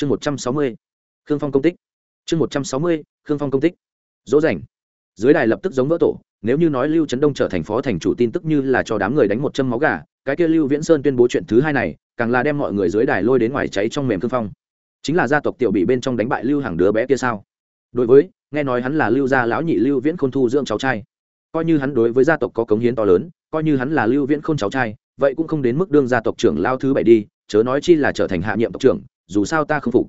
chương một trăm sáu mươi, khương phong công tích. Chương một trăm sáu mươi, khương phong công tích. Dỗ dành. Dưới đài lập tức giống vỡ tổ, nếu như nói lưu trấn đông trở thành phó thành chủ tin tức như là cho đám người đánh một châm máu gà, cái kia lưu viễn sơn tuyên bố chuyện thứ hai này, càng là đem mọi người dưới đài lôi đến ngoài cháy trong mềm khương phong. Chính là gia tộc tiểu bị bên trong đánh bại lưu hàng đứa bé kia sao? Đối với, nghe nói hắn là lưu gia lão nhị lưu viễn khôn thu dưỡng cháu trai. Coi như hắn đối với gia tộc có cống hiến to lớn, coi như hắn là lưu viễn khôn cháu trai, vậy cũng không đến mức đương gia tộc trưởng lao thứ bảy đi, chớ nói chi là trở thành hạ nhiệm tộc trưởng dù sao ta không phục.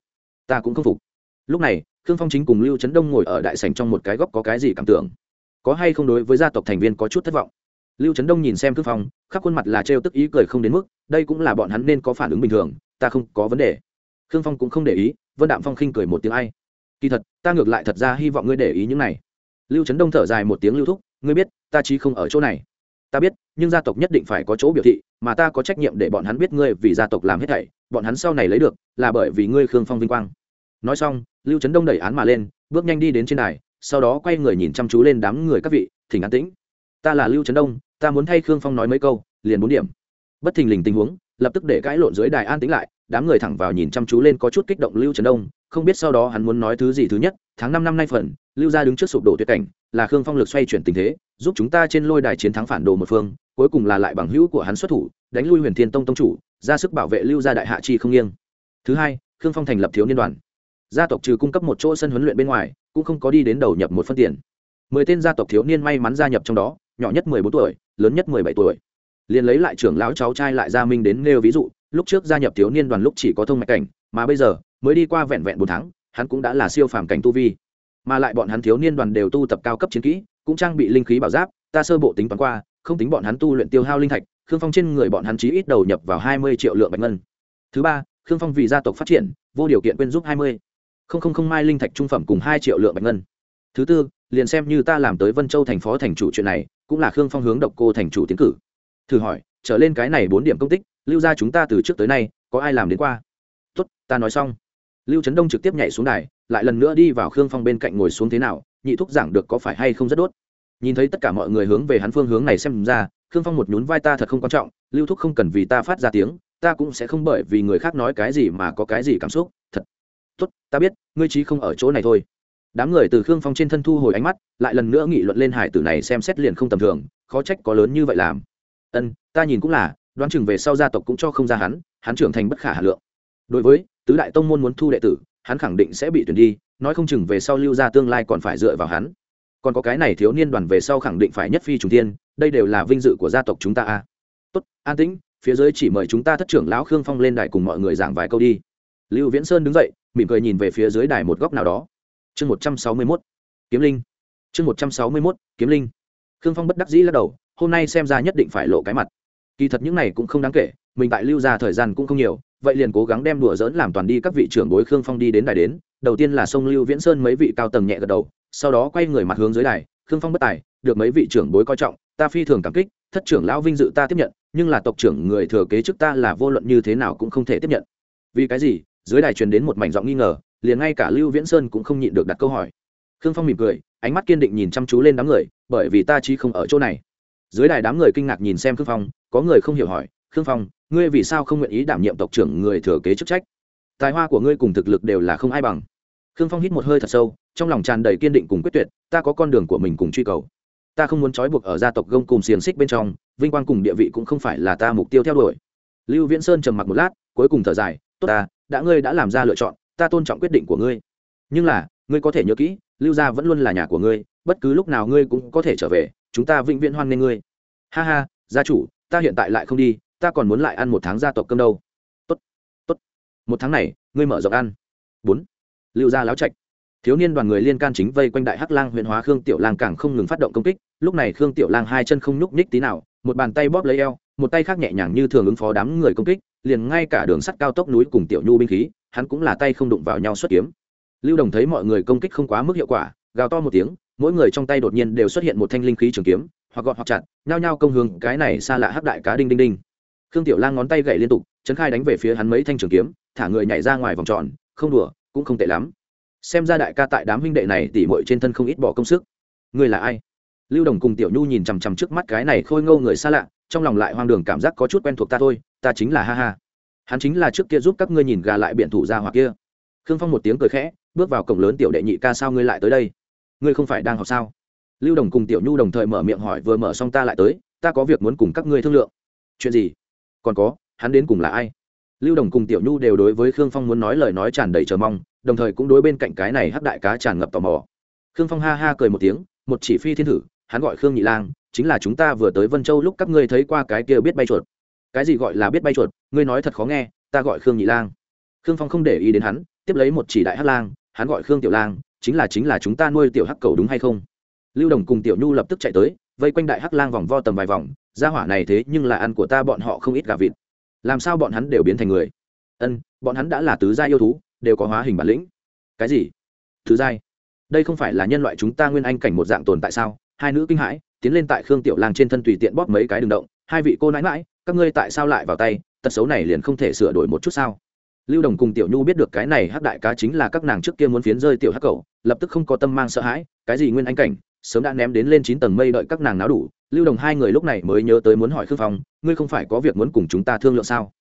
Ta cũng không phục. Lúc này, khương phong chính cùng lưu trấn đông ngồi ở đại sảnh trong một cái góc có cái gì cảm tưởng? Có hay không đối với gia tộc thành viên có chút thất vọng? Lưu trấn đông nhìn xem khương phong, khắp khuôn mặt là trêu tức ý cười không đến mức, đây cũng là bọn hắn nên có phản ứng bình thường, ta không có vấn đề. Khương phong cũng không để ý, vân đạm phong khinh cười một tiếng ai. Kỳ thật, ta ngược lại thật ra hy vọng ngươi để ý những này. Lưu trấn đông thở dài một tiếng lưu thúc, ngươi biết, ta chí không ở chỗ này. Ta biết, nhưng gia tộc nhất định phải có chỗ biểu thị, mà ta có trách nhiệm để bọn hắn biết ngươi vì gia tộc làm hết thảy bọn hắn sau này lấy được là bởi vì ngươi khương phong vinh quang nói xong lưu trấn đông đẩy án mà lên bước nhanh đi đến trên đài sau đó quay người nhìn chăm chú lên đám người các vị thỉnh an tĩnh ta là lưu trấn đông ta muốn thay khương phong nói mấy câu liền bốn điểm bất thình lình tình huống lập tức để cãi lộn dưới đài an tĩnh lại đám người thẳng vào nhìn chăm chú lên có chút kích động lưu trấn đông không biết sau đó hắn muốn nói thứ gì thứ nhất tháng năm năm nay phần lưu gia đứng trước sụp đổ tuyệt cảnh là khương phong lực xoay chuyển tình thế giúp chúng ta trên lôi đài chiến thắng phản đồ một phương cuối cùng là lại bằng hữu của hắn xuất thủ đánh lui huyền thiên tông tông chủ, ra sức bảo vệ lưu gia đại hạ chi không nghiêng. Thứ hai, khương phong thành lập thiếu niên đoàn. Gia tộc trừ cung cấp một chỗ sân huấn luyện bên ngoài, cũng không có đi đến đầu nhập một phân tiền. Mười tên gia tộc thiếu niên may mắn gia nhập trong đó, nhỏ nhất mười bốn tuổi, lớn nhất mười bảy tuổi. Liền lấy lại trưởng lão cháu trai lại gia minh đến nêu ví dụ, lúc trước gia nhập thiếu niên đoàn lúc chỉ có thông mạch cảnh, mà bây giờ, mới đi qua vẹn vẹn bốn tháng, hắn cũng đã là siêu phàm cảnh tu vi. Mà lại bọn hắn thiếu niên đoàn đều tu tập cao cấp chiến kỹ, cũng trang bị linh khí bảo giáp, ta sơ bộ tính toán qua, không tính bọn hắn tu luyện tiêu hao linh thạch khương phong trên người bọn hắn chí ít đầu nhập vào hai mươi triệu lượng bạch ngân. Thứ ba, khương phong vì gia tộc phát triển, vô điều kiện quyên giúp hai mươi. Không không không mai linh thạch trung phẩm cùng hai triệu lượng bạch ngân. Thứ tư, liền xem như ta làm tới vân châu thành phó thành chủ chuyện này, cũng là khương phong hướng độc cô thành chủ tiến cử. Thử hỏi, trở lên cái này bốn điểm công tích, lưu ra chúng ta từ trước tới nay, có ai làm đến qua? Tốt, ta nói xong. Lưu trấn đông trực tiếp nhảy xuống đài, lại lần nữa đi vào khương phong bên cạnh ngồi xuống thế nào, nhị thúc giảng được có phải hay không rất đốt. Nhìn thấy tất cả mọi người hướng về hắn phương hướng này xem ra khương phong một nhún vai ta thật không quan trọng, lưu thúc không cần vì ta phát ra tiếng, ta cũng sẽ không bởi vì người khác nói cái gì mà có cái gì cảm xúc, thật. Tốt, ta biết, ngươi trí không ở chỗ này thôi. Đám người từ khương phong trên thân thu hồi ánh mắt, lại lần nữa nghị luận lên hải tử này xem xét liền không tầm thường, khó trách có lớn như vậy làm. Ân, ta nhìn cũng là, đoán chừng về sau gia tộc cũng cho không ra hắn hắn trưởng thành bất khả hà lượng. Đối với, tứ đại tông môn muốn thu đệ tử, hắn khẳng định sẽ bị tuyển đi, nói không chừng về sau lưu ra tương lai còn phải dựa vào hắn. Còn có cái này thiếu niên đoàn về sau khẳng định phải nhất phi trùng tiên đây đều là vinh dự của gia tộc chúng ta a. Tốt, an tĩnh, phía dưới chỉ mời chúng ta thất trưởng lão khương phong lên đài cùng mọi người giảng vài câu đi. Lưu viễn sơn đứng dậy, mỉm cười nhìn về phía dưới đài một góc nào đó. Chương một trăm sáu mươi mốt, kiếm linh. Chương một trăm sáu mươi mốt, kiếm linh. Khương phong bất đắc dĩ lắc đầu, hôm nay xem ra nhất định phải lộ cái mặt. Kỳ thật những này cũng không đáng kể, mình tại lưu ra thời gian cũng không nhiều, vậy liền cố gắng đem đùa dỡn làm toàn đi các vị trưởng bối khương phong đi đến đài đến. Đầu tiên là sông lưu viễn sơn mấy vị cao tầng nhẹ gật đầu, sau đó quay người mặt hướng dưới đài, khương phong bất tài, được mấy vị trưởng bối coi trọng ta phi thường cảm kích, thất trưởng lão vinh dự ta tiếp nhận, nhưng là tộc trưởng người thừa kế trước ta là vô luận như thế nào cũng không thể tiếp nhận. Vì cái gì? Dưới đài truyền đến một mảnh giọng nghi ngờ, liền ngay cả lưu viễn sơn cũng không nhịn được đặt câu hỏi. Khương phong mỉm cười, ánh mắt kiên định nhìn chăm chú lên đám người, bởi vì ta chỉ không ở chỗ này. Dưới đài đám người kinh ngạc nhìn xem khương phong, có người không hiểu hỏi, khương phong, ngươi vì sao không nguyện ý đảm nhiệm tộc trưởng người thừa kế chức trách? Tài hoa của ngươi cùng thực lực đều là không ai bằng. Khương phong hít một hơi thật sâu, trong lòng tràn đầy kiên định cùng quyết tuyệt, ta có con đường của mình cùng truy cầu ta không muốn trói buộc ở gia tộc gông cùng xiềng xích bên trong, vinh quang cùng địa vị cũng không phải là ta mục tiêu theo đuổi. Lưu viễn sơn trầm mặc một lát, cuối cùng thở dài, tốt ta, đã ngươi đã làm ra lựa chọn, ta tôn trọng quyết định của ngươi. Nhưng là, ngươi có thể nhớ kỹ, lưu gia vẫn luôn là nhà của ngươi, bất cứ lúc nào ngươi cũng có thể trở về, chúng ta vĩnh viễn hoan nghênh ngươi. Ha ha, gia chủ, ta hiện tại lại không đi, ta còn muốn lại ăn một tháng gia tộc cơm đâu. Tốt tốt, một tháng này, ngươi mở rộng ăn. Bốn, lưu gia láo trạch thiếu niên đoàn người liên can chính vây quanh đại hắc lang, huyện hóa khương tiểu lang càng không ngừng phát động công kích. Lúc này khương tiểu lang hai chân không nhúc nhích tí nào, một bàn tay bóp lấy eo, một tay khác nhẹ nhàng như thường ứng phó đám người công kích, liền ngay cả đường sắt cao tốc núi cùng tiểu nhu binh khí, hắn cũng là tay không đụng vào nhau xuất kiếm. Lưu đồng thấy mọi người công kích không quá mức hiệu quả, gào to một tiếng, mỗi người trong tay đột nhiên đều xuất hiện một thanh linh khí trường kiếm, hoặc gọn hoặc chặt, nhao nhao công hướng cái này xa lạ hắc đại cá đinh đinh đinh. Khương tiểu lang ngón tay gậy liên tục trấn khai đánh về phía hắn mấy thanh trường kiếm, thả người nhảy ra ngoài vòng tròn, không đùa, cũng không tệ lắm xem ra đại ca tại đám huynh đệ này tỉ mội trên thân không ít bỏ công sức. Ngươi là ai? Lưu đồng cùng tiểu nhu nhìn chằm chằm trước mắt cái này khôi ngâu người xa lạ, trong lòng lại hoang đường cảm giác có chút quen thuộc ta thôi, ta chính là ha ha. Hắn chính là trước kia giúp các ngươi nhìn gà lại biện thủ ra hoặc kia. Khương phong một tiếng cười khẽ, bước vào cổng lớn tiểu đệ nhị ca sao ngươi lại tới đây? Ngươi không phải đang học sao? Lưu đồng cùng tiểu nhu đồng thời mở miệng hỏi, vừa mở xong ta lại tới, ta có việc muốn cùng các ngươi thương lượng. Chuyện gì? Còn có, hắn đến cùng là ai? Lưu đồng cùng tiểu nhu đều đối với khương phong muốn nói lời nói tràn đầy chờ mong đồng thời cũng đối bên cạnh cái này hắc đại cá tràn ngập tò mò. Khương phong ha ha cười một tiếng, một chỉ phi thiên thử, hắn gọi khương nhị lang, chính là chúng ta vừa tới vân châu lúc các ngươi thấy qua cái kia biết bay chuột. Cái gì gọi là biết bay chuột? Ngươi nói thật khó nghe, ta gọi khương nhị lang. Khương phong không để ý đến hắn, tiếp lấy một chỉ đại hắc lang, hắn gọi khương tiểu lang, chính là chính là chúng ta nuôi tiểu hắc cầu đúng hay không? Lưu đồng cùng tiểu nhu lập tức chạy tới, vây quanh đại hắc lang vòng vo tầm vài vòng ra hỏa này thế nhưng là ăn của ta, bọn họ không ít gà vịt. Làm sao bọn hắn đều biến thành người? Ân, bọn hắn đã là tứ gia yêu thú đều có hóa hình bản lĩnh. Cái gì? Thứ giai? Đây không phải là nhân loại chúng ta nguyên anh cảnh một dạng tồn tại sao? Hai nữ kinh hãi, tiến lên tại khương tiểu lang trên thân tùy tiện bóp mấy cái đường động. Hai vị cô nãi mãi các ngươi tại sao lại vào tay? Tật xấu này liền không thể sửa đổi một chút sao? Lưu đồng cùng tiểu nhu biết được cái này hắc đại cá chính là các nàng trước kia muốn phiến rơi tiểu hắc cầu lập tức không có tâm mang sợ hãi. Cái gì nguyên anh cảnh? Sớm đã ném đến lên chín tầng mây đợi các nàng náo đủ. Lưu đồng hai người lúc này mới nhớ tới muốn hỏi khương phong, ngươi không phải có việc muốn cùng chúng ta thương lượng sao?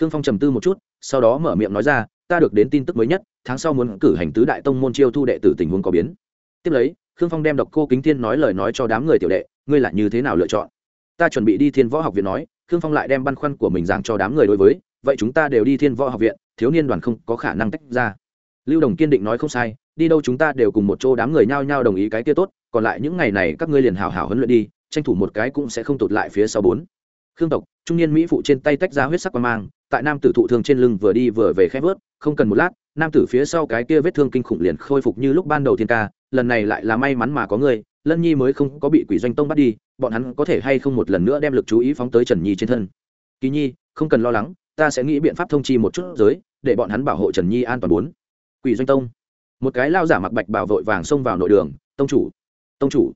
Khương phong trầm tư một chút sau đó mở miệng nói ra, ta được đến tin tức mới nhất, tháng sau muốn cử hành tứ đại tông môn chiêu thu đệ tử tình huống có biến. Tiếp lấy, khương phong đem độc cô kính thiên nói lời nói cho đám người tiểu đệ, ngươi là như thế nào lựa chọn? Ta chuẩn bị đi thiên võ học viện nói. Khương phong lại đem băn khoăn của mình giảng cho đám người đối với, vậy chúng ta đều đi thiên võ học viện, thiếu niên đoàn không có khả năng tách ra. Lưu đồng kiên định nói không sai, đi đâu chúng ta đều cùng một chỗ đám người nhao nhao đồng ý cái kia tốt, còn lại những ngày này các ngươi liền hào hào huấn luyện đi, tranh thủ một cái cũng sẽ không tụt lại phía sau bốn. Khương tộc, trung niên mỹ phụ trên tay tách ra huyết sắc quan mang tại nam tử thụ thương trên lưng vừa đi vừa về khép vớt, không cần một lát, nam tử phía sau cái kia vết thương kinh khủng liền khôi phục như lúc ban đầu thiên ca, lần này lại là may mắn mà có người, lân nhi mới không có bị quỷ doanh tông bắt đi, bọn hắn có thể hay không một lần nữa đem lực chú ý phóng tới trần nhi trên thân. Kỳ nhi, không cần lo lắng, ta sẽ nghĩ biện pháp thông chi một chút giới, để bọn hắn bảo hộ trần nhi an toàn bốn. Quỷ doanh tông. Một cái lao giả mặc bạch bảo vội vàng xông vào nội đường, tông chủ tông chủ,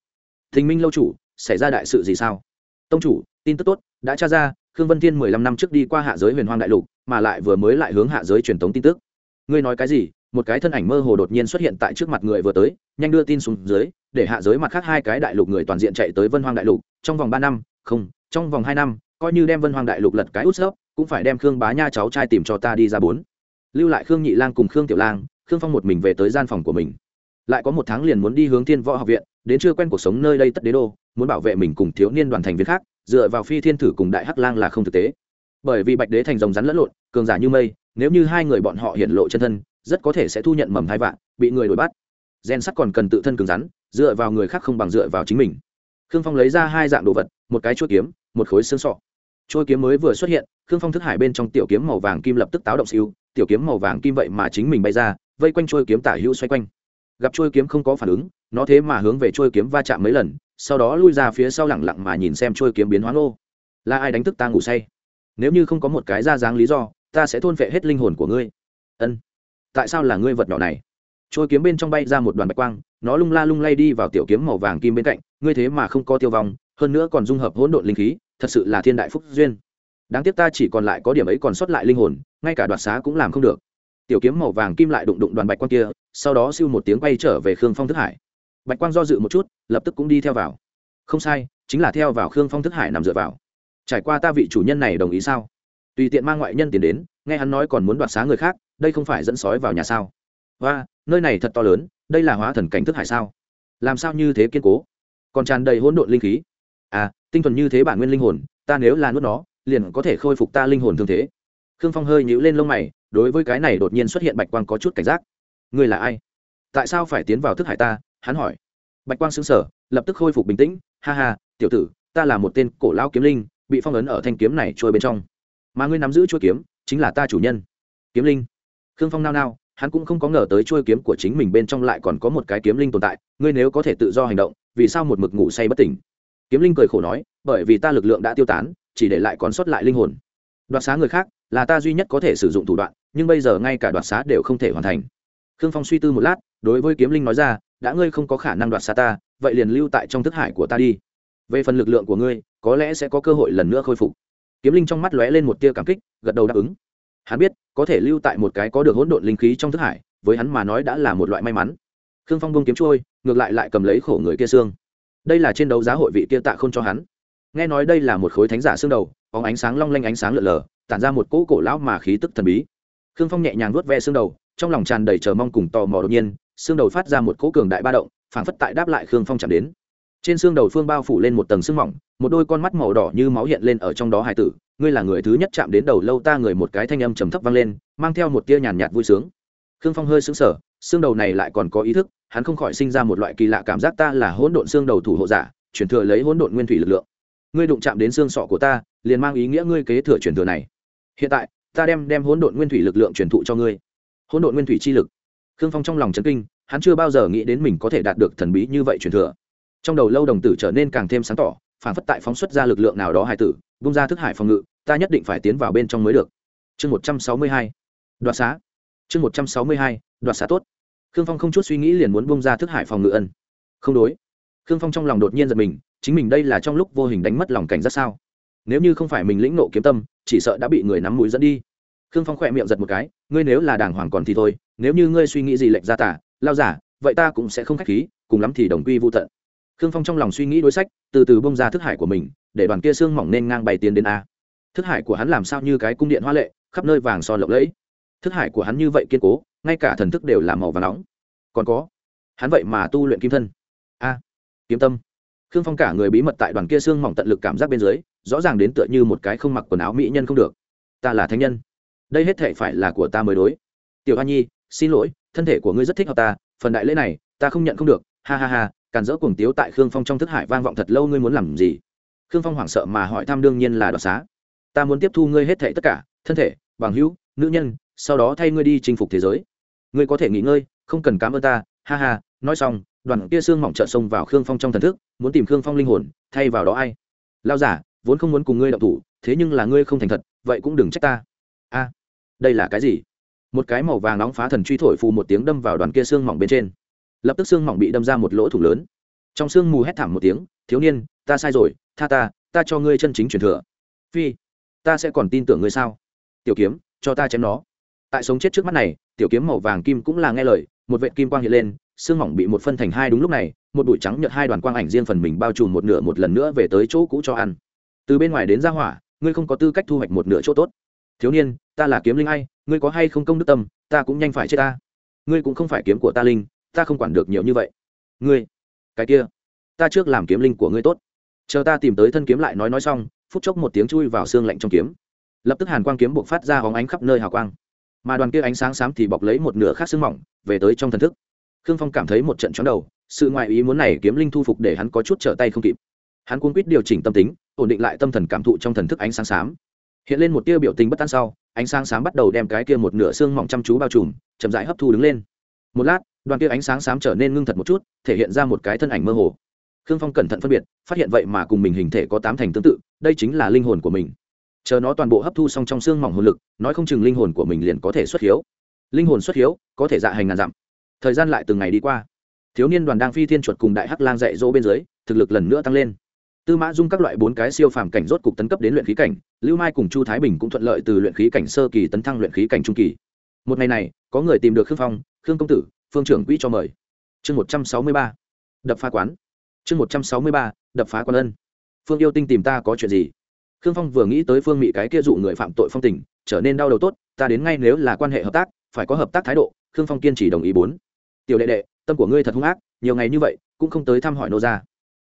thình minh lâu chủ, xảy ra đại sự gì sao? Tông chủ, tin tức tốt, đã tra ra khương vân thiên mười lăm năm trước đi qua hạ giới huyền hoang đại lục, mà lại vừa mới lại hướng hạ giới truyền thống tin tức. Ngươi nói cái gì? Một cái thân ảnh mơ hồ đột nhiên xuất hiện tại trước mặt người vừa tới, nhanh đưa tin xuống dưới, để hạ giới mặt khác hai cái đại lục người toàn diện chạy tới vân hoang đại lục, trong vòng ba năm, không, trong vòng hai năm, coi như đem vân hoang đại lục lật cái út sấp cũng phải đem khương bá nha cháu trai tìm cho ta đi ra bốn. Lưu lại khương nhị lang cùng khương tiểu lang, khương phong một mình về tới gian phòng của mình. Lại có một tháng liền muốn đi hướng thiên võ học viện, đến chưa quen cuộc sống nơi đây tất đế đô, muốn bảo vệ mình cùng thiếu niên đoàn thành viên khác dựa vào phi thiên thử cùng đại hắc lang là không thực tế. Bởi vì bạch đế thành rồng rắn lẫn lộn, cường giả như mây, nếu như hai người bọn họ hiện lộ chân thân, rất có thể sẽ thu nhận mầm hai vạn, bị người đuổi bắt. Gen sắt còn cần tự thân cường rắn, dựa vào người khác không bằng dựa vào chính mình. Khương phong lấy ra hai dạng đồ vật, một cái chuôi kiếm, một khối xương sọ. Chuôi kiếm mới vừa xuất hiện, khương phong thức hải bên trong tiểu kiếm màu vàng kim lập tức táo động siêu, tiểu kiếm màu vàng kim vậy mà chính mình bay ra, vây quanh chuôi kiếm tả hữu xoay quanh. Gặp chuôi kiếm không có phản ứng, nó thế mà hướng về chuôi kiếm va chạm mấy lần sau đó lui ra phía sau lẳng lặng mà nhìn xem trôi kiếm biến hóa ngô. Là ai đánh thức ta ngủ say? Nếu như không có một cái ra dáng lý do, ta sẽ thôn vệ hết linh hồn của ngươi. Ân. Tại sao là ngươi vật nhỏ này? Trôi kiếm bên trong bay ra một đoàn bạch quang, nó lung la lung lay đi vào tiểu kiếm màu vàng kim bên cạnh, ngươi thế mà không có tiêu vong, hơn nữa còn dung hợp hỗn độn linh khí, thật sự là thiên đại phúc duyên. Đáng tiếc ta chỉ còn lại có điểm ấy còn sót lại linh hồn, ngay cả đoạt xá cũng làm không được. Tiểu kiếm màu vàng kim lại đụng đụng đoàn bạch quang kia, sau đó siêu một tiếng quay trở về khương phong thức hải bạch quang do dự một chút, lập tức cũng đi theo vào. Không sai, chính là theo vào khương phong thức hải nằm dựa vào. Trải qua ta vị chủ nhân này đồng ý sao? Tùy tiện mang ngoại nhân tiền đến, nghe hắn nói còn muốn đoạt xá người khác, đây không phải dẫn sói vào nhà sao? Và nơi này thật to lớn, đây là hóa thần cảnh thức hải sao? Làm sao như thế kiên cố? Còn tràn đầy hỗn độn linh khí. À tinh thuần như thế bản nguyên linh hồn, ta nếu là nuốt nó, liền có thể khôi phục ta linh hồn thương thế. Khương phong hơi nhíu lên lông mày, đối với cái này đột nhiên xuất hiện bạch quang có chút cảnh giác. Ngươi là ai? Tại sao phải tiến vào thức hải ta? Hắn hỏi. Bạch quang xứng sở lập tức khôi phục bình tĩnh. Ha ha, tiểu tử, ta là một tên cổ lao kiếm linh, bị phong ấn ở thanh kiếm này trôi bên trong. Mà ngươi nắm giữ chuôi kiếm, chính là ta chủ nhân. Kiếm linh. Khương phong nao nao, hắn cũng không có ngờ tới chuôi kiếm của chính mình bên trong lại còn có một cái kiếm linh tồn tại. Ngươi nếu có thể tự do hành động, vì sao một mực ngủ say bất tỉnh? Kiếm linh cười khổ nói, bởi vì ta lực lượng đã tiêu tán, chỉ để lại còn sót lại linh hồn. Đoạt xá người khác, là ta duy nhất có thể sử dụng thủ đoạn, nhưng bây giờ ngay cả đoạt xá đều không thể hoàn thành. Khương phong suy tư một lát, đối với kiếm linh nói ra đã ngươi không có khả năng đoạt xa ta, vậy liền lưu tại trong thức hải của ta đi. Về phần lực lượng của ngươi, có lẽ sẽ có cơ hội lần nữa khôi phục. Kiếm linh trong mắt lóe lên một tia cảm kích, gật đầu đáp ứng. Hắn biết, có thể lưu tại một cái có được hỗn độn linh khí trong thức hải, với hắn mà nói đã là một loại may mắn. Khương phong bông kiếm trôi, ngược lại lại cầm lấy khổ người kia xương. Đây là trên đấu giá hội vị kia tạ không cho hắn. Nghe nói đây là một khối thánh giả xương đầu có ánh sáng long lanh ánh sáng lượn lờ, tản ra một cỗ cổ lão mà khí tức thần bí. Khương phong nhẹ nhàng vuốt ve xương đầu trong lòng tràn đầy chờ mong cùng tò mò đột nhiên, xương đầu phát ra một cỗ cường đại ba động, phảng phất tại đáp lại khương phong chạm đến. Trên xương đầu phương bao phủ lên một tầng sương mỏng, một đôi con mắt màu đỏ như máu hiện lên ở trong đó hải tử, ngươi là người thứ nhất chạm đến đầu lâu ta người một cái thanh âm trầm thấp vang lên, mang theo một tia nhàn nhạt vui sướng. Khương phong hơi sững sờ, xương đầu này lại còn có ý thức, hắn không khỏi sinh ra một loại kỳ lạ cảm giác ta là hỗn độn xương đầu thủ hộ giả, chuyển thừa lấy hỗn độn nguyên thủy lực lượng. Ngươi đụng chạm đến xương sọ của ta, liền mang ý nghĩa ngươi kế thừa chuyển thừa này. Hiện tại, ta đem đem hỗn độn nguyên thủy lực lượng truyền thụ cho ngươi hỗn độn nguyên thủy chi lực. Khương phong trong lòng chấn kinh, hắn chưa bao giờ nghĩ đến mình có thể đạt được thần bí như vậy truyền thừa. Trong đầu lâu đồng tử trở nên càng thêm sáng tỏ, phản phất tại phóng xuất ra lực lượng nào đó hải tử, bung ra thức hải phòng ngự, ta nhất định phải tiến vào bên trong mới được. Chương một trăm sáu mươi hai. Đoạt xá. Chương một trăm sáu mươi hai. Đoạt xá tốt. Khương phong không chút suy nghĩ liền muốn bung ra thức hải phòng ngự ân. Không đối. Khương phong trong lòng đột nhiên giật mình, chính mình đây là trong lúc vô hình đánh mất lòng cảnh giác sao? Nếu như không phải mình lĩnh nộ kiếm tâm, chỉ sợ đã bị người nắm mũi dẫn đi khương phong khỏe miệng giật một cái, ngươi nếu là đàng hoàng còn thì thôi, nếu như ngươi suy nghĩ gì lệch ra tả, lao giả, vậy ta cũng sẽ không khách khí, cùng lắm thì đồng quy vô tận. Khương phong trong lòng suy nghĩ đối sách, từ từ bông ra thức hải của mình, để đoàn kia xương mỏng nên ngang bay tiến đến a. Thức hải của hắn làm sao như cái cung điện hoa lệ, khắp nơi vàng son lộng lẫy. Thức hải của hắn như vậy kiên cố, ngay cả thần thức đều là màu và nóng. Còn có, hắn vậy mà tu luyện kim thân. A, kiếm tâm. Khương phong cả người bí mật tại đoàn kia xương mỏng tận lực cảm giác bên dưới, rõ ràng đến tựa như một cái không mặc quần áo mỹ nhân không được. Ta là thánh nhân đây hết thể phải là của ta mới đối. Tiểu hoa nhi, xin lỗi, thân thể của ngươi rất thích hợp ta, phần đại lễ này, ta không nhận không được. Ha ha ha, càn dỡ cuồng tiếu tại khương phong trong thức hải vang vọng thật lâu ngươi muốn làm gì? Khương phong hoảng sợ mà hỏi thăm đương nhiên là đoạt xá. Ta muốn tiếp thu ngươi hết thể tất cả, thân thể, bằng hữu, nữ nhân, sau đó thay ngươi đi chinh phục thế giới. Ngươi có thể nghỉ ngơi, không cần cảm ơn ta. Ha ha, nói xong, đoàn kia xương mỏng trợ xông vào khương phong trong thần thức, muốn tìm khương phong linh hồn, thay vào đó ai? Lao giả, vốn không muốn cùng ngươi động thủ, thế nhưng là ngươi không thành thật, vậy cũng đừng trách ta. A đây là cái gì? Một cái màu vàng nóng phá thần truy thổi phù một tiếng đâm vào đoàn kia xương mỏng bên trên. Lập tức xương mỏng bị đâm ra một lỗ thủng lớn. Trong xương mù hét thảm một tiếng, thiếu niên, ta sai rồi, tha ta ta cho ngươi chân chính truyền thừa. Phi, ta sẽ còn tin tưởng ngươi sao? Tiểu kiếm, cho ta chém nó. Tại sống chết trước mắt này, tiểu kiếm màu vàng kim cũng là nghe lời, một vệ kim quang hiện lên, xương mỏng bị một phân thành hai đúng lúc này, một bụi trắng nhợt hai đoàn quang ảnh riêng phần mình bao trùm một nửa một lần nữa về tới chỗ cũ cho ăn. Từ bên ngoài đến ra hỏa, ngươi không có tư cách thu hoạch một nửa chỗ tốt thiếu niên, ta là kiếm linh ai, ngươi có hay không công đức tâm, ta cũng nhanh phải chết ta. Ngươi cũng không phải kiếm của ta linh, ta không quản được nhiều như vậy. Ngươi, cái kia, ta trước làm kiếm linh của ngươi tốt. Chờ ta tìm tới thân kiếm lại nói nói xong, phút chốc một tiếng chui vào xương lạnh trong kiếm. Lập tức hàn quang kiếm buộc phát ra hóng ánh khắp nơi hào quang. Mà đoàn kia ánh sáng xám thì bọc lấy một nửa khác xương mỏng, về tới trong thần thức. Khương phong cảm thấy một trận chóng đầu, sự ngoại ý muốn này kiếm linh thu phục để hắn có chút trở tay không kịp. Hắn cuốn quýt điều chỉnh tâm tính, ổn định lại tâm thần cảm thụ trong thần thức ánh sáng xám hiện lên một tia biểu tình bất an sau, ánh sáng sáng bắt đầu đem cái kia một nửa xương mỏng chăm chú bao trùm, chậm rãi hấp thu đứng lên. Một lát, đoàn kia ánh sáng sáng trở nên ngưng thật một chút, thể hiện ra một cái thân ảnh mơ hồ. Khương phong cẩn thận phân biệt, phát hiện vậy mà cùng mình hình thể có tám thành tương tự, đây chính là linh hồn của mình. Chờ nó toàn bộ hấp thu xong trong xương mỏng hồn lực, nói không chừng linh hồn của mình liền có thể xuất hiếu. Linh hồn xuất hiếu, có thể dạ hành ngàn dặm. Thời gian lại từng ngày đi qua. Thiếu niên đoàn đang phi thiên chuột cùng đại hắc lang dạy dỗ bên dưới, thực lực lần nữa tăng lên tư mã dung các loại bốn cái siêu phàm cảnh rốt cục tấn cấp đến luyện khí cảnh, lưu mai cùng chu thái bình cũng thuận lợi từ luyện khí cảnh sơ kỳ tấn thăng luyện khí cảnh trung kỳ. Một ngày này, có người tìm được khương phong, khương công tử, phương trưởng quỹ cho mời. Chương một trăm sáu mươi ba. Đập phá quán. Chương một trăm sáu mươi ba, đập phá quán ân. Phương yêu tinh tìm ta có chuyện gì? Khương phong vừa nghĩ tới phương Mị cái kia dụ người phạm tội phong tình, trở nên đau đầu tốt, ta đến ngay nếu là quan hệ hợp tác, phải có hợp tác thái độ, khương phong kiên trì đồng ý bốn. Tiểu đệ đệ, tâm của ngươi thật hung ác, nhiều ngày như vậy, cũng không tới thăm hỏi nô gia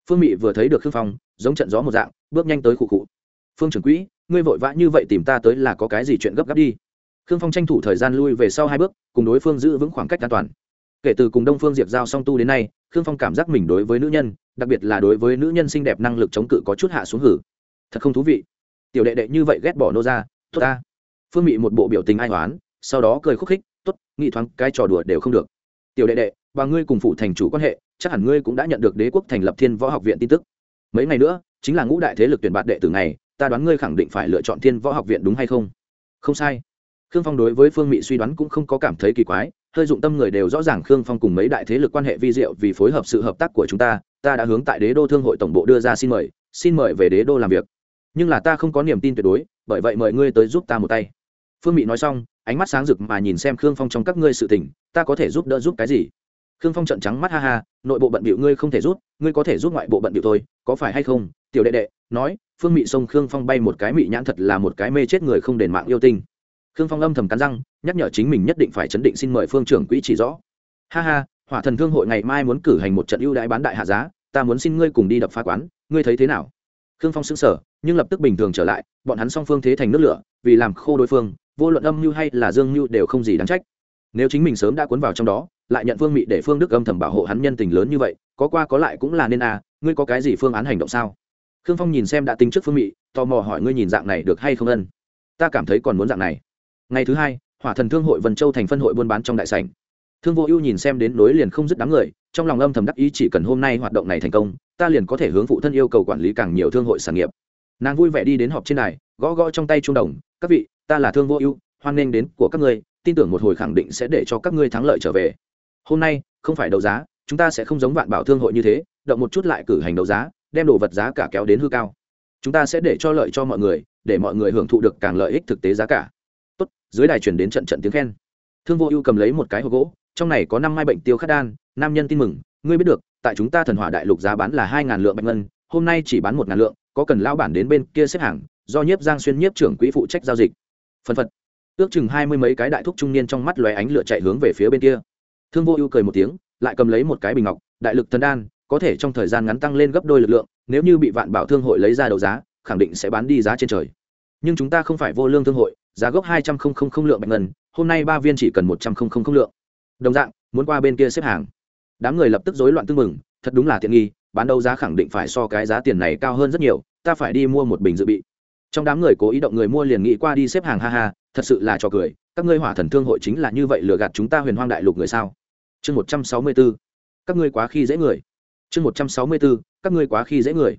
phương mị vừa thấy được khương phong giống trận gió một dạng bước nhanh tới khu cụ. Phương trưởng quỹ ngươi vội vã như vậy tìm ta tới là có cái gì chuyện gấp gáp đi? Khương phong tranh thủ thời gian lui về sau hai bước cùng đối phương giữ vững khoảng cách an toàn. Kể từ cùng đông phương diệp giao song tu đến nay khương phong cảm giác mình đối với nữ nhân đặc biệt là đối với nữ nhân xinh đẹp năng lực chống cự có chút hạ xuống hử. Thật không thú vị. Tiểu đệ đệ như vậy ghét bỏ nô ra tốt ta. Phương mị một bộ biểu tình ai oán, sau đó cười khúc khích tốt nghị thoáng cái trò đùa đều không được. Tiểu đệ đệ và ngươi cùng phụ thành chủ quan hệ chắc hẳn ngươi cũng đã nhận được đế quốc thành lập thiên võ học viện tin tức. Mấy ngày nữa, chính là ngũ đại thế lực tuyển bạt đệ tử này, ta đoán ngươi khẳng định phải lựa chọn thiên võ học viện đúng hay không? Không sai. Khương phong đối với phương mỹ suy đoán cũng không có cảm thấy kỳ quái, hơi dụng tâm người đều rõ ràng khương phong cùng mấy đại thế lực quan hệ vi diệu vì phối hợp sự hợp tác của chúng ta ta đã hướng tại đế đô thương hội tổng bộ đưa ra xin mời xin mời về đế đô làm việc. Nhưng là ta không có niềm tin tuyệt đối, bởi vậy mời ngươi tới giúp ta một tay. Phương mỹ nói xong, ánh mắt sáng rực mà nhìn xem khương phong trong các ngươi sự tình, ta có thể giúp đỡ giúp cái gì? Khương phong trận trắng mắt, ha ha, nội bộ bận bịu ngươi không thể rút, ngươi có thể rút ngoại bộ bận bịu thôi, có phải hay không? Tiểu đệ đệ nói, phương mị sông khương phong bay một cái mị nhãn thật là một cái mê chết người không đền mạng yêu tinh. Khương phong âm thầm cắn răng, nhắc nhở chính mình nhất định phải chấn định xin mời phương trưởng quỹ chỉ rõ. Ha ha, hỏa thần thương hội ngày mai muốn cử hành một trận ưu đãi bán đại hạ giá, ta muốn xin ngươi cùng đi đập phá quán, ngươi thấy thế nào? Khương phong sững sở nhưng lập tức bình thường trở lại, bọn hắn song phương thế thành nước lửa, vì làm khô đối phương, vô luận âm mưu hay là dương mưu đều không gì đáng trách. Nếu chính mình sớm đã cuốn vào trong đó lại nhận phương mị để phương đức âm thầm bảo hộ hắn nhân tình lớn như vậy, có qua có lại cũng là nên à ngươi có cái gì phương án hành động sao? Khương phong nhìn xem đã tính trước phương mị, tò mò hỏi ngươi nhìn dạng này được hay không ân? Ta cảm thấy còn muốn dạng này. Ngày thứ hai, hỏa thần thương hội vân châu thành phân hội buôn bán trong đại sảnh. Thương vô ưu nhìn xem đến nối liền không dứt đám người, trong lòng âm thầm đắc ý chỉ cần hôm nay hoạt động này thành công, ta liền có thể hướng phụ thân yêu cầu quản lý càng nhiều thương hội sản nghiệp. Nàng vui vẻ đi đến họp trên này gõ gõ trong tay trung đồng, các vị, ta là thương vô ưu, hoan nghênh đến của các ngươi, tin tưởng một hồi khẳng định sẽ để cho các ngươi thắng lợi trở về hôm nay, không phải đấu giá, chúng ta sẽ không giống vạn bảo thương hội như thế, động một chút lại cử hành đấu giá, đem đồ vật giá cả kéo đến hư cao. Chúng ta sẽ để cho lợi cho mọi người, để mọi người hưởng thụ được càng lợi ích thực tế giá cả. Tốt, dưới đài chuyển đến trận trận tiếng khen. Thương vô ưu cầm lấy một cái hộp gỗ, trong này có năm mai bệnh tiêu khát đan, nam nhân tin mừng, ngươi biết được, tại chúng ta thần hỏa đại lục giá bán là hai ngàn lượng bạch ngân, hôm nay chỉ bán một ngàn lượng, có cần lao bản đến bên kia xếp hàng, do nhiếp giang xuyên nhiếp trưởng quỹ phụ trách giao dịch. Phân phật. Ước chừng hai mươi mấy cái đại thúc trung niên trong mắt lóe ánh lửa chạy hướng về phía bên kia thương vô ưu cười một tiếng, lại cầm lấy một cái bình ngọc, đại lực thần đan, có thể trong thời gian ngắn tăng lên gấp đôi lực lượng, nếu như bị vạn bảo thương hội lấy ra đấu giá, khẳng định sẽ bán đi giá trên trời. Nhưng chúng ta không phải vô lương thương hội, giá gốc hai trăm linh lượng bạch ngân, hôm nay ba viên chỉ cần một trăm linh lượng. Đồng dạng, muốn qua bên kia xếp hàng. Đám người lập tức rối loạn tưng mừng thật đúng là tiện nghi, bán đấu giá khẳng định phải so cái giá tiền này cao hơn rất nhiều, ta phải đi mua một bình dự bị. Trong đám người cố ý động người mua liền nghĩ qua đi xếp hàng, ha ha, thật sự là trò cười, các ngươi hỏa thần thương hội chính là như vậy lừa gạt chúng ta huyền hoang đại lục người sao? Chương một trăm sáu mươi b ố các ngươi quá khi dễ người. Chương một trăm sáu mươi b ố các ngươi quá khi dễ người.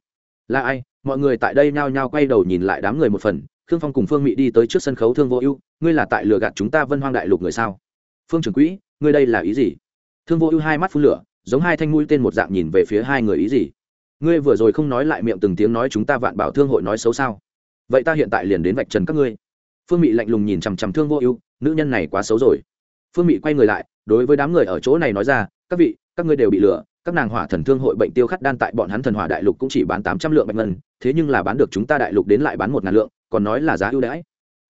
Là ai? Mọi người tại đây nhao nhao quay đầu nhìn lại đám người một phần. Khương phong cùng phương mỹ đi tới trước sân khấu thương vô ưu. Ngươi là tại lừa gạt chúng ta vân hoang đại lục người sao? Phương trưởng quỹ, ngươi đây là ý gì? Thương vô ưu hai mắt phun lửa, giống hai thanh mũi tên một dạng nhìn về phía hai người ý gì? Ngươi vừa rồi không nói lại miệng từng tiếng nói chúng ta vạn bảo thương hội nói xấu sao? Vậy ta hiện tại liền đến vạch trần các ngươi. Phương mị lạnh lùng nhìn chằm chằm thương vô ưu, nữ nhân này quá xấu rồi. Phương mị quay người lại đối với đám người ở chỗ này nói ra, các vị, các ngươi đều bị lừa, các nàng hỏa thần thương hội bệnh tiêu khắc đan tại bọn hắn thần hỏa đại lục cũng chỉ bán tám trăm lượng bạch ngân, thế nhưng là bán được chúng ta đại lục đến lại bán một ngàn lượng, còn nói là giá ưu đãi.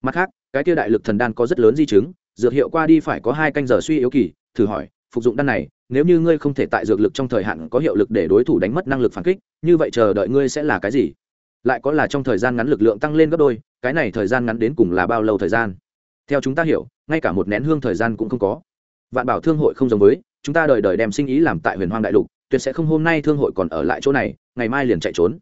Mặt khác, cái tiêu đại lực thần đan có rất lớn di chứng, dược hiệu qua đi phải có hai canh giờ suy yếu kỳ, thử hỏi, phục dụng đan này, nếu như ngươi không thể tại dược lực trong thời hạn có hiệu lực để đối thủ đánh mất năng lực phản kích, như vậy chờ đợi ngươi sẽ là cái gì? Lại có là trong thời gian ngắn lực lượng tăng lên gấp đôi, cái này thời gian ngắn đến cùng là bao lâu thời gian? Theo chúng ta hiểu, ngay cả một nén hương thời gian cũng không có vạn bảo thương hội không giống với, chúng ta đời đời đem sinh ý làm tại huyền hoang đại lục, tuyệt sẽ không hôm nay thương hội còn ở lại chỗ này, ngày mai liền chạy trốn.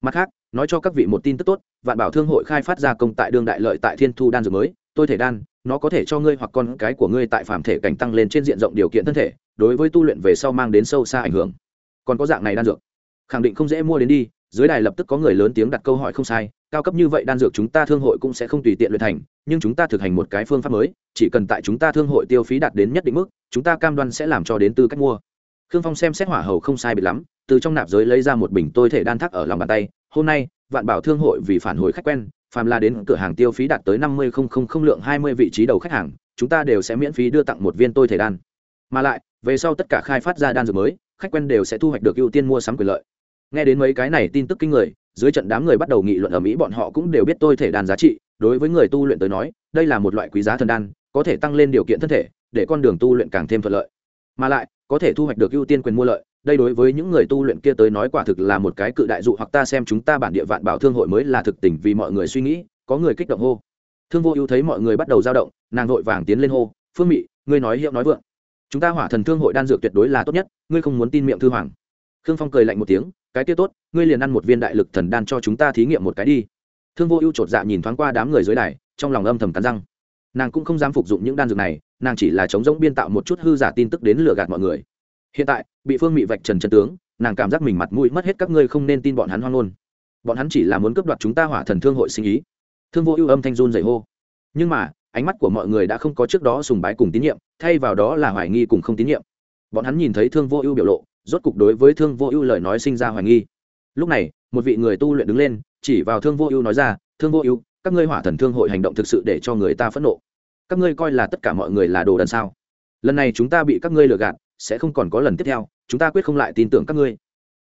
Mặt khác, nói cho các vị một tin tức tốt, vạn bảo thương hội khai phát ra công tại đương đại lợi tại thiên thu đan dược mới, tôi thể đan, nó có thể cho ngươi hoặc con cái của ngươi tại phạm thể cảnh tăng lên trên diện rộng điều kiện thân thể, đối với tu luyện về sau mang đến sâu xa ảnh hưởng. Còn có dạng này đan dược. Khẳng định không dễ mua đến đi, dưới đài lập tức có người lớn tiếng đặt câu hỏi không sai, cao cấp như vậy đan dược chúng ta thương hội cũng sẽ không tùy tiện luyện thành nhưng chúng ta thực hành một cái phương pháp mới, chỉ cần tại chúng ta thương hội tiêu phí đạt đến nhất định mức, chúng ta cam đoan sẽ làm cho đến tư cách mua. Khương phong xem xét hỏa hầu không sai biệt lắm, từ trong nạp giới lấy ra một bình tôi thể đan thắc ở lòng bàn tay, hôm nay, vạn bảo thương hội vì phản hồi khách quen, phàm là đến cửa hàng tiêu phí đạt tới năm mươi không không không lượng hai mươi vị trí đầu khách hàng, chúng ta đều sẽ miễn phí đưa tặng một viên tôi thể đan. Mà lại, về sau tất cả khai phát ra đan dược mới, khách quen đều sẽ thu hoạch được ưu tiên mua sắm quyền lợi. Nghe đến mấy cái này tin tức kinh người, dưới trận đám người bắt đầu nghị luận ở mỹ bọn họ cũng đều biết tôi thể đan giá trị đối với người tu luyện tới nói, đây là một loại quý giá thần đan, có thể tăng lên điều kiện thân thể, để con đường tu luyện càng thêm thuận lợi. Mà lại, có thể thu hoạch được ưu tiên quyền mua lợi, đây đối với những người tu luyện kia tới nói quả thực là một cái cự đại dụ hoặc ta xem chúng ta bản địa vạn bảo thương hội mới là thực tình vì mọi người suy nghĩ, có người kích động hô. Thương vô ưu thấy mọi người bắt đầu dao động, nàng vội vàng tiến lên hô, phương mị, ngươi nói hiệu nói vượng. Chúng ta hỏa thần thương hội đan dược tuyệt đối là tốt nhất, ngươi không muốn tin miệng thư hoàng. Khương phong cười lạnh một tiếng, cái kia tốt, ngươi liền ăn một viên đại lực thần đan cho chúng ta thí nghiệm một cái đi thương vô ưu chột dạ nhìn thoáng qua đám người dưới đài, trong lòng âm thầm cắn răng. Nàng cũng không dám phục dụng những đan dược này, nàng chỉ là chống rỗng biên tạo một chút hư giả tin tức đến lừa gạt mọi người. Hiện tại, bị phương mị vạch trần chân tướng, nàng cảm giác mình mặt mũi mất hết các ngươi không nên tin bọn hắn hoang ngôn bọn hắn chỉ là muốn cướp đoạt chúng ta hỏa thần thương hội sinh ý. Thương vô ưu âm thanh run dày hô. Nhưng mà, ánh mắt của mọi người đã không có trước đó sùng bái cùng tín nhiệm, thay vào đó là hoài nghi cùng không tín nhiệm. Bọn hắn nhìn thấy thương vô ưu biểu lộ, rốt cục đối với thương vô ưu lời nói sinh ra hoài nghi. Lúc này, một vị người tu luyện đứng lên chỉ vào thương vô ưu nói ra, thương vô ưu, các ngươi hỏa thần thương hội hành động thực sự để cho người ta phẫn nộ. Các ngươi coi là tất cả mọi người là đồ đần sao? Lần này chúng ta bị các ngươi lừa gạt, sẽ không còn có lần tiếp theo, chúng ta quyết không lại tin tưởng các ngươi.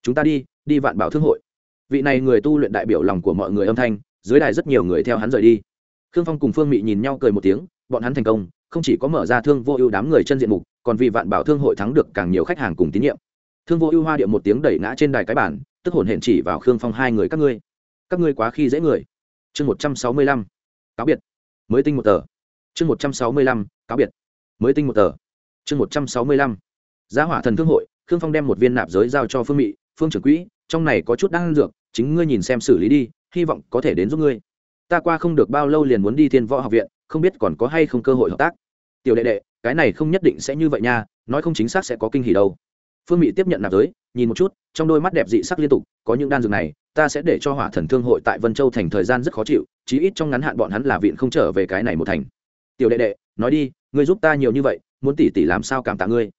Chúng ta đi đi vạn bảo thương hội. Vị này người tu luyện đại biểu lòng của mọi người âm thanh, dưới đài rất nhiều người theo hắn rời đi. Khương phong cùng phương mị nhìn nhau cười một tiếng, bọn hắn thành công, không chỉ có mở ra thương vô ưu đám người chân diện mục, còn vì vạn bảo thương hội thắng được càng nhiều khách hàng cùng tín nhiệm. Thương vô ưu hoa điệu một tiếng đẩy ngã trên đài cái bản tức hồn hển chỉ vào khương phong hai người các ngươi các ngươi quá khi dễ người. Chương một trăm sáu mươi lăm, cáo biệt. Mới tinh một tờ. Chương một trăm sáu mươi lăm, cáo biệt. Mới tinh một tờ. Chương một trăm sáu mươi lăm. Giá hỏa thần thương hội, khương phong đem một viên nạp giới giao cho phương mỹ phương trưởng quỹ, trong này có chút đang dược, chính ngươi nhìn xem xử lý đi, hy vọng có thể đến giúp ngươi. Ta qua không được bao lâu liền muốn đi thiên võ học viện, không biết còn có hay không cơ hội hợp tác. Tiểu đệ đệ, cái này không nhất định sẽ như vậy nha, nói không chính xác sẽ có kinh hỉ đâu. Phương mỹ tiếp nhận nạp giới, nhìn một chút, trong đôi mắt đẹp dị sắc liên tục, có những đan dược này ta sẽ để cho hỏa thần thương hội tại vân châu thành thời gian rất khó chịu, chí ít trong ngắn hạn bọn hắn là viện không trở về cái này một thành. Tiểu đệ đệ, nói đi, ngươi giúp ta nhiều như vậy, muốn tỷ tỷ làm sao cảm tạ ngươi?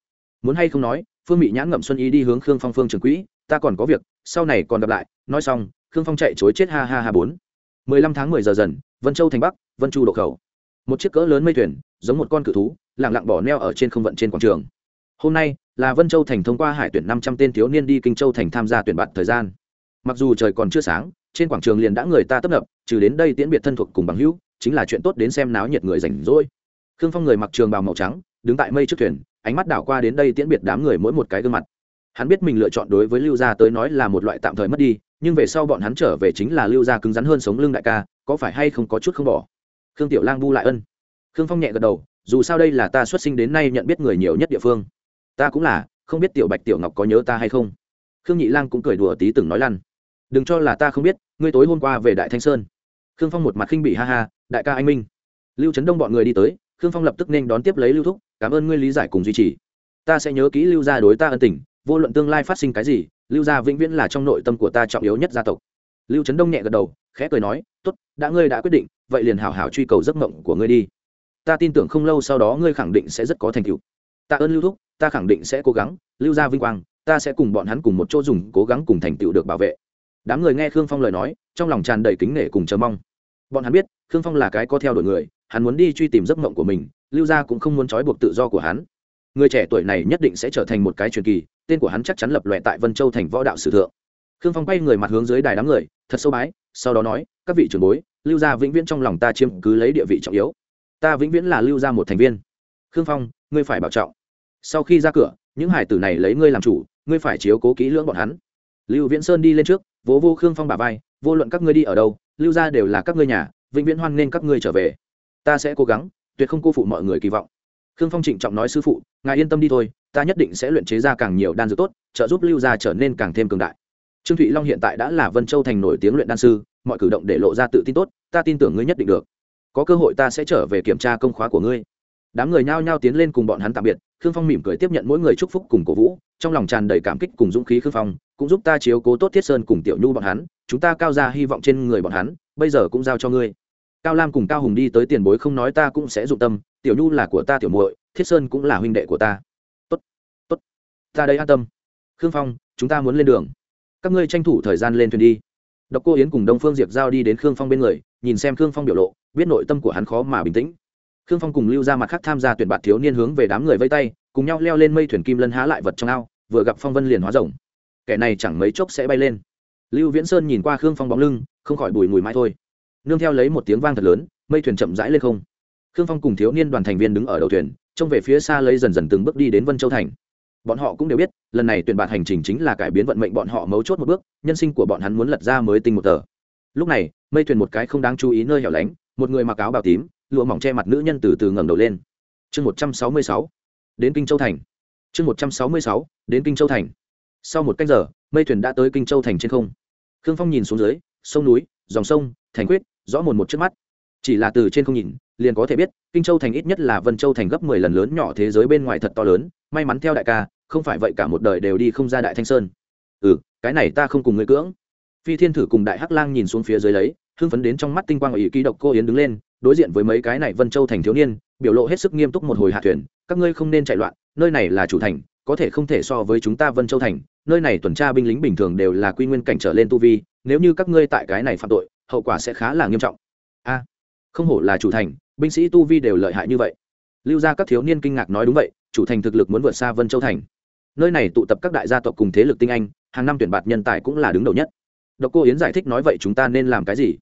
Muốn hay không nói, phương mỹ nhãn ngậm xuân ý đi hướng khương phong phương trường quỹ, ta còn có việc, sau này còn gặp lại, nói xong, khương phong chạy chối chết ha ha ha bốn. Mười lăm tháng mười giờ dần, vân châu thành bắc, vân chu độ khẩu. Một chiếc cỡ lớn mây thuyền, giống một con cự thú lẳng lặng bỏ neo ở trên không vận trên quảng trường. Hôm nay là vân châu thành thông qua hải tuyển năm trăm tên thiếu niên đi kinh châu thành tham gia tuyển bạn thời gian mặc dù trời còn chưa sáng, trên quảng trường liền đã người ta tấp nập, trừ đến đây tiễn biệt thân thuộc cùng bằng hữu, chính là chuyện tốt đến xem náo nhiệt người rảnh rỗi. Khương phong người mặc trường bào màu trắng, đứng tại mây trước thuyền, ánh mắt đảo qua đến đây tiễn biệt đám người mỗi một cái gương mặt. Hắn biết mình lựa chọn đối với lưu gia tới nói là một loại tạm thời mất đi, nhưng về sau bọn hắn trở về chính là lưu gia cứng rắn hơn sống lưng đại ca, có phải hay không có chút không bỏ? Khương tiểu lang bu lại ân. Khương phong nhẹ gật đầu, dù sao đây là ta xuất sinh đến nay nhận biết người nhiều nhất địa phương. Ta cũng là, không biết tiểu bạch tiểu ngọc có nhớ ta hay không? Khương nhị lang cũng cười đùa tí từng nói lăn đừng cho là ta không biết, ngươi tối hôm qua về đại thanh sơn. Khương phong một mặt khinh bị ha ha, đại ca anh minh. Lưu trấn đông bọn người đi tới, khương phong lập tức nên đón tiếp lấy lưu thúc, cảm ơn ngươi lý giải cùng duy trì. Ta sẽ nhớ kỹ lưu gia đối ta ân tình, vô luận tương lai phát sinh cái gì, lưu gia vĩnh viễn là trong nội tâm của ta trọng yếu nhất gia tộc. Lưu trấn đông nhẹ gật đầu, khẽ cười nói, tốt, đã ngươi đã quyết định, vậy liền hảo hảo truy cầu giấc mộng của ngươi đi. Ta tin tưởng không lâu sau đó ngươi khẳng định sẽ rất có thành tựu. Ta ơn lưu thúc, ta khẳng định sẽ cố gắng, lưu gia vinh quang, ta sẽ cùng bọn hắn cùng một chỗ dùng cố gắng cùng thành tựu được bảo vệ đám người nghe khương phong lời nói, trong lòng tràn đầy kính nể cùng chờ mong. Bọn hắn biết, khương phong là cái có theo đuổi người, hắn muốn đi truy tìm giấc mộng của mình, lưu gia cũng không muốn trói buộc tự do của hắn. Người trẻ tuổi này nhất định sẽ trở thành một cái truyền kỳ, tên của hắn chắc chắn lập lòe tại vân châu thành võ đạo sử thượng. Khương phong quay người mặt hướng dưới đài đám người, thật sâu bái, sau đó nói, các vị trưởng bối, lưu gia vĩnh viễn trong lòng ta chiếm cứ lấy địa vị trọng yếu. Ta vĩnh viễn là lưu gia một thành viên. Khương phong, ngươi phải bảo trọng. Sau khi ra cửa, những hải tử này lấy ngươi làm chủ, ngươi phải chiếu cố kỹ lưỡng bọn hắn. Lưu viễn sơn đi lên trước vỗ vô khương phong bà vai, vô luận các ngươi đi ở đâu, lưu gia đều là các ngươi nhà, vĩnh viễn hoan nên các ngươi trở về. Ta sẽ cố gắng, tuyệt không cô phụ mọi người kỳ vọng. Khương phong trịnh trọng nói, sư phụ, ngài yên tâm đi thôi, ta nhất định sẽ luyện chế ra càng nhiều đan dược tốt, trợ giúp lưu gia trở nên càng thêm cường đại. Trương thụy long hiện tại đã là vân châu thành nổi tiếng luyện đan sư, mọi cử động để lộ ra tự tin tốt, ta tin tưởng ngươi nhất định được. Có cơ hội ta sẽ trở về kiểm tra công khóa của ngươi. Đám người nhao nhao tiến lên cùng bọn hắn tạm biệt, khương phong mỉm cười tiếp nhận mỗi người chúc phúc cùng cổ vũ trong lòng tràn đầy cảm kích cùng dũng khí khương phong, cũng giúp ta chiếu cố tốt thiết sơn cùng tiểu nhu bọn hắn, chúng ta cao ra hy vọng trên người bọn hắn, bây giờ cũng giao cho ngươi. Cao lam cùng cao hùng đi tới tiền bối không nói ta cũng sẽ dụng tâm, tiểu nhu là của ta tiểu muội, thiết sơn cũng là huynh đệ của ta. Tốt tốt, ta đây an tâm. Khương phong, chúng ta muốn lên đường. Các ngươi tranh thủ thời gian lên thuyền đi. Độc cô yến cùng đông phương diệp giao đi đến khương phong bên người, nhìn xem khương phong biểu lộ, biết nội tâm của hắn khó mà bình tĩnh. Khương phong cùng lưu ra mặt khác tham gia tuyển bạt thiếu niên hướng về đám người vây tay, cùng nhau leo lên mây thuyền kim lân há lại vật trong ao vừa gặp phong vân liền hóa rồng. Kẻ này chẳng mấy chốc sẽ bay lên. Lưu viễn sơn nhìn qua khương phong bóng lưng, không khỏi bùi mùi mãi thôi. Nương theo lấy một tiếng vang thật lớn, mây thuyền chậm rãi lên không. Khương phong cùng thiếu niên đoàn thành viên đứng ở đầu thuyền, trông về phía xa lấy dần dần từng bước đi đến vân châu thành. Bọn họ cũng đều biết, lần này tuyển bạt hành trình chính là cải biến vận mệnh bọn họ mấu chốt một bước, nhân sinh của bọn hắn muốn lật ra mới tinh một tờ. Lúc này, mây thuyền một cái không đáng chú ý nơi hẻo lánh, một người mặc áo bào tím, lụa mỏng che mặt nữ nhân từ từ ngẩng đầu lên. Chương một trăm sáu mươi sáu, đến kinh châu thành chương một trăm sáu mươi sáu, đến kinh châu thành. Sau một canh giờ, mây thuyền đã tới kinh châu thành trên không. Khương phong nhìn xuống dưới, sông núi, dòng sông, thành quyết rõ mồn một trước mắt. Chỉ là từ trên không nhìn, liền có thể biết, kinh châu thành ít nhất là vân châu thành gấp mười lần lớn nhỏ thế giới bên ngoài thật to lớn, may mắn theo đại ca, không phải vậy cả một đời đều đi không ra đại thanh sơn. Ừ cái này ta không cùng người cưỡng. Phi thiên thử cùng đại hắc lang nhìn xuống phía dưới lấy, hưng phấn đến trong mắt tinh quang ở ý ký độc cô yến đứng lên, đối diện với mấy cái này vân châu thành thiếu niên, biểu lộ hết sức nghiêm túc một hồi hạ thuyền các ngươi không nên chạy loạn, nơi này là chủ thành, có thể không thể so với chúng ta vân châu thành, nơi này tuần tra binh lính bình thường đều là quy nguyên cảnh trở lên tu vi, nếu như các ngươi tại cái này phạm tội, hậu quả sẽ khá là nghiêm trọng. A, không hổ là chủ thành, binh sĩ tu vi đều lợi hại như vậy. Lưu ra các thiếu niên kinh ngạc nói đúng vậy, chủ thành thực lực muốn vượt xa vân châu thành. Nơi này tụ tập các đại gia tộc cùng thế lực tinh anh, hàng năm tuyển bạt nhân tài cũng là đứng đầu nhất. Đ ộ c cô yến giải thích nói vậy chúng ta nên làm cái gì?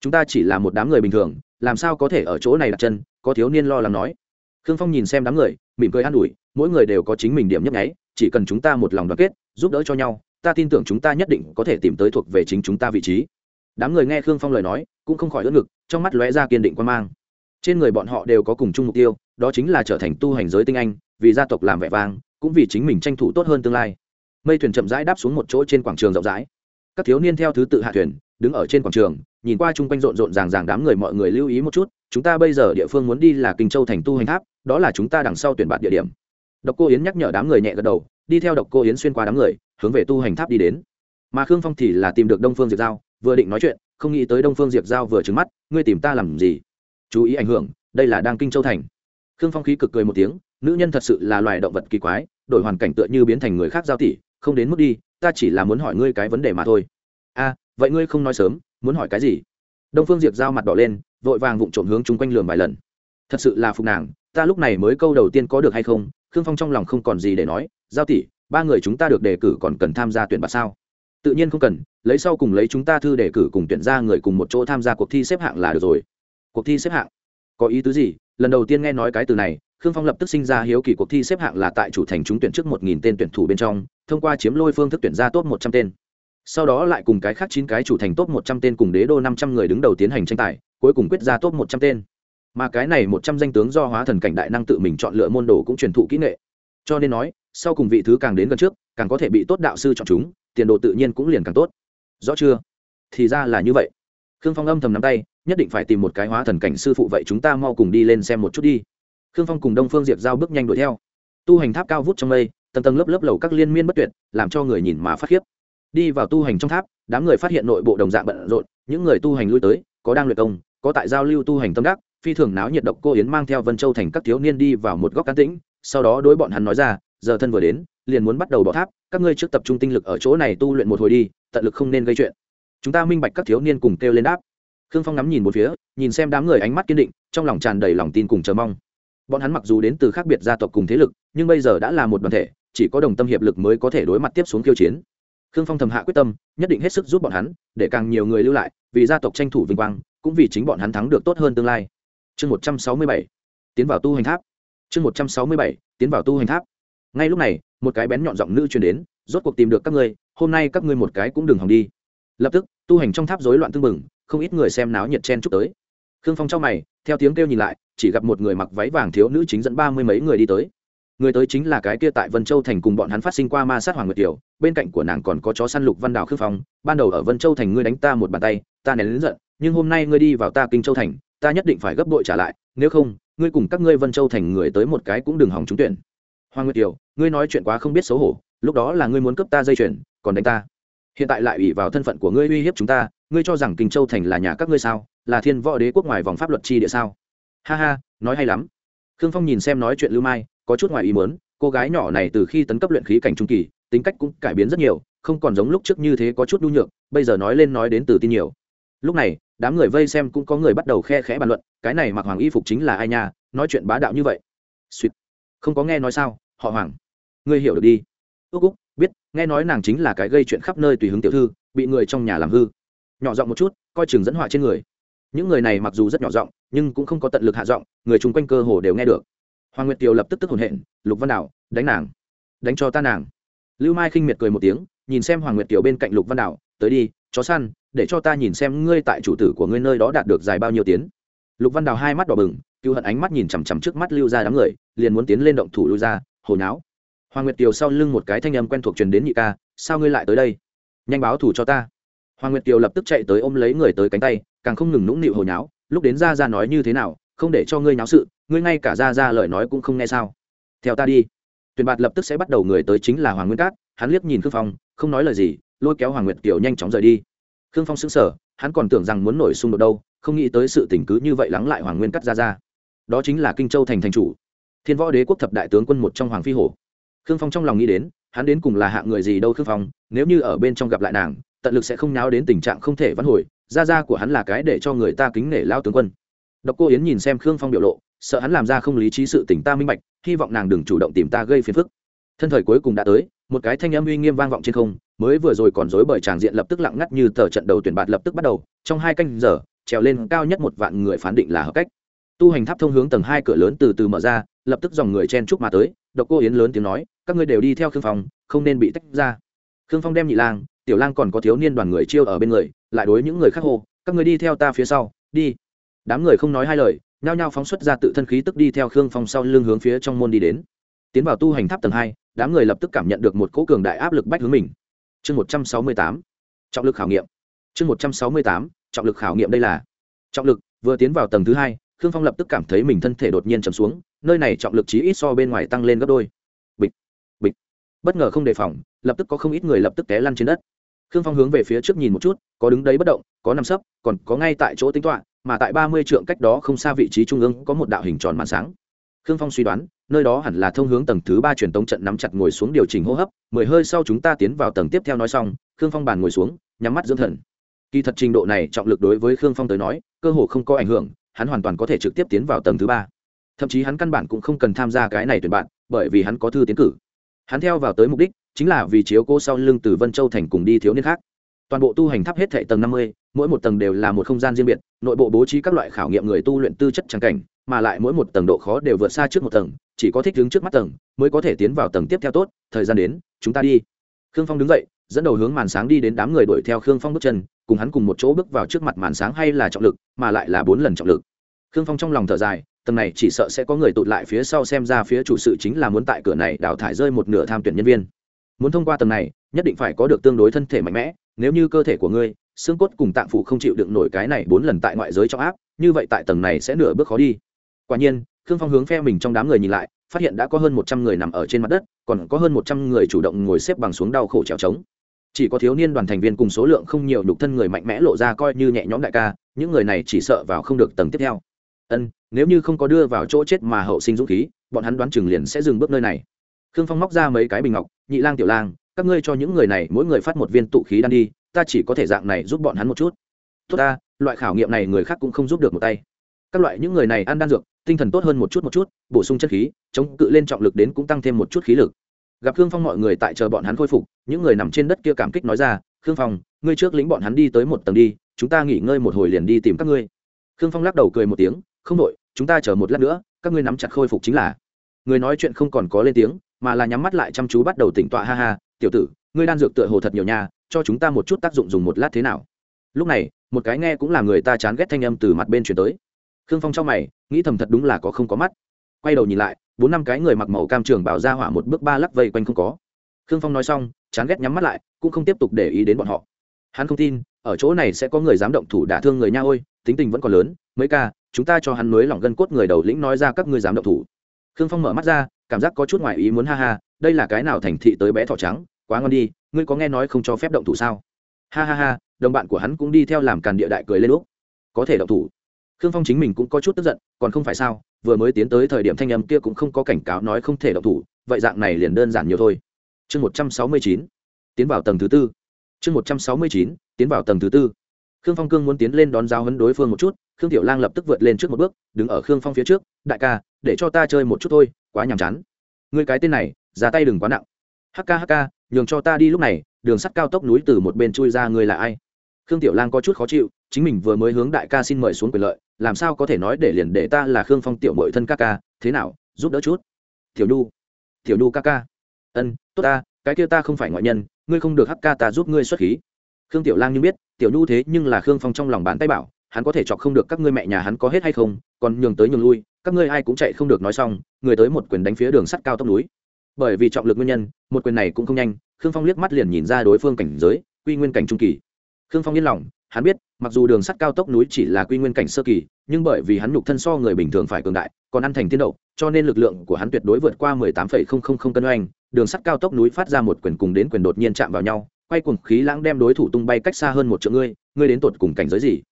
Chúng ta chỉ là một đám người bình thường, làm sao có thể ở chỗ này đặt chân, có thiếu niên lo lắng nói khương phong nhìn xem đám người, mỉm cười an ủi, mỗi người đều có chính mình điểm nhấp nháy, chỉ cần chúng ta một lòng đoàn kết, giúp đỡ cho nhau, ta tin tưởng chúng ta nhất định có thể tìm tới thuộc về chính chúng ta vị trí. Đám người nghe khương phong lời nói, cũng không khỏi ớt ngực, trong mắt lóe ra kiên định quan mang. Trên người bọn họ đều có cùng chung mục tiêu, đó chính là trở thành tu hành giới tinh anh, vì gia tộc làm vẻ vang, cũng vì chính mình tranh thủ tốt hơn tương lai. Mây thuyền chậm rãi đáp xuống một chỗ trên quảng trường rộng rãi. Các thiếu niên theo thứ tự hạ thuyền, đứng ở trên quảng trường, nhìn qua chung quanh rộn rộn ràng ràng đám người mọi người lưu ý một chút, chúng ta bây giờ địa phương muốn đi là kinh châu thành tu hành tháp đó là chúng ta đằng sau tuyển bạt địa điểm. Độc cô yến nhắc nhở đám người nhẹ gật đầu, đi theo độc cô yến xuyên qua đám người, hướng về tu hành tháp đi đến. Mà khương phong thì là tìm được đông phương diệp giao, vừa định nói chuyện, không nghĩ tới đông phương diệp giao vừa trứng mắt, ngươi tìm ta làm gì? Chú ý ảnh hưởng, đây là đang kinh châu thành. Khương phong khí cực cười một tiếng, nữ nhân thật sự là loài động vật kỳ quái, đổi hoàn cảnh tựa như biến thành người khác giao tỷ, không đến mức đi, ta chỉ là muốn hỏi ngươi cái vấn đề mà thôi. A, vậy ngươi không nói sớm, muốn hỏi cái gì? Đông phương diệp giao mặt đỏ lên, vội vàng vụng trộm hướng chung quanh lường vài lần. Thật sự là phục nàng ta lúc này mới câu đầu tiên có được hay không, khương phong trong lòng không còn gì để nói, giao tỷ, ba người chúng ta được đề cử còn cần tham gia tuyển bạt sao? Tự nhiên không cần, lấy sau cùng lấy chúng ta thư đề cử cùng tuyển ra người cùng một chỗ tham gia cuộc thi xếp hạng là được rồi. Cuộc thi xếp hạng? Có ý tứ gì? Lần đầu tiên nghe nói cái từ này, khương phong lập tức sinh ra hiếu kỳ cuộc thi xếp hạng là tại chủ thành chúng tuyển trước một nghìn tên tuyển thủ bên trong, thông qua chiếm lôi phương thức tuyển ra top một trăm tên. Sau đó lại cùng cái khác chín cái chủ thành top một trăm tên cùng đế đô năm trăm người đứng đầu tiến hành tranh tài, cuối cùng quyết ra top một trăm tên mà cái này một trăm danh tướng do hóa thần cảnh đại năng tự mình chọn lựa môn đồ cũng truyền thụ kỹ nghệ. Cho nên nói, sau cùng vị thứ càng đến gần trước, càng có thể bị tốt đạo sư chọn chúng, tiền đồ tự nhiên cũng liền càng tốt. Rõ chưa? Thì ra là như vậy. Khương phong âm thầm nắm tay, nhất định phải tìm một cái hóa thần cảnh sư phụ vậy chúng ta mau cùng đi lên xem một chút đi. Khương phong cùng đông phương diệp giao bước nhanh đuổi theo. Tu hành tháp cao vút trong mây, tầng tầng lớp lớp lầu các liên miên bất tuyệt, làm cho người nhìn mà phát khiếp. Đi vào tu hành trong tháp, đám người phát hiện nội bộ đồng dạng bận rộn, những người tu hành lui tới, có đang luyện công, có tại giao lưu tu hành tâm đắc phi thường náo nhiệt độc cô yến mang theo vân châu thành các thiếu niên đi vào một góc cán tĩnh, sau đó đối bọn hắn nói ra, giờ thân vừa đến, liền muốn bắt đầu bỏ tháp, các ngươi trước tập trung tinh lực ở chỗ này tu luyện một hồi đi, tận lực không nên gây chuyện. Chúng ta minh bạch các thiếu niên cùng kêu lên đáp. Khương phong ngắm nhìn một phía, nhìn xem đám người ánh mắt kiên định, trong lòng tràn đầy lòng tin cùng chờ mong. Bọn hắn mặc dù đến từ khác biệt gia tộc cùng thế lực, nhưng bây giờ đã là một đoàn thể, chỉ có đồng tâm hiệp lực mới có thể đối mặt tiếp xuống khiêu chiến. Khương phong thầm hạ quyết tâm, nhất định hết sức giúp bọn hắn, để càng nhiều người lưu lại, vì gia tộc tranh thủ vinh quang, cũng vì chính bọn hắn thắng được tốt hơn tương lai chương một trăm sáu mươi bảy, tiến vào tu hành tháp. Chương một trăm sáu mươi bảy, tiến vào tu hành tháp. Ngay lúc này, một cái bén nhọn giọng nữ truyền đến, rốt cuộc tìm được các ngươi, hôm nay các ngươi một cái cũng đừng hòng đi. Lập tức, tu hành trong tháp rối loạn tưng mừng không ít người xem náo nhiệt chen chúc tới. Khương phong trong mày, theo tiếng kêu nhìn lại, chỉ gặp một người mặc váy vàng thiếu nữ chính dẫn ba mươi mấy người đi tới. Người tới chính là cái kia tại vân châu thành cùng bọn hắn phát sinh qua ma sát hoàng nguyệt tiểu, bên cạnh của nàng còn có chó săn lục văn đào khương phong, ban đầu ở vân châu thành ngươi đánh ta một bàn tay, ta nén lớn giận, nhưng hôm nay ngươi đi vào ta kinh châu thành ta nhất định phải gấp bội trả lại, nếu không, ngươi cùng các ngươi vân châu thành người tới một cái cũng đừng hỏng trúng tuyển. Hoàng nguyệt kiều, ngươi nói chuyện quá không biết xấu hổ, lúc đó là ngươi muốn cướp ta dây chuyền, còn đánh ta. Hiện tại lại ủy vào thân phận của ngươi uy hiếp chúng ta, ngươi cho rằng kinh châu thành là nhà các ngươi sao, là thiên võ đế quốc ngoài vòng pháp luật chi địa sao? Ha ha, nói hay lắm. Khương phong nhìn xem nói chuyện lưu mai, có chút ngoài ý muốn, cô gái nhỏ này từ khi tấn cấp luyện khí cảnh trung kỳ, tính cách cũng cải biến rất nhiều, không còn giống lúc trước như thế có chút nhu nhược, bây giờ nói lên nói đến từ tin nhiều. Lúc này đám người vây xem cũng có người bắt đầu khe khẽ bàn luận, cái này mặc hoàng y phục chính là ai nha, nói chuyện bá đạo như vậy. Suýt không có nghe nói sao, họ hoàng. Ngươi hiểu được đi. Ước úc, biết, nghe nói nàng chính là cái gây chuyện khắp nơi tùy hứng tiểu thư, bị người trong nhà làm hư. Nhỏ giọng một chút, coi chừng dẫn họa trên người. Những người này mặc dù rất nhỏ giọng, nhưng cũng không có tận lực hạ giọng, người chung quanh cơ hồ đều nghe được. Hoàng nguyệt tiều lập tức tức hồn hện, lục văn đảo, đánh nàng. Đánh cho ta nàng. Lưu mai khinh miệt cười một tiếng, nhìn xem hoàng nguyệt tiều bên cạnh lục văn đảo, tới đi, chó săn để cho ta nhìn xem ngươi tại chủ tử của ngươi nơi đó đạt được dài bao nhiêu tiến. Lục văn đào hai mắt đỏ bừng, cựu hận ánh mắt nhìn chằm chằm trước mắt lưu ra đám người, liền muốn tiến lên động thủ lưu ra hồi náo hoàng nguyệt kiều sau lưng một cái thanh âm quen thuộc truyền đến nhị ca, sao ngươi lại tới đây? Nhanh báo thủ cho ta. Hoàng nguyệt kiều lập tức chạy tới ôm lấy người tới cánh tay, càng không ngừng nũng nịu hồi nháo, lúc đến ra ra nói như thế nào, không để cho ngươi nháo sự, ngươi ngay cả ra ra lời nói cũng không nghe sao. Theo ta đi. Tuyền bạt lập tức sẽ bắt đầu người tới chính là hoàng nguyên cát, hắn liếc nhìn khương phong, không nói lời gì, lôi kéo hoàng nguyệt kiều nhanh chóng rời đi khương phong sững sờ, hắn còn tưởng rằng muốn nổi xung đột đâu, không nghĩ tới sự tình cứ như vậy lắng lại hoàng nguyên cắt ra ra. Đó chính là kinh châu thành thành chủ, thiên võ đế quốc thập đại tướng quân một trong hoàng phi hổ. Khương phong trong lòng nghĩ đến, hắn đến cùng là hạng người gì đâu khương phong, nếu như ở bên trong gặp lại nàng, tận lực sẽ không náo đến tình trạng không thể vãn hồi, Ra ra của hắn là cái để cho người ta kính nể lao tướng quân. Độc cô yến nhìn xem khương phong biểu lộ, sợ hắn làm ra không lý trí sự tình ta minh bạch, hy vọng nàng đừng chủ động tìm ta gây phiền phức. Thân thời cuối cùng đã tới, một cái thanh âm uy nghiêm vang vọng trên không mới vừa rồi còn dối bởi tràng diện lập tức lặng ngắt như tờ trận đầu tuyển bạt lập tức bắt đầu, trong hai canh giờ, trèo lên cao nhất một vạn người phán định là hợp cách. Tu hành tháp thông hướng tầng hai cửa lớn từ từ mở ra, lập tức dòng người chen chúc mà tới, độc cô yến lớn tiếng nói, các ngươi đều đi theo khương phong, không nên bị tách ra. Khương phong đem nhị lang, tiểu lang còn có thiếu niên đoàn người chiêu ở bên người, lại đối những người khác hô, các ngươi đi theo ta phía sau, đi. Đám người không nói hai lời, nhao nhao phóng xuất ra tự thân khí tức đi theo khương phong sau lưng hướng phía trong môn đi đến. Tiến vào tu hành tháp tầng hai, đám người lập tức cảm nhận được một cỗ cường đại áp lực bách hướng mình chương một trăm sáu mươi tám, trọng lực khảo nghiệm. Chương một trăm sáu mươi tám, trọng lực khảo nghiệm đây là. Trọng lực, vừa tiến vào tầng thứ hai, khương phong lập tức cảm thấy mình thân thể đột nhiên chầm xuống, nơi này trọng lực chí ít so bên ngoài tăng lên gấp đôi. Bịch bịch. Bất ngờ không đề phòng, lập tức có không ít người lập tức té lăn trên đất. Khương phong hướng về phía trước nhìn một chút, có đứng đấy bất động, có nằm sấp, còn có ngay tại chỗ tính toạ mà tại ba mươi trượng cách đó không xa vị trí trung ương có một đạo hình tròn màn sáng khương phong suy đoán, nơi đó hẳn là thông hướng tầng thứ ba truyền tống trận nắm chặt ngồi xuống điều chỉnh hô hấp, mười hơi sau chúng ta tiến vào tầng tiếp theo nói xong, khương phong bàn ngồi xuống, nhắm mắt dưỡng thần. Kỳ thật trình độ này trọng lực đối với khương phong tới nói, cơ hồ không có ảnh hưởng, hắn hoàn toàn có thể trực tiếp tiến vào tầng thứ ba. Thậm chí hắn căn bản cũng không cần tham gia cái này tuyển bạn, bởi vì hắn có thư tiến cử. Hắn theo vào tới mục đích, chính là vì chiếu cô sau lưng từ vân châu thành cùng đi thiếu niên khác. Toàn bộ tu hành tháp hết thệ tầng năm mươi, mỗi một tầng đều là một không gian riêng biệt, nội bộ bố trí các loại khảo nghiệm người tu luyện tư chất trang cảnh mà lại mỗi một tầng độ khó đều vượt xa trước một tầng, chỉ có thích đứng trước mắt tầng mới có thể tiến vào tầng tiếp theo tốt, thời gian đến, chúng ta đi. Khương phong đứng dậy, dẫn đầu hướng màn sáng đi đến đám người đuổi theo khương phong bước chân, cùng hắn cùng một chỗ bước vào trước mặt màn sáng hay là trọng lực, mà lại là bốn lần trọng lực. Khương phong trong lòng thở dài, tầng này chỉ sợ sẽ có người tụt lại phía sau xem ra phía chủ sự chính là muốn tại cửa này đào thải rơi một nửa tham tuyển nhân viên. Muốn thông qua tầng này, nhất định phải có được tương đối thân thể mạnh mẽ, nếu như cơ thể của ngươi, xương cốt cùng tạng phủ không chịu đựng nổi cái này bốn lần tại ngoại giới trong áp, như vậy tại tầng này sẽ nửa bước khó đi quả nhiên, khương phong hướng phe mình trong đám người nhìn lại, phát hiện đã có hơn một trăm người nằm ở trên mặt đất, còn có hơn một trăm người chủ động ngồi xếp bằng xuống đau khổ trèo trống. Chỉ có thiếu niên đoàn thành viên cùng số lượng không nhiều nhục thân người mạnh mẽ lộ ra coi như nhẹ nhõm đại ca, những người này chỉ sợ vào không được tầng tiếp theo. Ân, nếu như không có đưa vào chỗ chết mà hậu sinh dũng khí, bọn hắn đoán chừng liền sẽ dừng bước nơi này. Khương phong móc ra mấy cái bình ngọc, nhị lang tiểu lang, các ngươi cho những người này mỗi người phát một viên tụ khí đan đi, ta chỉ có thể dạng này giúp bọn hắn một chút. Tốt ta, loại khảo nghiệm này người khác cũng không giúp được một tay các loại những người này ăn đan dược, tinh thần tốt hơn một chút một chút, bổ sung chất khí, chống cự lên trọng lực đến cũng tăng thêm một chút khí lực. Gặp khương phong mọi người tại chờ bọn hắn khôi phục, những người nằm trên đất kia cảm kích nói ra, khương phong, ngươi trước lĩnh bọn hắn đi tới một tầng đi, chúng ta nghỉ ngơi một hồi liền đi tìm các ngươi. Khương phong lắc đầu cười một tiếng, không đội chúng ta chờ một lát nữa, các ngươi nắm chặt khôi phục chính là. Người nói chuyện không còn có lên tiếng, mà là nhắm mắt lại chăm chú bắt đầu tỉnh tọa, ha ha, tiểu tử, ngươi đan dược tựa hồ thật nhiều nhà cho chúng ta một chút tác dụng dùng một lát thế nào? Lúc này, một cái nghe cũng là người ta chán ghét thanh âm từ mặt bên chuyển tới khương phong trong mày, nghĩ thầm thật đúng là có không có mắt. Quay đầu nhìn lại, bốn năm cái người mặc màu cam trường bảo ra hỏa một bước ba lắc vây quanh không có. Khương phong nói xong, chán ghét nhắm mắt lại, cũng không tiếp tục để ý đến bọn họ. Hắn không tin, ở chỗ này sẽ có người dám động thủ đả thương người nha ôi, tính tình vẫn còn lớn, mấy ca, chúng ta cho hắn nối lỏng gân cốt người đầu lĩnh nói ra các ngươi dám động thủ. Khương phong mở mắt ra, cảm giác có chút ngoài ý muốn ha ha, đây là cái nào thành thị tới bé thỏ trắng, quá ngon đi, ngươi có nghe nói không cho phép động thủ sao? Ha ha ha, đồng bạn của hắn cũng đi theo làm càn địa đại cười lên lúc có thể động thủ khương phong chính mình cũng có chút tức giận, còn không phải sao, vừa mới tiến tới thời điểm thanh âm kia cũng không có cảnh cáo nói không thể động thủ, vậy dạng này liền đơn giản nhiều thôi. Chương một trăm sáu mươi chín, tiến vào tầng thứ tư. Chương một trăm sáu mươi chín, tiến vào tầng thứ tư. Khương phong cương muốn tiến lên đón giáo hấn đối phương một chút, khương tiểu lang lập tức vượt lên trước một bước, đứng ở khương phong phía trước, đại ca, để cho ta chơi một chút thôi, quá nhàm chán. Ngươi cái tên này, ra tay đừng quá nặng. Hk hk nhường cho ta đi lúc này, đường sắt cao tốc núi từ một bên chui ra người là ai? Khương tiểu lang có chút khó chịu, chính mình vừa mới hướng đại ca xin mời xuống quyền lợi làm sao có thể nói để liền để ta là khương phong tiểu mội thân ca ca, thế nào, giúp đỡ chút. Tiểu nhu tiểu nhu ca ca. Ân, tốt ta, cái kia ta không phải ngoại nhân, ngươi không được hắc ca ta giúp ngươi xuất khí. Khương tiểu lang như biết, tiểu nhu thế nhưng là khương phong trong lòng bán tay bảo, hắn có thể chọc không được các ngươi mẹ nhà hắn có hết hay không, còn nhường tới nhường lui, các ngươi ai cũng chạy không được nói xong, người tới một quyền đánh phía đường sắt cao tốc núi. Bởi vì trọng lực nguyên nhân, một quyền này cũng không nhanh, khương phong liếc mắt liền nhìn ra đối phương cảnh giới, quy nguyên cảnh trung kỳ. Khương phong yên lòng hắn biết, mặc dù đường sắt cao tốc núi chỉ là quy nguyên cảnh sơ kỳ, nhưng bởi vì hắn nhục thân so người bình thường phải cường đại, còn ăn thành tiên đậu, cho nên lực lượng của hắn tuyệt đối vượt qua mười tám phẩy không không không cân oanh. Đường sắt cao tốc núi phát ra một quyền cùng đến quyền đột nhiên chạm vào nhau, quay cuồng khí lãng đem đối thủ tung bay cách xa hơn một triệu ngươi ngươi đến tột cùng cảnh giới gì?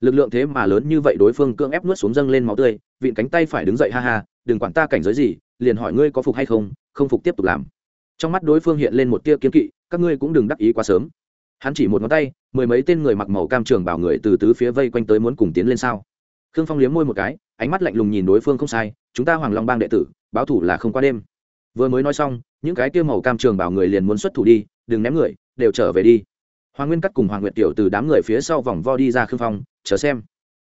Lực lượng thế mà lớn như vậy đối phương cưỡng ép nuốt xuống dâng lên máu tươi, vịn cánh tay phải đứng dậy ha ha, đừng quản ta cảnh giới gì, liền hỏi ngươi có phục hay không không phục tiếp tục làm. Trong mắt đối phương hiện lên một tia kiếm kỵ, các ngươi cũng đừng đắc ý quá sớm. Hắn chỉ một ngón tay mười mấy tên người mặc màu cam trường bảo người từ tứ phía vây quanh tới muốn cùng tiến lên sao? Khương phong liếm môi một cái, ánh mắt lạnh lùng nhìn đối phương không sai, chúng ta hoàng long bang đệ tử, báo thủ là không qua đêm. Vừa mới nói xong, những cái kia màu cam trường bảo người liền muốn xuất thủ đi, đừng ném người, đều trở về đi. Hoàng nguyên cắt cùng hoàng nguyệt tiểu từ đám người phía sau vòng vo đi ra khương phong, chờ xem.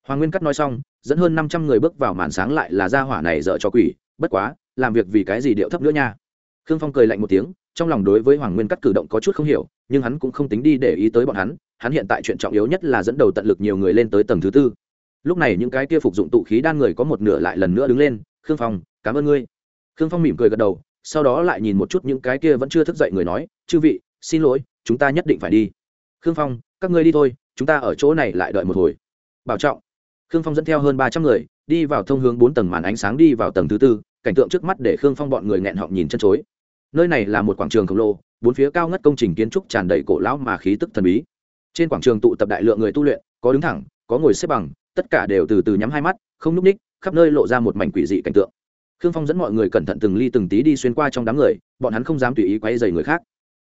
Hoàng nguyên cắt nói xong, dẫn hơn năm trăm người bước vào màn sáng lại là gia hỏa này dở cho quỷ, bất quá, làm việc vì cái gì điệu thấp nữa nha? Khương phong cười lạnh một tiếng, trong lòng đối với hoàng nguyên cắt cử động có chút không hiểu, nhưng hắn cũng không tính đi để ý tới bọn hắn hắn hiện tại chuyện trọng yếu nhất là dẫn đầu tận lực nhiều người lên tới tầng thứ tư. Lúc này những cái kia phục dụng tụ khí đan người có một nửa lại lần nữa đứng lên, khương phong, cảm ơn ngươi. Khương phong mỉm cười gật đầu, sau đó lại nhìn một chút những cái kia vẫn chưa thức dậy người nói, chư vị, xin lỗi, chúng ta nhất định phải đi. Khương phong, các ngươi đi thôi, chúng ta ở chỗ này lại đợi một hồi. Bảo trọng. Khương phong dẫn theo hơn ba trăm người, đi vào thông hướng bốn tầng màn ánh sáng đi vào tầng thứ tư, cảnh tượng trước mắt để khương phong bọn người nghẹn họng nhìn chân chối. Nơi này là một quảng trường khổng lồ, bốn phía cao ngất công trình kiến trúc tràn đầy cổ lão mà khí tức thần bí trên quảng trường tụ tập đại lượng người tu luyện, có đứng thẳng, có ngồi xếp bằng, tất cả đều từ từ nhắm hai mắt, không núp ních, khắp nơi lộ ra một mảnh quỷ dị cảnh tượng. Khương phong dẫn mọi người cẩn thận từng ly từng tí đi xuyên qua trong đám người, bọn hắn không dám tùy ý quay dày người khác.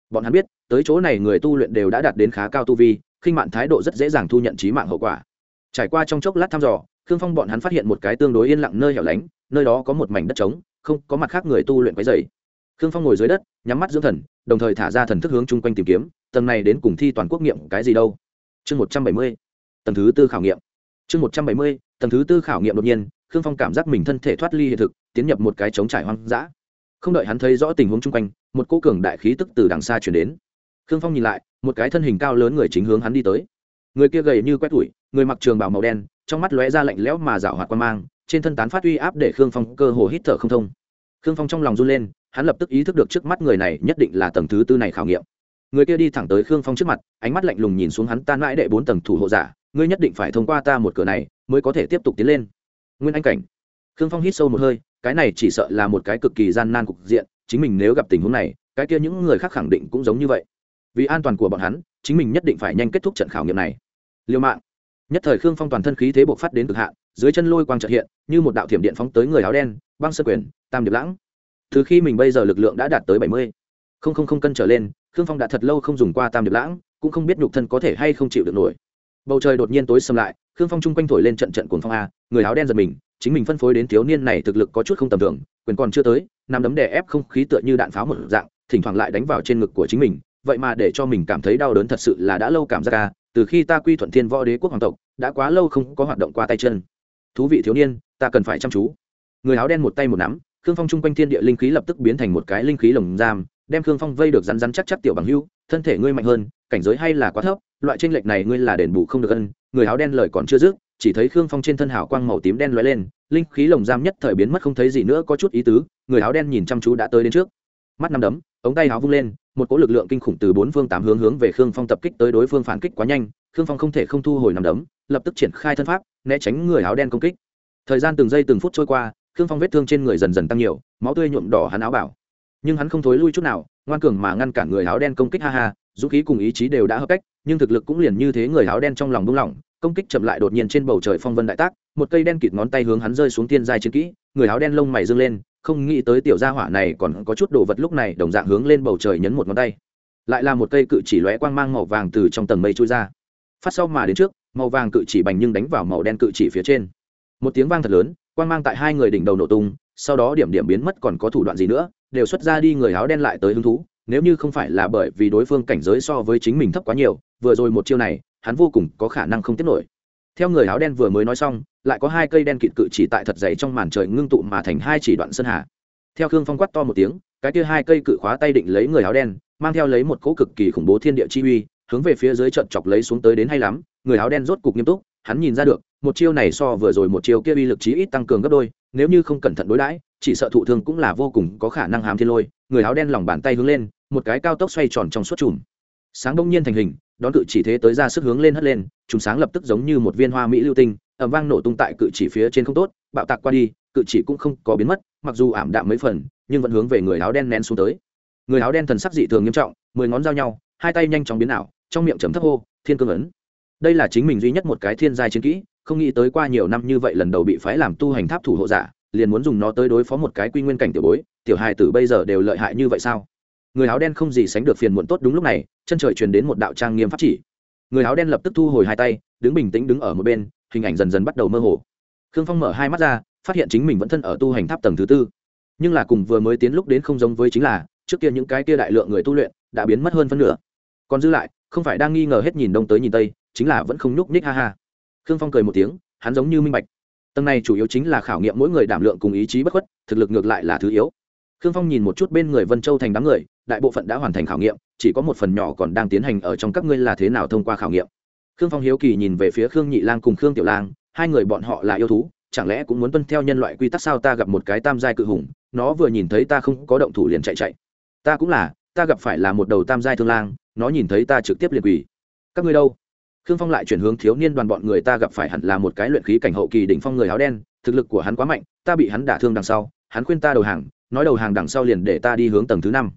Bọn hắn biết, tới chỗ này người tu luyện đều đã đạt đến khá cao tu vi, khinh mạn thái độ rất dễ dàng thu nhận trí mạng hậu quả. Trải qua trong chốc lát thăm dò, khương phong bọn hắn phát hiện một cái tương đối yên lặng nơi hẻo lánh, nơi đó có một mảnh đất trống, không có mặt khác người tu luyện quấy dày khương phong ngồi dưới đất, nhắm mắt dưỡng thần, đồng thời thả ra thần thức hướng chung quanh tìm kiếm tầng này đến cùng thi toàn quốc nghiệm cái gì đâu? Chương một trăm bảy mươi, tầng thứ tư khảo nghiệm. Chương một trăm bảy mươi, tầng thứ tư khảo nghiệm đột nhiên, khương phong cảm giác mình thân thể thoát ly hiện thực, tiến nhập một cái trống trải hoang dã. Không đợi hắn thấy rõ tình huống chung quanh, một cô cường đại khí tức từ đằng xa chuyển đến. Khương phong nhìn lại, một cái thân hình cao lớn người chính hướng hắn đi tới. Người kia gầy như quét tủi, người mặc trường bào màu đen, trong mắt lóe ra lạnh lẽo mà rảo hoạt quan mang, trên thân tán phát uy áp để khương phong cơ hồ hít thở không thông. Khương phong trong lòng run lên, hắn lập tức ý thức được trước mắt người này nhất định là tầng thứ tư này khảo nghiệm người kia đi thẳng tới khương phong trước mặt, ánh mắt lạnh lùng nhìn xuống hắn tan mãi đệ bốn tầng thủ hộ giả, ngươi nhất định phải thông qua ta một cửa này mới có thể tiếp tục tiến lên. Nguyên anh cảnh. Khương phong hít sâu một hơi, cái này chỉ sợ là một cái cực kỳ gian nan cục diện, chính mình nếu gặp tình huống này, cái kia những người khác khẳng định cũng giống như vậy. Vì an toàn của bọn hắn, chính mình nhất định phải nhanh kết thúc trận khảo nghiệm này. Liêu mạng. Nhất thời khương phong toàn thân khí thế bộc phát đến cực hạn, dưới chân lôi quang trợ hiện, như một đạo thiểm điện phóng tới người áo đen, băng sơ quyền, tam điệp lãng. Từ khi mình bây giờ lực lượng đã đạt tới bảy mươi, không không không cân trở lên khương phong đã thật lâu không dùng qua tam điệp lãng, cũng không biết nhục thân có thể hay không chịu được nổi. Bầu trời đột nhiên tối xâm lại, khương phong chung quanh thổi lên trận trận cuồng phong a, người áo đen giật mình, chính mình phân phối đến thiếu niên này thực lực có chút không tầm thường, quyền còn chưa tới nằm đấm đè ép không khí tựa như đạn pháo một dạng, thỉnh thoảng lại đánh vào trên ngực của chính mình, vậy mà để cho mình cảm thấy đau đớn thật sự là đã lâu cảm giác ca từ khi ta quy thuận thiên võ đế quốc hoàng tộc, đã quá lâu không có hoạt động qua tay chân. Thú vị thiếu niên, ta cần phải chăm chú. Người áo đen một tay một nắm, khương phong chung quanh thiên địa linh khí lập tức biến thành một cái linh khí lồng giam đem khương phong vây được rắn rắn chắc chắc tiểu bằng hưu thân thể ngươi mạnh hơn, cảnh giới hay là quá thấp, loại tranh lệch này ngươi là đền bù không được ân, người áo đen lời còn chưa dứt, chỉ thấy khương phong trên thân hào quang màu tím đen lóe lên, linh khí lồng giam nhất thời biến mất không thấy gì nữa, có chút ý tứ, người áo đen nhìn chăm chú đã tới đến trước. Mắt năm đấm, ống tay áo vung lên, một cỗ lực lượng kinh khủng từ bốn phương tám hướng hướng về khương phong tập kích tới đối phương phản kích quá nhanh, khương phong không thể không thu hồi năm đấm, lập tức triển khai thân pháp, né tránh người áo đen công kích. Thời gian từng giây từng phút trôi qua, khương phong vết thương trên người dần dần tăng nhiều, máu tươi nhuộm đỏ hắn áo bảo nhưng hắn không thối lui chút nào, ngoan cường mà ngăn cản người áo đen công kích, ha ha, dũng khí cùng ý chí đều đã hợp cách, nhưng thực lực cũng liền như thế, người áo đen trong lòng buông lỏng, công kích chậm lại đột nhiên trên bầu trời phong vân đại tác, một cây đen kịt ngón tay hướng hắn rơi xuống tiên giai chiến kỹ, người áo đen lông mày dâng lên, không nghĩ tới tiểu gia hỏa này còn có chút đồ vật lúc này đồng dạng hướng lên bầu trời nhấn một ngón tay. Lại là một cây cự chỉ lóe quang mang màu vàng từ trong tầng mây trôi ra. Phát sau mà đến trước, màu vàng cự chỉ bành nhưng đánh vào màu đen cự chỉ phía trên. Một tiếng vang thật lớn, quang mang tại hai người đỉnh đầu nổ tung, sau đó điểm điểm biến mất còn có thủ đoạn gì nữa đều xuất ra đi người áo đen lại tới hứng thú, nếu như không phải là bởi vì đối phương cảnh giới so với chính mình thấp quá nhiều, vừa rồi một chiêu này, hắn vô cùng có khả năng không tiếp nổi. Theo người áo đen vừa mới nói xong, lại có hai cây đen kịt cự chỉ tại thật dày trong màn trời ngưng tụ mà thành hai chỉ đoạn sơn hà. Theo khương phong quát to một tiếng, cái kia hai cây cự khóa tay định lấy người áo đen, mang theo lấy một cỗ cực kỳ khủng bố thiên địa chi uy, hướng về phía dưới trận chọc lấy xuống tới đến hay lắm, người áo đen rốt cục nghiêm túc, hắn nhìn ra được, một chiêu này so vừa rồi một chiêu kia uy lực chí ít tăng cường gấp đôi, nếu như không cẩn thận đối đãi chỉ sợ thụ thương cũng là vô cùng có khả năng hám thiên lôi, người áo đen lòng bàn tay hướng lên, một cái cao tốc xoay tròn trong suốt chùm. Sáng đông nhiên thành hình, đón cự chỉ thế tới ra sức hướng lên hất lên chúng sáng lập tức giống như một viên hoa mỹ lưu tinh ẩm vang nổ tung tại cự chỉ phía trên không tốt, bạo tạc qua đi, cự chỉ cũng không có biến mất, mặc dù ảm đạm mấy phần, nhưng vẫn hướng về người áo đen nén xuống tới. Người áo đen thần sắc dị thường nghiêm trọng, mười ngón giao nhau, hai tay nhanh chóng biến ảo, trong miệng chấm thấp hô, thiên cương ấn. Đây là chính mình duy nhất một cái thiên giai chiến kỹ, không nghĩ tới qua nhiều năm như vậy lần đầu bị phái làm tu hành tháp thủ hộ giả liền muốn dùng nó tới đối phó một cái quy nguyên cảnh tiểu bối, tiểu hài tử bây giờ đều lợi hại như vậy sao? Người áo đen không gì sánh được phiền muộn tốt đúng lúc này, chân trời truyền đến một đạo trang nghiêm pháp chỉ. Người áo đen lập tức thu hồi hai tay, đứng bình tĩnh đứng ở một bên, hình ảnh dần dần bắt đầu mơ hồ. Khương phong mở hai mắt ra, phát hiện chính mình vẫn thân ở tu hành tháp tầng thứ tư. Nhưng là cùng vừa mới tiến lúc đến không giống với chính là, trước kia những cái kia đại lượng người tu luyện, đã biến mất hơn phân nửa. Còn dư lại, không phải đang nghi ngờ hết nhìn đông tới nhìn tây, chính là vẫn không nhúc nhích ha ha. Khương phong cười một tiếng, hắn giống như minh bạch tầng này chủ yếu chính là khảo nghiệm mỗi người đảm lượng cùng ý chí bất khuất, thực lực ngược lại là thứ yếu. Khương phong nhìn một chút bên người vân châu thành đám người, đại bộ phận đã hoàn thành khảo nghiệm, chỉ có một phần nhỏ còn đang tiến hành ở trong các ngươi là thế nào thông qua khảo nghiệm. Khương phong hiếu kỳ nhìn về phía khương nhị lang cùng khương tiểu lang, hai người bọn họ là yêu thú, chẳng lẽ cũng muốn tuân theo nhân loại quy tắc sao? Ta gặp một cái tam giai cự hùng, nó vừa nhìn thấy ta không có động thủ liền chạy chạy. Ta cũng là, ta gặp phải là một đầu tam giai thương lang, nó nhìn thấy ta trực tiếp liền quỳ. Các ngươi đâu? Khương phong lại chuyển hướng thiếu niên đoàn bọn người ta gặp phải hẳn là một cái luyện khí cảnh hậu kỳ đỉnh phong người áo đen, thực lực của hắn quá mạnh, ta bị hắn đả thương đằng sau, hắn khuyên ta đầu hàng, nói đầu hàng đằng sau liền để ta đi hướng tầng thứ năm.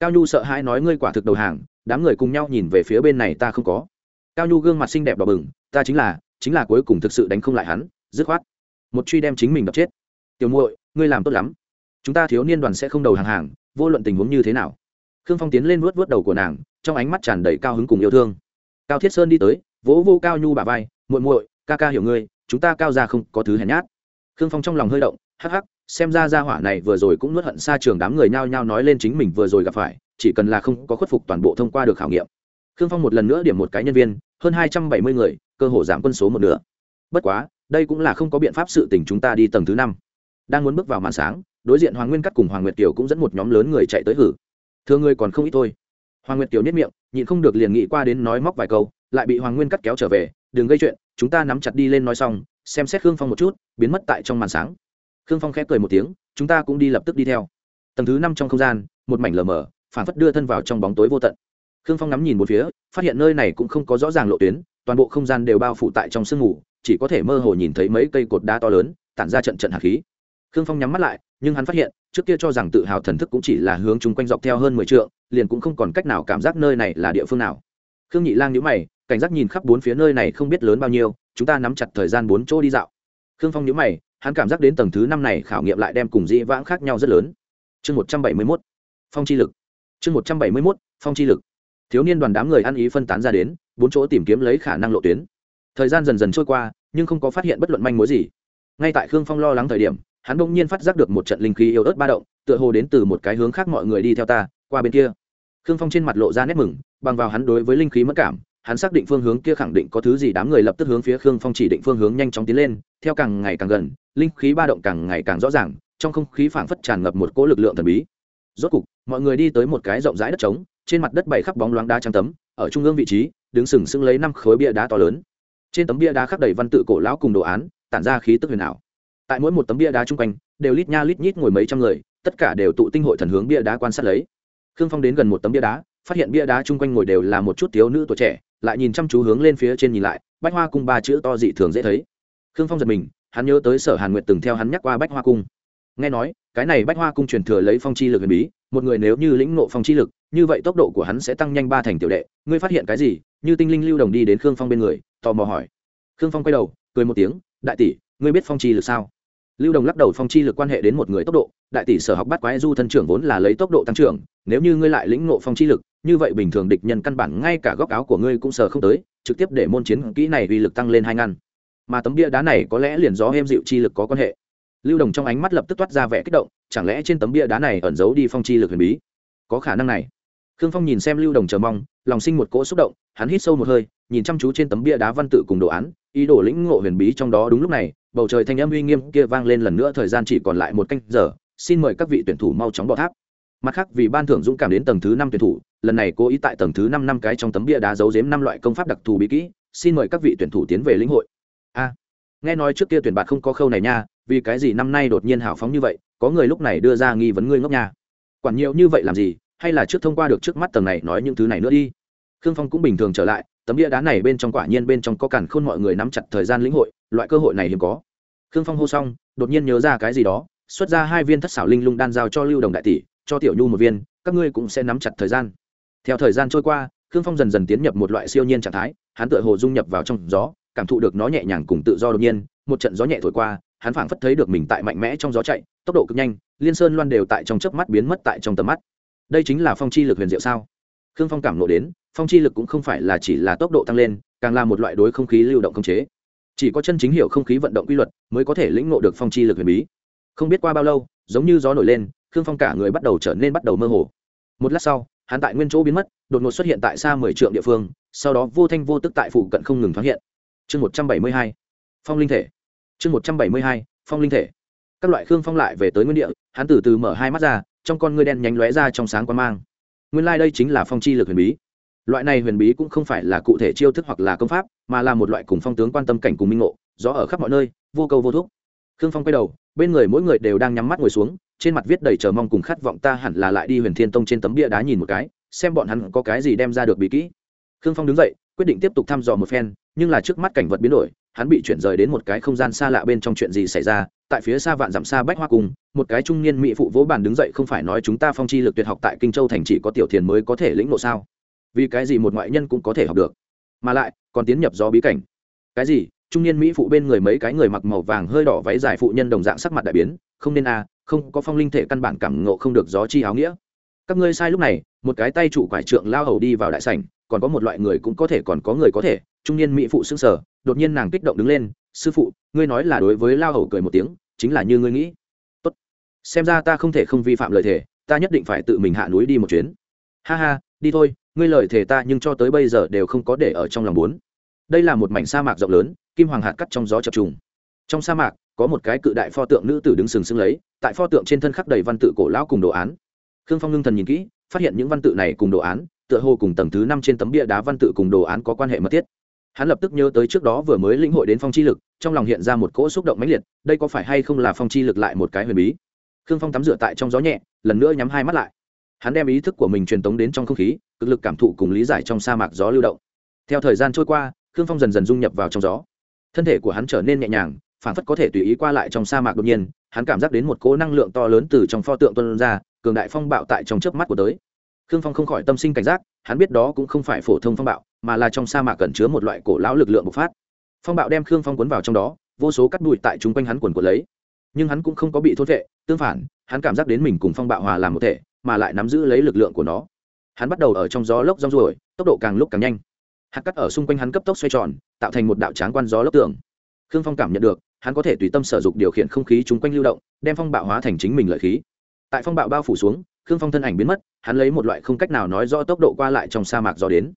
Cao nhu sợ hãi nói ngươi quả thực đầu hàng, đám người cùng nhau nhìn về phía bên này ta không có. Cao nhu gương mặt xinh đẹp đỏ bừng, ta chính là chính là cuối cùng thực sự đánh không lại hắn, dứt khoát. Một truy đem chính mình đập chết. Tiểu muội, ngươi làm tốt lắm. Chúng ta thiếu niên đoàn sẽ không đầu hàng hàng, vô luận tình huống như thế nào. Khương phong tiến lên vuốt vuốt đầu của nàng, trong ánh mắt tràn đầy cao hứng cùng yêu thương. Cao thiết sơn đi tới vỗ vô cao nhu bà vai, muội muội, ca ca hiểu ngươi, chúng ta cao ra không có thứ hèn nhát. Khương phong trong lòng hơi động, hắc hắc, xem ra gia hỏa này vừa rồi cũng nuốt hận xa trường đám người nhao nhao nói lên chính mình vừa rồi gặp phải, chỉ cần là không có khuất phục toàn bộ thông qua được khảo nghiệm. Khương phong một lần nữa điểm một cái nhân viên, hơn hai trăm bảy mươi người, cơ hồ giảm quân số một nửa. Bất quá, đây cũng là không có biện pháp sự tình chúng ta đi tầng thứ năm. Đang muốn bước vào màn sáng, đối diện hoàng nguyên cắt cùng hoàng nguyệt kiều cũng dẫn một nhóm lớn người chạy tới hử. Thưa ngươi còn không ít thôi hoàng nguyệt kiều nhất miệng, nhịn không được liền nghĩ qua đến nói móc vài câu, lại bị hoàng nguyên cắt kéo trở về, đừng gây chuyện, chúng ta nắm chặt đi lên nói xong, xem xét khương phong một chút, biến mất tại trong màn sáng. Khương phong khép cười một tiếng, chúng ta cũng đi lập tức đi theo. Tầng thứ năm trong không gian, một mảnh lờ mờ, phản phất đưa thân vào trong bóng tối vô tận. Khương phong ngắm nhìn một phía, phát hiện nơi này cũng không có rõ ràng lộ tuyến, toàn bộ không gian đều bao phủ tại trong sương mù, chỉ có thể mơ hồ nhìn thấy mấy cây cột đá to lớn, tản ra trận trận hạt khí khương phong nhắm mắt lại, nhưng hắn phát hiện, trước kia cho rằng tự hào thần thức cũng chỉ là hướng chung quanh dọc theo hơn mười trượng, liền cũng không còn cách nào cảm giác nơi này là địa phương nào. Khương nhị lang nhíu mày, cảnh giác nhìn khắp bốn phía nơi này không biết lớn bao nhiêu, chúng ta nắm chặt thời gian bốn chỗ đi dạo. Khương phong nhíu mày, hắn cảm giác đến tầng thứ năm này khảo nghiệm lại đem cùng dĩ vãng khác nhau rất lớn. Chương một trăm bảy mươi mốt, phong chi lực. Chương một trăm bảy mươi mốt, phong chi lực. Thiếu niên đoàn đám người ăn ý phân tán ra đến, bốn chỗ tìm kiếm lấy khả năng lộ tuyến. Thời gian dần dần trôi qua, nhưng không có phát hiện bất luận manh mối gì. Ngay tại khương phong lo lắng thời điểm hắn bỗng nhiên phát giác được một trận linh khí yếu ớt ba động, tựa hồ đến từ một cái hướng khác mọi người đi theo ta, qua bên kia. Khương phong trên mặt lộ ra nét mừng, bằng vào hắn đối với linh khí mất cảm, hắn xác định phương hướng kia khẳng định có thứ gì đám người lập tức hướng phía khương phong chỉ định phương hướng nhanh chóng tiến lên, theo càng ngày càng gần, linh khí ba động càng ngày càng rõ ràng, trong không khí phảng phất tràn ngập một cỗ lực lượng thần bí. Rốt cục, mọi người đi tới một cái rộng rãi đất trống, trên mặt đất bày khắp bóng loáng đá trắng tấm, ở trung ương vị trí, đứng sừng sững lấy năm khối bia đá to lớn. Trên tấm bia đá khắc đầy văn tự cổ lão cùng đồ án, tản ra khí tức huyền ảo tại mỗi một tấm bia đá chung quanh, đều lít nha lít nhít ngồi mấy trăm người, tất cả đều tụ tinh hội thần hướng bia đá quan sát lấy. Khương phong đến gần một tấm bia đá, phát hiện bia đá chung quanh ngồi đều là một chút thiếu nữ tuổi trẻ, lại nhìn chăm chú hướng lên phía trên nhìn lại, bách hoa cung ba chữ to dị thường dễ thấy. Khương phong giật mình, hắn nhớ tới sở hàn nguyệt từng theo hắn nhắc qua bách hoa cung. Nghe nói, cái này bách hoa cung truyền thừa lấy phong chi lực huyền bí, một người nếu như lĩnh ngộ phong chi lực, như vậy tốc độ của hắn sẽ tăng nhanh ba thành tiểu đệ. Ngươi phát hiện cái gì? Như tinh linh lưu đồng đi đến khương phong bên người, tò mò hỏi. Khương phong quay đầu, cười một tiếng, đại tỷ, ngươi biết phong chi lực sao? Lưu đồng lắc đầu phong chi lực quan hệ đến một người tốc độ, đại tỷ sở học bắt quái du thân trưởng vốn là lấy tốc độ tăng trưởng, nếu như ngươi lại lĩnh ngộ phong chi lực, như vậy bình thường địch nhân căn bản ngay cả góc áo của ngươi cũng sờ không tới, trực tiếp để môn chiến kỹ này uy lực tăng lên hai ngăn. Mà tấm bia đá này có lẽ liền gió êm dịu chi lực có quan hệ. Lưu đồng trong ánh mắt lập tức toát ra vẻ kích động, chẳng lẽ trên tấm bia đá này ẩn giấu đi phong chi lực huyền bí? Có khả năng này. Khương phong nhìn xem lưu đồng chờ mong, lòng sinh một cỗ xúc động, hắn hít sâu một hơi, nhìn chăm chú trên tấm bia đá văn tự cùng đồ án, ý đồ lĩnh ngộ huyền bí trong đó đúng lúc này bầu trời thanh âm uy nghiêm kia vang lên lần nữa, thời gian chỉ còn lại một canh giờ, xin mời các vị tuyển thủ mau chóng bỏ tháp. Mặt khác, vì ban thưởng dũng cảm đến tầng thứ năm tuyển thủ, lần này cố ý tại tầng thứ năm năm cái trong tấm bia đá giấu giếm năm loại công pháp đặc thù bí kỹ, xin mời các vị tuyển thủ tiến về lĩnh hội. A, nghe nói trước kia tuyển bạt không có khâu này nha, vì cái gì năm nay đột nhiên hào phóng như vậy, có người lúc này đưa ra nghi vấn ngươi ngốc nha. Quản nhiều như vậy làm gì, hay là trước thông qua được trước mắt tầng này nói những thứ này nữa đi. Khương phong cũng bình thường trở lại, tấm bia đá này bên trong quả nhiên bên trong có cản khôn mọi người nắm chặt thời gian lĩnh hội, loại cơ hội này hiếm có khương phong hô xong, đột nhiên nhớ ra cái gì đó, xuất ra hai viên thất xảo linh lung đan giao cho lưu đồng đại tỷ, cho tiểu nhu một viên, các ngươi cũng sẽ nắm chặt thời gian. Theo thời gian trôi qua, khương phong dần dần tiến nhập một loại siêu nhiên trạng thái, hắn tựa hồ dung nhập vào trong gió, cảm thụ được nó nhẹ nhàng cùng tự do đột nhiên, một trận gió nhẹ thổi qua, hắn phảng phất thấy được mình tại mạnh mẽ trong gió chạy, tốc độ cực nhanh, liên sơn loan đều tại trong chớp mắt biến mất tại trong tầm mắt. Đây chính là phong chi lực huyền diệu sao? Khương phong cảm nộ đến, phong chi lực cũng không phải là chỉ là tốc độ tăng lên, càng là một loại đối không khí lưu động không chế chỉ có chân chính hiểu không khí vận động quy luật mới có thể lĩnh ngộ được phong chi lực huyền bí. Không biết qua bao lâu, giống như gió nổi lên, khương phong cả người bắt đầu trở nên bắt đầu mơ hồ. Một lát sau, hắn tại nguyên chỗ biến mất, đột ngột xuất hiện tại xa mười trượng địa phương, sau đó vô thanh vô tức tại phụ cận không ngừng thoáng hiện. Chương một trăm bảy mươi hai, phong linh thể. Chương một trăm bảy mươi hai, phong linh thể. Các loại khương phong lại về tới nguyên địa, hắn từ từ mở hai mắt ra, trong con ngươi đen nhánh lóe ra trong sáng quan mang. Nguyên lai đây chính là phong chi lực huyền bí loại này huyền bí cũng không phải là cụ thể chiêu thức hoặc là công pháp mà là một loại cùng phong tướng quan tâm cảnh cùng minh ngộ gió ở khắp mọi nơi vô câu vô thuốc khương phong quay đầu bên người mỗi người đều đang nhắm mắt ngồi xuống trên mặt viết đầy chờ mong cùng khát vọng ta hẳn là lại đi huyền thiên tông trên tấm bia đá nhìn một cái xem bọn hắn có cái gì đem ra được bí kỹ. Khương phong đứng dậy quyết định tiếp tục thăm dò một phen nhưng là trước mắt cảnh vật biến đổi hắn bị chuyển rời đến một cái không gian xa lạ bên trong chuyện gì xảy ra tại phía xa vạn dặm xa bách hoa cùng, một cái trung niên mỹ phụ vỗ bàn đứng dậy không phải nói chúng ta phong chi lực tuyệt học tại kinh châu thành chỉ có tiểu thiền mới có thể lĩnh ngộ sao? Vì cái gì một ngoại nhân cũng có thể học được? Mà lại còn tiến nhập do bí cảnh. Cái gì? Trung niên mỹ phụ bên người mấy cái người mặc màu vàng hơi đỏ váy dài phụ nhân đồng dạng sắc mặt đại biến. Không nên a à, không có phong linh thể căn bản cảm ngộ không được gió chi áo nghĩa. Các ngươi sai lúc này một cái tay chủ quải trượng lao hầu đi vào đại sảnh còn có một loại người cũng có thể còn có người có thể. Trung niên mỹ phụ xưng sở đột nhiên nàng kích động đứng lên sư phụ ngươi nói là đối với lao hầu cười một tiếng chính là như ngươi nghĩ. Tốt. Xem ra ta không thể không vi phạm lời thề ta nhất định phải tự mình hạ núi đi một chuyến. Ha ha đi thôi ngươi lời thề ta nhưng cho tới bây giờ đều không có để ở trong lòng bốn. Đây là một mảnh sa mạc rộng lớn, kim hoàng hạt cắt trong gió chập trùng. Trong sa mạc, có một cái cự đại pho tượng nữ tử đứng sừng sững lấy, tại pho tượng trên thân khắc đầy văn tự cổ lão cùng đồ án. Khương phong ngưng thần nhìn kỹ, phát hiện những văn tự này cùng đồ án, tựa hồ cùng tầng thứ năm trên tấm bia đá văn tự cùng đồ án có quan hệ mật thiết. Hắn lập tức nhớ tới trước đó vừa mới lĩnh hội đến phong chi lực, trong lòng hiện ra một cỗ xúc động mãnh liệt, đây có phải hay không là phong chi lực lại một cái huyền bí? Khương phong tắm rửa tại trong gió nhẹ, lần nữa nhắm hai mắt lại. Hắn đem ý thức của mình truyền tống đến trong không khí cực lực cảm thụ cùng lý giải trong sa mạc gió lưu động. Theo thời gian trôi qua, khương phong dần dần dung nhập vào trong gió. Thân thể của hắn trở nên nhẹ nhàng phản phất có thể tùy ý qua lại trong sa mạc đột nhiên, hắn cảm giác đến một cỗ năng lượng to lớn từ trong pho tượng tuân ra, cường đại phong bạo tại trong chớp mắt của tới. Khương phong không khỏi tâm sinh cảnh giác, hắn biết đó cũng không phải phổ thông phong bạo, mà là trong sa mạc cẩn chứa một loại cổ lão lực lượng bộc phát. Phong bạo đem khương phong cuốn vào trong đó, vô số cắt bụi tại chung quanh hắn quần của lấy. Nhưng hắn cũng không có bị thốt vệ, tương phản, hắn cảm giác đến mình cùng phong bạo hòa làm một thể, mà lại nắm giữ lấy lực lượng của nó hắn bắt đầu ở trong gió lốc rong ruổi, tốc độ càng lúc càng nhanh. Hạt cắt ở xung quanh hắn cấp tốc xoay tròn, tạo thành một đạo tráng quan gió lốc tường. Khương phong cảm nhận được, hắn có thể tùy tâm sử dụng điều khiển không khí chung quanh lưu động, đem phong bạo hóa thành chính mình lợi khí. Tại phong bạo bao phủ xuống, khương phong thân ảnh biến mất, hắn lấy một loại không cách nào nói rõ tốc độ qua lại trong sa mạc gió đến.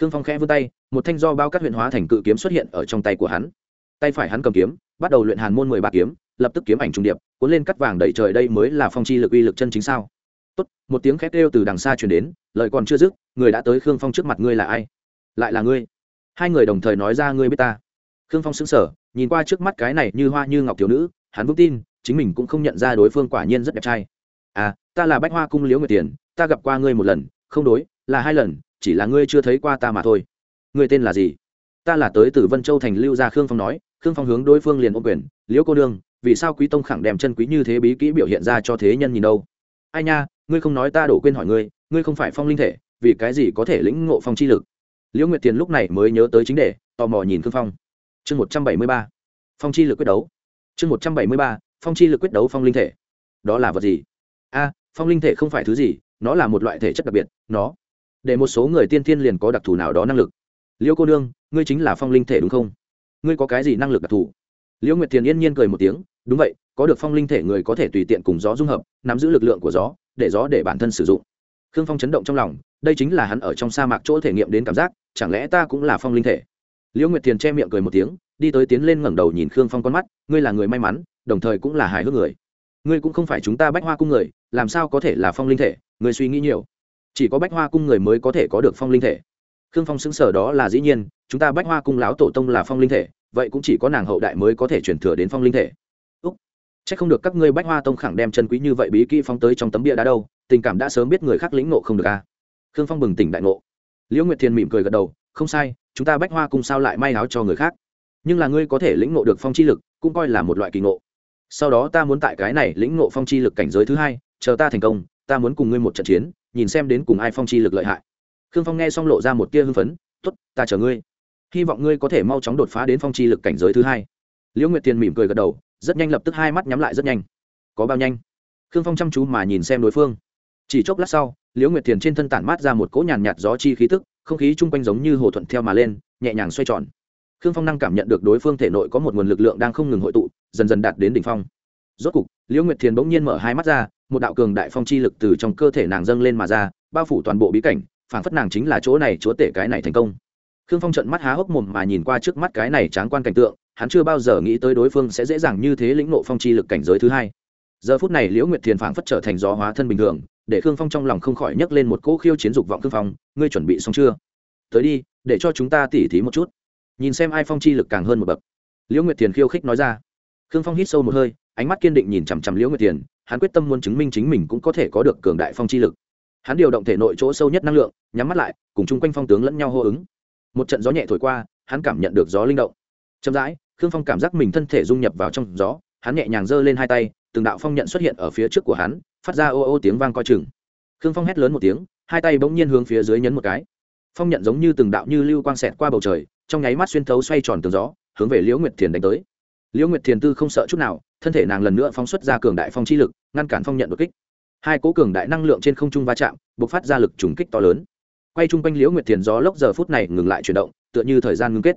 Khương phong khẽ vươn tay, một thanh do bao cắt huyện hóa thành cự kiếm xuất hiện ở trong tay của hắn. Tay phải hắn cầm kiếm, bắt đầu luyện hàn môn mười ba kiếm, lập tức kiếm ảnh trung điệp, cuốn lên cắt vàng đẩy trời đây mới là phong chi lực uy lực chân chính sao? Tốt, một tiếng khét kêu từ đằng xa truyền đến, lời còn chưa dứt, người đã tới khương phong trước mặt ngươi là ai? Lại là ngươi? Hai người đồng thời nói ra, ngươi biết ta. Khương phong sững sờ, nhìn qua trước mắt cái này như hoa như ngọc thiếu nữ, hắn vững tin, chính mình cũng không nhận ra đối phương quả nhiên rất đẹp trai. À ta là bách hoa cung liễu nguyệt tiền, ta gặp qua ngươi một lần, không đối, là hai lần, chỉ là ngươi chưa thấy qua ta mà thôi. Ngươi tên là gì? Ta là tới từ vân châu thành lưu gia, khương phong nói. Khương phong hướng đối phương liền ôm quyền, liễu cô đương vì sao quý tông khẳng đem chân quý như thế bí kỹ biểu hiện ra cho thế nhân nhìn đâu? Ai nha ngươi không nói ta đổ quên hỏi ngươi ngươi không phải phong linh thể, vì cái gì có thể lĩnh ngộ phong chi lực? Liễu nguyệt tiền lúc này mới nhớ tới chính đề, tò mò nhìn khương phong. Chương một trăm bảy mươi ba, phong chi lực quyết đấu. Chương một trăm bảy mươi ba, phong chi lực quyết đấu phong linh thể. Đó là vật gì? A, phong linh thể không phải thứ gì, nó là một loại thể chất đặc biệt, nó, để một số người tiên thiên liền có đặc thù nào đó năng lực. Liễu cô nương, ngươi chính là phong linh thể đúng không? Ngươi có cái gì năng lực đặc thù? Liễu nguyệt thiền yên nhiên cười một tiếng, đúng vậy, có được phong linh thể người có thể tùy tiện cùng gió dung hợp, nắm giữ lực lượng của gió để gió để bản thân sử dụng. Khương phong chấn động trong lòng, đây chính là hắn ở trong sa mạc chỗ thể nghiệm đến cảm giác, chẳng lẽ ta cũng là phong linh thể? Liễu nguyệt thiền che miệng cười một tiếng, đi tới tiến lên ngẩng đầu nhìn khương phong con mắt, ngươi là người may mắn, đồng thời cũng là hài hước người. Ngươi cũng không phải chúng ta bách hoa cung người, làm sao có thể là phong linh thể? Ngươi suy nghĩ nhiều. Chỉ có bách hoa cung người mới có thể có được phong linh thể. Khương phong xứng sở đó là dĩ nhiên, chúng ta bách hoa cung lão tổ tông là phong linh thể, vậy cũng chỉ có nàng hậu đại mới có thể chuyển thừa đến phong linh thể chắc không được các ngươi bách hoa tông khẳng đem chân quý như vậy bí kỹ phóng tới trong tấm bia đá đâu, tình cảm đã sớm biết người khác lĩnh ngộ không được a à. khương phong bừng tỉnh đại ngộ. Liễu nguyệt thiên mỉm cười gật đầu, không sai, chúng ta bách hoa cùng sao lại may áo cho người khác. Nhưng là ngươi có thể lĩnh ngộ được phong chi lực, cũng coi là một loại kỳ ngộ. Sau đó ta muốn tại cái này lĩnh ngộ phong chi lực cảnh giới thứ hai, chờ ta thành công, ta muốn cùng ngươi một trận chiến, nhìn xem đến cùng ai phong chi lực lợi hại. Khương phong nghe xong lộ ra một tia hưng phấn t ố t ta chờ ngươi. Hy vọng ngươi có thể mau chóng đột phá đến phong chi lực cảnh giới thứ hai. Liễu nguyệt tiền mỉm cười gật đầu rất nhanh lập tức hai mắt nhắm lại rất nhanh. Có bao nhanh? Khương phong chăm chú mà nhìn xem đối phương. Chỉ chốc lát sau, liễu nguyệt thiền trên thân tản mát ra một cỗ nhàn nhạt gió chi khí tức, không khí chung quanh giống như hồ thuận theo mà lên, nhẹ nhàng xoay tròn. Khương phong năng cảm nhận được đối phương thể nội có một nguồn lực lượng đang không ngừng hội tụ, dần dần đạt đến đỉnh phong. Rốt cục, liễu nguyệt thiền bỗng nhiên mở hai mắt ra, một đạo cường đại phong chi lực từ trong cơ thể nàng dâng lên mà ra, bao phủ toàn bộ bí cảnh, phảng phất nàng chính là chỗ này, chúa tể cái này thành công. Khương phong trận mắt há hốc mồm mà nhìn qua trước mắt cái này tráng quan cảnh tượng hắn chưa bao giờ nghĩ tới đối phương sẽ dễ dàng như thế lĩnh nộ phong chi lực cảnh giới thứ hai. Giờ phút này liễu nguyệt thiền phảng phất trở thành gió hóa thân bình thường, để khương phong trong lòng không khỏi nhấc lên một cỗ khiêu chiến dục vọng khương phong, ngươi chuẩn bị xong chưa? Tới đi, để cho chúng ta tỉ thí một chút. Nhìn xem ai phong chi lực càng hơn một bậc. Liễu nguyệt thiền khiêu khích nói ra. Khương phong hít sâu một hơi, ánh mắt kiên định nhìn chằm chằm liễu nguyệt thiền, hắn quyết tâm muốn chứng minh chính mình cũng có thể có được cường đại phong chi lực. Hắn điều động thể nội chỗ sâu nhất năng lượng, nhắm mắt lại, cùng chung quanh phong tướng lẫn nhau hô ứng. Một trận gió nhẹ thổi qua, hắn cảm nhận được gió linh động chậm rãi, khương phong cảm giác mình thân thể dung nhập vào trong gió, hắn nhẹ nhàng giơ lên hai tay, từng đạo phong nhận xuất hiện ở phía trước của hắn, phát ra ô ô tiếng vang coi chừng. Khương phong hét lớn một tiếng, hai tay bỗng nhiên hướng phía dưới nhấn một cái. Phong nhận giống như từng đạo như lưu quang xẹt qua bầu trời, trong nháy mắt xuyên thấu xoay tròn tường gió, hướng về liễu nguyệt thiền đánh tới. Liễu nguyệt thiền tư không sợ chút nào, thân thể nàng lần nữa phóng xuất ra cường đại phong chi lực, ngăn cản phong nhận đột kích. Hai cố cường đại năng lượng trên không trung va chạm buộc phát ra lực trùng kích to lớn. Quay chung quanh liễu nguyệt thiền gió lốc giờ phút này ngừng lại chuyển động, tựa như thời gian ngưng kết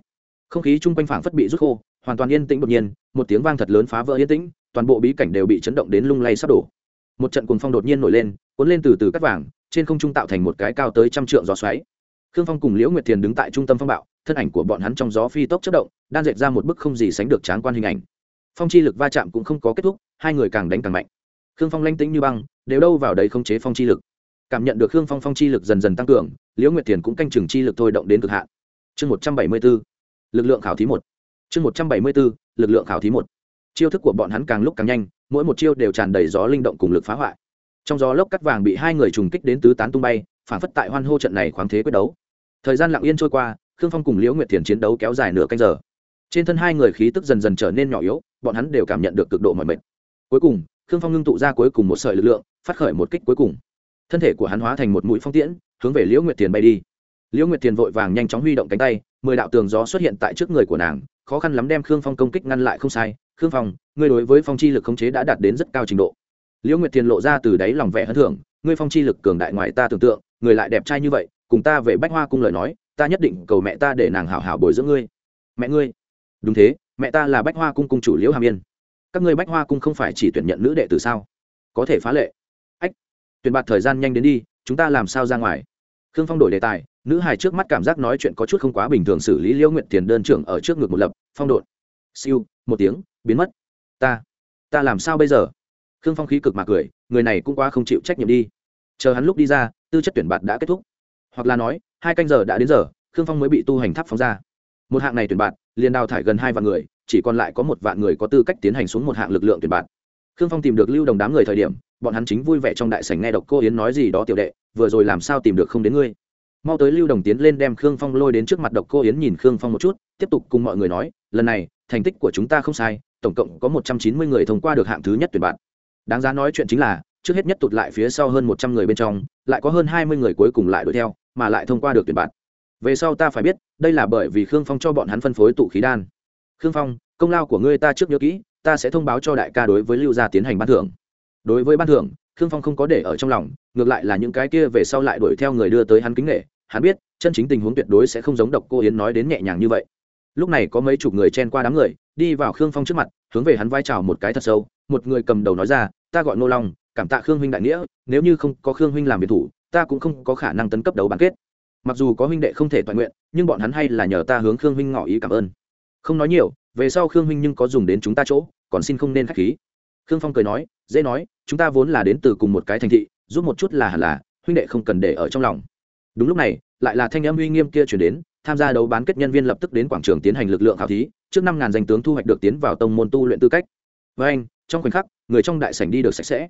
không khí chung quanh phảng phất bị rút khô, hoàn toàn yên tĩnh đột nhiên, một tiếng vang thật lớn phá vỡ yên tĩnh, toàn bộ bí cảnh đều bị chấn động đến lung lay sắp đổ. Một trận cuồng phong đột nhiên nổi lên, cuốn lên từ từ cắt vàng, trên không trung tạo thành một cái cao tới trăm trượng gió xoáy. Khương phong cùng liễu nguyệt thiền đứng tại trung tâm phong bạo, thân ảnh của bọn hắn trong gió phi tốc chất động đang dệt ra một bức không gì sánh được tráng quan hình ảnh. Phong chi lực va chạm cũng không có kết thúc, hai người càng đánh càng mạnh. Khương phong lanh tĩnh như băng, đều đâu vào đấy không chế phong chi lực. Cảm nhận được khương phong phong chi lực dần dần tăng cường, liễu nguyệt thiền cũng canh chừng chi lực thôi động đến cực hạn. Chương một trăm bảy mươi 174 lực lượng khảo thí một. Chương một trăm bảy mươi bốn lực lượng khảo thí một. Chiêu thức của bọn hắn càng lúc càng nhanh, mỗi một chiêu đều tràn đầy gió linh động cùng lực phá hoại. Trong gió lốc cắt vàng bị hai người trùng kích đến tứ tán tung bay, phản phất tại hoan hô trận này khoáng thế quyết đấu. Thời gian lặng yên trôi qua, khương phong cùng liễu nguyệt thiền chiến đấu kéo dài nửa canh giờ. Trên thân hai người khí tức dần dần trở nên nhỏ yếu, bọn hắn đều cảm nhận được cực độ mọi mệt. Cuối cùng, khương phong ngưng tụ ra cuối cùng một sợi lực lượng, phát khởi một kích cuối cùng. Thân thể của hắn hóa thành một mũi phong tiễn, hướng về liễu nguyệt thiền bay đi. Liễu nguyệt thiền vội vàng nhanh chóng huy động cánh tay mười đạo tường gió xuất hiện tại trước người của nàng, khó khăn lắm đem khương phong công kích ngăn lại không sai. Khương phong, ngươi đối với phong chi lực khống chế đã đạt đến rất cao trình độ. Liễu nguyệt thiền lộ ra từ đáy lòng vẻ hân thưởng ngươi phong chi lực cường đại ngoài ta tưởng tượng, người lại đẹp trai như vậy, cùng ta về bách hoa cung lời nói, ta nhất định cầu mẹ ta để nàng hảo hảo bồi dưỡng ngươi. Mẹ ngươi? Đúng thế, mẹ ta là bách hoa cung cung chủ liễu hàm yên. Các ngươi bách hoa cung không phải chỉ tuyển nhận nữ đệ tử sao? Có thể phá lệ. Ách, tuyển bạt thời gian nhanh đến đi, chúng ta làm sao ra ngoài? Khương phong đổi đề tài, nữ hài trước mắt cảm giác nói chuyện có chút không quá bình thường xử lý liễu nguyện tiền đơn trưởng ở trước ngực một lập, phong đột siêu, một tiếng, biến mất. Ta ta làm sao bây giờ? Khương phong khí cực mà cười, người này cũng quá không chịu trách nhiệm đi. Chờ hắn lúc đi ra, tư chất tuyển bạt đã kết thúc. Hoặc là nói, hai canh giờ đã đến giờ, khương phong mới bị tu hành tháp phóng ra. Một hạng này tuyển bạt, liền đào thải gần hai vạn người, chỉ còn lại có một vạn người có tư cách tiến hành xuống một hạng lực lượng tuyển bạt. Khương phong tìm được lưu đồng đám người thời điểm bọn hắn chính vui vẻ trong đại sảnh nghe độc cô yến nói gì đó tiểu đệ, vừa rồi làm sao tìm được không đến ngươi? Mau tới lưu đồng tiến lên đem khương phong lôi đến trước mặt độc cô yến nhìn khương phong một chút, tiếp tục cùng mọi người nói, lần này, thành tích của chúng ta không sai, tổng cộng có một trăm chín mươi người thông qua được hạng thứ nhất tuyển bạn. Đáng giá nói chuyện chính là, trước hết nhất tụt lại phía sau hơn một trăm người bên trong, lại có hơn hai mươi người cuối cùng lại đuổi theo, mà lại thông qua được tuyển bạn. Về sau ta phải biết, đây là bởi vì khương phong cho bọn hắn phân phối tụ khí đan. Khương phong, công lao của ngươi ta trước nhớ kỹ, ta sẽ thông báo cho đại ca đối với lưu gia tiến hành ban thưởng đối với ban thưởng, khương phong không có để ở trong lòng, ngược lại là những cái kia về sau lại đuổi theo người đưa tới hắn kính nghệ, hắn biết, chân chính tình huống tuyệt đối sẽ không giống độc cô yến nói đến nhẹ nhàng như vậy. Lúc này có mấy chục người chen qua đám người, đi vào khương phong trước mặt, hướng về hắn vai trào một cái thật sâu, một người cầm đầu nói ra, ta gọi nô long, cảm tạ khương huynh đại nghĩa, nếu như không có khương huynh làm biệt thủ, ta cũng không có khả năng tấn cấp đấu bán kết. Mặc dù có huynh đệ không thể toàn nguyện, nhưng bọn hắn hay là nhờ ta hướng khương huynh ngỏ ý cảm ơn. Không nói nhiều, về sau khương huynh nhưng có dùng đến chúng ta chỗ, còn xin không nên k h á c h khí. Khương phong cười nói dễ nói, chúng ta vốn là đến từ cùng một cái thành thị, giúp một chút là hẳn là, huynh đệ không cần để ở trong lòng. Đúng lúc này, lại là thanh âm uy nghiêm kia chuyển đến, tham gia đấu bán kết nhân viên lập tức đến quảng trường tiến hành lực lượng khảo thí, trước năm ngàn danh tướng thu hoạch được tiến vào tông môn tu luyện tư cách. Với anh, trong khoảnh khắc, người trong đại sảnh đi được sạch sẽ.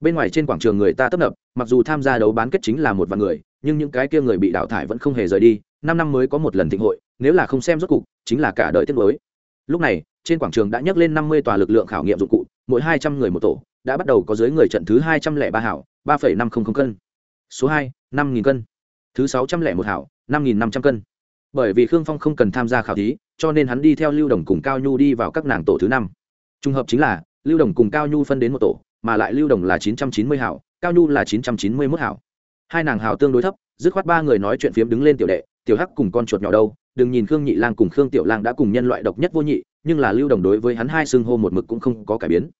Bên ngoài trên quảng trường người ta tấp nập, mặc dù tham gia đấu bán kết chính là một vài người, nhưng những cái kia người bị đào thải vẫn không hề rời đi, năm năm mới có một lần thịnh hội, nếu là không xem rốt cục, chính là cả đời tiết mới lúc này, trên quảng trường đã nhắc lên năm mươi tòa lực lượng khảo nghiệm dụng cụ, mỗi hai trăm người một tổ đã bắt đầu có dưới người trận thứ hai trăm lẻ ba hảo, ba phẩy năm không không cân. Số hai, năm nghìn cân. Thứ sáu trăm lẻ một hảo, năm nghìn năm trăm cân. Bởi vì khương phong không cần tham gia khảo thí, cho nên hắn đi theo lưu đồng cùng cao nhu đi vào các nàng tổ thứ năm. Trùng hợp chính là, lưu đồng cùng cao nhu phân đến một tổ, mà lại lưu đồng là chín trăm chín mươi hảo, cao nhu là chín trăm chín mươi mốt hảo. Hai nàng hảo tương đối thấp, dứt khoát ba người nói chuyện phiếm đứng lên tiểu đệ, tiểu hắc cùng con chuột nhỏ đâu? Đừng nhìn khương nhị lang cùng khương tiểu lang đã cùng nhân loại độc nhất vô nhị, nhưng là lưu đồng đối với hắn hai xưng hô một mực cũng không có cải biến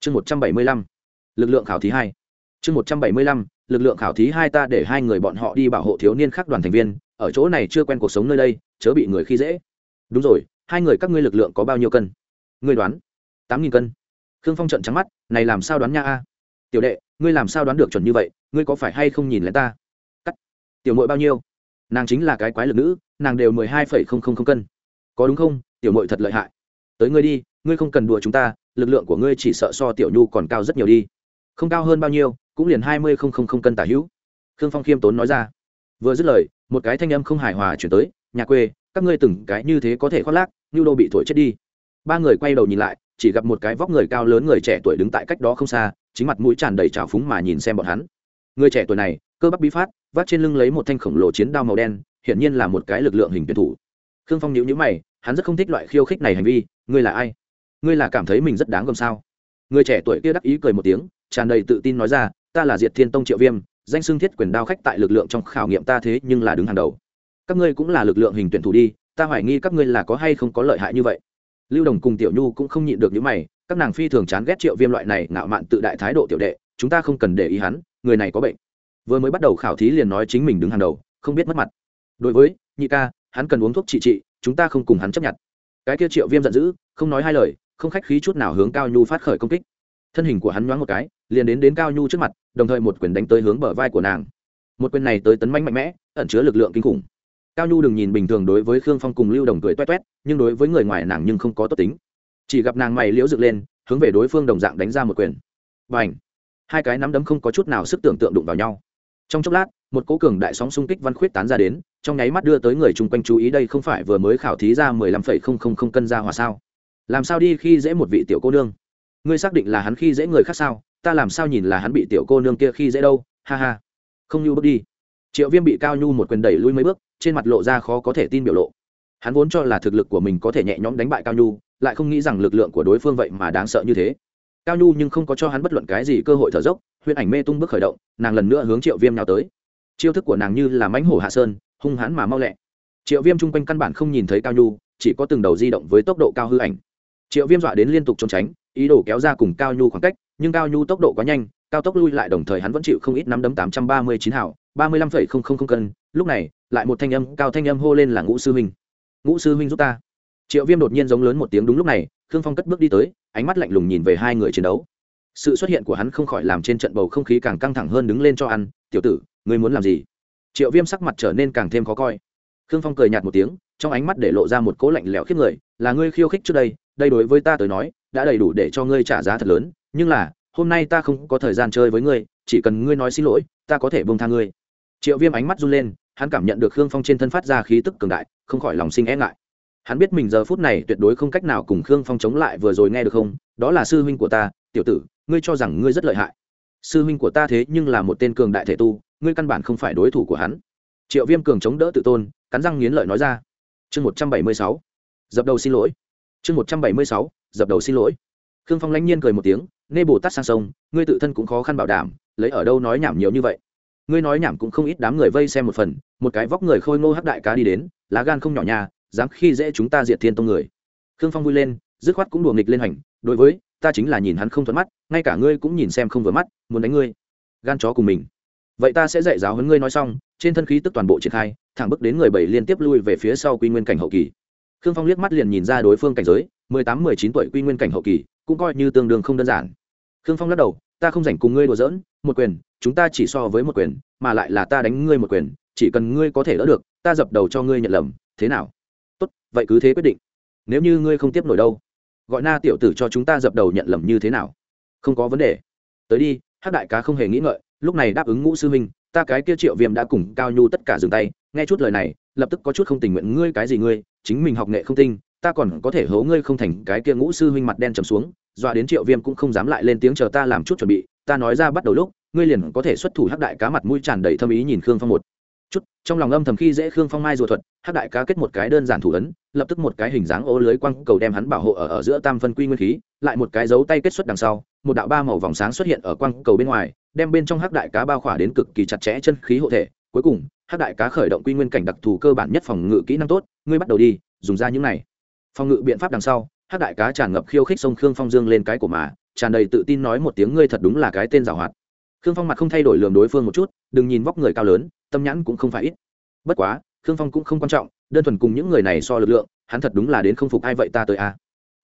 chương một trăm bảy mươi lăm, lực lượng khảo thí hai. Chương một trăm bảy mươi lăm, lực lượng khảo thí hai ta để hai người bọn họ đi bảo hộ thiếu niên khác đoàn thành viên, ở chỗ này chưa quen cuộc sống nơi đây, chớ bị người khi dễ. Đúng rồi, hai người các ngươi lực lượng có bao nhiêu cân? Ngươi đoán. Tám nghìn cân. Khương phong trận trắng mắt, này làm sao đoán nha a? Tiểu đệ, ngươi làm sao đoán được chuẩn như vậy, ngươi có phải hay không nhìn lên ta? Cắt. Tiểu mội bao nhiêu? Nàng chính là cái quái lực nữ, nàng đều mười hai phẩy không không không cân. Có đúng không? Tiểu mội thật lợi hại. Tới ngươi đi, ngươi không cần đùa chúng ta lực lượng của ngươi chỉ sợ so tiểu nhu còn cao rất nhiều đi. Không cao hơn bao nhiêu, cũng liền hai mươi không không không cân tả hữu. Khương phong khiêm tốn nói ra. Vừa dứt lời, một cái thanh âm không hài hòa chuyển tới, nhà quê, các ngươi từng cái như thế có thể khoác lác như đô bị thổi chết đi. Ba người quay đầu nhìn lại, chỉ gặp một cái vóc người cao lớn người trẻ tuổi đứng tại cách đó không xa, chính mặt mũi tràn đầy trào phúng mà nhìn xem bọn hắn. Người trẻ tuổi này, cơ bắp bí phát, vác trên lưng lấy một thanh khổng lồ chiến đao màu đen, hiển nhiên là một cái lực lượng hình tuyển thủ. Khương phong nhíu nhíu mày, hắn rất không thích loại khiêu khích này hành vi, ngươi là ai? Ngươi là cảm thấy mình rất đáng gồm sao? Người trẻ tuổi kia đắc ý cười một tiếng, tràn đầy tự tin nói ra, ta là diệt thiên tông triệu viêm, danh xưng thiết quyền đao khách tại lực lượng trong khảo nghiệm ta thế nhưng là đứng hàng đầu. Các ngươi cũng là lực lượng hình tuyển thủ đi, ta hoài nghi các ngươi là có hay không có lợi hại như vậy. Lưu đồng cùng tiểu nhu cũng không nhịn được những mày, các nàng phi thường chán ghét triệu viêm loại này ngạo mạn tự đại thái độ tiểu đệ, chúng ta không cần để ý hắn, người này có bệnh. Vừa mới bắt đầu khảo thí liền nói chính mình đứng hàng đầu, không biết mất mặt. Đối với, nhị ca, hắn cần uống thuốc trị trị, chúng ta không cùng hắn chấp nhận. Cái kia triệu viêm giận dữ, không nói hai lời không khách khí chút nào hướng cao nhu phát khởi công kích. Thân hình của hắn nhoáng một cái, liền đến đến cao nhu trước mặt, đồng thời một quyền đánh tới hướng bờ vai của nàng. Một quyền này tới tấn manh mạnh mẽ, ẩn chứa lực lượng kinh khủng. Cao nhu đừng nhìn bình thường đối với khương phong cùng lưu đồng cười toét toét, nhưng đối với người ngoài nàng nhưng không có tốt tính. Chỉ gặp nàng mày liễu dựng lên, hướng về đối phương đồng dạng đánh ra một quyền. Và ảnh hai cái nắm đấm không có chút nào sức tưởng tượng đụng vào nhau. Trong chốc lát, một cố cường đại sóng xung kích văn khuyết tán ra đến, trong nháy mắt đưa tới người chung quanh chú ý đây không phải vừa mới khảo thí ra mười lăm phẩy không không không cân ra hòa sao làm sao đi khi dễ một vị tiểu cô nương? Ngươi xác định là hắn khi dễ người khác sao? Ta làm sao nhìn là hắn bị tiểu cô nương kia khi dễ đâu? Ha ha. Không nhu bước đi. Triệu viêm bị cao nhu một quyền đẩy lui mấy bước, trên mặt lộ ra khó có thể tin biểu lộ. Hắn vốn cho là thực lực của mình có thể nhẹ nhõm đánh bại cao nhu, lại không nghĩ rằng lực lượng của đối phương vậy mà đáng sợ như thế. Cao nhu nhưng không có cho hắn bất luận cái gì cơ hội thở dốc, huyễn ảnh mê tung bước khởi động, nàng lần nữa hướng triệu viêm nào tới. Chiêu thức của nàng như là mánh hổ hạ sơn, hung hãn mà mau lẹ. Triệu viêm chung quanh căn bản không nhìn thấy cao nhu, chỉ có từng đầu di động với tốc độ cao hư ảnh triệu viêm dọa đến liên tục trốn tránh, ý đồ kéo ra cùng cao nhu khoảng cách, nhưng cao nhu tốc độ quá nhanh, cao tốc lui lại đồng thời hắn vẫn chịu không ít năm đấm tám trăm ba mươi chín hảo, ba mươi lăm phẩy không không không cân, lúc này, lại một thanh âm, cao thanh âm hô lên là ngũ sư huynh. Ngũ sư huynh giúp ta. Triệu viêm đột nhiên giống lớn một tiếng đúng lúc này, khương phong cất bước đi tới, ánh mắt lạnh lùng nhìn về hai người chiến đấu. Sự xuất hiện của hắn không khỏi làm trên trận bầu không khí càng căng thẳng hơn đứng lên cho ăn, tiểu tử, ngươi muốn làm gì? Triệu viêm sắc mặt trở nên càng thêm khó coi. Khương phong cười nhạt một tiếng, trong ánh mắt để lộ ra một cỗ lạnh lẽo khiếp người, là ngươi khiêu khích trước đây đây đối với ta tới nói, đã đầy đủ để cho ngươi trả giá thật lớn, nhưng là, hôm nay ta không có thời gian chơi với ngươi, chỉ cần ngươi nói xin lỗi, ta có thể bông tha ngươi. Triệu viêm ánh mắt run lên, hắn cảm nhận được khương phong trên thân phát ra khí tức cường đại, không khỏi lòng sinh e ngại. Hắn biết mình giờ phút này tuyệt đối không cách nào cùng khương phong chống lại vừa rồi nghe được không, đó là sư huynh của ta, tiểu tử, ngươi cho rằng ngươi rất lợi hại. Sư huynh của ta thế nhưng là một tên cường đại thể tu, ngươi căn bản không phải đối thủ của hắn. Triệu viêm cường chống đỡ tự tôn, cắn răng nghiến lợi nói ra. Chương một trăm bảy mươi sáu. Dập đầu xin lỗi chương một trăm bảy mươi sáu, dập đầu xin lỗi. Khương phong lãnh nhiên cười một tiếng, nê bồ tát sang sông, ngươi tự thân cũng khó khăn bảo đảm, lấy ở đâu nói nhảm nhiều như vậy? Ngươi nói nhảm cũng không ít đám người vây xem một phần, một cái vóc người khôi ngô hắc đại cá đi đến, lá gan không nhỏ nhà dám khi dễ chúng ta diệt thiên tông người. Khương phong vui lên, dứt khoát cũng đùa nghịch lên hành, đối với, ta chính là nhìn hắn không thuận mắt, ngay cả ngươi cũng nhìn xem không vừa mắt, muốn đánh ngươi, gan chó cùng mình. Vậy ta sẽ dạy giáo huấn ngươi nói xong, trên thân khí tức toàn bộ triển khai, thẳng bước đến người bảy liên tiếp lui về phía sau quy nguyên cảnh hậu kỳ khương phong liếc mắt liền nhìn ra đối phương cảnh giới, mười tám, mười chín tuổi quy nguyên cảnh hậu kỳ, cũng coi như tương đương không đơn giản. Khương phong lắc đầu, ta không rảnh cùng ngươi đùa giỡn, một quyền, chúng ta chỉ so với một quyền, mà lại là ta đánh ngươi một quyền, chỉ cần ngươi có thể đỡ được, ta dập đầu cho ngươi nhận lầm, thế nào? Tốt, vậy cứ thế quyết định. Nếu như ngươi không tiếp nổi đâu, gọi na tiểu tử cho chúng ta dập đầu nhận lầm như thế nào? Không có vấn đề. Tới đi hát đại cá không hề nghĩ ngợi, lúc này đáp ứng ngũ sư huynh, ta cái kia triệu viêm đã cùng cao nhu tất cả dừng tay, nghe chút lời này lập tức có chút không tình nguyện, ngươi cái gì ngươi? Chính mình học nghệ không tinh, ta còn có thể hố ngươi không thành cái kia ngũ sư huynh mặt đen trầm xuống. Dọa đến triệu viêm cũng không dám lại lên tiếng chờ ta làm chút chuẩn bị. Ta nói ra bắt đầu lúc, ngươi liền có thể xuất thủ hắc đại cá mặt mũi tràn đầy thâm ý nhìn khương phong một chút. Trong lòng âm thầm khi dễ khương phong mai rùa thuật, hắc đại cá kết một cái đơn giản thủ ấn, lập tức một cái hình dáng ô lưới quăng cầu đem hắn bảo hộ ở ở giữa tam phân quy nguyên khí, lại một cái dấu tay kết xuất đằng sau, một đạo ba màu vòng sáng xuất hiện ở quăng cầu bên ngoài, đem bên trong hắc đại cá bao khỏa đến cực kỳ chặt chẽ chân khí hộ thể. Cuối cùng hắc đại cá khởi động quy nguyên cảnh đặc thù cơ bản nhất phòng ngự kỹ năng tốt, ngươi bắt đầu đi, dùng ra những này. Phòng ngự biện pháp đằng sau, hắc đại cá tràn ngập khiêu khích sông khương phong dương lên cái của mà, tràn đầy tự tin nói một tiếng ngươi thật đúng là cái tên giảo hoạt. Khương phong mặt không thay đổi lường đối phương một chút, đừng nhìn vóc người cao lớn, tâm nhãn cũng không phải ít. Bất quá, khương phong cũng không quan trọng, đơn thuần cùng những người này so lực lượng, hắn thật đúng là đến không phục ai vậy ta tới a. À.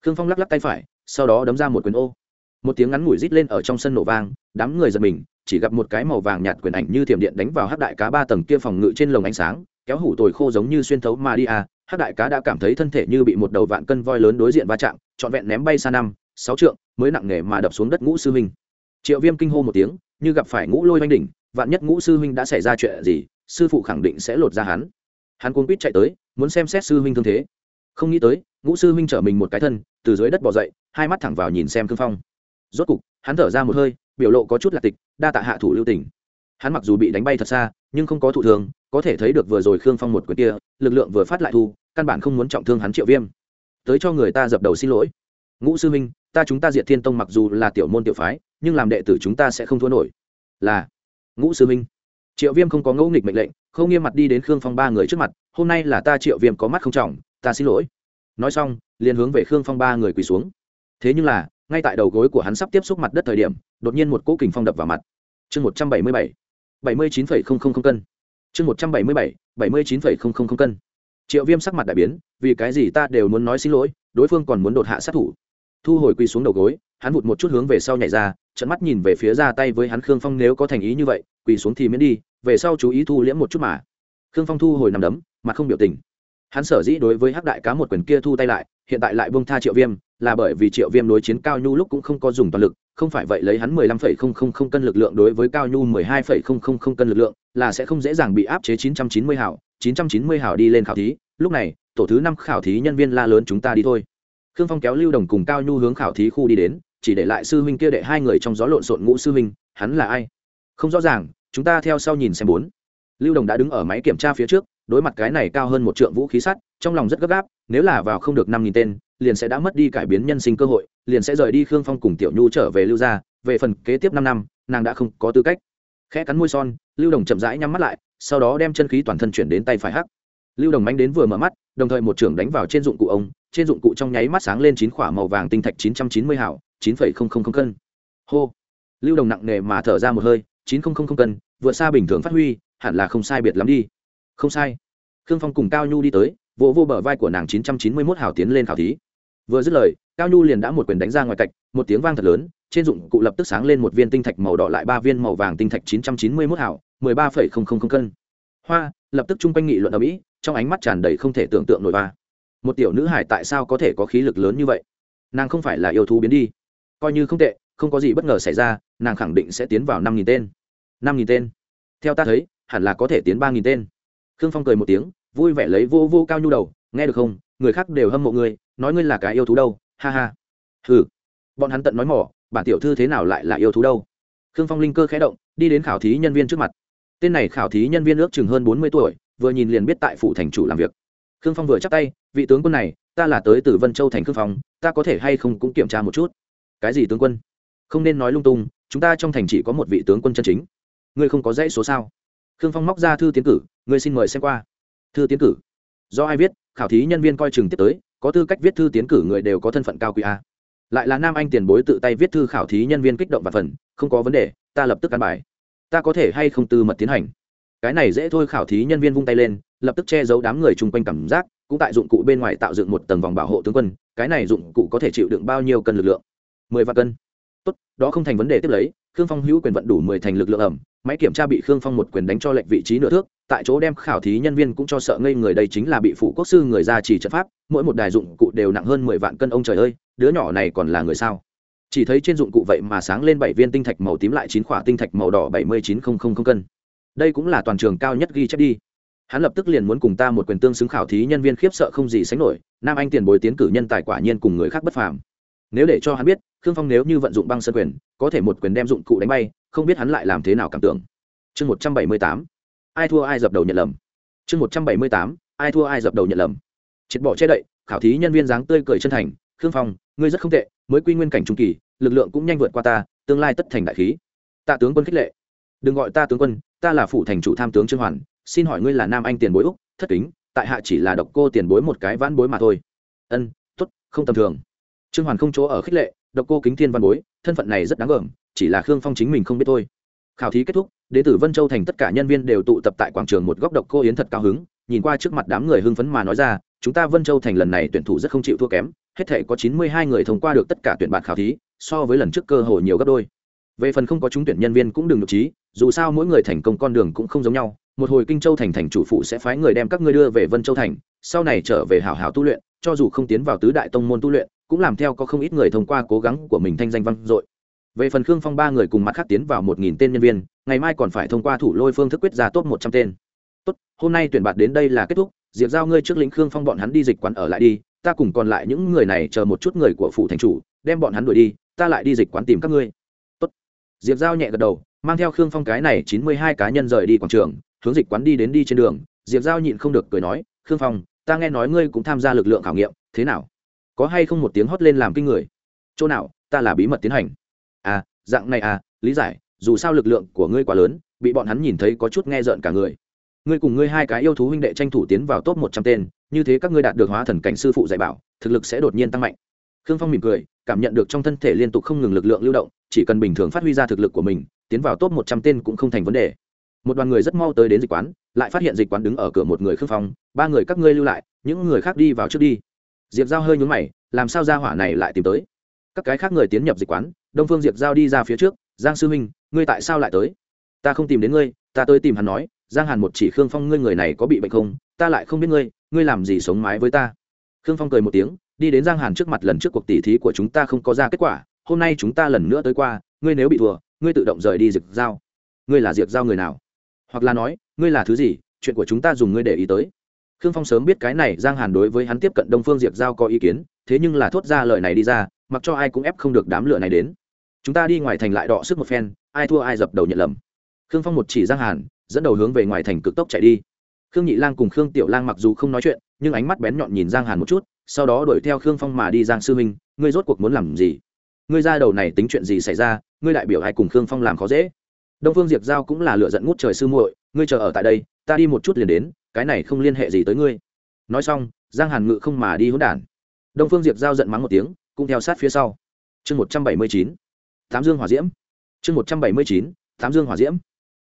khương phong lắc lắc tay phải, sau đó đấm ra một quyền ô. Một tiếng ngắn ngủi rít lên ở trong sân nổ vang, đám người giật mình chỉ gặp một cái màu vàng nhạt quyền ảnh như thiểm điện đánh vào hắc đại cá ba tầng kia phòng ngự trên lồng ánh sáng, kéo hủ tồi khô giống như xuyên thấu mà đi à. Hắc đại cá đã cảm thấy thân thể như bị một đầu vạn cân voi lớn đối diện va chạm, trọn vẹn ném bay xa năm, sáu trượng, mới nặng nề mà đập xuống đất ngũ sư huynh. Triệu viêm kinh hô một tiếng, như gặp phải ngũ lôi oanh đỉnh, vạn nhất ngũ sư huynh đã xảy ra chuyện gì, sư phụ khẳng định sẽ lột ra hắn. Hắn cuốn quýt chạy tới, muốn xem xét sư huynh thương thế. Không nghĩ tới, ngũ sư huynh trở mình một cái thân, từ dưới đất bỏ dậy, hai mắt thẳng vào nhìn xem thương phong. Rốt cục, hắn thở ra một hơi biểu lộ có chút là tịch, đa tạ hạ thủ lưu tình. Hắn mặc dù bị đánh bay thật xa, nhưng không có thụ thường có thể thấy được vừa rồi khương phong một quyền kia, lực lượng vừa phát lại thu, căn bản không muốn trọng thương hắn triệu viêm. Tới cho người ta dập đầu xin lỗi. Ngũ sư minh ta chúng ta diệt thiên tông mặc dù là tiểu môn tiểu phái, nhưng làm đệ tử chúng ta sẽ không thua nổi. Là, ngũ sư minh triệu viêm không có ngẫu nghịch mệnh lệnh, không nghiêm mặt đi đến khương phong ba người trước mặt, hôm nay là ta triệu viêm có mắt không trọng, ta xin lỗi. Nói xong, liền hướng về khương phong ba người quỳ xuống. Thế nhưng là ngay tại đầu gối của hắn sắp tiếp xúc mặt đất thời điểm, đột nhiên một cỗ kình phong đập vào mặt. Chương một trăm bảy mươi bảy bảy mươi chín phẩy không không không cân. Chương một trăm bảy mươi bảy bảy mươi chín phẩy không không không cân. Triệu viêm sắc mặt đại biến, vì cái gì ta đều muốn nói xin lỗi, đối phương còn muốn đột hạ sát thủ. Thu hồi quỳ xuống đầu gối, hắn vụt một chút hướng về sau nhảy ra trận mắt nhìn về phía ra tay với hắn khương phong nếu có thành ý như vậy, quỳ xuống thì miễn đi, về sau chú ý thu liễm một chút mà. Khương phong thu hồi nằm đấm, mặt không biểu tình. Hắn sở dĩ đối với hắc đại cá một quyền kia thu tay lại, hiện tại lại bông tha triệu viêm là bởi vì triệu viêm đối chiến cao nhu lúc cũng không có dùng toàn lực, không phải vậy lấy hắn mười lăm phẩy không không không cân lực lượng đối với cao nhu mười hai phẩy không không không cân lực lượng, là sẽ không dễ dàng bị áp chế chín trăm chín mươi hảo, chín trăm chín mươi hảo đi lên khảo thí, lúc này, tổ thứ năm khảo thí nhân viên la lớn chúng ta đi thôi. Khương phong kéo lưu đồng cùng cao nhu hướng khảo thí khu đi đến, chỉ để lại sư huynh kia đệ hai người trong gió lộn xộn ngũ sư huynh, hắn là ai? Không rõ ràng, chúng ta theo sau nhìn xem bốn. Lưu đồng đã đứng ở máy kiểm tra phía trước, đối mặt cái này cao hơn một trượng vũ khí sắt, trong lòng rất gấp gáp, nếu là vào không được năm nghìn tên liền sẽ đã mất đi cải biến nhân sinh cơ hội, liền sẽ rời đi khương phong cùng tiểu nhu trở về lưu gia, về phần kế tiếp năm năm, nàng đã không có tư cách. Khẽ cắn môi son, lưu đồng chậm rãi nhắm mắt lại, sau đó đem chân khí toàn thân chuyển đến tay phải hắc. Lưu đồng mánh đến vừa mở mắt, đồng thời một trưởng đánh vào trên dụng cụ ông, trên dụng cụ trong nháy mắt sáng lên chín khỏa màu vàng tinh thạch chín trăm chín mươi hảo, chín phẩy không không không cân. Hô! Lưu đồng nặng nề mà thở ra một hơi, chín không không không cân, vượt xa bình thường phát huy, hẳn là không sai biệt lắm đi. Không sai. Khương phong cùng cao nhu đi tới, vỗ vô bờ vai của nàng chín trăm chín mươi mốt hảo tiến lên khảo thí vừa dứt lời, cao nhu liền đã một quyền đánh ra ngoài cạch một tiếng vang thật lớn, trên dụng cụ lập tức sáng lên một viên tinh thạch màu đỏ lại ba viên màu vàng tinh thạch chín trăm chín mươi mốt hảo, mười ba phẩy không không không cân. Hoa, lập tức chung quanh nghị luận ở mỹ, trong ánh mắt tràn đầy không thể tưởng tượng nổi ba một tiểu nữ hải tại sao có thể có khí lực lớn như vậy? Nàng không phải là yêu thú biến đi. Coi như không tệ, không có gì bất ngờ xảy ra, nàng khẳng định sẽ tiến vào năm nghìn tên. Năm nghìn tên. Theo ta thấy, hẳn là có thể tiến ba nghìn tên. Khương phong cười một tiếng, vui vẻ lấy vô vô cao nhu đầu, nghe được không? Người khác đều hâm mộ ngươi nói ngươi là cái yêu thú đâu, ha ha. Ừ bọn hắn tận nói mỏ, bản tiểu thư thế nào lại là yêu thú đâu? Khương phong linh cơ khẽ động, đi đến khảo thí nhân viên trước mặt. Tên này khảo thí nhân viên ước chừng hơn bốn mươi tuổi, vừa nhìn liền biết tại phủ thành chủ làm việc. Khương phong vừa chắc tay, vị tướng quân này, ta là tới từ vân châu thành khương phong, ta có thể hay không cũng kiểm tra một chút? Cái gì tướng quân? Không nên nói lung tung, chúng ta trong thành chỉ có một vị tướng quân chân chính. Ngươi không có dãy số sao? Khương phong móc ra thư tiến cử, ngươi xin mời xem qua. Thư tiến cử? Do ai viết, khảo thí nhân viên coi chừng tiếp tới có tư cách viết thư tiến cử người đều có thân phận cao quý a. Lại là nam anh tiền bối tự tay viết thư khảo thí nhân viên kích động và phần, không có vấn đề, ta lập tức căn bài. Ta có thể hay không tư mật tiến hành? Cái này dễ thôi, khảo thí nhân viên vung tay lên, lập tức che giấu đám người chung quanh cảm giác, cũng tại dụng cụ bên ngoài tạo dựng một tầng vòng bảo hộ tướng quân, cái này dụng cụ có thể chịu đựng bao nhiêu cân lực lượng? Mười vạn cân. Tốt, đó không thành vấn đề tiếp lấy khương phong hữu quyền vận đủ mười thành lực lượng ẩm, máy kiểm tra bị khương phong một quyền đánh cho lệnh vị trí nửa thước, tại chỗ đem khảo thí nhân viên cũng cho sợ ngây người đây chính là bị phụ quốc sư người ra chỉ trận pháp, mỗi một đài dụng cụ đều nặng hơn mười vạn cân ông trời ơi, đứa nhỏ này còn là người sao? Chỉ thấy trên dụng cụ vậy mà sáng lên bảy viên tinh thạch màu tím lại chín khỏa tinh thạch màu đỏ bảy mươi chín không không không cân. Đây cũng là toàn trường cao nhất ghi chép đi. Hắn lập tức liền muốn cùng ta một quyền tương xứng khảo thí nhân viên khiếp sợ không gì sánh nổi, nam anh tiền bồi tiến cử nhân tài quả nhiên cùng người khác bất phàm. Nếu để cho hắn biết, khương phong nếu như vận dụng băng sân quyền có thể một quyền đem dụng cụ đánh bay, không biết hắn lại làm thế nào cảm tưởng. Chương một trăm bảy mươi tám. Ai thua ai dập đầu nhận lầm. Chương một trăm bảy mươi tám. Ai thua ai dập đầu nhận lầm. Triệt bỏ che đậy, khảo thí nhân viên dáng tươi cười chân thành, khương phong, ngươi rất không tệ, mới quy nguyên cảnh trung kỳ, lực lượng cũng nhanh vượt qua ta, tương lai tất thành đại khí. Tạ tướng quân khích lệ. Đừng gọi ta tướng quân, ta là phủ thành chủ tham tướng trương hoàn, xin hỏi ngươi là nam anh tiền bối úc, thất kính, tại hạ chỉ là độc cô tiền bối một cái vãn bối mà thôi. Ân t ố t không tầm thường. Trương hoàn không chỗ ở khích lệ độc cô kính thiên văn bối, thân phận này rất đáng gờm, chỉ là khương phong chính mình không biết thôi. Khảo thí kết thúc đến từ vân châu thành tất cả nhân viên đều tụ tập tại quảng trường một góc độc cô yến thật cao hứng, nhìn qua trước mặt đám người hưng phấn mà nói ra, chúng ta vân châu thành lần này tuyển thủ rất không chịu thua kém, hết thể có chín mươi hai người thông qua được tất cả tuyển bạn khảo thí, so với lần trước cơ hội nhiều gấp đôi. Về phần không có trúng tuyển nhân viên cũng đừng nhục trí, dù sao mỗi người thành công con đường cũng không giống nhau, một hồi kinh châu thành thành chủ phụ sẽ phái người đem các ngươi đưa về vân châu thành, sau này trở về hảo hảo tu luyện, cho dù không tiến vào tứ đại tông môn tu luyện cũng làm theo có không ít người thông qua cố gắng của mình thanh danh văn dội. Về phần khương phong ba người cùng mặt khác tiến vào một nghìn tên nhân viên, ngày mai còn phải thông qua thủ lôi phương thức quyết ra top một trăm tên. Tốt, hôm nay tuyển bạt đến đây là kết thúc, diệp giao ngươi trước lĩnh khương phong bọn hắn đi dịch quán ở lại đi, ta cùng còn lại những người này chờ một chút người của phủ thành chủ, đem bọn hắn đuổi đi, ta lại đi dịch quán tìm các ngươi. Tốt. Diệp giao nhẹ gật đầu, mang theo khương phong cái này chín mươi hai cá nhân rời đi quảng trường, hướng dịch quán đi đến đi trên đường. Diệp giao nhịn không được cười nói, khương phong, ta nghe nói ngươi cũng tham gia lực lượng khảo nghiệm, thế nào? Có hay không một tiếng hót lên làm kinh người? Chỗ nào, ta là bí mật tiến hành. À dạng này à lý giải, dù sao lực lượng của ngươi quá lớn, bị bọn hắn nhìn thấy có chút nghe rợn cả người. Ngươi cùng ngươi hai cái yêu thú huynh đệ tranh thủ tiến vào top một trăm tên, như thế các ngươi đạt được hóa thần cảnh sư phụ dạy bảo, thực lực sẽ đột nhiên tăng mạnh. Khương phong mỉm cười, cảm nhận được trong thân thể liên tục không ngừng lực lượng lưu động, chỉ cần bình thường phát huy ra thực lực của mình, tiến vào top một trăm tên cũng không thành vấn đề. Một đoàn người rất mau tới đến dịch quán, lại phát hiện dịch quán đứng ở cửa một người khương phong, ba người các ngươi lưu lại, những người khác đi vào trước đi diệp giao hơi nhún mày, làm sao ra hỏa này lại tìm tới? Các cái khác người tiến nhập dịch quán, đông phương diệp giao đi ra phía trước, giang sư huynh, ngươi tại sao lại tới? Ta không tìm đến ngươi, ta tới tìm hắn nói, giang hàn một chỉ khương phong ngươi người này có bị bệnh không? Ta lại không biết ngươi ngươi làm gì sống mái với ta? Khương phong cười một tiếng, đi đến giang hàn trước mặt lần trước cuộc tỉ thí của chúng ta không có ra kết quả, hôm nay chúng ta lần nữa tới qua, ngươi nếu bị thua, ngươi tự động rời đi diệt giao. Ngươi là diệt giao người nào? Hoặc là nói, ngươi là thứ gì, chuyện của chúng ta dùng ngươi để ý tới khương phong sớm biết cái này giang hàn đối với hắn tiếp cận đông phương diệt giao có ý kiến, thế nhưng là thốt ra lời này đi ra, mặc cho ai cũng ép không được đám lửa này đến. Chúng ta đi ngoài thành lại đọ sức một phen, ai thua ai dập đầu nhận lầm. Khương phong một chỉ giang hàn, dẫn đầu hướng về ngoài thành cực tốc chạy đi. Khương nhị lang cùng khương tiểu lang mặc dù không nói chuyện, nhưng ánh mắt bén nhọn nhìn giang hàn một chút, sau đó đuổi theo khương phong mà đi. Giang sư minh, ngươi rốt cuộc muốn làm gì? Ngươi ra đầu này tính chuyện gì xảy ra? Ngươi đại biểu ai cùng khương phong làm khó dễ? Đông phương diệp giao cũng là lựa giận ngút trời sư muội, ngươi chờ ở tại đây, ta đi một chút liền đến cái này không liên hệ gì tới ngươi. Nói xong, giang hàn ngự không mà đi hỗn đản. Đông phương diệp giao giận mắng một tiếng, cũng theo sát phía sau. Chương một trăm bảy mươi chín tám dương hỏa diễm. Chương một trăm bảy mươi chín tám dương hỏa diễm.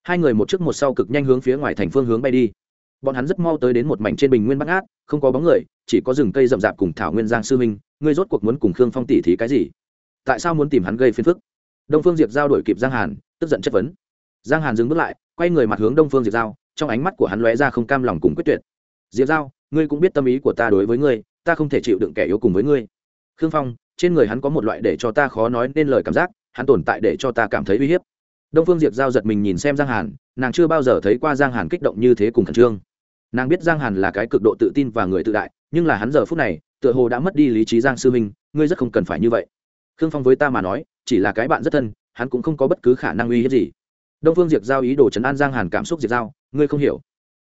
Hai người một trước một sau cực nhanh hướng phía ngoài thành phương hướng bay đi. Bọn hắn rất mau tới đến một mảnh trên bình nguyên bắc át không có bóng người, chỉ có rừng cây rậm rạp cùng thảo nguyên giang sư minh. Ngươi rốt cuộc muốn cùng khương phong tỷ thì cái gì? Tại sao muốn tìm hắn gây phiền phức? Đông phương diệp giao đổi kịp giang hàn, tức giận chất vấn. Giang hàn dừng bước lại, quay người mặt hướng đông phương diệp giao trong ánh mắt của hắn lóe ra không cam lòng cùng quyết tuyệt. Diệp giao, ngươi cũng biết tâm ý của ta đối với ngươi, ta không thể chịu đựng kẻ yếu cùng với ngươi. Khương phong, trên người hắn có một loại để cho ta khó nói nên lời cảm giác, hắn tồn tại để cho ta cảm thấy uy hiếp. Đông phương diệp giao giật mình nhìn xem giang hàn, nàng chưa bao giờ thấy qua giang hàn kích động như thế cùng khẩn trương. Nàng biết giang hàn là cái cực độ tự tin và người tự đại, nhưng là hắn giờ phút này, tựa hồ đã mất đi lý trí giang sư minh, ngươi rất không cần phải như vậy. Khương phong với ta mà nói, chỉ là cái bạn rất thân, hắn cũng không có bất cứ khả năng uy hiếp gì đông phương diệp giao ý đồ chấn an giang hàn cảm xúc diệp giao, ngươi không hiểu.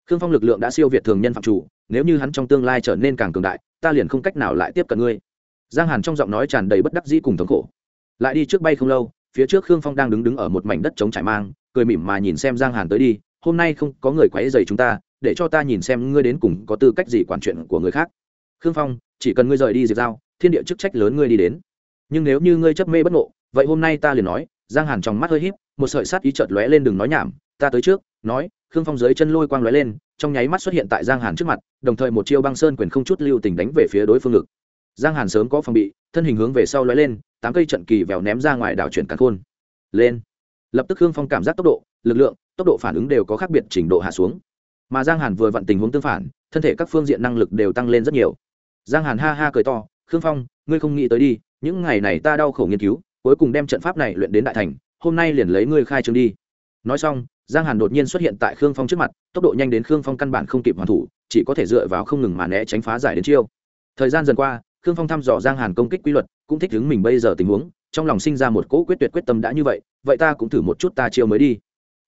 Khương phong lực lượng đã siêu việt thường nhân phạm chủ, nếu như hắn trong tương lai trở nên càng cường đại, ta liền không cách nào lại tiếp cận ngươi. Giang hàn trong giọng nói tràn đầy bất đắc dĩ cùng thống khổ. Lại đi trước bay không lâu, phía trước khương phong đang đứng đứng ở một mảnh đất trống trải mang, cười mỉm mà nhìn xem giang hàn tới đi, hôm nay không có người quấy dày chúng ta, để cho ta nhìn xem ngươi đến cùng có tư cách gì quản chuyện của người khác. Khương phong, chỉ cần ngươi rời đi diệt giao, thiên địa chức trách lớn ngươi đi đến. Nhưng nếu như ngươi chấp mê bất ngộ, vậy hôm nay ta liền nói giang hàn trong mắt hơi híp, một sợi sát ý chợt lóe lên đừng nói nhảm, ta tới trước, nói, khương phong dưới chân lôi quang lóe lên, trong nháy mắt xuất hiện tại giang hàn trước mặt, đồng thời một chiêu băng sơn quyền không chút lưu tình đánh về phía đối phương lực giang hàn sớm có phòng bị, thân hình hướng về sau lóe lên, tám cây trận kỳ vèo ném ra ngoài đảo chuyển cắn khôn. Lên. Lập tức khương phong cảm giác tốc độ, lực lượng, tốc độ phản ứng đều có khác biệt trình độ hạ xuống. Mà giang hàn vừa vặn tình huống tương phản, thân thể các phương diện năng lực đều tăng lên rất nhiều. Giang hàn ha ha cười to, khương phong, ngươi không nghĩ tới đi, những ngày này ta đau khổ nghiên cứu cuối cùng đem trận pháp này luyện đến đại thành, hôm nay liền lấy ngươi khai trương đi. Nói xong, giang hàn đột nhiên xuất hiện tại khương phong trước mặt, tốc độ nhanh đến khương phong căn bản không kịp hoàn thủ, chỉ có thể dựa vào không ngừng mà né tránh phá giải đến chiêu. Thời gian dần qua, khương phong thăm dò giang hàn công kích quy luật, cũng thích ứng mình bây giờ tình huống, trong lòng sinh ra một cỗ quyết tuyệt quyết tâm đã như vậy vậy ta cũng thử một chút ta chiêu mới đi.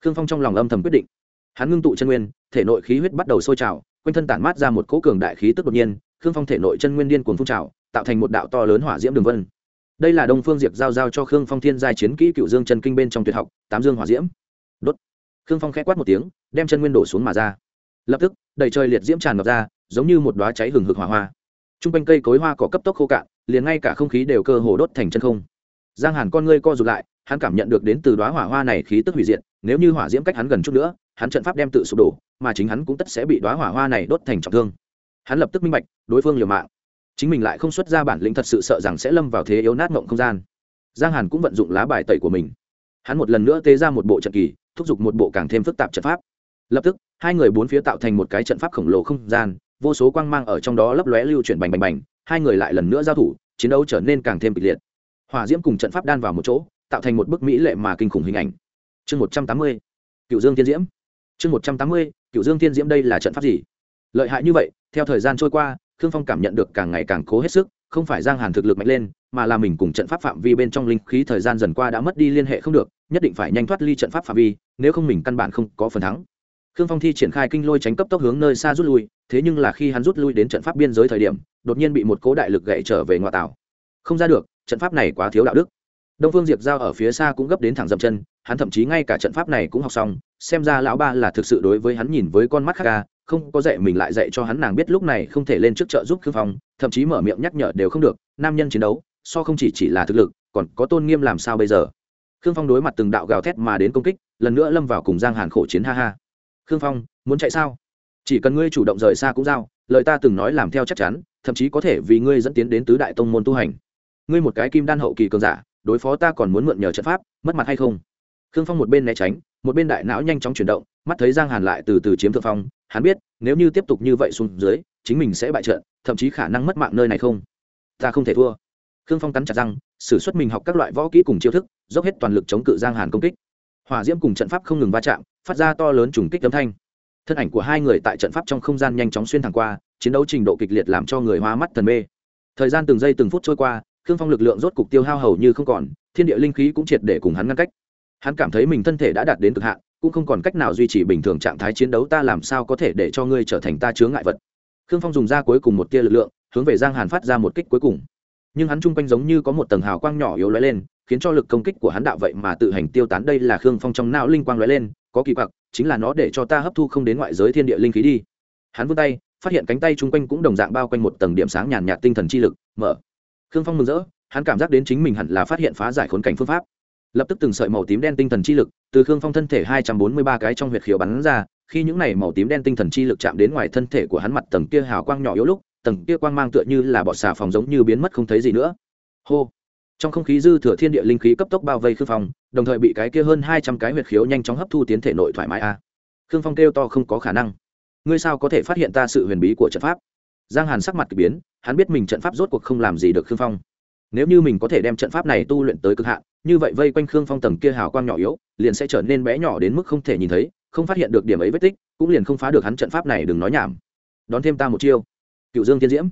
Khương phong trong lòng âm thầm quyết định. Hắn ngưng tụ chân nguyên, thể nội khí huyết bắt đầu sôi trào, quanh thân tản mát ra một cỗ cường đại khí tức đột nhiên, khương phong thể nội chân nguyên điên cuồng phun trào, tạo thành một đạo to lớn hỏa diễm đường vân đây là đông phương diệp giao giao cho khương phong thiên giai chiến kỹ cựu dương chân kinh bên trong tuyệt học, tám dương hỏa diễm. Đốt. Khương phong khẽ quát một tiếng, đem chân nguyên đổ xuống mà ra. Lập tức, đầy trời liệt diễm tràn ngập ra, giống như một đóa cháy hừng hực hỏa hoa. T r u n g quanh cây cối hoa cỏ cấp tốc khô cạn, liền ngay cả không khí đều cơ hồ đốt thành chân không. Giang hàn con ngươi co rụt lại, hắn cảm nhận được đến từ đoá hỏa hoa này khí tức hủy diệt, nếu như hỏa diễm cách hắn gần chút nữa, hắn trận pháp đem tự sụp đổ, mà chính hắn cũng tất sẽ bị đoá hỏa hoa này đốt thành trọng thương. Hắn lập tức minh bạch, đối phương liều mạng chính mình lại không xuất ra bản lĩnh thật sự sợ rằng sẽ lâm vào thế yếu nát mộng không gian. Giang hàn cũng vận dụng lá bài tẩy của mình. Hắn một lần nữa tế ra một bộ trận kỳ, thúc giục một bộ càng thêm phức tạp trận pháp. Lập tức, hai người bốn phía tạo thành một cái trận pháp khổng lồ không gian, vô số quang mang ở trong đó lấp lóe lưu chuyển bành bành bành, hai người lại lần nữa giao thủ, chiến đấu trở nên càng thêm kịch liệt. Hỏa diễm cùng trận pháp đan vào một chỗ, tạo thành một bức mỹ lệ mà kinh khủng hình ảnh. Chương một trăm tám mươi, cựu dương thiên diễm. Chương một trăm tám mươi, cựu dương thiên diễm đây là trận pháp gì? Lợi hại như vậy, theo thời gian trôi qua khương phong cảm nhận được càng ngày càng cố hết sức, không phải giang hàn thực lực mạnh lên, mà là mình cùng trận pháp phạm vi bên trong linh khí thời gian dần qua đã mất đi liên hệ không được, nhất định phải nhanh thoát ly trận pháp phạm vi, nếu không mình căn bản không có phần thắng. Khương phong thi triển khai kinh lôi tránh cấp tốc hướng nơi xa rút lui, thế nhưng là khi hắn rút lui đến trận pháp biên giới thời điểm, đột nhiên bị một cố đại lực gậy trở về ngoại tảo. Không ra được, trận pháp này quá thiếu đạo đức. Đông phương diệp giao ở phía xa cũng gấp đến thẳng dậm chân, hắn thậm chí ngay cả trận pháp này cũng học xong, xem ra lão ba là thực sự đối với hắn nhìn với con mắt khác ca không có dạy mình lại dạy cho hắn nàng biết lúc này không thể lên trước trợ giúp khương phong, thậm chí mở miệng nhắc nhở đều không được, nam nhân chiến đấu, so không chỉ chỉ là thực lực, còn có tôn nghiêm làm sao bây giờ? Khương phong đối mặt từng đạo gào thét mà đến công kích, lần nữa lâm vào cùng giang hàn khổ chiến ha ha. Khương phong, muốn chạy sao? Chỉ cần ngươi chủ động rời xa cũng giao, lời ta từng nói làm theo chắc chắn, thậm chí có thể vì ngươi dẫn tiến đến tứ đại tông môn tu hành. Ngươi một cái kim đan hậu kỳ cường giả, đối phó ta còn muốn mượn nhờ trận pháp, mất mặt hay không? Khương phong một bên né tránh một bên đại não nhanh chóng chuyển động, mắt thấy giang hàn lại từ từ chiếm thượng phong, hắn biết, nếu như tiếp tục như vậy xuống dưới, chính mình sẽ bại trận, thậm chí khả năng mất mạng nơi này không? Ta không thể thua. Khương phong cắn chặt răng, sử xuất mình học các loại võ kỹ cùng chiêu thức, dốc hết toàn lực chống cự giang hàn công kích. Hỏa diễm cùng trận pháp không ngừng va chạm, phát ra to lớn trùng kích âm thanh. Thân ảnh của hai người tại trận pháp trong không gian nhanh chóng xuyên thẳng qua, chiến đấu trình độ kịch liệt làm cho người hoa mắt thần mê. Thời gian từng giây từng phút trôi qua, khương phong lực lượng rốt cục tiêu hao hầu như không còn, thiên địa linh khí cũng triệt để cùng hắn ngăn cách hắn cảm thấy mình thân thể đã đạt đến cực hạn, cũng không còn cách nào duy trì bình thường trạng thái chiến đấu, ta làm sao có thể để cho ngươi trở thành ta chướng ngại vật? Khương phong dùng ra cuối cùng một tia lực lượng, hướng về giang hàn phát ra một kích cuối cùng. Nhưng hắn chung quanh giống như có một tầng hào quang nhỏ yếu lóe lên, khiến cho lực công kích của hắn đạo vậy mà tự hành tiêu tán. Đây là khương phong trong não linh quang lóe lên, có kỳ quặc, chính là nó để cho ta hấp thu không đến ngoại giới thiên địa linh khí đi. Hắn vươn tay, phát hiện cánh tay chung quanh cũng đồng dạng bao quanh một tầng điểm sáng nhàn nhạt tinh thần chi lực, mở. Khương phong mừng rỡ, hắn cảm giác đến chính mình hẳn là phát hiện phá giải khốn cảnh phương pháp lập tức từng sợi màu tím đen tinh thần chi lực từ khương phong thân thể hai trăm bốn mươi ba cái trong huyệt khiếu bắn ra khi những này màu tím đen tinh thần chi lực chạm đến ngoài thân thể của hắn mặt tầng kia hào quang nhỏ yếu lúc tầng kia quang mang tựa như là bọt xà phòng giống như biến mất không thấy gì nữa hô trong không khí dư thừa thiên địa linh khí cấp tốc bao vây khương phong đồng thời bị cái kia hơn hai trăm cái huyệt khiếu nhanh chóng hấp thu tiến thể nội thoải mái a à. khương phong kêu to không có khả năng ngươi sao có thể phát hiện ta sự huyền bí của trận pháp giang hàn sắc mặt k ỳ biến hắn biết mình trận pháp rốt cuộc không làm gì được khương phong nếu như mình có thể đem trận pháp này tu luyện tới cực hạn như vậy vây quanh khương phong tầng kia hào quang nhỏ yếu, liền sẽ trở nên bé nhỏ đến mức không thể nhìn thấy, không phát hiện được điểm ấy vết tích, cũng liền không phá được hắn trận pháp này đừng nói nhảm. Đón thêm ta một chiêu. Cựu dương tiên diễm.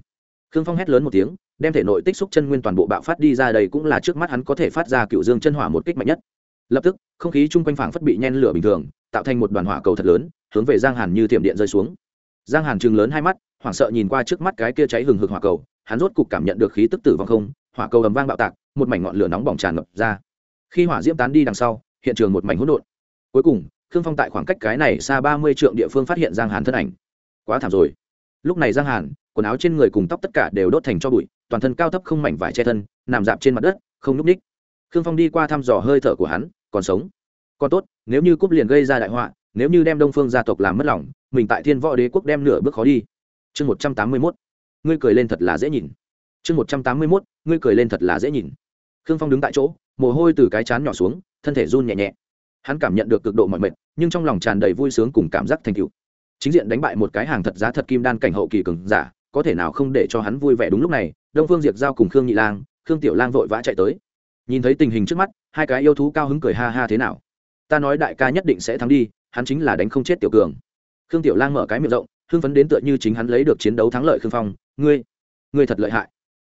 Khương phong hét lớn một tiếng, đem thể nội tích xúc chân nguyên toàn bộ bạo phát đi ra đây cũng là trước mắt hắn có thể phát ra cựu dương chân hỏa một kích mạnh nhất. Lập tức, không khí chung quanh phảng phất bị nhen lửa bình thường, tạo thành một đoàn hỏa cầu thật lớn, hướng về giang hàn như thiểm điện rơi xuống. Giang hàn chừng lớn hai mắt, hoảng sợ nhìn qua trước mắt cái kia cháy hừng hực hỏa cầu, hắn rốt cục cảm nhận được khí tức tử vong không hỏa cầu ầm vang bạo tạc, một mảnh ngọn lửa nóng bỏng tràn ngập ra. Khi hỏa diễm tán đi đằng sau, hiện trường một mảnh hỗn độn. Cuối cùng, khương phong tại khoảng cách cái này xa ba mươi trượng địa phương phát hiện giang hàn thân ảnh. Quá thảm rồi. Lúc này giang hàn, quần áo trên người cùng tóc tất cả đều đốt thành cho bụi, toàn thân cao thấp không mảnh vải che thân, nằm dạp trên mặt đất, không núp ních khương phong đi qua thăm dò hơi thở của hắn, còn sống. Còn tốt, nếu như cúp liền gây ra đại họa, nếu như đem đông phương gia tộc làm mất lòng, mình tại thiên võ đế quốc đem nửa bước khó đi. Chương một trăm tám mươi mốt. Ngươi cười lên thật là dễ nhìn chương một trăm tám mươi mốt, ngươi cười lên thật là dễ nhìn. Khương phong đứng tại chỗ, mồ hôi từ cái chán nhỏ xuống, thân thể run nhẹ nhẹ. Hắn cảm nhận được cực độ mọi mệt, nhưng trong lòng tràn đầy vui sướng cùng cảm giác thành cựu chính diện đánh bại một cái hàng thật giá thật kim đan cảnh hậu kỳ cường giả, có thể nào không để cho hắn vui vẻ đúng lúc này, đông phương Diệt giao cùng khương nhị lang, khương tiểu lang vội vã chạy tới. Nhìn thấy tình hình trước mắt, hai cái yêu thú cao hứng cười ha ha thế nào. Ta nói đại ca nhất định sẽ thắng đi, hắn chính là đánh không chết tiểu cường. Khương tiểu lang mở cái miệng rộng, hưng phấn đến tựa như chính hắn lấy được chiến đấu thắng lợi khương phong. Ngươi ngươi thật lợi hại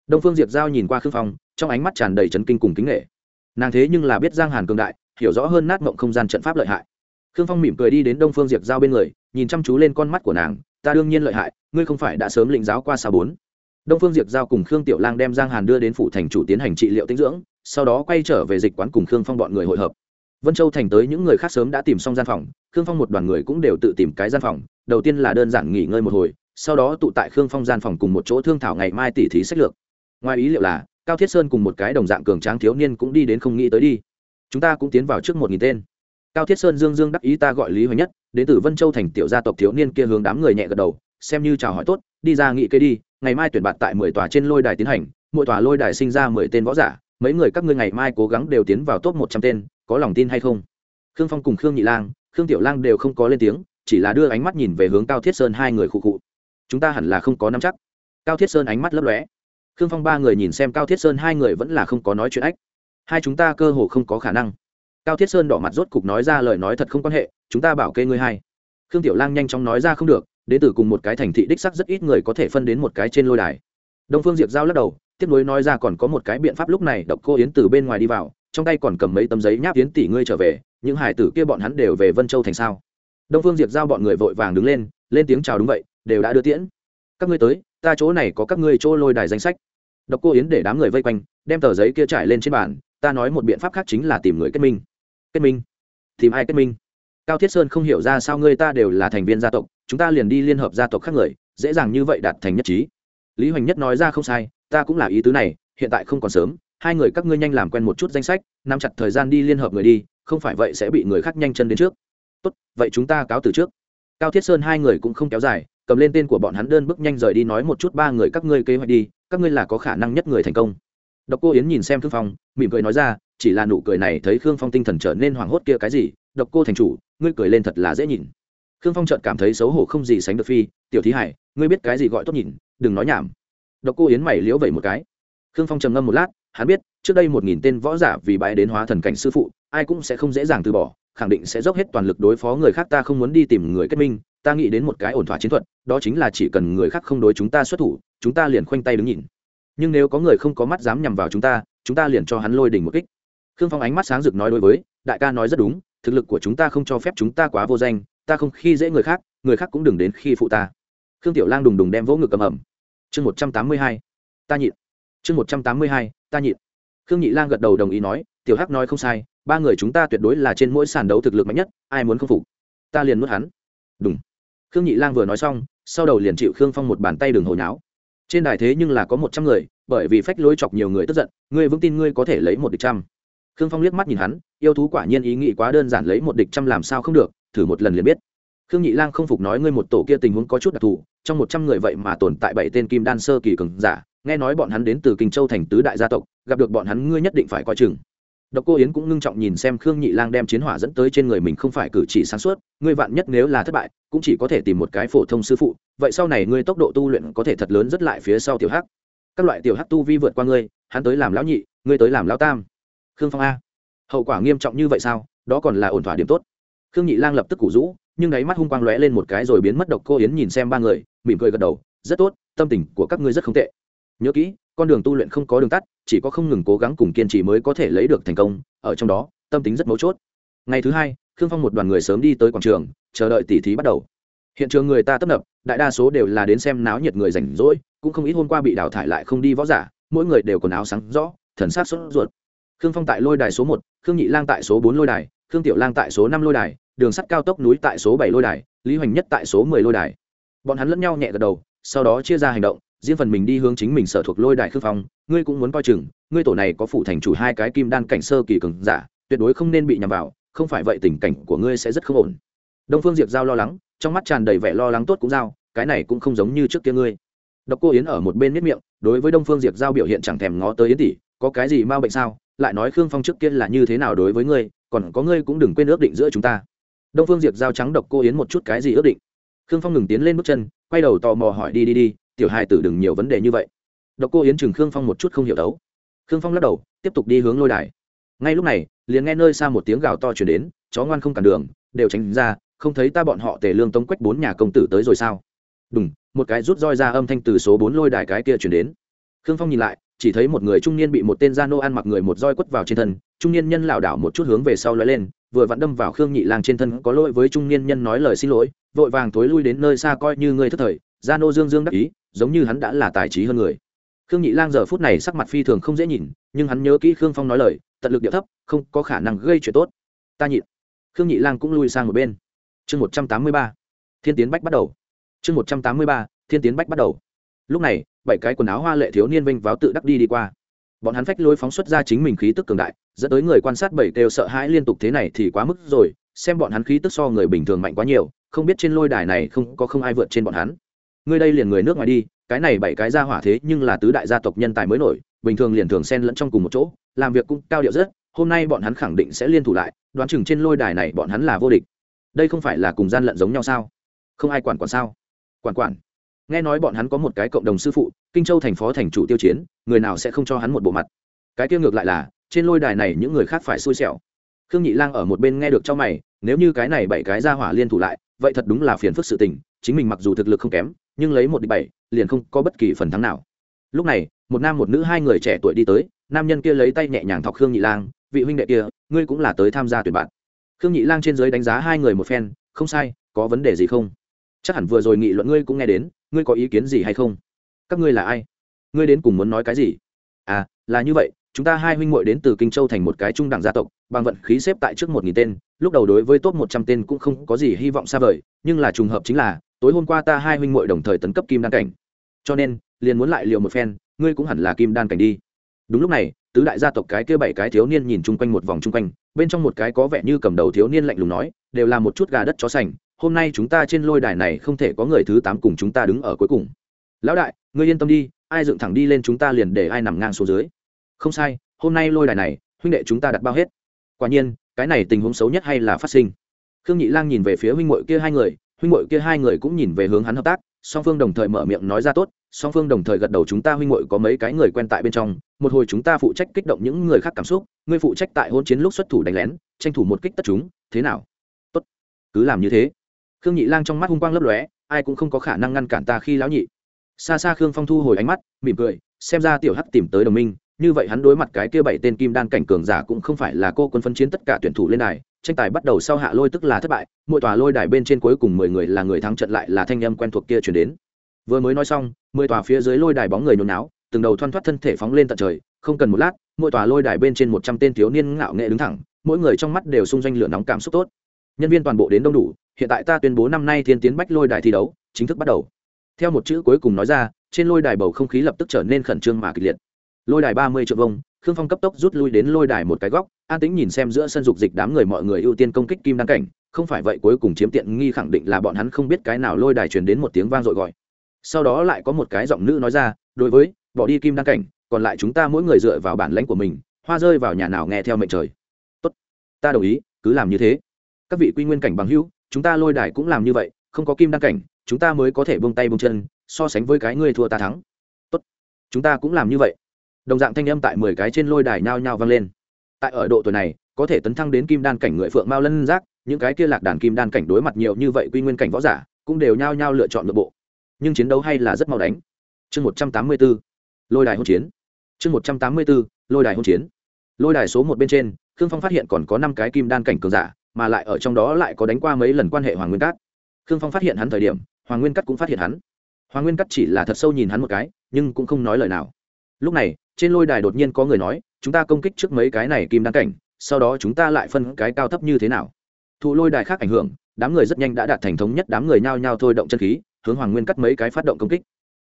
đông phương diệp giao nhìn qua khương phong, trong ánh mắt tràn đầy chấn kinh cùng kính nghệ nàng thế nhưng là biết giang hàn cường đại, hiểu rõ hơn nát mộng không gian trận pháp lợi hại. Khương phong mỉm cười đi đến đông phương diệp giao bên người, nhìn chăm chú lên con mắt của nàng, ta đương nhiên lợi hại, ngươi không phải đã sớm lĩnh giáo qua sao bốn? Đông phương diệp giao cùng khương tiểu lang đem giang hàn đưa đến phủ thành chủ tiến hành trị liệu tinh dưỡng, sau đó quay trở về dịch quán cùng khương phong bọn người hội hợp. Vân châu thành tới những người khác sớm đã tìm xong gian phòng, khương phong một đoàn người cũng đều tự tìm cái gian phòng, đầu tiên là đơn giản nghỉ ngơi một hồi, sau đó tụ tại khương phong gian phòng cùng một chỗ thương thảo ngày mai tỉ thí sách lược ngoài ý liệu là, cao thiết sơn cùng một cái đồng dạng cường tráng thiếu niên cũng đi đến không nghĩ tới đi. Chúng ta cũng tiến vào trước một nghìn tên. Cao thiết sơn dương dương đắc ý ta gọi lý Hoài nhất, đến từ vân châu thành tiểu gia tộc thiếu niên kia hướng đám người nhẹ gật đầu, xem như chào hỏi tốt, đi ra nghị kê đi, ngày mai tuyển bạt tại mười tòa trên lôi đài tiến hành, mỗi tòa lôi đài sinh ra mười tên võ giả, mấy người các ngươi ngày mai cố gắng đều tiến vào top một trăm tên, có lòng tin hay không? Khương phong cùng khương nhị lang, khương tiểu lang đều không có lên tiếng, chỉ là đưa ánh mắt nhìn về hướng cao thiết sơn hai người khụ khụ. Chúng ta hẳn là không có nắm chắc. Cao thiết sơn ánh mắt lấp lóe khương phong ba người nhìn xem cao thiết sơn, hai người vẫn là không có nói chuyện ách. Hai chúng ta cơ hồ không có khả năng. Cao thiết sơn đỏ mặt rốt cục nói ra lời nói thật không quan hệ, chúng ta bảo kê ngươi hai. Khương tiểu lang nhanh chóng nói ra không được đến từ cùng một cái thành thị đích sắc rất ít người có thể phân đến một cái trên lôi đài. Đông phương diệp giao lắc đầu tiếp nối nói ra còn có một cái biện pháp lúc này độc cô yến từ bên ngoài đi vào, trong tay còn cầm mấy tấm giấy nháp yến tỷ ngươi trở về, những hải tử kia bọn hắn đều về vân châu thành sao? Đông phương diệp giao bọn người vội vàng đứng lên lên tiếng chào đúng vậy, đều đã đưa tiễn. Các ngươi tới, ta chỗ này có các ngươi chỗ lôi đài danh sách độc cô yến để đám người vây quanh, đem tờ giấy kia trải lên trên bàn, ta nói một biện pháp khác chính là tìm người kết minh. Kết minh? Tìm ai kết minh? Cao thiết sơn không hiểu ra sao ngươi ta đều là thành viên gia tộc, chúng ta liền đi liên hợp gia tộc khác người, dễ dàng như vậy đạt thành nhất trí. Lý hoành nhất nói ra không sai, ta cũng là ý tứ này, hiện tại không còn sớm, hai người các ngươi nhanh làm quen một chút danh sách, nắm chặt thời gian đi liên hợp người đi, không phải vậy sẽ bị người khác nhanh chân đến trước. Tốt, vậy chúng ta cáo từ trước. Cao thiết sơn hai người cũng không kéo dài cầm lên tên của bọn hắn đơn bước nhanh rời đi nói một chút ba người các ngươi kế hoạch đi, các ngươi là có khả năng nhất người thành công. Độc cô yến nhìn xem thương phong, mỉm cười nói ra, chỉ là nụ cười này thấy khương phong tinh thần trở nên hoảng hốt kia cái gì, độc cô thành chủ, ngươi cười lên thật là dễ nhìn. Khương phong chợt cảm thấy xấu hổ không gì sánh được phi, tiểu thí hải, ngươi biết cái gì gọi tốt nhìn, đừng nói nhảm. Độc cô yến mày liễu vậy một cái. Khương phong trầm ngâm một lát, hắn biết, trước đây một nghìn tên võ giả vì bãi đến hóa thần cảnh sư phụ, ai cũng sẽ không dễ dàng từ bỏ, khẳng định sẽ dốc hết toàn lực đối phó người khác, ta không muốn đi tìm người kết minh ta nghĩ đến một cái ổn thỏa chiến thuật, đó chính là chỉ cần người khác không đối chúng ta xuất thủ, chúng ta liền khoanh tay đứng nhìn. Nhưng nếu có người không có mắt dám nhằm vào chúng ta chúng ta liền cho hắn lôi đỉnh một kích. Khương phong ánh mắt sáng rực nói đối với, đại ca nói rất đúng, thực lực của chúng ta không cho phép chúng ta quá vô danh, ta không khi dễ người khác người khác cũng đừng đến khi phụ ta. Khương tiểu lang đùng đùng đem vỗ ngực cầm ẩm. Chương một trăm tám mươi hai, ta nhịn. Chương một trăm tám mươi hai, ta nhịn. Khương nhị lang gật đầu đồng ý nói, tiểu hắc nói không sai, ba người chúng ta tuyệt đối là trên mỗi sàn đấu thực lực mạnh nhất, ai muốn không phục, ta liền nuốt hắn. Đúng khương nhị lang vừa nói xong, sau đầu liền chịu khương phong một bàn tay đường hồi nháo trên đài thế nhưng là có một trăm người, bởi vì phách lối chọc nhiều người tức giận, ngươi vững tin ngươi có thể lấy một địch trăm. Khương phong liếc mắt nhìn hắn, yêu thú quả nhiên ý nghĩ quá đơn giản lấy một địch trăm làm sao không được, thử một lần liền biết. Khương nhị lang không phục nói ngươi một tổ kia tình huống có chút đặc thù, trong một trăm người vậy mà tồn tại bảy tên kim đan sơ kỳ cường giả, nghe nói bọn hắn đến từ kinh châu thành tứ đại gia tộc, gặp được bọn hắn ngươi nhất định phải coi chừng độc cô yến cũng ngưng trọng nhìn xem khương nhị lang đem chiến hỏa dẫn tới trên người mình không phải cử chỉ sáng suốt, ngươi vạn nhất nếu là thất bại, cũng chỉ có thể tìm một cái phổ thông sư phụ, vậy sau này ngươi tốc độ tu luyện có thể thật lớn rất lại phía sau tiểu hắc. Các loại tiểu hắc tu vi vượt qua ngươi, hắn tới làm lão nhị, ngươi tới làm lão tam. Khương phong a. Hậu quả nghiêm trọng như vậy sao? Đó còn là ổn thỏa điểm tốt. Khương nhị lang lập tức củ rũ, nhưng đáy mắt hung quang lóe lên một cái rồi biến mất độc cô yến nhìn xem ba người, mỉm cười gật đầu, rất tốt, tâm tình của các ngươi rất không tệ. Nhớ kỹ con đường tu luyện không có đường tắt, chỉ có không ngừng cố gắng cùng kiên trì mới có thể lấy được thành công, ở trong đó, tâm tính rất mấu chốt. Ngày thứ hai, khương phong một đoàn người sớm đi tới quảng trường, chờ đợi tỉ thí bắt đầu. Hiện trường người ta tấp nập, đại đa số đều là đến xem náo nhiệt người rảnh rỗi, cũng không ít hôm qua bị đào thải lại không đi võ giả, mỗi người đều quần áo sáng rõ, thần sát sốt ruột. Khương phong tại lôi đài số một, khương nhị lang tại số bốn lôi đài, khương tiểu lang tại số năm lôi đài, đường sắt cao tốc núi tại số bảy lôi đài, lý hoành nhất tại số mười lôi đài. Bọn hắn lẫn nhau nhẹ gật đầu, sau đó chia ra hành động riêng phần mình đi hướng chính mình sở thuộc lôi đài khương phong, ngươi cũng muốn coi chừng, ngươi tổ này có phụ thành chủ hai cái kim đan cảnh sơ kỳ cường giả, tuyệt đối không nên bị nhầm vào, không phải vậy tình cảnh của ngươi sẽ rất không ổn. Đông phương diệp giao lo lắng, trong mắt tràn đầy vẻ lo lắng tốt cũng giao, cái này cũng không giống như trước kia ngươi. Độc cô yến ở một bên miết miệng, đối với đông phương diệp giao biểu hiện chẳng thèm ngó tới yến tỷ, có cái gì mau bệnh sao? Lại nói khương phong trước kia là như thế nào đối với ngươi, còn có ngươi cũng đừng quên ước định giữa chúng ta. Đông phương diệp giao trắng độc cô yến một chút cái gì ước định. Khương phong ngừng tiến lên bước chân, quay đầu tò mò hỏi đi đi đi tiểu hài tử đừng nhiều vấn đề như vậy. Độc cô yến chừng khương phong một chút không hiểu đấu. Khương phong lắc đầu, tiếp tục đi hướng lôi đài. Ngay lúc này, liền nghe nơi xa một tiếng gào to chuyển đến, chó ngoan không cản đường, đều tránh ra, không thấy ta bọn họ tề lương tống quách bốn nhà công tử tới rồi sao? Đúng một cái rút roi ra âm thanh từ số bốn lôi đài cái kia chuyển đến. Khương phong nhìn lại, chỉ thấy một người trung niên bị một tên gia nô ăn mặc người một roi quất vào trên thân, trung niên nhân lảo đảo một chút hướng về sau lóe lên, vừa vặn đâm vào khương nhị lang trên thân có lỗi với trung niên nhân nói lời xin lỗi, vội vàng thối lui đến nơi xa coi như ngươi thất thời, gia nô dương dương đắc ý giống như hắn đã là tài trí hơn người. Khương nhị lang giờ phút này sắc mặt phi thường không dễ nhìn, nhưng hắn nhớ kỹ khương phong nói lời, tận lực điệu thấp, không có khả năng gây chuyện tốt. Ta nhịn. Khương nhị lang cũng lui sang một bên. Chương một trăm tám mươi ba. Thiên tiến bách bắt đầu. Chương một trăm tám mươi ba. Thiên tiến bách bắt đầu. Lúc này, bảy cái quần áo hoa lệ thiếu niên vinh váo tự đắc đi đi qua. Bọn hắn phách lôi phóng xuất ra chính mình khí tức cường đại, dẫn tới người quan sát bảy đều sợ hãi liên tục thế này thì quá mức rồi, xem bọn hắn khí tức so người bình thường mạnh quá nhiều, không biết trên lôi đài này không có không ai vượt trên bọn hắn ngươi đây liền người nước ngoài đi, cái này bảy cái gia hỏa thế nhưng là tứ đại gia tộc nhân tài mới nổi, bình thường liền thường xen lẫn trong cùng một chỗ, làm việc cũng cao điệu rất, hôm nay bọn hắn khẳng định sẽ liên thủ lại, đoán chừng trên lôi đài này bọn hắn là vô địch. Đây không phải là cùng gian lận giống nhau sao? Không ai quản quản sao? Quản quản. Nghe nói bọn hắn có một cái cộng đồng sư phụ, kinh châu thành phó thành chủ tiêu chiến, người nào sẽ không cho hắn một bộ mặt? Cái kia ngược lại là, trên lôi đài này những người khác phải xui xẻo. Khương nhị lang ở một bên nghe được cho mày, nếu như cái này bảy cái ra hỏa liên thủ lại, vậy thật đúng là phiền phức sự tình, chính mình mặc dù thực lực không kém nhưng lấy một địch bảy, liền không có bất kỳ phần thắng nào. Lúc này, một nam một nữ hai người trẻ tuổi đi tới, nam nhân kia lấy tay nhẹ nhàng thọc khương nhị lang, vị huynh đệ kia, ngươi cũng là tới tham gia tuyển bạn. Khương nhị lang trên giới đánh giá hai người một phen, không sai, có vấn đề gì không? Chắc hẳn vừa rồi nghị luận ngươi cũng nghe đến, ngươi có ý kiến gì hay không? Các ngươi là ai? Ngươi đến cùng muốn nói cái gì? À là như vậy, chúng ta hai huynh muội đến từ kinh châu thành một cái trung đẳng gia tộc, bằng vận khí xếp tại trước một nghìn tên, lúc đầu đối với top một trăm tên cũng không có gì hy vọng xa vời, nhưng là trùng hợp chính là tối hôm qua ta hai huynh muội đồng thời tấn cấp kim đan cảnh. Cho nên, liền muốn lại liều một phen, ngươi cũng hẳn là kim đan cảnh đi. Đúng lúc này, tứ đại gia tộc cái kia bảy cái thiếu niên nhìn chung quanh một vòng chung quanh, bên trong một cái có vẻ như cầm đầu thiếu niên lạnh lùng nói, đều là một chút gà đất chó sành, hôm nay chúng ta trên lôi đài này không thể có người thứ tám cùng chúng ta đứng ở cuối cùng. Lão đại, ngươi yên tâm đi, ai dựng thẳng đi lên chúng ta liền để ai nằm ngang xuống dưới. Không sai, hôm nay lôi đài này, huynh đệ chúng ta đặt bao hết. Quả nhiên, cái này tình huống xấu nhất hay là phát sinh. Khương nhị lang nhìn về phía huynh muội kia hai người huynh muội kia hai người cũng nhìn về hướng hắn hợp tác, song phương đồng thời mở miệng nói ra tốt, song phương đồng thời gật đầu chúng ta huynh muội có mấy cái người quen tại bên trong, một hồi chúng ta phụ trách kích động những người khác cảm xúc ngươi phụ trách tại hôn chiến lúc xuất thủ đánh lén, tranh thủ một kích tất chúng, thế nào? Tốt, cứ làm như thế. Khương nhị lang trong mắt hung quang lấp lóe, ai cũng không có khả năng ngăn cản ta khi lão nhị. Xa xa khương phong thu hồi ánh mắt, mỉm cười, xem ra tiểu hắc tìm tới đồng minh như vậy hắn đối mặt cái kia bảy tên kim đan cảnh cường giả cũng không phải là cô quân phân chiến tất cả tuyển thủ lên đài, tranh tài bắt đầu sau hạ lôi tức là thất bại, mỗi tòa lôi đài bên trên cuối cùng mười người là người thắng trận lại là thanh âm quen thuộc kia chuyển đến. Vừa mới nói xong, mười tòa phía dưới lôi đài bóng người nhốn náo từng đầu thoăn thoắt thân thể phóng lên tận trời, không cần một lát, mỗi tòa lôi đài bên trên một trăm tên thiếu niên ngạo nghệ đứng thẳng, mỗi người trong mắt đều xung danh lửa nóng cảm xúc tốt. Nhân viên toàn bộ đến đông đủ, hiện tại ta tuyên bố năm nay thiên tiến bách lôi đài thi đấu chính thức bắt đầu. Theo một chữ cuối cùng nói ra, trên lôi đài bầu không khí lập tức trở nên khẩn trương mà kịch liệt lôi đài ba mươi triệu vông, khương phong cấp tốc rút lui đến lôi đài một cái góc, an tĩnh nhìn xem giữa sân dục dịch đám người mọi người ưu tiên công kích kim đăng cảnh, không phải vậy cuối cùng chiếm tiện nghi khẳng định là bọn hắn không biết cái nào lôi đài truyền đến một tiếng vang dội gọi. Sau đó lại có một cái giọng nữ nói ra, đối với, bỏ đi kim đăng cảnh, còn lại chúng ta mỗi người dựa vào bản lãnh của mình, hoa rơi vào nhà nào nghe theo mệnh trời. Tốt, ta đồng ý, cứ làm như thế. Các vị quy nguyên cảnh bằng hữu, chúng ta lôi đài cũng làm như vậy, không có kim đăng cảnh, chúng ta mới có thể buông tay buông chân, so sánh với cái ngươi thua ta thắng. Tốt, chúng ta cũng làm như vậy đồng dạng thanh âm tại mười cái trên lôi đài nhao nhao vang lên. Tại ở độ tuổi này, có thể tấn thăng đến kim đan cảnh người phượng mao lân giác, những cái kia lạc đàn kim đan cảnh đối mặt nhiều như vậy quy nguyên cảnh võ giả, cũng đều nhao nhao lựa chọn nội bộ. Nhưng chiến đấu hay là rất mau đánh. Chương một trăm tám mươi b ố lôi đài hỗn chiến. Chương một trăm tám mươi b ố lôi đài hỗn chiến. Lôi đài số một bên trên, khương phong phát hiện còn có năm cái kim đan cảnh cường giả, mà lại ở trong đó lại có đánh qua mấy lần quan hệ hoàng nguyên cát. Khương phong phát hiện hắn thời điểm, hoàng nguyên cát cũng phát hiện hắn. Hoàng nguyên cát chỉ là thật sâu nhìn hắn một cái, nhưng cũng không nói lời nào lúc này, trên lôi đài đột nhiên có người nói, chúng ta công kích trước mấy cái này kim đan cảnh, sau đó chúng ta lại phân cái cao thấp như thế nào? Thụ lôi đài khác ảnh hưởng, đám người rất nhanh đã đạt thành thống nhất, đám người nhao nhao thôi động chân khí, hướng hoàng nguyên cắt mấy cái phát động công kích.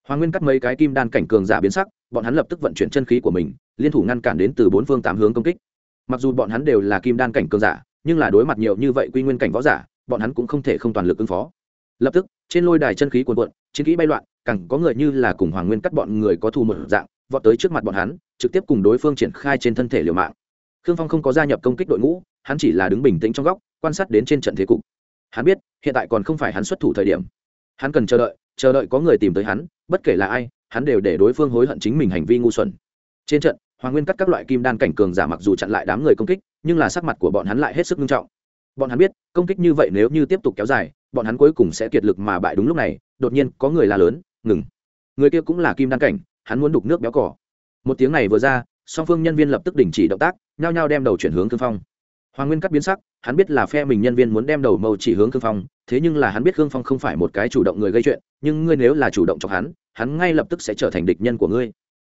Hoàng nguyên cắt mấy cái kim đan cảnh cường giả biến sắc, bọn hắn lập tức vận chuyển chân khí của mình, liên thủ ngăn cản đến từ bốn phương tám hướng công kích. Mặc dù bọn hắn đều là kim đan cảnh cường giả, nhưng là đối mặt nhiều như vậy quy nguyên cảnh võ giả, bọn hắn cũng không thể không toàn lực ứng phó. Lập tức, trên lôi đài chân khí cuồn cuộn, chiến kỹ bay loạn, càng có người như là cùng hoàng nguyên cắt bọn người có thù một dạng vọt tới trước mặt bọn hắn, trực tiếp cùng đối phương triển khai trên thân thể liều mạng. Khương phong không có gia nhập công kích đội ngũ, hắn chỉ là đứng bình tĩnh trong góc, quan sát đến trên trận thế cục. Hắn biết, hiện tại còn không phải hắn xuất thủ thời điểm. Hắn cần chờ đợi chờ đợi có người tìm tới hắn, bất kể là ai, hắn đều để đối phương hối hận chính mình hành vi ngu xuẩn. Trên trận, hoàng nguyên cắt các loại kim đan cảnh cường giả mặc dù chặn lại đám người công kích, nhưng là sắc mặt của bọn hắn lại hết sức nghiêm trọng. Bọn hắn biết, công kích như vậy nếu như tiếp tục kéo dài, bọn hắn cuối cùng sẽ kiệt lực mà bại đúng lúc này, đột nhiên có người la lớn, ngừng. Người kia cũng là kim đan cảnh hắn muốn đục nước béo cỏ. Một tiếng này vừa ra, song phương nhân viên lập tức đình chỉ động tác, nhao nhao đem đầu chuyển hướng thương phong. Hoàng nguyên cắt biến sắc, hắn biết là phe mình nhân viên muốn đem đầu mâu chỉ hướng thương phong, thế nhưng là hắn biết thương phong không phải một cái chủ động người gây chuyện, nhưng ngươi nếu là chủ động cho hắn hắn ngay lập tức sẽ trở thành địch nhân của ngươi.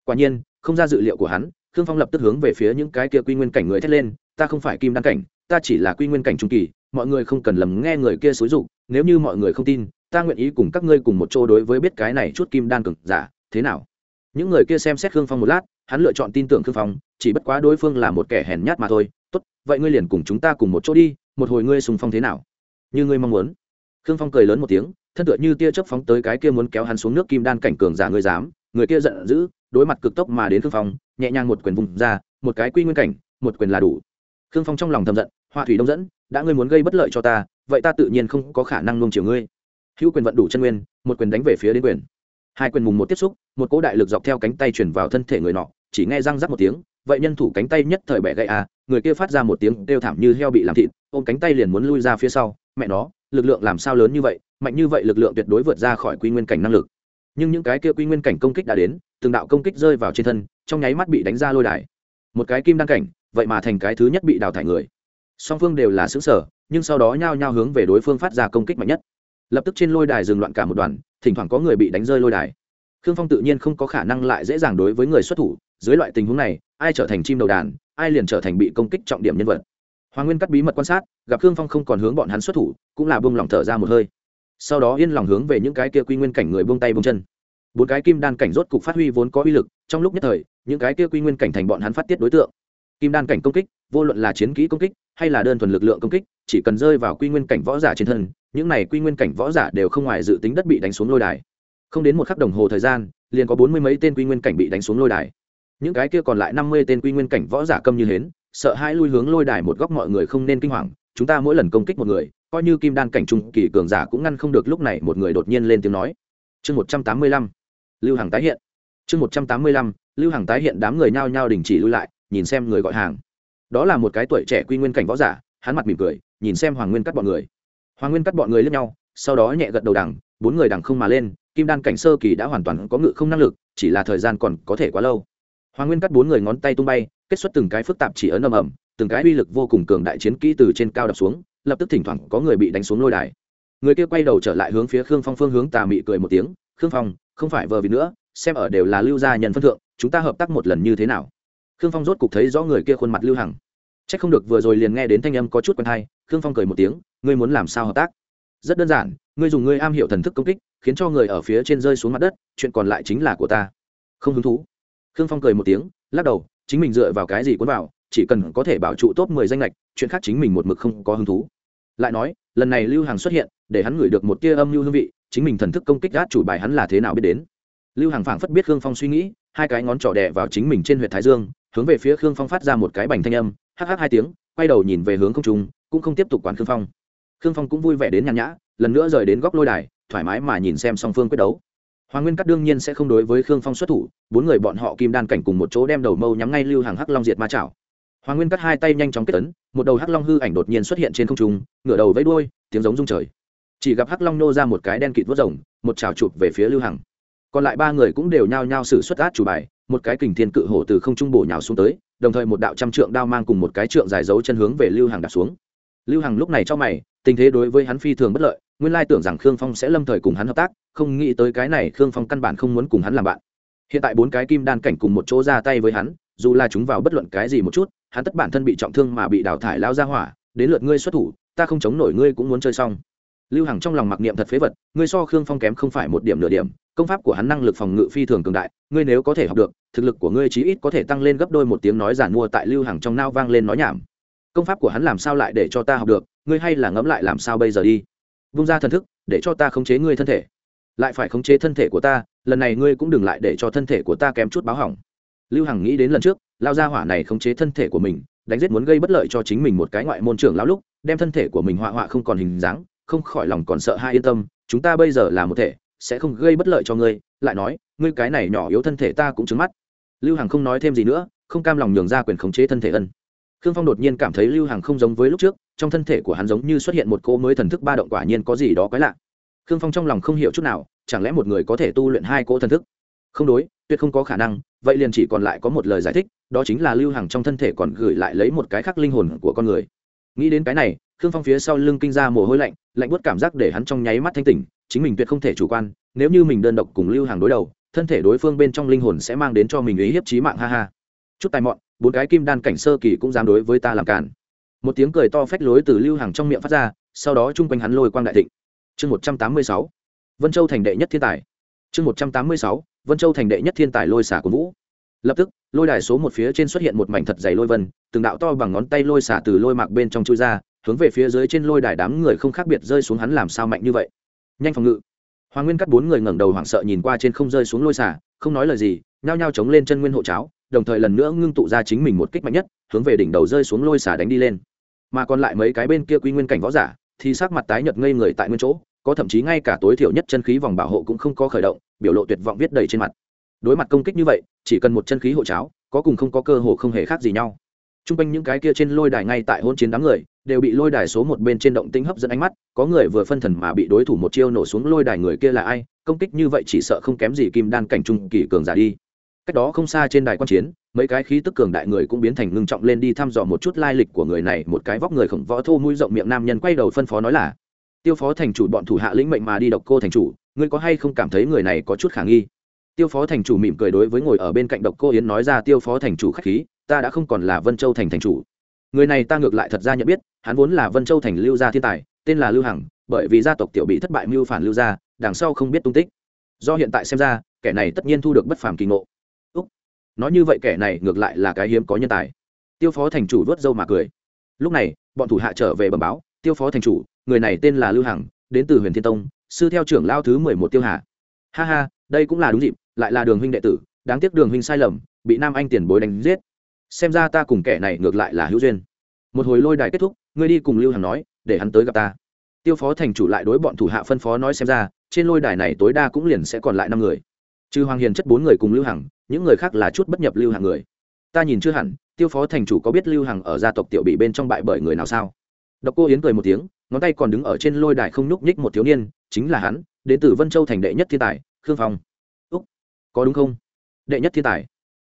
Quả nhiên, không ra dự liệu của hắn, khương phong lập tức hướng về phía những cái kia quy nguyên cảnh người thét lên, ta không phải kim đăng cảnh, ta chỉ là quy nguyên cảnh trung kỳ, mọi người không cần lầm nghe người kia xúi rụng nếu như mọi người không tin, ta nguyện ý cùng các ngươi cùng một chỗ đối với biết cái này chút kim đan cực giả, thế nào? Những người kia xem xét khương phong một lát, hắn lựa chọn tin tưởng khương phong, chỉ bất quá đối phương là một kẻ hèn nhát mà thôi. Tốt, vậy ngươi liền cùng chúng ta cùng một chỗ đi, một hồi ngươi sùng phong thế nào? Như ngươi mong muốn. Khương phong cười lớn một tiếng, thân tựa như tia chớp phóng tới cái kia muốn kéo hắn xuống nước kim đan cảnh cường giả ngươi dám, người kia giận dữ, đối mặt cực tốc mà đến khương phong, nhẹ nhàng một quyền vùng ra, một cái quy nguyên cảnh, một quyền là đủ. Khương phong trong lòng thầm giận hoa thủy đông dẫn, đã ngươi muốn gây bất lợi cho ta, vậy ta tự nhiên không có khả năng nuông chiều ngươi. Hữu quyền vận đủ chân nguyên, một quyền đánh về phía đến quyền. Hai quyền mùng một tiếp xúc một cỗ đại lực dọc theo cánh tay chuyển vào thân thể người nọ, chỉ nghe răng rắc một tiếng, vậy nhân thủ cánh tay nhất thời bẻ gãy à người kia phát ra một tiếng kêu thảm như heo bị làm thịt, ôm cánh tay liền muốn lui ra phía sau, mẹ nó, lực lượng làm sao lớn như vậy, mạnh như vậy lực lượng tuyệt đối vượt ra khỏi quy nguyên cảnh năng lực. Nhưng những cái kia quy nguyên cảnh công kích đã đến, từng đạo công kích rơi vào trên thân, trong nháy mắt bị đánh ra lôi đài. Một cái kim đăng cảnh, vậy mà thành cái thứ nhất bị đào thải người. Song phương đều là xứ sở nhưng sau đó nhao nhao hướng về đối phương phát ra công kích mạnh nhất. Lập tức trên lôi đài dừng loạn cả một đoàn, thỉnh thoảng có người bị đánh rơi lôi đài khương phong tự nhiên không có khả năng lại dễ dàng đối với người xuất thủ, dưới loại tình huống này, ai trở thành chim đầu đàn, ai liền trở thành bị công kích trọng điểm nhân vật. Hoàng nguyên cắt bí mật quan sát, gặp khương phong không còn hướng bọn hắn xuất thủ, cũng là buông lỏng thở ra một hơi. Sau đó yên lòng hướng về những cái kia quy nguyên cảnh người buông tay buông chân. Bốn cái kim đan cảnh rốt cục phát huy vốn có uy lực, trong lúc nhất thời, những cái kia quy nguyên cảnh thành bọn hắn phát tiết đối tượng. Kim đan cảnh công kích, vô luận là chiến kỹ công kích, hay là đơn thuần lực lượng công kích, chỉ cần rơi vào quy nguyên cảnh võ giả trên thân, những này quy nguyên cảnh võ giả đều không ngoài dự tính đất bị đánh xuống lôi đài không đến một khắc đồng hồ thời gian, liền có bốn mươi mấy tên quy nguyên cảnh bị đánh xuống lôi đài. Những cái kia còn lại năm mươi tên quy nguyên cảnh võ giả câm như hến, sợ hai lui hướng lôi đài một góc mọi người không nên kinh hoàng, chúng ta mỗi lần công kích một người, coi như kim đan cảnh trung kỳ cường giả cũng ngăn không được lúc này một người đột nhiên lên tiếng nói. Chương một trăm tám mươi lăm, lưu hàng tái hiện. Chương một trăm tám mươi lăm, lưu hàng tái hiện đám người nhao nhao đình chỉ lui lại, nhìn xem người gọi hàng. Đó là một cái tuổi trẻ quy nguyên cảnh võ giả, hắn mặt mỉm cười, nhìn xem hoàng nguyên cắt bọn người. Hoàng nguyên cắt bọn người lướt nhau, sau đó nhẹ gật đầu đằng, bốn người đằng không mà lên kim đan cảnh sơ kỳ đã hoàn toàn có ngự không năng lực, chỉ là thời gian còn có thể quá lâu. Hoàng nguyên cắt bốn người ngón tay tung bay, kết xuất từng cái phức tạp chỉ ấn ầm ầm, từng cái uy lực vô cùng cường đại chiến kỹ từ trên cao đập xuống, lập tức thỉnh thoảng có người bị đánh xuống lôi đài. Người kia quay đầu trở lại hướng phía khương phong phương hướng tà mị cười một tiếng, khương phong, không phải vờ vì nữa, xem ở đều là lưu gia nhân phân thượng, chúng ta hợp tác một lần như thế nào? Khương phong rốt cục thấy rõ người kia khuôn mặt lưu hằng. C không được vừa rồi liền nghe đến thanh âm có chút quen hay, khương phong cười một tiếng, ngươi muốn làm sao hợp tác? Rất đơn giản ngươi dùng ngươi am hiểu thần thức công kích, khiến cho người ở phía trên rơi xuống mặt đất, chuyện còn lại chính là của ta. Không hứng thú. Khương phong cười một tiếng, lắc đầu, chính mình dựa vào cái gì cuốn vào, chỉ cần có thể bảo trụ top mười danh lệch chuyện khác chính mình một mực không có hứng thú. Lại nói, lần này lưu hàng xuất hiện, để hắn gửi được một tia âm lưu hương vị, chính mình thần thức công kích gác chủ bài hắn là thế nào biết đến. Lưu hàng phảng phất biết khương phong suy nghĩ, hai cái ngón trỏ đè vào chính mình trên huyệt thái dương, hướng về phía khương phong phát ra một cái bành thanh âm, hắc hắc hai tiếng, quay đầu nhìn về hướng không trung, cũng không tiếp tục quản khương phong. Khương phong cũng vui vẻ đến nhàn nhã lần nữa rời đến góc lôi đài, thoải mái mà nhìn xem song phương quyết đấu. Hoàng nguyên cắt đương nhiên sẽ không đối với khương phong xuất thủ, bốn người bọn họ kim đan cảnh cùng một chỗ đem đầu mâu nhắm ngay lưu hàng hắc long diệt ma chảo. Hoàng nguyên cắt hai tay nhanh chóng kết tấn một đầu hắc long hư ảnh đột nhiên xuất hiện trên không trung, ngửa đầu vẫy đuôi, tiếng giống rung trời. Chỉ gặp hắc long nô ra một cái đen kịt vớt rồng, một chảo chụp về phía lưu hằng. Còn lại ba người cũng đều nhao nhao xử xuất át chủ bài, một cái kình thiên cự hổ từ không trung bổ nhào xuống tới, đồng thời một đạo trăm trượng đao mang cùng một cái trượng dài dấu chân hướng về lưu hằng đặt xuống lưu hằng lúc này cho mày, tình thế đối với hắn phi thường bất lợi, nguyên lai tưởng rằng khương phong sẽ lâm thời cùng hắn hợp tác, không nghĩ tới cái này khương phong căn bản không muốn cùng hắn làm bạn. Hiện tại bốn cái kim đan cảnh cùng một chỗ ra tay với hắn, dù là chúng vào bất luận cái gì một chút, hắn tất bản thân bị trọng thương mà bị đào thải lao ra hỏa, đến lượt ngươi xuất thủ, ta không chống nổi ngươi cũng muốn chơi xong. Lưu hằng trong lòng mặc niệm thật phế vật, ngươi so khương phong kém không phải một điểm nửa điểm, công pháp của hắn năng lực phòng ngự phi thường cường đại, ngươi nếu có thể học được, thực lực của ngươi chí ít có thể tăng lên gấp đôi một tiếng nói giản mua tại lưu hằng trong nao vang lên nói nhảm công pháp của hắn làm sao lại để cho ta học được, ngươi hay là ngẫm lại làm sao bây giờ đi. Vung ra thần thức, để cho ta khống chế ngươi thân thể. Lại phải khống chế thân thể của ta, lần này ngươi cũng đừng lại để cho thân thể của ta kém chút báo hỏng. Lưu hằng nghĩ đến lần trước, lao ra hỏa này khống chế thân thể của mình, đánh giết muốn gây bất lợi cho chính mình một cái ngoại môn trưởng lão lúc, đem thân thể của mình họa họa không còn hình dáng, không khỏi lòng còn sợ hai yên tâm, chúng ta bây giờ là một thể, sẽ không gây bất lợi cho ngươi, lại nói, ngươi cái này nhỏ yếu thân thể ta cũng trứng mắt. Lưu hằng không nói thêm gì nữa, không cam lòng nhường ra quyền khống chế thân thể ân khương phong đột nhiên cảm thấy lưu hằng không giống với lúc trước, trong thân thể của hắn giống như xuất hiện một cỗ mới thần thức ba động quả nhiên có gì đó quái lạ. Khương phong trong lòng không hiểu chút nào, chẳng lẽ một người có thể tu luyện hai cỗ thần thức? Không đối, tuyệt không có khả năng, vậy liền chỉ còn lại có một lời giải thích, đó chính là lưu hằng trong thân thể còn gửi lại lấy một cái khác linh hồn của con người. Nghĩ đến cái này, khương phong phía sau lưng kinh ra mồ hôi lạnh lạnh buốt cảm giác để hắn trong nháy mắt thanh tỉnh, chính mình tuyệt không thể chủ quan, nếu như mình đơn độc cùng lưu hàng đối đầu, thân thể đối phương bên trong linh hồn sẽ mang đến cho mình ý hiếp trí mạng, ha ha. Chút tài mọn bốn cái kim đan cảnh sơ kỳ cũng dám đối với ta làm cản một tiếng cười to phách lối từ lưu hàng trong miệng phát ra, sau đó chung quanh hắn lôi quang đại thịnh. Chương một trăm tám mươi sáu, vân châu thành đệ nhất thiên tài. Chương một trăm tám mươi sáu, vân châu thành đệ nhất thiên tài lôi xả của vũ. Lập tức, lôi đài số một phía trên xuất hiện một mảnh thật dày lôi vân, từng đạo to bằng ngón tay lôi xả từ lôi mạc bên trong chui ra, hướng về phía dưới trên lôi đài đám người không khác biệt rơi xuống hắn làm sao mạnh như vậy. Nhanh phòng ngự. Hoàng nguyên cắt bốn người ngẩng đầu hoảng sợ nhìn qua trên không rơi xuống lôi xả, không nói lời gì, nhao nhao chống lên chân nguyên hộ cháo đồng thời lần nữa ngưng tụ ra chính mình một kích mạnh nhất, hướng về đỉnh đầu rơi xuống lôi xả đánh đi lên. Mà còn lại mấy cái bên kia quy nguyên cảnh võ giả, thì sắc mặt tái nhợt ngây người tại nguyên chỗ, có thậm chí ngay cả tối thiểu nhất chân khí vòng bảo hộ cũng không có khởi động, biểu lộ tuyệt vọng viết đầy trên mặt. Đối mặt công kích như vậy, chỉ cần một chân khí hộ cháo, có cùng không có cơ hội không hề khác gì nhau. T r u n g quanh những cái kia trên lôi đài ngay tại hôn chiến đám người, đều bị lôi đài số một bên trên động tĩnh hấp dẫn ánh mắt, có người vừa phân thần mà bị đối thủ một chiêu nổ xuống lôi đài người kia là ai, công kích như vậy chỉ sợ không kém gì kim đan cảnh trung kỳ cường giả đi cách đó không xa trên đài quan chiến, mấy cái khí tức cường đại người cũng biến thành ngưng trọng lên đi thăm dò một chút lai lịch của người này, một cái vóc người khổng võ thô mũi rộng miệng nam nhân quay đầu phân phó nói là, tiêu phó thành chủ bọn thủ hạ lĩnh mệnh mà đi độc cô thành chủ, ngươi có hay không cảm thấy người này có chút khả nghi? Tiêu phó thành chủ mỉm cười đối với ngồi ở bên cạnh độc cô yến nói ra, tiêu phó thành chủ k h á c h khí, ta đã không còn là vân châu thành thành chủ. Người này ta ngược lại thật ra nhận biết, hắn vốn là vân châu thành lưu gia thiên tài, tên là lưu hằng, bởi vì gia tộc tiểu bị thất bại mưu phản lưu gia, đằng sau không biết tung tích. Do hiện tại xem ra, kẻ này tất nhiên thu được bất phàm kỳ ngộ nói như vậy kẻ này ngược lại là cái hiếm có nhân tài. Tiêu phó thành chủ vớt râu mà cười. Lúc này, bọn thủ hạ trở về bẩm báo, tiêu phó thành chủ, người này tên là lưu hằng, đến từ huyền thiên tông, sư theo trưởng lao thứ mười một tiêu hà. Ha ha, đây cũng là đúng dịp, lại là đường huynh đệ tử, đáng tiếc đường huynh sai lầm, bị nam anh tiền bối đánh giết. Xem ra ta cùng kẻ này ngược lại là hữu duyên. Một hồi lôi đài kết thúc, ngươi đi cùng lưu hằng nói, để hắn tới gặp ta. Tiêu phó thành chủ lại đối bọn thủ hạ phân phó nói xem ra, trên lôi đài này tối đa cũng liền sẽ còn lại năm người trừ hoàng hiền chất bốn người cùng lưu hằng, những người khác là chút bất nhập lưu hằng người. Ta nhìn chưa hẳn, tiêu phó thành chủ có biết lưu hằng ở gia tộc tiểu bị bên trong bại bởi người nào sao? Độc cô yến cười một tiếng, ngón tay còn đứng ở trên lôi đài không nhúc nhích một thiếu niên, chính là hắn, đến từ vân châu thành đệ nhất thiên tài, khương phong. Úc, có đúng không? Đệ nhất thiên tài.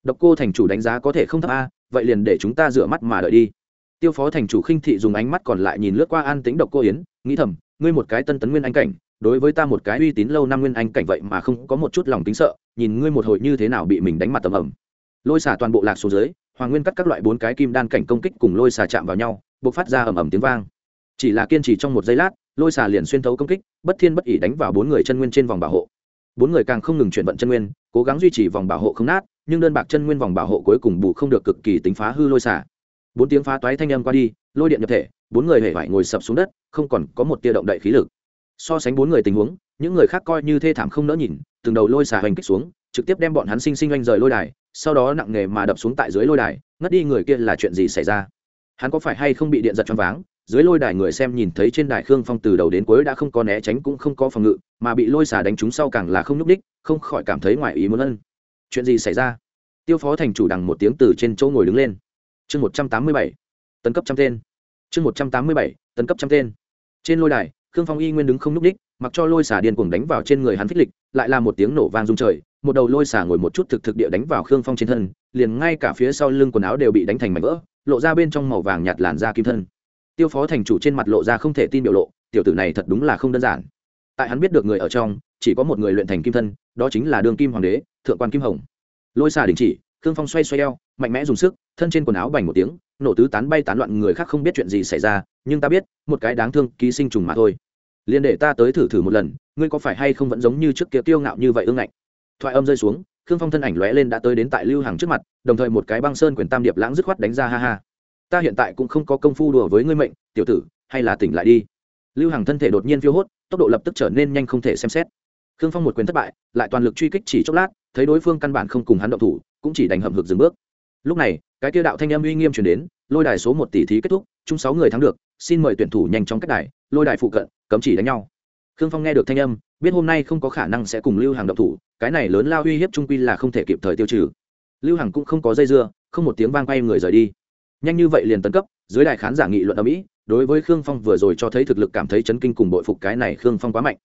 Độc cô thành chủ đánh giá có thể không thấp a, vậy liền để chúng ta rửa mắt mà đợi đi. Tiêu phó thành chủ khinh thị dùng ánh mắt còn lại nhìn lướt qua an tính độc cô yến, nghĩ thầm, ngươi một cái tân tấn nguyên anh cảnh đối với ta một cái uy tín lâu năm nguyên anh cảnh vậy mà không có một chút lòng tính sợ, nhìn ngươi một hồi như thế nào bị mình đánh mặt tầm ẩm. Lôi xả toàn bộ lạc xuống dưới, hoàng nguyên cắt các loại bốn cái kim đan cảnh công kích cùng lôi xả chạm vào nhau b ộ c phát ra ầm ầm tiếng vang. Chỉ là kiên trì trong một giây lát, lôi xà liền xuyên thấu công kích, bất thiên bất ỉ đánh vào bốn người chân nguyên trên vòng bảo hộ. Bốn người càng không ngừng chuyển vận chân nguyên, cố gắng duy trì vòng bảo hộ không nát, nhưng đơn bạc chân nguyên vòng bảo hộ cuối cùng bù không được cực kỳ tính phá hư lôi xà. Bốn tiếng phá toái thanh âm qua đi, lôi điện nhập thể, bốn người hề phải ngồi sập xuống đất, không còn có một tia động đậy khí lực so sánh bốn người tình huống, những người khác coi như thê thảm không nỡ nhìn, từng đầu lôi xà hoành kích xuống, trực tiếp đem bọn hắn sinh sinh oanh rời lôi đài, sau đó nặng nghề mà đập xuống tại dưới lôi đài, ngất đi người kia là chuyện gì xảy ra? Hắn có phải hay không bị điện giật choáng váng? Dưới lôi đài người xem nhìn thấy trên đài khương phong từ đầu đến cuối đã không có né tránh cũng không có phòng ngự, mà bị lôi xà đánh trúng sau càng là không nhúc đích không khỏi cảm thấy ngoài ý muốn ân. Chuyện gì xảy ra? Tiêu phó thành chủ đằng một tiếng từ trên chỗ ngồi đứng lên. Chương một trăm tám mươi bảy, tấn cấp trăm tên. Chương một trăm tám mươi bảy, tấn cấp trăm tên. Trên lôi đài khương phong y nguyên đứng không nhúc đích, mặc cho lôi xà điên cuồng đánh vào trên người hắn phích lịch, lại là một tiếng nổ vang rung trời, một đầu lôi xà ngồi một chút thực thực địa đánh vào khương phong trên thân, liền ngay cả phía sau lưng quần áo đều bị đánh thành mảnh vỡ, lộ ra bên trong màu vàng nhạt làn da kim thân. Tiêu phó thành chủ trên mặt lộ ra không thể tin biểu lộ, tiểu tử này thật đúng là không đơn giản. Tại hắn biết được người ở trong, chỉ có một người luyện thành kim thân, đó chính là đường kim hoàng đế, thượng quan kim hồng. Lôi xà đình chỉ, khương phong xoay xoay eo, mạnh mẽ dùng sức, thân trên quần áo bành một tiếng, nổ tứ tán bay tán loạn, người khác không biết chuyện gì xảy ra nhưng ta biết, một cái đáng thương ký sinh trùng mà thôi. Liền để ta tới thử thử một lần, ngươi có phải hay không vẫn giống như trước kia tiêu ngạo như vậy ương ngạnh? Thoại âm rơi xuống, khương phong thân ảnh lóe lên đã tới đến tại lưu hàng trước mặt, đồng thời một cái băng sơn quyền tam điệp lãng dứt khoát đánh ra ha ha. Ta hiện tại cũng không có công phu đùa với ngươi mệnh, tiểu tử, hay là tỉnh lại đi. Lưu hằng thân thể đột nhiên phiêu hốt, tốc độ lập tức trở nên nhanh không thể xem xét. Khương phong một quyền thất bại, lại toàn lực truy kích chỉ chốc lát, thấy đối phương căn bản không cùng hắn động thủ, cũng chỉ đành hậm hực dừng bước. Lúc này, cái kia đạo thanh âm uy nghiêm chuyển đến, lôi đài số một tỷ thí kết thúc, chung sáu người thắng được xin mời tuyển thủ nhanh chóng cách đài, lôi đài phụ cận, cấm chỉ đánh nhau. Khương phong nghe được thanh âm, biết hôm nay không có khả năng sẽ cùng lưu hàng động thủ, cái này lớn lao uy hiếp trung quy là không thể kịp thời tiêu trừ. Lưu hằng cũng không có dây dưa, không một tiếng vang quay người rời đi. Nhanh như vậy liền tấn cấp, dưới đài khán giả nghị luận ở mỹ, đối với khương phong vừa rồi cho thấy thực lực cảm thấy chấn kinh cùng bội phục cái này khương phong quá mạnh.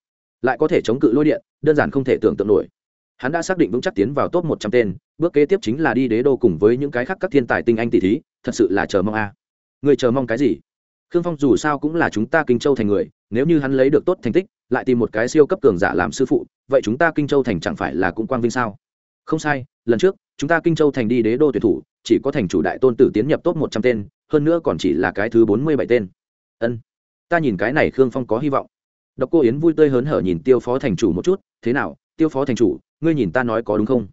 Lại có thể chống cự lôi điện, đơn giản không thể tưởng tượng nổi. Hắn đã xác định vững chắc tiến vào top một trăm tên, bước kế tiếp chính là đi đế đô cùng với những cái khác các thiên tài tinh anh tỷ thí, thật sự là chờ mong a. Người chờ mong cái gì? Khương phong dù sao cũng là chúng ta kinh châu thành người, nếu như hắn lấy được tốt thành tích, lại tìm một cái siêu cấp cường giả làm sư phụ, vậy chúng ta kinh châu thành chẳng phải là cũng quang vinh sao? Không sai, lần trước, chúng ta kinh châu thành đi đế đô tuyển thủ, chỉ có thành chủ đại tôn tử tiến nhập top một trăm tên, hơn nữa còn chỉ là cái thứ bốn mươi bảy tên. Ân, ta nhìn cái này khương phong có hy vọng. Độc cô yến vui tươi hớn hở nhìn tiêu phó thành chủ một chút, thế nào, tiêu phó thành chủ, ngươi nhìn ta nói có đúng không?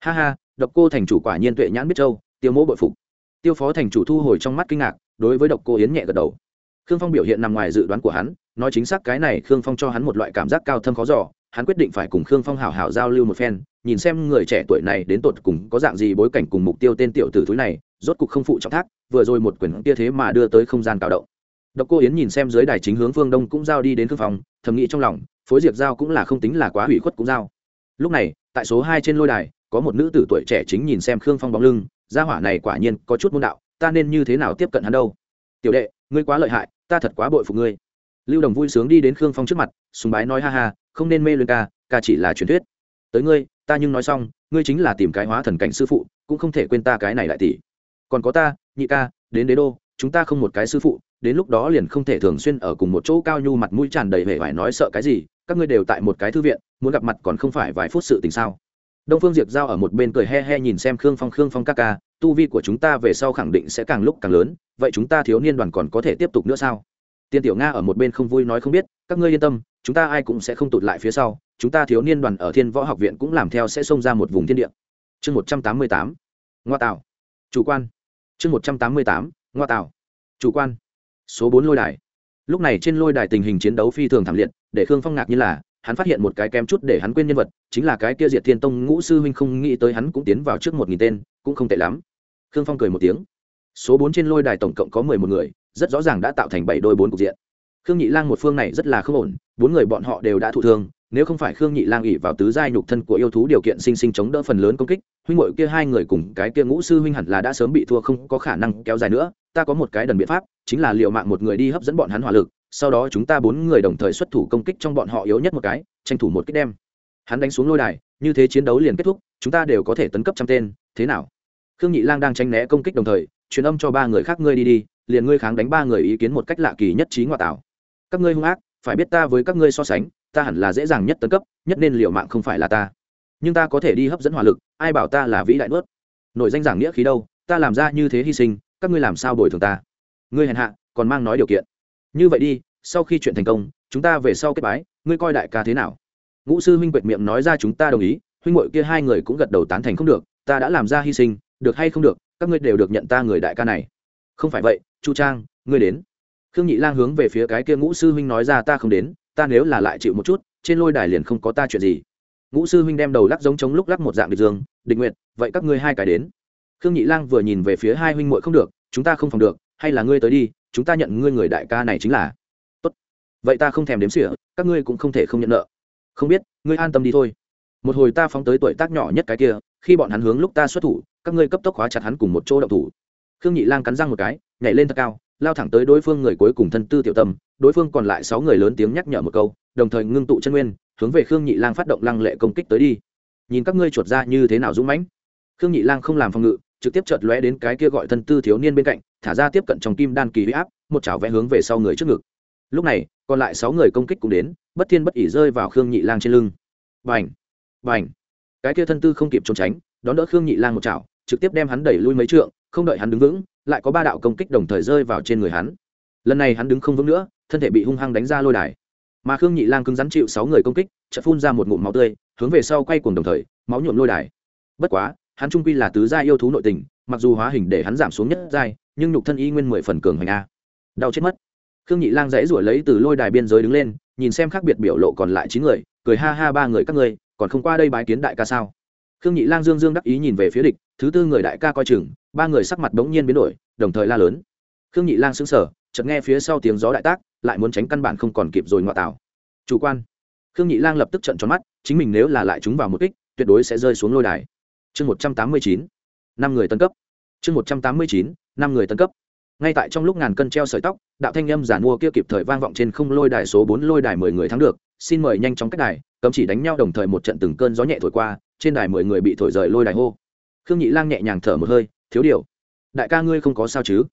Ha ha, độc cô thành chủ quả nhiên tuệ nhãn biết châu, tiêu mỗ bội phục. Tiêu phó thành chủ thu hồi trong mắt kinh ngạc đối với độc cô yến nhẹ gật đầu. Khương phong biểu hiện nằm ngoài dự đoán của hắn, nói chính xác cái này khương phong cho hắn một loại cảm giác cao thâm khó giỏ hắn quyết định phải cùng khương phong hảo hảo giao lưu một phen, nhìn xem người trẻ tuổi này đến tột cùng có dạng gì bối cảnh cùng mục tiêu tên tiểu tử thúi này, rốt cục không phụ trọng thác, vừa rồi một quyển kia thế mà đưa tới không gian tạo động. Độc cô yến nhìn xem dưới đài chính hướng phương đông cũng giao đi đến khương phong, thầm nghĩ trong lòng, phối diệt giao cũng là không tính là quá hủy khuất cũng giao. Lúc này, tại số hai trên lôi đài, có một nữ tử tuổi trẻ chính nhìn xem khương phong bóng lưng, gia hỏa này quả nhiên có chút môn đạo ta nên như thế nào tiếp cận hắn đâu? Tiểu đệ, ngươi quá lợi hại, ta thật quá bội phục ngươi. Lưu đồng vui sướng đi đến khương phong trước mặt, sùng bái nói ha ha, không nên mê luyện ca ca chỉ là truyền thuyết. Tới ngươi, ta nhưng nói xong, ngươi chính là tìm cái hóa thần cảnh sư phụ, cũng không thể quên ta cái này lại tỷ. Còn có ta, nhị ca, đến đế đô, chúng ta không một cái sư phụ, đến lúc đó liền không thể thường xuyên ở cùng một chỗ cao nhu mặt mũi tràn đầy vẻ vải nói sợ cái gì, các ngươi đều tại một cái thư viện, muốn gặp mặt còn không phải vài phút sự tình sao? Đông phương diệp giao ở một bên cười he he nhìn xem khương phong khương phong ca ca tu vi của chúng ta về sau khẳng định sẽ càng lúc càng lớn, vậy chúng ta thiếu niên đoàn còn có thể tiếp tục nữa sao? Tiên tiểu nga ở một bên không vui nói không biết, các ngươi yên tâm, chúng ta ai cũng sẽ không tụt lại phía sau, chúng ta thiếu niên đoàn ở thiên võ học viện cũng làm theo sẽ xông ra một vùng thiên địa. Chương một trăm tám mươi tám, ngoa tạo chủ quan. Chương một trăm tám mươi tám, ngoa tạo chủ quan. Số bốn lôi đài. Lúc này trên lôi đài tình hình chiến đấu phi thường thảm liệt, để khương phong ngạc như là hắn phát hiện một cái kém chút để hắn quên nhân vật, chính là cái kia diệt thiên tông ngũ sư huynh không nghĩ tới hắn cũng tiến vào trước một nghìn tên, cũng không tệ lắm. Khương phong cười một tiếng. Số bốn trên lôi đài tổng cộng có mười một người, rất rõ ràng đã tạo thành bảy đôi bốn cục diện. Khương nhị lang một phương này rất là không ổn, bốn người bọn họ đều đã thụ thương, nếu không phải khương nhị lang ỉ vào tứ giai nhục thân của yêu thú điều kiện sinh sinh chống đỡ phần lớn công kích, huynh hội kia hai người cùng cái kia ngũ sư huynh hẳn là đã sớm bị thua không có khả năng kéo dài nữa, ta có một cái đần biện pháp, chính là liệu mạng một người đi hấp dẫn bọn hắn hỏa lực sau đó chúng ta bốn người đồng thời xuất thủ công kích trong bọn họ yếu nhất một cái, tranh thủ một kích đem. Hắn đánh xuống lôi đài, như thế chiến đấu liền kết thúc, chúng ta đều có thể tấn cấp trăm tên, thế nào? Khương nhị lang đang tranh né công kích đồng thời, truyền âm cho ba người khác ngươi đi đi, liền ngươi kháng đánh ba người ý kiến một cách lạ kỳ nhất trí ngoại tạo. Các ngươi hung ác, phải biết ta với các ngươi so sánh, ta hẳn là dễ dàng nhất tấn cấp, nhất nên liệu mạng không phải là ta. Nhưng ta có thể đi hấp dẫn hỏa lực, ai bảo ta là vĩ đại nuốt? Nội danh giảng nghĩa khí đâu, ta làm ra như thế hy sinh, các ngươi làm sao bồi thường ta? Ngươi hèn hạ, còn mang nói điều kiện như vậy đi, sau khi chuyện thành công, chúng ta về sau kết bái, ngươi coi đại ca thế nào? Ngũ sư huynh quệt miệng nói ra chúng ta đồng ý, huynh muội kia hai người cũng gật đầu tán thành không được, ta đã làm ra hy sinh, được hay không được, các ngươi đều được nhận ta người đại ca này. Không phải vậy, chu trang, ngươi đến. Khương nhị lang hướng về phía cái kia ngũ sư huynh nói ra ta không đến, ta nếu là lại chịu một chút, trên lôi đài liền không có ta chuyện gì. Ngũ sư huynh đem đầu lắc giống chống lúc lắc một dạng địch dương, địch nguyện vậy các ngươi hai cái đến. Khương nhị lang vừa nhìn về phía hai huynh muội không được, chúng ta không phòng được, hay là ngươi tới đi chúng ta nhận ngươi người đại ca này chính là. Tốt. Vậy ta không thèm đếm xỉa, các ngươi cũng không thể không nhận nợ. Không biết, ngươi an tâm đi thôi. Một hồi ta phóng tới tuổi tác nhỏ nhất cái kia, khi bọn hắn hướng lúc ta xuất thủ, các ngươi cấp tốc khóa chặt hắn cùng một chỗ động thủ. Khương nhị lang cắn răng một cái, nhảy lên thật cao, lao thẳng tới đối phương người cuối cùng thân tư tiểu tâm, đối phương còn lại sáu người lớn tiếng nhắc nhở một câu, đồng thời ngưng tụ chân nguyên, hướng về khương nhị lang phát động lăng lệ công kích tới đi. Nhìn các ngươi chuột ra như thế nào dũng mãnh. Khương nhị lang không làm phòng ngự trực tiếp chợt lóe đến cái kia gọi thân tư thiếu niên bên cạnh, thả ra tiếp cận trong kim đan kỳ huy áp, một chảo vẽ hướng về sau người trước ngực. Lúc này, còn lại sáu người công kích cũng đến, bất thiên bất ỉ rơi vào khương nhị lang trên lưng. Vành vành cái kia thân tư không kịp trốn tránh, đón đỡ khương nhị lang một chảo, trực tiếp đem hắn đẩy lui mấy trượng, không đợi hắn đứng vững, lại có ba đạo công kích đồng thời rơi vào trên người hắn. Lần này hắn đứng không vững nữa, thân thể bị hung hăng đánh ra lôi đài. Mà khương nhị lang cứng rắn chịu sáu người công kích, chợt phun ra một ngụm máu tươi, hướng về sau quay cuồng đồng thời, máu nhuộm lôi đài. Bất quá hắn trung quy là tứ gia yêu thú nội tình mặc dù hóa hình để hắn giảm xuống nhất giai nhưng nhục thân y nguyên mười phần cường hành a. Đau chết mất. Khương nhị lang dãy ruổi lấy từ lôi đài biên giới đứng lên nhìn xem khác biệt biểu lộ còn lại chín người cười ha ha ba người các ngươi còn không qua đây bái kiến đại ca sao? Khương nhị lang dương dương đắc ý nhìn về phía địch thứ tư người đại ca coi chừng ba người sắc mặt bỗng nhiên biến đổi đồng thời la lớn. Khương nhị lang sững sờ chợt nghe phía sau tiếng gió đại tác lại muốn tránh căn bản không còn kịp rồi ngoại tảo. Chủ quan. Khương nhị lang lập tức trận tròn mắt chính mình nếu là lại chúng vào một kích tuyệt đối sẽ rơi xuống lôi đài chương một trăm tám mươi chín, năm người tân cấp. Chương một trăm tám mươi chín, năm người tân cấp. Ngay tại trong lúc ngàn cân treo sợi tóc, đạo thanh âm giản mua kia kịp thời vang vọng trên không lôi đài số bốn lôi đài mười người thắng được. Xin mời nhanh chóng cách đài, cấm chỉ đánh nhau đồng thời một trận từng cơn gió nhẹ thổi qua, trên đài mười người bị thổi rời lôi đài hô. Khương nhị lang nhẹ nhàng thở một hơi, thiếu điều, đại ca ngươi không có sao chứ?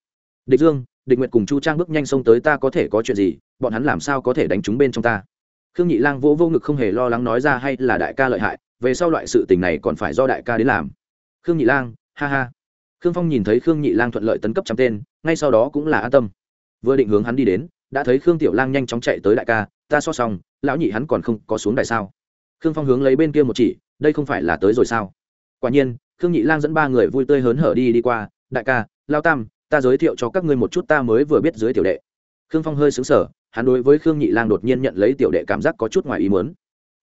Địch dương, địch nguyệt cùng chu trang bước nhanh xông tới ta có thể có chuyện gì, bọn hắn làm sao có thể đánh chúng bên trong ta? Khương nhị lang vỗ vô ngực không hề lo lắng nói ra, hay là đại ca lợi hại về sau loại sự tình này còn phải do đại ca đến làm. Khương nhị lang, ha ha. Khương phong nhìn thấy khương nhị lang thuận lợi tấn cấp trăm tên, ngay sau đó cũng là an tâm. Vừa định hướng hắn đi đến, đã thấy khương tiểu lang nhanh chóng chạy tới đại ca, ta so xong, lão nhị hắn còn không có xuống đại sao? Khương phong hướng lấy bên kia một chỉ, đây không phải là tới rồi sao? Quả nhiên, khương nhị lang dẫn ba người vui tươi hớn hở đi đi qua, đại ca lao tam, ta giới thiệu cho các ngươi một chút ta mới vừa biết dưới tiểu đệ. Khương phong hơi xứng sở hắn đối với khương nhị lang đột nhiên nhận lấy tiểu đệ cảm giác có chút ngoài ý muốn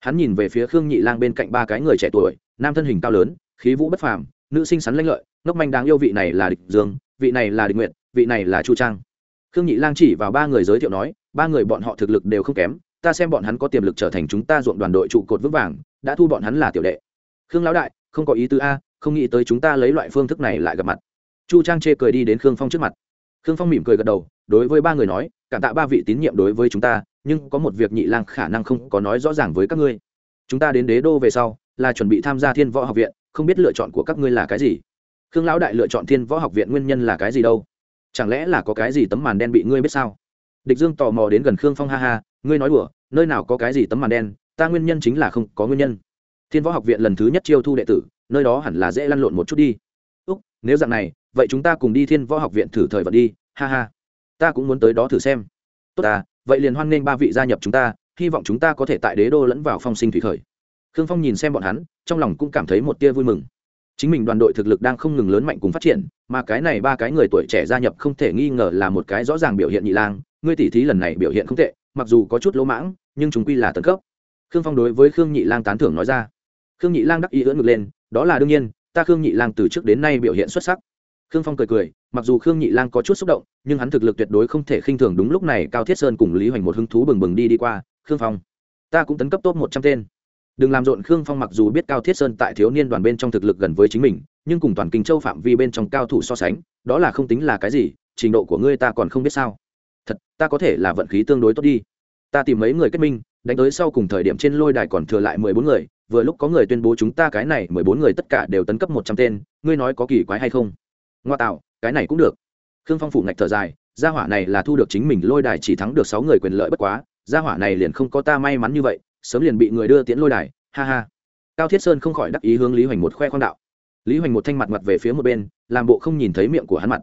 hắn nhìn về phía khương nhị lang bên cạnh ba cái người trẻ tuổi, nam thân hình cao lớn, khí vũ bất phàm, nữ sinh sắn lanh lợi, ngốc manh đáng yêu vị này là địch dương, vị này là địch nguyện vị này là chu trang. Khương nhị lang chỉ vào ba người giới thiệu nói, ba người bọn họ thực lực đều không kém, ta xem bọn hắn có tiềm lực trở thành chúng ta ruộng đoàn đội trụ cột vững vàng, đã thu bọn hắn là tiểu đệ. Khương lão đại, không có ý tứ a, không nghĩ tới chúng ta lấy loại phương thức này lại gặp mặt. Chu trang chê cười đi đến khương phong trước mặt. Khương phong mỉm cười gật đầu, đối với ba người nói, cảm tạ ba vị tín nhiệm đối với chúng ta nhưng có một việc nhị lang khả năng không có nói rõ ràng với các ngươi. Chúng ta đến đế đô về sau, là chuẩn bị tham gia thiên võ học viện, không biết lựa chọn của các ngươi là cái gì. Khương lão đại lựa chọn thiên võ học viện nguyên nhân là cái gì đâu? Chẳng lẽ là có cái gì tấm màn đen bị ngươi biết sao? Địch dương tò mò đến gần khương phong ha ha, ngươi nói đùa, nơi nào có cái gì tấm màn đen, ta nguyên nhân chính là không có nguyên nhân. Thiên võ học viện lần thứ nhất chiêu thu đệ tử, nơi đó hẳn là dễ lăn lộn một chút đi. Úc, nếu dạng này, vậy chúng ta cùng đi thiên võ học viện thử thời vận đi, ha ha. Ta cũng muốn tới đó thử xem. Tốt à vậy liền hoan nghênh ba vị gia nhập chúng ta, hy vọng chúng ta có thể tại đế đô lẫn vào phong sinh thủy khởi. Khương phong nhìn xem bọn hắn, trong lòng cũng cảm thấy một tia vui mừng. Chính mình đoàn đội thực lực đang không ngừng lớn mạnh cùng phát triển, mà cái này ba cái người tuổi trẻ gia nhập không thể nghi ngờ là một cái rõ ràng biểu hiện nhị lang, ngươi tỷ thí lần này biểu hiện không tệ, mặc dù có chút lỗ mãng, nhưng chúng quy là tấn cấp. Khương phong đối với khương nhị lang tán thưởng nói ra. Khương nhị lang đắc ý ưỡn ngực lên, đó là đương nhiên, ta khương nhị lang từ trước đến nay biểu hiện xuất sắc khương phong cười cười, mặc dù khương nhị lang có chút xúc động, nhưng hắn thực lực tuyệt đối không thể khinh thường đúng lúc này cao thiết sơn cùng lý hoành một hứng thú bừng bừng đi đi qua, khương phong, ta cũng tấn cấp top một trăm tên. Đừng làm rộn, khương phong mặc dù biết cao thiết sơn tại thiếu niên đoàn bên trong thực lực gần với chính mình, nhưng cùng toàn kinh châu phạm vi bên trong cao thủ so sánh, đó là không tính là cái gì, trình độ của ngươi ta còn không biết sao. Thật, ta có thể là vận khí tương đối tốt đi. Ta tìm mấy người kết minh, đánh tới sau cùng thời điểm trên lôi đài còn thừa lại mười bốn người, vừa lúc có người tuyên bố chúng ta cái này mười bốn người tất cả đều tấn cấp một trăm tên, ngươi nói có kỳ quái hay không? Ngoa tạo, cái này cũng được. Khương phong phủ ngạch thở dài, gia hỏa này là thu được chính mình lôi đài chỉ thắng được sáu người quyền lợi bất quá, gia hỏa này liền không có ta may mắn như vậy, sớm liền bị người đưa tiễn lôi đài, ha ha. Cao thiết sơn không khỏi đắc ý hướng lý hoành một khoe khoang đạo. Lý hoành một thanh mặt mặt về phía một bên, làm bộ không nhìn thấy miệng của hắn mặt.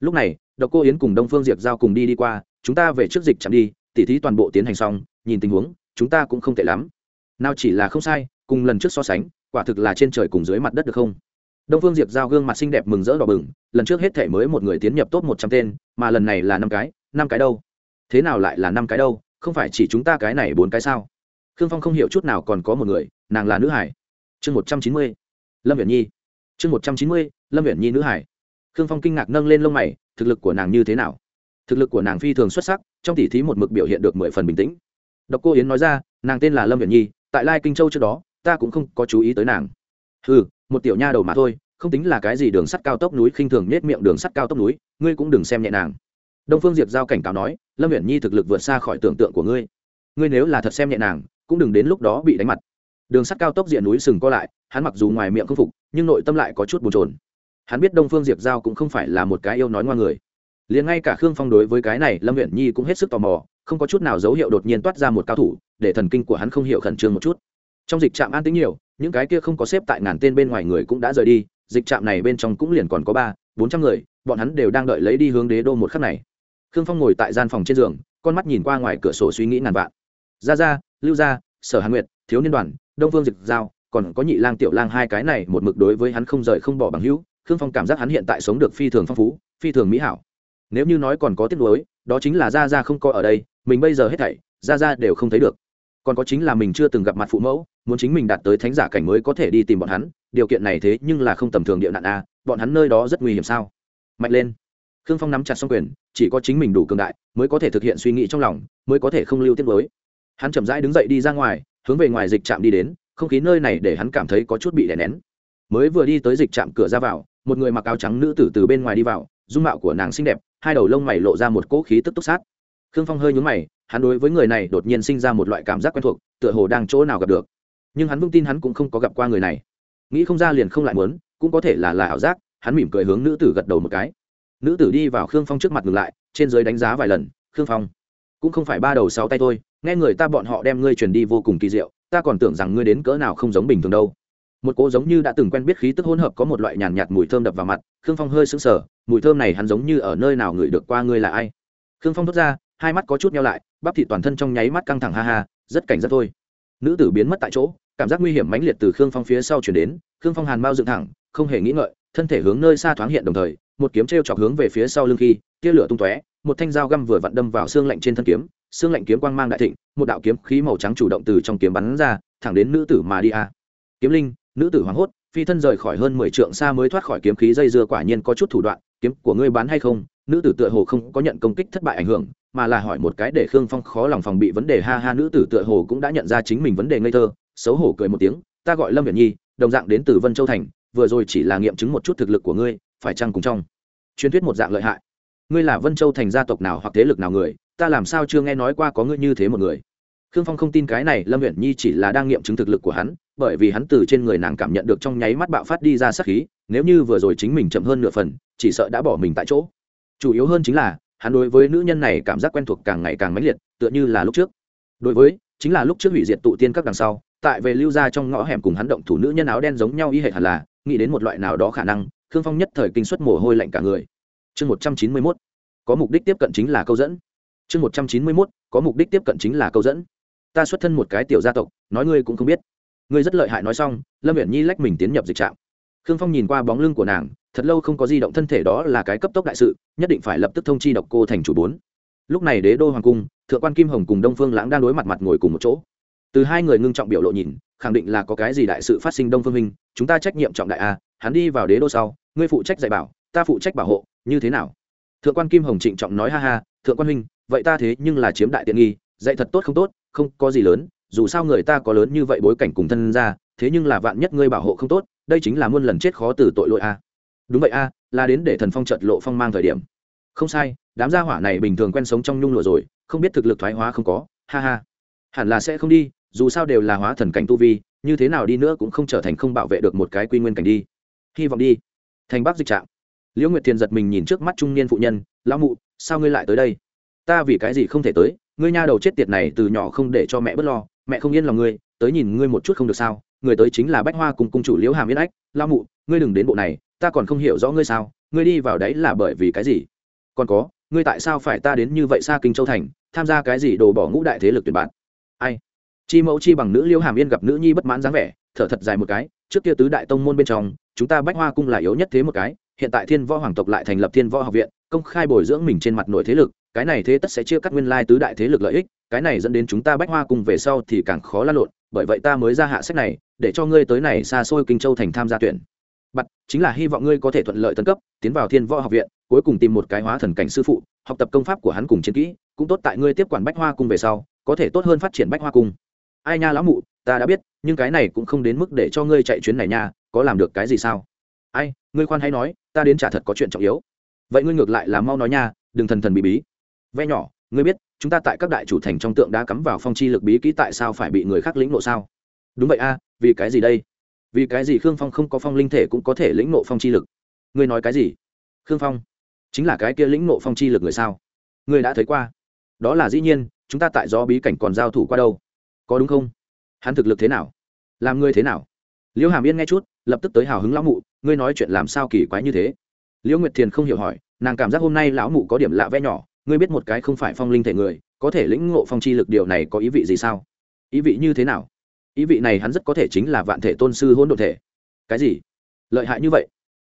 Lúc này, độc cô yến cùng đông phương diệp giao cùng đi đi qua, chúng ta về trước dịch chạm đi, tỉ thí toàn bộ tiến hành xong, nhìn tình huống, chúng ta cũng không tệ lắm. Nào chỉ là không sai, cùng lần trước so sánh, quả thực là trên trời cùng dưới mặt đất được không? Đông phương diệp giao gương mặt xinh đẹp mừng rỡ đỏ bừng lần trước hết thể mới một người tiến nhập top một trăm tên mà lần này là năm cái năm cái đâu? Thế nào lại là năm cái đâu? Không phải chỉ chúng ta cái này bốn cái sao? Khương phong không hiểu chút nào còn có một người nàng là nữ hải. Chương một trăm chín mươi lâm viễn nhi. Chương một trăm chín mươi lâm viễn nhi nữ hải. Khương phong kinh ngạc nâng lên lông mày thực lực của nàng như thế nào? Thực lực của nàng phi thường xuất sắc trong tỉ thí một mực biểu hiện được mười phần bình tĩnh. Độc cô yến nói ra nàng tên là lâm viễn nhi tại lai kinh châu trước đó ta cũng không có chú ý tới nàng. Hừ, một tiểu nha đầu mà thôi, không tính là cái gì đường sắt cao tốc núi khinh thường nết miệng đường sắt cao tốc núi, ngươi cũng đừng xem nhẹ nàng. Đông phương diệp giao cảnh cáo nói, lâm viễn nhi thực lực vượt xa khỏi tưởng tượng của ngươi. Ngươi nếu là thật xem nhẹ nàng, cũng đừng đến lúc đó bị đánh mặt. Đường sắt cao tốc diện núi sừng co lại, hắn mặc dù ngoài miệng không phục, nhưng nội tâm lại có chút bồn trồn hắn biết đông phương diệp giao cũng không phải là một cái yêu nói ngoan người. Liền ngay cả khương phong đối với cái này, lâm huyện nhi cũng hết sức tò mò, không có chút nào dấu hiệu đột nhiên toát ra một cao thủ, để thần kinh của hắn không hiểu khẩn trương một chút. Trong dịch trạm an tính nhiều những cái kia không có xếp tại ngàn tên bên ngoài người cũng đã rời đi, dịch trạm này bên trong cũng liền còn có ba, bốn trăm người, bọn hắn đều đang đợi lấy đi hướng đế đô một khắc này. Khương phong ngồi tại gian phòng trên giường, con mắt nhìn qua ngoài cửa sổ suy nghĩ ngàn vạn. Ra ra lưu gia, sở hàn nguyệt, thiếu niên đoàn, đông vương dịch giao, còn có nhị lang, tiểu lang hai cái này một mực đối với hắn không rời không bỏ bằng hữu, khương phong cảm giác hắn hiện tại sống được phi thường phong phú, phi thường mỹ hảo. Nếu như nói còn có tiếc nuối, đó chính là ra ra không coi ở đây, mình bây giờ hết thảy ra ra đều không thấy được. Còn có chính là mình chưa từng gặp mặt phụ mẫu muốn chính mình đạt tới thánh giả cảnh mới có thể đi tìm bọn hắn, điều kiện này thế nhưng là không tầm thường địa nạn a, bọn hắn nơi đó rất nguy hiểm sao? Mạnh lên. Khương phong nắm chặt xong quyền, chỉ có chính mình đủ cường đại, mới có thể thực hiện suy nghĩ trong lòng, mới có thể không lưu tiết lối hắn chậm rãi đứng dậy đi ra ngoài, hướng về ngoài dịch trạm đi đến, không khí nơi này để hắn cảm thấy có chút bị đè nén. Mới vừa đi tới dịch trạm cửa ra vào, một người mặc áo trắng nữ tử từ bên ngoài đi vào, dung mạo của nàng xinh đẹp, hai đầu lông mày lộ ra một cỗ khí tức túc sát. Khương phong hơi nhúng mày, hắn đối với người này đột nhiên sinh ra một loại cảm giác quen thuộc, tựa hồ đang chỗ nào gặp được nhưng hắn vững tin hắn cũng không có gặp qua người này. Nghĩ không ra liền không lại muốn cũng có thể là là ảo giác hắn mỉm cười hướng nữ tử gật đầu một cái. Nữ tử đi vào khương phong trước mặt ngừng lại trên dưới đánh giá vài lần khương phong cũng không phải ba đầu sáu tay thôi nghe người ta bọn họ đem ngươi truyền đi vô cùng kỳ diệu ta còn tưởng rằng ngươi đến cỡ nào không giống bình thường đâu. Một cô giống như đã từng quen biết khí tức hỗn hợp có một loại nhàn nhạt, nhạt mùi thơm đập vào mặt khương phong hơi sững sờ mùi thơm này hắn giống như ở nơi nào ngửi được qua ngươi là ai? Khương phong thốt ra hai mắt có chút nhau lại bắp thịt toàn thân trong nháy mắt căng thẳng ha ha rất cảnh giác thôi nữ tử biến mất tại chỗ, cảm giác nguy hiểm mãnh liệt từ khương phong phía sau chuyển đến, khương phong hàn mau dựng thẳng, không hề nghĩ ngợi, thân thể hướng nơi xa thoáng hiện đồng thời, một kiếm t chọc hướng về phía sau lưng khi, tia lửa tung tóe, một thanh dao găm vừa vặn đâm vào xương lạnh trên thân kiếm, xương lạnh kiếm quang mang đại thịnh, một đạo kiếm khí màu trắng chủ động từ trong kiếm bắn ra, thẳng đến nữ tử mà đi a kiếm linh, nữ tử hoảng hốt, phi thân rời khỏi hơn mười trượng xa mới thoát khỏi kiếm khí dây dưa quả nhiên có chút thủ đoạn, kiếm của ngươi bán hay không, nữ tử tựa hồ không có nhận công kích thất bại ảnh hưởng mà là hỏi một cái để khương phong khó lòng phòng bị vấn đề ha ha nữ tử tựa hồ cũng đã nhận ra chính mình vấn đề ngây thơ, xấu hổ cười một tiếng, ta gọi lâm việt nhi, đồng dạng đến từ vân châu thành, vừa rồi chỉ là nghiệm chứng một chút thực lực của ngươi, phải chăng cùng trong truyền thuyết một dạng lợi hại? Ngươi là vân châu thành gia tộc nào hoặc thế lực nào người, ta làm sao chưa nghe nói qua có ngươi như thế một người? Khương phong không tin cái này, lâm huyện nhi chỉ là đang nghiệm chứng thực lực của hắn, bởi vì hắn từ trên người nàng cảm nhận được trong nháy mắt bạo phát đi ra sắc khí, nếu như vừa rồi chính mình chậm hơn nửa phần, chỉ sợ đã bỏ mình tại chỗ. Chủ yếu hơn chính là hắn đối với nữ nhân này cảm giác quen thuộc càng ngày càng mãnh liệt, tựa như là lúc trước. Đối với, chính là lúc trước hủy diệt tụ tiên các đằng sau, tại về lưu ra trong ngõ hẻm cùng hắn động thủ nữ nhân áo đen giống nhau y hệ hẳn là, nghĩ đến một loại nào đó khả năng, khương phong nhất thời kinh suất mồ hôi lạnh cả người. Chương một trăm chín mươi mốt, có mục đích tiếp cận chính là câu dẫn. Chương một trăm chín mươi mốt, có mục đích tiếp cận chính là câu dẫn. Ta xuất thân một cái tiểu gia tộc, nói ngươi cũng không biết. Ngươi rất lợi hại nói xong, lâm Viễn nhi lách mình tiến nhập dịch trạm. Khương phong nhìn qua bóng lưng của nàng thật lâu không có di động thân thể đó là cái cấp tốc đại sự, nhất định phải lập tức thông chi độc cô thành chủ bốn. Lúc này đế đô hoàng cung, thượng quan kim hồng cùng đông phương lãng đang đối mặt mặt ngồi cùng một chỗ. Từ hai người ngưng trọng biểu lộ nhìn, khẳng định là có cái gì đại sự phát sinh đông phương minh, chúng ta trách nhiệm trọng đại a hắn đi vào đế đô sau, ngươi phụ trách dạy bảo, ta phụ trách bảo hộ, như thế nào? Thượng quan kim hồng trịnh trọng nói ha ha, thượng quan huynh, vậy ta thế nhưng là chiếm đại tiện nghi, dạy thật tốt không tốt, không có gì lớn, dù sao người ta có lớn như vậy bối cảnh cùng thân ra thế nhưng là vạn nhất ngươi bảo hộ không tốt, đây chính là muôn lần chết khó từ tội lỗi a đúng vậy a, là đến để thần phong trợt lộ phong mang thời điểm. Không sai, đám gia hỏa này bình thường quen sống trong nhung lụa rồi, không biết thực lực thoái hóa không có, ha ha. Hẳn là sẽ không đi, dù sao đều là hóa thần cảnh tu vi, như thế nào đi nữa cũng không trở thành không bảo vệ được một cái quy nguyên cảnh đi. Hy vọng đi. Thành bắc dịch trạng. Liễu nguyệt thiền giật mình nhìn trước mắt trung niên phụ nhân, lão mụ, sao ngươi lại tới đây? Ta vì cái gì không thể tới? Ngươi nha đầu chết tiệt này từ nhỏ không để cho mẹ bớt lo, mẹ không yên lòng ngươi, tới nhìn ngươi một chút không được sao? Người tới chính là bách hoa cùng cung chủ liễu hàm yên ách. Lao mụ, ngươi đừng đến bộ này ta còn không hiểu rõ ngươi sao, ngươi đi vào đấy là bởi vì cái gì? Còn có, ngươi tại sao phải ta đến như vậy xa kinh châu thành, tham gia cái gì đồ bỏ ngũ đại thế lực tuyển bạn? Ai? Chi mẫu chi bằng nữ liêu hàm yên gặp nữ nhi bất mãn dáng vẻ, thở thật dài một cái, trước kia tứ đại tông môn bên trong, chúng ta bách hoa cung là yếu nhất thế một cái, hiện tại thiên võ hoàng tộc lại thành lập thiên võ học viện, công khai bồi dưỡng mình trên mặt nội thế lực, cái này thế tất sẽ chia cắt nguyên lai tứ đại thế lực lợi ích, cái này dẫn đến chúng ta bách hoa cung về sau thì càng khó lan lộn, bởi vậy ta mới ra hạ sách này, để cho ngươi tới này xa xôi kinh châu thành tham gia tuyển chính là hy vọng ngươi có thể thuận lợi tấn cấp, tiến vào thiên võ học viện, cuối cùng tìm một cái hóa thần cảnh sư phụ, học tập công pháp của hắn cùng chiến kỹ, cũng tốt tại ngươi tiếp quản bách hoa cung về sau, có thể tốt hơn phát triển bách hoa cung. Ai nha lão mụ, ta đã biết, nhưng cái này cũng không đến mức để cho ngươi chạy chuyến này nha, có làm được cái gì sao? Ai, ngươi khoan hay nói, ta đến trả thật có chuyện trọng yếu. Vậy ngươi ngược lại là mau nói nha, đừng thần thần bí bí. Ve nhỏ, ngươi biết, chúng ta tại các đại chủ thành trong tượng đã cắm vào phong chi lực bí kỹ tại sao phải bị người khác lĩnh nộ sao? Đúng vậy a, vì cái gì đây? Vì cái gì khương phong không có phong linh thể cũng có thể lĩnh nộ phong chi lực? Ngươi nói cái gì? Khương phong, chính là cái kia lĩnh nộ phong chi lực người sao? Ngươi đã thấy qua. Đó là dĩ nhiên, chúng ta tại do bí cảnh còn giao thủ qua đâu? Có đúng không? Hắn thực lực thế nào? Làm ngươi thế nào? Liễu hàm yên nghe chút, lập tức tới hào hứng lão mụ, ngươi nói chuyện làm sao kỳ quái như thế? Liễu nguyệt thiền không hiểu hỏi, nàng cảm giác hôm nay lão mụ có điểm lạ vẽ nhỏ, ngươi biết một cái không phải phong linh thể người, có thể lĩnh ngộ phong chi lực điều này có ý vị gì sao? Ý vị như thế nào? Ý vị này hắn rất có thể chính là vạn thể tôn sư hỗn độ thể. Cái gì? Lợi hại như vậy?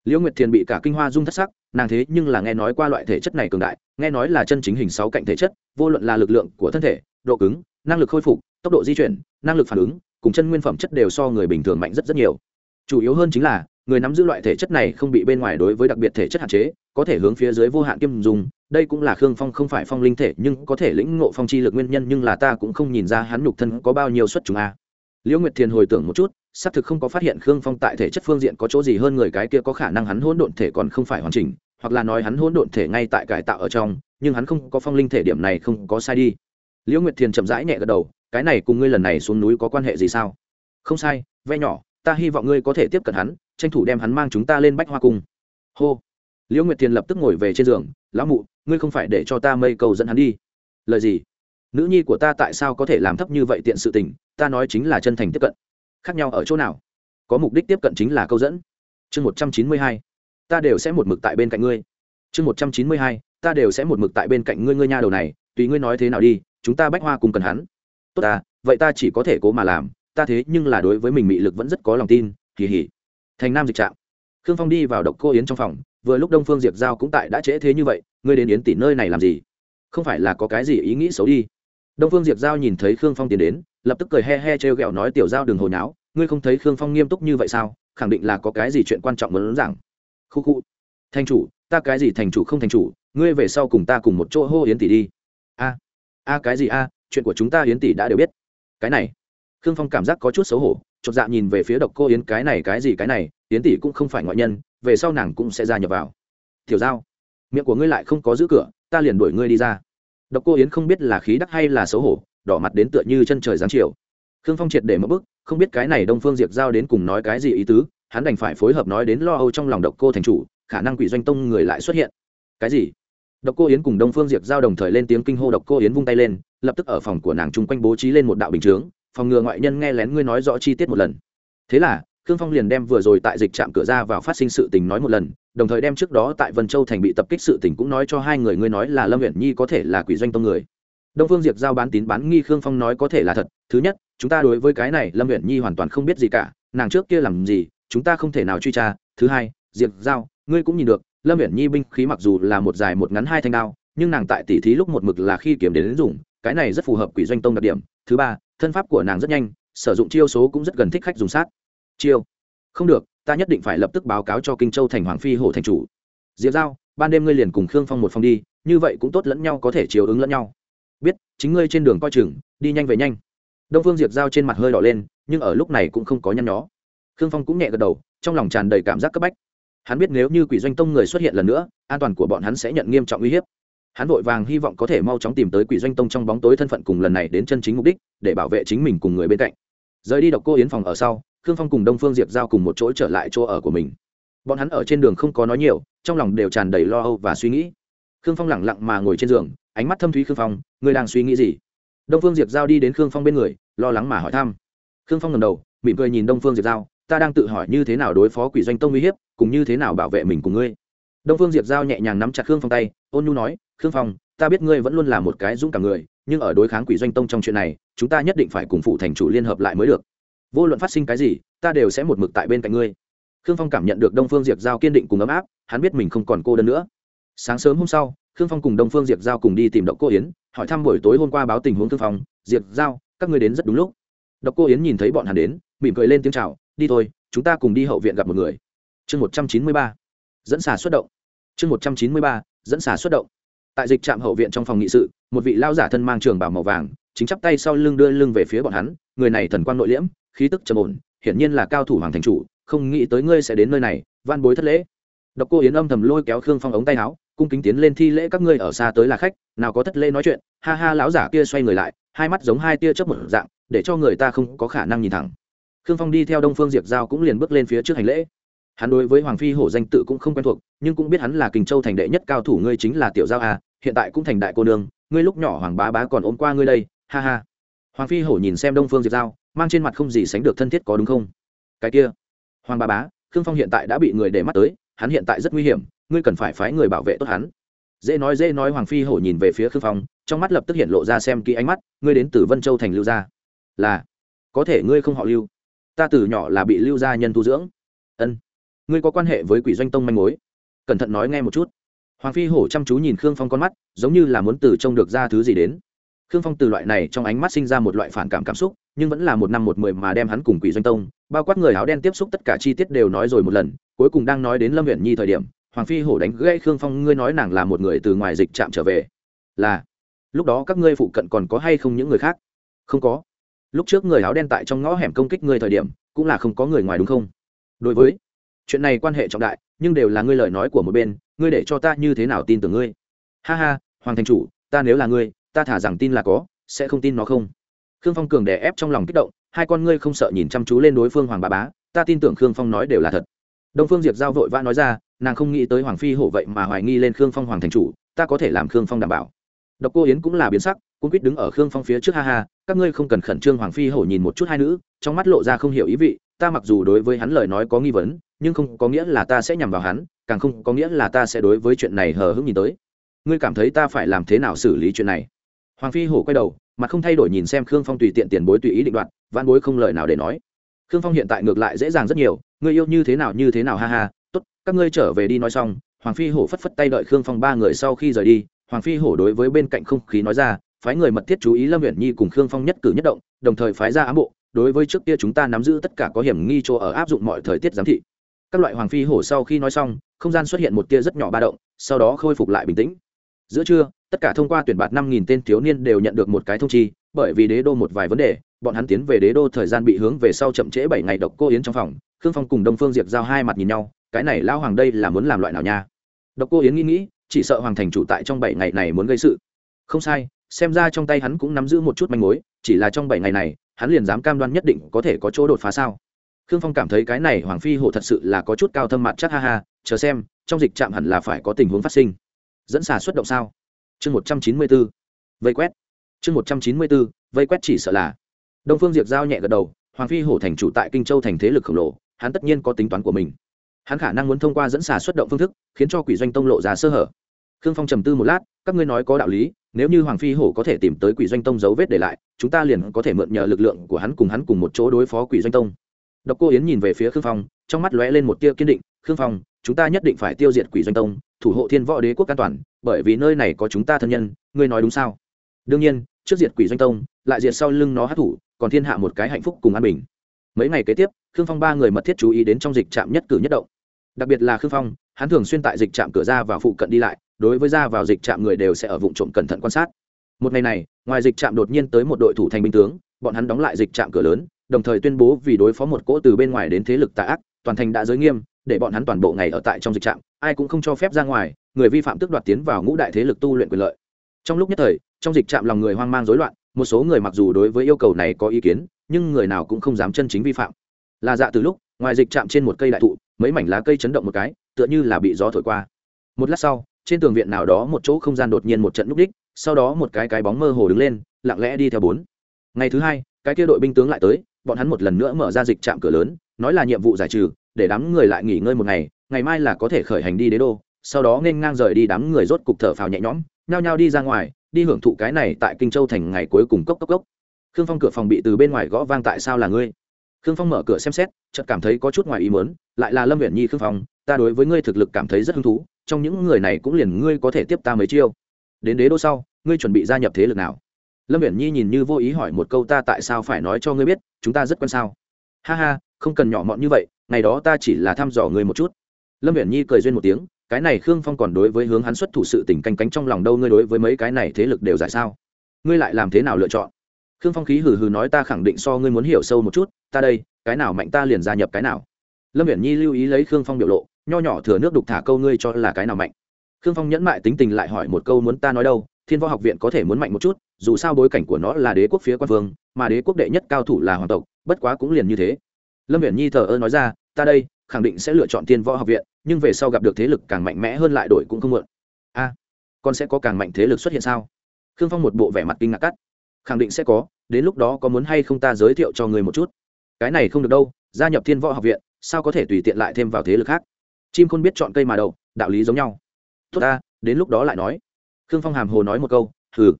Liễu nguyệt thiền bị cả kinh hoa dung thất sắc, nàng thế nhưng là nghe nói qua loại thể chất này cường đại, nghe nói là chân chính hình sáu cạnh thể chất, vô luận là lực lượng của thân thể, độ cứng, năng lực khôi phục, tốc độ di chuyển, năng lực phản ứng, cùng chân nguyên phẩm chất đều so người bình thường mạnh rất rất nhiều. Chủ yếu hơn chính là, người nắm giữ loại thể chất này không bị bên ngoài đối với đặc biệt thể chất hạn chế, có thể hướng phía dưới vô hạn kiêm dùng. Đây cũng là khương phong không phải phong linh thể, nhưng có thể lĩnh ngộ phong chi lực nguyên nhân, nhưng là ta cũng không nhìn ra hắn nhục thân có bao nhiêu xuất chúng a liễu nguyệt thiền hồi tưởng một chút, xác thực không có phát hiện khương phong tại thể chất phương diện có chỗ gì hơn người cái kia có khả năng hắn hỗn độn thể còn không phải hoàn chỉnh, hoặc là nói hắn hỗn độn thể ngay tại cải tạo ở trong, nhưng hắn không có phong linh thể điểm này không có sai đi. Liễu nguyệt thiền chậm rãi nhẹ gật đầu, cái này cùng ngươi lần này xuống núi có quan hệ gì sao? Không sai, ve nhỏ, ta hy vọng ngươi có thể tiếp cận hắn, tranh thủ đem hắn mang chúng ta lên bách hoa cung. Hô. Liễu nguyệt thiền lập tức ngồi về trên giường, lão mụ, ngươi không phải để cho ta mây cầu dẫn hắn đi. Lời gì? Nữ nhi của ta tại sao có thể làm thấp như vậy tiện sự tình, ta nói chính là chân thành tiếp cận. Khác nhau ở chỗ nào? Có mục đích tiếp cận chính là câu dẫn. Chương một trăm chín mươi hai, ta đều sẽ một mực tại bên cạnh ngươi. Chương một trăm chín mươi hai, ta đều sẽ một mực tại bên cạnh ngươi ngươi nha đầu này, tùy ngươi nói thế nào đi, chúng ta bách hoa cùng cần hắn. Tốt ta, vậy ta chỉ có thể cố mà làm, ta thế nhưng là đối với mình mị lực vẫn rất có lòng tin kỳ hỉ thành nam dịch trạm khương phong đi vào độc cô yến trong phòng, vừa lúc đông phương diệp giao cũng tại đã trễ thế như vậy, ngươi đến yến tỷ nơi này làm gì? Không phải là có cái gì ý nghĩ xấu đi? Đông phương diệp giao nhìn thấy khương phong tiến đến, lập tức cười he he trêu ghẹo nói, tiểu giao đừng hồi náo ngươi không thấy khương phong nghiêm túc như vậy sao? Khẳng định là có cái gì chuyện quan trọng muốn giảng. Khu khu. Thành chủ, ta cái gì thành chủ không thành chủ, ngươi về sau cùng ta cùng một chỗ hô yến tỷ đi. A a cái gì a, chuyện của chúng ta yến tỷ đã đều biết. Cái này. Khương phong cảm giác có chút xấu hổ, chột dạ nhìn về phía độc cô yến, cái này, cái gì, cái này, yến tỷ cũng không phải ngoại nhân, về sau nàng cũng sẽ gia nhập vào. Tiểu giao, miệng của ngươi lại không có giữ cửa, ta liền đuổi ngươi đi ra độc cô yến không biết là khí đắc hay là xấu hổ, đỏ mặt đến tựa như chân trời giáng chiều. Khương phong triệt để mất bức, không biết cái này đông phương diệt giao đến cùng nói cái gì ý tứ, hắn đành phải phối hợp nói đến lo âu trong lòng độc cô thành chủ, khả năng quỷ doanh tông người lại xuất hiện. Cái gì? Độc cô yến cùng đông phương diệp giao đồng thời lên tiếng kinh hô độc cô yến vung tay lên, lập tức ở phòng của nàng chung quanh bố trí lên một đạo bình chướng, phòng ngừa ngoại nhân nghe lén ngươi nói rõ chi tiết một lần. Thế là khương phong liền đem vừa rồi tại dịch trạm cửa ra vào phát sinh sự tình nói một lần đồng thời đem trước đó tại vân châu thành bị tập kích sự tình cũng nói cho hai người ngươi nói là lâm huyện nhi có thể là quỷ doanh tông người. Đông phương diệp giao bán tín bán nghi khương phong nói có thể là thật. Thứ nhất chúng ta đối với cái này lâm huyện nhi hoàn toàn không biết gì cả nàng trước kia làm gì chúng ta không thể nào truy tra. Thứ hai diệp giao ngươi cũng nhìn được lâm huyện nhi binh khí mặc dù là một dài một ngắn hai thanh đao nhưng nàng tại tỉ thí lúc một mực là khi kiếm đến, đến dùng cái này rất phù hợp quỷ doanh tông đặc điểm. Thứ ba thân pháp của nàng rất nhanh sử dụng chiêu số cũng rất gần thích khách dùng sát chiêu. Không được, ta nhất định phải lập tức báo cáo cho kinh châu thành hoàng phi hổ thành chủ. Diệp giao, ban đêm ngươi liền cùng khương phong một phòng đi, như vậy cũng tốt lẫn nhau có thể chiều ứng lẫn nhau. Biết, chính ngươi trên đường coi chừng, đi nhanh về nhanh. Đông phương diệp giao trên mặt hơi đỏ lên, nhưng ở lúc này cũng không có nhăn nhó. Khương phong cũng nhẹ gật đầu, trong lòng tràn đầy cảm giác cấp bách. Hắn biết nếu như quỷ doanh tông người xuất hiện lần nữa, an toàn của bọn hắn sẽ nhận nghiêm trọng uy hiếp. Hắn vội vàng hy vọng có thể mau chóng tìm tới quỷ doanh tông trong bóng tối thân phận cùng lần này đến chân chính mục đích, để bảo vệ chính mình cùng người bên cạnh. Rời đi độc cô yến phòng ở sau khương phong cùng đông phương diệp giao cùng một chỗ trở lại chỗ ở của mình. Bọn hắn ở trên đường không có nói nhiều, trong lòng đều tràn đầy lo âu và suy nghĩ. Khương phong lẳng lặng mà ngồi trên giường, ánh mắt thâm thúy khương phong, ngươi đang suy nghĩ gì? Đông phương diệp giao đi đến khương phong bên người, lo lắng mà hỏi thăm. Khương phong ngầm đầu, mỉm cười nhìn đông phương diệp giao, ta đang tự hỏi như thế nào đối phó quỷ doanh tông uy hiếp cũng như thế nào bảo vệ mình cùng ngươi. Đông phương diệp giao nhẹ nhàng nắm chặt khương phong tay, ôn nhu nói, khương phong, ta biết ngươi vẫn luôn là một cái dũng cảm người, nhưng ở đối kháng quỷ doanh tông trong chuyện này, chúng ta nhất định phải cùng phụ thành chủ liên hợp lại mới được vô luận phát sinh cái gì, ta đều sẽ một mực tại bên cạnh ngươi. Khương phong cảm nhận được đông phương diệp giao kiên định cùng ấm áp, hắn biết mình không còn cô đơn nữa. Sáng sớm hôm sau, khương phong cùng đông phương diệp giao cùng đi tìm đậu cô yến, hỏi thăm buổi tối hôm qua báo tình huống thương phong diệp giao, các ngươi đến rất đúng lúc. Đậu cô yến nhìn thấy bọn hắn đến, mỉm cười lên tiếng chào, đi thôi, chúng ta cùng đi hậu viện gặp một người. Chương một trăm chín mươi ba. Dẫn xả xuất động. Chương một trăm chín mươi ba, dẫn xả xuất động. Tại dịch trạm hậu viện trong phòng nghị sự, một vị lao giả thân mang trường bảo màu vàng, chính chắp tay sau lưng đưa lưng về phía bọn hắn, người này thần quang nội liễm khí tức trầm ổn, hiển nhiên là cao thủ hoàng thành chủ, không nghĩ tới ngươi sẽ đến nơi này, van bối thất lễ. Độc cô yến âm thầm lôi kéo khương phong ống tay áo, cung kính tiến lên thi lễ các ngươi ở xa tới là khách, nào có thất lễ nói chuyện, ha ha lão giả kia xoay người lại, hai mắt giống hai tia chớp một dạng, để cho người ta không có khả năng nhìn thẳng. Khương phong đi theo đông phương diệp giao cũng liền bước lên phía trước hành lễ. Hắn đối với hoàng phi hổ danh tự cũng không quen thuộc, nhưng cũng biết hắn là kình châu thành đệ nhất cao thủ ngươi chính là tiểu giao a, hiện tại cũng thành đại cô nương, ngươi lúc nhỏ hoàng bá bá còn ôm qua ngươi đây, ha ha. Hoàng phi hổ nhìn xem đông phương diệp giao mang trên mặt không gì sánh được thân thiết có đúng không? Cái kia, hoàng ba bá, khương phong hiện tại đã bị người để mắt tới, hắn hiện tại rất nguy hiểm, ngươi cần phải phái người bảo vệ tốt hắn. Dễ nói dễ nói, hoàng phi hổ nhìn về phía khương phong, trong mắt lập tức hiện lộ ra xem kỹ ánh mắt, ngươi đến từ vân châu thành lưu gia. Là, có thể ngươi không họ lưu. Ta từ nhỏ là bị lưu gia nhân tu dưỡng. Ân, ngươi có quan hệ với quỷ doanh tông manh mối? Cẩn thận nói nghe một chút. Hoàng phi hổ chăm chú nhìn khương phong con mắt, giống như là muốn từ trông được ra thứ gì đến khương phong từ loại này trong ánh mắt sinh ra một loại phản cảm cảm xúc, nhưng vẫn là một năm một mười mà đem hắn cùng quỷ doanh tông, bao quát người áo đen tiếp xúc tất cả chi tiết đều nói rồi một lần, cuối cùng đang nói đến lâm huyện nhi thời điểm, hoàng phi hổ đánh gãy khương phong, ngươi nói nàng là một người từ ngoài dịch trạm trở về. Là. Lúc đó các ngươi phụ cận còn có hay không những người khác? Không có. Lúc trước người áo đen tại trong ngõ hẻm công kích ngươi thời điểm, cũng là không có người ngoài đúng không? Đối với, chuyện này quan hệ trọng đại, nhưng đều là ngươi lời nói của một bên, ngươi để cho ta như thế nào tin tưởng ngươi? Ha ha, hoàng thành chủ, ta nếu là ngươi ta thả rằng tin là có, sẽ không tin nó không. Khương phong cường đè ép trong lòng kích động, hai con ngươi không sợ nhìn chăm chú lên đối phương hoàng bà bá, ta tin tưởng khương phong nói đều là thật. Đông phương diệp giao vội vã nói ra, nàng không nghĩ tới hoàng phi hổ vậy mà hoài nghi lên khương phong hoàng thành chủ, ta có thể làm khương phong đảm bảo. Độc cô yến cũng là biến sắc cũng quýt đứng ở khương phong phía trước ha ha, các ngươi không cần khẩn trương hoàng phi hổ nhìn một chút hai nữ, trong mắt lộ ra không hiểu ý vị, ta mặc dù đối với hắn lời nói có nghi vấn, nhưng không có nghĩa là ta sẽ nhằm vào hắn, càng không có nghĩa là ta sẽ đối với chuyện này hờ hững nhìn tới. Ngươi cảm thấy ta phải làm thế nào xử lý chuyện này? Hoàng phi hổ quay đầu mà không thay đổi nhìn xem khương phong tùy tiện tiền bối tùy ý định đoạt văn bối không lời nào để nói. Khương phong hiện tại ngược lại dễ dàng rất nhiều, người yêu như thế nào như thế nào ha ha, tốt, các ngươi trở về đi nói xong, hoàng phi hổ phất phất tay đợi khương phong ba người sau khi rời đi, hoàng phi hổ đối với bên cạnh không khí nói ra, phái người mật thiết chú ý lâm huyện nhi cùng khương phong nhất cử nhất động, đồng thời phái ra ám bộ, đối với trước kia chúng ta nắm giữ tất cả có hiểm nghi chỗ ở áp dụng mọi thời tiết giám thị. Các loại hoàng phi hổ sau khi nói xong, không gian xuất hiện một tia rất nhỏ ba động, sau đó khôi phục lại bình tĩnh giữa trưa, tất cả thông qua tuyển bạt năm nghìn tên thiếu niên đều nhận được một cái thông chi, bởi vì đế đô một vài vấn đề, bọn hắn tiến về đế đô thời gian bị hướng về sau chậm trễ bảy ngày độc cô yến trong phòng. Khương phong cùng đông phương diệp giao hai mặt nhìn nhau, cái này lao hoàng đây là muốn làm loại nào nha? Độc cô yến nghĩ nghĩ, chỉ sợ hoàng thành chủ tại trong bảy ngày này muốn gây sự. Không sai, xem ra trong tay hắn cũng nắm giữ một chút manh mối, chỉ là trong bảy ngày này, hắn liền dám cam đoan nhất định có thể có chỗ đột phá sao? Khương phong cảm thấy cái này hoàng phi hổ thật sự là có chút cao thâm mặt chắc ha ha, chờ xem, trong dịch trạm hẳn là phải có tình huống phát sinh dẫn xà xuất động sao? Chương một trăm chín mươi bốn, vây quét. Chương một trăm chín mươi bốn, vây quét chỉ sợ là. Đông phương diệp giao nhẹ gật đầu, hoàng phi hổ thành chủ tại kinh châu thành thế lực khổng lồ, hắn tất nhiên có tính toán của mình. Hắn khả năng muốn thông qua dẫn xà xuất động phương thức, khiến cho quỷ doanh tông lộ ra sơ hở. Khương phong trầm tư một lát, các ngươi nói có đạo lý, nếu như hoàng phi hổ có thể tìm tới quỷ doanh tông dấu vết để lại, chúng ta liền có thể mượn nhờ lực lượng của hắn cùng hắn cùng một chỗ đối phó quỷ doanh tông. Độc cô yến nhìn về phía khương phong, trong mắt lóe lên một tia kiên định, khương phong, chúng ta nhất định phải tiêu diệt quỷ doanh tông thủ hộ thiên võ đế quốc an toàn, bởi vì nơi này có chúng ta thân nhân, ngươi nói đúng sao? Đương nhiên, trước diệt quỷ doanh tông, lại diệt sau lưng nó hát thủ, còn thiên hạ một cái hạnh phúc cùng an bình. Mấy ngày kế tiếp, khương phong ba người mật thiết chú ý đến trong dịch trạm nhất cử nhất động. Đặc biệt là khương phong, hắn thường xuyên tại dịch trạm cửa ra và phụ cận đi lại, đối với ra vào dịch trạm người đều sẽ ở vụ trộm cẩn thận quan sát. Một ngày này, ngoài dịch trạm đột nhiên tới một đội thủ thành binh tướng, bọn hắn đóng lại dịch trạm cửa lớn, đồng thời tuyên bố vì đối phó một cỗ từ bên ngoài đến thế lực tà ác toàn thành đã giới nghiêm, để bọn hắn toàn bộ ngày ở tại trong dịch trạm, ai cũng không cho phép ra ngoài, người vi phạm tức đoạt tiến vào ngũ đại thế lực tu luyện quyền lợi. Trong lúc nhất thời, trong dịch trạm lòng người hoang mang rối loạn, một số người mặc dù đối với yêu cầu này có ý kiến, nhưng người nào cũng không dám chân chính vi phạm. Là dạ từ lúc, ngoài dịch trạm trên một cây đại thụ, mấy mảnh lá cây chấn động một cái, tựa như là bị gió thổi qua. Một lát sau, trên tường viện nào đó một chỗ không gian đột nhiên một trận núp đích, sau đó một cái cái bóng mơ hồ đứng lên, lặng lẽ đi theo bốn. Ngày thứ hai, cái kia đội binh tướng lại tới, bọn hắn một lần nữa mở ra dịch trạm cửa lớn nói là nhiệm vụ giải trừ, để đám người lại nghỉ ngơi một ngày ngày mai là có thể khởi hành đi đế đô, sau đó nên ngang rời đi đám người rốt cục thở phào nhẹ nhõm, nhao nhao đi ra ngoài, đi hưởng thụ cái này tại kinh châu thành ngày cuối cùng cốc cốc cốc. Khương phong cửa phòng bị từ bên ngoài gõ vang tại sao là ngươi? Khương phong mở cửa xem xét, chợt cảm thấy có chút ngoài ý muốn, lại là lâm uyển nhi khương phong, ta đối với ngươi thực lực cảm thấy rất hứng thú, trong những người này cũng liền ngươi có thể tiếp ta mấy chiêu. Đến đế đô sau, ngươi chuẩn bị gia nhập thế lực nào? Lâm uyển nhi nhìn như vô ý hỏi một câu ta tại sao phải nói cho ngươi biết, chúng ta rất quan sao? Ha ha không cần nhỏ mọn như vậy, ngày đó ta chỉ là thăm dò ngươi một chút. Lâm Viễn nhi cười duyên một tiếng, cái này khương phong còn đối với hướng hắn xuất thủ sự tình canh cánh trong lòng đâu, ngươi đối với mấy cái này thế lực đều giải sao? Ngươi lại làm thế nào lựa chọn? Khương phong khí hừ hừ nói, ta khẳng định so ngươi muốn hiểu sâu một chút, ta đây, cái nào mạnh ta liền gia nhập cái nào. Lâm viễn nhi lưu ý lấy khương phong biểu lộ, nho nhỏ thừa nước đục thả câu ngươi cho là cái nào mạnh? Khương phong nhẫn mại tính tình lại hỏi một câu muốn ta nói đâu, thiên võ học viện có thể muốn mạnh một chút, dù sao bối cảnh của nó là đế quốc phía quan vương, mà đế quốc đệ nhất cao thủ là hoàng tộc, bất quá cũng liền như thế lâm viễn nhi thờ ơ nói ra ta đây khẳng định sẽ lựa chọn thiên võ học viện nhưng về sau gặp được thế lực càng mạnh mẽ hơn lại đổi cũng không muộn. A à, con sẽ có càng mạnh thế lực xuất hiện sao? Khương phong một bộ vẻ mặt kinh ngạc cắt. Khẳng định sẽ có đến lúc đó có muốn hay không ta giới thiệu cho người một chút. Cái này không được đâu gia nhập thiên võ học viện sao có thể tùy tiện lại thêm vào thế lực khác? Chim không biết chọn cây mà đậu đạo lý giống nhau. Tốt ta đến lúc đó lại nói. Khương phong hàm hồ nói một câu hừ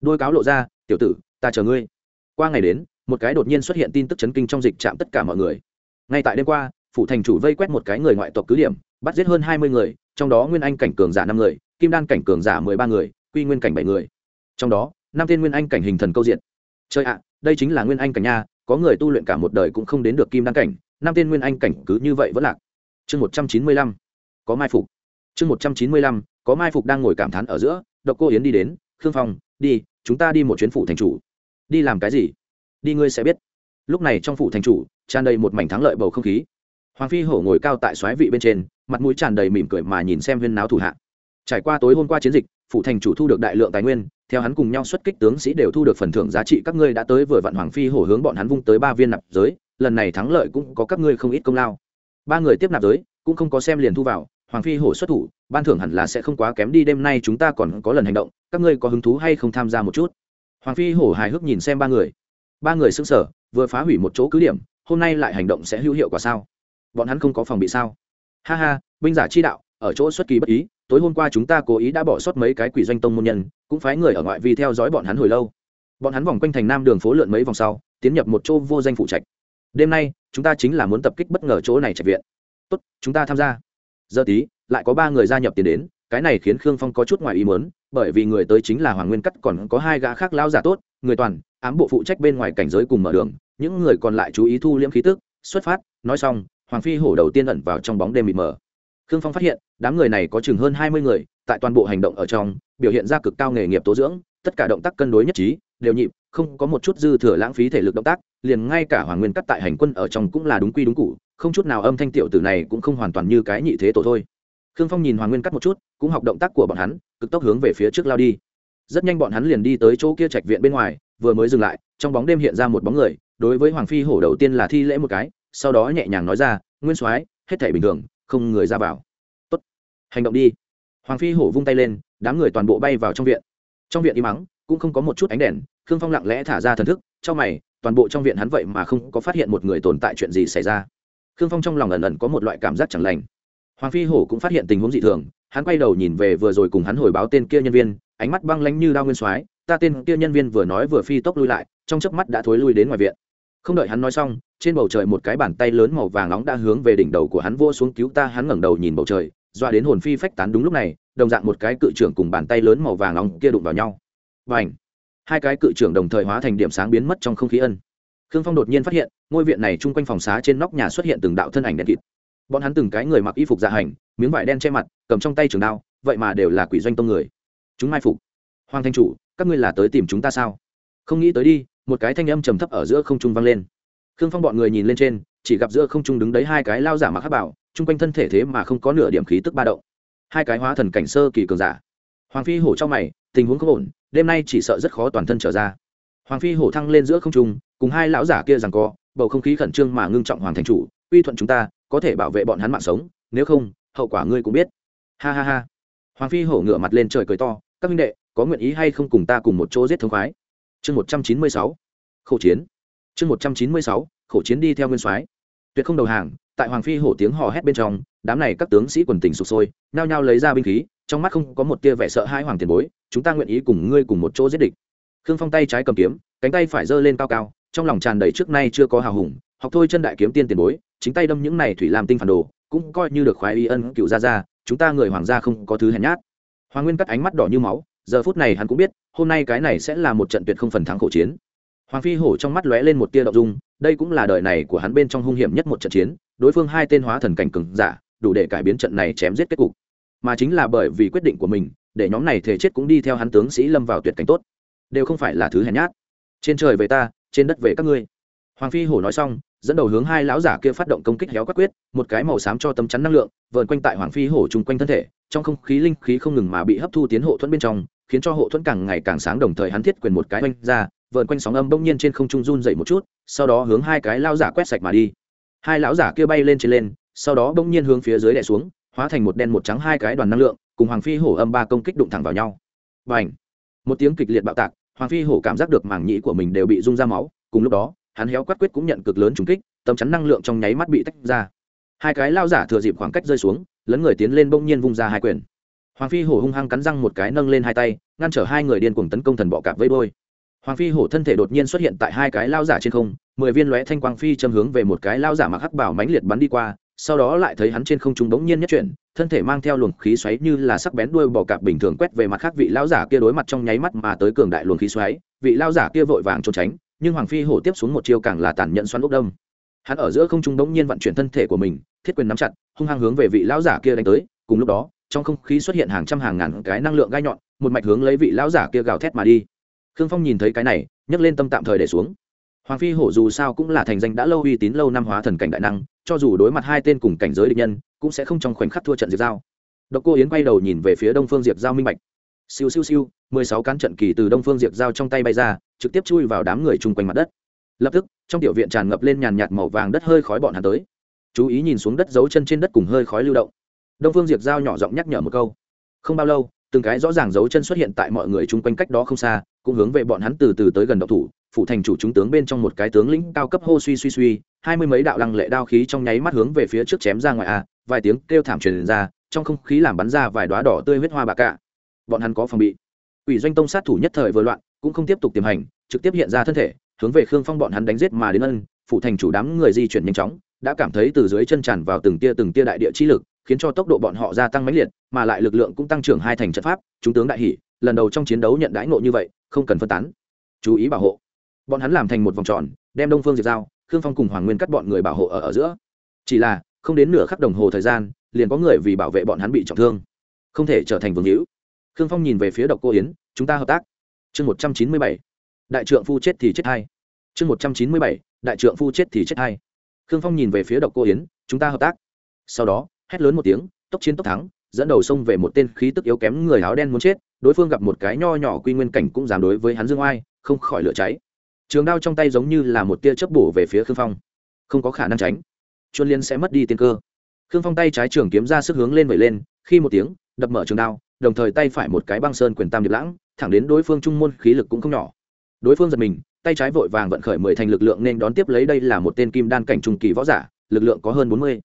đôi cáo lộ ra tiểu tử ta chờ ngươi. Qua ngày đến một cái đột nhiên xuất hiện tin tức chấn kinh trong dịch chạm tất cả mọi người. Ngay tại đêm qua, phủ thành chủ vây quét một cái người ngoại tộc cứ điểm, bắt giết hơn hai mươi người, trong đó nguyên anh cảnh cường giả năm người, kim đan cảnh cường giả mười ba người, quy nguyên cảnh bảy người. Trong đó, năm tên nguyên anh cảnh hình thần câu diện. Chơi ạ, đây chính là nguyên anh cảnh nha, có người tu luyện cả một đời cũng không đến được kim đan cảnh, năm tên nguyên anh cảnh cứ như vậy vẫn lạc. Chương một trăm chín mươi lăm, có mai phục. Chương một trăm chín mươi lăm, có mai phục đang ngồi cảm thán ở giữa, độc cô yến đi đến, khương phong, đi, chúng ta đi một chuyến phủ thành chủ. Đi làm cái gì? Đi ngươi sẽ biết. Lúc này trong phủ thành chủ, tràn đầy một mảnh thắng lợi bầu không khí. Hoàng phi hổ ngồi cao tại xoáy vị bên trên, mặt mũi tràn đầy mỉm cười mà nhìn xem viên náo thủ hạ. Trải qua tối hôm qua chiến dịch, phủ thành chủ thu được đại lượng tài nguyên, theo hắn cùng nhau xuất kích tướng sĩ đều thu được phần thưởng giá trị các ngươi đã tới vừa vặn hoàng phi hổ hướng bọn hắn vung tới ba viên nạp giới, lần này thắng lợi cũng có các ngươi không ít công lao. Ba người tiếp nạp giới, cũng không có xem liền thu vào, hoàng phi hổ xuất thủ, ban thưởng hẳn là sẽ không quá kém đi, đêm nay chúng ta còn có lần hành động, các ngươi có hứng thú hay không tham gia một chút? Hoàng phi hổ hài hước nhìn xem ba người ba người xưng sở, vừa phá hủy một chỗ cứ điểm, hôm nay lại hành động sẽ hữu hiệu quả sao? Bọn hắn không có phòng bị sao? Ha ha, binh giả chi đạo, ở chỗ xuất kỳ bất ý, tối hôm qua chúng ta cố ý đã bỏ sót mấy cái quỷ doanh tông môn nhân, cũng phái người ở ngoại vi theo dõi bọn hắn hồi lâu. Bọn hắn vòng quanh thành nam đường phố lượn mấy vòng sau, tiến nhập một chỗ vô danh phụ trạch. Đêm nay, chúng ta chính là muốn tập kích bất ngờ chỗ này trạch viện. Tốt, chúng ta tham gia. Giờ tí, lại có ba người gia nhập tiền đến, cái này khiến khương phong có chút ngoài ý muốn bởi vì người tới chính là hoàng nguyên cắt, còn có hai gã khác lao giả tốt, người toàn, ám bộ phụ trách bên ngoài cảnh giới cùng mở đường, những người còn lại chú ý thu liễm khí tức, xuất phát, nói xong, hoàng phi hổ đầu tiên ẩn vào trong bóng đêm mịt mờ. Khương phong phát hiện, đám người này có chừng hơn hai mươi người, tại toàn bộ hành động ở trong, biểu hiện ra cực cao nghề nghiệp tố dưỡng, tất cả động tác cân đối nhất trí, đều nhịp, không có một chút dư thừa lãng phí thể lực động tác, liền ngay cả hoàng nguyên cắt tại hành quân ở trong cũng là đúng quy đúng cụ, không chút nào âm thanh tiểu tử này cũng không hoàn toàn như cái nhị thế tổ thôi khương phong nhìn hoàng nguyên cắt một chút, cũng học động tác của bọn hắn, cực tốc hướng về phía trước lao đi. Rất nhanh bọn hắn liền đi tới chỗ kia trạch viện bên ngoài, vừa mới dừng lại, trong bóng đêm hiện ra một bóng người, đối với hoàng phi hổ đầu tiên là thi lễ một cái, sau đó nhẹ nhàng nói ra, nguyên soái, hết thể bình thường, không người ra vào. Tốt, hành động đi. Hoàng phi hổ vung tay lên, đám người toàn bộ bay vào trong viện. Trong viện im mắng, cũng không có một chút ánh đèn, khương phong lặng lẽ thả ra thần thức trong mày, toàn bộ trong viện hắn vậy mà không có phát hiện một người tồn tại chuyện gì xảy ra. Khương phong trong lòng ẩn ẩn có một loại cảm giác chẳng lành hoàng phi hổ cũng phát hiện tình huống dị thường, hắn quay đầu nhìn về vừa rồi cùng hắn hồi báo tên kia nhân viên, ánh mắt băng lánh như đao nguyên soái, ta tên kia nhân viên vừa nói vừa phi tốc lui lại, trong chớp mắt đã thối lui đến ngoài viện. Không đợi hắn nói xong, trên bầu trời một cái bàn tay lớn màu vàng nóng đã hướng về đỉnh đầu của hắn vô xuống cứu ta, hắn ngẩng đầu nhìn bầu trời doa đến hồn phi phách tán đúng lúc này, đồng dạng một cái cự trưởng cùng bàn tay lớn màu vàng nóng kia đụng vào nhau. Và ảnh hai cái cự trưởng đồng thời hóa thành điểm sáng biến mất trong không khí ân. Khương phong đột nhiên phát hiện, ngôi viện này chung quanh phòng xá trên nóc nhà xuất hiện từng đạo thân ảnh đen kịt bọn hắn từng cái người mặc y phục dạ hành, miếng vải đen che mặt, cầm trong tay trường đao, vậy mà đều là quỷ doanh tông người. Chúng mai phục. Hoàng thanh chủ, các ngươi là tới tìm chúng ta sao? Không nghĩ tới đi, một cái thanh âm trầm thấp ở giữa không trung vang lên. Khương phong bọn người nhìn lên trên, chỉ gặp giữa không trung đứng đấy hai cái lao giả mặc hát bảo, chung quanh thân thể thế mà không có nửa điểm khí tức ba động. Hai cái hóa thần cảnh sơ kỳ cường giả. Hoàng phi hổ trong mày, tình huống không ổn, đêm nay chỉ sợ rất khó toàn thân trở ra. Hoàng phi hổ thăng lên giữa không trung, cùng hai lão giả kia rằng co, bầu không khí khẩn trương mà ngưng trọng hoàng thành chủ, uy thuận chúng ta có thể bảo vệ bọn hắn mạng sống, nếu không, hậu quả ngươi cũng biết. Ha ha ha. Hoàng phi hổ ngửa mặt lên trời cười to, các minh đệ, có nguyện ý hay không cùng ta cùng một chỗ giết thống khoái? Chương một trăm chín mươi sáu. Khẩu chiến. Chương một trăm chín mươi sáu. Khẩu chiến đi theo nguyên soái. Tuyệt không đầu hàng, tại hoàng phi hổ tiếng hò hét bên trong, đám này các tướng sĩ quần tình sụp sôi nao nhao lấy ra binh khí, trong mắt không có một tia vẻ sợ hai hoàng tiền bối, chúng ta nguyện ý cùng ngươi cùng một chỗ giết địch. Khương phong tay trái cầm kiếm, cánh tay phải giơ lên cao cao, trong lòng tràn đầy trước nay chưa có hào hùng, học thôi chân đại kiếm tiên tiền bối chính tay đâm những này thủy làm tinh phản đồ, cũng coi như được khoái y ân cựu gia gia, chúng ta người hoàng gia không có thứ hèn nhát. Hoàng nguyên cắt ánh mắt đỏ như máu, giờ phút này hắn cũng biết, hôm nay cái này sẽ là một trận tuyệt không phần thắng khổ chiến. Hoàng phi hổ trong mắt lóe lên một tia đậu dung, đây cũng là đời này của hắn bên trong hung hiểm nhất một trận chiến, đối phương hai tên hóa thần cảnh cường giả, đủ để cải biến trận này chém giết kết cục. Mà chính là bởi vì quyết định của mình, để nhóm này thể chết cũng đi theo hắn tướng sĩ lâm vào tuyệt cảnh tốt. Đều không phải là thứ hèn nhát. Trên trời về ta, trên đất về các ngươi hoàng phi hổ nói xong, dẫn đầu hướng hai lão giả kia phát động công kích héo quát quyết, một cái màu xám cho tấm chắn năng lượng, vờn quanh tại hoàng phi hổ chung quanh thân thể, trong không khí linh khí không ngừng mà bị hấp thu tiến hộ thuẫn bên trong, khiến cho hộ thuẫn càng ngày càng sáng đồng thời hắn thiết quyền một cái oanh ra, vờn quanh sóng âm bỗng nhiên trên không trung run dậy một chút, sau đó hướng hai cái lao giả quét sạch mà đi. Hai lão giả kia bay lên trên lên, sau đó bỗng nhiên hướng phía dưới đè xuống, hóa thành một đen một trắng hai cái đoàn năng lượng, cùng hoàng phi hổ âm ba công kích đụng thẳng vào nhau. Và một tiếng kịch liệt bạo tạc, hoàng phi hổ cảm giác được mảng nhĩ của mình đều bị rung ra máu, cùng lúc đó hắn héo quát quyết cũng nhận cực lớn trùng kích tấm chắn năng lượng trong nháy mắt bị tách ra. Hai cái lao giả thừa dịp khoảng cách rơi xuống, lấn người tiến lên bỗng nhiên vung ra hai quyền. Hoàng phi hổ hung hăng cắn răng một cái nâng lên hai tay, ngăn trở hai người điên cuồng tấn công thần bọ cạp với đôi hoàng phi hổ thân thể đột nhiên xuất hiện tại hai cái lao giả trên không, mười viên lóe thanh quang phi châm hướng về một cái lao giả mặc hắc bảo mãnh liệt bắn đi qua, sau đó lại thấy hắn trên không trung bỗng nhiên nhất chuyển, thân thể mang theo luồng khí xoáy như là sắc bén đuôi bò cạp bình thường quét về mặt khác vị lao giả kia đối mặt trong nháy mắt mà tới cường đại luồng khí xoáy, vị lao giả kia vội vàng trốn tránh nhưng hoàng phi hổ tiếp xuống một chiêu càng là tàn nhẫn xoắn ốc đông hắn ở giữa không trung bỗng nhiên vận chuyển thân thể của mình, thiết quyền nắm chặt, hung hăng hướng về vị lão giả kia đánh tới. Cùng lúc đó, trong không khí xuất hiện hàng trăm hàng ngàn cái năng lượng gai nhọn, một mạch hướng lấy vị lão giả kia gào thét mà đi. Khương phong nhìn thấy cái này, nhấc lên tâm tạm thời để xuống. Hoàng phi hổ dù sao cũng là thành danh đã lâu uy tín lâu năm hóa thần cảnh đại năng, cho dù đối mặt hai tên cùng cảnh giới địch nhân, cũng sẽ không trong khoảnh khắc thua trận diệt giao. Độc cô yến quay đầu nhìn về phía đông phương diệp giao minh bạch siêu siêu siêu, mười sáu cán trận kỳ từ đông phương diệp giao trong tay bay ra, trực tiếp chui vào đám người chung quanh mặt đất. Lập tức, trong tiểu viện tràn ngập lên nhàn nhạt màu vàng đất hơi khói bọn hắn tới. Chú ý nhìn xuống đất giấu chân trên đất cùng hơi khói lưu động. Đông phương diệp giao nhỏ giọng nhắc nhở một câu. Không bao lâu, từng cái rõ ràng dấu chân xuất hiện tại mọi người chung quanh cách đó không xa, cũng hướng về bọn hắn từ từ tới gần độc thủ phụ thành chủ chúng tướng bên trong một cái tướng lĩnh cao cấp hô suy suy suy, hai mươi mấy đạo lăng lệ đao khí trong nháy mắt hướng về phía trước chém ra ngoài a, vài tiếng kêu thảm truyền ra, trong không khí làm bắn ra vài đoá đỏ tươi huyết hoa bạc cạ bọn hắn có phòng bị. Ủy doanh tông sát thủ nhất thời vừa loạn, cũng không tiếp tục tiềm hành, trực tiếp hiện ra thân thể, hướng về khương phong bọn hắn đánh giết mà đến ân phụ thành chủ đám người di chuyển nhanh chóng, đã cảm thấy từ dưới chân tràn vào từng tia từng tia đại địa chi lực, khiến cho tốc độ bọn họ gia tăng mãnh liệt, mà lại lực lượng cũng tăng trưởng hai thành trận pháp, chúng tướng đại hỷ lần đầu trong chiến đấu nhận đãi ngộ như vậy, không cần phân tán. Chú ý bảo hộ. Bọn hắn làm thành một vòng tròn, đem đông phương diệt giao, khương phong cùng hoàng nguyên cắt bọn người bảo hộ ở ở giữa. Chỉ là, không đến nửa khắc đồng hồ thời gian, liền có người vì bảo vệ bọn hắn bị trọng thương. Không thể trở thành vương hữu khương phong nhìn về phía độc cô yến, chúng ta hợp tác. Chương một trăm chín mươi bảy. Đại trượng phu chết thì chết hay. Chương một trăm chín mươi bảy. Đại trượng phu chết thì chết hay. Khương phong nhìn về phía độc cô yến, chúng ta hợp tác. Sau đó, hét lớn một tiếng, tốc chiến tốc thắng, dẫn đầu xông về một tên khí tức yếu kém người áo đen muốn chết, đối phương gặp một cái nho nhỏ quy nguyên cảnh cũng dám đối với hắn dương oai, không khỏi lửa cháy. Trường đao trong tay giống như là một tia chớp bổ về phía khương phong. Không có khả năng tránh. Chuân liên sẽ mất đi tiên cơ. Khương phong tay trái trường kiếm ra sức hướng lên vẩy lên, khi một tiếng, đập mở trường đao đồng thời tay phải một cái băng sơn quyền tam điệp lãng, thẳng đến đối phương trung môn khí lực cũng không nhỏ. Đối phương giật mình, tay trái vội vàng vận khởi mười thành lực lượng nên đón tiếp lấy đây là một tên kim đan cảnh trung kỳ võ giả, lực lượng có hơn bốn mươi.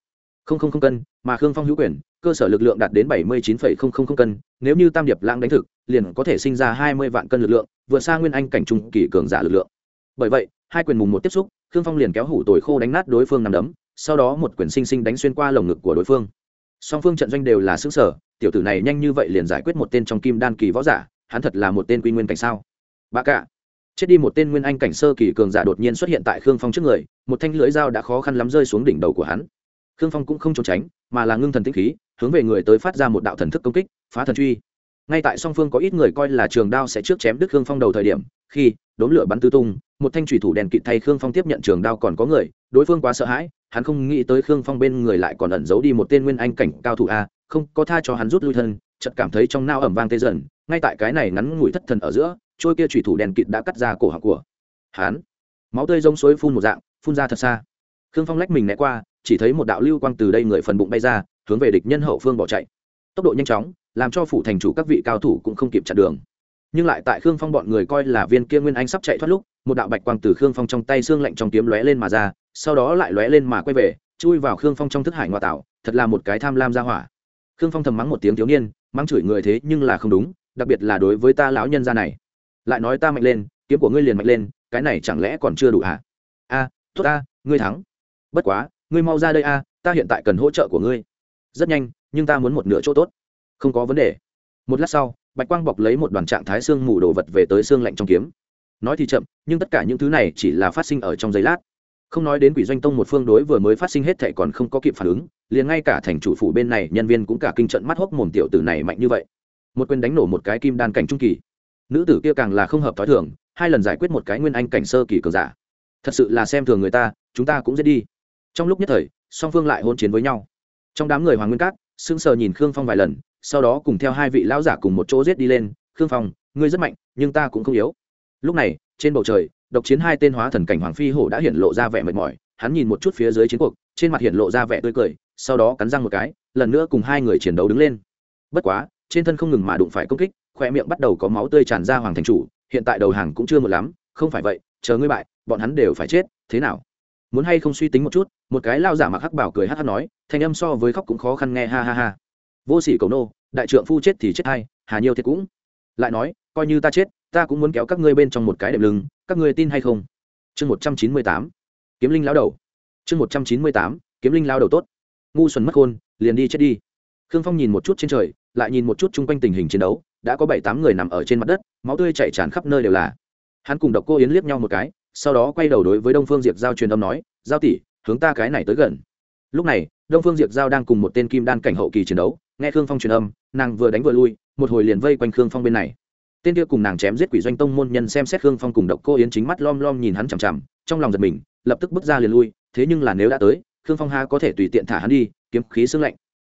Không không không cân, mà khương phong hữu quyền, cơ sở lực lượng đạt đến bảy mươi chín phẩy không không không cân, nếu như tam điệp lãng đánh thực, liền có thể sinh ra hai mươi vạn cân lực lượng, vượt xa nguyên anh cảnh trung kỳ cường giả lực lượng. Bởi vậy, hai quyền mùng một tiếp xúc, khương phong liền kéo hủ tồi khô đánh nát đối phương nằm đấm, sau đó một quyền sinh sinh đánh xuyên qua lồng ngực của đối phương song phương trận doanh đều là xứ sở, tiểu tử này nhanh như vậy liền giải quyết một tên trong kim đan kỳ võ giả, hắn thật là một tên quy nguyên cảnh sao? Bà cả chết đi một tên nguyên anh cảnh sơ kỳ cường giả đột nhiên xuất hiện tại khương phong trước người, một thanh lưỡi dao đã khó khăn lắm rơi xuống đỉnh đầu của hắn. Khương phong cũng không trốn tránh, mà là ngưng thần tĩnh khí, hướng về người tới phát ra một đạo thần thức công kích, phá thần truy. Ngay tại song phương có ít người coi là trường đao sẽ trước chém đứt khương phong đầu thời điểm, khi đốm lửa bắn tứ tung, một thanh thủy thủ đèn kịt thay khương phong tiếp nhận trường đao còn có người, đối phương quá sợ hãi hắn không nghĩ tới khương phong bên người lại còn ẩn giấu đi một tên nguyên anh cảnh cao thủ a, không, có tha cho hắn rút lui thân, chợt cảm thấy trong nao ẩm vang tê dần, ngay tại cái này ngắn ngủi thất thần ở giữa, trôi kia thủy thủ đèn kịt đã cắt ra cổ họng của hắn. Máu tươi rông suối phun một dạng, phun ra thật xa. Khương phong lách mình né qua, chỉ thấy một đạo lưu quang từ đây người phần bụng bay ra, hướng về địch nhân hậu phương bỏ chạy. Tốc độ nhanh chóng, làm cho phủ thành chủ các vị cao thủ cũng không kịp chặn đường. Nhưng lại tại khương phong bọn người coi là viên kia nguyên anh sắp chạy thoát lúc, một đạo bạch quang từ khương phong trong tay xương lạnh trong kiếm lóe lên mà ra sau đó lại lóe lên mà quay về, chui vào khương phong trong thức hải ngoại tạo thật là một cái tham lam ra hỏa. Khương phong thầm mắng một tiếng thiếu niên, mắng chửi người thế nhưng là không đúng, đặc biệt là đối với ta lão nhân gia này. Lại nói ta mạnh lên, kiếm của ngươi liền mạnh lên, cái này chẳng lẽ còn chưa đủ hả? A, tốt a ngươi thắng. Bất quá, ngươi mau ra đây a, ta hiện tại cần hỗ trợ của ngươi. Rất nhanh, nhưng ta muốn một nửa chỗ tốt. Không có vấn đề. Một lát sau, bạch quang bọc lấy một đoàn trạng thái xương mù đồ vật về tới xương lạnh trong kiếm. Nói thì chậm, nhưng tất cả những thứ này chỉ là phát sinh ở trong giây lát không nói đến quỷ doanh tông một phương đối vừa mới phát sinh hết thệ còn không có kịp phản ứng, liền ngay cả thành chủ phủ bên này nhân viên cũng cả kinh trận mắt hốc mồm tiểu tử này mạnh như vậy. Một quyền đánh nổ một cái kim đan cảnh trung kỳ. Nữ tử kia càng là không hợp t h o i thường, hai lần giải quyết một cái nguyên anh cảnh sơ kỳ cường giả. Thật sự là xem thường người ta, chúng ta cũng giết đi. Trong lúc nhất thời, song phương lại hôn chiến với nhau. Trong đám người hoàng nguyên cát, sững sờ nhìn khương phong vài lần, sau đó cùng theo hai vị lão giả cùng một chỗ giết đi lên. Khương phong, ngươi rất mạnh, nhưng ta cũng không yếu. Lúc này, trên bầu trời độc chiến hai tên hóa thần cảnh hoàng phi hổ đã hiện lộ ra vẻ mệt mỏi, hắn nhìn một chút phía dưới chiến cuộc, trên mặt hiện lộ ra vẻ tươi cười, sau đó cắn răng một cái, lần nữa cùng hai người chiến đấu đứng lên. Bất quá, trên thân không ngừng mà đụng phải công kích, khoe miệng bắt đầu có máu tươi tràn ra hoàng thành chủ, hiện tại đầu hàng cũng chưa một lắm, không phải vậy, chờ ngươi bại, bọn hắn đều phải chết, thế nào? Muốn hay không suy tính một chút, một cái lao giả mặc hắc bảo cười hát hát nói, thanh âm so với khóc cũng khó khăn nghe, ha ha ha. Vô sỉ cầu nô, đại trượng phu chết thì chết hay, hà nhiêu thiệt cũng. Lại nói, coi như ta chết ta cũng muốn kéo các ngươi bên trong một cái đệm lưng, các ngươi tin hay không? Chương một trăm chín mươi tám, kiếm linh lao đầu. Chương một trăm chín mươi tám, kiếm linh lao đầu tốt. Ngu xuẩn mất khôn liền đi chết đi. Khương phong nhìn một chút trên trời, lại nhìn một chút chung quanh tình hình chiến đấu, đã có bảy tám người nằm ở trên mặt đất, máu tươi chảy tràn khắp nơi đều là. Hắn cùng độc cô yến liếc nhau một cái, sau đó quay đầu đối với đông phương diệp giao truyền âm nói, giao tỷ, hướng ta cái này tới gần. Lúc này, đông phương diệp giao đang cùng một tên kim đan cảnh hậu kỳ chiến đấu, nghe khương phong truyền âm, nàng vừa đánh vừa lui, một hồi liền vây quanh khương phong bên này tên kia cùng nàng chém giết quỷ doanh tông môn nhân xem xét khương phong cùng độc cô yến chính mắt lom lom nhìn hắn chằm chằm, trong lòng giật mình, lập tức bước ra liền lui, thế nhưng là nếu đã tới, khương phong ha có thể tùy tiện thả hắn đi, kiếm khí xương lạnh.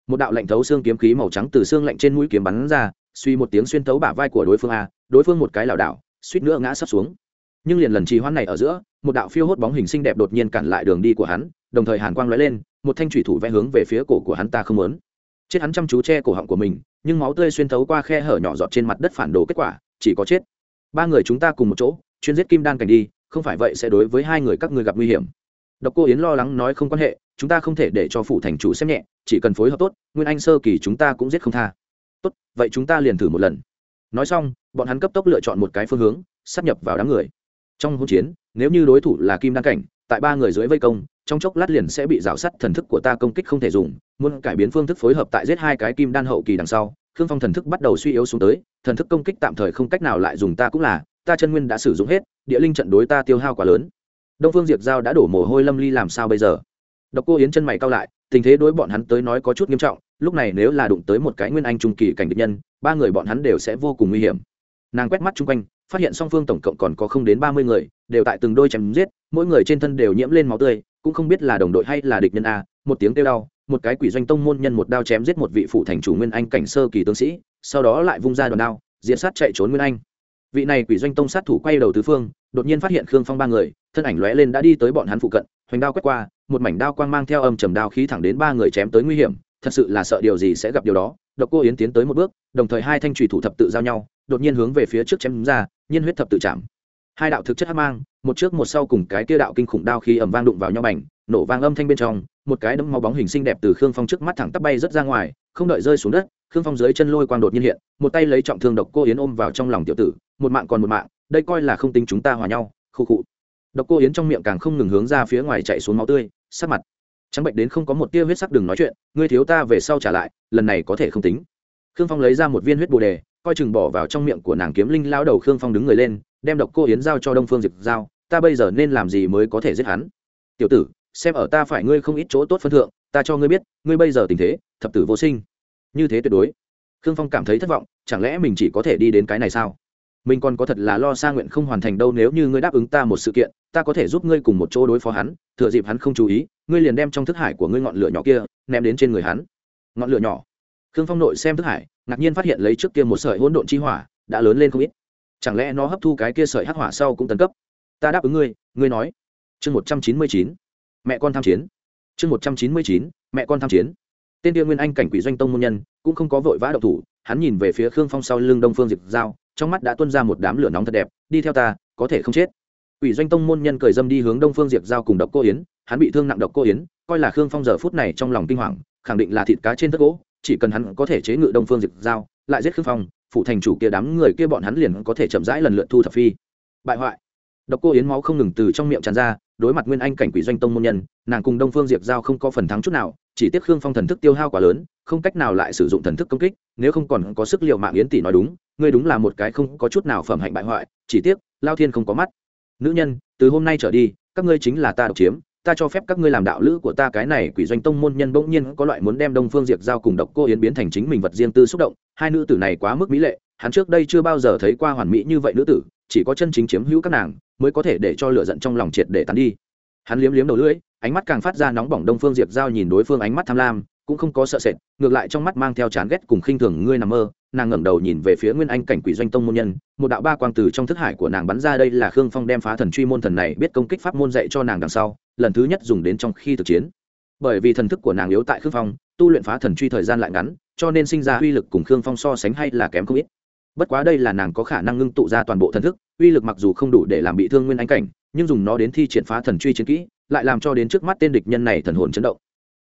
Một đạo lạnh thấu xương kiếm khí màu trắng từ xương lạnh trên mũi kiếm bắn ra, suy một tiếng xuyên thấu bả vai của đối phương a, đối phương một cái lảo đảo, suýt nữa ngã sắp xuống. Nhưng liền lần trì hoãn này ở giữa, một đạo phiêu hốt bóng hình xinh đẹp đột nhiên cản lại đường đi của hắn, đồng thời hàn quang lóe lên, một thanh thủy thủ vẽ hướng về phía cổ của hắn ta không muốn. Chết hắn chăm chú che cổ họng của mình nhưng máu tươi xuyên thấu qua khe hở nhỏ giọt trên mặt đất phản đồ kết quả, chỉ có chết. Ba người chúng ta cùng một chỗ, chuyên giết kim đan cảnh đi, không phải vậy sẽ đối với hai người các ngươi gặp nguy hiểm. Độc cô yến lo lắng nói không quan hệ, chúng ta không thể để cho phủ thành chủ xem nhẹ, chỉ cần phối hợp tốt, nguyên anh sơ kỳ chúng ta cũng giết không tha. Tốt, vậy chúng ta liền thử một lần. Nói xong, bọn hắn cấp tốc lựa chọn một cái phương hướng sắp nhập vào đám người. Trong hỗn chiến, nếu như đối thủ là kim đan cảnh, tại ba người dưới vây công, trong chốc lát liền sẽ bị rào sắt thần thức của ta công kích không thể dùng muốn cải biến phương thức phối hợp tại giết hai cái kim đan hậu kỳ đằng sau, khương phong thần thức bắt đầu suy yếu xuống tới, thần thức công kích tạm thời không cách nào lại dùng ta cũng là, ta chân nguyên đã sử dụng hết, địa linh trận đối ta tiêu hao quá lớn. Đông phương diệp giao đã đổ mồ hôi lâm ly làm sao bây giờ? Độc cô yến chân mày cao lại, tình thế đối bọn hắn tới nói có chút nghiêm trọng, lúc này nếu là đụng tới một cái nguyên anh trung kỳ cảnh địch nhân, ba người bọn hắn đều sẽ vô cùng nguy hiểm. Nàng quét mắt chung quanh, phát hiện song phương tổng cộng còn có không đến ba mươi người, đều tại từng đôi chém giết, mỗi người trên thân đều nhiễm lên máu tươi, cũng không biết là đồng đội hay là địch nhân a, một tiếng kêu đau một cái quỷ doanh tông môn nhân một đao chém giết một vị phụ thành chủ nguyên anh cảnh sơ kỳ tướng sĩ, sau đó lại vung ra đòn đao diễn sát chạy trốn nguyên anh. Vị này quỷ doanh tông sát thủ quay đầu tứ phương, đột nhiên phát hiện khương phong ba người, thân ảnh lóe lên đã đi tới bọn hắn phụ cận, hoành đao quét qua, một mảnh đao quang mang theo âm trầm đao khí thẳng đến ba người chém tới nguy hiểm, thật sự là sợ điều gì sẽ gặp điều đó. Độc cô yến tiến tới một bước, đồng thời hai thanh trùy thủ thập tự giao nhau, đột nhiên hướng về phía trước chém ra, nhiên huyết thập tự chạm. Hai đạo thực chất hát mang, một trước một sau cùng cái kia đạo kinh khủng đao khí ẩm vang đụng vào nhau mảnh nổ vang âm thanh bên trong một cái đấm máu bóng hình xinh đẹp từ khương phong trước mắt thẳng tắp bay rất ra ngoài, không đợi rơi xuống đất, khương phong dưới chân lôi quang đột nhiên hiện, một tay lấy trọng thương độc cô yến ôm vào trong lòng tiểu tử, một mạng còn một mạng, đây coi là không tính chúng ta hòa nhau, khu cụ độc cô yến trong miệng càng không ngừng hướng ra phía ngoài chạy xuống máu tươi, sắc mặt trắng bệnh đến không có một tia huyết sắc đừng nói chuyện, ngươi thiếu ta về sau trả lại, lần này có thể không tính. Khương phong lấy ra một viên huyết bồ đề, coi chừng bỏ vào trong miệng của nàng kiếm linh lao đầu khương phong đứng người lên, đem độc cô yến giao cho đông phương diệp giao, ta bây giờ nên làm gì mới có thể giết hắn? Tiểu tử xem ở ta phải ngươi không ít chỗ tốt phân thượng, ta cho ngươi biết, ngươi bây giờ tình thế, thập tử vô sinh. Như thế tuyệt đối. Khương phong cảm thấy thất vọng, chẳng lẽ mình chỉ có thể đi đến cái này sao? Mình còn có thật là lo xa nguyện không hoàn thành đâu nếu như ngươi đáp ứng ta một sự kiện, ta có thể giúp ngươi cùng một chỗ đối phó hắn, thừa dịp hắn không chú ý, ngươi liền đem trong thức hải của ngươi ngọn lửa nhỏ kia, ném đến trên người hắn. Ngọn lửa nhỏ. Khương phong nội xem thức hải, ngạc nhiên phát hiện lấy trước kia một sợi hỗn độn chi hỏa, đã lớn lên không ít. Chẳng lẽ nó hấp thu cái kia sợi hắc hỏa sau cũng tấn cấp? Ta đáp ứng ngươi ngươi nói. Chương một trăm chín mươi chín mẹ con tham chiến. Chương một trăm chín mươi chín, mẹ con tham chiến. Tên tiêu nguyên anh cảnh quỷ doanh tông môn nhân, cũng không có vội vã đậu thủ, hắn nhìn về phía khương phong sau lưng đông phương diệp giao, trong mắt đã tuôn ra một đám lửa nóng thật đẹp, đi theo ta, có thể không chết. Quỷ doanh tông môn nhân cười dâm đi hướng đông phương diệp giao cùng độc cô yến, hắn bị thương nặng độc cô yến, coi là khương phong giờ phút này trong lòng kinh hoàng, khẳng định là thịt cá trên tất gỗ, chỉ cần hắn có thể chế ngự đông phương diệp giao, lại giết khương phong phụ thành chủ kia đám người kia bọn hắn liền có thể chậm rãi lần lượt thu thập phi. Bại hoại. Độc cô yến máu không ngừng từ trong miệng tràn ra đối mặt nguyên anh cảnh quỷ doanh tông môn nhân, nàng cùng đông phương diệp giao không có phần thắng chút nào, chỉ tiếc khương phong thần thức tiêu hao quá lớn, không cách nào lại sử dụng thần thức công kích, nếu không còn có sức liệu mạng yến tỷ nói đúng, ngươi đúng là một cái không có chút nào phẩm hạnh bại hoại, chỉ tiếc, lao thiên không có mắt. Nữ nhân, từ hôm nay trở đi, các ngươi chính là ta độc chiếm, ta cho phép các ngươi làm đạo lữ của ta cái này quỷ doanh tông môn nhân bỗng nhiên có loại muốn đem đông phương diệp giao cùng độc cô yến biến thành chính mình vật riêng tư xúc động, hai nữ tử này quá mức mỹ lệ, hắn trước đây chưa bao giờ thấy qua hoàn mỹ như vậy nữ tử chỉ có chân chính chiếm hữu các nàng mới có thể để cho lửa giận trong lòng triệt để tán đi. Hắn liếm liếm đầu lưỡi, ánh mắt càng phát ra nóng bỏng đông phương diệp giao nhìn đối phương ánh mắt tham lam, cũng không có sợ sệt, ngược lại trong mắt mang theo chán ghét cùng khinh thường ngươi nằm mơ, nàng ngẩng đầu nhìn về phía nguyên anh cảnh quỷ doanh tông môn nhân, một đạo ba quang từ trong thức hải của nàng bắn ra đây là khương phong đem phá thần truy môn thần này biết công kích pháp môn dạy cho nàng đằng sau, lần thứ nhất dùng đến trong khi thực chiến. Bởi vì thần thức của nàng yếu tại khương phong, tu luyện phá thần truy thời gian lại ngắn, cho nên sinh ra uy lực cùng khương phong so sánh hay là kém không ít bất quá đây là nàng có khả năng ngưng tụ ra toàn bộ thần thức, uy lực mặc dù không đủ để làm bị thương nguyên anh cảnh, nhưng dùng nó đến thi triển phá thần truy chiến kỹ, lại làm cho đến trước mắt tên địch nhân này thần hồn chấn động.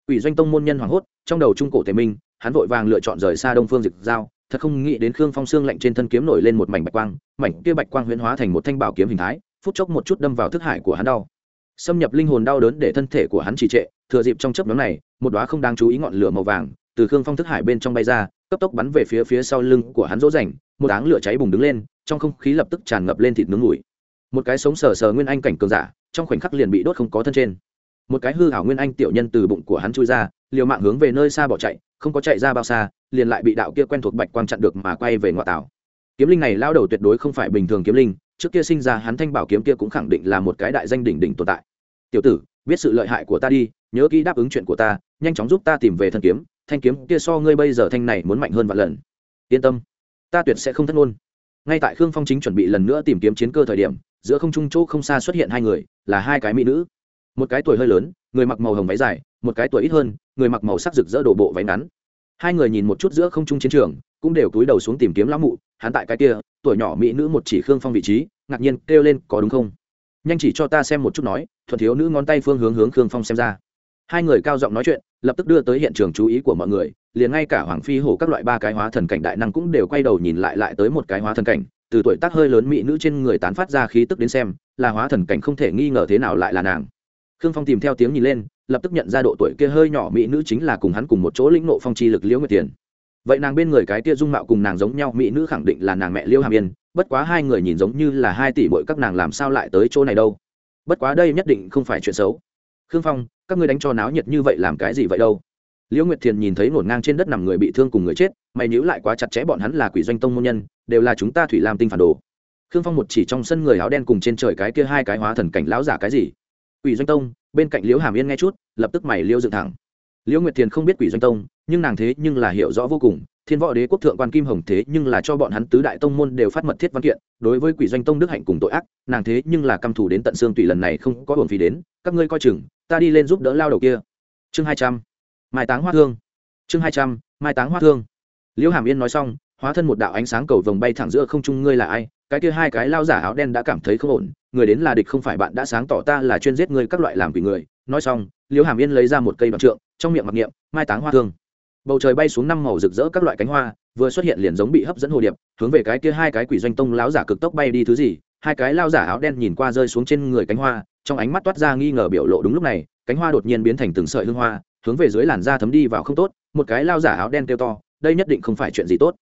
Ủy doanh tông môn nhân hoảng hốt, trong đầu trung cổ tề minh, hắn vội vàng lựa chọn rời xa đông phương dịch giao, thật không nghĩ đến khương phong xương lạnh trên thân kiếm nổi lên một mảnh bạch quang, mảnh kia bạch quang huyễn hóa thành một thanh bảo kiếm hình thái, phút chốc một chút đâm vào thức hải của hắn đau. Xâm nhập linh hồn đau đớn để thân thể của hắn trì trệ, thừa dịp trong chớp nhóm này, một đóa không đáng chú ý ngọn lửa màu vàng từ khương phong thức hải bên trong bay ra, cấp tốc bắn về phía phía sau lưng của hắn dỗ dành một áng lửa cháy bùng đứng lên, trong không khí lập tức tràn ngập lên thịt nướng mùi. Một cái sống sờ sờ nguyên anh cảnh cường giả, trong khoảnh khắc liền bị đốt không có thân trên. Một cái hư hảo nguyên anh tiểu nhân từ bụng của hắn chui ra, liều mạng hướng về nơi xa bỏ chạy, không có chạy ra bao xa, liền lại bị đạo kia quen thuộc bạch quang chặn được mà quay về ngoại tảo. Kiếm linh này lao đầu tuyệt đối không phải bình thường kiếm linh, trước kia sinh ra hắn thanh bảo kiếm kia cũng khẳng định là một cái đại danh đỉnh đỉnh tồn tại. Tiểu tử, biết sự lợi hại của ta đi, nhớ kỹ đáp ứng chuyện của ta, nhanh chóng giúp ta tìm về thân kiếm, thanh kiếm kia so ngươi bây giờ thanh này muốn mạnh hơn vạn lần. Yên tâm ta tuyệt sẽ không thất ngôn. Ngay tại khương phong chính chuẩn bị lần nữa tìm kiếm chiến cơ thời điểm, giữa không trung chỗ không xa xuất hiện hai người, là hai cái mỹ nữ. Một cái tuổi hơi lớn, người mặc màu hồng váy dài, một cái tuổi ít hơn, người mặc màu sắc rực rỡ đổ bộ váy ngắn. Hai người nhìn một chút giữa không trung chiến trường, cũng đều cúi đầu xuống tìm kiếm lão mụ, hắn tại cái kia, tuổi nhỏ mỹ nữ một chỉ khương phong vị trí, ngạc nhiên kêu lên, có đúng không? Nhanh chỉ cho ta xem một chút nói, thuận thiếu nữ ngón tay phương hướng hướng khương phong xem ra hai người cao giọng nói chuyện, lập tức đưa tới hiện trường chú ý của mọi người, liền ngay cả hoàng phi hổ các loại ba cái hóa thần cảnh đại năng cũng đều quay đầu nhìn lại lại tới một cái hóa thần cảnh, từ tuổi tác hơi lớn mỹ nữ trên người tán phát ra khí tức đến xem, là hóa thần cảnh không thể nghi ngờ thế nào lại là nàng. Khương phong tìm theo tiếng nhìn lên, lập tức nhận ra độ tuổi kia hơi nhỏ mỹ nữ chính là cùng hắn cùng một chỗ lĩnh nộ phong chi lực liễu nguyệt tiền vậy nàng bên người cái tia dung mạo cùng nàng giống nhau, mỹ nữ khẳng định là nàng mẹ liễu hàm yên, bất quá hai người nhìn giống như là hai tỷ mỗi các nàng làm sao lại tới chỗ này đâu? Bất quá đây nhất định không phải chuyện xấu. Khương phong các ngươi đánh cho náo nhiệt như vậy làm cái gì vậy đâu? Liễu nguyệt thiền nhìn thấy ngổn ngang trên đất nằm người bị thương cùng người chết, mày nhữ lại quá chặt chẽ bọn hắn là quỷ doanh tông môn nhân, đều là chúng ta thủy lam tinh phản đồ. Khương phong một chỉ trong sân người áo đen cùng trên trời cái kia hai cái hóa thần cảnh lão giả cái gì? Quỷ doanh tông, bên cạnh liễu hàm yên nghe chút, lập tức mày liêu dựng thẳng. Liễu nguyệt thiền không biết quỷ doanh tông, nhưng nàng thế nhưng là hiểu rõ vô cùng, thiên võ đế quốc thượng quan kim hồng thế nhưng là cho bọn hắn tứ đại tông môn đều phát mật thiết văn kiện, đối với quỷ doanh tông đức hạnh cùng tội ác, nàng thế nhưng là căm thù đến tận xương tùy lần này không có hồn phí đến, các ngươi coi chừng ta đi lên giúp đỡ lao đầu kia. Chương hai trăm, mai táng hoa thương. Chương hai trăm, mai táng hoa thương. Liễu hàm yên nói xong, hóa thân một đạo ánh sáng cầu vồng bay thẳng giữa không trung ngươi là ai? Cái kia hai cái lao giả áo đen đã cảm thấy không ổn, người đến là địch không phải bạn đã sáng tỏ ta là chuyên giết ngươi các loại làm vì người. Nói xong, liễu hàm yên lấy ra một cây bằng trượng, trong miệng mặc niệm, mai táng hoa thương. Bầu trời bay xuống năm màu rực rỡ các loại cánh hoa, vừa xuất hiện liền giống bị hấp dẫn hồ điệp, hướng về cái kia hai cái quỷ doanh tông láo giả cực tốc bay đi thứ gì? Hai cái lao giả áo đen nhìn qua rơi xuống trên người cánh hoa trong ánh mắt toát ra nghi ngờ biểu lộ đúng lúc này, cánh hoa đột nhiên biến thành từng sợi hương hoa, hướng về dưới làn da thấm đi vào không tốt, một cái lao giả áo đen kêu to, đây nhất định không phải chuyện gì tốt.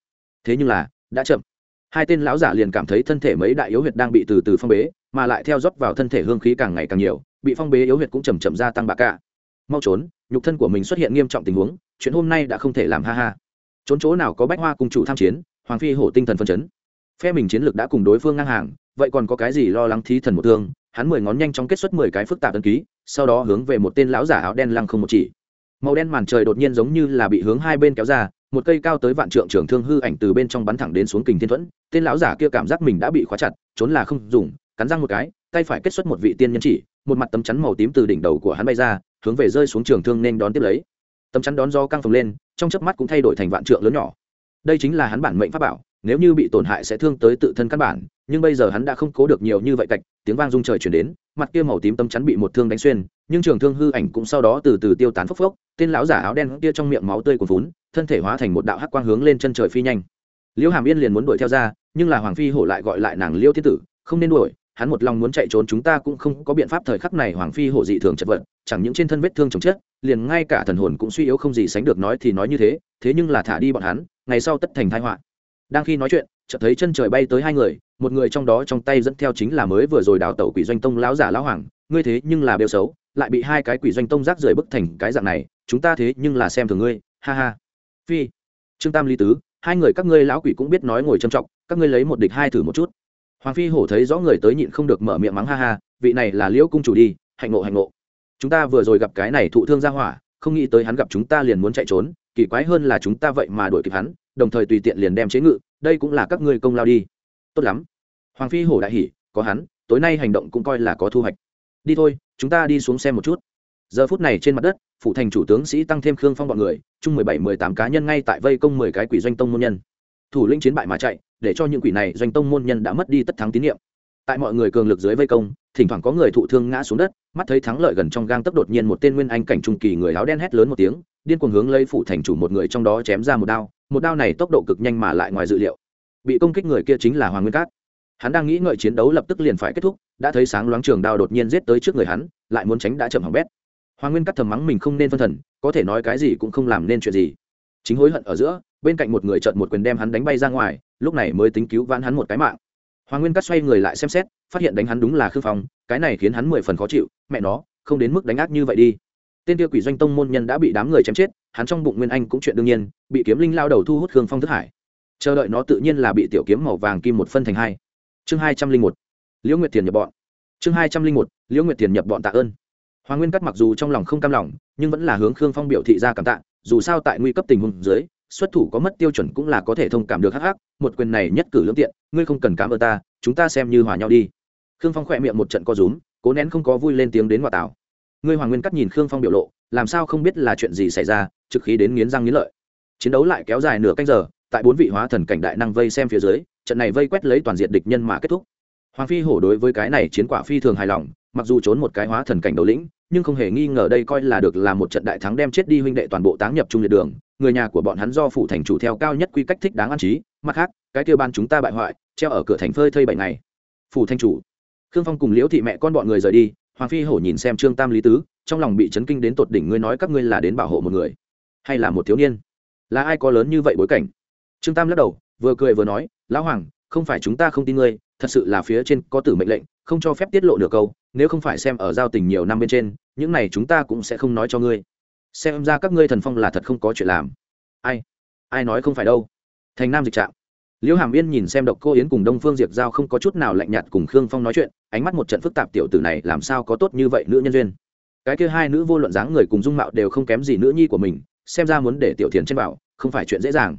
Thế nhưng là, đã chậm. Hai tên lão giả liền cảm thấy thân thể mấy đại yếu huyệt đang bị từ từ phong bế, mà lại theo dốc vào thân thể hương khí càng ngày càng nhiều, bị phong bế yếu huyệt cũng chầm chậm gia tăng bạc cả. Mau trốn, nhục thân của mình xuất hiện nghiêm trọng tình huống, chuyện hôm nay đã không thể làm ha ha. Trốn chỗ nào có bách hoa cùng chủ tham chiến, hoàng phi hổ tinh thần phân chấn phe mình chiến lược đã cùng đối phương ngang hàng, vậy còn có cái gì lo lắng thí thần một thương? Hắn mười ngón nhanh chóng kết xuất mười cái phức tạp ấn ký, sau đó hướng về một tên lão giả áo đen lăng không một chỉ. Màu đen màn trời đột nhiên giống như là bị hướng hai bên kéo ra, một cây cao tới vạn trượng trường thương hư ảnh từ bên trong bắn thẳng đến xuống kình thiên thuẫn. Tên lão giả kia cảm giác mình đã bị khóa chặt, trốn là không dùng, cắn răng một cái, tay phải kết xuất một vị tiên nhân chỉ, một mặt tấm chắn màu tím từ đỉnh đầu của hắn bay ra, hướng về rơi xuống trường thương nên đón tiếp lấy. Tấm chắn đón do căng phồng lên, trong chớp mắt cũng thay đổi thành vạn trượng lớn nhỏ. Đây chính là hắn bản mệnh pháp bảo nếu như bị tổn hại sẽ thương tới tự thân căn bản, nhưng bây giờ hắn đã không cố được nhiều như vậy cạch, tiếng vang rung trời chuyển đến, mặt kia màu tím tấm chắn bị một thương đánh xuyên, nhưng trường thương hư ảnh cũng sau đó từ từ tiêu tán phốc phốc, tên lão giả áo đen kia trong miệng máu tươi cuồn vốn thân thể hóa thành một đạo hắc quang hướng lên chân trời phi nhanh. Liễu hàm yên liền muốn đuổi theo ra, nhưng là hoàng phi hổ lại gọi lại nàng liễu thiên tử, không nên đuổi, hắn một lòng muốn chạy trốn, chúng ta cũng không có biện pháp thời khắc này hoàng phi hổ dị thường chật vật, chẳng những trên thân vết thương chồng chết liền ngay cả thần hồn cũng suy yếu không gì sánh được, nói thì nói như thế thế nhưng là thả đi bọn hắn, ngày sau tất thành tai họa đang khi nói chuyện, chợt thấy chân trời bay tới hai người, một người trong đó trong tay dẫn theo chính là mới vừa rồi đào tẩu quỷ doanh tông lão giả lão hoàng, ngươi thế nhưng là bêu xấu, lại bị hai cái quỷ doanh tông rác rưởi bức thành cái dạng này, chúng ta thế nhưng là xem thường ngươi, ha ha. Phi, trương tam lý tứ, hai người các ngươi lão quỷ cũng biết nói ngồi trầm trọng, các ngươi lấy một địch hai thử một chút. Hoàng phi hổ thấy rõ người tới nhịn không được mở miệng mắng ha ha, vị này là liễu cung chủ đi, hạnh ngộ hạnh ngộ. Chúng ta vừa rồi gặp cái này thụ thương ra hỏa, không nghĩ tới hắn gặp chúng ta liền muốn chạy trốn, kỳ quái hơn là chúng ta vậy mà đuổi kịp hắn đồng thời tùy tiện liền đem chế ngự, đây cũng là các ngươi công lao đi. Tốt lắm. Hoàng phi hổ đại hỉ, có hắn, tối nay hành động cũng coi là có thu hoạch. Đi thôi, chúng ta đi xuống xem một chút. Giờ phút này trên mặt đất, phụ thành chủ tướng sĩ tăng thêm khương phong bọn người, chung mười bảy, mười tám cá nhân ngay tại vây công mười cái quỷ doanh tông môn nhân. Thủ lĩnh chiến bại mà chạy, để cho những quỷ này doanh tông môn nhân đã mất đi tất thắng tín nhiệm tại mọi người cường lực dưới vây công, thỉnh thoảng có người thụ thương ngã xuống đất, mắt thấy thắng lợi gần trong gang tấp đột nhiên một tên nguyên anh cảnh trung kỳ người áo đen hét lớn một tiếng, điên cuồng hướng lấy phủ thành chủ một người trong đó chém ra một đao một đao này tốc độ cực nhanh mà lại ngoài dự liệu. Bị công kích người kia chính là hoàng nguyên cát. Hắn đang nghĩ ngợi chiến đấu lập tức liền phải kết thúc, đã thấy sáng loáng trường đao đột nhiên giết tới trước người hắn, lại muốn tránh đã chậm hỏng bét. Hoàng nguyên cát thầm mắng mình không nên phân thần, có thể nói cái gì cũng không làm nên chuyện gì. Chính hối hận ở giữa, bên cạnh một người trợn một quyền đem hắn đánh bay ra ngoài, lúc này mới tính cứu vãn hắn một cái mạng hoàng nguyên cắt xoay người lại xem xét, phát hiện đánh hắn đúng là khương phong, cái này khiến hắn mười phần khó chịu, mẹ nó, không đến mức đánh ác như vậy đi. Tên kia quỷ doanh tông môn nhân đã bị đám người chém chết, hắn trong bụng nguyên anh cũng chuyện đương nhiên, bị kiếm linh lao đầu thu hút khương phong thức hải. Chờ đợi nó tự nhiên là bị tiểu kiếm màu vàng kim một phân thành hai. Chương hai trăm linh một, liễu nguyệt tiền nhập bọn. Chương hai trăm linh một, liễu nguyệt tiền nhập bọn tạ ơn. Hoàng nguyên cắt mặc dù trong lòng không cam lòng, nhưng vẫn là hướng khương phong biểu thị ra cảm tạ, dù sao tại nguy cấp tình huống dưới xuất thủ có mất tiêu chuẩn cũng là có thể thông cảm được hắc hắc, một quyền này nhất cử lương tiện, ngươi không cần cảm ơn ta, chúng ta xem như hòa nhau đi. Khương phong khỏe miệng một trận co rúm, cố nén không có vui lên tiếng đến ngoại tảo. Ngươi hoàng nguyên cắt nhìn khương phong biểu lộ, làm sao không biết là chuyện gì xảy ra, trực khí đến nghiến răng nghiến lợi. Chiến đấu lại kéo dài nửa canh giờ, tại bốn vị hóa thần cảnh đại năng vây xem phía dưới, trận này vây quét lấy toàn diện địch nhân mà kết thúc. Hoàng phi hổ đối với cái này chiến quả phi thường hài lòng, mặc dù trốn một cái hóa thần cảnh đầu lĩnh, nhưng không hề nghi ngờ đây coi là được là một trận đại thắng đem chết đi huynh đệ toàn bộ táng nhập trung liệt đường người nhà của bọn hắn do phụ thành chủ theo cao nhất quy cách thích đáng an trí, mặt khác, cái kêu ban chúng ta bại hoại, treo ở cửa thành phơi thây bảy ngày. Phủ thanh chủ. Khương phong cùng liễu thị mẹ con bọn người rời đi, hoàng phi hổ nhìn xem trương tam lý tứ, trong lòng bị chấn kinh đến tột đỉnh ngươi nói các ngươi là đến bảo hộ một người, hay là một thiếu niên? Là ai có lớn như vậy bối cảnh? Trương tam lắc đầu, vừa cười vừa nói, lão hoàng, không phải chúng ta không tin ngươi, thật sự là phía trên có tử mệnh lệnh, không cho phép tiết lộ nửa câu, nếu không phải xem ở giao tình nhiều năm bên trên, những này chúng ta cũng sẽ không nói cho ngươi xem ra các ngươi thần phong là thật không có chuyện làm. Ai? Ai nói không phải đâu? Thành nam dịch trạm. Liễu hàm yên nhìn xem độc cô yến cùng đông phương diệp giao không có chút nào lạnh nhạt cùng khương phong nói chuyện, ánh mắt một trận phức tạp tiểu tử này làm sao có tốt như vậy nữ nhân duyên. Cái kia hai nữ vô luận dáng người cùng dung mạo đều không kém gì nữ nhi của mình, xem ra muốn để tiểu thiền trên bảo, không phải chuyện dễ dàng.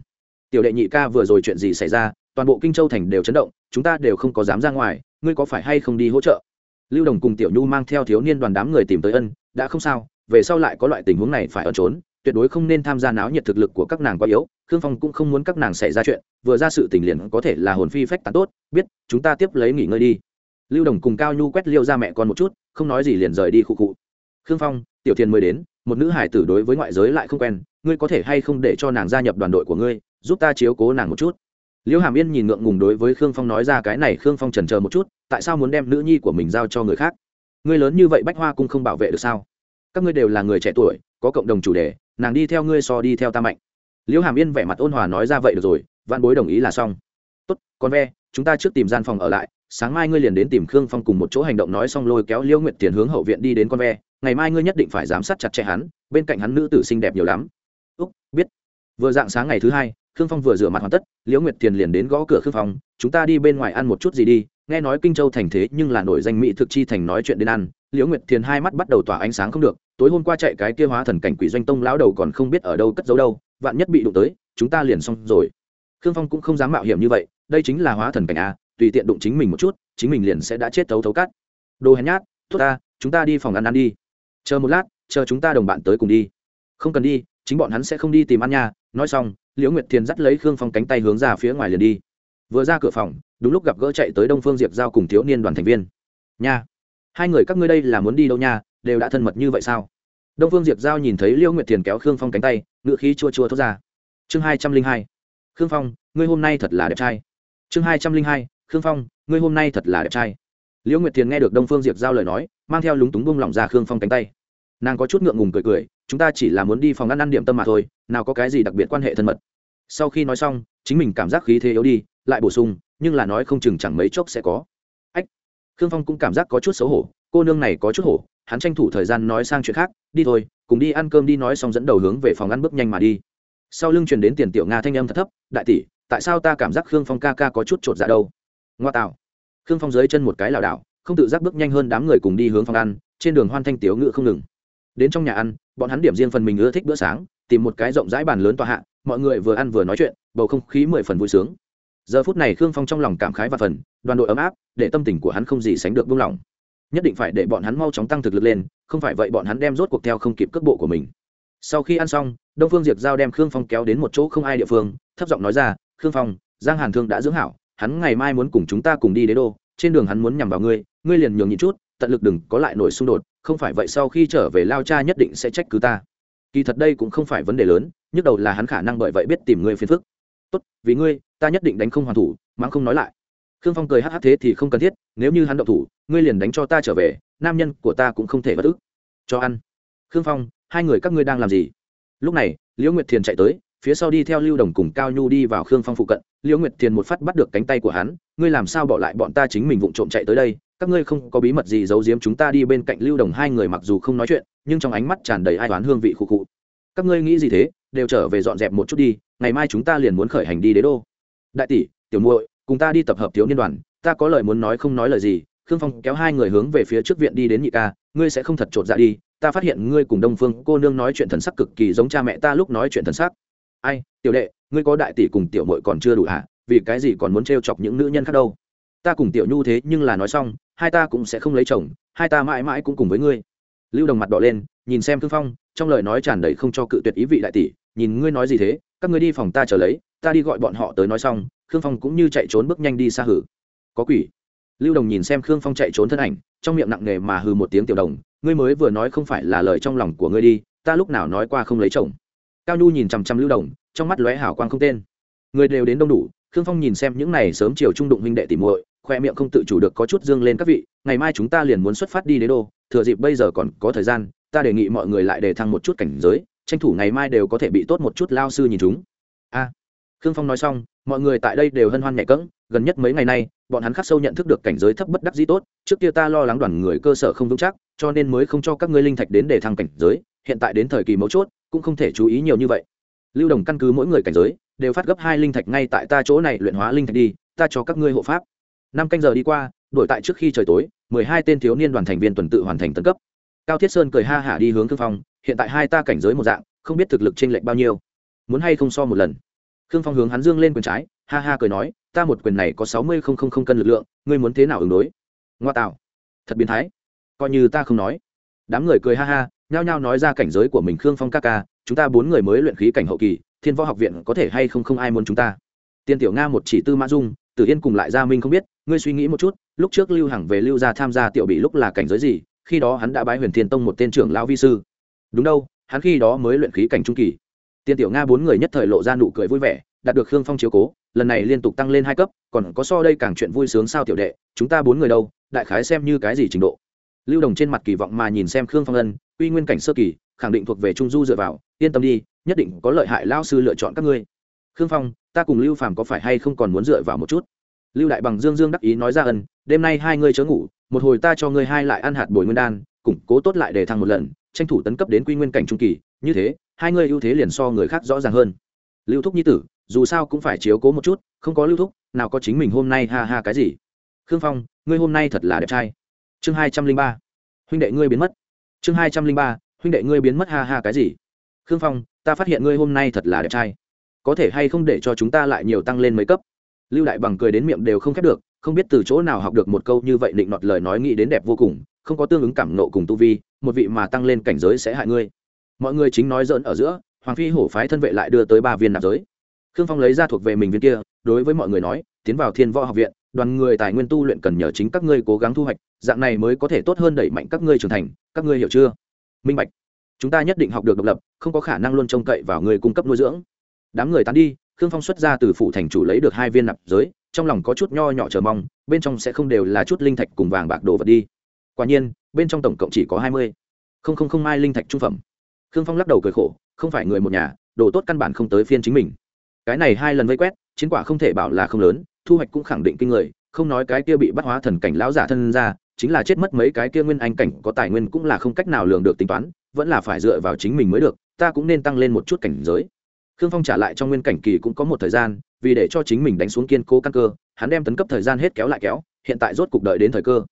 Tiểu đệ nhị ca vừa rồi chuyện gì xảy ra, toàn bộ kinh châu thành đều chấn động, chúng ta đều không có dám ra ngoài, ngươi có phải hay không đi hỗ trợ? Lưu đồng cùng tiểu nhu mang theo thiếu niên đoàn đám người tìm tới ân, đã không sao về sau lại có loại tình huống này phải ẩn trốn, tuyệt đối không nên tham gia náo nhiệt thực lực của các nàng quá yếu, khương phong cũng không muốn các nàng xảy ra chuyện, vừa ra sự tình liền có thể là hồn phi phách tán tốt, biết, chúng ta tiếp lấy nghỉ ngơi đi. Lưu đồng cùng cao nhu quét liêu ra mẹ con một chút, không nói gì liền rời đi khu cụ khương phong, tiểu thiền mới đến, một nữ hải tử đối với ngoại giới lại không quen, ngươi có thể hay không để cho nàng gia nhập đoàn đội của ngươi, giúp ta chiếu cố nàng một chút. Liễu hàm yên nhìn ngượng ngùng đối với khương phong nói ra cái này, khương phong trần chờ một chút, tại sao muốn đem nữ nhi của mình giao cho người khác? Ngươi lớn như vậy bách hoa cũng không bảo vệ được sao? Các ngươi đều là người trẻ tuổi, có cộng đồng chủ đề, nàng đi theo ngươi so đi theo ta mạnh. Liễu hàm yên vẻ mặt ôn hòa nói ra vậy được rồi văn bối đồng ý là xong. Tốt, con ve, chúng ta trước tìm gian phòng ở lại, sáng mai ngươi liền đến tìm khương phong cùng một chỗ hành động nói xong lôi kéo liễu nguyệt tiền hướng hậu viện đi đến con ve, ngày mai ngươi nhất định phải giám sát chặt chẽ hắn, bên cạnh hắn nữ tử xinh đẹp nhiều lắm. Úc, biết. Vừa dạng sáng ngày thứ hai, khương phong vừa rửa mặt hoàn tất, liễu nguyệt tiền liền đến gõ cửa khương phong, chúng ta đi bên ngoài ăn một chút gì đi nghe nói kinh châu thành thế nhưng là nổi danh mỹ thực chi thành nói chuyện đến ăn, liễu nguyệt thiền hai mắt bắt đầu tỏa ánh sáng không được, tối hôm qua chạy cái kia hóa thần cảnh quỷ doanh tông lão đầu còn không biết ở đâu cất giấu đâu, vạn nhất bị đụng tới, chúng ta liền xong rồi. Khương phong cũng không dám mạo hiểm như vậy, đây chính là hóa thần cảnh a, tùy tiện đụng chính mình một chút, chính mình liền sẽ đã chết thấu thấu cắt đồ hèn nhát thốt ta, chúng ta đi phòng ăn ăn đi. Chờ một lát, chờ chúng ta đồng bạn tới cùng đi. Không cần đi, chính bọn hắn sẽ không đi tìm ăn nha. Nói xong, liễu nguyệt thiền dắt lấy khương phong cánh tay hướng ra phía ngoài liền đi. Vừa ra cửa phòng đúng lúc gặp gỡ chạy tới đông phương diệp giao cùng thiếu niên đoàn thành viên. Nha, hai người các ngươi đây là muốn đi đâu nha, đều đã thân mật như vậy sao? Đông phương diệp giao nhìn thấy liễu nguyệt thiền kéo khương phong cánh tay ngựa khí chua chua thốt ra. Chương hai trăm linh hai, khương phong, ngươi hôm nay thật là đẹp trai. Chương hai trăm linh hai, khương phong, ngươi hôm nay thật là đẹp trai. Liễu nguyệt thiền nghe được đông phương diệp giao lời nói, mang theo lúng túng bông lỏng ra khương phong cánh tay. Nàng có chút ngượng ngùng cười cười, chúng ta chỉ là muốn đi phòng ăn ăn điểm tâm mà thôi, nào có cái gì đặc biệt quan hệ thân mật. Sau khi nói xong, chính mình cảm giác khí thế yếu đi lại bổ sung, nhưng là nói không chừng chẳng mấy chốc sẽ có. Ách, khương phong cũng cảm giác có chút xấu hổ, cô nương này có chút hổ, hắn tranh thủ thời gian nói sang chuyện khác, đi thôi, cùng đi ăn cơm đi nói xong dẫn đầu hướng về phòng ăn bước nhanh mà đi. Sau lưng truyền đến tiền tiểu nga thanh âm thật thấp, đại tỷ, tại sao ta cảm giác khương phong ca ca có chút trột dạ đâu? Ngoa tạo. Khương phong dưới chân một cái lảo đảo, không tự giác bước nhanh hơn đám người cùng đi hướng phòng ăn, trên đường hoan thanh tiếu ngự không ngừng. Đến trong nhà ăn, bọn hắn điểm riêng phần mình ưa thích bữa sáng, tìm một cái rộng rãi bàn lớn tòa hạ, mọi người vừa ăn vừa nói chuyện, bầu không khí mười phần vui sướng giờ phút này khương phong trong lòng cảm khái và phần, đoàn đội ấm áp, để tâm tình của hắn không gì sánh được buông lỏng. Nhất định phải để bọn hắn mau chóng tăng thực lực lên, không phải vậy bọn hắn đem rốt cuộc theo không kịp cước bộ của mình. Sau khi ăn xong, đông phương diệp giao đem khương phong kéo đến một chỗ không ai địa phương, thấp giọng nói ra, khương phong, giang hàn thương đã dưỡng hảo, hắn ngày mai muốn cùng chúng ta cùng đi đế đô, trên đường hắn muốn nhằm vào ngươi ngươi liền nhường nhịn chút, tận lực đừng có lại nổi xung đột, không phải vậy sau khi trở về lao cha nhất định sẽ trách cứ ta. Kỳ thật đây cũng không phải vấn đề lớn, nhức đầu là hắn khả năng bởi vậy biết tìm ngươi phiền phức. Tốt, vì ngươi ta nhất định đánh không hoàn thủ, mắng không nói lại. Khương phong cười hắc hắc thế thì không cần thiết, nếu như hắn động thủ, ngươi liền đánh cho ta trở về, nam nhân của ta cũng không thể bất ức. Cho ăn. Khương phong, hai người các ngươi đang làm gì? Lúc này, liễu nguyệt thiền chạy tới, phía sau đi theo lưu đồng cùng cao nhu đi vào khương phong phụ cận. Liễu nguyệt thiền một phát bắt được cánh tay của hắn, ngươi làm sao bỏ lại bọn ta chính mình vụng trộm chạy tới đây? Các ngươi không có bí mật gì giấu giếm chúng ta đi bên cạnh lưu đồng, hai người mặc dù không nói chuyện, nhưng trong ánh mắt tràn đầy ai oán hương vị khụ khụ. Các ngươi nghĩ gì thế? Đều trở về dọn dẹp một chút đi, ngày mai chúng ta liền muốn khởi hành đi đế đô đại tỷ, tiểu muội, cùng ta đi tập hợp thiếu niên đoàn, ta có lời muốn nói không nói lời gì, khương phong kéo hai người hướng về phía trước viện đi đến nhị ca, ngươi sẽ không thật chột dạ đi, ta phát hiện ngươi cùng đông phương cô nương nói chuyện thần sắc cực kỳ giống cha mẹ ta lúc nói chuyện thần sắc. Ai, tiểu đệ, ngươi có đại tỷ cùng tiểu muội còn chưa đủ hả? Vì cái gì còn muốn trêu chọc những nữ nhân khác đâu? Ta cùng tiểu nhu thế nhưng là nói xong, hai ta cũng sẽ không lấy chồng, hai ta mãi mãi cũng cùng với ngươi. Lưu đồng mặt đỏ lên, nhìn xem khương phong, trong lời nói tràn đầy không cho cự tuyệt ý vị đại tỷ, nhìn ngươi nói gì thế? Các ngươi đi phòng ta trở lấy, ta đi gọi bọn họ tới nói xong, khương phong cũng như chạy trốn bước nhanh đi xa hử. Có quỷ. Lưu đồng nhìn xem khương phong chạy trốn thân ảnh, trong miệng nặng nề mà hừ một tiếng tiểu đồng, ngươi mới vừa nói không phải là lời trong lòng của ngươi đi, ta lúc nào nói qua không lấy chồng. Cao nhu nhìn chằm chằm lưu đồng, trong mắt lóe hảo quang không tên. Người đều đến đông đủ, khương phong nhìn xem những này sớm chiều trung đụng huynh đệ tỉ muội, khoe miệng không tự chủ được có chút dương lên các vị, ngày mai chúng ta liền muốn xuất phát đi đế đô, thừa dịp bây giờ còn có thời gian, ta đề nghị mọi người lại đề thăng một chút cảnh giới tranh thủ ngày mai đều có thể bị tốt một chút lao sư nhìn chúng. A, khương phong nói xong, mọi người tại đây đều hân hoan nhẹ cẫng, gần nhất mấy ngày nay, bọn hắn khắc sâu nhận thức được cảnh giới thấp bất đắc dĩ tốt, trước kia ta lo lắng đoàn người cơ sở không vững chắc, cho nên mới không cho các ngươi linh thạch đến để thăng cảnh giới, hiện tại đến thời kỳ mấu chốt, cũng không thể chú ý nhiều như vậy. Lưu đồng căn cứ mỗi người cảnh giới, đều phát gấp hai linh thạch ngay tại ta chỗ này luyện hóa linh thạch đi, ta cho các ngươi hộ pháp. Năm canh giờ đi qua, đổi tại trước khi trời tối, mười hai tên thiếu niên đoàn thành viên tuần tự hoàn thành tân cấp. Cao thiết sơn cười ha hả đi hướng thương phong hiện tại hai ta cảnh giới một dạng, không biết thực lực t r ê n lệch bao nhiêu. Muốn hay không so một lần? Khương phong hướng hắn dương lên quyền trái, ha ha cười nói, ta một quyền này có sáu mươi không không không cân lực lượng, ngươi muốn thế nào ứng đối? Ngoa tạo. Thật biến thái. Coi như ta không nói. Đám người cười ha ha, nhao nhao nói ra cảnh giới của mình khương phong ca ca, chúng ta bốn người mới luyện khí cảnh hậu kỳ, thiên võ học viện có thể hay không không ai muốn chúng ta? Tiên tiểu nga một chỉ tư mã dung, tử yên cùng lại gia minh không biết, ngươi suy nghĩ một chút, lúc trước lưu hằng về lưu gia tham gia tiểu bị lúc là cảnh giới gì, khi đó hắn đã bái huyền thiên tông một tên trưởng lão vi sư đúng đâu, hắn khi đó mới luyện khí cảnh trung kỳ. Tiên tiểu nga bốn người nhất thời lộ ra nụ cười vui vẻ, đạt được khương phong chiếu cố, lần này liên tục tăng lên hai cấp, còn có so đây càng chuyện vui sướng sao tiểu đệ, chúng ta bốn người đâu, đại khái xem như cái gì trình độ. Lưu đồng trên mặt kỳ vọng mà nhìn xem khương phong ân, uy nguyên cảnh sơ kỳ, khẳng định thuộc về trung du dựa vào, yên tâm đi, nhất định có lợi hại lao sư lựa chọn các ngươi. Khương phong, ta cùng lưu phàm có phải hay không còn muốn dựa vào một chút? Lưu đại bằng dương dương đắc ý nói ra ân, đêm nay hai ngươi chớ ngủ, một hồi ta cho ngươi hai lại ăn hạt bồi nguyên đan, củng cố tốt lại để thăng một lần tranh thủ tấn cấp đến quy nguyên cảnh trung kỳ, như thế, hai người ưu thế liền so người khác rõ ràng hơn. Lưu thúc nhi tử, dù sao cũng phải chiếu cố một chút, không có lưu thúc, nào có chính mình hôm nay ha ha cái gì. Khương phong, ngươi hôm nay thật là đẹp trai. Chương hai trăm linh ba. Huynh đệ ngươi biến mất. Chương hai trăm linh ba, huynh đệ ngươi biến mất ha ha cái gì. Khương phong, ta phát hiện ngươi hôm nay thật là đẹp trai. Có thể hay không để cho chúng ta lại nhiều tăng lên mấy cấp? Lưu đại bằng cười đến miệng đều không khép được, không biết từ chỗ nào học được một câu như vậy định nọt lời nói nghĩ đến đẹp vô cùng, không có tương ứng cảm nộ cùng tu vi một vị mà tăng lên cảnh giới sẽ hại ngươi. Mọi người chính nói dỡn ở giữa, hoàng phi hổ phái thân vệ lại đưa tới ba viên nạp giới. Khương phong lấy ra thuộc về mình viên kia, đối với mọi người nói, tiến vào thiên võ học viện, đoàn người tài nguyên tu luyện cần nhờ chính các ngươi cố gắng thu hoạch, dạng này mới có thể tốt hơn đẩy mạnh các ngươi trưởng thành, các ngươi hiểu chưa? Minh bạch, chúng ta nhất định học được độc lập, không có khả năng luôn trông cậy vào người cung cấp nuôi dưỡng. Đám người tán đi, khương phong xuất ra từ phủ thành chủ lấy được hai viên nạp giới, trong lòng có chút nho nhỏ chờ mong, bên trong sẽ không đều là chút linh thạch cùng vàng bạc đồ vật đi quả nhiên, bên trong tổng cộng chỉ có hai mươi. Không không không mai linh thạch trung phẩm. Khương phong lắc đầu cười khổ, không phải người một nhà, đồ tốt căn bản không tới phiên chính mình. Cái này hai lần vây quét, chiến quả không thể bảo là không lớn, thu hoạch cũng khẳng định kinh người, không nói cái kia bị bắt hóa thần cảnh lão giả thân ra, chính là chết mất mấy cái kia nguyên anh cảnh, có tài nguyên cũng là không cách nào lường được tính toán, vẫn là phải dựa vào chính mình mới được, ta cũng nên tăng lên một chút cảnh giới. Khương phong trả lại trong nguyên cảnh kỳ cũng có một thời gian, vì để cho chính mình đánh xuống kiên cố căn cơ, hắn đem tấn cấp thời gian hết kéo lại kéo, hiện tại rốt cục đợi đến thời cơ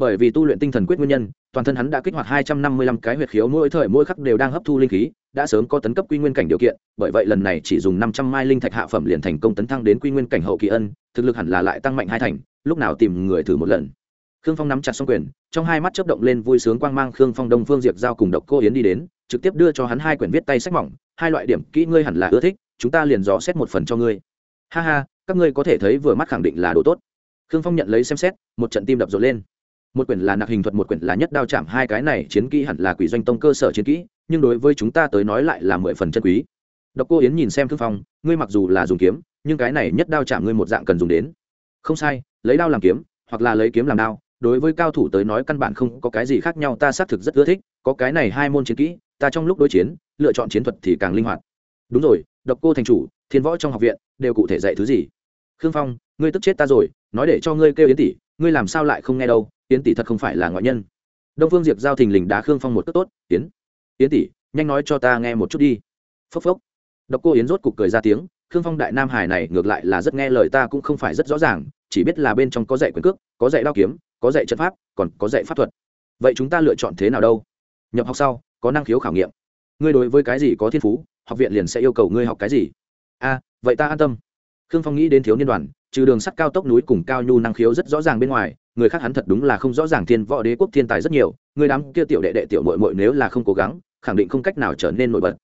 bởi vì tu luyện tinh thần quyết nguyên nhân, toàn thân hắn đã kích hoạt hai trăm năm mươi lăm cái huyệt khiếu, mỗi thời mỗi khắc đều đang hấp thu linh khí, đã sớm có tấn cấp quy nguyên cảnh điều kiện, bởi vậy lần này chỉ dùng năm trăm mai linh thạch hạ phẩm liền thành công tấn thăng đến quy nguyên cảnh hậu kỳ ân, thực lực hẳn là lại tăng mạnh hai thành, lúc nào tìm người thử một lần. Khương phong nắm chặt xong quyền, trong hai mắt chớp động lên vui sướng quang mang khương phong đông phương diệp giao cùng độc cô yến đi đến, trực tiếp đưa cho hắn hai quyển viết tay sách mỏng, hai loại điểm kỹ ngươi hẳn là ưa thích, chúng ta liền dò xét một phần cho ngươi. Ha ha, các ngươi có thể thấy vừa mắt khẳng định là đồ tốt. Khương phong nhận lấy xem xét, một trận tim đập rộn lên một quyển là nạc hình thuật, một quyển là nhất đao chạm, hai cái này chiến kỹ hẳn là quỷ doanh tông cơ sở chiến kỹ, nhưng đối với chúng ta tới nói lại là mười phần chân quý. Độc cô yến nhìn xem thương phong ngươi mặc dù là dùng kiếm, nhưng cái này nhất đao chạm ngươi một dạng cần dùng đến. Không sai, lấy đao làm kiếm, hoặc là lấy kiếm làm đao, đối với cao thủ tới nói căn bản không có cái gì khác nhau, ta xác thực rất ưa thích, có cái này hai môn chiến kỹ, ta trong lúc đối chiến, lựa chọn chiến thuật thì càng linh hoạt. Đúng rồi, độc cô thành chủ, thiên võ trong học viện, đều cụ thể dạy thứ gì? Khương phong, ngươi tức chết ta rồi, nói để cho ngươi kêu yến tỷ, ngươi làm sao lại không nghe đâu? Yến tỷ thật không phải là ngoại nhân. Đông phương diệp giao thình lình đá khương phong một cất tốt, yến yến tỷ, nhanh nói cho ta nghe một chút đi. Phốc phốc. Độc cô yến rốt cục cười ra tiếng, khương phong đại nam hải này ngược lại là rất nghe lời ta cũng không phải rất rõ ràng, chỉ biết là bên trong có dạy quyền cước, có dạy đao kiếm, có dạy trận pháp, còn có dạy pháp thuật. Vậy chúng ta lựa chọn thế nào đâu? Nhập học sau, có năng khiếu khảo nghiệm. Ngươi đối với cái gì có thiên phú, học viện liền sẽ yêu cầu ngươi học cái gì. A, vậy ta an tâm. Khương phong nghĩ đến thiếu niên đoàn, trừ đường sắt cao tốc núi cùng cao nhu năng khiếu rất rõ ràng bên ngoài người khác hắn thật đúng là không rõ ràng thiên võ đế quốc thiên tài rất nhiều, người đám kia tiểu đệ đệ tiểu mội mội nếu là không cố gắng, khẳng định không cách nào trở nên nổi bật.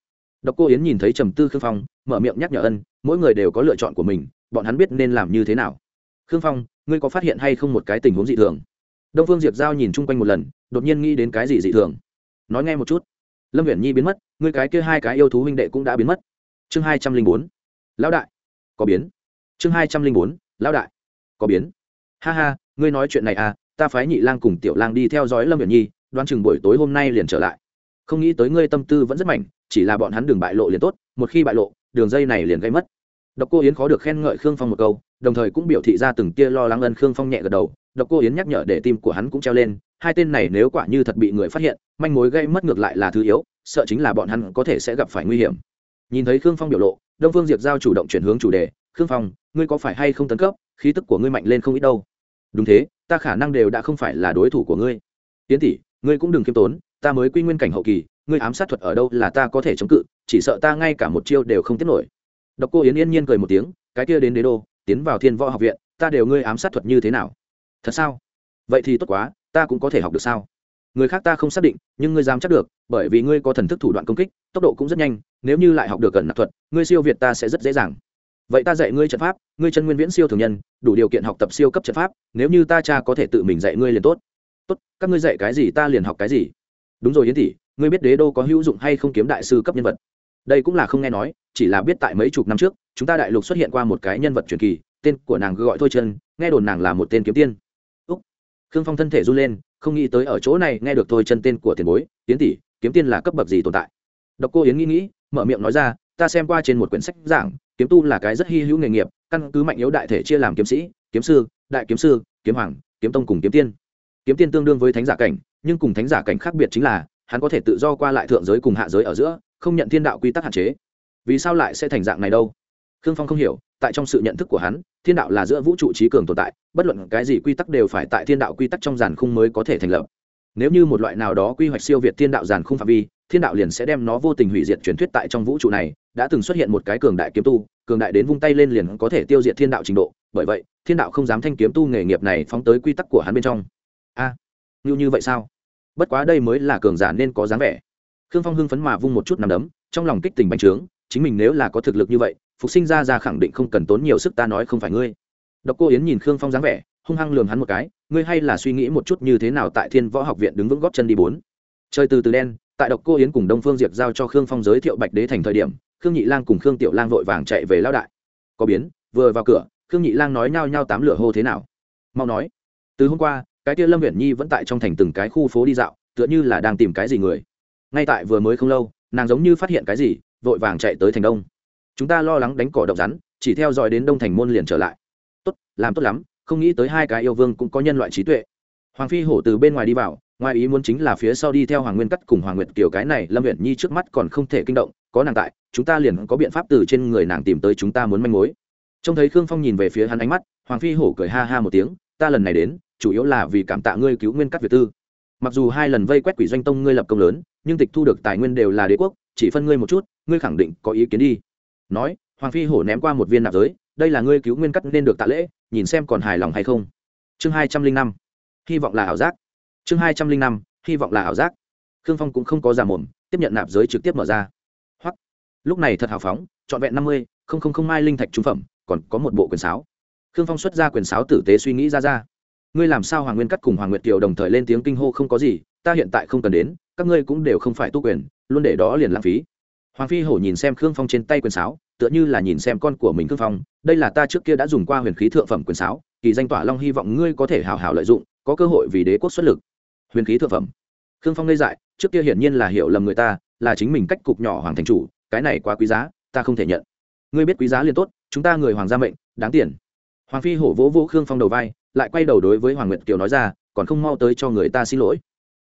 Độc cô yến nhìn thấy trầm tư khương phong, mở miệng nhắc nhở ân, mỗi người đều có lựa chọn của mình, bọn hắn biết nên làm như thế nào. Khương phong, ngươi có phát hiện hay không một cái tình huống dị thường? Đông phương diệp giao nhìn chung quanh một lần, đột nhiên nghĩ đến cái gì dị thường. Nói nghe một chút. Lâm viễn nhi biến mất, ngươi cái kia hai cái yêu thú huynh đệ cũng đã biến mất. Chương hai trăm linh bốn. Lão đại. Có biến. Chương hai trăm linh bốn. Lão đại. Có biến. Ha ha ngươi nói chuyện này à ta phái nhị lang cùng tiểu lang đi theo dõi lâm viện nhi, đoán chừng buổi tối hôm nay liền trở lại. Không nghĩ tới ngươi tâm tư vẫn rất mạnh, chỉ là bọn hắn đường bại lộ liền tốt, một khi bại lộ, đường dây này liền gây mất. Độc cô yến khó được khen ngợi khương phong một câu, đồng thời cũng biểu thị ra từng tia lo lắng ân khương phong nhẹ gật đầu. Độc cô yến nhắc nhở để tim của hắn cũng treo lên, hai tên này nếu quả như thật bị người phát hiện, manh mối gây mất ngược lại là thứ yếu, sợ chính là bọn hắn có thể sẽ gặp phải nguy hiểm. Nhìn thấy khương phong biểu lộ, đông phương diệp giao chủ động chuyển hướng chủ đề, khương phong, ngươi có phải hay không tấn cấp? Khí tức của ngươi mạnh lên không ít đâu đúng thế, ta khả năng đều đã không phải là đối thủ của ngươi. Tiến tỷ, ngươi cũng đừng kiêm tốn, ta mới quy nguyên cảnh hậu kỳ, ngươi ám sát thuật ở đâu là ta có thể chống cự, chỉ sợ ta ngay cả một chiêu đều không tiếp nổi. Độc cô yến yên nhiên cười một tiếng, cái kia đến đế đô, tiến vào thiên võ học viện, ta đều ngươi ám sát thuật như thế nào? Thật sao? Vậy thì tốt quá, ta cũng có thể học được sao? Người khác ta không xác định, nhưng ngươi dám chắc được, bởi vì ngươi có thần thức thủ đoạn công kích, tốc độ cũng rất nhanh, nếu như lại học được gần nạp thuật, ngươi siêu việt ta sẽ rất dễ dàng vậy ta dạy ngươi trận pháp, ngươi chân nguyên viễn siêu thường nhân, đủ điều kiện học tập siêu cấp trận pháp, nếu như ta cha có thể tự mình dạy ngươi liền tốt. Tốt, các ngươi dạy cái gì ta liền học cái gì. Đúng rồi yến tỷ, ngươi biết đế đô có hữu dụng hay không kiếm đại sư cấp nhân vật? Đây cũng là không nghe nói, chỉ là biết tại mấy chục năm trước, chúng ta đại lục xuất hiện qua một cái nhân vật truyền kỳ, tên của nàng gọi thôi chân, nghe đồn nàng là một tên kiếm tiên. Úc, khương phong thân thể run lên, không nghĩ tới ở chỗ này nghe được thôi chân tên của tiền bối, yến tỷ, kiếm tiên là cấp bậc gì tồn tại? Độc cô yến nghĩ nghĩ, mở miệng nói ra ta xem qua trên một quyển sách giảng, kiếm tu là cái rất hy hữu nghề nghiệp, căn cứ mạnh yếu đại thể chia làm kiếm sĩ, kiếm sư, đại kiếm sư, kiếm hoàng, kiếm tông cùng kiếm tiên. Kiếm tiên tương đương với thánh giả cảnh, nhưng cùng thánh giả cảnh khác biệt chính là, hắn có thể tự do qua lại thượng giới cùng hạ giới ở giữa, không nhận thiên đạo quy tắc hạn chế. Vì sao lại sẽ thành dạng này đâu? Khương phong không hiểu, tại trong sự nhận thức của hắn, thiên đạo là giữa vũ trụ trí cường tồn tại, bất luận cái gì quy tắc đều phải tại thiên đạo quy tắc trong giàn khung mới có thể thành lập. Nếu như một loại nào đó quy hoạch siêu việt thiên đạo giàn khung phạm vi, thiên đạo liền sẽ đem nó vô tình hủy diệt truyền thuyết tại trong vũ trụ này đã từng xuất hiện một cái cường đại kiếm tu, cường đại đến vung tay lên liền có thể tiêu diệt thiên đạo trình độ. Bởi vậy, thiên đạo không dám thanh kiếm tu nghề nghiệp này phóng tới quy tắc của hắn bên trong. A, như như vậy sao? Bất quá đây mới là cường giả nên có dáng vẻ. Khương phong hưng phấn mà vung một chút nằm đấm, trong lòng kích tình bành trướng, chính mình nếu là có thực lực như vậy, phục sinh ra ra khẳng định không cần tốn nhiều sức ta nói không phải ngươi. Độc cô yến nhìn khương phong dáng vẻ, hung hăng lường hắn một cái, ngươi hay là suy nghĩ một chút như thế nào tại thiên võ học viện đứng vững góp chân đi bốn. Chơi từ từ đen, tại độc cô yến cùng đông phương diệp giao cho khương phong giới thiệu bạch đế thành thời điểm khương nhị lang cùng khương tiểu lang vội vàng chạy về lao đại. Có biến, vừa vào cửa, khương nhị lang nói nhao nhao tám lửa hô thế nào? Mau nói. Từ hôm qua, cái kia lâm huyện nhi vẫn tại trong thành từng cái khu phố đi dạo, tựa như là đang tìm cái gì người. Ngay tại vừa mới không lâu, nàng giống như phát hiện cái gì, vội vàng chạy tới thành đông. Chúng ta lo lắng đánh cỏ động rắn, chỉ theo dõi đến đông thành môn liền trở lại. Tốt, làm tốt lắm, không nghĩ tới hai cái yêu vương cũng có nhân loại trí tuệ. Hoàng phi hổ từ bên ngoài đi vào, ngoài ý muốn chính là phía sau đi theo hoàng nguyên cắt cùng hoàng nguyệt kiều cái này, lâm huyện nhi trước mắt còn không thể kinh động có nàng tại, chúng ta liền có biện pháp từ trên người nàng tìm tới chúng ta muốn manh mối. Trông thấy khương phong nhìn về phía hắn ánh mắt, hoàng phi hổ cười ha ha một tiếng, ta lần này đến, chủ yếu là vì cảm tạ ngươi cứu nguyên cắt việt tư. Mặc dù hai lần vây quét quỷ doanh tông ngươi lập công lớn, nhưng tịch thu được tài nguyên đều là đế quốc, chỉ phân ngươi một chút, ngươi khẳng định có ý kiến đi. Nói, hoàng phi hổ ném qua một viên nạp giới, đây là ngươi cứu nguyên cắt nên được tạ lễ, nhìn xem còn hài lòng hay không. Chương hai trăm linh năm, hy vọng là ảo giác. Chương hai trăm linh năm, hy vọng là ảo giác. Khương phong cũng không có giả mồm, tiếp nhận nạp giới trực tiếp mở ra lúc này thật hào phóng, trọn vẹn năm mươi, không không không mai linh thạch trung phẩm, còn có một bộ quyền sáo. Khương phong xuất ra quyền sáo tử tế suy nghĩ ra ra. Ngươi làm sao hoàng nguyên cắt cùng hoàng nguyệt kiều đồng thời lên tiếng kinh hô không có gì, ta hiện tại không cần đến, các ngươi cũng đều không phải tu quyền, luôn để đó liền lãng phí. Hoàng phi hổ nhìn xem khương phong trên tay quyền sáo, tựa như là nhìn xem con của mình khương phong, đây là ta trước kia đã dùng qua huyền khí thượng phẩm quyền sáo, kỳ danh tỏa long hy vọng ngươi có thể hào hào lợi dụng, có cơ hội vì đế quốc xuất lực. Huyền khí thượng phẩm. Khương phong ngây dại, trước kia hiển nhiên là hiểu lầm người ta, là chính mình cách cục nhỏ hoàng thành chủ cái này quá quý giá, ta không thể nhận. Ngươi biết quý giá liền tốt, chúng ta người hoàng gia mệnh, đáng tiền. Hoàng phi hổ vỗ vỗ khương phong đầu vai, lại quay đầu đối với hoàng nguyệt kiều nói ra, còn không mau tới cho người ta xin lỗi.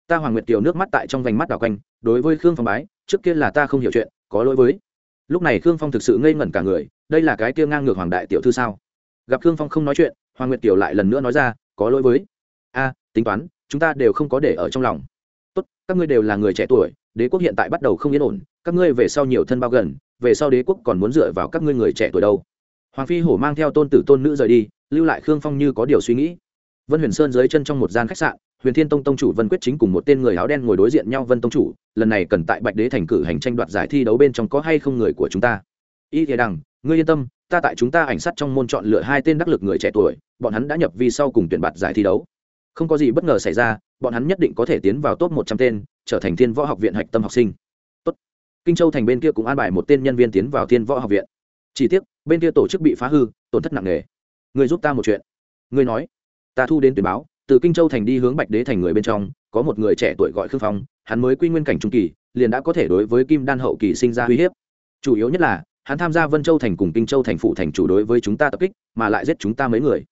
Ta hoàng nguyệt kiều nước mắt tại trong vành mắt đảo quanh, đối với khương phong bái, trước kia là ta không hiểu chuyện, có lỗi với. Lúc này khương phong thực sự ngây ngẩn cả người, đây là cái kia ngang ngược hoàng đại tiểu thư sao? Gặp khương phong không nói chuyện, hoàng nguyệt kiều lại lần nữa nói ra, có lỗi với. A, tính toán, chúng ta đều không có để ở trong lòng. Tốt, các ngươi đều là người trẻ tuổi, đế quốc hiện tại bắt đầu không yên ổn các ngươi về sau nhiều thân bao gần, về sau đế quốc còn muốn dựa vào các ngươi người trẻ tuổi đâu. Hoàng phi hổ mang theo tôn tử tôn nữ rời đi, lưu lại khương phong như có điều suy nghĩ. Vân huyền sơn dưới chân trong một gian khách sạn, huyền thiên tông tông chủ vân quyết chính cùng một tên người áo đen ngồi đối diện nhau vân tông chủ, lần này cần tại bạch đế thành cử hành tranh đoạt giải thi đấu bên trong có hay không người của chúng ta? Y thế đằng, ngươi yên tâm, ta tại chúng ta ảnh sát trong môn chọn lựa hai tên đắc lực người trẻ tuổi, bọn hắn đã nhập vi sau cùng tuyển bạt giải thi đấu. Không có gì bất ngờ xảy ra, bọn hắn nhất định có thể tiến vào top một trăm tên, trở thành thiên võ học viện hạch tâm học sinh kinh châu thành bên kia cũng an bài một tên nhân viên tiến vào thiên võ học viện. Chỉ tiếc, bên kia tổ chức bị phá hư, tổn thất nặng nề. Người giúp ta một chuyện. Người nói, ta thu đến tuyển báo, từ kinh châu thành đi hướng bạch đế thành người bên trong, có một người trẻ tuổi gọi khương phong, hắn mới quy nguyên cảnh trung kỳ, liền đã có thể đối với kim đan hậu kỳ sinh ra uy hiếp. Chủ yếu nhất là, hắn tham gia vân châu thành cùng kinh châu thành phụ thành chủ đối với chúng ta tập kích, mà lại giết chúng ta mấy người.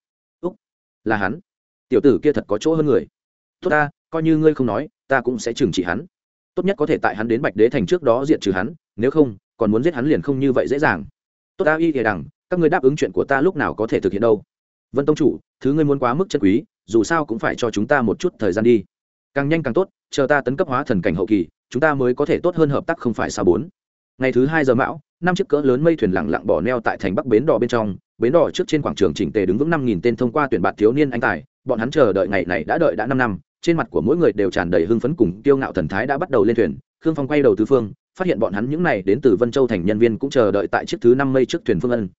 Úc, là hắn. Tiểu tử kia thật có chỗ hơn người. Tốt ta, coi như ngươi không nói, ta cũng sẽ trừng trị hắn tốt nhất có thể tại hắn đến bạch đế thành trước đó diện trừ hắn, nếu không, còn muốn giết hắn liền không như vậy dễ dàng. Tốt ta y thì đằng, các ngươi đáp ứng chuyện của ta lúc nào có thể thực hiện đâu? Vân tông chủ, thứ ngươi muốn quá mức chân quý, dù sao cũng phải cho chúng ta một chút thời gian đi. Càng nhanh càng tốt, chờ ta tấn cấp hóa thần cảnh hậu kỳ, chúng ta mới có thể tốt hơn hợp tác không phải sao bốn. Ngày thứ hai giờ mão, năm chiếc cỡ lớn mây thuyền lặng lặng bỏ neo tại thành bắc bến đỏ bên trong, bến đỏ trước trên quảng trường chỉnh tề đứng vững năm nghìn tên thông qua tuyển bạn thiếu niên anh tài, bọn hắn chờ đợi ngày này đã đợi đã năm năm trên mặt của mỗi người đều tràn đầy hưng phấn cùng kiêu ngạo thần thái đã bắt đầu lên thuyền. Khương phong quay đầu tứ phương, phát hiện bọn hắn những này đến từ vân châu thành nhân viên cũng chờ đợi tại chiếc thứ năm mây trước thuyền phương ân.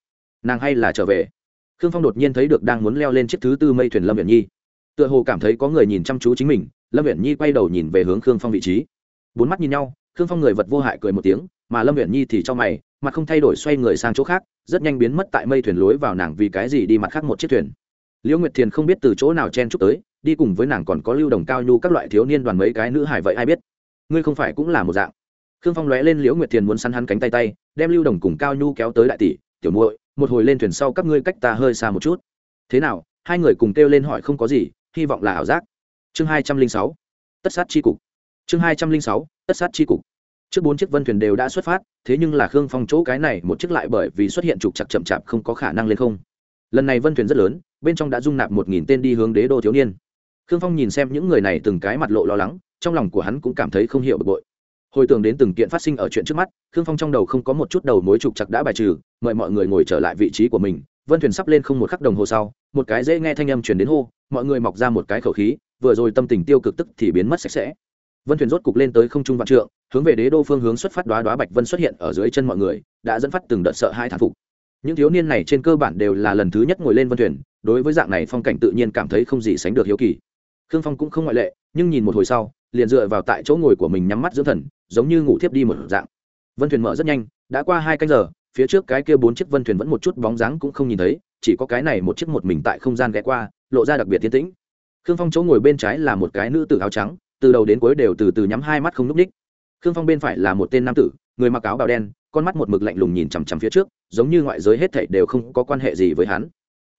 Nàng hay là trở về? Khương phong đột nhiên thấy được đang muốn leo lên chiếc thứ tư mây thuyền lâm viện nhi. Tựa hồ cảm thấy có người nhìn chăm chú chính mình, lâm viện nhi quay đầu nhìn về hướng khương phong vị trí. Bốn mắt nhìn nhau, khương phong người vật vô hại cười một tiếng, mà lâm viện nhi thì cho mày, mặt không thay đổi xoay người sang chỗ khác, rất nhanh biến mất tại mây thuyền lối vào nàng vì cái gì đi mặt khác một chiếc thuyền. Liễu nguyệt thiền không biết từ chỗ nào chen chúc tới đi cùng với nàng còn có lưu đồng cao nhu các loại thiếu niên đoàn mấy cái nữ hải vậy ai biết? Ngươi không phải cũng là một dạng. Khương phong lóe lên liễu nguyệt thiền muốn săn hắn cánh tay tay, đem lưu đồng cùng cao nhu kéo tới đại tỷ, tiểu muội, một hồi lên thuyền sau các ngươi cách ta hơi xa một chút. Thế nào? Hai người cùng kêu lên hỏi không có gì, hy vọng là ảo giác. Chương hai trăm linh sáu, tất sát tri cục. Chương hai trăm linh sáu, tất sát tri cục. Trước bốn chiếc vân thuyền đều đã xuất phát, thế nhưng là khương phong chỗ cái này một chiếc lại bởi vì xuất hiện trục chặt chậm chạp không có khả năng lên không. Lần này vân thuyền rất lớn, bên trong đã dung nạp một nghìn tên đi hướng đế đô thiếu niên khương phong nhìn xem những người này từng cái mặt lộ lo lắng, trong lòng của hắn cũng cảm thấy không hiểu bực bội. Hồi tưởng đến từng kiện phát sinh ở chuyện trước mắt, khương phong trong đầu không có một chút đầu mối trục chặt đã bài trừ, mời mọi người ngồi trở lại vị trí của mình. Vân thuyền sắp lên không một khắc đồng hồ sau, một cái dễ nghe thanh âm truyền đến hô, mọi người mọc ra một cái khẩu khí, vừa rồi tâm tình tiêu cực tức thì biến mất sạch sẽ. Vân thuyền rốt cục lên tới không trung vạn trượng, hướng về đế đô phương hướng xuất phát đoá đoá bạch vân xuất hiện ở dưới chân mọi người, đã dẫn phát từng đợt sợ hai thản phục. Những thiếu niên này trên cơ bản đều là lần thứ nhất ngồi lên vân thuyền, đối với dạng này phong cảnh tự nhiên cảm thấy không gì sánh được hiếu kỳ khương phong cũng không ngoại lệ, nhưng nhìn một hồi sau, liền dựa vào tại chỗ ngồi của mình nhắm mắt dưỡng thần, giống như ngủ thiếp đi một dạng. Vân thuyền mở rất nhanh, đã qua hai canh giờ, phía trước cái kia bốn chiếc vân thuyền vẫn một chút bóng dáng cũng không nhìn thấy, chỉ có cái này một chiếc một mình tại không gian ghé qua, lộ ra đặc biệt tiến tĩnh. Khương phong chỗ ngồi bên trái là một cái nữ tử áo trắng, từ đầu đến cuối đều từ từ nhắm hai mắt không núp ních khương phong bên phải là một tên nam tử, người mặc áo bào đen, con mắt một mực lạnh lùng nhìn chằm chằm phía trước, giống như ngoại giới hết thảy đều không có quan hệ gì với hắn.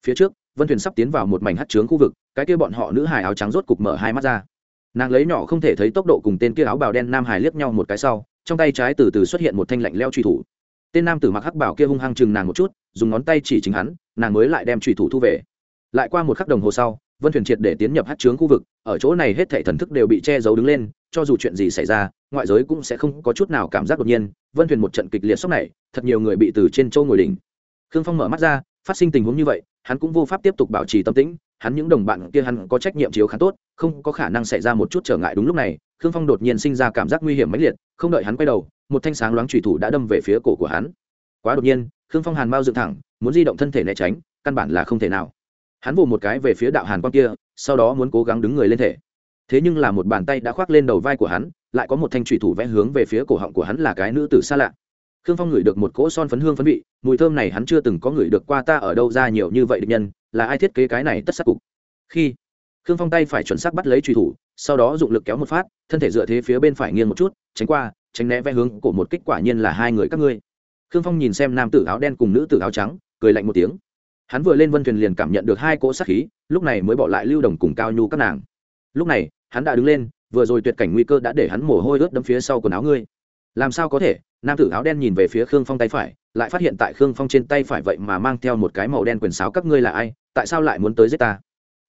Phía trước vân thuyền sắp tiến vào một mảnh hát trướng khu vực, cái kia bọn họ nữ hài áo trắng rốt cục mở hai mắt ra. Nàng lấy nhỏ không thể thấy tốc độ cùng tên kia áo bào đen nam hài liếc nhau một cái sau, trong tay trái từ từ xuất hiện một thanh lạnh leo truy thủ. Tên nam tử mặc hắc bảo kia hung hăng chừng nàng một chút, dùng ngón tay chỉ chính hắn, nàng mới lại đem truy thủ thu về. Lại qua một khắc đồng hồ sau, vân thuyền triệt để tiến nhập hát trướng khu vực, ở chỗ này hết thảy thần thức đều bị che giấu đứng lên, cho dù chuyện gì xảy ra, ngoại giới cũng sẽ không có chút nào cảm giác đột nhiên. Vân thuyền một trận kịch liệt sốc này, thật nhiều người bị từ trên châu ngồi đỉnh. Khương phong mở mắt ra phát sinh tình huống như vậy, hắn cũng vô pháp tiếp tục bảo trì tâm tĩnh, hắn những đồng bạn kia hắn có trách nhiệm chiếu khá tốt, không có khả năng xảy ra một chút trở ngại đúng lúc này, khương phong đột nhiên sinh ra cảm giác nguy hiểm mãnh liệt, không đợi hắn quay đầu, một thanh sáng loáng trùy thủ đã đâm về phía cổ của hắn. Quá đột nhiên, khương phong hàn mau dựng thẳng, muốn di động thân thể né tránh, căn bản là không thể nào. Hắn vồ một cái về phía đạo hàn quang kia, sau đó muốn cố gắng đứng người lên thể. Thế nhưng là một bàn tay đã khoác lên đầu vai của hắn, lại có một thanh trùy thủ vẽ hướng về phía cổ họng của hắn là cái nữ tử xa lạ khương phong ngửi được một cỗ son phấn hương phấn vị, mùi thơm này hắn chưa từng có ngửi được qua ta ở đâu ra nhiều như vậy định nhân, là ai thiết kế cái này tất sắc cục? Khi khương phong tay phải chuẩn xác bắt lấy trùy thủ, sau đó dụng lực kéo một phát, thân thể dựa thế phía bên phải nghiêng một chút, tránh qua, tránh né vẽ hướng của một kích quả nhiên là hai người các ngươi. Khương phong nhìn xem nam tử áo đen cùng nữ tử áo trắng, cười lạnh một tiếng. Hắn vừa lên vân thuyền liền cảm nhận được hai cỗ sát khí, lúc này mới bỏ lại lưu đồng cùng cao nhu các nàng. Lúc này, hắn đã đứng lên, vừa rồi tuyệt cảnh nguy cơ đã để hắn mồ hôi ướt đấm phía sau quần áo ngươi làm sao có thể? Nam tử áo đen nhìn về phía khương phong tay phải, lại phát hiện tại khương phong trên tay phải vậy mà mang theo một cái màu đen quyền sáo các ngươi là ai? Tại sao lại muốn tới giết ta?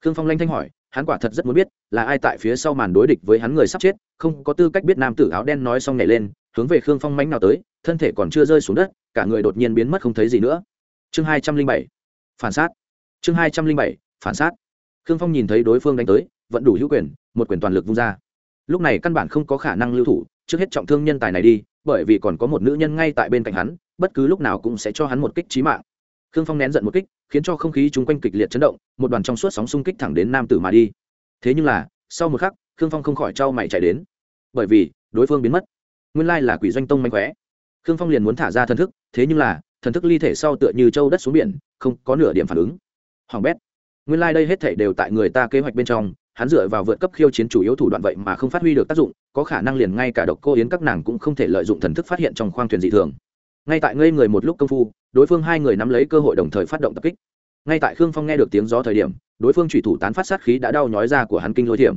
Khương phong lanh thanh hỏi, hắn quả thật rất muốn biết, là ai tại phía sau màn đối địch với hắn người sắp chết, không có tư cách biết nam tử áo đen nói xong nhảy lên, hướng về khương phong mánh nào tới, thân thể còn chưa rơi xuống đất, cả người đột nhiên biến mất không thấy gì nữa. Chương hai trăm linh bảy, phản sát. Chương hai trăm linh bảy, phản sát. Khương phong nhìn thấy đối phương đánh tới vẫn đủ hữu quyền, một quyền toàn lực vung ra. Lúc này căn bản không có khả năng lưu thủ trước hết trọng thương nhân tài này đi, bởi vì còn có một nữ nhân ngay tại bên cạnh hắn, bất cứ lúc nào cũng sẽ cho hắn một kích trí mạng. Khương phong nén giận một kích, khiến cho không khí chung quanh kịch liệt chấn động, một đoàn trong suốt sóng xung kích thẳng đến nam tử mà đi. Thế nhưng là, sau một khắc, khương phong không khỏi trao mày chạy đến. Bởi vì, đối phương biến mất. Nguyên lai là quỷ doanh tông manh khóe. Khương phong liền muốn thả ra thần thức, thế nhưng là, thần thức ly thể sau tựa như châu đất xuống biển, không có nửa điểm phản ứng. Hoàng bét, nguyên lai đây hết thể đều tại người ta kế hoạch bên trong hắn dựa vào vượt cấp khiêu chiến chủ yếu thủ đoạn vậy mà không phát huy được tác dụng, có khả năng liền ngay cả độc cô yến các nàng cũng không thể lợi dụng thần thức phát hiện trong khoang thuyền dị thường. Ngay tại ngây người một lúc công phu, đối phương hai người nắm lấy cơ hội đồng thời phát động tập kích. Ngay tại khương phong nghe được tiếng gió thời điểm, đối phương thủy thủ tán phát sát khí đã đau nhói ra của hắn kinh lôi thiểm.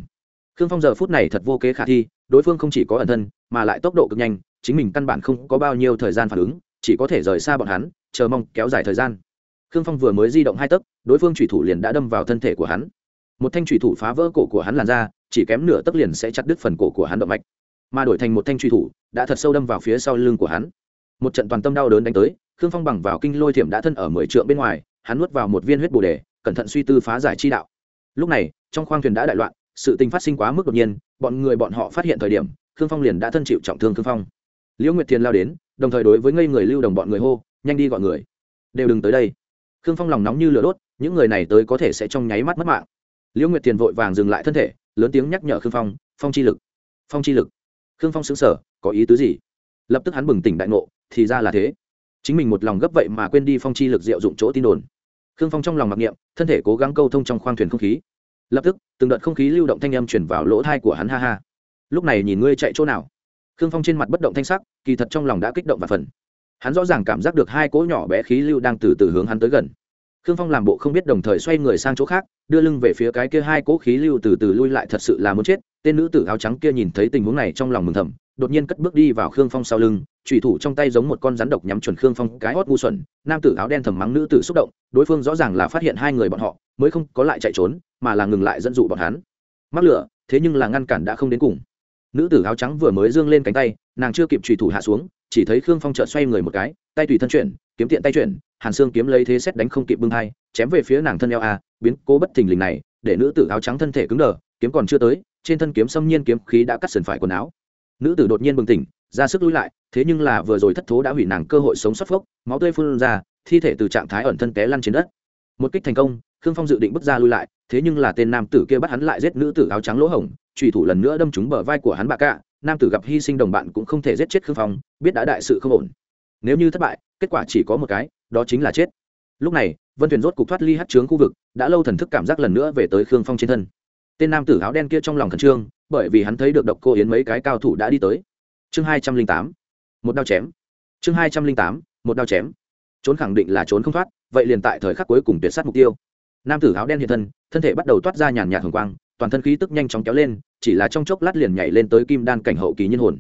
Khương phong giờ phút này thật vô kế khả thi, đối phương không chỉ có ẩn thân, mà lại tốc độ cực nhanh, chính mình căn bản không có bao nhiêu thời gian phản ứng, chỉ có thể rời xa bọn hắn, chờ mong kéo dài thời gian. Khương phong vừa mới di động hai tấc, đối phương thủy thủ liền đã đâm vào thân thể của hắn một thanh truy thủ phá vỡ cổ của hắn làn ra chỉ kém nửa tấc liền sẽ chặt đứt phần cổ của hắn động mạch. Mà đổi thành một thanh truy thủ, đã thật sâu đâm vào phía sau lưng của hắn. Một trận toàn tâm đau đớn đánh tới, khương phong bằng vào kinh lôi thiểm đã thân ở mười trượng bên ngoài, hắn nuốt vào một viên huyết bồ đề, cẩn thận suy tư phá giải chi đạo. Lúc này, trong khoang thuyền đã đại loạn, sự tình phát sinh quá mức đột nhiên, bọn người bọn họ phát hiện thời điểm, khương phong liền đã thân chịu trọng thương khương phong. Liễu nguyệt thiền lao đến, đồng thời đối với ngây người lưu đồng bọn người hô, nhanh đi gọi người. Đều đừng tới đây. Khương phong lòng nóng như lửa đốt, những người này tới có thể sẽ trong nháy mắt mất mạng liễu nguyệt thiền vội vàng dừng lại thân thể, lớn tiếng nhắc nhở khương phong phong chi lực, phong chi lực. Khương phong xứng sở có ý tứ gì? Lập tức hắn bừng tỉnh đại ngộ, thì ra là thế. Chính mình một lòng gấp vậy mà quên đi phong chi lực diệu dụng chỗ tin đồn. Khương phong trong lòng mặc niệm, thân thể cố gắng câu thông trong khoang thuyền không khí. Lập tức, từng đợt không khí lưu động thanh âm chuyển vào lỗ thai của hắn, ha ha, lúc này nhìn ngươi chạy chỗ nào? Khương phong trên mặt bất động thanh sắc, kỳ thật trong lòng đã kích động và phần hắn rõ ràng cảm giác được hai cỗ nhỏ bé khí lưu đang từ từ hướng hắn tới gần khương phong làm bộ không biết đồng thời xoay người sang chỗ khác, đưa lưng về phía cái kia hai cỗ khí lưu từ từ lui lại thật sự là muốn chết. Tên nữ tử áo trắng kia nhìn thấy tình huống này trong lòng mừng thầm, đột nhiên cất bước đi vào khương phong sau lưng trùy thủ trong tay giống một con rắn độc nhắm chuẩn khương phong cái hót ngu xuẩn. Nam tử áo đen thầm mắng nữ tử xúc động, đối phương rõ ràng là phát hiện hai người bọn họ, mới không có lại chạy trốn, mà là ngừng lại dẫn dụ bọn hắn. Mắc lửa, thế nhưng là ngăn cản đã không đến cùng. Nữ tử áo trắng vừa mới dương lên cánh tay, nàng chưa kịp trùy thủ hạ xuống, chỉ thấy khương phong chợt xoay người một cái, tay tùy thân chuyển, kiếm tiện tay chuyển hàn xương kiếm lấy thế xét đánh không kịp bưng hai, chém về phía nàng thân eo a, biến cố bất thình lình này, để nữ tử áo trắng thân thể cứng đờ, kiếm còn chưa tới, trên thân kiếm xâm nhiên kiếm khí đã cắt sườn phải quần áo. Nữ tử đột nhiên bừng tỉnh, ra sức lui lại, thế nhưng là vừa rồi thất thố đã hủy nàng cơ hội sống sót phốc, máu tươi phun ra, thi thể từ trạng thái ẩn thân té lăn trên đất. Một kích thành công, khương phong dự định bước ra lui lại, thế nhưng là tên nam tử kia bắt hắn lại giết nữ tử áo trắng lỗ hổng trùy thủ lần nữa đâm trúng bờ vai của hắn bà cạ, nam tử gặp hy sinh đồng bạn cũng không thể giết chết khương phong, biết đã đại sự không ổn. Nếu như thất bại, kết quả chỉ có một cái đó chính là chết. Lúc này, vân thuyền rốt cục thoát ly hát trướng khu vực, đã lâu thần thức cảm giác lần nữa về tới khương phong trên thân. Tên nam tử áo đen kia trong lòng khẩn trương, bởi vì hắn thấy được độc cô yến mấy cái cao thủ đã đi tới. Chương hai trăm linh tám, một đao chém. Chương hai trăm linh tám, một đao chém. Trốn khẳng định là trốn không thoát, vậy liền tại thời khắc cuối cùng tuyệt sát mục tiêu. Nam tử áo đen hiện thân thân thể bắt đầu toát ra nhàn nhạt hồng quang, toàn thân khí tức nhanh chóng kéo lên, chỉ là trong chốc lát liền nhảy lên tới kim đan cảnh hậu kỳ nhân hồn.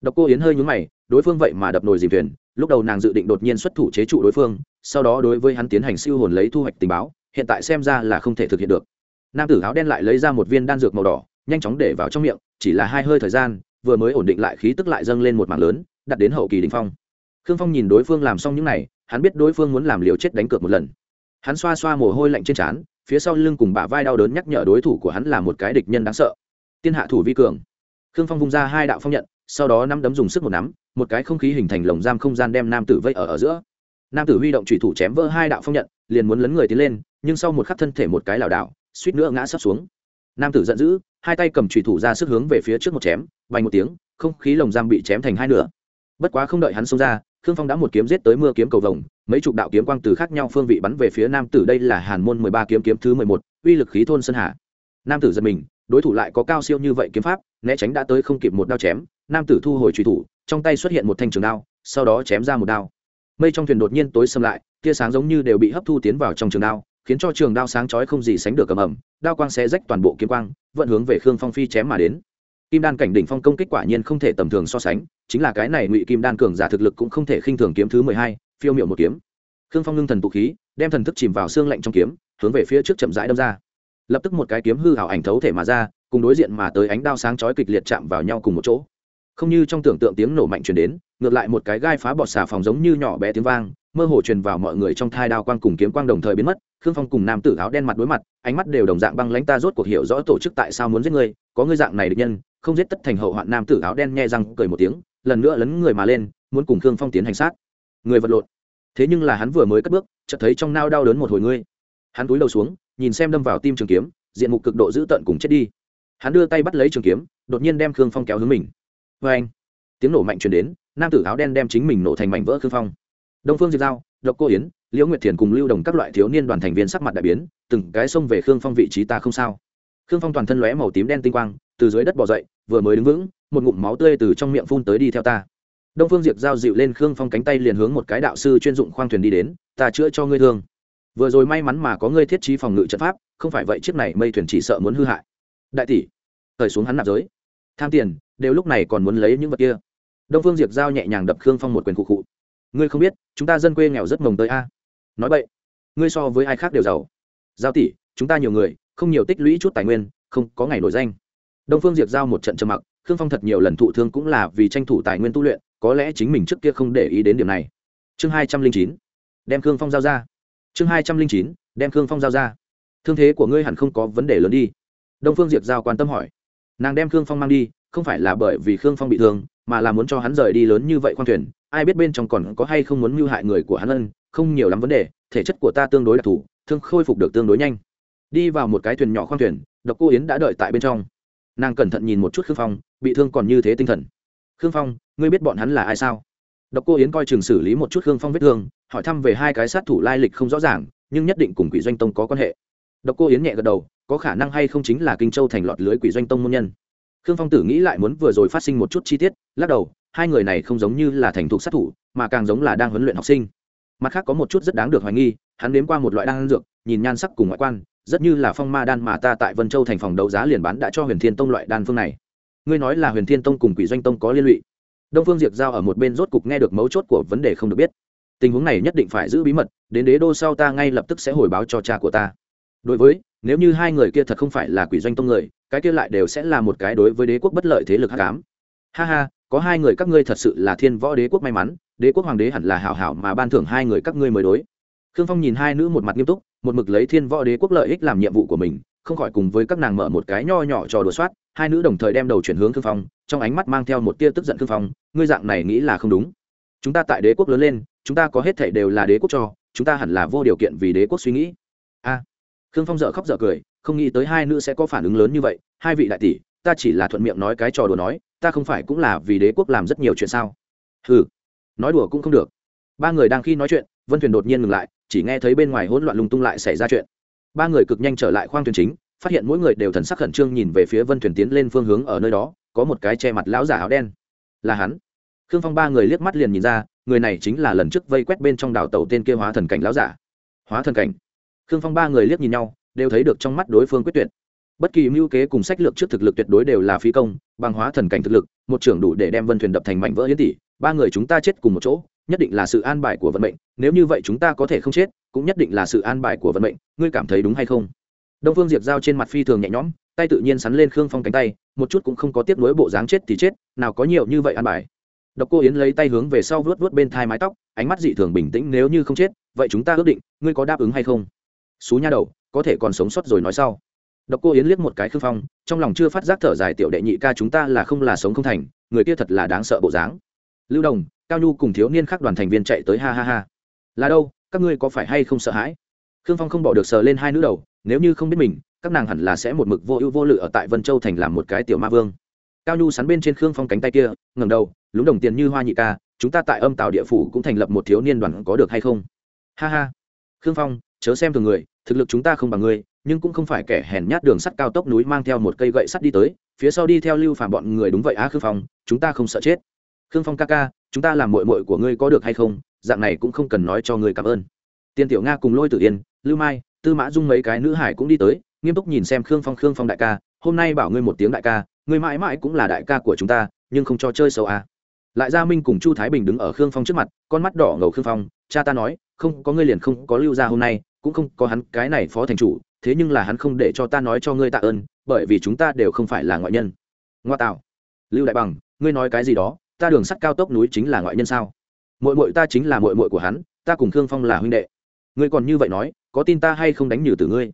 Độc cô yến hơi nhúng mày, đối phương vậy mà đập nồi dìm thuyền lúc đầu nàng dự định đột nhiên xuất thủ chế trụ đối phương, sau đó đối với hắn tiến hành siêu hồn lấy thu hoạch tình báo, hiện tại xem ra là không thể thực hiện được. Nam tử áo đen lại lấy ra một viên đan dược màu đỏ, nhanh chóng để vào trong miệng, chỉ là hai hơi thời gian, vừa mới ổn định lại khí tức lại dâng lên một mảng lớn, đặt đến hậu kỳ đình phong. Khương phong nhìn đối phương làm xong những này, hắn biết đối phương muốn làm liều chết đánh cược một lần. Hắn xoa xoa mồ hôi lạnh trên trán, phía sau lưng cùng bả vai đau đớn nhắc nhở đối thủ của hắn là một cái địch nhân đáng sợ. Tiên hạ thủ vi cường. Khương phong vung ra hai đạo phong nhận sau đó năm đấm dùng sức một nắm, một cái không khí hình thành lồng giam không gian đem nam tử vây ở ở giữa. Nam tử huy động trùy thủ chém vỡ hai đạo phong nhận, liền muốn lấn người tiến lên, nhưng sau một khắc thân thể một cái lảo đảo, suýt nữa ngã sắp xuống. Nam tử giận dữ, hai tay cầm trùy thủ ra sức hướng về phía trước một chém vành một tiếng, không khí lồng giam bị chém thành hai nửa. Bất quá không đợi hắn xông ra, khương phong đã một kiếm giết tới mưa kiếm cầu vồng, mấy chục đạo kiếm quang từ khác nhau phương vị bắn về phía nam tử. Đây là hàn môn mười ba kiếm kiếm thứ mười một, uy lực khí thôn sơn hà. Nam tử giật mình đối thủ lại có cao siêu như vậy kiếm pháp, né tránh đã tới không kịp một đao chém, nam tử thu hồi truy thủ, trong tay xuất hiện một thanh trường đao, sau đó chém ra một đao. Mây trong thuyền đột nhiên tối xâm lại, tia sáng giống như đều bị hấp thu tiến vào trong trường đao, khiến cho trường đao sáng chói không gì sánh được cầm ẩm đao quang xé rách toàn bộ kiếm quang, vận hướng về khương phong phi chém mà đến. Kim đan cảnh đỉnh phong công kích quả nhiên không thể tầm thường so sánh, chính là cái này ngụy kim đan cường giả thực lực cũng không thể khinh thường kiếm thứ mười hai, phiêu miệu một kiếm. Khương phong ngưng thần tụ khí, đem thần thức chìm vào xương lạnh trong kiếm, hướng về phía trước chậm rãi đâm ra lập tức một cái kiếm hư hảo ảnh thấu thể mà ra, cùng đối diện mà tới ánh đao sáng chói kịch liệt chạm vào nhau cùng một chỗ. Không như trong tưởng tượng tiếng nổ mạnh truyền đến, ngược lại một cái gai phá bọt xà phòng giống như nhỏ bé tiếng vang, mơ hồ truyền vào mọi người trong thai đao quang cùng kiếm quang đồng thời biến mất, khương phong cùng nam tử áo đen mặt đối mặt, ánh mắt đều đồng dạng băng lãnh ta rốt cuộc hiểu rõ tổ chức tại sao muốn giết ngươi, có ngươi dạng này được nhân, không giết tất thành hậu hoạn nam tử áo đen nghe răng cười một tiếng, lần nữa lấn người mà lên, muốn cùng khương phong tiến hành sát. Người vật lộn. Thế nhưng là hắn vừa mới cất bước, chợt thấy trong nao đau đớn một hồi ngươi hắn túi đầu xuống, nhìn xem đâm vào tim trường kiếm, diện mục cực độ dữ tợn cùng chết đi. Hắn đưa tay bắt lấy trường kiếm, đột nhiên đem khương phong kéo hướng mình. Vê anh, tiếng nổ mạnh truyền đến, nam tử áo đen đem chính mình nổ thành mảnh vỡ khương phong. Đông phương diệt dao độc cô yến, liễu nguyệt thiền cùng lưu đồng các loại thiếu niên đoàn thành viên sắc mặt đại biến, từng cái xông về khương phong vị trí ta không sao. Khương phong toàn thân lóe màu tím đen tinh quang, từ dưới đất bỏ dậy, vừa mới đứng vững, một ngụm máu tươi từ trong miệng phun tới đi theo ta. Đông phương diệt giao dịu lên khương phong cánh tay liền hướng một cái đạo sư chuyên dụng khoang thuyền đi đến, ta chữa cho ngươi thương vừa rồi may mắn mà có ngươi thiết trí phòng ngự trận pháp, không phải vậy chiếc này mây thuyền chỉ sợ muốn hư hại. Đại tỷ, thời xuống hắn nạp giới. Tham tiền, đều lúc này còn muốn lấy những vật kia. Đông phương diệp giao nhẹ nhàng đập khương phong một quyền cụ cụ ngươi không biết, chúng ta dân quê nghèo rất mồng tới a. Nói vậy ngươi so với ai khác đều giàu. Giao tỷ, chúng ta nhiều người, không nhiều tích lũy chút tài nguyên, không có ngày nổi danh. Đông phương diệp giao một trận trầm mặc, khương phong thật nhiều lần thụ thương cũng là vì tranh thủ tài nguyên tu luyện, có lẽ chính mình trước kia không để ý đến điểm này. Chương hai trăm linh chín, đem khương phong giao ra chương hai trăm linh chín, đem khương phong giao ra. Thương thế của ngươi hẳn không có vấn đề lớn đi. Đông phương diệp giao quan tâm hỏi. Nàng đem khương phong mang đi, không phải là bởi vì khương phong bị thương, mà là muốn cho hắn rời đi lớn như vậy khoang thuyền. Ai biết bên trong còn có hay không muốn mưu hại người của hắn ân, không nhiều lắm vấn đề, thể chất của ta tương đối đặc thù, thương khôi phục được tương đối nhanh. Đi vào một cái thuyền nhỏ khoang thuyền, độc cô yến đã đợi tại bên trong. Nàng cẩn thận nhìn một chút khương phong, bị thương còn như thế tinh thần. Khương phong, ngươi biết bọn hắn là ai sao? Độc cô yến coi chừng xử lý một chút khương phong vết thương, hỏi thăm về hai cái sát thủ lai lịch không rõ ràng, nhưng nhất định cùng quỷ doanh tông có quan hệ. Độc cô yến nhẹ gật đầu, có khả năng hay không chính là kinh châu thành lọt lưới quỷ doanh tông môn nhân. Khương phong tử nghĩ lại muốn vừa rồi phát sinh một chút chi tiết, lắc đầu, hai người này không giống như là thành thục sát thủ, mà càng giống là đang huấn luyện học sinh. Mặt khác có một chút rất đáng được hoài nghi, hắn nếm qua một loại đan dược, nhìn nhan sắc cùng ngoại quan, rất như là phong ma đan mà ta tại vân châu thành phòng đấu giá liền bán đã cho huyền thiên tông loại đan phương này. Ngươi nói là huyền thiên tông cùng quỷ doanh tông có liên lụy đông phương diệp giao ở một bên rốt cục nghe được mấu chốt của vấn đề không được biết. Tình huống này nhất định phải giữ bí mật, đến đế đô sau ta ngay lập tức sẽ hồi báo cho cha của ta. Đối với, nếu như hai người kia thật không phải là quỷ doanh tông người, cái kia lại đều sẽ là một cái đối với đế quốc bất lợi thế lực hắc ám. Ha ha, có hai người các ngươi thật sự là thiên võ đế quốc may mắn, đế quốc hoàng đế hẳn là hảo hảo mà ban thưởng hai người các ngươi mới đối. Khương phong nhìn hai nữ một mặt nghiêm túc, một mực lấy thiên võ đế quốc lợi ích làm nhiệm vụ của mình không khỏi cùng với các nàng mở một cái nho nhỏ trò đùa soát, hai nữ đồng thời đem đầu chuyển hướng thương phong, trong ánh mắt mang theo một tia tức giận thương phong, ngươi dạng này nghĩ là không đúng. Chúng ta tại đế quốc lớn lên, chúng ta có hết thảy đều là đế quốc cho, chúng ta hẳn là vô điều kiện vì đế quốc suy nghĩ. A. Khương phong dở khóc dở cười, không nghĩ tới hai nữ sẽ có phản ứng lớn như vậy, hai vị đại tỷ, ta chỉ là thuận miệng nói cái trò đùa nói, ta không phải cũng là vì đế quốc làm rất nhiều chuyện sao? Ừ nói đùa cũng không được. Ba người đang khi nói chuyện, vân thuyền đột nhiên ngừng lại, chỉ nghe thấy bên ngoài hỗn loạn lung tung lại xảy ra chuyện ba người cực nhanh trở lại khoang thuyền chính, phát hiện mỗi người đều thần sắc khẩn trương nhìn về phía vân thuyền tiến lên phương hướng ở nơi đó, có một cái che mặt lão giả áo đen. Là hắn. Khương phong ba người liếc mắt liền nhìn ra, người này chính là lần trước vây quét bên trong đảo tàu tên kia hóa thần cảnh lão giả. Hóa thần cảnh. Khương phong ba người liếc nhìn nhau, đều thấy được trong mắt đối phương quyết tuyệt. Bất kỳ mưu kế cùng sách lược trước thực lực tuyệt đối đều là phi công, bằng hóa thần cảnh thực lực, một trưởng đủ để đem vân thuyền đập thành mảnh vỡ yến tỷ. Ba người chúng ta chết cùng một chỗ, nhất định là sự an bài của vận mệnh, nếu như vậy chúng ta có thể không chết cũng nhất định là sự an bài của vận mệnh, ngươi cảm thấy đúng hay không? Đông phương diệp giao trên mặt phi thường nhẹ nhõm, tay tự nhiên sắn lên khương phong cánh tay, một chút cũng không có tiếp nối bộ dáng chết thì chết, nào có nhiều như vậy an bài. Độc cô yến lấy tay hướng về sau vuốt vuốt bên thai mái tóc, ánh mắt dị thường bình tĩnh, nếu như không chết, vậy chúng ta ước định, ngươi có đáp ứng hay không? Xú nha đầu, có thể còn sống sót rồi nói sau. Độc cô yến liếc một cái khương phong, trong lòng chưa phát giác thở dài tiểu đệ nhị ca chúng ta là không là sống không thành, người kia thật là đáng sợ bộ dáng. Lưu đồng, cao nhu cùng thiếu niên khác đoàn thành viên chạy tới, ha ha ha. Là đâu? Các ngươi có phải hay không sợ hãi? Khương phong không bỏ được sờ lên hai nữ đầu, nếu như không biết mình, các nàng hẳn là sẽ một mực vô ưu vô lự ở tại vân châu thành làm một cái tiểu ma vương. Cao nhu sắn bên trên khương phong cánh tay kia, ngẩng đầu, lúng đồng tiền như hoa nhị ca, chúng ta tại âm tạo địa phủ cũng thành lập một thiếu niên đoàn có được hay không? Ha ha. Khương phong, chớ xem thường người, thực lực chúng ta không bằng ngươi nhưng cũng không phải kẻ hèn nhát đường sắt cao tốc núi mang theo một cây gậy sắt đi tới, phía sau đi theo lưu phàm bọn người đúng vậy á khương phong, chúng ta không sợ chết. Khương phong ca ca, chúng ta làm mội mội của ngươi có được hay không? Dạng này cũng không cần nói cho người cảm ơn. Tiên tiểu nga cùng lôi tử yên, lưu mai, tư mã dung mấy cái nữ hải cũng đi tới, nghiêm túc nhìn xem khương phong khương phong đại ca, hôm nay bảo ngươi một tiếng đại ca, ngươi mãi mãi cũng là đại ca của chúng ta, nhưng không cho chơi xấu à. lại gia minh cùng chu thái bình đứng ở khương phong trước mặt, con mắt đỏ ngầu khương phong, cha ta nói, không có ngươi liền không có lưu ra hôm nay, cũng không có hắn cái này phó thành chủ, thế nhưng là hắn không để cho ta nói cho ngươi tạ ơn, bởi vì chúng ta đều không phải là ngoại nhân. Ngoa tạo. Lưu đại bằng, ngươi nói cái gì đó, ta đường sắt cao tốc núi chính là ngoại nhân sao? Mội mội ta chính là mội mội của hắn, ta cùng khương phong là huynh đệ. Ngươi còn như vậy nói, có tin ta hay không đánh nhử từ ngươi?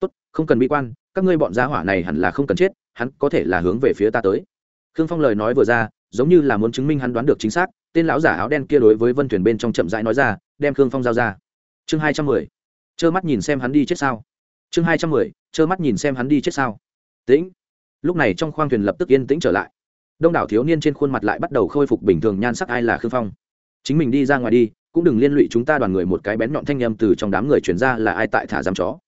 Tốt, không cần bi quan, các ngươi bọn gia hỏa này hẳn là không cần chết, hắn có thể là hướng về phía ta tới. Khương phong lời nói vừa ra, giống như là muốn chứng minh hắn đoán được chính xác, tên lão giả áo đen kia đối với vân thuyền bên trong chậm rãi nói ra, đem khương phong giao ra. Chương hai trăm mười, trơ mắt nhìn xem hắn đi chết sao. Chương hai trăm mười, trơ mắt nhìn xem hắn đi chết sao. Tĩnh. Lúc này trong khoang thuyền lập tức yên tĩnh trở lại. Đông đảo thiếu niên trên khuôn mặt lại bắt đầu khôi phục bình thường, nhan sắc ai là khương phong? Chính mình đi ra ngoài đi, cũng đừng liên lụy chúng ta đoàn người một cái bén nhọn thanh â từ trong đám người chuyển ra là ai tại thả giam chó.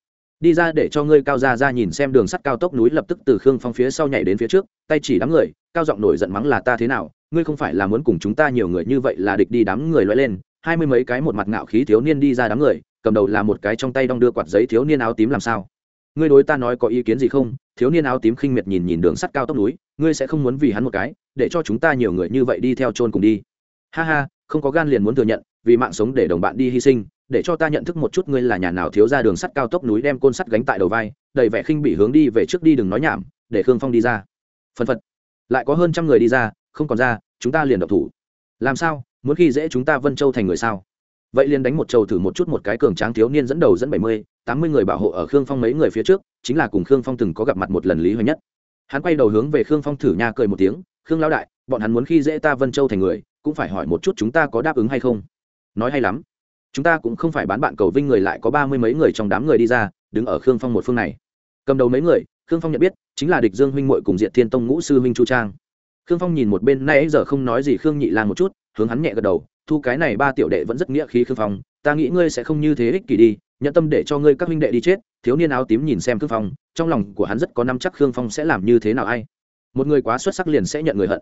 Đi ra để cho ngươi cao ra ra nhìn xem đường sắt cao tốc núi lập tức từ khương phong phía sau nhảy đến phía trước, tay chỉ đám người, cao giọng nổi giận mắng là ta thế nào, ngươi không phải là muốn cùng chúng ta nhiều người như vậy là địch đi đám người loại lên, hai mươi mấy cái một mặt ngạo khí thiếu niên đi ra đám người, cầm đầu là một cái trong tay đong đưa quạt giấy thiếu niên áo tím làm sao? Ngươi đối ta nói có ý kiến gì không? Thiếu niên áo tím khinh miệt nhìn nhìn đường sắt cao tốc núi, ngươi sẽ không muốn vì hắn một cái, để cho chúng ta nhiều người như vậy đi theo chôn cùng đi. Ha ha không có gan liền muốn thừa nhận, vì mạng sống để đồng bạn đi hy sinh, để cho ta nhận thức một chút ngươi là nhà nào thiếu ra đường sắt cao tốc núi đem côn sắt gánh tại đầu vai, đầy vẻ khinh bị hướng đi về trước đi đừng nói nhảm, để khương phong đi ra. Phân phật. Lại có hơn trăm người đi ra, không còn ra, chúng ta liền độc thủ. Làm sao? Muốn khi dễ chúng ta vân châu thành người sao? Vậy liền đánh một trầu thử một chút một cái cường tráng thiếu niên dẫn đầu dẫn bảy mươi, tám mươi người bảo hộ ở khương phong mấy người phía trước, chính là cùng khương phong từng có gặp mặt một lần lý hoài nhất. Hắn quay đầu hướng về khương phong thử nha cười một tiếng, khương lão đại, bọn hắn muốn khi dễ ta vân châu thành người cũng phải hỏi một chút chúng ta có đáp ứng hay không. Nói hay lắm. Chúng ta cũng không phải bán bạn cầu vinh người lại có ba mươi mấy người trong đám người đi ra, đứng ở khương phong một phương này. Cầm đầu mấy người, khương phong nhận biết, chính là địch dương huynh muội cùng diện thiên tông ngũ sư huynh chu trang. Khương phong nhìn một bên nay giờ không nói gì khương nhị lan một chút, hướng hắn nhẹ gật đầu, thu cái này ba tiểu đệ vẫn rất nghĩa khí khương phong, ta nghĩ ngươi sẽ không như thế ích kỷ đi nhận tâm để cho ngươi các huynh đệ đi chết. Thiếu niên áo tím nhìn xem khương phong, trong lòng của hắn rất có năm chắc khương phong sẽ làm như thế nào ai. Một người quá xuất sắc liền sẽ nhận người hận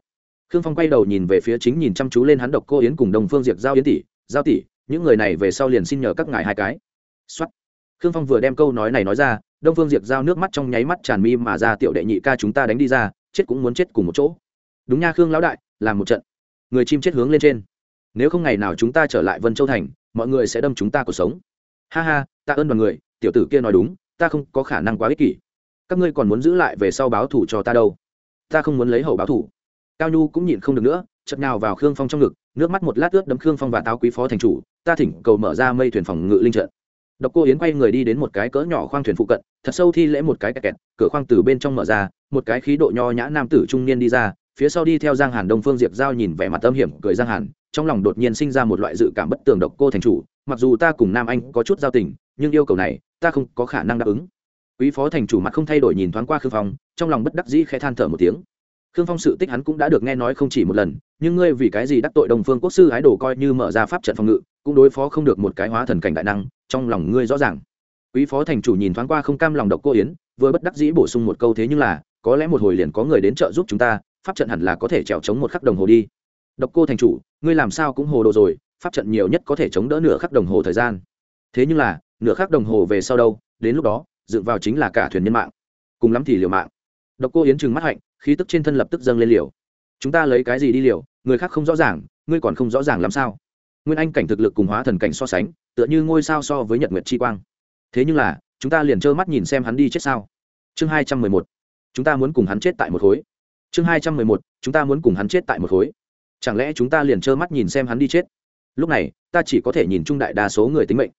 khương phong quay đầu nhìn về phía chính nhìn chăm chú lên hắn độc cô yến cùng đồng phương diệt giao yến tỷ, giao tỷ, những người này về sau liền xin nhờ các ngài hai cái. Xuất khương phong vừa đem câu nói này nói ra, đông phương diệt giao nước mắt trong nháy mắt tràn mi mà ra, tiểu đệ nhị ca chúng ta đánh đi ra, chết cũng muốn chết cùng một chỗ. Đúng nha khương lão đại, làm một trận. Người chim chết hướng lên trên. Nếu không ngày nào chúng ta trở lại vân châu thành, mọi người sẽ đâm chúng ta cuộc sống. Ha ha ta ơn đoàn người, tiểu tử kia nói đúng, ta không có khả năng quá ích kỷ. Các ngươi còn muốn giữ lại về sau báo thủ cho ta đâu? Ta không muốn lấy hậu báo thủ cao nhu cũng nhịn không được nữa chật nào vào khương phong trong ngực, nước mắt một lát ướt đấm khương phong và táo quý phó thành chủ, ta thỉnh cầu mở ra mây thuyền phòng ngự linh trận. Độc cô yến quay người đi đến một cái cỡ nhỏ khoang thuyền phụ cận, thật sâu thi lễ một cái kẹt kẹt, cửa khoang từ bên trong mở ra, một cái khí độ nho nhã nam tử trung niên đi ra, phía sau đi theo giang hàn đông phương diệp giao nhìn vẻ mặt âm hiểm, cười giang hàn, trong lòng đột nhiên sinh ra một loại dự cảm bất tường độc cô thành chủ, mặc dù ta cùng nam anh có chút giao tình, nhưng yêu cầu này, ta không có khả năng đáp ứng. Quý phó thành chủ mặt không thay đổi nhìn thoáng qua khương phong, trong lòng bất đắc dĩ khẽ than thở một tiếng khương phong sự tích hắn cũng đã được nghe nói không chỉ một lần, nhưng ngươi vì cái gì đắc tội đồng phương quốc sư ái đồ coi như mở ra pháp trận phòng ngự, cũng đối phó không được một cái hóa thần cảnh đại năng, trong lòng ngươi rõ ràng. Quý phó thành chủ nhìn thoáng qua không cam lòng độc cô yến, vừa bất đắc dĩ bổ sung một câu thế nhưng là, có lẽ một hồi liền có người đến trợ giúp chúng ta, pháp trận hẳn là có thể trèo chống một khắc đồng hồ đi. Độc cô thành chủ, ngươi làm sao cũng hồ đồ rồi, pháp trận nhiều nhất có thể chống đỡ nửa khắc đồng hồ thời gian. Thế nhưng là, nửa khắc đồng hồ về sau đâu, đến lúc đó, dựng vào chính là cả thuyền nhân mạng. Cùng lắm thì liều mạng. Độc cô yến trừng mắt hạnh khí tức trên thân lập tức dâng lên liều. Chúng ta lấy cái gì đi liều? Người khác không rõ ràng, ngươi còn không rõ ràng làm sao? Nguyên anh cảnh thực lực cùng hóa thần cảnh so sánh, tựa như ngôi sao so với nhật nguyệt chi quang. Thế nhưng là, chúng ta liền trơ mắt nhìn xem hắn đi chết sao? Chương hai trăm mười một. Chúng ta muốn cùng hắn chết tại một khối. Chương hai trăm mười một. Chúng ta muốn cùng hắn chết tại một khối. Chẳng lẽ chúng ta liền trơ mắt nhìn xem hắn đi chết? Lúc này, ta chỉ có thể nhìn chung đại đa số người tính mệnh.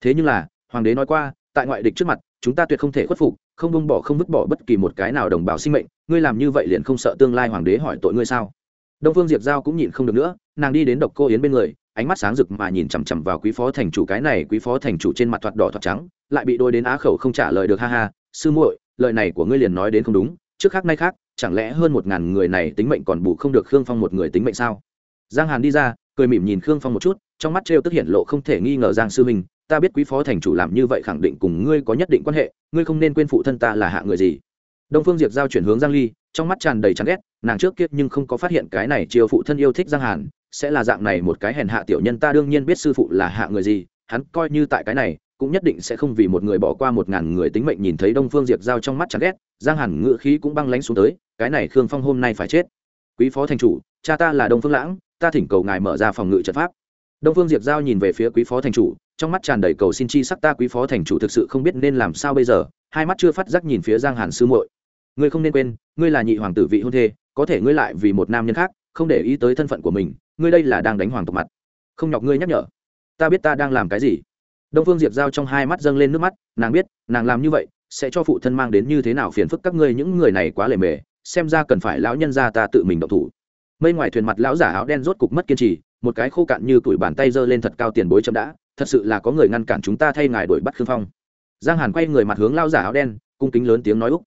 Thế nhưng là, hoàng đế nói qua tại ngoại địch trước mặt, chúng ta tuyệt không thể khuất phục, không bông bỏ, không vứt bỏ bất kỳ một cái nào đồng bào sinh mệnh ngươi làm như vậy liền không sợ tương lai hoàng đế hỏi tội ngươi sao đông phương diệp giao cũng nhịn không được nữa, nàng đi đến độc cô yến bên người, ánh mắt sáng rực mà nhìn chằm chằm vào quý phó thành chủ, cái này quý phó thành chủ trên mặt thoạt đỏ thoạt trắng, lại bị đôi đến á khẩu không trả lời được, ha ha, sư muội, lời này của ngươi liền nói đến không đúng, trước khác nay khác, chẳng lẽ hơn một ngàn người này tính mệnh còn bù không được khương phong một người tính mệnh sao giang hàn đi ra, cười mỉm nhìn khương phong một chút, trong mắt trêu tức hiện lộ không thể nghi ngờ giang sư mình ta biết quý phó thành chủ làm như vậy khẳng định cùng ngươi có nhất định quan hệ, ngươi không nên quên phụ thân ta là hạ người gì. Đông phương diệp giao chuyển hướng giang ly, trong mắt tràn đầy chán ghét, nàng trước kia nhưng không có phát hiện cái này chiều phụ thân yêu thích giang hàn, sẽ là dạng này một cái hèn hạ tiểu nhân ta đương nhiên biết sư phụ là hạ người gì, hắn coi như tại cái này, cũng nhất định sẽ không vì một người bỏ qua một ngàn người tính mệnh nhìn thấy đông phương diệp giao trong mắt chán ghét, giang hàn ngựa khí cũng băng lánh xuống tới, cái này khương phong hôm nay phải chết. Quý phó thành chủ, cha ta là đông phương lãng, ta thỉnh cầu ngài mở ra phòng ngự trận pháp. Đông phương diệp giao nhìn về phía quý phó thành chủ trong mắt tràn đầy cầu xin chi sắc ta quý phó thành chủ thực sự không biết nên làm sao bây giờ, hai mắt chưa phát giác nhìn phía giang hàn sư muội. Ngươi không nên quên, ngươi là nhị hoàng tử vị hôn thê, có thể ngươi lại vì một nam nhân khác, không để ý tới thân phận của mình, ngươi đây là đang đánh hoàng tộc mặt. Không nhọc ngươi nhắc nhở. Ta biết ta đang làm cái gì. Đông phương diệp giao trong hai mắt dâng lên nước mắt, nàng biết, nàng làm như vậy, sẽ cho phụ thân mang đến như thế nào phiền phức các ngươi những người này quá lề mề, xem ra cần phải lão nhân ra ta tự mình động thủ. Mây ngoài thuyền mặt lão giả áo đen rốt cục mất kiên trì, một cái khô cạn như tuổi bàn tay giơ lên thật cao tiền bối chậm đã thật sự là có người ngăn cản chúng ta thay ngài đuổi bắt khương phong. Giang hàn quay người mặt hướng lão giả áo đen, cung kính lớn tiếng nói úc.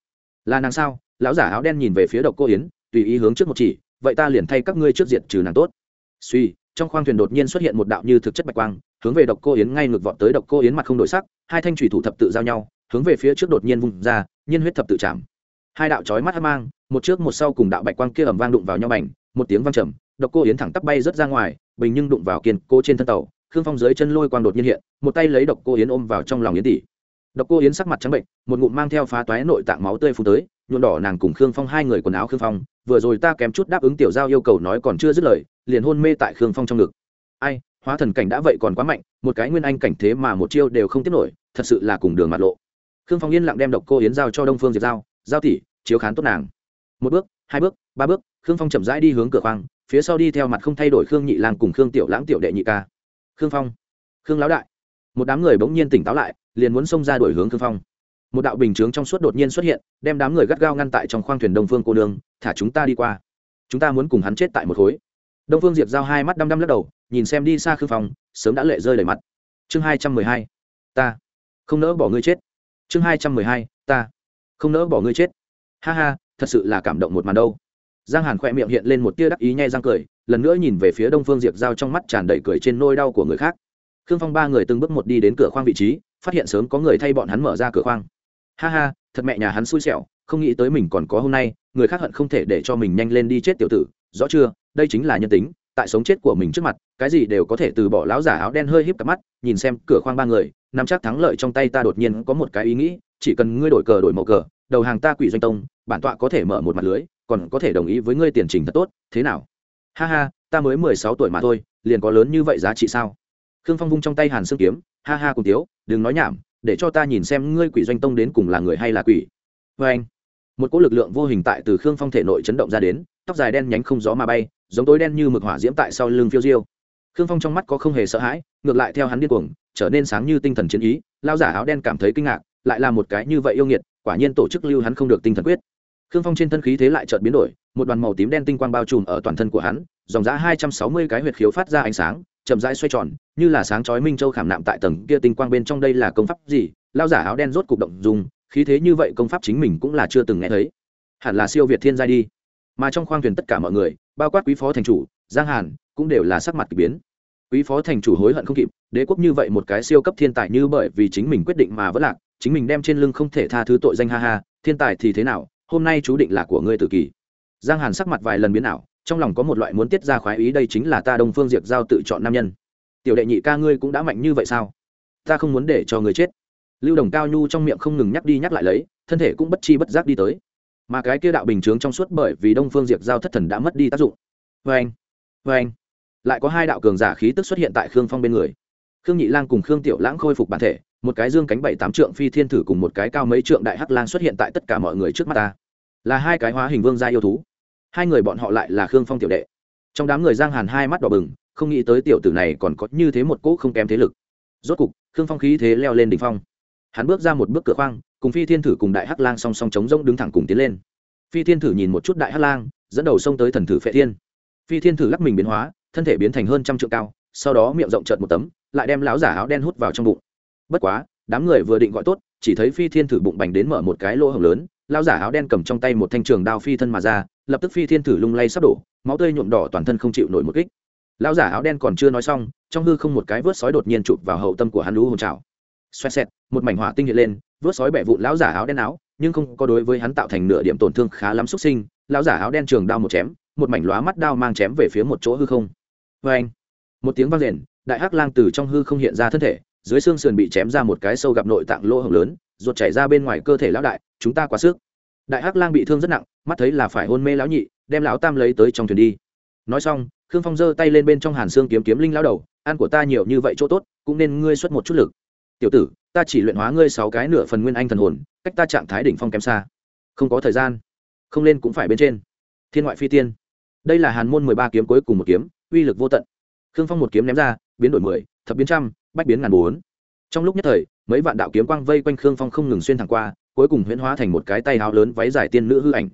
Là nàng sao? Lão giả áo đen nhìn về phía độc cô yến, tùy ý hướng trước một chỉ, vậy ta liền thay các ngươi trước diện trừ nàng tốt. Suy, trong khoang thuyền đột nhiên xuất hiện một đạo như thực chất bạch quang, hướng về độc cô yến ngay ngược vọt tới độc cô yến mặt không đổi sắc, hai thanh thủy thủ thập tự giao nhau, hướng về phía trước đột nhiên vung ra, nhiên huyết thập tự chạm. Hai đạo chói mắt hắc mang, một trước một sau cùng đạo bạch quang kia ầm vang đụng vào nhau mảnh một tiếng vang trầm, độc cô yến thẳng tắp bay rất ra ngoài, bình nhưng đụng vào kiên cố trên thân tàu khương phong dưới chân lôi quang đột nhiên hiện, một tay lấy độc cô yến ôm vào trong lòng yến tỷ. Độc cô yến sắc mặt trắng bệnh, một ngụm mang theo phá toái nội tạng máu tươi phù tới, nhuộm đỏ nàng cùng khương phong hai người quần áo khương phong, vừa rồi ta kém chút đáp ứng tiểu giao yêu cầu nói còn chưa dứt lời, liền hôn mê tại khương phong trong ngực. Ai, hóa thần cảnh đã vậy còn quá mạnh, một cái nguyên anh cảnh thế mà một chiêu đều không tiếp nổi, thật sự là cùng đường mặt lộ. Khương phong yên lặng đem độc cô yến giao cho đông phương diệp giao giao tỷ, chiếu khán tốt nàng. Một bước, hai bước, ba bước, khương phong chậm rãi đi hướng cửa khoang, phía sau đi theo mặt không thay đổi khương nhị lang cùng khương tiểu lãng tiểu đệ nhị ca khương phong. Khương lão đại. Một đám người bỗng nhiên tỉnh táo lại, liền muốn xông ra đuổi hướng khương phong. Một đạo bình chướng trong suốt đột nhiên xuất hiện, đem đám người gắt gao ngăn tại trong khoang thuyền đông phương cô đường thả chúng ta đi qua. Chúng ta muốn cùng hắn chết tại một khối. Đông phương diệp giao hai mắt đăm đăm lắc đầu, nhìn xem đi xa khương phong, sớm đã lệ rơi đầy mặt. Chương hai trăm mười hai, ta không nỡ bỏ ngươi chết. Chương hai trăm mười hai, ta không nỡ bỏ ngươi chết. Ha ha, thật sự là cảm động một màn đâu giang hàn khỏe miệng hiện lên một tia đắc ý nhai răng cười, lần nữa nhìn về phía đông phương diệp giao trong mắt tràn đầy cười trên nôi đau của người khác. Khương phong ba người từng bước một đi đến cửa khoang vị trí, phát hiện sớm có người thay bọn hắn mở ra cửa khoang. Ha ha, thật mẹ nhà hắn xui xẻo, không nghĩ tới mình còn có hôm nay, người khác hận không thể để cho mình nhanh lên đi chết tiểu tử, rõ chưa? Đây chính là nhân tính, tại sống chết của mình trước mặt, cái gì đều có thể từ bỏ lão giả áo đen hơi híp cặp mắt, nhìn xem cửa khoang ba người, nắm chắc thắng lợi trong tay ta đột nhiên có một cái ý nghĩ, chỉ cần ngươi đổi cờ đổi màu cờ, đầu hàng ta quỷ doanh tông, bản tọa có thể mở một mặt lưới còn có thể đồng ý với ngươi tiền trình thật tốt, thế nào? Ha ha, ta mới mười sáu tuổi mà thôi, liền có lớn như vậy giá trị sao? Khương phong vung trong tay hàn xương kiếm, ha ha cùng tiếu, đừng nói nhảm, để cho ta nhìn xem ngươi quỷ doanh tông đến cùng là người hay là quỷ. Vê anh, một cỗ lực lượng vô hình tại từ khương phong thể nội chấn động ra đến, tóc dài đen nhánh không gió mà bay, giống tối đen như mực hỏa diễm tại sau lưng phiêu diêu. Khương phong trong mắt có không hề sợ hãi, ngược lại theo hắn điên cuồng, trở nên sáng như tinh thần chiến ý lao giả áo đen cảm thấy kinh ngạc, lại là một cái như vậy yêu nghiệt, quả nhiên tổ chức lưu hắn không được tinh thần quyết khương phong trên thân khí thế lại chợt biến đổi, một đoàn màu tím đen tinh quang bao trùm ở toàn thân của hắn, dòng giá hai trăm sáu mươi cái huyệt khiếu phát ra ánh sáng, chậm rãi xoay tròn, như là sáng chói minh châu khảm nạm tại tầng kia tinh quang bên trong đây là công pháp gì? Lao giả áo đen rốt cục động dùng khí thế như vậy công pháp chính mình cũng là chưa từng nghe thấy. Hẳn là siêu việt thiên giai đi. Mà trong khoang thuyền tất cả mọi người, bao quát quý phó thành chủ, giang hàn, cũng đều là sắc mặt kỳ biến. Quý phó thành chủ hối hận không kịp, đế quốc như vậy một cái siêu cấp thiên tài như bởi vì chính mình quyết định mà vỡ lạc, chính mình đem trên lưng không thể tha thứ tội danh ha ha, thiên tài thì thế nào? Hôm nay chú định là của ngươi tự kỷ giang hàn sắc mặt vài lần biến ảo, trong lòng có một loại muốn tiết ra khoái ý đây chính là ta đông phương diệp giao tự chọn nam nhân. Tiểu đệ nhị ca ngươi cũng đã mạnh như vậy sao? Ta không muốn để cho người chết. Lưu đồng cao nhu trong miệng không ngừng nhắc đi nhắc lại lấy, thân thể cũng bất chi bất giác đi tới. Mà cái kia đạo bình chướng trong suốt bởi vì đông phương diệp giao thất thần đã mất đi tác dụng. Vê anh vê anh lại có hai đạo cường giả khí tức xuất hiện tại khương phong bên người. Khương nhị lang cùng khương tiểu lãng khôi phục bản thể một cái dương cánh bảy tám trượng phi thiên thử cùng một cái cao mấy trượng đại hắc lang xuất hiện tại tất cả mọi người trước mắt ta. Là hai cái hóa hình vương gia yêu thú. Hai người bọn họ lại là khương phong tiểu đệ. Trong đám người giang hàn hai mắt đỏ bừng, không nghĩ tới tiểu tử này còn có như thế một cỗ không kém thế lực. Rốt cục, khương phong khí thế leo lên đỉnh phong. Hắn bước ra một bước cửa khoang, cùng phi thiên thử cùng đại hắc lang song song chống rông đứng thẳng cùng tiến lên. Phi thiên thử nhìn một chút đại hắc lang, dẫn đầu xông tới thần thử phệ thiên. Phi thiên thử lắc mình biến hóa, thân thể biến thành hơn trăm trượng cao, sau đó miệng rộng trợn một tấm, lại đem láo giả áo đen hút vào trong bụng bất quá, đám người vừa định gọi tốt, chỉ thấy phi thiên thử bụng bành đến mở một cái lỗ hồng lớn lao giả áo đen cầm trong tay một thanh trường đao phi thân mà ra, lập tức phi thiên thử lung lay sắp đổ, máu tươi nhuộm đỏ toàn thân không chịu nổi một kích. Lao giả áo đen còn chưa nói xong, trong hư không một cái vớt sói đột nhiên chụp vào hậu tâm của hắn lũ hồn trào xoẹt xẹt, một mảnh hỏa tinh hiện lên, vớt sói bẻ vụn lão giả áo đen áo, nhưng không có đối với hắn tạo thành nửa điểm tổn thương khá lắm xuất sinh, lão giả áo đen trường đao một chém, một mảnh lóa mắt đao mang chém về phía một chỗ hư không. Vê anh một tiếng vang rền đại hắc lang từ trong hư không hiện ra thân thể dưới xương sườn bị chém ra một cái sâu gặp nội tạng lỗ hồng lớn, ruột chảy ra bên ngoài cơ thể lão đại, chúng ta quá sức. Đại hắc lang bị thương rất nặng, mắt thấy là phải hôn mê lão nhị, đem lão tam lấy tới trong thuyền đi. Nói xong, khương phong giơ tay lên bên trong hàn xương kiếm kiếm linh lão đầu, ăn của ta nhiều như vậy chỗ tốt, cũng nên ngươi xuất một chút lực. Tiểu tử, ta chỉ luyện hóa ngươi sáu cái nửa phần nguyên anh thần hồn, cách ta trạng thái đỉnh phong kém xa. Không có thời gian. Không lên cũng phải bên trên. Thiên ngoại phi tiên. Đây là hàn môn mười ba kiếm cuối cùng một kiếm, uy lực vô tận. Khương phong một kiếm ném ra, biến đổi mười, thập biến trăm bách biến ngàn bốn. Trong lúc nhất thời, mấy vạn đạo kiếm quang vây quanh khương phong không ngừng xuyên thẳng qua, cuối cùng huyễn hóa thành một cái tay áo lớn váy dài tiên nữ hư ảnh.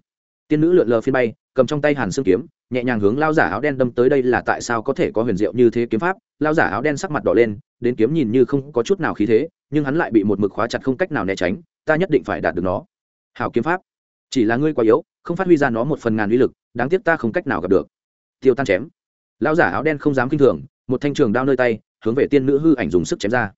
Tiên nữ lượn lờ phiên bay, cầm trong tay hàn xương kiếm, nhẹ nhàng hướng lao giả áo đen đâm tới đây là tại sao có thể có huyền diệu như thế kiếm pháp? Lao giả áo đen sắc mặt đỏ lên, đến kiếm nhìn như không có chút nào khí thế, nhưng hắn lại bị một mực khóa chặt không cách nào né tránh, ta nhất định phải đạt được nó. Hảo kiếm pháp. Chỉ là ngươi quá yếu, không phát huy ra nó một phần ngàn uy lực, đáng tiếc ta không cách nào gặp được. Tiêu tan chém. Lao giả áo đen không dám kinh thường, một thanh trường đao nơi tay hướng về tiên nữ hư ảnh dùng sức chém ra.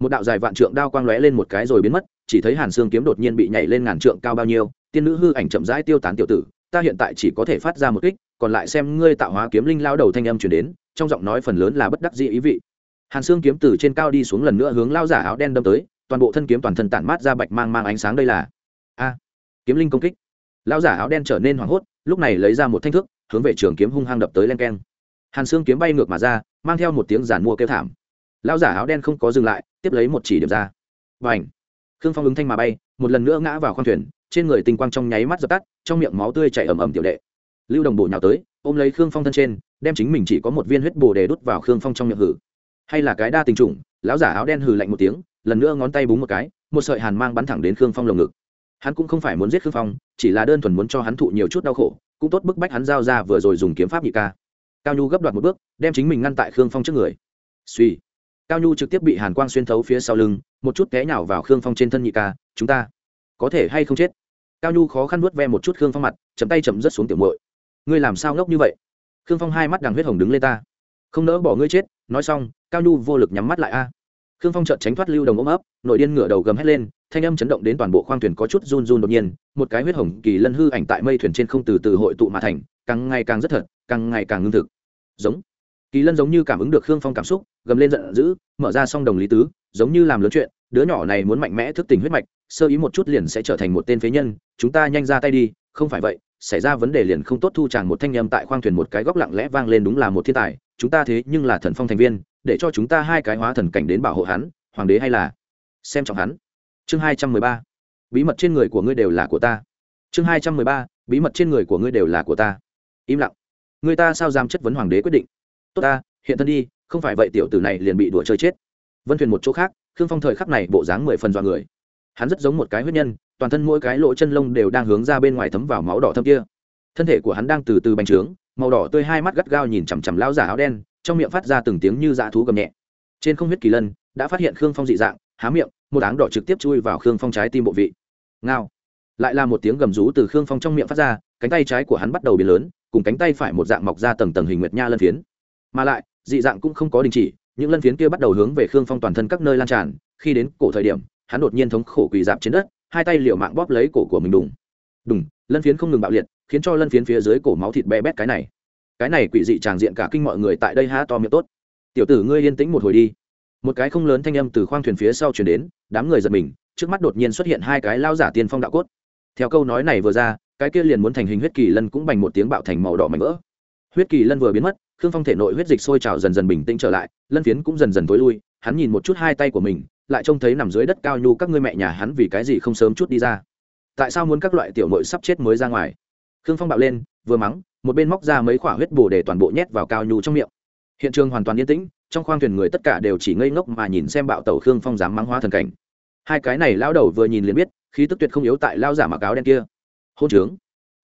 Một đạo dài vạn trượng đao quang lóe lên một cái rồi biến mất, chỉ thấy hàn xương kiếm đột nhiên bị nhảy lên ngàn trượng cao bao nhiêu, tiên nữ hư ảnh chậm rãi tiêu tán tiểu tử, ta hiện tại chỉ có thể phát ra một kích, còn lại xem ngươi tạo hóa kiếm linh lao đầu thanh âm chuyển đến, trong giọng nói phần lớn là bất đắc dĩ ý vị. Hàn xương kiếm từ trên cao đi xuống lần nữa hướng lao giả áo đen đâm tới, toàn bộ thân kiếm toàn thân tản mát ra bạch mang mang ánh sáng đây là. A, kiếm linh công kích. Lao giả áo đen trở nên hoảng hốt, lúc này lấy ra một thanh thước hướng về trường kiếm hung hăng đập tới len keng. Hàn xương kiếm bay ngược mà ra mang theo một tiếng giản mua kêu thảm. Lão giả áo đen không có dừng lại, tiếp lấy một chỉ điểm ra. Và ảnh khương phong ứng thanh mà bay, một lần nữa ngã vào khoang thuyền, trên người tinh quang trong nháy mắt dập tắt, trong miệng máu tươi chảy ầm ầm tiểu đệ. Lưu đồng bổ nhào tới, ôm lấy khương phong thân trên, đem chính mình chỉ có một viên huyết bồ để đút vào khương phong trong miệng hử. Hay là cái đa tình trùng, lão giả áo đen hừ lạnh một tiếng, lần nữa ngón tay búng một cái, một sợi hàn mang bắn thẳng đến khương phong lồng ngực. Hắn cũng không phải muốn giết khương phong, chỉ là đơn thuần muốn cho hắn thụ nhiều chút đau khổ, cũng tốt bức bách hắn giao ra vừa rồi dùng kiếm pháp nhị ca cao nhu gấp đoạt một bước, đem chính mình ngăn tại khương phong trước người. Suy cao nhu trực tiếp bị hàn quang xuyên thấu phía sau lưng, một chút té nhào vào khương phong trên thân nhị ca, chúng ta có thể hay không chết? Cao nhu khó khăn nuốt ve một chút khương phong mặt, chậm tay chậm rất xuống tiểu muội. Ngươi làm sao ngốc như vậy? Khương phong hai mắt đằng huyết hồng đứng lên ta. Không nỡ bỏ ngươi chết, nói xong, cao nhu vô lực nhắm mắt lại a. Khương phong chợt tránh thoát lưu đồng ôm ấp, nội điên ngửa đầu gầm hét lên, thanh âm chấn động đến toàn bộ khoang thuyền có chút run run đột nhiên, một cái huyết hồng kỳ lân hư ảnh tại mây thuyền trên không từ từ hội tụ mà thành, càng ngày càng rất thật, càng ngày càng ngưng thực giống. Kỳ lân giống như cảm ứng được khương phong cảm xúc, gầm lên giận dữ, mở ra song đồng lý tứ, giống như làm lớn chuyện, đứa nhỏ này muốn mạnh mẽ thức tỉnh huyết mạch, sơ ý một chút liền sẽ trở thành một tên phế nhân, chúng ta nhanh ra tay đi, không phải vậy, xảy ra vấn đề liền không tốt thu chàng một thanh âm tại khoang thuyền một cái góc lặng lẽ vang lên đúng là một thiên tài, chúng ta thế nhưng là thần phong thành viên, để cho chúng ta hai cái hóa thần cảnh đến bảo hộ hắn, hoàng đế hay là xem trọng hắn. Chương hai trăm mười ba, bí mật trên người của ngươi đều là của ta. Chương hai trăm mười ba, bí mật trên người của ngươi đều là của ta. Im lặng người ta sao dám chất vấn hoàng đế quyết định? Tốt ta, hiện thân đi, không phải vậy tiểu tử này liền bị đùa chơi chết. Vân thuyền một chỗ khác, khương phong thời khắc này bộ dáng mười phần dọa người. Hắn rất giống một cái huyết nhân, toàn thân mỗi cái lỗ chân lông đều đang hướng ra bên ngoài thấm vào máu đỏ thâm kia. Thân thể của hắn đang từ từ bành trướng, màu đỏ tươi hai mắt gắt gao nhìn chằm chằm lao giả áo đen, trong miệng phát ra từng tiếng như dã thú gầm nhẹ. Trên không huyết kỳ lân, đã phát hiện khương phong dị dạng, há miệng, một áng đỏ trực tiếp chui vào khương phong trái tim bộ vị. Ngao. Lại là một tiếng gầm rú từ khương phong trong miệng phát ra, cánh tay trái của hắn bắt đầu biến lớn cùng cánh tay phải một dạng mọc ra tầng tầng hình nguyệt nha lân phiến. Mà lại, dị dạng cũng không có đình chỉ, những lân phiến kia bắt đầu hướng về khương phong toàn thân các nơi lan tràn. Khi đến cổ thời điểm, hắn đột nhiên thống khổ quỳ dạp trên đất, hai tay liều mạng bóp lấy cổ của mình đùng. Đùng, lân phiến không ngừng bạo liệt, khiến cho lân phiến phía dưới cổ máu thịt bé bét cái này. Cái này quỷ dị tràng diện cả kinh mọi người tại đây há to miệng tốt. Tiểu tử ngươi yên tĩnh một hồi đi. Một cái không lớn thanh âm từ khoang thuyền phía sau chuyển đến, đám người giật mình, trước mắt đột nhiên xuất hiện hai cái lao giả tiên phong đạo cốt. Theo câu nói này vừa ra cái kia liền muốn thành hình huyết kỳ lân cũng bành một tiếng bạo thành màu đỏ mảnh vỡ. Huyết kỳ lân vừa biến mất, khương phong thể nội huyết dịch sôi trào dần dần bình tĩnh trở lại, lân phiến cũng dần dần tối lui, hắn nhìn một chút hai tay của mình, lại trông thấy nằm dưới đất cao nhu các ngươi mẹ nhà hắn vì cái gì không sớm chút đi ra. Tại sao muốn các loại tiểu mội sắp chết mới ra ngoài? Khương phong bạo lên, vừa mắng, một bên móc ra mấy khỏa huyết bổ để toàn bộ nhét vào cao nhu trong miệng. Hiện trường hoàn toàn yên tĩnh, trong khoang thuyền người tất cả đều chỉ ngây ngốc mà nhìn xem bạo tẩu khương phong dám mắng hóa thần cảnh. Hai cái này lao đầu vừa nhìn liền biết, khí tức tuyệt không yếu tại lao giả mặc áo đen kia hôn trướng.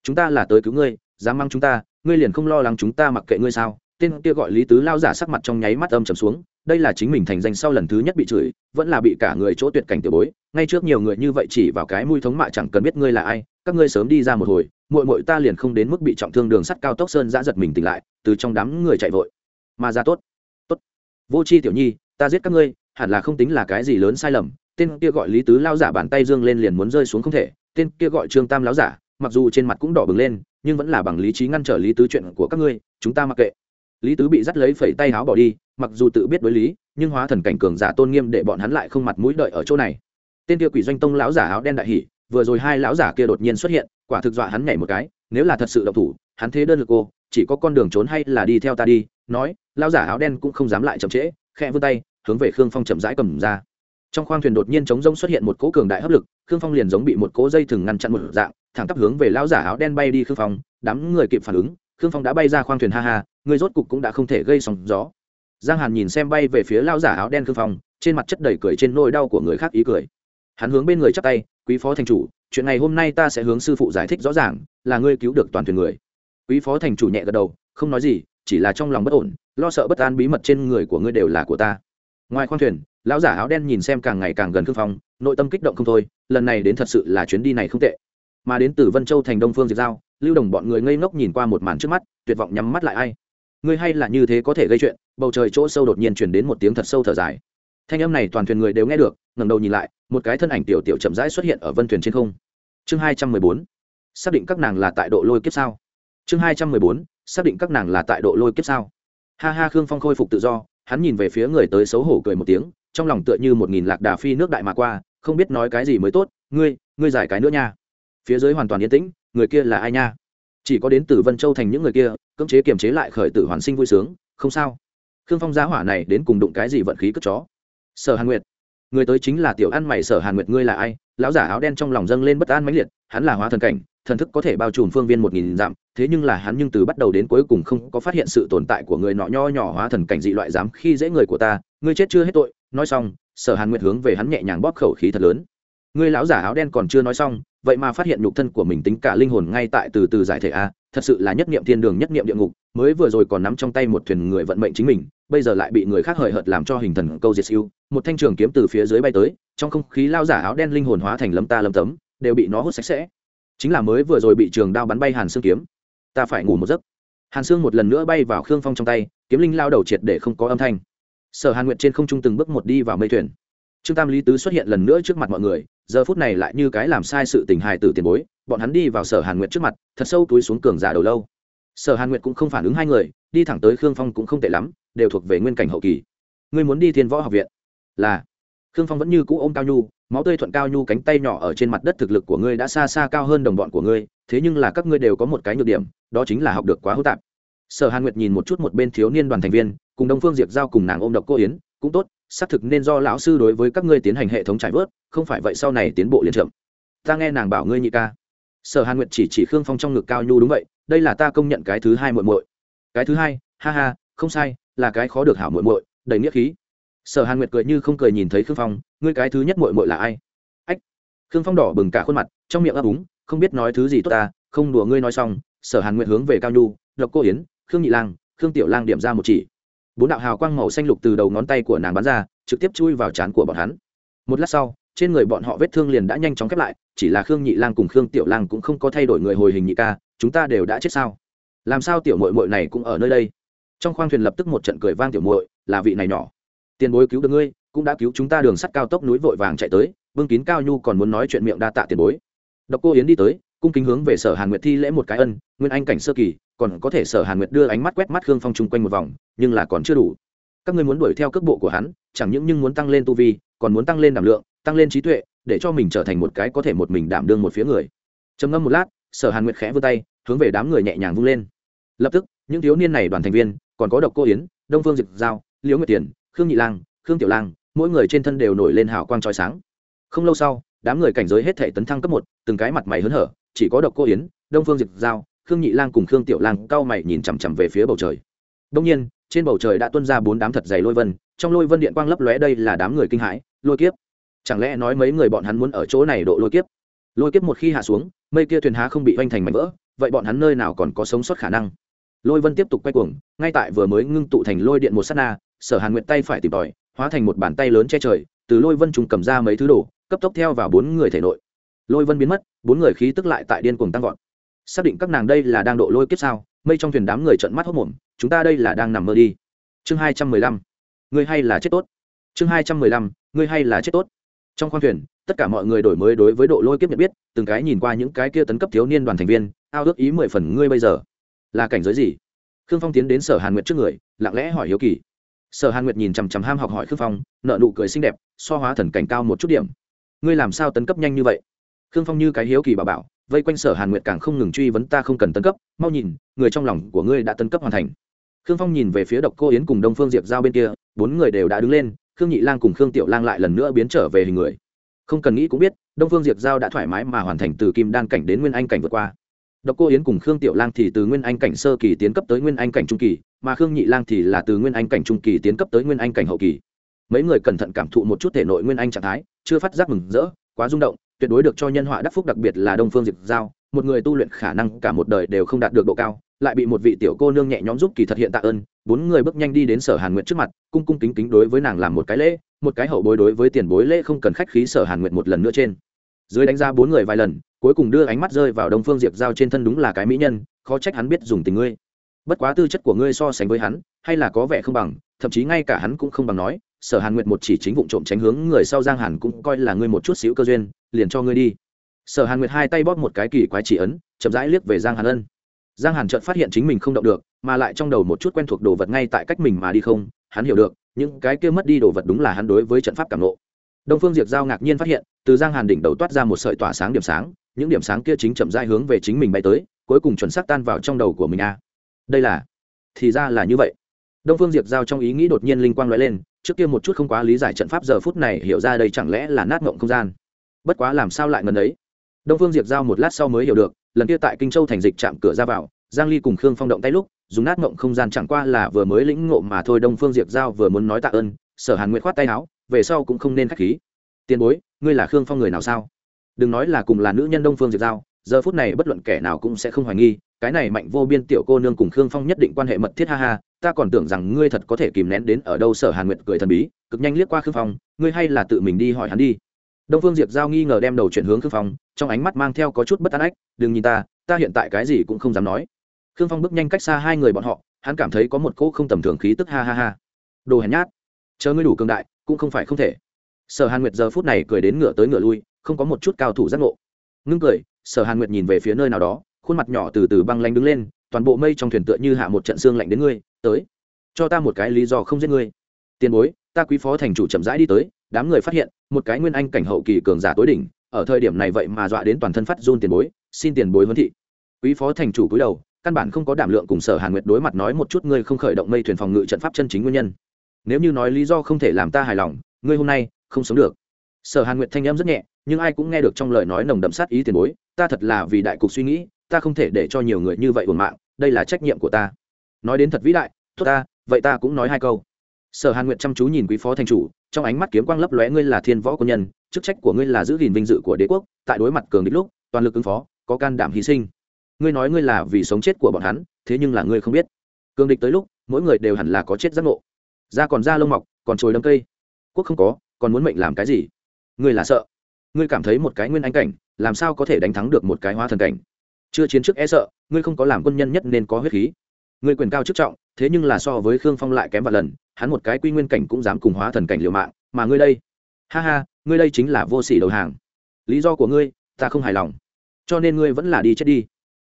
Chúng ta là tới cứu ngươi, dám mang chúng ta, ngươi liền không lo lắng chúng ta mặc kệ ngươi sao? Tên kia gọi lý tứ lao giả sắc mặt trong nháy mắt âm trầm xuống, đây là chính mình thành danh sau lần thứ nhất bị chửi, vẫn là bị cả người chỗ tuyệt cảnh tiểu bối. Ngay trước nhiều người như vậy chỉ vào cái mũi thống mạ chẳng cần biết ngươi là ai, các ngươi sớm đi ra một hồi, muội muội ta liền không đến mức bị trọng thương đường sắt cao tốc sơn giã giật mình tỉnh lại, từ trong đám người chạy vội. Mà ra tốt tốt. Vô chi tiểu nhi, ta giết các ngươi, hẳn là không tính là cái gì lớn sai lầm. Tên kia gọi lý tứ lao giả bàn tay dương lên liền muốn rơi xuống không thể tên kia gọi trương tam lão giả, mặc dù trên mặt cũng đỏ bừng lên, nhưng vẫn là bằng lý trí ngăn trở lý tứ chuyện của các ngươi, chúng ta mặc kệ. Lý tứ bị dắt lấy phẩy tay háo bỏ đi, mặc dù tự biết đối lý, nhưng hóa thần cảnh cường giả tôn nghiêm để bọn hắn lại không mặt mũi đợi ở chỗ này. Tên kia quỷ doanh tông lão giả áo đen đại hỉ, vừa rồi hai lão giả kia đột nhiên xuất hiện, quả thực dọa hắn nhảy một cái, nếu là thật sự độc thủ, hắn thế đơn lực cô, chỉ có con đường trốn hay là đi theo ta đi, nói, lão giả áo đen cũng không dám lại chậm trễ, khẽ vươn tay, hướng về khương phong chậm rãi cầm ra trong khoang thuyền đột nhiên chống rông xuất hiện một cỗ cường đại hấp lực, khương phong liền giống bị một cỗ dây thừng ngăn chặn một dạng, thẳng tắp hướng về lão giả áo đen bay đi khương phong, đám người kịp phản ứng, khương phong đã bay ra khoang thuyền ha ha, người rốt cục cũng đã không thể gây sóng gió. Giang hàn nhìn xem bay về phía lão giả áo đen khương phong, trên mặt chất đầy cười trên nỗi đau của người khác ý cười. Hắn hướng bên người chắp tay, quý phó thành chủ, chuyện này hôm nay ta sẽ hướng sư phụ giải thích rõ ràng, là ngươi cứu được toàn thuyền người. Quý phó thành chủ nhẹ gật đầu, không nói gì, chỉ là trong lòng bất ổn, lo sợ bất an bí mật trên người của ngươi đều là của ta. Ngoài khoang thuyền lão giả áo đen nhìn xem càng ngày càng gần khương phong, nội tâm kích động không thôi, lần này đến thật sự là chuyến đi này không tệ. Mà đến từ vân châu thành đông phương diệt giao, lưu đồng bọn người ngây ngốc nhìn qua một màn trước mắt, tuyệt vọng nhắm mắt lại ai. Ngươi hay là như thế có thể gây chuyện, bầu trời chỗ sâu đột nhiên chuyển đến một tiếng thật sâu thở dài. Thanh âm này toàn thuyền người đều nghe được, ngẩng đầu nhìn lại, một cái thân ảnh tiểu tiểu chậm rãi xuất hiện ở vân thuyền trên không. Chương hai trăm mười bốn, xác định các nàng là tại độ lôi kiếp sao? Chương hai trăm mười bốn, xác định các nàng là tại độ lôi kiếp sao? Ha ha, khương phong khôi phục tự do, hắn nhìn về phía người tới xấu hổ cười một tiếng trong lòng tựa như một nghìn lạc đà phi nước đại mà qua, không biết nói cái gì mới tốt, ngươi ngươi giải cái nữa nha. Phía dưới hoàn toàn yên tĩnh, người kia là ai nha? Chỉ có đến từ vân châu thành những người kia, cưỡng chế kiềm chế lại khởi tử hoàn sinh vui sướng, không sao. Khương phong giá hỏa này đến cùng đụng cái gì vận khí cất chó? Sở hàn nguyệt, người tới chính là tiểu ăn mày, sở hàn nguyệt, ngươi là ai? Lão giả áo đen trong lòng dâng lên bất an mãnh liệt, hắn là hóa thần cảnh, thần thức có thể bao trùm phương viên một nghìn dặm, thế nhưng là hắn nhưng từ bắt đầu đến cuối cùng không có phát hiện sự tồn tại của người nọ nho nhỏ hóa thần cảnh dị loại dám khi dễ người của ta, ngươi chết chưa hết tội nói xong, sở hàn nguyệt hướng về hắn nhẹ nhàng bóp khẩu khí thật lớn. Ngươi lão giả áo đen còn chưa nói xong, vậy mà phát hiện nhục thân của mình tính cả linh hồn ngay tại từ từ giải thể a, thật sự là nhất niệm thiên đường, nhất niệm địa ngục, mới vừa rồi còn nắm trong tay một thuyền người vận mệnh chính mình, bây giờ lại bị người khác hời hợt làm cho hình thần câu diệt siêu, một thanh trường kiếm từ phía dưới bay tới, trong không khí lao giả áo đen linh hồn hóa thành lâm ta lâm tấm, đều bị nó hút sạch sẽ. Chính là mới vừa rồi bị trường đao bắn bay hàn xương kiếm. Ta phải ngủ một giấc. Hàn xương một lần nữa bay vào khương phong trong tay, kiếm linh lao đầu triệt để không có âm thanh sở hàn nguyện trên không trung từng bước một đi vào mây thuyền. Trương tam lý tứ xuất hiện lần nữa trước mặt mọi người, giờ phút này lại như cái làm sai sự tình hài tử tiền bối, bọn hắn đi vào sở hàn nguyện trước mặt, thật sâu túi xuống cường giả đầu lâu. Sở hàn nguyện cũng không phản ứng hai người, đi thẳng tới khương phong cũng không tệ lắm, đều thuộc về nguyên cảnh hậu kỳ. Ngươi muốn đi thiên võ học viện? Là. Khương phong vẫn như cũ ôm cao nhu, máu tươi thuận cao nhu cánh tay nhỏ ở trên mặt đất thực lực của ngươi đã xa xa cao hơn đồng bọn của ngươi, thế nhưng là các ngươi đều có một cái nhược điểm, đó chính là học được quá hỗn tạp sở hàn nguyệt nhìn một chút một bên thiếu niên đoàn thành viên, cùng đông phương diệp giao cùng nàng ôm độc cô yến, cũng tốt, xác thực nên do lão sư đối với các ngươi tiến hành hệ thống trải vớt, không phải vậy sau này tiến bộ liền chậm. Ta nghe nàng bảo ngươi nhị ca. Sở hàn nguyệt chỉ chỉ khương phong trong ngực cao nhu, đúng vậy, đây là ta công nhận cái thứ hai muội muội. Cái thứ hai? Ha ha, không sai, là cái khó được hảo muội muội, đầy nghĩa khí. Sở hàn nguyệt cười như không cười nhìn thấy khương phong, ngươi cái thứ nhất muội muội là ai? Ách. Khương phong đỏ bừng cả khuôn mặt, trong miệng ấp úng, không biết nói thứ gì tốt ta, không đùa ngươi nói xong. Sở hàn nguyệt hướng về cao nhu, độc cô yến khương nhị lang khương tiểu lang điểm ra một chỉ. Bốn đạo hào quang màu xanh lục từ đầu ngón tay của nàng bắn ra trực tiếp chui vào trán của bọn hắn. Một lát sau trên người bọn họ vết thương liền đã nhanh chóng khép lại chỉ là khương nhị lang cùng khương tiểu lang cũng không có thay đổi người hồi hình nhị ca chúng ta đều đã chết sao? Làm sao tiểu mội mội này cũng ở nơi đây? Trong khoang thuyền lập tức một trận cười vang tiểu Mội, là vị này nhỏ. Tiền bối cứu được ngươi cũng đã cứu chúng ta đường sắt cao tốc núi vội vàng chạy tới vương kín cao nhu còn muốn nói chuyện miệng đa tạ tiền bối. Độc cô yến đi tới cung kính hướng về sở hàn nguyệt thi lễ một cái ân nguyên anh cảnh sơ kỳ còn có thể sở hàn nguyệt đưa ánh mắt quét mắt khương phong chung quanh một vòng, nhưng là còn chưa đủ. Các ngươi muốn đuổi theo cước bộ của hắn, chẳng những nhưng muốn tăng lên tu vi, còn muốn tăng lên đảm lượng, tăng lên trí tuệ, để cho mình trở thành một cái có thể một mình đảm đương một phía người. Trầm ngâm một lát, sở hàn nguyệt khẽ vươn tay, hướng về đám người nhẹ nhàng vung lên. Lập tức, những thiếu niên này đoàn thành viên, còn có độc cô yến, đông phương dịch giao, liễu nguyệt tiền, khương nhị lang, khương tiểu lang, mỗi người trên thân đều nổi lên hào quang trói sáng. Không lâu sau, đám người cảnh giới hết thể tấn thăng cấp một, từng cái mặt mày hớn hở, chỉ có độc cô yến, đông phương dịch giao khương nhị lang cùng khương tiểu lang cao mày nhìn chằm chằm về phía bầu trời. Đông nhiên, trên bầu trời đã tuân ra bốn đám thật dày lôi vân, trong lôi vân điện quang lấp lóe đây là đám người kinh hãi, lôi kiếp. Chẳng lẽ nói mấy người bọn hắn muốn ở chỗ này độ lôi kiếp? Lôi kiếp một khi hạ xuống, mây kia thuyền há không bị oanh thành mảnh vỡ, vậy bọn hắn nơi nào còn có sống sót khả năng? Lôi vân tiếp tục quay cuồng, ngay tại vừa mới ngưng tụ thành lôi điện một s á t na, sở hàn nguyện tay phải tìm tòi, hóa thành một bàn tay lớn che trời, từ lôi vân trùng cầm ra mấy thứ đồ, cấp tốc theo vào bốn người thể nội. Lôi vân biến mất, bốn người khí tức lại tại điên cuồng tăng vọt xác định các nàng đây là đang độ lôi kiếp sao? Mây trong thuyền đám người trận mắt hốc mồm, chúng ta đây là đang nằm mơ đi. Chương hai trăm mười lăm. Ngươi hay là chết tốt? Chương hai trăm mười lăm. Ngươi hay là chết tốt? Trong khoang thuyền, tất cả mọi người đổi mới đối với độ lôi kiếp nhận biết, từng cái nhìn qua những cái kia tấn cấp thiếu niên đoàn thành viên, ao ước ý mười phần ngươi bây giờ. Là cảnh giới gì? Khương phong tiến đến sở hàn nguyệt trước người, lặng lẽ hỏi hiếu kỳ. Sở hàn nguyệt nhìn chằm chằm ham học hỏi khương phong nợ nụ cười xinh đẹp, so hóa thần cảnh cao một chút điểm. Ngươi làm sao tấn cấp nhanh như vậy? Khương phong như cái hiếu kỳ bà bảo vây quanh sở hàn nguyệt càng không ngừng truy vấn ta không cần tấn cấp, mau nhìn, người trong lòng của ngươi đã tấn cấp hoàn thành. Khương phong nhìn về phía độc cô yến cùng đông phương diệp giao bên kia, bốn người đều đã đứng lên, khương nhị lang cùng khương tiểu lang lại lần nữa biến trở về hình người. Không cần nghĩ cũng biết, đông phương diệp giao đã thoải mái mà hoàn thành từ kim đan cảnh đến nguyên anh cảnh vượt qua. Độc cô yến cùng khương tiểu lang thì từ nguyên anh cảnh sơ kỳ tiến cấp tới nguyên anh cảnh trung kỳ, mà khương nhị lang thì là từ nguyên anh cảnh trung kỳ tiến cấp tới nguyên anh cảnh hậu kỳ. Mấy người cẩn thận cảm thụ một chút thể nội nguyên anh trạng thái, chưa phát giác mừng rỡ, quá rung động tuyệt đối được cho nhân họa đắc phúc, đặc biệt là đông phương diệp giao. Một người tu luyện khả năng cả một đời đều không đạt được độ cao, lại bị một vị tiểu cô nương nhẹ nhõm giúp kỳ thật hiện tạ ơn. Bốn người bước nhanh đi đến sở hàn nguyện trước mặt, cung cung kính kính đối với nàng làm một cái lễ, một cái hậu bối đối với tiền bối lễ không cần khách khí sở hàn nguyện một lần nữa trên. Dưới đánh ra bốn người vài lần, cuối cùng đưa ánh mắt rơi vào đông phương diệp giao trên thân đúng là cái mỹ nhân, khó trách hắn biết dùng tình ngươi. Bất quá tư chất của ngươi so sánh với hắn, hay là có vẻ không bằng, thậm chí ngay cả hắn cũng không bằng nói sở hàn nguyệt một chỉ chính vụ trộm tránh hướng người sau giang hàn cũng coi là ngươi một chút xíu cơ duyên, liền cho ngươi đi. Sở hàn nguyệt hai tay bóp một cái kỳ quái chỉ ấn, chậm rãi liếc về giang hàn ân. Giang hàn chợt phát hiện chính mình không động được, mà lại trong đầu một chút quen thuộc đồ vật ngay tại cách mình mà đi không, hắn hiểu được, những cái kia mất đi đồ vật đúng là hắn đối với trận pháp cảm nộ đông phương diệp giao ngạc nhiên phát hiện, từ giang hàn đỉnh đầu toát ra một sợi tỏa sáng điểm sáng, những điểm sáng kia chính chậm rãi hướng về chính mình bay tới, cuối cùng chuẩn xác tan vào trong đầu của mình a. Đây là, thì ra là như vậy. Đông phương diệp giao trong ý nghĩ đột nhiên linh quang lóe lên trước kia một chút không quá lý giải trận pháp giờ phút này hiểu ra đây chẳng lẽ là nát ngộng không gian. Bất quá làm sao lại ngần ấy? Đông phương diệp giao một lát sau mới hiểu được, lần kia tại kinh châu thành dịch chạm cửa ra vào, giang ly cùng khương phong động tay lúc, dùng nát ngộng không gian chẳng qua là vừa mới lĩnh ngộ mà thôi, đông phương diệp giao vừa muốn nói tạ ơn, sở hàn nguyện khoát tay áo, về sau cũng không nên khách khí. Tiền bối, ngươi là khương phong người nào sao? Đừng nói là cùng là nữ nhân đông phương diệp giao, giờ phút này bất luận kẻ nào cũng sẽ không hoài nghi, cái này mạnh vô biên tiểu cô nương cùng khương phong nhất định quan hệ mật thiết ha ha ta còn tưởng rằng ngươi thật có thể kìm nén đến ở đâu, sở hàn nguyệt cười thần bí, cực nhanh liếc qua khương phong, ngươi hay là tự mình đi hỏi hắn đi. Đông phương diệp giao nghi ngờ đem đầu chuyển hướng khương phong, trong ánh mắt mang theo có chút bất an ách, đừng nhìn ta ta hiện tại cái gì cũng không dám nói. Khương phong bước nhanh cách xa hai người bọn họ, hắn cảm thấy có một cỗ không tầm thường khí tức ha ha ha. Đồ hèn nhát. Chờ ngươi đủ cường đại, cũng không phải không thể. Sở hàn nguyệt giờ phút này cười đến ngựa tới ngựa lui, không có một chút cao thủ giác ngộ. Ngưng cười, sở hàn nguyệt nhìn về phía nơi nào đó, khuôn mặt nhỏ từ từ băng lanh đứng lên, toàn bộ mây trong thuyền tựa như hạ một trận xương lạnh đến ngươi tới. Cho ta một cái lý do không giết ngươi. Tiền bối, ta quý phó thành chủ chậm rãi đi tới, đám người phát hiện, một cái nguyên anh cảnh hậu kỳ cường giả tối đỉnh, ở thời điểm này vậy mà dọa đến toàn thân phát run tiền bối, xin tiền bối huấn thị. Quý phó thành chủ cúi đầu, căn bản không có đảm lượng cùng sở hàn nguyệt đối mặt nói một chút ngươi không khởi động mây thuyền phòng ngự trận pháp chân chính nguyên nhân. Nếu như nói lý do không thể làm ta hài lòng, ngươi hôm nay không sống được. Sở hàn nguyệt thanh âm rất nhẹ, nhưng ai cũng nghe được trong lời nói nồng đậm sát ý tiền bối, ta thật là vì đại cục suy nghĩ, ta không thể để cho nhiều người như vậy buồn mạng, đây là trách nhiệm của ta nói đến thật vĩ đại, tốt ta, vậy ta cũng nói hai câu. Sở hàn nguyện chăm chú nhìn quý phó thành chủ, trong ánh mắt kiếm quang lấp lóe, ngươi là thiên võ quân nhân, chức trách của ngươi là giữ gìn vinh dự của đế quốc, tại đối mặt cường địch lúc, toàn lực ứng phó, có can đảm hy sinh. Ngươi nói ngươi là vì sống chết của bọn hắn, thế nhưng là ngươi không biết. Cường địch tới lúc, mỗi người đều hẳn là có chết giác ngộ. Da còn da lông mọc, còn trồi đâm cây. Quốc không có, còn muốn mệnh làm cái gì? Ngươi là sợ. Ngươi cảm thấy một cái nguyên anh cảnh, làm sao có thể đánh thắng được một cái hóa thần cảnh? Chưa chiến trước e sợ, ngươi không có làm quân nhân nhất nên có huyết khí ngươi quyền cao chức trọng, thế nhưng là so với khương phong lại kém vài lần, hắn một cái quy nguyên cảnh cũng dám cùng hóa thần cảnh liều mạng, mà ngươi đây? Ha ha, ngươi đây chính là vô sỉ đầu hàng. Lý do của ngươi, ta không hài lòng. Cho nên ngươi vẫn là đi chết đi.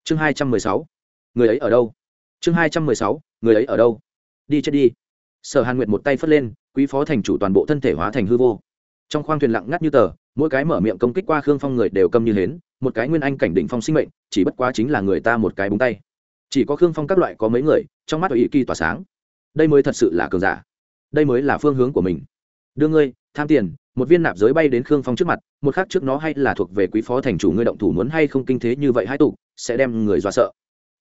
Chương hai trăm mười sáu. Người ấy ở đâu? Chương hai trăm mười sáu, người ấy ở đâu? Đi chết đi. Sở hàn nguyệt một tay phất lên, quý phó thành chủ toàn bộ thân thể hóa thành hư vô. Trong khoang thuyền lặng ngắt như tờ, mỗi cái mở miệng công kích qua khương phong người đều câm như hến, một cái nguyên anh cảnh định phong sinh mệnh, chỉ bất quá chính là người ta một cái búng tay chỉ có khương phong các loại có mấy người, trong mắt ý kỳ tỏa sáng. Đây mới thật sự là cường giả. Đây mới là phương hướng của mình. Đưa ngươi, tham tiền, một viên nạp giới bay đến khương phong trước mặt, một khắc trước nó hay là thuộc về quý phó thành chủ ngươi động thủ muốn hay không kinh thế như vậy hai tụ sẽ đem người dọa sợ.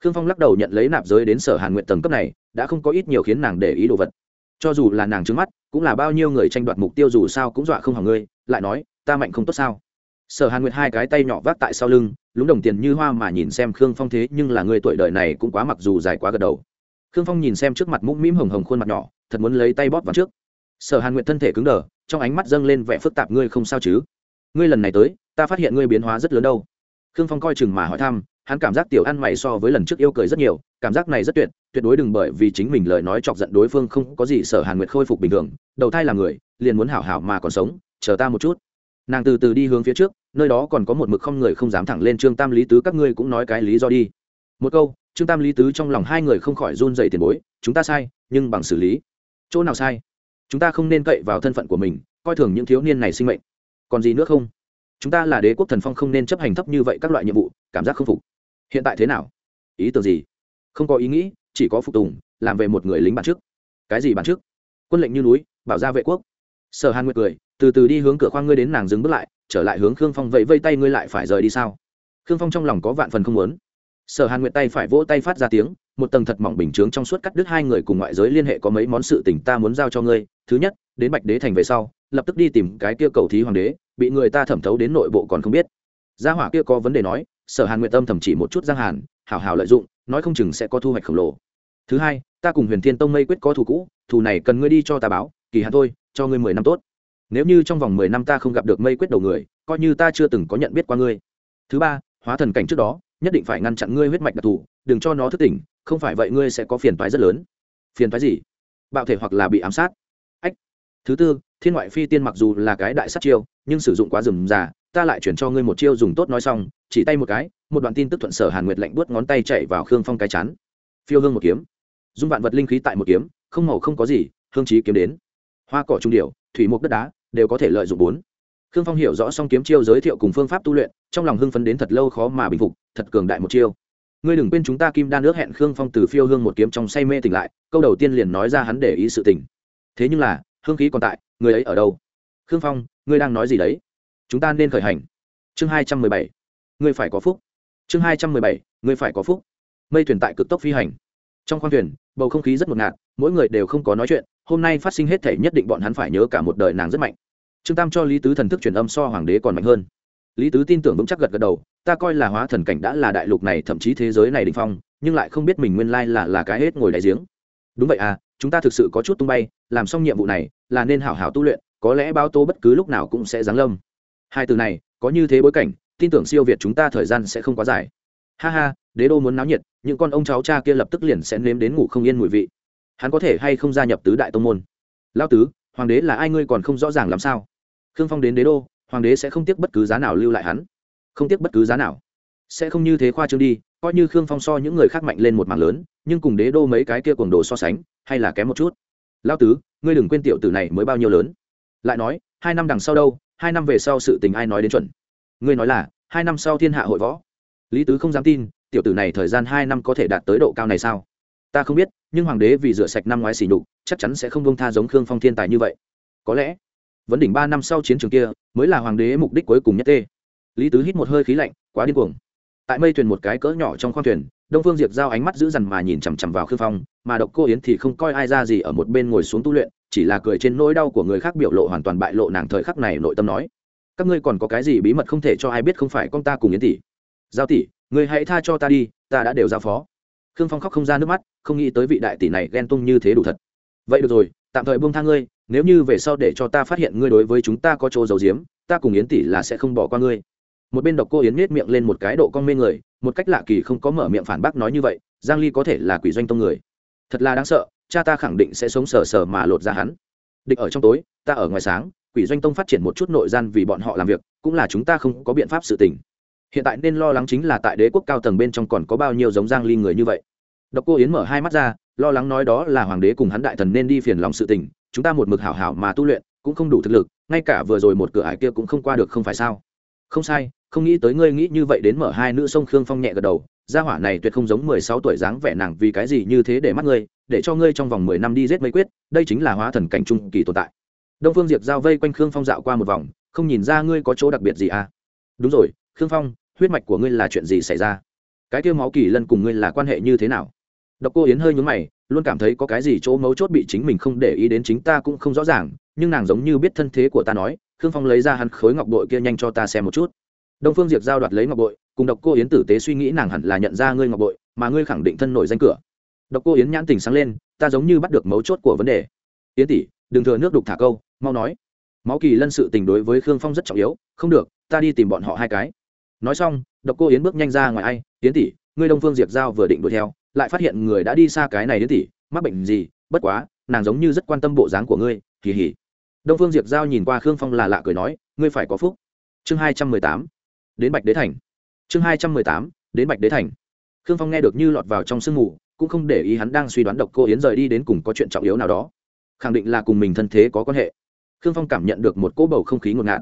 Khương phong lắc đầu nhận lấy nạp giới đến sở hàn nguyện tầng cấp này, đã không có ít nhiều khiến nàng để ý đồ vật. Cho dù là nàng trứng mắt, cũng là bao nhiêu người tranh đoạt mục tiêu dù sao cũng dọa không hỏng ngươi, lại nói, ta mạnh không tốt sao? Sở hàn nguyệt hai cái tay nhỏ vác tại sau lưng, lúng đồng tiền như hoa mà nhìn xem khương phong thế, nhưng là người tuổi đời này cũng quá mặc dù dài quá gật đầu. Khương phong nhìn xem trước mặt mũm mĩm hồng hồng khuôn mặt nhỏ, thật muốn lấy tay bóp vào trước. Sở hàn nguyệt thân thể cứng đờ, trong ánh mắt dâng lên vẻ phức tạp, ngươi không sao chứ? Ngươi lần này tới, ta phát hiện ngươi biến hóa rất lớn đâu. Khương phong coi chừng mà hỏi thăm, hắn cảm giác tiểu ăn mày so với lần trước yêu cười rất nhiều, cảm giác này rất tuyệt tuyệt đối đừng bởi vì chính mình lời nói chọc giận đối phương không có gì, sở hàn nguyệt khôi phục bình thường, đầu thai là người, liền muốn hảo hảo mà còn sống, chờ ta một chút. Nàng từ từ đi hướng phía trước nơi đó còn có một mực không người không dám thẳng lên trương tam lý tứ, các ngươi cũng nói cái lý do đi. Một câu, trương tam lý tứ trong lòng hai người không khỏi run dậy tiền bối, chúng ta sai, nhưng bằng xử lý. Chỗ nào sai? Chúng ta không nên cậy vào thân phận của mình, coi thường những thiếu niên này sinh mệnh. Còn gì nữa không? Chúng ta là đế quốc thần phong không nên chấp hành thấp như vậy các loại nhiệm vụ, cảm giác không phục. Hiện tại thế nào? Ý tưởng gì? Không có ý nghĩ, chỉ có phục tùng, làm về một người lính bản chức. Cái gì bản chức? Quân lệnh như núi, bảo ra vệ quốc. Sở hàn nguyệt cười, từ từ đi hướng cửa khoang ngươi đến nàng dừng bước lại trở lại hướng khương phong vẫy vây tay ngươi lại phải rời đi sao? Khương phong trong lòng có vạn phần không muốn. Sở hàn nguyện tay phải vỗ tay phát ra tiếng, một tầng thật mỏng bình chướng trong suốt cắt đứt hai người cùng ngoại giới liên hệ có mấy món sự tình ta muốn giao cho ngươi. Thứ nhất, đến bạch đế thành về sau, lập tức đi tìm cái kia cầu thí hoàng đế, bị người ta thẩm thấu đến nội bộ còn không biết. Gia hỏa kia có vấn đề nói, sở hàn nguyện tâm thẩm chỉ một chút giang hàn, hảo hảo lợi dụng, nói không chừng sẽ có thu hoạch khổng lồ. Thứ hai, ta cùng huyền thiên tông mây quyết có thù cũ, thù này cần ngươi đi cho ta báo, kỳ hạn thôi, cho ngươi mười năm tốt nếu như trong vòng mười năm ta không gặp được mây quyết đầu người, coi như ta chưa từng có nhận biết qua ngươi. Thứ ba, hóa thần cảnh trước đó, nhất định phải ngăn chặn ngươi huyết mạch đặc thù, đừng cho nó thức tỉnh, không phải vậy ngươi sẽ có phiền toái rất lớn. Phiền toái gì? Bạo thể hoặc là bị ám sát. Ách. Thứ tư, thiên ngoại phi tiên mặc dù là cái đại sát chiêu, nhưng sử dụng quá rườm rà, ta lại chuyển cho ngươi một chiêu dùng tốt nói xong, chỉ tay một cái, một đoạn tin tức thuận sở hàn nguyệt lạnh buốt ngón tay chạy vào khương phong cái chắn phiêu hương một kiếm. Dung vạn vật linh khí tại một kiếm, không màu không có gì, hương trí kiếm đến. Hoa cỏ trung điệu thủy mục đất đá đều có thể lợi dụng bốn. Khương phong hiểu rõ Song kiếm chiêu giới thiệu cùng phương pháp tu luyện, trong lòng hưng phấn đến thật lâu khó mà bình phục, thật cường đại một chiêu. Ngươi đừng quên chúng ta kim đan nước hẹn khương phong từ phiêu hương một kiếm trong say mê tỉnh lại, câu đầu tiên liền nói ra hắn để ý sự tình. Thế nhưng là, hương khí còn tại, người ấy ở đâu? Khương phong, ngươi đang nói gì đấy? Chúng ta nên khởi hành. Chương hai trăm mười bảy. Ngươi phải có phúc. Chương hai trăm mười bảy. Ngươi phải có phúc. Mây thuyền tại cực tốc phi hành. Trong khoang thuyền, bầu không khí rất ngột ngạt mỗi người đều không có nói chuyện, hôm nay phát sinh hết thể nhất định bọn hắn phải nhớ cả một đời nàng rất mạnh. Trương tam cho lý tứ thần thức truyền âm so hoàng đế còn mạnh hơn. Lý tứ tin tưởng vững chắc gật gật đầu, ta coi là hóa thần cảnh đã là đại lục này, thậm chí thế giới này đình phong, nhưng lại không biết mình nguyên lai là là cái hết ngồi đại giếng. Đúng vậy à chúng ta thực sự có chút tung bay, làm xong nhiệm vụ này, là nên hảo hảo tu luyện, có lẽ bao tô bất cứ lúc nào cũng sẽ giáng lâm. Hai từ này, có như thế bối cảnh, tin tưởng siêu việt chúng ta thời gian sẽ không quá dài. Ha ha, đế đô muốn náo nhiệt, những con ông cháu cha kia lập tức liền sẽ nếm đến ngủ không yên mùi vị hắn có thể hay không gia nhập tứ đại tông môn? Lao tứ, hoàng đế là ai ngươi còn không rõ ràng làm sao? Khương phong đến đế đô, hoàng đế sẽ không tiếc bất cứ giá nào lưu lại hắn. Không tiếc bất cứ giá nào. Sẽ không như thế khoa trương đi, coi như khương phong so những người khác mạnh lên một mảng lớn, nhưng cùng đế đô mấy cái kia cuồng đồ so sánh, hay là kém một chút. Lao tứ, ngươi đừng quên tiểu tử này mới bao nhiêu lớn. Lại nói, hai năm đằng sau đâu, hai năm về sau sự tình ai nói đến chuẩn? Ngươi nói là, hai năm sau thiên hạ hội võ. Lý tứ không dám tin, tiểu tử này thời gian hai năm có thể đạt tới độ cao này sao? Ta không biết, nhưng hoàng đế vì rửa sạch năm ngoái xỉ nhục, chắc chắn sẽ không bông tha giống khương phong thiên tài như vậy. Có lẽ, vấn đỉnh ba năm sau chiến trường kia mới là hoàng đế mục đích cuối cùng nhất tê. Lý tứ hít một hơi khí lạnh, quá điên cuồng. Tại mây thuyền một cái cỡ nhỏ trong khoang thuyền, đông phương diệp giao ánh mắt giữ dằn mà nhìn chằm chằm vào khương phong, mà độc cô yến thì không coi ai ra gì ở một bên ngồi xuống tu luyện, chỉ là cười trên nỗi đau của người khác biểu lộ hoàn toàn bại lộ nàng thời khắc này nội tâm nói. Các ngươi còn có cái gì bí mật không thể cho ai biết không phải con ta cùng yến tỷ? Giao tỷ người hãy tha cho ta đi, ta đã đều giao phó khương phong khóc không ra nước mắt, không nghĩ tới vị đại tỷ này ghen tung như thế đủ thật. Vậy được rồi, tạm thời buông tha ngươi, nếu như về sau để cho ta phát hiện ngươi đối với chúng ta có chỗ giấu giếm, ta cùng yến tỷ là sẽ không bỏ qua ngươi. Một bên độc cô yến nết miệng lên một cái độ con mê người, một cách lạ kỳ không có mở miệng phản bác nói như vậy, giang ly có thể là quỷ doanh tông người. Thật là đáng sợ, cha ta khẳng định sẽ sống sờ sờ mà lột ra hắn. Địch ở trong tối, ta ở ngoài sáng, quỷ doanh tông phát triển một chút nội gian vì bọn họ làm việc, cũng là chúng ta không có biện pháp sự tình hiện tại nên lo lắng chính là tại đế quốc cao tầng bên trong còn có bao nhiêu giống giang ly người như vậy. Độc cô yến mở hai mắt ra, lo lắng nói đó là hoàng đế cùng hắn đại thần nên đi phiền lòng sự tình, chúng ta một mực hảo hảo mà tu luyện, cũng không đủ thực lực, ngay cả vừa rồi một cửa ải kia cũng không qua được không phải sao? Không sai, không nghĩ tới ngươi nghĩ như vậy đến mở hai nữ sông khương phong nhẹ gật đầu, gia hỏa này tuyệt không giống mười sáu tuổi dáng vẻ nàng vì cái gì như thế để mắt ngươi, để cho ngươi trong vòng mười năm đi giết mấy quyết, đây chính là hóa thần cảnh trung kỳ tồn tại. Đông phương diệp giao vây quanh khương phong dạo qua một vòng, không nhìn ra ngươi có chỗ đặc biệt gì à? Đúng rồi khương phong, huyết mạch của ngươi là chuyện gì xảy ra? Cái kia máu kỳ lân cùng ngươi là quan hệ như thế nào? Độc cô yến hơi nhướng mày, luôn cảm thấy có cái gì chỗ mấu chốt bị chính mình không để ý đến chính ta cũng không rõ ràng, nhưng nàng giống như biết thân thế của ta nói, khương phong lấy ra hắn khối ngọc bội kia nhanh cho ta xem một chút. Đông phương diệp giao đoạt lấy ngọc bội, cùng độc cô yến tử tế suy nghĩ nàng hẳn là nhận ra ngươi ngọc bội, mà ngươi khẳng định thân nổi danh cửa. Độc cô yến nhãn tình sáng lên, ta giống như bắt được mấu chốt của vấn đề. Yến tỷ, đừng thừa nước đục thả câu, mau nói. Máu kỳ lân sự tình đối với khương phong rất trọng yếu, không được, ta đi tìm bọn họ hai cái nói xong, độc cô yến bước nhanh ra ngoài ai, yến tỷ, ngươi đông phương diệp giao vừa định đuổi theo, lại phát hiện người đã đi xa cái này yến tỷ, mắc bệnh gì, bất quá, nàng giống như rất quan tâm bộ dáng của ngươi, kỳ hỉ. Đông phương diệp giao nhìn qua khương phong là lạ cười nói, ngươi phải có phúc. Chương hai trăm mười tám, đến bạch đế thành. Chương hai trăm mười tám, đến bạch đế thành. Khương phong nghe được như lọt vào trong sương mù, cũng không để ý hắn đang suy đoán độc cô yến rời đi đến cùng có chuyện trọng yếu nào đó. Khẳng định là cùng mình thân thế có quan hệ. Khương phong cảm nhận được một cỗ bầu không khí ngột ngạt.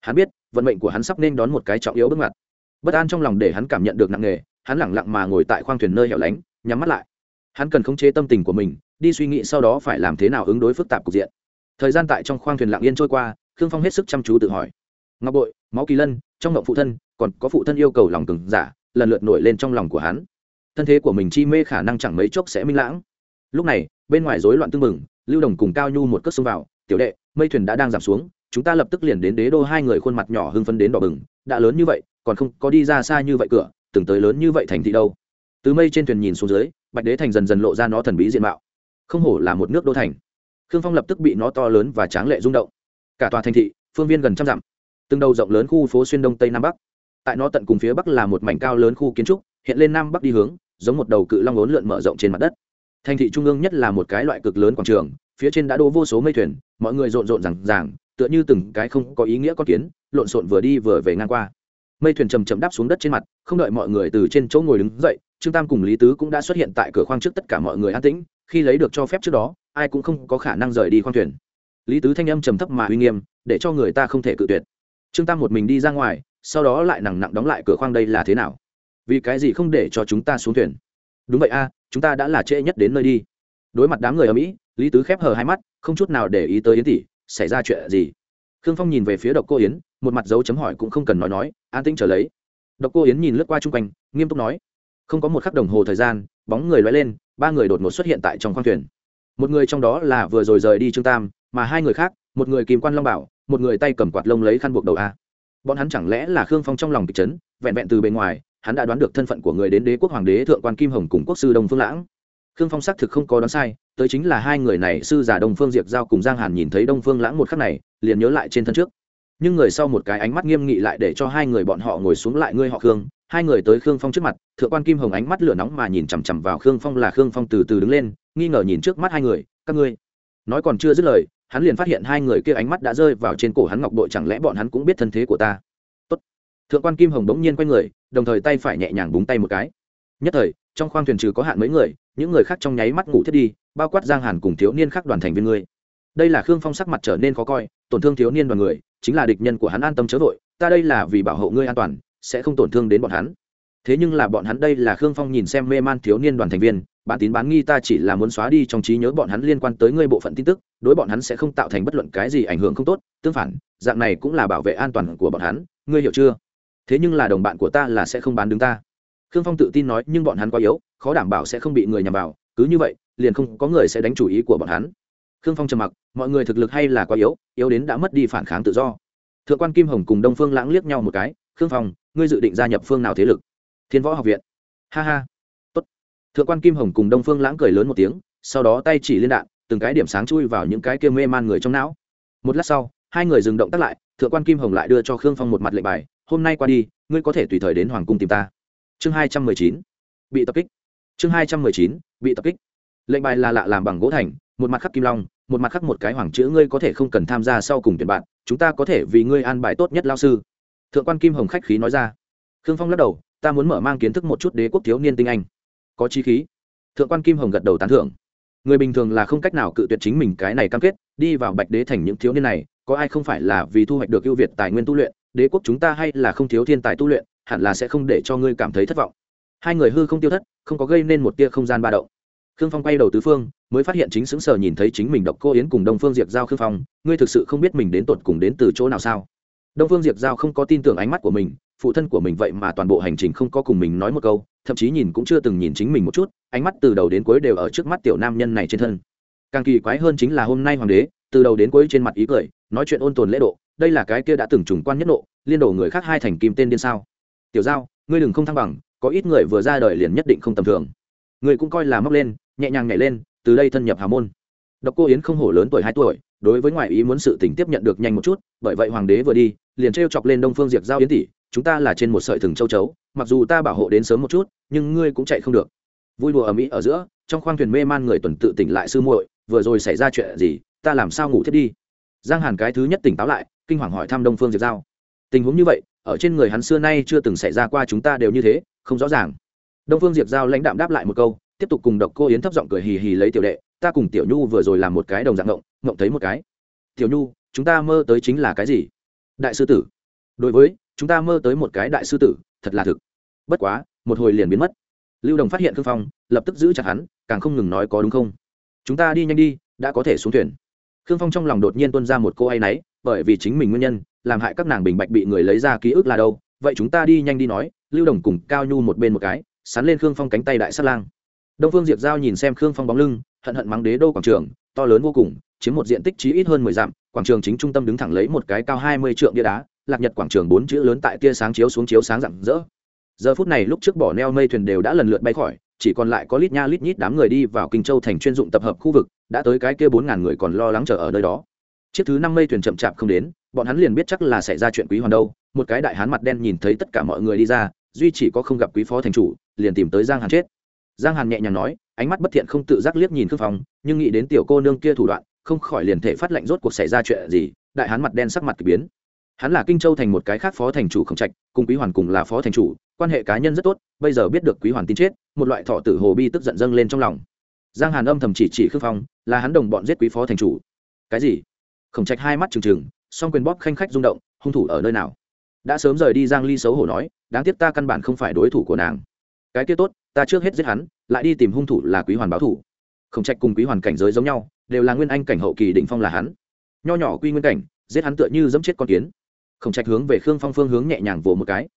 Hắn biết, vận mệnh của hắn sắp nên đón một cái trọng yếu bước ngoặt bất an trong lòng để hắn cảm nhận được nặng nề, hắn lẳng lặng mà ngồi tại khoang thuyền nơi hẻo lánh, nhắm mắt lại. Hắn cần khống chế tâm tình của mình, đi suy nghĩ sau đó phải làm thế nào ứng đối phức tạp cục diện. Thời gian tại trong khoang thuyền lặng yên trôi qua, khương phong hết sức chăm chú tự hỏi. Ngọc bội, máu kỳ lân, trong ngọc phụ thân, còn có phụ thân yêu cầu lòng cứng, giả, lần lượt nổi lên trong lòng của hắn. Thân thế của mình chi mê khả năng chẳng mấy chốc sẽ minh lãng. Lúc này, bên ngoài rối loạn tương mừng lưu đồng cùng cao nhu một cất xông vào, tiểu đệ, mây thuyền đã đang giảm xuống, chúng ta lập tức liền đến đế đô hai người khuôn mặt nhỏ hưng phấn đến đỏ bừng, đã lớn như vậy còn không có đi ra xa như vậy cửa, từng tới lớn như vậy thành thị đâu. Từ mây trên thuyền nhìn xuống dưới, bạch đế thành dần dần lộ ra nó thần bí diện mạo. Không hổ là một nước đô thành. Khương phong lập tức bị nó to lớn và tráng lệ rung động. Cả tòa thành thị, phương viên gần trăm dặm, từng đầu rộng lớn khu phố xuyên đông tây nam bắc. Tại nó tận cùng phía bắc là một mảnh cao lớn khu kiến trúc, hiện lên nam bắc đi hướng, giống một đầu cự long ốn lượn mở rộng trên mặt đất. Thành thị trung ương nhất là một cái loại cực lớn quảng trường, phía trên đã đỗ vô số mây thuyền, mọi người rộn rộn rằng ràng, tựa như từng cái không có ý nghĩa con kiến, lộn xộn vừa đi vừa về ngang qua mây thuyền chầm chậm đáp xuống đất trên mặt, không đợi mọi người từ trên chỗ ngồi đứng dậy, trương tam cùng lý tứ cũng đã xuất hiện tại cửa khoang trước tất cả mọi người an tĩnh, khi lấy được cho phép trước đó, ai cũng không có khả năng rời đi khoang thuyền. Lý tứ thanh âm trầm thấp mà uy nghiêm, để cho người ta không thể cự tuyệt. Trương tam một mình đi ra ngoài, sau đó lại nặng nặng đóng lại cửa khoang đây là thế nào? Vì cái gì không để cho chúng ta xuống thuyền? Đúng vậy a, chúng ta đã là trễ nhất đến nơi đi. Đối mặt đám người ở mỹ, lý tứ khép hờ hai mắt, không chút nào để ý tới yến tỷ, xảy ra chuyện gì? Khương phong nhìn về phía độc cô yến một mặt dấu chấm hỏi cũng không cần nói nói, an tĩnh trở lấy. Độc cô yến nhìn lướt qua chung quanh, nghiêm túc nói, không có một khắc đồng hồ thời gian, bóng người loay lên, ba người đột ngột xuất hiện tại trong khoang thuyền. Một người trong đó là vừa rồi rời đi trương tam, mà hai người khác, một người kìm quan long bảo, một người tay cầm quạt lông lấy khăn buộc đầu a. Bọn hắn chẳng lẽ là khương phong trong lòng kịch chấn, vẹn vẹn từ bên ngoài, hắn đã đoán được thân phận của người đến đế quốc hoàng đế thượng quan kim hồng cùng quốc sư đông phương lãng. Khương phong xác thực không có đoán sai, tới chính là hai người này sư giả đông phương diệp giao cùng giang hàn nhìn thấy đông phương lãng một khắc này, liền nhớ lại trên thân trước nhưng người sau một cái ánh mắt nghiêm nghị lại để cho hai người bọn họ ngồi xuống lại ngươi họ khương. Hai người tới khương phong trước mặt, thượng quan kim hồng ánh mắt lửa nóng mà nhìn chằm chằm vào khương phong là khương phong từ từ đứng lên, nghi ngờ nhìn trước mắt hai người, các ngươi? Nói còn chưa dứt lời, hắn liền phát hiện hai người kia ánh mắt đã rơi vào trên cổ hắn ngọc bội chẳng lẽ bọn hắn cũng biết thân thế của ta? Tốt. thượng quan kim hồng bỗng nhiên quay người, đồng thời tay phải nhẹ nhàng búng tay một cái. Nhất thời, trong khoang thuyền trừ có hạn mấy người, những người khác trong nháy mắt ngủ thiết đi, bao quát giang hàn cùng thiếu niên khác đoàn thành viên ngươi. Đây là khương phong sắc mặt trở nên khó coi tổn thương thiếu niên đoàn người, chính là địch nhân của hắn an tâm chớ vội, ta đây là vì bảo hộ ngươi an toàn, sẽ không tổn thương đến bọn hắn. Thế nhưng là bọn hắn đây là khương phong nhìn xem mê man thiếu niên đoàn thành viên, bản tín bán nghi ta chỉ là muốn xóa đi trong trí nhớ bọn hắn liên quan tới ngươi bộ phận tin tức, đối bọn hắn sẽ không tạo thành bất luận cái gì ảnh hưởng không tốt, tương phản, dạng này cũng là bảo vệ an toàn của bọn hắn, ngươi hiểu chưa? Thế nhưng là đồng bạn của ta là sẽ không bán đứng ta. Khương phong tự tin nói, nhưng bọn hắn quá yếu, khó đảm bảo sẽ không bị người nhằm vào, cứ như vậy, liền không có người sẽ đánh chủ ý của bọn hắn khương phong trầm mặc, mọi người thực lực hay là quá yếu yếu đến đã mất đi phản kháng tự do. Thượng quan kim hồng cùng đông phương lãng liếc nhau một cái, khương phong, ngươi dự định gia nhập phương nào thế lực? Thiên võ học viện. Ha ha. Tốt. Thượng quan kim hồng cùng đông phương lãng cười lớn một tiếng, sau đó tay chỉ liên đạn, từng cái điểm sáng chui vào những cái kia mê man người trong não. Một lát sau, hai người dừng động tác lại, thượng quan kim hồng lại đưa cho khương phong một mặt lệnh bài, hôm nay qua đi, ngươi có thể tùy thời đến hoàng cung tìm ta. Chương hai trăm mười chín. Bị tập kích. Chương hai trăm mười chín, bị tập kích. Lệnh bài là lạ làm bằng gỗ thành một mặt khắc kim long, một mặt khắc một cái hoàng chữ ngươi có thể không cần tham gia sau cùng tuyển bạn, chúng ta có thể vì ngươi an bài tốt nhất lao sư. Thượng quan kim hồng khách khí nói ra. Khương phong lắc đầu, ta muốn mở mang kiến thức một chút đế quốc thiếu niên tinh anh. Có chi khí. Thượng quan kim hồng gật đầu tán thưởng. Người bình thường là không cách nào cự tuyệt chính mình cái này cam kết, đi vào bạch đế thành những thiếu niên này, có ai không phải là vì thu hoạch được ưu việt tài nguyên tu luyện, đế quốc chúng ta hay là không thiếu thiên tài tu luyện, hẳn là sẽ không để cho ngươi cảm thấy thất vọng. Hai người hư không tiêu thất, không có gây nên một tia không gian ba động khương phong quay đầu tứ phương, mới phát hiện chính sững sờ nhìn thấy chính mình độc cô yến cùng đông phương diệp giao khương phong, ngươi thực sự không biết mình đến tột cùng đến từ chỗ nào sao? Đông phương diệp giao không có tin tưởng ánh mắt của mình, phụ thân của mình vậy mà toàn bộ hành trình không có cùng mình nói một câu, thậm chí nhìn cũng chưa từng nhìn chính mình một chút, ánh mắt từ đầu đến cuối đều ở trước mắt tiểu nam nhân này trên thân. Càng kỳ quái hơn chính là hôm nay hoàng đế, từ đầu đến cuối trên mặt ý cười, nói chuyện ôn tồn lễ độ, đây là cái kia đã từng trùng quan nhất nộ, liên đổ người khác hai thành kim tên điên sao? Tiểu giao, ngươi đừng không thăng bằng, có ít người vừa ra đời liền nhất định không tầm thường. Người cũng coi là móc lên nhẹ nhàng nhảy lên, từ đây thân nhập hà môn. Độc cô yến không hổ lớn tuổi hai tuổi, đối với ngoại ý muốn sự tình tiếp nhận được nhanh một chút, bởi vậy hoàng đế vừa đi, liền trêu chọc lên đông phương diệt giao yến tỷ, chúng ta là trên một sợi thừng châu chấu, mặc dù ta bảo hộ đến sớm một chút, nhưng ngươi cũng chạy không được. Vui đùa ở mỹ ở giữa, trong khoang thuyền mê man người tuần tự tỉnh lại sư muội, vừa rồi xảy ra chuyện gì, ta làm sao ngủ thiết đi? Giang hàn cái thứ nhất tỉnh táo lại, kinh hoàng hỏi thăm đông phương diệp giao. Tình huống như vậy, ở trên người hắn xưa nay chưa từng xảy ra qua chúng ta đều như thế, không rõ ràng. Đông phương diệp giao lãnh đạm đáp lại một câu tiếp tục cùng độc cô yến thấp giọng cười hì hì lấy tiểu đệ, ta cùng tiểu nhu vừa rồi làm một cái đồng dạng ngộng ngộng thấy một cái. Tiểu nhu, chúng ta mơ tới chính là cái gì? Đại sư tử. Đối với, chúng ta mơ tới một cái đại sư tử, thật là thực. Bất quá, một hồi liền biến mất. Lưu đồng phát hiện khương phong, lập tức giữ chặt hắn, càng không ngừng nói có đúng không? Chúng ta đi nhanh đi, đã có thể xuống thuyền. Khương phong trong lòng đột nhiên tuân ra một cô ấy náy, bởi vì chính mình nguyên nhân, làm hại các nàng bình bạch bị người lấy ra ký ức là đâu. Vậy chúng ta đi nhanh đi nói, lưu đồng cùng cao nhu một bên một cái, sắn lên khương phong cánh tay đại sát lang đông phương diệp giao nhìn xem khương phong bóng lưng, hận hận mắng đế đô quảng trường, to lớn vô cùng, chiếm một diện tích chí ít hơn mười dặm, quảng trường chính trung tâm đứng thẳng lấy một cái cao hai mươi trượng bia đá, lạc nhật quảng trường bốn chữ lớn tại tia sáng chiếu xuống chiếu sáng rạng rỡ. Giờ phút này lúc trước bỏ neo mây thuyền đều đã lần lượt bay khỏi, chỉ còn lại có lít nha lít nhít đám người đi vào kinh châu thành chuyên dụng tập hợp khu vực, đã tới cái kia bốn ngàn người còn lo lắng chờ ở nơi đó. Chiếc thứ năm mây thuyền chậm chạp không đến, bọn hắn liền biết chắc là xảy ra chuyện quý hoàn đâu, một cái đại hán mặt đen nhìn thấy tất cả mọi người đi ra, duy chỉ có không gặp quý phó thành chủ, liền tìm tới giang hàn chết giang hàn nhẹ nhàng nói, ánh mắt bất thiện không tự giác liếc nhìn khương phong, nhưng nghĩ đến tiểu cô nương kia thủ đoạn, không khỏi liền thể phát lệnh rốt cuộc xảy ra chuyện gì, đại hán mặt đen sắc mặt k ỳ biến. Hắn là kinh châu thành một cái khác phó thành chủ khổng trạch, cùng quý hoàn cùng là phó thành chủ, quan hệ cá nhân rất tốt, bây giờ biết được quý hoàn tin chết, một loại thọ tử hồ bi tức giận dâng lên trong lòng. Giang hàn âm thầm chỉ chỉ khương phong, là hắn đồng bọn giết quý phó thành chủ. Cái gì? Khổng trạch hai mắt trừng trừng, song quyền bóp khanh khách rung động, hung thủ ở nơi nào? Đã sớm rời đi giang ly xấu hổ nói, đáng tiếc ta căn bản không phải đối thủ của nàng. Cái kia tốt ta trước hết giết hắn, lại đi tìm hung thủ là quý hoàn báo thủ. Khổng trạch cùng quý hoàn cảnh giới giống nhau, đều là nguyên anh cảnh hậu kỳ định phong là hắn. Nho nhỏ quy nguyên cảnh, giết hắn tựa như dẫm chết con kiến. Khổng trạch hướng về khương phong phương hướng nhẹ nhàng vỗ một cái.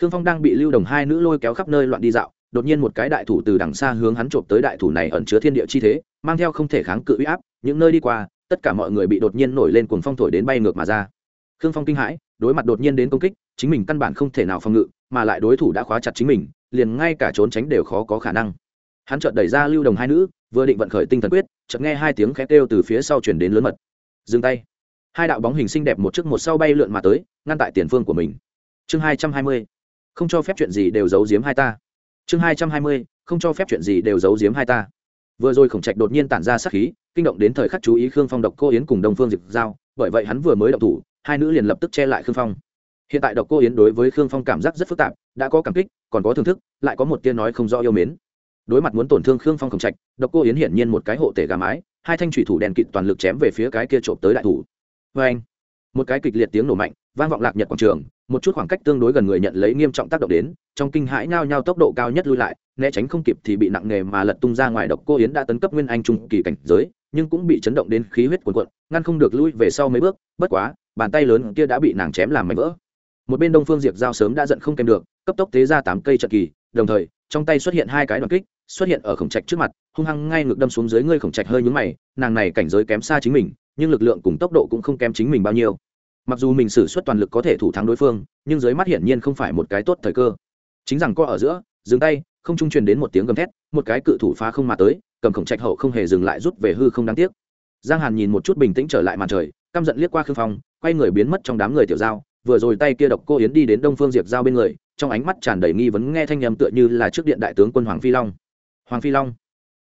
Khương phong đang bị lưu đồng hai nữ lôi kéo khắp nơi loạn đi dạo, đột nhiên một cái đại thủ từ đằng xa hướng hắn trộm tới đại thủ này ẩn chứa thiên địa chi thế, mang theo không thể kháng cự uy áp, những nơi đi qua, tất cả mọi người bị đột nhiên nổi lên cuồng phong thổi đến bay ngược mà ra. Khương phong kinh hãi, đối mặt đột nhiên đến công kích, chính mình căn bản không thể nào phòng ngự mà lại đối thủ đã khóa chặt chính mình, liền ngay cả trốn tránh đều khó có khả năng. Hắn chợt đẩy ra lưu đồng hai nữ, vừa định vận khởi tinh thần quyết, chợt nghe hai tiếng khẽ kêu từ phía sau chuyển đến lớn mật. Dừng tay. Hai đạo bóng hình xinh đẹp một trước một sau bay lượn mà tới, ngăn tại tiền phương của mình. Chương hai trăm hai mươi. Không cho phép chuyện gì đều giấu giếm hai ta. Chương hai trăm hai mươi. Không cho phép chuyện gì đều giấu giếm hai ta. Vừa rồi khổng trạch đột nhiên tản ra sát khí, kinh động đến thời khắc chú ý khương phong độc cô yến cùng đông phương diệp giao, bởi vậy hắn vừa mới động thủ, hai nữ liền lập tức che lại khương phong hiện tại độc cô yến đối với khương phong cảm giác rất phức tạp, đã có cảm kích, còn có thưởng thức, lại có một tia nói không rõ yêu mến. Đối mặt muốn tổn thương khương phong khổng trạch, độc cô yến hiển nhiên một cái hộ tể gà mái, hai thanh thủy thủ đèn kịt toàn lực chém về phía cái kia trộm tới đại thủ. Vê anh, một cái kịch liệt tiếng nổ mạnh, vang vọng lạc nhật quảng trường, một chút khoảng cách tương đối gần người nhận lấy nghiêm trọng tác động đến, trong kinh hãi nhao nhao tốc độ cao nhất lui lại, né tránh không kịp thì bị nặng nề mà lật tung ra ngoài độc cô yến đã tấn cấp nguyên anh trung kỳ cảnh giới, nhưng cũng bị chấn động đến khí huyết cuồn cuộn, ngăn không được lui về sau mấy bước, bất quá, bàn tay lớn kia đã bị nàng chém làm mảnh vỡ một bên đông phương diệp giao sớm đã giận không kèm được, cấp tốc tế ra tám cây trận kỳ, đồng thời, trong tay xuất hiện hai cái đoàn kích, xuất hiện ở khổng trạch trước mặt, hung hăng ngay ngược đâm xuống dưới ngươi khổng trạch hơi nhúng mày, nàng này cảnh giới kém xa chính mình, nhưng lực lượng cùng tốc độ cũng không kém chính mình bao nhiêu. Mặc dù mình xử suất toàn lực có thể thủ thắng đối phương, nhưng dưới mắt hiển nhiên không phải một cái tốt thời cơ. Chính rằng co ở giữa, dừng tay, không trung truyền đến một tiếng gầm thét, một cái cự thủ phá không mà tới, cầm khổng trạch hậu không hề dừng lại rút về hư không đáng tiếc. Giang hàn nhìn một chút bình tĩnh trở lại màn trời, căm giận liếc qua khương phong, quay người biến mất trong đám người tiểu giao vừa rồi tay kia độc cô yến đi đến đông phương diệp giao bên người trong ánh mắt tràn đầy nghi vấn nghe thanh nhầm tựa như là trước điện đại tướng quân hoàng phi long. Hoàng phi long?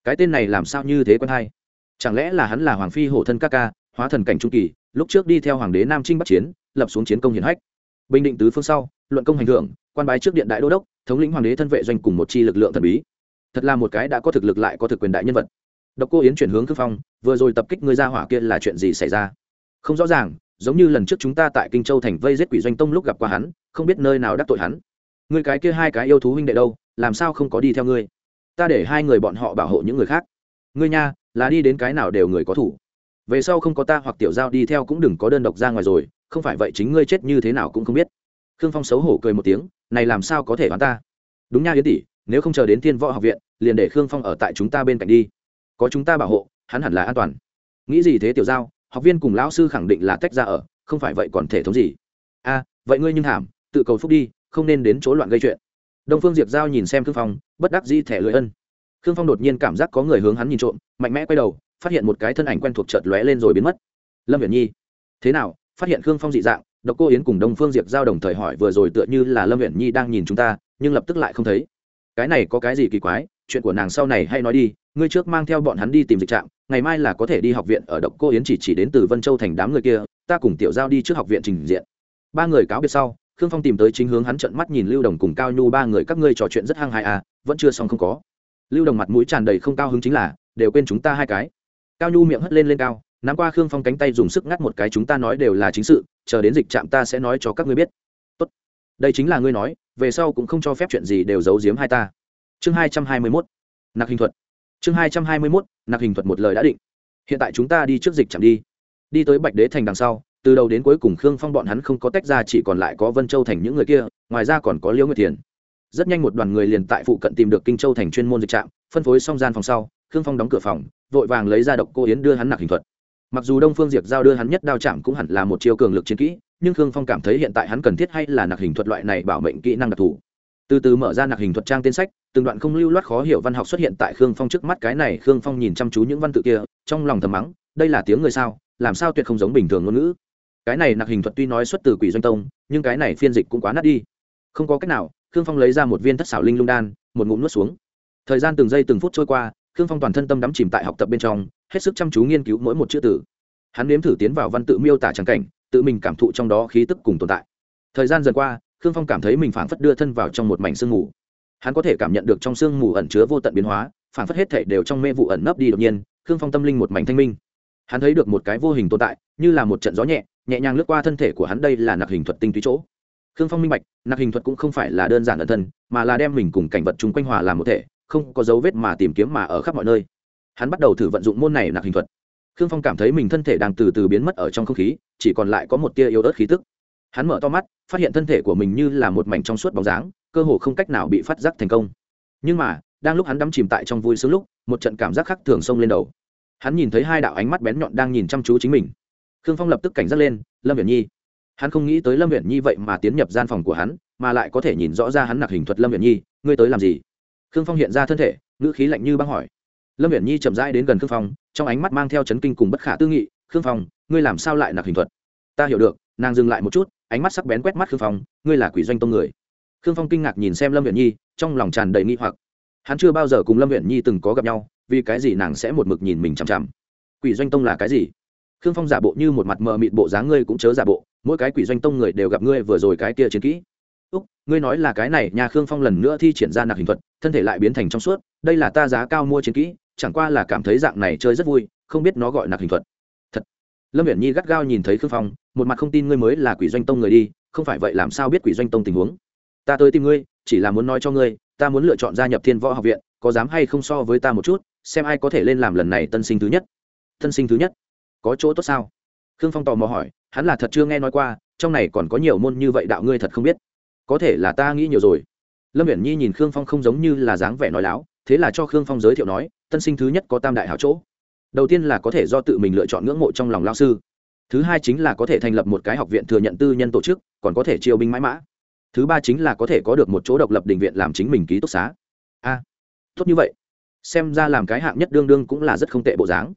Cái tên này làm sao như thế quân hay? Chẳng lẽ là hắn là hoàng phi hổ thân ca ca hóa thần cảnh trung kỳ lúc trước đi theo hoàng đế nam trinh bắc chiến lập xuống chiến công hiển hách. Bình định tứ phương sau luận công hành hưởng, quan bái trước điện đại đô đốc thống lĩnh hoàng đế thân vệ doanh cùng một chi lực lượng thần bí. Thật là một cái đã có thực lực lại có thực quyền đại nhân vật. Độc cô yến chuyển hướng khương phong vừa rồi tập kích người ra hỏa kia là chuyện gì xảy ra? Không rõ ràng giống như lần trước chúng ta tại kinh châu thành vây giết quỷ doanh tông lúc gặp qua hắn, không biết nơi nào đắc tội hắn. Người cái kia hai cái yêu thú huynh đệ đâu, làm sao không có đi theo ngươi? Ta để hai người bọn họ bảo hộ những người khác. Ngươi nha, là đi đến cái nào đều người có thủ. Về sau không có ta hoặc tiểu giao đi theo cũng đừng có đơn độc ra ngoài rồi, không phải vậy chính ngươi chết như thế nào cũng không biết. Khương phong xấu hổ cười một tiếng, này làm sao có thể đoán ta? Đúng nha yến tỷ, nếu không chờ đến thiên võ học viện, liền để khương phong ở tại chúng ta bên cạnh đi. Có chúng ta bảo hộ, hắn hẳn là an toàn. Nghĩ gì thế tiểu giao? Học viên cùng lão sư khẳng định là tách ra ở, không phải vậy còn thể thống gì. A, vậy ngươi nhưng thảm, tự cầu phúc đi, không nên đến chỗ loạn gây chuyện. Đông phương diệp giao nhìn xem khương phong, bất đắc di thẻ lưỡi ân. Khương phong đột nhiên cảm giác có người hướng hắn nhìn trộm, mạnh mẽ quay đầu, phát hiện một cái thân ảnh quen thuộc chợt lóe lên rồi biến mất. Lâm viễn nhi. Thế nào, phát hiện khương phong dị dạng, độc cô yến cùng đông phương diệp giao đồng thời hỏi vừa rồi tựa như là lâm viễn nhi đang nhìn chúng ta, nhưng lập tức lại không thấy. Cái này có cái gì kỳ quái, chuyện của nàng sau này hay nói đi, ngươi trước mang theo bọn hắn đi tìm dịch trạng ngày mai là có thể đi học viện ở độc cô yến chỉ chỉ đến từ vân châu thành đám người kia, ta cùng tiểu giao đi trước học viện trình diện. Ba người cáo biệt sau, khương phong tìm tới chính hướng hắn trận mắt nhìn lưu đồng cùng cao nhu, ba người các ngươi trò chuyện rất hăng hại à vẫn chưa xong không có. Lưu đồng mặt mũi tràn đầy không cao hứng chính là, đều quên chúng ta hai cái. Cao nhu miệng hất lên lên cao, nắm qua khương phong cánh tay dùng sức ngắt một cái chúng ta nói đều là chính sự, chờ đến dịch trạm ta sẽ nói cho các ngươi biết. Tốt. Đây chính là ngươi nói, về sau cũng không cho phép chuyện gì đều giấu giếm hai ta. Chương hai trăm hai mươi mốt. Nặc hình thuật. Chương hai trăm hai mươi mốt nặc hình thuật một lời đã định. Hiện tại chúng ta đi trước dịch chẳng đi. Đi tới bạch đế thành đằng sau, từ đầu đến cuối cùng khương phong bọn hắn không có tách ra, chỉ còn lại có vân châu thành những người kia, ngoài ra còn có liễu nguyệt thiền. Rất nhanh một đoàn người liền tại phụ cận tìm được kinh châu thành chuyên môn dịch trạm, phân phối xong gian phòng sau, khương phong đóng cửa phòng, vội vàng lấy ra độc cô yến đưa hắn nặc hình thuật. Mặc dù đông phương diệp giao đưa hắn nhất đao chạm cũng hẳn là một chiêu cường lực chiến kỹ, nhưng khương phong cảm thấy hiện tại hắn cần thiết hay là nặc hình thuật loại này bảo mệnh kỹ năng đặc thù. Từ từ mở ra nặc hình thuật trang tên sách từng đoạn không lưu loát khó hiểu văn học xuất hiện tại khương phong trước mắt, cái này khương phong nhìn chăm chú những văn tự kia, trong lòng thầm mắng, đây là tiếng người sao? Làm sao tuyệt không giống bình thường ngôn ngữ? Cái này nặc hình thuật tuy nói xuất từ quỷ doanh tông, nhưng cái này phiên dịch cũng quá nát đi. Không có cách nào, khương phong lấy ra một viên thất xảo linh lung đan, một ngụm nuốt xuống. Thời gian từng giây từng phút trôi qua, khương phong toàn thân tâm đắm chìm tại học tập bên trong, hết sức chăm chú nghiên cứu mỗi một chữ tử hắn nếm thử tiến vào văn tự miêu tả trắng cảnh, tự mình cảm thụ trong đó khí tức cùng tồn tại. Thời gian dần qua, khương phong cảm thấy mình phảng phất đưa thân vào trong một mảnh sương mù hắn có thể cảm nhận được trong sương mù ẩn chứa vô tận biến hóa phảng phất hết thể đều trong mê vụ ẩn nấp đi đột nhiên, khương phong tâm linh một mảnh thanh minh. Hắn thấy được một cái vô hình tồn tại, như là một trận gió nhẹ nhẹ nhàng lướt qua thân thể của hắn đây là nặc hình thuật tinh túy chỗ. Khương phong minh bạch nặc hình thuật cũng không phải là đơn giản ẩn thân, mà là đem mình cùng cảnh vật chung quanh hòa làm một thể, không có dấu vết mà tìm kiếm mà ở khắp mọi nơi. Hắn bắt đầu thử vận dụng môn này nặc hình thuật. Khương phong cảm thấy mình thân thể đang từ từ biến mất ở trong không khí, chỉ còn lại có một tia yếu ớt khí tức hắn mở to mắt, phát hiện thân thể của mình như là một mảnh trong suốt bóng dáng, cơ hồ không cách nào bị phát giác thành công. Nhưng mà, đang lúc hắn đắm chìm tại trong vui sướng lúc, một trận cảm giác khác thường xông lên đầu. Hắn nhìn thấy hai đạo ánh mắt bén nhọn đang nhìn chăm chú chính mình. Khương phong lập tức cảnh giác lên, lâm viễn nhi. Hắn không nghĩ tới lâm viễn nhi vậy mà tiến nhập gian phòng của hắn, mà lại có thể nhìn rõ ra hắn nặc hình thuật lâm viễn nhi, ngươi tới làm gì? Khương phong hiện ra thân thể, ngữ khí lạnh như băng hỏi. Lâm viễn nhi chậm rãi đến gần khương phong, trong ánh mắt mang theo chấn kinh cùng bất khả tư nghị, khương phong, ngươi làm sao lại nặc hình thuật? Ta hiểu được, nàng dừng lại một chút ánh mắt sắc bén quét mắt khương phong, ngươi là quỷ doanh tông người. Khương phong kinh ngạc nhìn xem lâm viễn nhi, trong lòng tràn đầy nghi hoặc. Hắn chưa bao giờ cùng lâm viễn nhi từng có gặp nhau, vì cái gì nàng sẽ một mực nhìn mình chằm chằm? Quỷ doanh tông là cái gì? Khương phong giả bộ như một mặt mờ mịt bộ dáng ngươi cũng chớ giả bộ, mỗi cái quỷ doanh tông người đều gặp ngươi vừa rồi cái kia chiến kỹ. Úc, ngươi nói là cái này, nhà khương phong lần nữa thi triển ra nạc hình thuật, thân thể lại biến thành trong suốt, đây là ta giá cao mua chiến kỹ, chẳng qua là cảm thấy dạng này chơi rất vui, không biết nó gọi nạc hình thuật lâm viễn nhi gắt gao nhìn thấy khương phong, một mặt không tin ngươi mới là quỷ doanh tông người đi, không phải vậy làm sao biết quỷ doanh tông tình huống? Ta tới tìm ngươi, chỉ là muốn nói cho ngươi, ta muốn lựa chọn gia nhập thiên võ học viện, có dám hay không so với ta một chút, xem ai có thể lên làm lần này tân sinh thứ nhất. Tân sinh thứ nhất? Có chỗ tốt sao? Khương phong tò mò hỏi, hắn là thật chưa nghe nói qua, trong này còn có nhiều môn như vậy đạo ngươi thật không biết. Có thể là ta nghĩ nhiều rồi. Lâm viễn nhi nhìn khương phong không giống như là dáng vẻ nói láo, thế là cho khương phong giới thiệu nói, tân sinh thứ nhất có tam đại hảo chỗ đầu tiên là có thể do tự mình lựa chọn ngưỡng mộ trong lòng lao sư. Thứ hai chính là có thể thành lập một cái học viện thừa nhận tư nhân tổ chức, còn có thể chiêu binh mãi mã. Thứ ba chính là có thể có được một chỗ độc lập đình viện làm chính mình ký túc xá. A, tốt như vậy. Xem ra làm cái hạng nhất đương đương cũng là rất không tệ bộ dáng.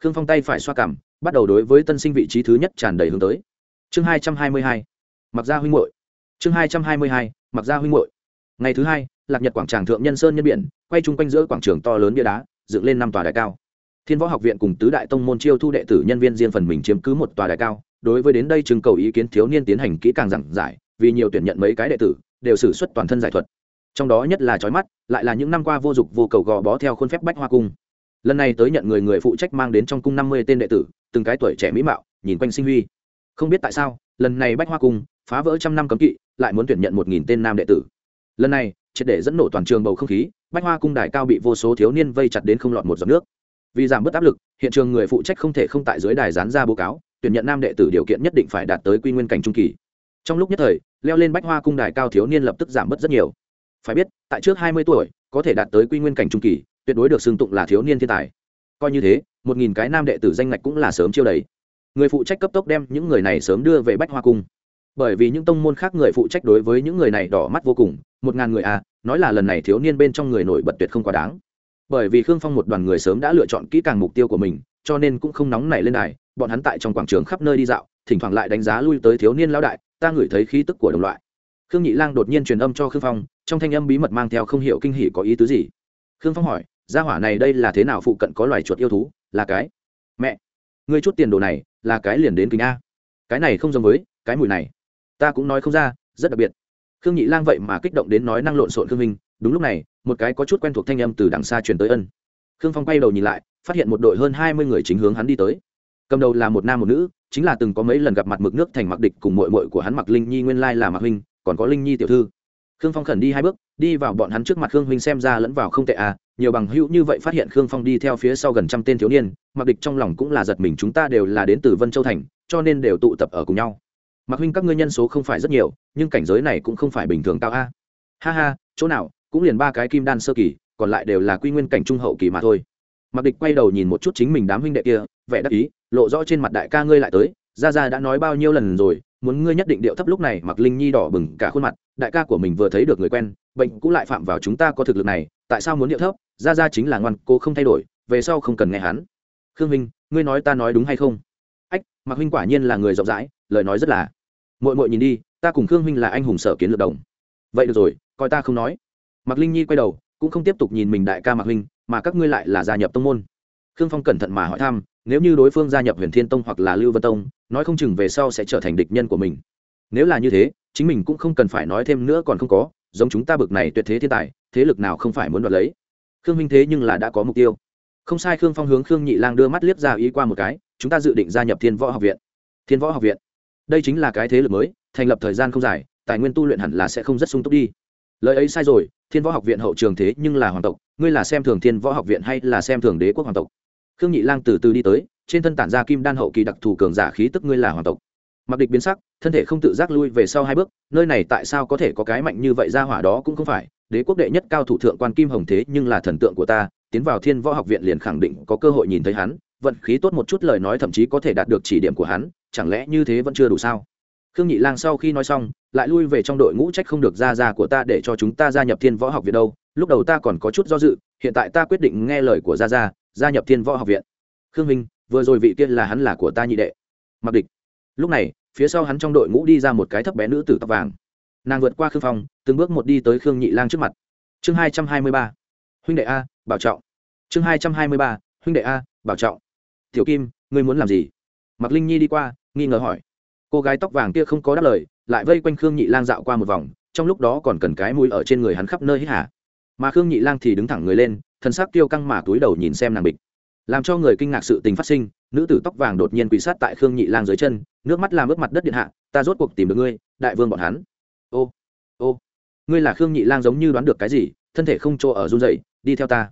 Khương phong tay phải xoa cằm, bắt đầu đối với tân sinh vị trí thứ nhất tràn đầy hướng tới. Chương hai trăm hai mươi hai, mặc gia huynh hội chương hai trăm hai mươi hai, mặc gia huynh hội ngày thứ hai, lạc nhật quảng tràng thượng nhân sơn nhân biển, quay chung quanh giữa quảng trường to lớn bia đá, dựng lên năm tòa đại cao thiên võ học viện cùng tứ đại tông môn chiêu thu đệ tử nhân viên riêng phần mình chiếm cứ một tòa đài cao, đối với đến đây trưng cầu ý kiến thiếu niên tiến hành kỹ càng giảng giải, vì nhiều tuyển nhận mấy cái đệ tử, đều xử suất toàn thân giải thuật. Trong đó nhất là trói mắt, lại là những năm qua vô dụng, vô cầu gò bó theo khuôn phép bách hoa cung. Lần này tới nhận người người phụ trách mang đến trong cung năm mươi tên đệ tử, từng cái tuổi trẻ mỹ mạo, nhìn quanh sinh huy. Không biết tại sao, lần này bách hoa cung, phá vỡ trăm năm cấm kỵ, lại muốn tuyển nhận một nghìn tên nam đệ tử. Lần này, triệt để dẫn nổ toàn trường bầu không khí, bách hoa cung đài cao bị vô số thiếu niên vây chặt đến không lọt một giọt nước vì giảm bớt áp lực, hiện trường người phụ trách không thể không tại dưới đài dán ra báo cáo, tuyển nhận nam đệ tử điều kiện nhất định phải đạt tới quy nguyên cảnh trung kỳ. Trong lúc nhất thời, leo lên bách hoa cung đài cao thiếu niên lập tức giảm bớt rất nhiều. Phải biết, tại trước hai mươi tuổi, có thể đạt tới quy nguyên cảnh trung kỳ, tuyệt đối được xưng tụng là thiếu niên thiên tài. Coi như thế, một nghìn cái nam đệ tử danh ngạch cũng là sớm chiêu đầy. Người phụ trách cấp tốc đem những người này sớm đưa về bách hoa cung. Bởi vì những tông môn khác người phụ trách đối với những người này đỏ mắt vô cùng, một ngàn người à nói là lần này thiếu niên bên trong người nổi bật tuyệt không quá đáng bởi vì khương phong một đoàn người sớm đã lựa chọn kỹ càng mục tiêu của mình, cho nên cũng không nóng nảy lên đài, bọn hắn tại trong quảng trường khắp nơi đi dạo, thỉnh thoảng lại đánh giá lui tới thiếu niên lão đại, ta ngửi thấy khí tức của đồng loại. Khương nhị lang đột nhiên truyền âm cho khương phong, trong thanh âm bí mật mang theo không hiểu kinh hỉ có ý tứ gì. Khương phong hỏi, gia hỏa này đây là thế nào phụ cận có loài chuột yêu thú? Là cái? Mẹ, ngươi chút tiền đồ này, là cái liền đến kính a. Cái này không giống với cái mùi này. Ta cũng nói không ra, rất đặc biệt. Khương nhị lang vậy mà kích động đến nói năng lộn xộn khương minh đúng lúc này, một cái có chút quen thuộc thanh âm từ đằng xa truyền tới ân. Khương phong quay đầu nhìn lại, phát hiện một đội hơn hai mươi người chính hướng hắn đi tới. Cầm đầu là một nam một nữ, chính là từng có mấy lần gặp mặt mực nước thành mặc địch cùng mội mội của hắn mặc linh nhi nguyên lai là mặc huynh, còn có linh nhi tiểu thư. Khương phong khẩn đi hai bước, đi vào bọn hắn trước mặt khương huynh xem ra lẫn vào không tệ à nhiều bằng hữu như vậy phát hiện khương phong đi theo phía sau gần trăm tên thiếu niên mặc địch trong lòng cũng là giật mình chúng ta đều là đến từ vân châu thành, cho nên đều tụ tập ở cùng nhau. Mặc huynh các ngươi nhân số không phải rất nhiều, nhưng cảnh giới này cũng không phải bình thường cao a. Ha ha, chỗ nào cũng liền ba cái kim đan sơ kỳ, còn lại đều là quy nguyên cảnh trung hậu kỳ mà thôi. Mặc địch quay đầu nhìn một chút chính mình đám huynh đệ kia, vẻ đắc ý, lộ rõ trên mặt đại ca ngươi lại tới ra ra đã nói bao nhiêu lần rồi, muốn ngươi nhất định điệu thấp lúc này mặc linh nhi đỏ bừng cả khuôn mặt, đại ca của mình vừa thấy được người quen, bệnh cũng lại phạm vào chúng ta có thực lực này, tại sao muốn điệu thấp ra ra chính là ngoan, cô không thay đổi, về sau không cần nghe hắn. Khương minh ngươi nói ta nói đúng hay không? Ách mặc huynh quả nhiên là người rộng rãi, lời nói rất là. Mội mội nhìn đi, ta cùng khương minh là anh hùng sở kiến lược đồng. Vậy được rồi, coi ta không nói. Mạc linh nhi quay đầu, cũng không tiếp tục nhìn mình đại ca mạc huynh mà các ngươi lại là gia nhập tông môn. Khương phong cẩn thận mà hỏi thăm, nếu như đối phương gia nhập huyền thiên tông hoặc là lưu vân tông, nói không chừng về sau sẽ trở thành địch nhân của mình. Nếu là như thế, chính mình cũng không cần phải nói thêm nữa còn không có, giống chúng ta bực này tuyệt thế thiên tài, thế lực nào không phải muốn đoạt lấy. Khương minh thế nhưng là đã có mục tiêu. Không sai, khương phong hướng khương nhị lang đưa mắt liếc ra ý qua một cái, chúng ta dự định gia nhập thiên võ học viện. Thiên võ học viện. Đây chính là cái thế lực mới, thành lập thời gian không dài, tài nguyên tu luyện hẳn là sẽ không rất sung túc đi lời ấy sai rồi, thiên võ học viện hậu trường thế nhưng là hoàng tộc, ngươi là xem thường thiên võ học viện hay là xem thường đế quốc hoàng tộc? Khương nhị lang từ từ đi tới, trên thân tản ra kim đan hậu kỳ đặc thù cường giả khí tức ngươi là hoàng tộc. Mặc địch biến sắc, thân thể không tự giác lui về sau hai bước, nơi này tại sao có thể có cái mạnh như vậy ra hỏa đó cũng không phải, đế quốc đệ nhất cao thủ thượng quan kim hồng thế nhưng là thần tượng của ta, tiến vào thiên võ học viện liền khẳng định có cơ hội nhìn thấy hắn, vận khí tốt một chút lời nói thậm chí có thể đạt được chỉ điểm của hắn, chẳng lẽ như thế vẫn chưa đủ sao? Khương nhị lang sau khi nói xong, lại lui về trong đội ngũ trách không được ra ra của ta để cho chúng ta gia nhập thiên võ học viện đâu. Lúc đầu ta còn có chút do dự, hiện tại ta quyết định nghe lời của gia gia gia nhập thiên võ học viện. Khương minh, vừa rồi vị kia là hắn là của ta nhị đệ. Mặc địch. Lúc này, phía sau hắn trong đội ngũ đi ra một cái thấp bé nữ tử tóc vàng. Nàng vượt qua khương phong, từng bước một đi tới khương nhị lang trước mặt. Chương hai trăm hai mươi ba. Huynh đệ a, bảo trọng. Chương hai trăm hai mươi ba. Huynh đệ a, bảo trọng. Tiểu kim, ngươi muốn làm gì? Mặc linh nhi đi qua, nghi ngờ hỏi cô gái tóc vàng kia không có đáp lời, lại vây quanh khương nhị lang dạo qua một vòng, trong lúc đó còn cần cái mũi ở trên người hắn khắp nơi hít hả? Mà khương nhị lang thì đứng thẳng người lên thân xác tiêu căng mà túi đầu nhìn xem nàng bịch. Làm cho người kinh ngạc sự tình phát sinh, nữ tử tóc vàng đột nhiên quỳ sát tại khương nhị lang dưới chân, nước mắt làm ướt mặt đất điện hạ, ta rốt cuộc tìm được ngươi, đại vương bọn hắn. Ô ô, ngươi là khương nhị lang giống như đoán được cái gì, thân thể không chỗ ở run dậy đi theo ta.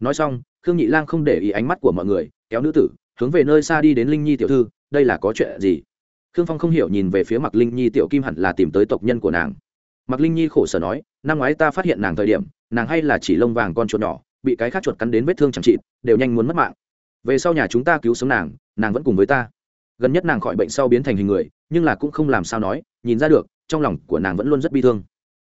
Nói xong, khương nhị lang không để ý ánh mắt của mọi người, kéo nữ tử, hướng về nơi xa đi đến linh nhi tiểu thư, đây là có chuyện gì? Khương phong không hiểu nhìn về phía mặt linh nhi, tiểu kim hẳn là tìm tới tộc nhân của nàng. Mặc linh nhi khổ sở nói, năm ngoái ta phát hiện nàng thời điểm, nàng hay là chỉ lông vàng con chuột nhỏ, bị cái khác chuột cắn đến vết thương chẳng trị đều nhanh muốn mất mạng. Về sau nhà chúng ta cứu sống nàng nàng vẫn cùng với ta. Gần nhất nàng khỏi bệnh sau biến thành hình người, nhưng là cũng không làm sao nói, nhìn ra được, trong lòng của nàng vẫn luôn rất bi thương.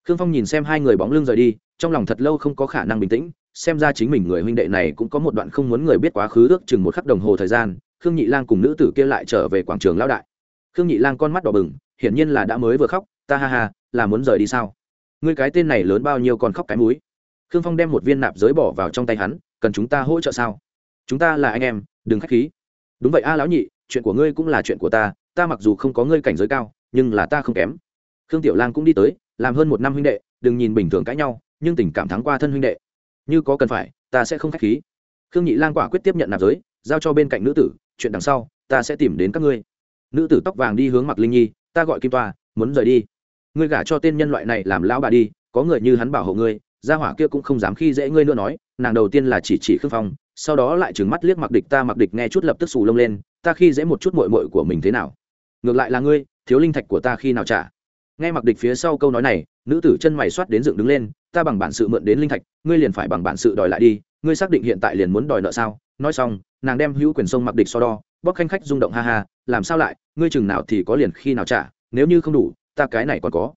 Khương phong nhìn xem hai người bóng lưng rời đi, trong lòng thật lâu không có khả năng bình tĩnh, xem ra chính mình người huynh đệ này cũng có một đoạn không muốn người biết quá khứ ước chừng một khắc đồng hồ thời gian, khương nhị lang cùng nữ tử kia lại trở về quảng trường lão đại khương nhị lang con mắt đỏ bừng, hiển nhiên là đã mới vừa khóc, ta ha ha, là muốn rời đi sao? Ngươi cái tên này lớn bao nhiêu còn khóc cái múi khương phong đem một viên nạp giới bỏ vào trong tay hắn, cần chúng ta hỗ trợ sao? Chúng ta là anh em, đừng k h á c h khí. Đúng vậy a lão nhị, chuyện của ngươi cũng là chuyện của ta ta mặc dù không có ngươi cảnh giới cao, nhưng là ta không kém. Khương tiểu lang cũng đi tới, làm hơn một năm huynh đệ, đừng nhìn bình thường cãi nhau, nhưng tình cảm thắng qua thân huynh đệ. Như có cần phải, ta sẽ không k h á c h khí. Khương nhị lang quả quyết tiếp nhận nạp giới, giao cho bên cạnh nữ tử, chuyện đằng sau, ta sẽ tìm đến các ngươi nữ tử tóc vàng đi hướng mặc linh nhi, ta gọi kim toa, muốn rời đi. Ngươi gả cho tên nhân loại này làm lão bà đi, có người như hắn bảo hộ ngươi, gia hỏa kia cũng không dám khi dễ ngươi nữa nói, nàng đầu tiên là chỉ chỉ khương phong, sau đó lại trừng mắt liếc mặc địch, ta mặc địch nghe chút lập tức xù lông lên, ta khi dễ một chút mội mội của mình thế nào? Ngược lại là ngươi, thiếu linh thạch của ta khi nào trả? Nghe mặc địch phía sau câu nói này, nữ tử chân mày soát đến dựng đứng lên, ta bằng bản sự mượn đến linh thạch, ngươi liền phải bằng bản sự đòi lại đi ngươi xác định hiện tại liền muốn đòi nợ sao? Nói xong, nàng đem hữu quyền sông mặc địch so đo bóc khanh khách rung động ha ha, làm sao lại, ngươi chừng nào thì có liền khi nào trả, nếu như không đủ, ta cái này còn có.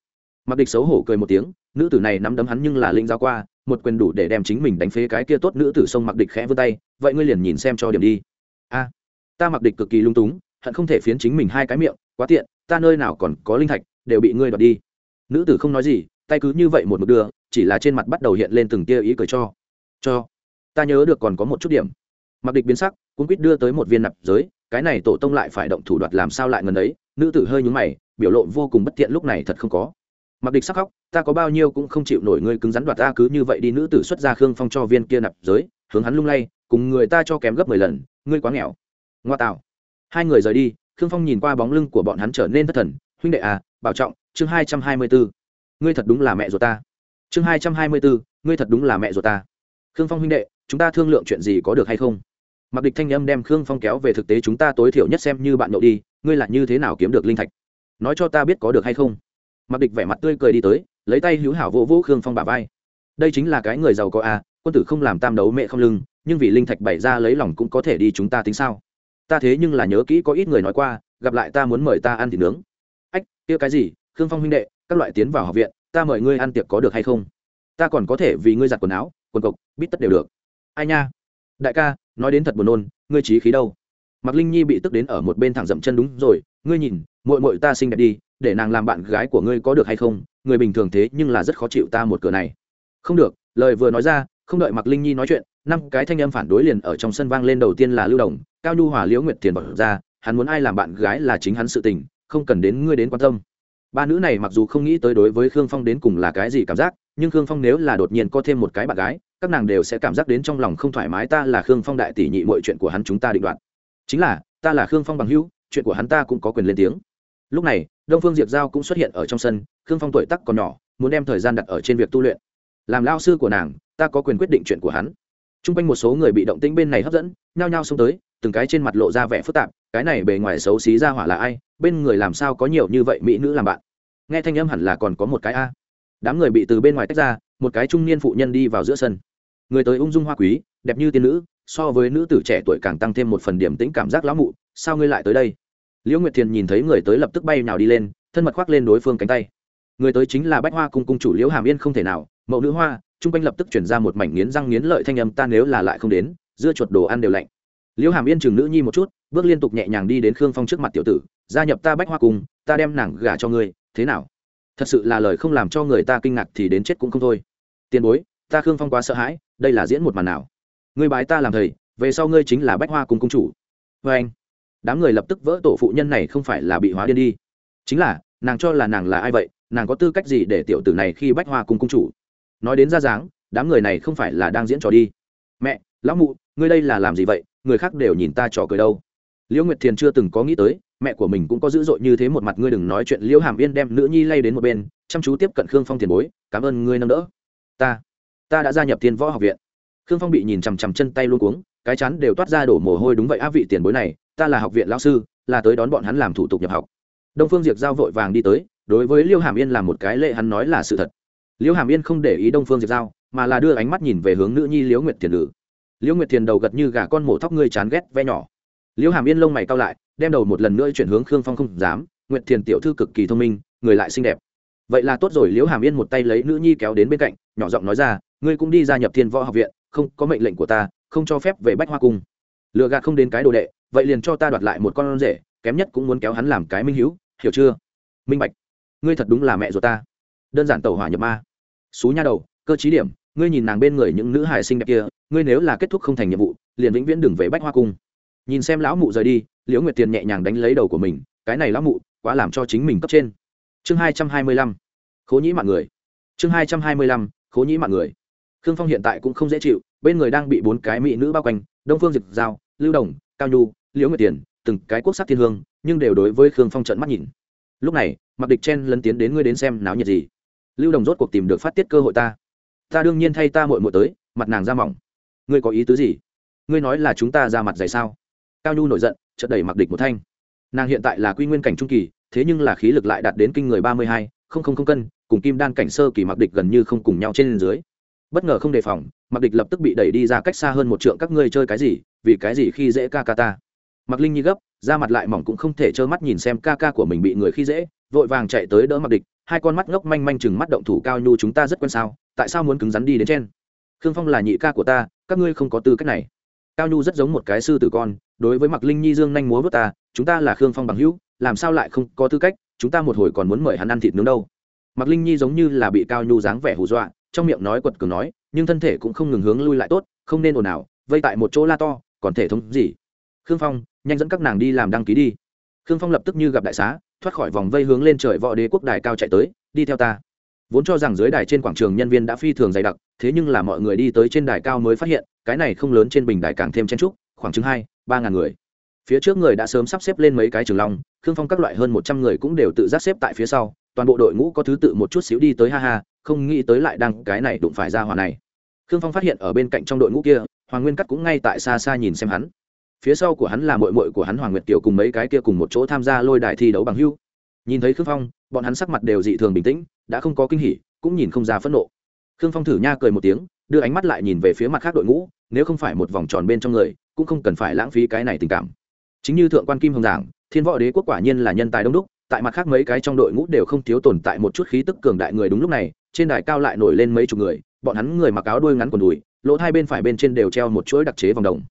Mặc địch xấu hổ cười một tiếng, nữ tử này nắm đấm hắn nhưng là linh giao qua, một quyền đủ để đem chính mình đánh phế cái kia tốt nữ tử sông mặc địch khẽ vươn tay, vậy ngươi liền nhìn xem cho điểm đi. A, ta mặc địch cực kỳ lung túng, hận không thể phiến chính mình hai cái miệng, quá tiện, ta nơi nào còn có linh thạch, đều bị ngươi đoạt đi. Nữ tử không nói gì, tay cứ như vậy một mực đưa, chỉ là trên mặt bắt đầu hiện lên từng tia ý cười cho. Cho ta nhớ được còn có một chút điểm. Mặc địch biến sắc cũng quýt đưa tới một viên nạp giới, cái này tổ tông lại phải động thủ đoạt làm sao lại ngần ấy, nữ tử hơi nhúng mày, biểu lộ vô cùng bất tiện lúc này thật không có. Mặc địch sắc khóc, ta có bao nhiêu cũng không chịu nổi ngươi cứng rắn đoạt ta cứ như vậy đi, nữ tử xuất ra khương phong cho viên kia nạp giới, hướng hắn lung lay, cùng người ta cho kém gấp mười lần, ngươi quá nghèo. Ngoa tạo. Hai người rời đi, khương phong nhìn qua bóng lưng của bọn hắn trở nên thất thần, huynh đệ à bảo trọng, chương hai trăm hai mươi bốn ngươi thật đúng là mẹ ruột ta. Chương hai trăm hai mươi bốn ngươi thật đúng là mẹ ruột ta khương phong huynh đệ, chúng ta thương lượng chuyện gì có được hay không? Mặc địch thanh âm đem khương phong kéo về thực tế chúng ta tối thiểu nhất xem như bạn nhậu đi, ngươi là như thế nào kiếm được linh thạch? Nói cho ta biết có được hay không? Mặc địch vẻ mặt tươi cười đi tới, lấy tay hữu hảo vỗ vỗ khương phong bà vai. Đây chính là cái người giàu có a quân tử không làm tam đấu mẹ không lưng, nhưng vì linh thạch bày ra lấy lòng cũng có thể đi chúng ta tính sao? Ta thế nhưng là nhớ kỹ có ít người nói qua, gặp lại ta muốn mời ta ăn thịt nướng. Ách, kia cái gì? Khương phong huynh đệ, các loại tiến vào học viện, ta mời ngươi ăn tiệc có được hay không? Ta còn có thể vì ngươi giặt quần áo quần cộc, bít tất đều được. Ai nha? Đại ca, nói đến thật buồn nôn, ngươi trí khí đâu? Mặc linh nhi bị tức đến ở một bên thẳng dậm chân đúng rồi, ngươi nhìn, muội muội ta xinh đẹp đi, để nàng làm bạn gái của ngươi có được hay không? Người bình thường thế nhưng là rất khó chịu ta một cửa này. Không được, lời vừa nói ra, không đợi mặc linh nhi nói chuyện, năm cái thanh âm phản đối liền ở trong sân vang lên đầu tiên là lưu đồng, cao nhu hòa liễu nguyệt tiền bỏ ra, hắn muốn ai làm bạn gái là chính hắn sự tình, không cần đến ngươi đến quan tâm ba nữ này mặc dù không nghĩ tới đối với khương phong đến cùng là cái gì cảm giác, nhưng khương phong nếu là đột nhiên có thêm một cái bạn gái, các nàng đều sẽ cảm giác đến trong lòng không thoải mái ta là khương phong đại tỷ nhị mọi chuyện của hắn chúng ta định đoạt. Chính là, ta là khương phong bằng hữu, chuyện của hắn ta cũng có quyền lên tiếng. Lúc này, đông phương diệp giao cũng xuất hiện ở trong sân, khương phong tuổi tắc còn nhỏ, muốn đem thời gian đặt ở trên việc tu luyện. Làm lao sư của nàng, ta có quyền quyết định chuyện của hắn. T r u n g quanh một số người bị động tĩnh bên này hấp dẫn, nhao nhao xông tới, từng cái trên mặt lộ ra vẻ phức tạp cái này bề ngoài xấu xí ra hỏa là ai, bên người làm sao có nhiều như vậy mỹ nữ làm bạn? Nghe thanh âm hẳn là còn có một cái a. Đám người bị từ bên ngoài tách ra, một cái trung niên phụ nhân đi vào giữa sân. Người tới ung dung hoa quý, đẹp như tiên nữ, so với nữ tử trẻ tuổi càng tăng thêm một phần điểm tĩnh cảm giác lão mụ, sao ngươi lại tới đây? Liễu nguyệt thiền nhìn thấy người tới lập tức bay nào đi lên, thân mật khoác lên đối phương cánh tay. Người tới chính là bách hoa cung cung chủ liễu hàm yên không thể nào, mẫu nữ hoa chung quanh lập tức chuyển ra một mảnh nghiến răng nghiến lợi thanh âm, ta nếu là lại không đến, dưa chuột đồ ăn đều lạnh. Liễu hàm yên chừng nữ nhi một chút bước liên tục nhẹ nhàng đi đến khương phong trước mặt tiểu tử, gia nhập ta bách hoa cung ta đem nàng gả cho ngươi, thế nào? Thật sự là lời không làm cho người ta kinh ngạc thì đến chết cũng không thôi. Tiền bối, ta khương phong quá sợ hãi, đây là diễn một màn nào? Ngươi bái ta làm thầy, về sau ngươi chính là bách hoa cung cung chủ. Vê anh, đám người lập tức vỡ tổ phụ nhân này không phải là bị hóa điên đi. Chính là, nàng cho là nàng là ai vậy, nàng có tư cách gì để tiểu tử này khi bách hoa cung cung chủ? Nói đến ra dáng, đám người này không phải là đang diễn trò đi. Mẹ, lão mụ, ngươi đây là làm gì vậy? Người khác đều nhìn ta trò cười đâu liễu nguyệt thiền chưa từng có nghĩ tới, mẹ của mình cũng có dữ dội như thế một mặt, ngươi đừng nói chuyện liễu hàm yên đem nữ nhi lay đến một bên, chăm chú tiếp cận khương phong tiền bối, cảm ơn ngươi nâng đỡ. Ta ta đã gia nhập thiên võ học viện. Khương phong bị nhìn chằm chằm chân tay luôn cuống, cái chắn đều toát ra đổ mồ hôi, đúng vậy á vị tiền bối này, ta là học viện lao sư, là tới đón bọn hắn làm thủ tục nhập học. Đông phương diệp giao vội vàng đi tới, đối với liêu hàm yên là một cái lệ hắn nói là sự thật. Liêu hàm yên không để ý đông phương diệp giao, mà là đưa ánh mắt nhìn về hướng nữ nhi liễu nguyệt thiền nữ. Liễu nguyệt thiền đầu gật như gà con mổ thóc ngươi chán ghét, ve nhỏ liễu hàm yên lông mày cao lại, đem đầu một lần nữa chuyển hướng khương phong không dám, nguyệt thiền tiểu thư cực kỳ thông minh, người lại xinh đẹp. Vậy là tốt rồi, liễu hàm yên một tay lấy nữ nhi kéo đến bên cạnh, nhỏ giọng nói ra, ngươi cũng đi gia nhập thiên võ học viện, không, có mệnh lệnh của ta, không cho phép về bách hoa cung. Lựa gạt không đến cái đồ đệ, vậy liền cho ta đoạt lại một con rể, kém nhất cũng muốn kéo hắn làm cái minh hữu hiểu chưa? Minh bạch. Ngươi thật đúng là mẹ ruột ta. Đơn giản tẩu hỏa nhập ma. Xú nha đầu, cơ trí điểm, ngươi nhìn nàng bên người những nữ hài xinh đẹp kia, ngươi nếu là kết thúc không thành nhiệm vụ, liền vĩnh viễn đừng về bách hoa cung nhìn xem lão mụ rời đi, liễu nguyệt tiền nhẹ nhàng đánh lấy đầu của mình, cái này lão mụ quá làm cho chính mình cấp trên. Chương hai trăm hai mươi lăm, khố nhĩ mạng người. Chương hai trăm hai mươi lăm, khố nhĩ mạng người. Khương phong hiện tại cũng không dễ chịu, bên người đang bị bốn cái mỹ nữ bao quanh, đông phương dịch giao, lưu đồng, cao nhu, liễu nguyệt tiền, từng cái quốc sắc thiên hương, nhưng đều đối với khương phong trận mắt nhìn. Lúc này mặc địch chen lấn tiến đến ngươi đến xem náo nhiệt gì. Lưu đồng rốt cuộc tìm được phát tiết cơ hội ta. Ta đương nhiên thay ta muội muội tới, mặt nàng ra mỏng. Ngươi có ý tứ gì? Ngươi nói là chúng ta ra mặt dày sao? Cao nhu nổi giận, chợt đẩy mặc địch một thanh. Nàng hiện tại là quy nguyên cảnh trung kỳ, thế nhưng là khí lực lại đạt đến kinh người ba mươi hai, không không không cân, cùng kim đan cảnh sơ kỳ mặc địch gần như không cùng nhau trên dưới. Bất ngờ không đề phòng, mặc địch lập tức bị đẩy đi ra cách xa hơn một trượng, các ngươi chơi cái gì, vì cái gì khi dễ ca ca ta? Mặc linh nhi gấp ra mặt lại mỏng cũng không thể trơ mắt nhìn xem ca ca của mình bị người khi dễ, vội vàng chạy tới đỡ mặc địch, hai con mắt ngốc manh manh chừng mắt động thủ cao nhu chúng ta rất quen sao, tại sao muốn cứng rắn đi đến trên? Khương phong là nhị ca của ta, các ngươi không có tư cách này. Cao nhu rất giống một cái sư tử con đối với mặc linh nhi dương nhanh múa vớt ta, chúng ta là khương phong bằng hữu, làm sao lại không có tư cách, chúng ta một hồi còn muốn mời hắn ăn thịt nướng đâu. Mặc linh nhi giống như là bị cao nhu dáng vẻ hù dọa, trong miệng nói quật cường nói, nhưng thân thể cũng không ngừng hướng lui lại tốt, không nên ồn ào, vây tại một chỗ la to, còn thể thống gì? Khương phong, nhanh dẫn các nàng đi làm đăng ký đi. Khương phong lập tức như gặp đại xá, thoát khỏi vòng vây hướng lên trời võ đế quốc đài cao chạy tới, đi theo ta. Vốn cho rằng dưới đài trên quảng trường nhân viên đã phi thường dày đặc, thế nhưng là mọi người đi tới trên đài cao mới phát hiện, cái này không lớn trên bình đài càng thêm chen trúc khoảng chừng hai ba ngàn người. Phía trước người đã sớm sắp xếp lên mấy cái trường long, khương phong các loại hơn một trăm người cũng đều tự giác xếp tại phía sau, toàn bộ đội ngũ có thứ tự một chút xíu đi tới ha ha, không nghĩ tới lại đang cái này đụng phải ra hòa này. Khương phong phát hiện ở bên cạnh trong đội ngũ kia, hoàng nguyên cắt cũng ngay tại xa xa nhìn xem hắn. Phía sau của hắn là mội mội của hắn hoàng nguyệt kiều cùng mấy cái kia cùng một chỗ tham gia lôi đài thi đấu bằng hưu. Nhìn thấy khương phong, bọn hắn sắc mặt đều dị thường bình tĩnh, đã không có kinh hỉ, cũng nhìn không ra phẫn nộ. Khương phong thử nha cười một tiếng đưa ánh mắt lại nhìn về phía mặt khác đội ngũ, nếu không phải một vòng tròn bên trong người, cũng không cần phải lãng phí cái này tình cảm. Chính như thượng quan kim hồng giảng, thiên võ đế quốc quả nhiên là nhân tài đông đúc, tại mặt khác mấy cái trong đội ngũ đều không thiếu tồn tại một chút khí tức cường đại người đúng lúc này, trên đài cao lại nổi lên mấy chục người, bọn hắn người mặc áo đuôi ngắn quần đùi, lỗ hai bên phải bên trên đều treo một chuỗi đặc chế vòng đồng.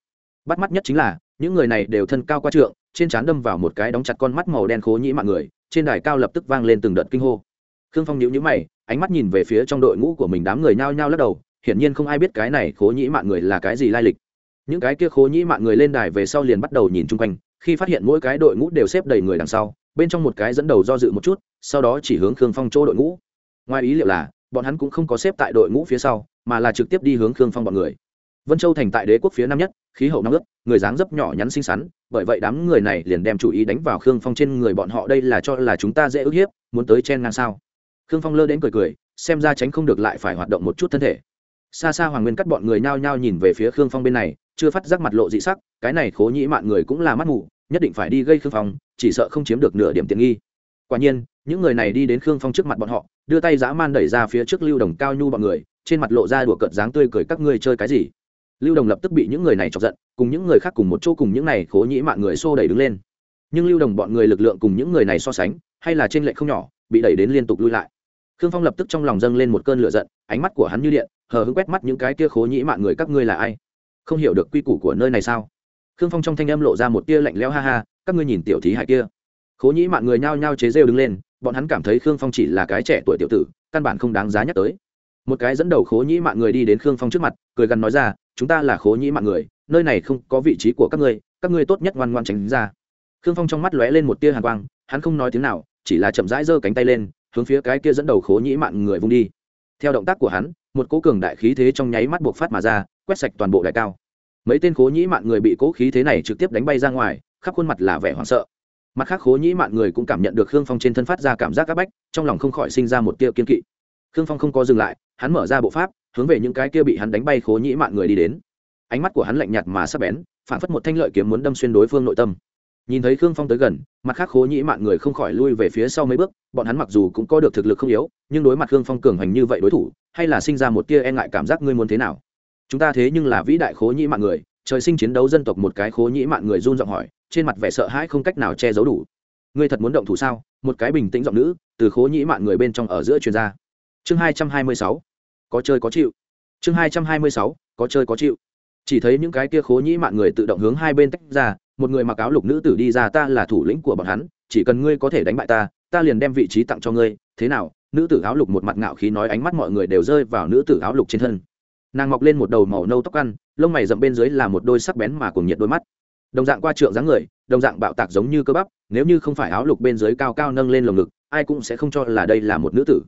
Bắt mắt nhất chính là, những người này đều thân cao qua trượng, trên trán đâm vào một cái đóng chặt con mắt màu đen khố nhĩ mạng người, trên đài cao lập tức vang lên từng đợt kinh hô. Khương phong nhíu nhíu mày, ánh mắt nhìn về phía trong đội ngũ của mình đám người nhao nhao lắc đầu hiển nhiên không ai biết cái này khố nhĩ mạng người là cái gì lai lịch. Những cái kia khố nhĩ mạng người lên đài về sau liền bắt đầu nhìn chung quanh, khi phát hiện mỗi cái đội ngũ đều xếp đầy người đằng sau, bên trong một cái dẫn đầu do dự một chút, sau đó chỉ hướng khương phong chỗ đội ngũ. Ngoài ý liệu là, bọn hắn cũng không có xếp tại đội ngũ phía sau, mà là trực tiếp đi hướng khương phong bọn người. Vân châu thành tại đế quốc phía nam nhất, khí hậu nóng ướt, người dáng dấp nhỏ nhắn xinh xắn, bởi vậy đám người này liền đem chủ ý đánh vào khương phong trên người bọn họ, đây là cho là chúng ta dễ ức hiếp, muốn tới chen ngang sao. Khương phong lơ đến cười cười, xem ra tránh không được lại phải hoạt động một chút thân thể xa xa hoàng nguyên cắt bọn người nhao nhao nhìn về phía khương phong bên này, chưa phát giác mặt lộ dị sắc, cái này khố nhĩ mạn người cũng là mắt mù, nhất định phải đi gây khương phong, chỉ sợ không chiếm được nửa điểm tiện nghi. Quả nhiên, những người này đi đến khương phong trước mặt bọn họ, đưa tay dã man đẩy ra phía trước lưu đồng, cao nhu bọn người, trên mặt lộ ra đùa cợt dáng tươi cười các ngươi chơi cái gì? Lưu đồng lập tức bị những người này chọc giận, cùng những người khác cùng một chỗ cùng những này khố nhĩ mạng người xô đẩy đứng lên. Nhưng lưu đồng bọn người lực lượng cùng những người này so sánh, hay là trên lệ không nhỏ, bị đẩy đến liên tục lui lại. Khương phong lập tức trong lòng dâng lên một cơn lửa giận, ánh mắt của hắn như điện hờ hững quét mắt những cái kia khố nhĩ mạng người các ngươi là ai? Không hiểu được quy củ của nơi này sao? Khương phong trong thanh âm lộ ra một tia lạnh lẽo, ha ha, các ngươi nhìn tiểu thí hải kia. Khố nhĩ mạng người nhao nhao chế rêu đứng lên, bọn hắn cảm thấy khương phong chỉ là cái trẻ tuổi tiểu tử, căn bản không đáng giá nhắc tới. Một cái dẫn đầu khố nhĩ mạng người đi đến khương phong trước mặt, cười gần nói ra, chúng ta là khố nhĩ mạng người, nơi này không có vị trí của các ngươi các ngươi tốt nhất ngoan ngoan tránh ra. Khương phong trong mắt lóe lên một tia hàn quang, hắn không nói tiếng nào, chỉ là chậm rãi giơ cánh tay lên, hướng phía cái kia dẫn đầu khố nhĩ mạng người vung đi. Theo động tác của hắn một cố cường đại khí thế trong nháy mắt buộc phát mà ra, quét sạch toàn bộ đại cao. Mấy tên khố nhĩ mạng người bị cố khí thế này trực tiếp đánh bay ra ngoài, khắp khuôn mặt là vẻ hoảng sợ. Mặt khác, khố nhĩ mạng người cũng cảm nhận được khương phong trên thân phát ra cảm giác áp bách, trong lòng không khỏi sinh ra một tia kiên kỵ. Khương phong không có dừng lại, hắn mở ra bộ pháp, hướng về những cái kia bị hắn đánh bay khố nhĩ mạng người đi đến. Ánh mắt của hắn lạnh nhạt mà sắc bén, phản phất một thanh lợi kiếm muốn đâm xuyên đối phương nội tâm. Nhìn thấy khương phong tới gần, mặt khác khố nhĩ mạng người không khỏi lui về phía sau mấy bước, bọn hắn mặc dù cũng có được thực lực không yếu, nhưng đối mặt khương phong cường hành như vậy đối thủ hay là sinh ra một tia e ngại cảm giác ngươi muốn thế nào? Chúng ta thế nhưng là vĩ đại khố nhĩ mạng người, trời sinh chiến đấu dân tộc một cái khố nhĩ mạng người run giọng hỏi, trên mặt vẻ sợ hãi không cách nào che giấu đủ. Ngươi thật muốn động thủ sao? Một cái bình tĩnh giọng nữ, từ khố nhĩ mạng người bên trong ở giữa truyền ra. Chương hai trăm hai mươi sáu. Có chơi có chịu. Chương hai trăm hai mươi sáu. Có chơi có chịu. Chỉ thấy những cái kia khố nhĩ mạng người tự động hướng hai bên tách ra, một người mặc áo lục nữ tử đi ra, ta là thủ lĩnh của bọn hắn, chỉ cần ngươi có thể đánh bại ta ta liền đem vị trí tặng cho ngươi, thế nào? Nữ tử áo lục một mặt ngạo khí nói ánh mắt mọi người đều rơi vào nữ tử áo lục trên thân. Nàng mọc lên một đầu màu nâu tóc ăn, lông mày rậm bên dưới là một đôi sắc bén mà cùng nhiệt đôi mắt. Đồng dạng qua trượng dáng người, đồng dạng bạo tạc giống như cơ bắp, nếu như không phải áo lục bên dưới cao cao nâng lên lồng ngực, ai cũng sẽ không cho là đây là một nữ tử.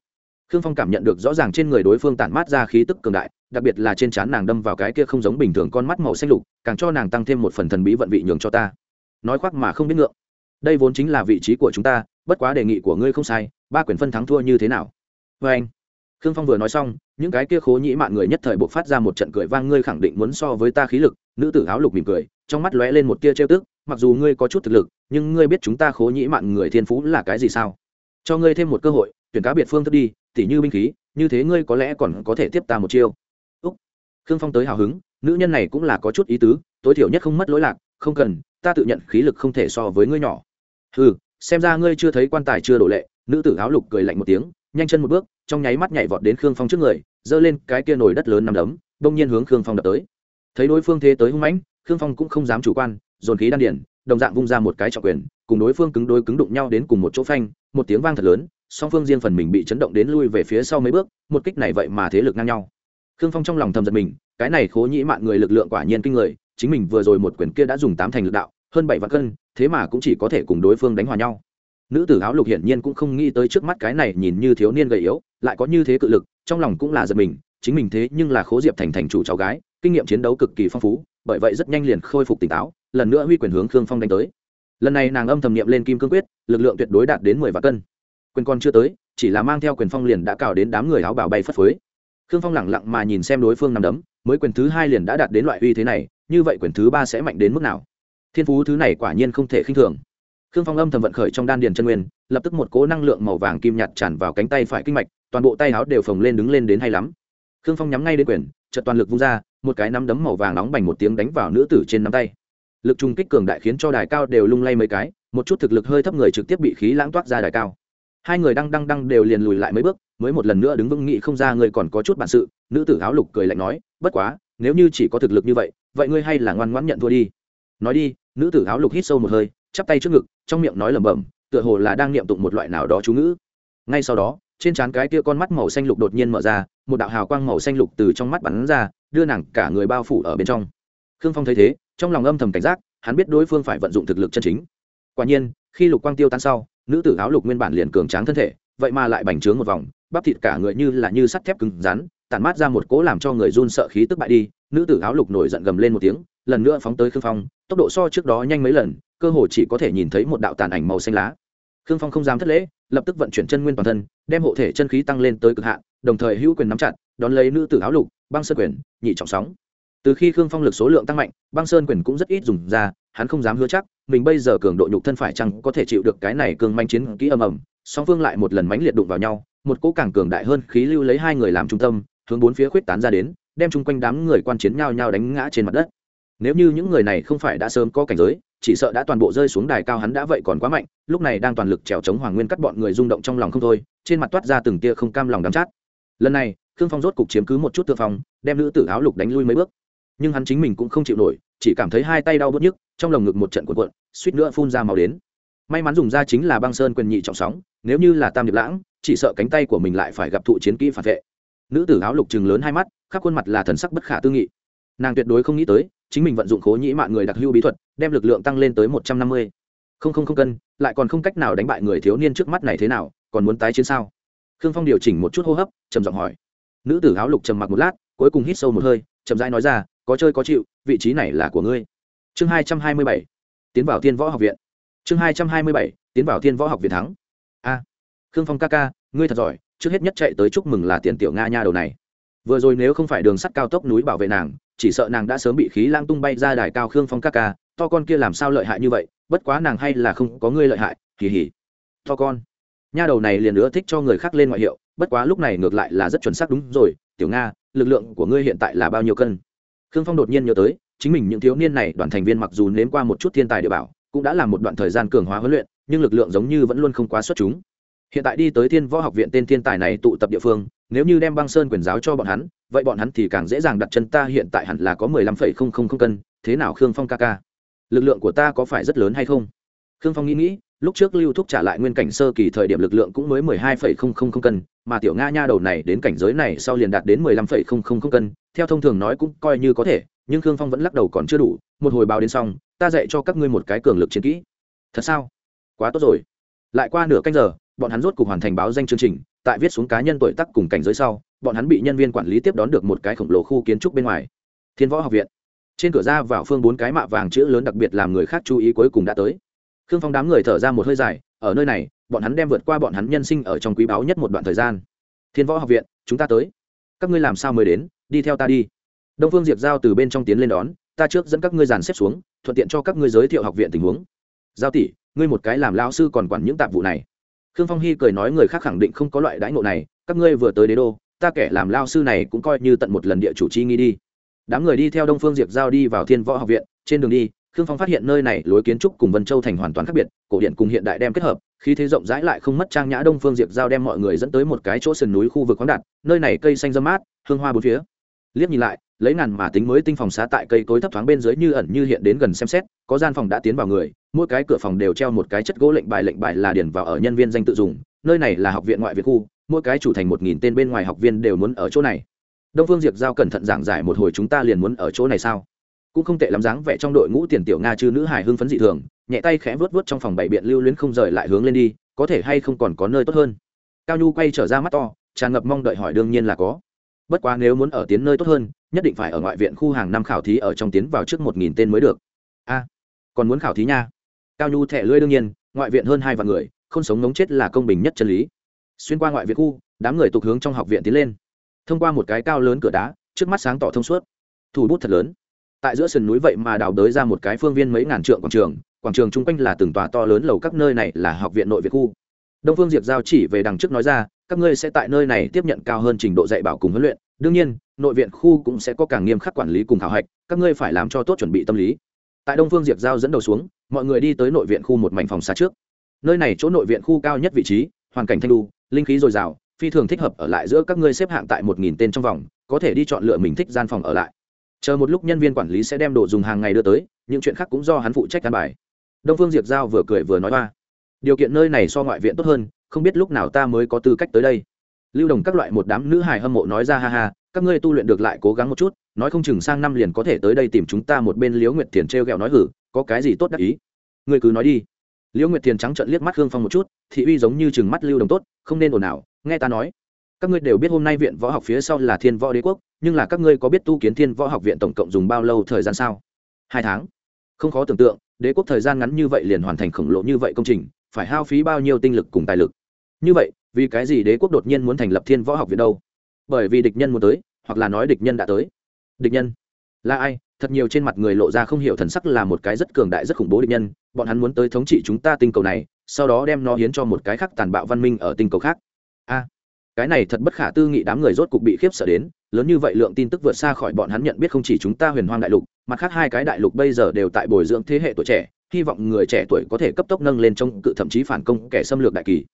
Khương phong cảm nhận được rõ ràng trên người đối phương tản mát ra khí tức cường đại, đặc biệt là trên trán nàng đâm vào cái kia không giống bình thường con mắt màu xanh lục, càng cho nàng tăng thêm một phần thần bí vận vị nhường cho ta. Nói khoác mà không biết ngượng. Đây vốn chính là vị trí của chúng ta, bất quá đề nghị của ngươi không sai ba quyền phân thắng thua như thế nào? Vê anh, khương phong vừa nói xong, những cái kia khố nhĩ mạn người nhất thời buộc phát ra một trận cười vang, ngươi khẳng định muốn so với ta khí lực. Nữ tử áo lục mỉm cười, trong mắt lóe lên một tia trêu tức, mặc dù ngươi có chút thực lực, nhưng ngươi biết chúng ta khố nhĩ mạn người thiên phú là cái gì sao? Cho ngươi thêm một cơ hội, tuyển cá biệt phương thức đi, tỉ như binh khí, như thế ngươi có lẽ còn có thể tiếp ta một chiêu. Úc, khương phong tới hào hứng, nữ nhân này cũng là có chút ý tứ, tối thiểu nhất không mất lối lạc, không cần, ta tự nhận khí lực không thể so với ngươi nhỏ. Ừ xem ra ngươi chưa thấy quan tài chưa đổ lệ nữ tử áo lục cười lạnh một tiếng, nhanh chân một bước, trong nháy mắt nhảy vọt đến khương phong trước người, giơ lên cái kia nồi đất lớn nằm đấm, đông nhiên hướng khương phong đập tới. Thấy đối phương thế tới hung mãnh, khương phong cũng không dám chủ quan, dồn khí đan điển đồng dạng vung ra một cái trọng quyền, cùng đối phương cứng đối cứng đụng nhau đến cùng một chỗ phanh, một tiếng vang thật lớn, song phương riêng phần mình bị chấn động đến lui về phía sau mấy bước, một kích này vậy mà thế lực ngang nhau. Khương phong trong lòng thầm giật mình, cái này khố nhĩ mạng người lực lượng quả nhiên kinh người, chính mình vừa rồi một quyền kia đã dùng tám thành lực đạo, hơn bảy vạn cân, thế mà cũng chỉ có thể cùng đối phương đánh hòa nhau nữ tử áo lục hiển nhiên cũng không nghĩ tới trước mắt cái này nhìn như thiếu niên gầy yếu, lại có như thế cự lực, trong lòng cũng là giật mình, chính mình thế nhưng là khố diệp thành thành chủ cháu gái, kinh nghiệm chiến đấu cực kỳ phong phú, bởi vậy rất nhanh liền khôi phục tỉnh táo, lần nữa huy quyền hướng khương phong đánh tới. Lần này nàng âm thầm niệm lên kim cương quyết, lực lượng tuyệt đối đạt đến mười vạn cân. Quyền còn chưa tới, chỉ là mang theo quyền phong liền đã cào đến đám người áo bảo bay phất phới. Khương phong lẳng lặng mà nhìn xem đối phương nằm đấm, mới quyền thứ hai liền đã đạt đến loại uy thế này, như vậy quyền thứ ba sẽ mạnh đến mức nào? Thiên phú thứ này quả nhiên không thể khinh thường khương phong âm thầm vận khởi trong đan điền chân nguyên, lập tức một cố năng lượng màu vàng kim nhạt tràn vào cánh tay phải kinh mạch, toàn bộ tay áo đều phồng lên đứng lên đến hay lắm. Khương phong nhắm ngay đến quyền, chợt toàn lực vung ra, một cái nắm đấm màu vàng nóng bành một tiếng đánh vào nữ tử trên nắm tay. Lực trung kích cường đại khiến cho đài cao đều lung lay mấy cái, một chút thực lực hơi thấp người trực tiếp bị khí lãng toát ra đài cao. Hai người đang đăng đăng đều liền lùi lại mấy bước, mới một lần nữa đứng vững nghị không ra người còn có chút bản sự, nữ tử áo lục cười lạnh nói, bất quá, nếu như chỉ có thực lực như vậy vậy ngươi hay là ngoan ngoãn nhận thua đi. Nói đi. Nữ tử áo lục hít sâu một hơi chắp tay trước ngực, trong miệng nói lẩm bẩm, tựa hồ là đang niệm tụng một loại nào đó chú ngữ. Ngay sau đó, trên trán cái kia con mắt màu xanh lục đột nhiên mở ra, một đạo hào quang màu xanh lục từ trong mắt bắn ra, đưa nàng cả người bao phủ ở bên trong. Khương phong thấy thế, trong lòng âm thầm cảnh giác, hắn biết đối phương phải vận dụng thực lực chân chính. Quả nhiên, khi lục quang tiêu tan sau, nữ tử áo lục nguyên bản liền cường tráng thân thể, vậy mà lại bành trướng một vòng, bắp thịt cả người như là như sắt thép cứng rắn, tản mát ra một cỗ làm cho người run sợ khí tức bại đi, nữ tử áo lục nổi giận gầm lên một tiếng, lần nữa phóng tới khương phong, tốc độ so trước đó nhanh mấy lần cơ hồ chỉ có thể nhìn thấy một đạo tàn ảnh màu xanh lá. Khương phong không dám thất lễ, lập tức vận chuyển chân nguyên toàn thân, đem hộ thể chân khí tăng lên tới cực hạn, đồng thời hữu quyền nắm chặt, đón lấy nữ tử áo lục, băng sơn quyền, nhị trọng sóng. Từ khi khương phong lực số lượng tăng mạnh, băng sơn quyền cũng rất ít dùng ra, hắn không dám hứa chắc, mình bây giờ cường độ nhục thân phải chăng có thể chịu được cái này cường manh chiến kỹ ầm ầm. Song phương lại một lần mãnh liệt đụng vào nhau, một cỗ càng cường đại hơn khí lưu lấy hai người làm trung tâm, hướng bốn phía khuyết tán ra đến, đem chung quanh đám người quan chiến nhau nhau đánh ngã trên mặt đất. Nếu như những người này không phải đã sớm có cảnh giới chỉ sợ đã toàn bộ rơi xuống đài cao hắn đã vậy còn quá mạnh, lúc này đang toàn lực trèo chống hoàng nguyên cắt bọn người rung động trong lòng không thôi, trên mặt toát ra từng tia không cam lòng đắm chát. Lần này, khương phong rốt cục chiếm cứ một chút thượng phòng đem nữ tử áo lục đánh lui mấy bước. Nhưng hắn chính mình cũng không chịu nổi, chỉ cảm thấy hai tay đau bớt nhức, trong lồng ngực một trận cuộn cuộn, suýt nữa phun ra màu đến. May mắn dùng ra chính là băng sơn quyền nhị trọng sóng, nếu như là tam điệp lãng, chỉ sợ cánh tay của mình lại phải gặp thụ chiến kỹ phản vệ. Nữ tử áo lục chừng lớn hai mắt, khắp khuôn mặt là thần sắc bất khả tư nghị. Nàng tuyệt đối không nghĩ tới chính mình vận dụng khố nhĩ mạng người đặc hưu bí thuật, đem lực lượng tăng lên tới một trăm năm mươi. Không không không cân, lại còn không cách nào đánh bại người thiếu niên trước mắt này thế nào, còn muốn tái chiến sao? Khương phong điều chỉnh một chút hô hấp, trầm giọng hỏi. Nữ tử áo lục trầm mặc một lát, cuối cùng hít sâu một hơi, chậm rãi nói ra, có chơi có chịu, vị trí này là của ngươi. Chương hai trăm hai mươi bảy. Tiến vào thiên võ học viện. Chương hai trăm hai mươi bảy, tiến vào thiên võ học viện thắng. A. Khương phong ca ca, ngươi thật giỏi, trước hết nhất chạy tới chúc mừng là tiền tiểu nga nha đầu này. Vừa rồi nếu không phải đường sắt cao tốc núi bảo vệ nàng chỉ sợ nàng đã sớm bị khí lang tung bay ra đài cao khương phong ca ca, to con kia làm sao lợi hại như vậy? Bất quá nàng hay là không có ngươi lợi hại. Kỳ hỉ to con. Nha đầu này liền nữa thích cho người khác lên ngoại hiệu, bất quá lúc này ngược lại là rất chuẩn xác đúng rồi, tiểu nga, lực lượng của ngươi hiện tại là bao nhiêu cân? Khương phong đột nhiên nhớ tới, chính mình những thiếu niên này đoàn thành viên mặc dù nếm qua một chút thiên tài địa bảo, cũng đã làm một đoạn thời gian cường hóa huấn luyện, nhưng lực lượng giống như vẫn luôn không quá xuất chúng. Hiện tại đi tới thiên võ học viện tên thiên tài này tụ tập địa phương, nếu như đem băng sơn quyền giáo cho bọn hắn vậy bọn hắn thì càng dễ dàng đặt chân ta, hiện tại hẳn là có mười lăm phẩy không không không cân, thế nào khương phong ca ca? Lực lượng của ta có phải rất lớn hay không? Khương phong nghĩ nghĩ, lúc trước lưu thúc trả lại nguyên cảnh sơ kỳ thời điểm lực lượng cũng mới mười hai phẩy không không không cân, mà tiểu nga nha đầu này đến cảnh giới này sau liền đạt đến mười lăm phẩy không không không cân, theo thông thường nói cũng coi như có thể, nhưng khương phong vẫn lắc đầu còn chưa đủ, một hồi báo đến xong, ta dạy cho các ngươi một cái cường lực chiến kỹ. Thật sao? Quá tốt rồi. Lại qua nửa canh giờ, bọn hắn rốt cục hoàn thành báo danh chương trình, tại viết xuống cá nhân tuổi tác cùng cảnh giới sau bọn hắn bị nhân viên quản lý tiếp đón được một cái khổng lồ khu kiến trúc bên ngoài. Thiên võ học viện. Trên cửa ra vào phương bốn cái mạ vàng chữ lớn đặc biệt làm người khác chú ý cuối cùng đã tới. Khương phong đám người thở ra một hơi dài, ở nơi này, bọn hắn đem vượt qua bọn hắn nhân sinh ở trong quý báu nhất một đoạn thời gian. Thiên võ học viện, chúng ta tới. Các ngươi làm sao mới đến? Đi theo ta đi. Đông phương diệp giao từ bên trong tiến lên đón, ta trước dẫn các ngươi dàn xếp xuống, thuận tiện cho các ngươi giới thiệu học viện tình huống. Giao tỷ, ngươi một cái làm lao sư còn quản những tạp vụ này. Khương phong hy cười nói người khác khẳng định không có loại đãi ngộ này, các ngươi vừa tới đế đô ta kẻ làm lao sư này cũng coi như tận một lần địa chủ chi nghi đi. Đám người đi theo đông phương diệp giao đi vào thiên võ học viện, trên đường đi, khương phong phát hiện nơi này lối kiến trúc cùng vân châu thành hoàn toàn khác biệt, cổ điện cùng hiện đại đem kết hợp khi thế rộng rãi lại không mất trang nhã đông phương diệp giao đem mọi người dẫn tới một cái chỗ sườn núi khu vực khoáng đạt, nơi này cây xanh râm mát, hương hoa bốn phía. Liếc nhìn lại, lấy ngàn mà tính mới tinh phòng xá tại cây cối thấp thoáng bên dưới như ẩn như hiện đến gần xem xét, có gian phòng đã tiến vào người, mỗi cái cửa phòng đều treo một cái chất gỗ lệnh bài lệnh bài là điển vào ở nhân viên danh tự dùng, nơi này là học viện ngoại viện khu mỗi cái chủ thành một nghìn tên bên ngoài học viên đều muốn ở chỗ này. Đông phương diệp giao cẩn thận giảng giải một hồi chúng ta liền muốn ở chỗ này sao? Cũng không tệ lắm dáng vẻ trong đội ngũ tiền tiểu nga chư nữ hài hưng phấn dị thường, nhẹ tay khẽ vớt vớt trong phòng bảy biện lưu luyến không rời lại hướng lên đi, có thể hay không còn có nơi tốt hơn. Cao nhu quay trở ra mắt to, tràn ngập mong đợi hỏi đương nhiên là có. Bất quá nếu muốn ở tiến nơi tốt hơn, nhất định phải ở ngoại viện khu hàng năm khảo thí ở trong tiến vào trước một nghìn tên mới được. A, còn muốn khảo thí nha. Cao nhu thẻ lưỡi đương nhiên, ngoại viện hơn hai vạn người, không sống ngống chết là công bình nhất chân lý xuyên qua ngoại viện khu, đám người tục hướng trong học viện tiến lên. Thông qua một cái cao lớn cửa đá, trước mắt sáng tỏ thông suốt. Thủ bút thật lớn. Tại giữa sườn núi vậy mà đào đới ra một cái phương viên mấy ngàn trượng quảng trường quảng trường chung quanh là từng tòa to lớn lầu các nơi này là học viện nội viện khu. Đông phương diệp giao chỉ về đằng trước nói ra, các ngươi sẽ tại nơi này tiếp nhận cao hơn trình độ dạy bảo cùng huấn luyện. Đương nhiên, nội viện khu cũng sẽ có càng nghiêm khắc quản lý cùng khảo hạch, các ngươi phải làm cho tốt chuẩn bị tâm lý. Tại đông phương diệp giao dẫn đầu xuống, mọi người đi tới nội viện khu một mảnh phòng xa trước. Nơi này chỗ nội viện khu cao nhất vị trí hoàn cảnh thanh đu, linh khí dồi dào, phi thường thích hợp ở lại giữa các ngươi xếp hạng tại một nghìn tên trong vòng, có thể đi chọn lựa mình thích gian phòng ở lại. Chờ một lúc nhân viên quản lý sẽ đem đồ dùng hàng ngày đưa tới, những chuyện khác cũng do hắn phụ trách căn bài. Đông phương diệp giao vừa cười vừa nói hoa điều kiện nơi này so ngoại viện tốt hơn, không biết lúc nào ta mới có tư cách tới đây. Lưu đồng các loại một đám nữ hài hâm mộ nói ra, ha ha, các ngươi tu luyện được lại cố gắng một chút, nói không chừng sang năm liền có thể tới đây tìm chúng ta một bên liếu nguyệt thiền t r e o g ẹ o nói hử, có cái gì tốt đắc ý? Ngươi cứ nói đi liễu nguyệt thiền trắng trợn liếc mắt hương phong một chút, thị uy giống như chừng mắt lưu đồng tốt, không nên ồn ào, nghe ta nói. Các ngươi đều biết hôm nay viện võ học phía sau là thiên võ đế quốc, nhưng là các ngươi có biết tu kiến thiên võ học viện tổng cộng dùng bao lâu thời gian sao? Hai tháng. Không khó tưởng tượng, đế quốc thời gian ngắn như vậy liền hoàn thành khổng lồ như vậy công trình, phải hao phí bao nhiêu tinh lực cùng tài lực? Như vậy, vì cái gì đế quốc đột nhiên muốn thành lập thiên võ học viện đâu? Bởi vì địch nhân muốn tới, hoặc là nói địch nhân đã tới. Địch nhân? Là ai? Thật nhiều trên mặt người lộ ra không hiểu thần sắc là một cái rất cường đại rất khủng bố địch nhân, bọn hắn muốn tới thống trị chúng ta tinh cầu này, sau đó đem nó hiến cho một cái khác tàn bạo văn minh ở tinh cầu khác. A, cái này thật bất khả tư nghị đám người rốt cục bị khiếp sợ đến, lớn như vậy lượng tin tức vượt xa khỏi bọn hắn nhận biết không chỉ chúng ta huyền hoang đại lục, mặt khác hai cái đại lục bây giờ đều tại bồi dưỡng thế hệ tuổi trẻ, hy vọng người trẻ tuổi có thể cấp tốc nâng lên trong cự thậm chí phản công kẻ xâm lược đại kỳ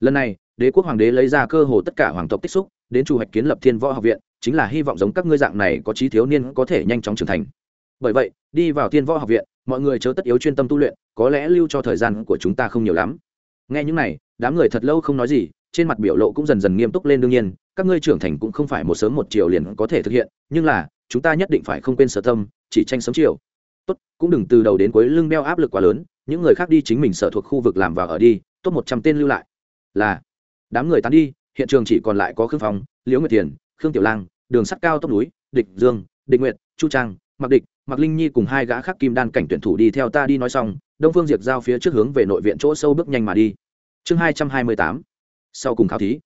lần này, đế quốc hoàng đế lấy ra cơ hồ tất cả hoàng tộc tích xúc, đến chủ hoạch kiến lập thiên võ học viện, chính là hy vọng giống các ngươi dạng này có trí thiếu niên có thể nhanh chóng trưởng thành. Bởi vậy, đi vào thiên võ học viện, mọi người chớ tất yếu chuyên tâm tu luyện, có lẽ lưu cho thời gian của chúng ta không nhiều lắm. Nghe những này, đám người thật lâu không nói gì, trên mặt biểu lộ cũng dần dần nghiêm túc lên đương nhiên, các ngươi trưởng thành cũng không phải một sớm một chiều liền có thể thực hiện, nhưng là, chúng ta nhất định phải không quên sở tâm, chỉ tranh sớm chiều. Tốt, cũng đừng từ đầu đến cuối lưng đeo áp lực quá lớn, những người khác đi chính mình sở thuộc khu vực làm vào ở đi, tốt một trăm tên lưu lại là, đám người tán đi, hiện trường chỉ còn lại có khương phong, liễu nguyệt tiền khương tiểu lang, đường sắt cao tốc núi, địch dương, địch nguyệt, chu trang mặc địch mặc linh nhi cùng hai gã khác kim đan cảnh tuyển thủ đi theo ta đi nói xong, đông phương diệt giao phía trước hướng về nội viện chỗ sâu bước nhanh mà đi. Chương hai trăm hai mươi tám, sau cùng khảo thí.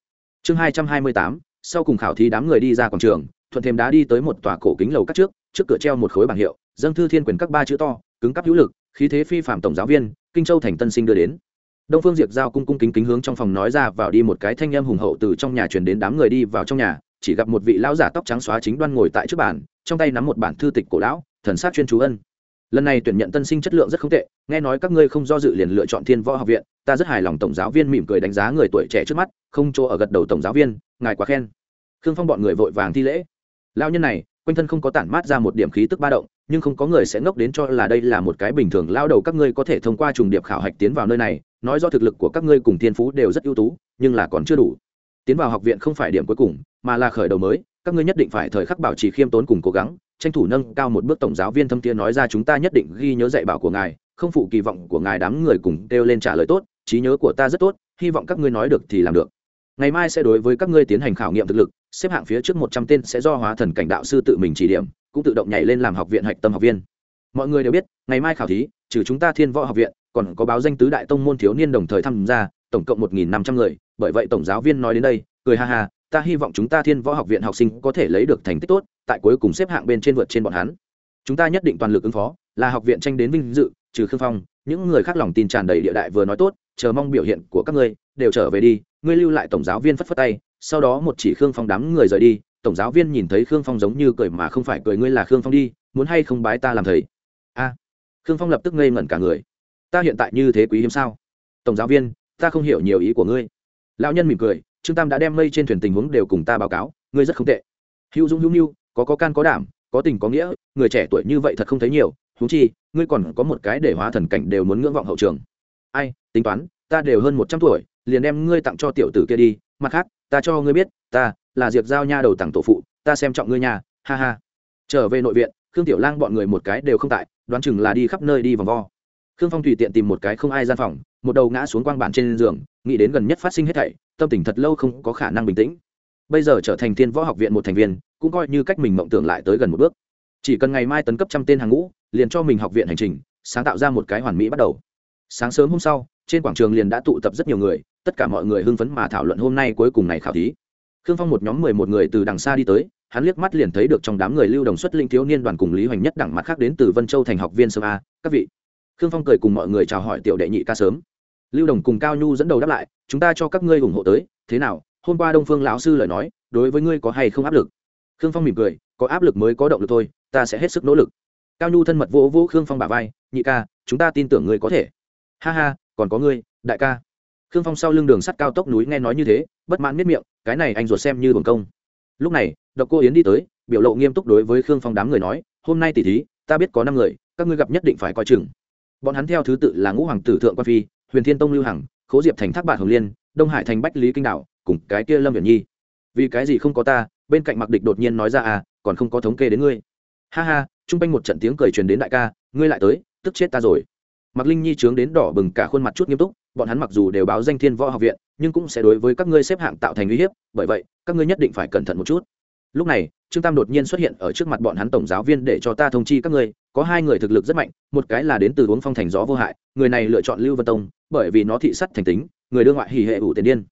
Chương hai trăm hai mươi tám, sau cùng khảo thí đám người đi ra quảng trường, thuận thêm đá đi tới một tòa cổ kính lầu cắt trước trước cửa treo một khối bảng hiệu, dâng thư thiên quyền các ba chữ to, cứng cắp hữu lực, khí thế phi phạm tổng giáo viên, kinh châu thành tân sinh đưa đến đông phương diệp giao cung cung kính kính hướng trong phòng nói ra vào đi một cái thanh âm hùng hậu từ trong nhà truyền đến đám người đi vào trong nhà, chỉ gặp một vị lão giả tóc trắng xóa chính đoan ngồi tại trước bàn, trong tay nắm một bản thư tịch cổ lão, thần sát chuyên chú ân. Lần này tuyển nhận tân sinh chất lượng rất không tệ, nghe nói các ngươi không do dự liền lựa chọn thiên võ học viện, ta rất hài lòng tổng giáo viên mỉm cười đánh giá người tuổi trẻ trước mắt, không chỗ ở gật đầu tổng giáo viên, ngài quá khen. Khương phong bọn người vội vàng thi lễ. Lao nhân này, quanh thân không có tản mát ra một điểm khí tức ba động nhưng không có người sẽ ngốc đến cho là đây là một cái bình thường lao đầu các ngươi có thể thông qua trùng điệp khảo hạch tiến vào nơi này, nói do thực lực của các ngươi cùng thiên phú đều rất ưu tú, nhưng là còn chưa đủ. Tiến vào học viện không phải điểm cuối cùng, mà là khởi đầu mới, các ngươi nhất định phải thời khắc bảo trì khiêm tốn cùng cố gắng, tranh thủ nâng cao một bước tổng giáo viên thâm tiên nói ra chúng ta nhất định ghi nhớ dạy bảo của ngài, không phụ kỳ vọng của ngài đám người cùng kêu lên trả lời tốt, trí nhớ của ta rất tốt, hy vọng các ngươi nói được thì làm được. Ngày mai sẽ đối với các ngươi tiến hành khảo nghiệm thực lực xếp hạng phía trước một trăm tên sẽ do hóa thần cảnh đạo sư tự mình chỉ điểm, cũng tự động nhảy lên làm học viện hạch tâm học viên. Mọi người đều biết, ngày mai khảo thí, trừ chúng ta thiên võ học viện, còn có báo danh tứ đại tông môn thiếu niên đồng thời tham gia, tổng cộng một nghìn năm trăm người, bởi vậy tổng giáo viên nói đến đây, cười ha ha, ta hy vọng chúng ta thiên võ học viện học sinh có thể lấy được thành tích tốt, tại cuối cùng xếp hạng bên trên vượt trên bọn hắn. Chúng ta nhất định toàn lực ứng phó, là học viện tranh đến vinh dự, trừ khương phong, những người khác lòng tin tràn đầy địa đại vừa nói tốt, chờ mong biểu hiện của các ngươi, đều trở về đi ngươi lưu lại tổng giáo viên phất phất tay, sau đó một chỉ khương phong đám người rời đi, tổng giáo viên nhìn thấy khương phong giống như cười mà không phải cười ngươi là khương phong đi, muốn hay không bái ta làm thầy? A. Khương phong lập tức ngây ngẩn cả người. Ta hiện tại như thế quý hiếm sao? Tổng giáo viên, ta không hiểu nhiều ý của ngươi. Lão nhân mỉm cười, trương tam đã đem mây trên thuyền tình huống đều cùng ta báo cáo, ngươi rất không tệ. Hữu dũng hữu nhu có có can có đảm, có tình có nghĩa, người trẻ tuổi như vậy thật không thấy nhiều thú chi, ngươi còn có một cái để hóa thần cảnh đều muốn ngưỡng vọng hậu trường. Ai, tính toán, ta đều hơn một trăm tuổi liền đem ngươi tặng cho tiểu tử kia đi, mặt khác, ta cho ngươi biết, ta là diệp giao nha đầu tặng tổ phụ, ta xem trọng ngươi nhà ha ha. Trở về nội viện, khương tiểu lang bọn người một cái đều không tại, đoán chừng là đi khắp nơi đi vòng vo. Khương phong tùy tiện tìm một cái không ai gian phòng, một đầu ngã xuống quang bản trên giường, nghĩ đến gần nhất phát sinh hết thảy, tâm tình thật lâu không có khả năng bình tĩnh. Bây giờ trở thành thiên võ học viện một thành viên, cũng coi như cách mình mộng tưởng lại tới gần một bước. Chỉ cần ngày mai tấn cấp trăm tên hàng ngũ, liền cho mình học viện hành trình, sáng tạo ra một cái hoàn mỹ bắt đầu. Sáng sớm hôm sau trên quảng trường liền đã tụ tập rất nhiều người, tất cả mọi người hưng phấn mà thảo luận hôm nay cuối cùng này khảo thí. Khương phong một nhóm mười một người từ đằng xa đi tới, hắn liếc mắt liền thấy được trong đám người lưu đồng xuất linh thiếu niên đoàn cùng lý hoành nhất đẳng mặt khác đến từ vân châu thành học viên sơ a, các vị. Khương phong cười cùng mọi người chào hỏi tiểu đệ nhị ca sớm. Lưu đồng cùng cao nhu dẫn đầu đáp lại, chúng ta cho các ngươi ủng hộ tới, thế nào? Hôm qua đông phương lão sư lời nói, đối với ngươi có hay không áp lực? Khương phong mỉm cười, có áp lực mới có động lực thôi, ta sẽ hết sức nỗ lực. Cao nhu thân mật vỗ vỗ khương phong bả vai, nhị ca, chúng ta tin tưởng ngươi có thể. Ha ha còn có ngươi, đại ca. Khương phong sau lưng đường sắt cao tốc núi nghe nói như thế, bất mãn miết miệng, cái này anh ruột xem như bằng công. Lúc này, độc cô yến đi tới, biểu lộ nghiêm túc đối với khương phong đám người nói, hôm nay tỷ thí, ta biết có năm người, các ngươi gặp nhất định phải coi chừng. Bọn hắn theo thứ tự là ngũ hoàng tử thượng quan phi, huyền thiên tông lưu hằng, khố diệp thành thác bạc hồng liên, đông hải thành bách lý kinh đạo, cùng cái kia lâm viễn nhi. Vì cái gì không có ta, bên cạnh mặc địch đột nhiên nói ra à còn không có thống kê đến ngươi. Ha ha chung quanh một trận tiếng cười truyền đến đại ca, ngươi lại tới, tức chết ta rồi mặc linh nhi trướng đến đỏ bừng cả khuôn mặt chút nghiêm túc, bọn hắn mặc dù đều báo danh thiên võ học viện, nhưng cũng sẽ đối với các ngươi xếp hạng tạo thành uy hiếp, bởi vậy, các ngươi nhất định phải cẩn thận một chút. Lúc này, trương tam đột nhiên xuất hiện ở trước mặt bọn hắn tổng giáo viên để cho ta thông chi các ngươi, có hai người thực lực rất mạnh, một cái là đến từ uống phong thành gió vô hại, người này lựa chọn lưu vân tông, bởi vì nó thị sắt thành tính, người đương ngoại hỉ hệ ủ tiền điên.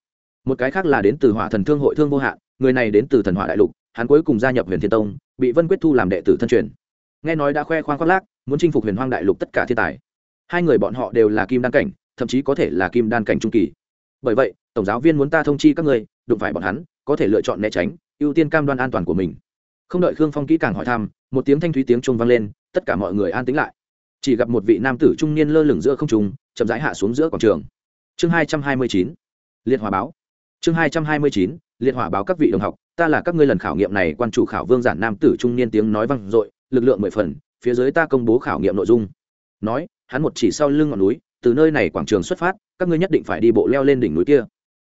Một cái khác là đến từ hỏa thần thương hội thương vô hạn, người này đến từ thần hỏa đại lục, hắn cuối cùng gia nhập huyền thiên tông, bị vân quyết thu làm đệ tử thân truyền. Nghe nói đã khoe khoang khoác lác, muốn chinh phục huyền hoang đại lục tất cả thiên tài hai người bọn họ đều là kim đan cảnh, thậm chí có thể là kim đan cảnh trung kỳ. Bởi vậy, tổng giáo viên muốn ta thông chi các ngươi, đụng phải bọn hắn, có thể lựa chọn né tránh, ưu tiên cam đoan an toàn của mình. Không đợi khương phong kỹ càng hỏi thăm, một tiếng thanh thúy tiếng trung vang lên, tất cả mọi người an tĩnh lại. Chỉ gặp một vị nam tử trung niên lơ lửng giữa không trung, chậm rãi hạ xuống giữa quảng trường. Chương hai trăm hai mươi chín, liệt hòa báo. Chương hai trăm hai mươi chín, liệt hỏa báo các vị đồng học, ta là các ngươi lần khảo nghiệm này quan chủ khảo vương giản nam tử trung niên tiếng nói vang dội, lực lượng mười phần, phía dưới ta công bố khảo nghiệm nội dung. Nói hắn một chỉ sau lưng ngọn núi, từ nơi này quảng trường xuất phát, các ngươi nhất định phải đi bộ leo lên đỉnh núi kia.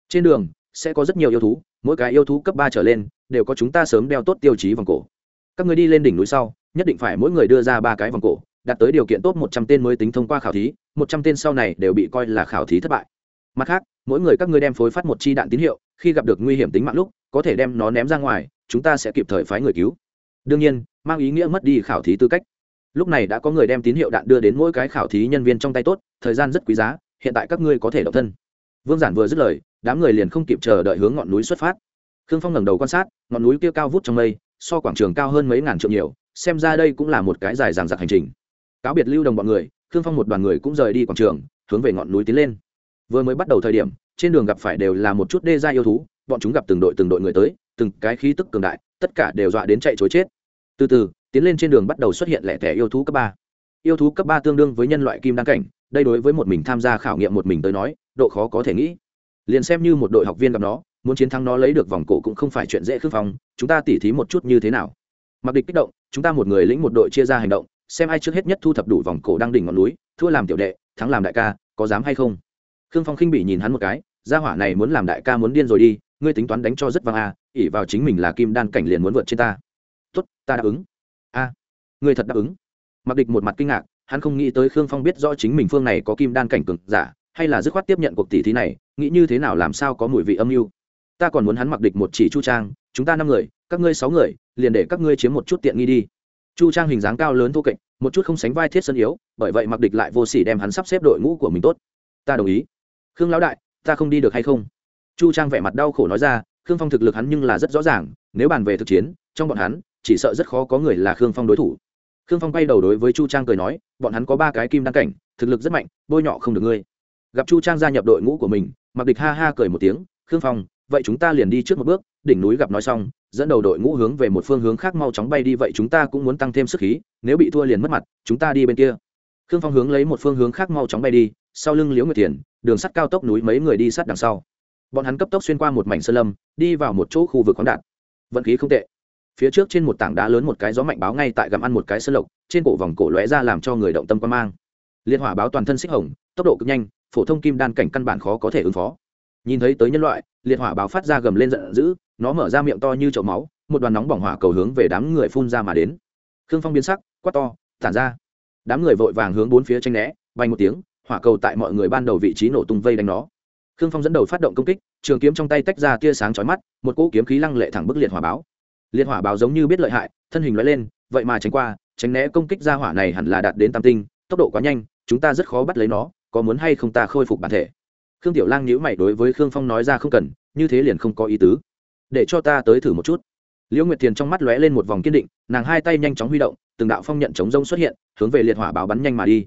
Trên đường, sẽ có rất nhiều yêu thú, mỗi cái yêu thú cấp ba trở lên, đều có chúng ta sớm đeo tốt tiêu chí vòng cổ. Các ngươi đi lên đỉnh núi sau, nhất định phải mỗi người đưa ra ba cái vòng cổ, đạt tới điều kiện tốt một trăm tên mới tính thông qua khảo thí, một trăm tên sau này đều bị coi là khảo thí thất bại. Mặt khác, mỗi người các ngươi đem phối phát một chi đạn tín hiệu, khi gặp được nguy hiểm tính mạng lúc, có thể đem nó ném ra ngoài, chúng ta sẽ kịp thời phái người cứu. Đương nhiên, mang ý nghĩa mất đi khảo thí tư cách lúc này đã có người đem tín hiệu đạn đưa đến mỗi cái khảo thí nhân viên trong tay tốt, thời gian rất quý giá, hiện tại các ngươi có thể độc thân. Vương giản vừa dứt lời, đám người liền không kịp chờ đợi hướng ngọn núi xuất phát. Khương phong ngẩng đầu quan sát, ngọn núi kia cao vút trong mây, so quảng trường cao hơn mấy ngàn trượng nhiều, xem ra đây cũng là một cái dài dằng dặc hành trình. Cáo biệt lưu đồng bọn người, khương phong một đoàn người cũng rời đi quảng trường, hướng về ngọn núi tiến lên. Vừa mới bắt đầu thời điểm, trên đường gặp phải đều là một chút đê gia yêu thú, bọn chúng gặp từng đội từng đội người tới, từng cái khí tức cường đại, tất cả đều dọa đến chạy chối chết. Từ từ tiến lên trên đường bắt đầu xuất hiện lẻ tẻ yêu thú cấp ba. Yêu thú cấp ba tương đương với nhân loại kim đăng cảnh đây đối với một mình tham gia khảo nghiệm một mình tới nói độ khó có thể nghĩ. Liền xem như một đội học viên gặp nó muốn chiến thắng nó lấy được vòng cổ cũng không phải chuyện dễ khước phong chúng ta tỉ thí một chút như thế nào. Mặc địch kích động chúng ta một người lĩnh một đội chia ra hành động xem ai trước hết nhất thu thập đủ vòng cổ đang đỉnh ngọn núi thua làm tiểu đệ thắng làm đại ca có dám hay không? Khương phong khinh bị nhìn hắn một cái gia hỏa này muốn làm đại ca muốn điên rồi đi ngươi tính toán đánh cho rất vang à, ỉ vào chính mình là kim đan cảnh liền muốn vượt trên ta. Tốt ta đáp ứng a ngươi thật đáp ứng. Mặc địch một mặt kinh ngạc, hắn không nghĩ tới khương phong biết rõ chính mình phương này có kim đan cảnh cực giả, hay là dứt khoát tiếp nhận cuộc tỷ thí này, nghĩ như thế nào làm sao có mùi vị âm mưu. Ta còn muốn hắn mặc địch một chỉ chu trang, chúng ta năm người, các ngươi sáu người, liền để các ngươi chiếm một chút tiện nghi đi. Chu trang hình dáng cao lớn thô kệch, một chút không sánh vai thiết sân yếu, bởi vậy mặc địch lại vô sỉ đem hắn sắp xếp đội ngũ của mình tốt. Ta đồng ý. Khương lão đại, ta không đi được hay không? Chu trang vẻ mặt đau khổ nói ra, khương phong thực lực hắn nhưng là rất rõ ràng, nếu bàn về thực chiến, trong bọn hắn chỉ sợ rất khó có người là khương phong đối thủ. Khương phong bay đầu đối với chu trang cười nói, bọn hắn có ba cái kim đăng cảnh, thực lực rất mạnh, bôi nhọ không được ngươi. Gặp chu trang gia nhập đội ngũ của mình mặc địch ha ha cười một tiếng, khương phong, vậy chúng ta liền đi trước một bước, đỉnh núi gặp nói xong, dẫn đầu đội ngũ hướng về một phương hướng khác mau chóng bay đi, vậy chúng ta cũng muốn tăng thêm sức khí, nếu bị thua liền mất mặt, chúng ta đi bên kia. Khương phong hướng lấy một phương hướng khác mau chóng bay đi, sau lưng liễu nguyệt thiền, đường sắt cao tốc núi mấy người đi sát đằng sau. Bọn hắn cấp tốc xuyên qua một mảnh sơn lâm, đi vào một chỗ khu vực khoáng đạt. Vận khí không tệ phía trước trên một tảng đá lớn một cái gió mạnh báo ngay tại gặm ăn một cái sơn lộc, trên cổ vòng cổ lóe ra làm cho người động tâm quan mang. Liên hỏa báo toàn thân xích hồng, tốc độ cực nhanh, phổ thông kim đan cảnh căn bản khó có thể ứng phó. Nhìn thấy tới nhân loại, liệt hỏa báo phát ra gầm lên giận dữ, nó mở ra miệng to như chậu máu, một đoàn nóng bỏng hỏa cầu hướng về đám người phun ra mà đến. Khương phong biến sắc, quát to tản ra. Đám người vội vàng hướng bốn phía tranh né vay một tiếng, hỏa cầu tại mọi người ban đầu vị trí nổ tung vây đánh nó. Khương phong dẫn đầu phát động công kích, trường kiếm trong tay tách ra tia sáng chói mắt, một cỗ kiếm khí lăng lệ thẳng bức liệt hỏa báo liệt hỏa báo giống như biết lợi hại, thân hình loại lên, vậy mà tránh qua, tránh né công kích ra hỏa này hẳn là đạt đến tam tinh, tốc độ quá nhanh, chúng ta rất khó bắt lấy nó, có muốn hay không ta khôi phục bản thể. Khương tiểu lang nhíu mày đối với khương phong nói ra không cần, như thế liền không có ý tứ. Để cho ta tới thử một chút. Liễu nguyệt thiền trong mắt lóe lên một vòng kiên định, nàng hai tay nhanh chóng huy động, từng đạo phong nhận chống rông xuất hiện, hướng về liệt hỏa báo bắn nhanh mà đi.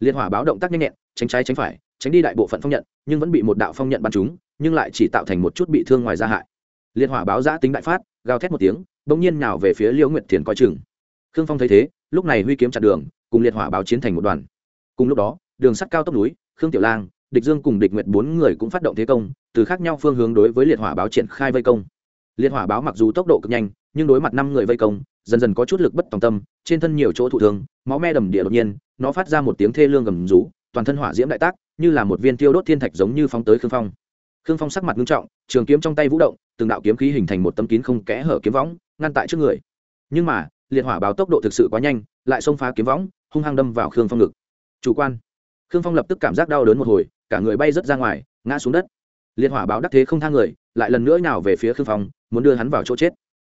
Liệt hỏa báo động tác nhanh nhẹn, tránh trái tránh phải, tránh đi đại bộ phận phong nhận, nhưng vẫn bị một đạo phong nhận bắn trúng, nhưng lại chỉ tạo thành một chút bị thương ngoài ra hại liệt hỏa báo giã tính đại phát, gào thét một tiếng, bỗng nhiên nào về phía liễu nguyệt thiền coi chừng. Khương phong thấy thế, lúc này huy kiếm chặt đường, cùng liệt hỏa báo chiến thành một đoàn. Cùng lúc đó, đường sắt cao tốc núi, khương tiểu lang, địch dương cùng địch nguyệt bốn người cũng phát động thế công, từ khác nhau phương hướng đối với liệt hỏa báo triển khai vây công. Liệt hỏa báo mặc dù tốc độ cực nhanh, nhưng đối mặt năm người vây công, dần dần có chút lực bất tòng tâm, trên thân nhiều chỗ thụ thương, máu me đầm địa đột nhiên, nó phát ra một tiếng thê lương gầm rú, toàn thân hỏa diễm đại tác, như là một viên tiêu đốt thiên thạch giống như phóng tới khương phong khương phong sắc mặt nghiêm trọng, trường kiếm trong tay vũ động, từng đạo kiếm khí hình thành một tấm kín không kẽ hở kiếm võng, ngăn tại trước người. Nhưng mà, liệt hỏa báo tốc độ thực sự quá nhanh, lại xông phá kiếm võng, hung hăng đâm vào khương phong ngực. Chủ quan. Khương phong lập tức cảm giác đau đớn một hồi, cả người bay rớt ra ngoài, ngã xuống đất. Liệt hỏa báo đắc thế không thang người, lại lần nữa nào về phía khương phong, muốn đưa hắn vào chỗ chết.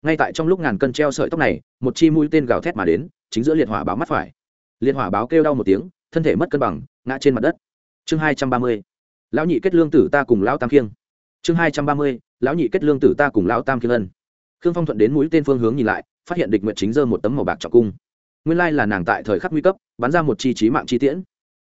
Ngay tại trong lúc ngàn cân treo sợi tóc này, một chi mũi tên gào thét mà đến, chính giữa liệt hỏa báo mắt phải. Liệt hỏa báo kêu đau một tiếng, thân thể mất cân bằng, ngã trên mặt đất. Chương hai trăm ba mươi lão nhị kết lương tử ta cùng lão tam kiêng chương hai trăm ba mươi, lão nhị kết lương tử ta cùng lão tam kiêng ân. Khương phong thuận đến mũi tên phương hướng nhìn lại, phát hiện địch nguyện chính giơ một tấm màu bạc trọng cung. Nguyên lai là nàng tại thời khắc nguy cấp, bắn ra một chi trí mạng chi tiễn.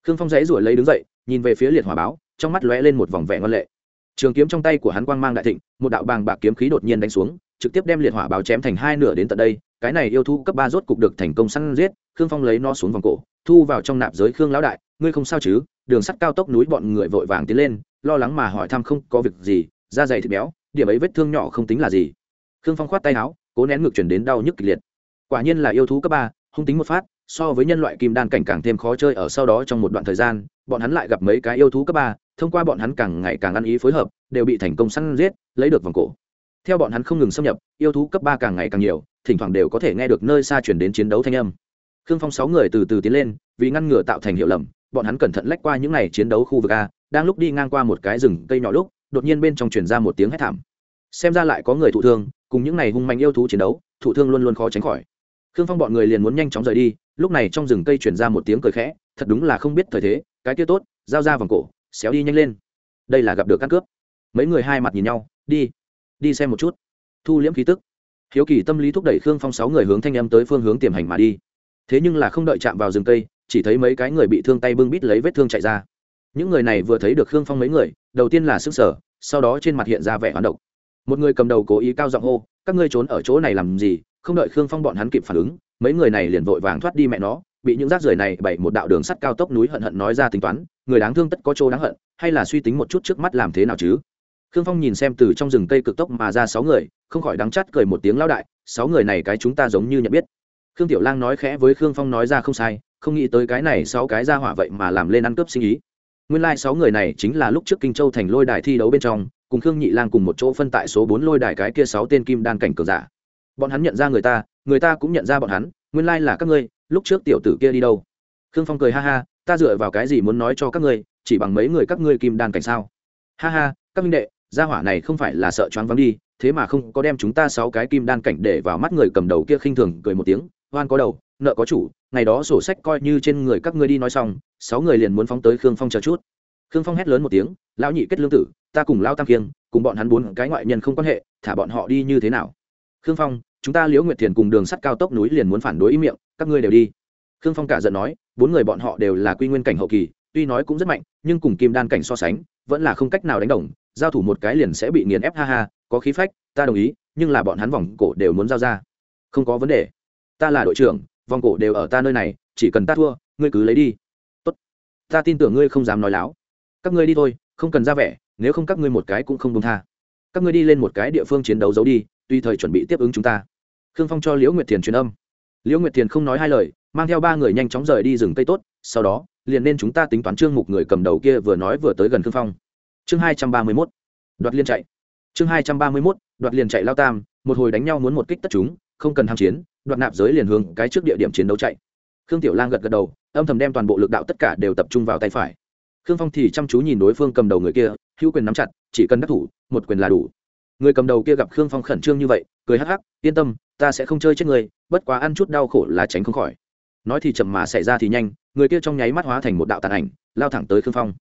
Khương phong dãy ruổi lấy đứng dậy, nhìn về phía liệt hỏa báo, trong mắt lóe lên một vòng vẻ ngân lệ. Trường kiếm trong tay của hắn quang mang đại thịnh, một đạo bàng bạc kiếm khí đột nhiên đánh xuống, trực tiếp đem liệt hỏa báo chém thành hai nửa đến tận đây, cái này yêu thú cấp ba rốt cục được thành công săn giết, khương phong lấy nó xuống vòng cổ, thu vào trong nạp giới khương lão đại ngươi không sao chứ? Đường sắt cao tốc núi bọn người vội vàng tiến lên, lo lắng mà hỏi thăm không có việc gì, da dày thịt béo, điểm ấy vết thương nhỏ không tính là gì. Khương phong khoát tay áo, cố nén ngược chuyển đến đau nhức kịch liệt. Quả nhiên là yêu thú cấp ba, hung tính một phát, so với nhân loại kim đan cảnh càng thêm khó chơi ở sau đó trong một đoạn thời gian, bọn hắn lại gặp mấy cái yêu thú cấp ba, thông qua bọn hắn càng ngày càng ăn ý phối hợp, đều bị thành công săn giết, lấy được vòng cổ. Theo bọn hắn không ngừng xâm nhập, yêu thú cấp ba càng ngày càng nhiều, thỉnh thoảng đều có thể nghe được nơi xa chuyển đến chiến đấu thanh âm. Khương phong sáu người từ từ tiến lên, vì ngăn ngừa tạo thành hiệu lầm bọn hắn cẩn thận lách qua những n à y chiến đấu khu vực a, đang lúc đi ngang qua một cái rừng cây nhỏ lúc, đột nhiên bên trong truyền ra một tiếng hét thảm. Xem ra lại có người thụ thương, cùng những n à y hung mạnh yêu thú chiến đấu, thụ thương luôn luôn khó tránh khỏi. Khương phong bọn người liền muốn nhanh chóng rời đi, lúc này trong rừng cây truyền ra một tiếng cười khẽ, thật đúng là không biết thời thế, cái kia tốt, giao ra vòng cổ, xéo đi nhanh lên. Đây là gặp được các cướp mấy người hai mặt nhìn nhau, đi đi xem một chút. Thu liễm khí tức. Hiếu kỳ tâm lý thúc đẩy khương phong sáu người hướng thanh âm tới phương hướng tiềm hành mà đi. Thế nhưng là không đợi chạm vào rừng cây chỉ thấy mấy cái người bị thương tay bưng bít lấy vết thương chạy ra. Những người này vừa thấy được khương phong mấy người, đầu tiên là sức sở sau đó trên mặt hiện ra vẻ hoán độc. Một người cầm đầu cố ý cao giọng hô, các ngươi trốn ở chỗ này làm gì? Không đợi khương phong bọn hắn kịp phản ứng, mấy người này liền vội vàng thoát đi mẹ nó. Bị những rác rưởi này bày một đạo đường sắt cao tốc núi hận hận nói ra tính toán, người đáng thương tất có chỗ đáng hận, hay là suy tính một chút trước mắt làm thế nào chứ? Khương phong nhìn xem từ trong rừng cây cực tốc mà ra sáu người, không khỏi đắng chắt cười một tiếng lao đại, sáu người này cái chúng ta giống như nhận biết. Khương tiểu lang nói khẽ với khương phong nói ra không sai không nghĩ tới cái này sáu cái ra hỏa vậy mà làm lên ăn cướp sinh ý. Nguyên lai like sáu người này chính là lúc trước kinh châu thành lôi đài thi đấu bên trong, cùng khương nhị lang cùng một chỗ phân tại số bốn lôi đài cái kia sáu tên kim đan cảnh cường giả. Bọn hắn nhận ra người ta người ta cũng nhận ra bọn hắn, nguyên lai là các ngươi, lúc trước tiểu tử kia đi đâu? Khương phong cười ha ha, ta dựa vào cái gì muốn nói cho các ngươi, chỉ bằng mấy người các ngươi kim đan cảnh sao? Ha ha, các minh đệ gia hỏa này không phải là sợ choáng vắng đi, thế mà không có đem chúng ta sáu cái kim đan cảnh để vào mắt người cầm đầu kia khinh thường cười một tiếng oan có đầu, nợ có chủ, ngày đó sổ sách coi như trên người các ngươi đi nói xong, sáu người liền muốn phóng tới khương phong chờ chút. Khương phong hét lớn một tiếng, lão nhị kết lương tử, ta cùng lao tam kiêng, cùng bọn hắn bốn cái ngoại nhân không quan hệ, thả bọn họ đi như thế nào? Khương phong, chúng ta liễu nguyệt thiền cùng đường sắt cao tốc núi liền muốn phản đối ý miệng, các ngươi đều đi. Khương phong cả giận nói, bốn người bọn họ đều là quy nguyên cảnh hậu kỳ, tuy nói cũng rất mạnh, nhưng cùng kim đan cảnh so sánh, vẫn là không cách nào đánh đồng, giao thủ một cái liền sẽ bị nghiền ép, ha ha, có khí phách, ta đồng ý, nhưng là bọn hắn vòng cổ đều muốn giao ra. Không có vấn đề ta là đội trưởng, vòng cổ đều ở ta nơi này, chỉ cần ta thua, ngươi cứ lấy đi. Tốt. Ta tin tưởng ngươi không dám nói láo. Các ngươi đi thôi, không cần ra vẻ, nếu không các ngươi một cái cũng không đông tha. Các ngươi đi lên một cái địa phương chiến đấu giấu đi, tùy thời chuẩn bị tiếp ứng chúng ta. Khương phong cho liễu nguyệt thiền truyền âm. Liễu nguyệt thiền không nói hai lời, mang theo ba người nhanh chóng rời đi rừng cây tốt, sau đó, liền nên chúng ta tính toán trương mục người cầm đầu kia vừa nói vừa tới gần khương phong. Chương hai trăm ba mươi mốt. Đoạt liên chạy. Chương hai trăm ba mươi mốt, đoạt liền chạy lao tam, một hồi đánh nhau muốn một kích tất chúng, không cần ham chiến đoạn nạp giới liền hướng cái trước địa điểm chiến đấu chạy. Khương tiểu lang gật gật đầu, âm thầm đem toàn bộ lực đạo tất cả đều tập trung vào tay phải. Khương phong thì chăm chú nhìn đối phương cầm đầu người kia, hữu quyền nắm chặt, chỉ cần đắc thủ, một quyền là đủ. Người cầm đầu kia gặp khương phong khẩn trương như vậy, cười hắc hắc, yên tâm, ta sẽ không chơi chết người, bất quá ăn chút đau khổ là tránh không khỏi. Nói thì chậm mà xảy ra thì nhanh, người kia trong nháy mắt hóa thành một đạo tàn ảnh, lao thẳng tới khương phong.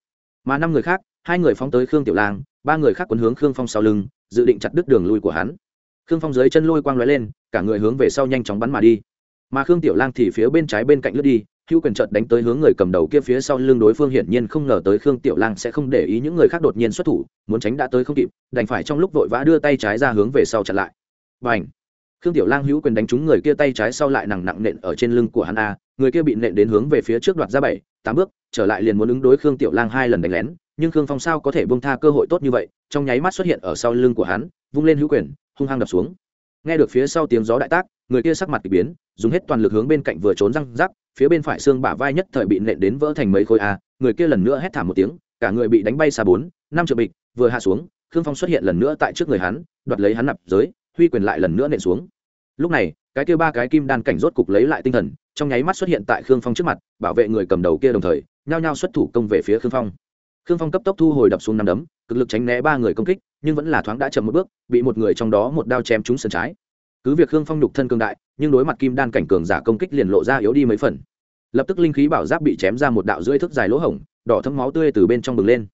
Mà năm người khác, hai người phóng tới khương tiểu lang, ba người khác quấn hướng khương phong sau lưng, dự định chặt đứt đường lui của hắn khương phong dưới chân lôi quang lóe lên, cả người hướng về sau nhanh chóng bắn mà đi. Mà khương tiểu lang thì phía bên trái bên cạnh lướt đi, hữu quyền trợt đánh tới hướng người cầm đầu kia phía sau lưng đối phương hiển nhiên không ngờ tới khương tiểu lang sẽ không để ý những người khác đột nhiên xuất thủ, muốn tránh đã tới không kịp, đành phải trong lúc vội vã đưa tay trái ra hướng về sau chặn lại. Và ảnh khương tiểu lang hữu quyền đánh trúng người kia tay trái sau lại nặng nặng nện ở trên lưng của hắn a, người kia bị nện đến hướng về phía trước đoạt ra bảy, tám bước, trở lại liền muốn ứng đối khương tiểu lang hai lần đánh lén, nhưng khương phong sao có thể bông tha cơ hội tốt như vậy, trong nháy mắt xuất hiện ở sau lưng của hắn, vung lên hữu quyền hung hăng đập xuống. Nghe được phía sau tiếng gió đại tác, người kia sắc mặt k ỳ biến, dùng hết toàn lực hướng bên cạnh vừa trốn răng rắc, phía bên phải xương bả vai nhất thời bị nện đến vỡ thành mấy khối a, người kia lần nữa hét thảm một tiếng, cả người bị đánh bay xa bốn, năm trượng bịch, vừa hạ xuống, khương phong xuất hiện lần nữa tại trước người hắn, đoạt lấy hắn nạp giới, huy quyền lại lần nữa nện xuống. Lúc này, cái kia ba cái kim đan cảnh rốt cục lấy lại tinh thần, trong nháy mắt xuất hiện tại khương phong trước mặt, bảo vệ người cầm đầu kia đồng thời, nhao nhao xuất thủ công về phía khương phong khương phong cấp tốc thu hồi đập xuống năm đấm cực lực tránh né ba người công kích nhưng vẫn là thoáng đã chậm một bước bị một người trong đó một đao chém trúng sườn trái. Cứ việc khương phong nhục thân cường đại nhưng đối mặt kim đan cảnh cường giả công kích liền lộ ra yếu đi mấy phần. Lập tức linh khí bảo giáp bị chém ra một đạo rưỡi thước dài lỗ hổng đỏ thấm máu tươi từ bên trong bừng lên.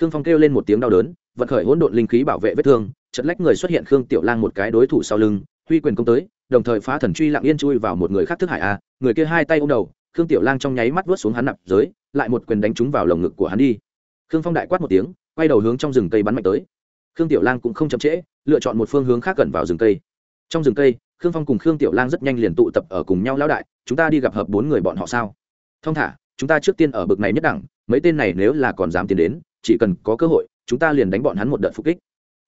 Khương phong kêu lên một tiếng đau đớn vận khởi hỗn độn linh khí bảo vệ vết thương chật lách người xuất hiện khương tiểu lang một cái đối thủ sau lưng huy quyền công tới đồng thời phá thần truy lặng yên chui vào một người khác thức hải a người kia hai tay ôm đầu khương tiểu lang trong nháy mắt vớt xuống hắn nạp dưới, lại một quyền đánh trúng vào lồng ngực của hắn đi khương phong đại quát một tiếng, quay đầu hướng trong rừng cây bắn mạnh tới. Khương tiểu lang cũng không chậm trễ, lựa chọn một phương hướng khác gần vào rừng cây. Trong rừng cây, khương phong cùng khương tiểu lang rất nhanh liền tụ tập ở cùng nhau lão đại, chúng ta đi gặp hợp bốn người bọn họ sao? Thong thả, chúng ta trước tiên ở bực này nhất đẳng, mấy tên này nếu là còn dám tiến đến, chỉ cần có cơ hội, chúng ta liền đánh bọn hắn một đợt phục kích.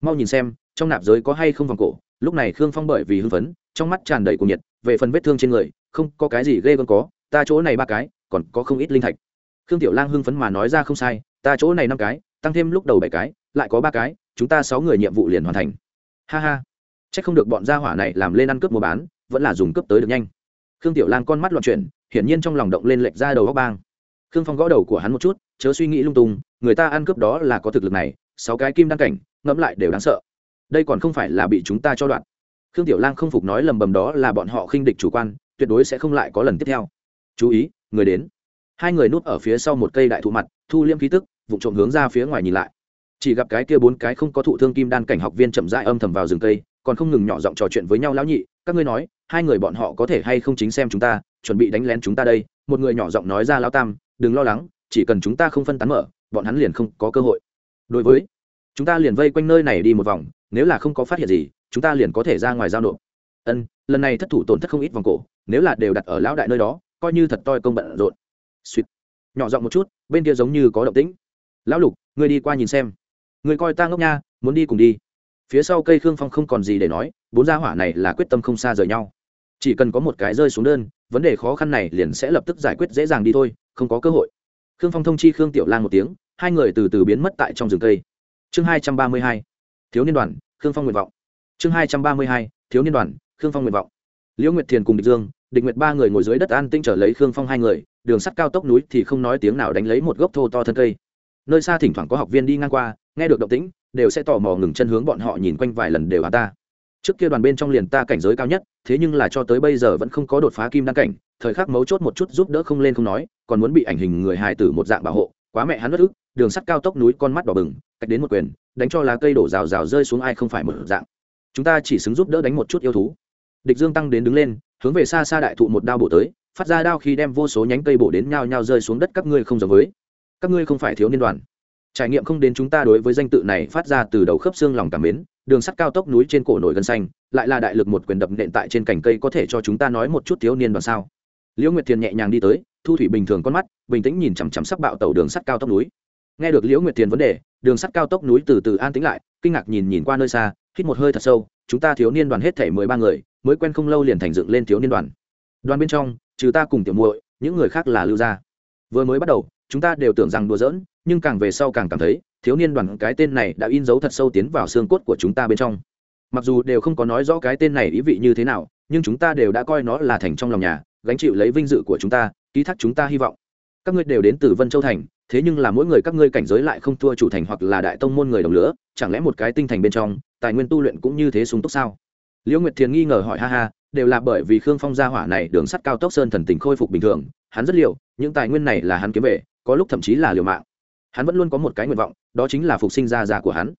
Mau nhìn xem, trong nạp giới có hay không vòng cổ. Lúc này khương phong bởi vì hưng phấn, trong mắt tràn đầy cuồng nhiệt, về phần vết thương trên người, không có cái gì ghê còn có, ta chỗ này ba cái, còn có không ít linh thạch. Khương tiểu lang hưng phấn mà nói ra không sai ta chỗ này năm cái, tăng thêm lúc đầu bảy cái, lại có ba cái, chúng ta sáu người nhiệm vụ liền hoàn thành. Ha ha. C h ắ c không được bọn gia hỏa này làm lên ăn cướp mua bán, vẫn là dùng cướp tới được nhanh. Khương tiểu lang con mắt loạn chuyển, hiển nhiên trong lòng động lên lệch ra đầu góc bang. Khương phong gõ đầu của hắn một chút, chớ suy nghĩ lung tung, người ta ăn cướp đó là có thực lực này, sáu cái kim đăng cảnh, ngẫm lại đều đáng sợ. Đây còn không phải là bị chúng ta cho đoạn. Khương tiểu lang không phục nói lầm bầm đó là bọn họ khinh địch chủ quan, tuyệt đối sẽ không lại có lần tiếp theo. Chú ý, người đến. Hai người núp ở phía sau một cây đại thụ mặt, thu liêm khí tức vụ trộm hướng ra phía ngoài nhìn lại. Chỉ gặp cái kia bốn cái không có thụ thương kim đan cảnh học viên chậm rãi âm thầm vào rừng cây, còn không ngừng nhỏ giọng trò chuyện với nhau lão nhị, các ngươi nói, hai người bọn họ có thể hay không chính xem chúng ta, chuẩn bị đánh lén chúng ta đây? Một người nhỏ giọng nói ra lão tam, đừng lo lắng, chỉ cần chúng ta không phân tán mở, bọn hắn liền không có cơ hội. Đối với, chúng ta liền vây quanh nơi này đi một vòng, nếu là không có phát hiện gì, chúng ta liền có thể ra ngoài giao nộp. Ân, lần này thất thủ tổn thất không ít vòng cổ, nếu là đều đặt ở lão đại nơi đó, coi như thật toi công bận rộn. Suýt. Nhỏ giọng một chút, bên kia giống như có động tĩnh lão lục, ngươi đi qua nhìn xem. Ngươi coi ta ngốc nha, muốn đi cùng đi. Phía sau cây khương phong không còn gì để nói, bốn gia hỏa này là quyết tâm không xa rời nhau. Chỉ cần có một cái rơi xuống đơn, vấn đề khó khăn này liền sẽ lập tức giải quyết dễ dàng đi thôi, không có cơ hội. Khương phong thông chi khương tiểu lan một tiếng, hai người từ từ biến mất tại trong rừng cây. Chương hai trăm ba mươi hai, thiếu niên đoàn, khương phong nguyện vọng. Chương hai trăm ba mươi hai, thiếu niên đoàn, khương phong nguyện vọng. Liễu nguyệt thiền cùng địch dương, địch nguyệt ba người ngồi dưới đất an tinh trở lấy khương phong hai người, đường sắt cao tốc núi thì không nói tiếng nào đánh lấy một gốc thô to thân cây nơi xa thỉnh thoảng có học viên đi ngang qua, nghe được động tĩnh, đều sẽ tò mò ngừng chân hướng bọn họ nhìn quanh vài lần đều hà ta. Trước kia đoàn bên trong liền ta cảnh giới cao nhất, thế nhưng là cho tới bây giờ vẫn không có đột phá kim đăng cảnh, thời khắc mấu chốt một chút giúp đỡ không lên không nói, còn muốn bị ảnh hình người hài tử một dạng bảo hộ, quá mẹ hắn bất ức, đường sắt cao tốc núi con mắt đỏ bừng, cách đến một quyền, đánh cho lá cây đổ rào rào rơi xuống ai không phải một dạng. Chúng ta chỉ xứng giúp đỡ đánh một chút yêu thú. Địch dương tăng đến đứng lên, hướng về xa xa đại thụ một đao bổ tới, phát ra đao khi đem vô số nhánh cây bổ đến nhau nhau rơi xuống đất các ngươi không giống với các ngươi không phải thiếu niên đoàn. Trải nghiệm không đến chúng ta đối với danh tự này phát ra từ đầu khớp xương lòng cảm mến, đường sắt cao tốc núi trên cổ nổi gân xanh, lại là đại lực một quyền đập nện tại trên cành cây có thể cho chúng ta nói một chút thiếu niên đoàn sao? Liễu nguyệt thiền nhẹ nhàng đi tới, thu thủy bình thường con mắt, bình tĩnh nhìn chằm chằm sắc bạo tàu đường sắt cao tốc núi. Nghe được liễu nguyệt thiền vấn đề, đường sắt cao tốc núi từ từ an tĩnh lại, kinh ngạc nhìn nhìn qua nơi xa, hít một hơi thật sâu, chúng ta thiếu niên đoàn hết thể mười ba người, mới quen không lâu liền thành dựng lên thiếu niên đoàn. Đoàn bên trong, trừ ta cùng tiểu muội, những người khác là lưu gia. Vừa mới bắt đầu chúng ta đều tưởng rằng đùa giỡn, nhưng càng về sau càng cảm thấy, thiếu niên đoàn cái tên này đã in dấu thật sâu tiến vào xương cốt của chúng ta bên trong. Mặc dù đều không có nói rõ cái tên này ý vị như thế nào, nhưng chúng ta đều đã coi nó là thành trong lòng nhà, gánh chịu lấy vinh dự của chúng ta, ký thác chúng ta hy vọng. Các ngươi đều đến từ vân châu thành, thế nhưng là mỗi người các ngươi cảnh giới lại không thua chủ thành hoặc là đại tông môn người đồng lửa, chẳng lẽ một cái tinh thành bên trong, tài nguyên tu luyện cũng như thế sung túc sao? Liễu nguyệt thiền nghi ngờ hỏi, ha ha, đều là bởi vì khương phong gia hỏa này đường sắt cao tốc sơn thần tình khôi phục bình thường, hắn rất liều, những tài nguyên này là hắn kiếm về có lúc thậm chí là liều mạng. Hắn vẫn luôn có một cái nguyện vọng, đó chính là phục sinh ra già của hắn.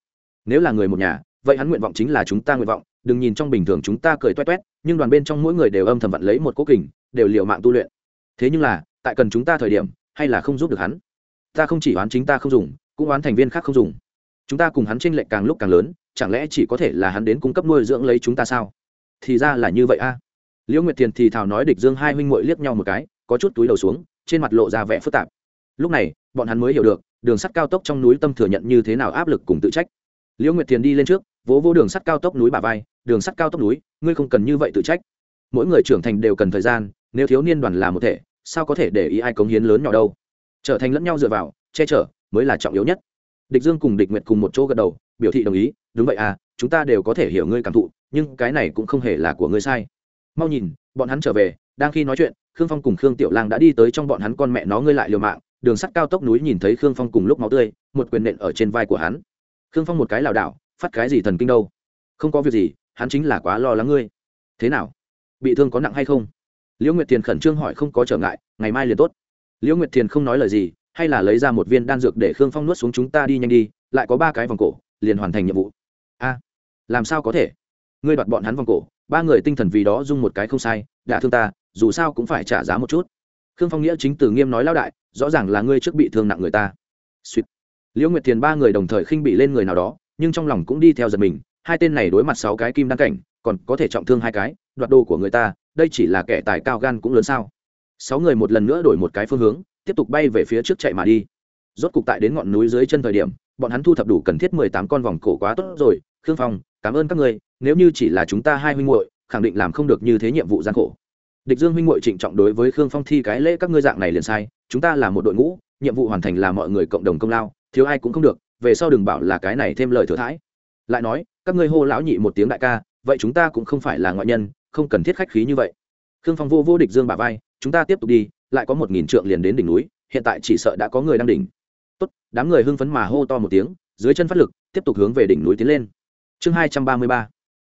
Nếu là người một nhà, vậy hắn nguyện vọng chính là chúng ta nguyện vọng, đừng nhìn trong bình thường chúng ta cười toét toét, nhưng đoàn bên trong mỗi người đều âm thầm vận lấy một cố kình, đều liều mạng tu luyện. Thế nhưng là, tại cần chúng ta thời điểm, hay là không giúp được hắn? Ta không chỉ oán chính ta không dùng, cũng oán thành viên khác không dùng. Chúng ta cùng hắn tranh lệch càng lúc càng lớn, chẳng lẽ chỉ có thể là hắn đến cung cấp nuôi dưỡng lấy chúng ta sao? Thì ra là như vậy a. Liễu nguyệt thiền thì thào nói địch dương hai huynh muội liếc nhau một cái, có chút túi đầu xuống, trên mặt lộ ra vẻ phức tạp lúc này, bọn hắn mới hiểu được, đường sắt cao tốc trong núi tâm thừa nhận như thế nào áp lực cùng tự trách. Liễu nguyệt thiền đi lên trước, vỗ vỗ đường sắt cao tốc núi bà vai, đường sắt cao tốc núi, ngươi không cần như vậy tự trách. Mỗi người trưởng thành đều cần thời gian, nếu thiếu niên đoàn là một thể, sao có thể để ý ai cống hiến lớn nhỏ đâu? Trở thành lẫn nhau dựa vào, che chở, mới là trọng yếu nhất. Địch dương cùng địch nguyệt cùng một chỗ gật đầu, biểu thị đồng ý, đúng vậy à chúng ta đều có thể hiểu ngươi cảm thụ, nhưng cái này cũng không hề là của ngươi sai. Mau nhìn, bọn hắn trở về, đang khi nói chuyện, khương phong cùng khương tiểu lang đã đi tới trong bọn hắn con mẹ nó ngươi lại liều mạng đường sắt cao tốc núi nhìn thấy khương phong cùng lúc máu tươi, một quyền nện ở trên vai của hắn. Khương phong một cái lảo đảo, phát cái gì thần kinh đâu? Không có việc gì, hắn chính là quá lo lắng ngươi. Thế nào? Bị thương có nặng hay không? Liễu nguyệt thiền khẩn trương hỏi không có trở ngại, ngày mai liền tốt. Liễu nguyệt thiền không nói lời gì, hay là lấy ra một viên đan dược để khương phong nuốt xuống chúng ta đi nhanh đi, lại có ba cái vòng cổ, liền hoàn thành nhiệm vụ. A, làm sao có thể? Ngươi đoạt bọn hắn vòng cổ, ba người tinh thần vì đó dung một cái không sai, đã thương ta, dù sao cũng phải trả giá một chút khương phong nghĩa chính từ nghiêm nói lao đại, rõ ràng là ngươi trước bị thương nặng người ta. Suýt liễu nguyệt thiền ba người đồng thời khinh bị lên người nào đó, nhưng trong lòng cũng đi theo giật mình, hai tên này đối mặt sáu cái kim đăng cảnh, còn có thể trọng thương hai cái, đoạt đồ của người ta, đây chỉ là kẻ tài cao gan cũng lớn sao. Sáu người một lần nữa đổi một cái phương hướng, tiếp tục bay về phía trước chạy mà đi. Rốt cục tại đến ngọn núi dưới chân thời điểm, bọn hắn thu thập đủ cần thiết mười tám con vòng cổ quá tốt rồi. Khương phong, cảm ơn các người nếu như chỉ là chúng ta hai huynh muội, khẳng định làm không được như thế nhiệm vụ gian khổ địch dương huynh ngội trịnh trọng đối với khương phong thi cái lễ các ngươi dạng này liền sai, chúng ta là một đội ngũ, nhiệm vụ hoàn thành là mọi người cộng đồng công lao, thiếu ai cũng không được, về sau đừng bảo là cái này thêm lời thừa thãi. Lại nói, các ngươi hô lão nhị một tiếng đại ca, vậy chúng ta cũng không phải là ngoại nhân, không cần thiết khách khí như vậy. Khương phong vô vô địch dương bả vai, chúng ta tiếp tục đi, lại có một nghìn trượng liền đến đỉnh núi, hiện tại chỉ sợ đã có người đang đỉnh. Tốt, đám người hưng phấn mà hô to một tiếng, dưới chân phát lực, tiếp tục hướng về đỉnh núi tiến lên. Chương hai trăm ba mươi ba,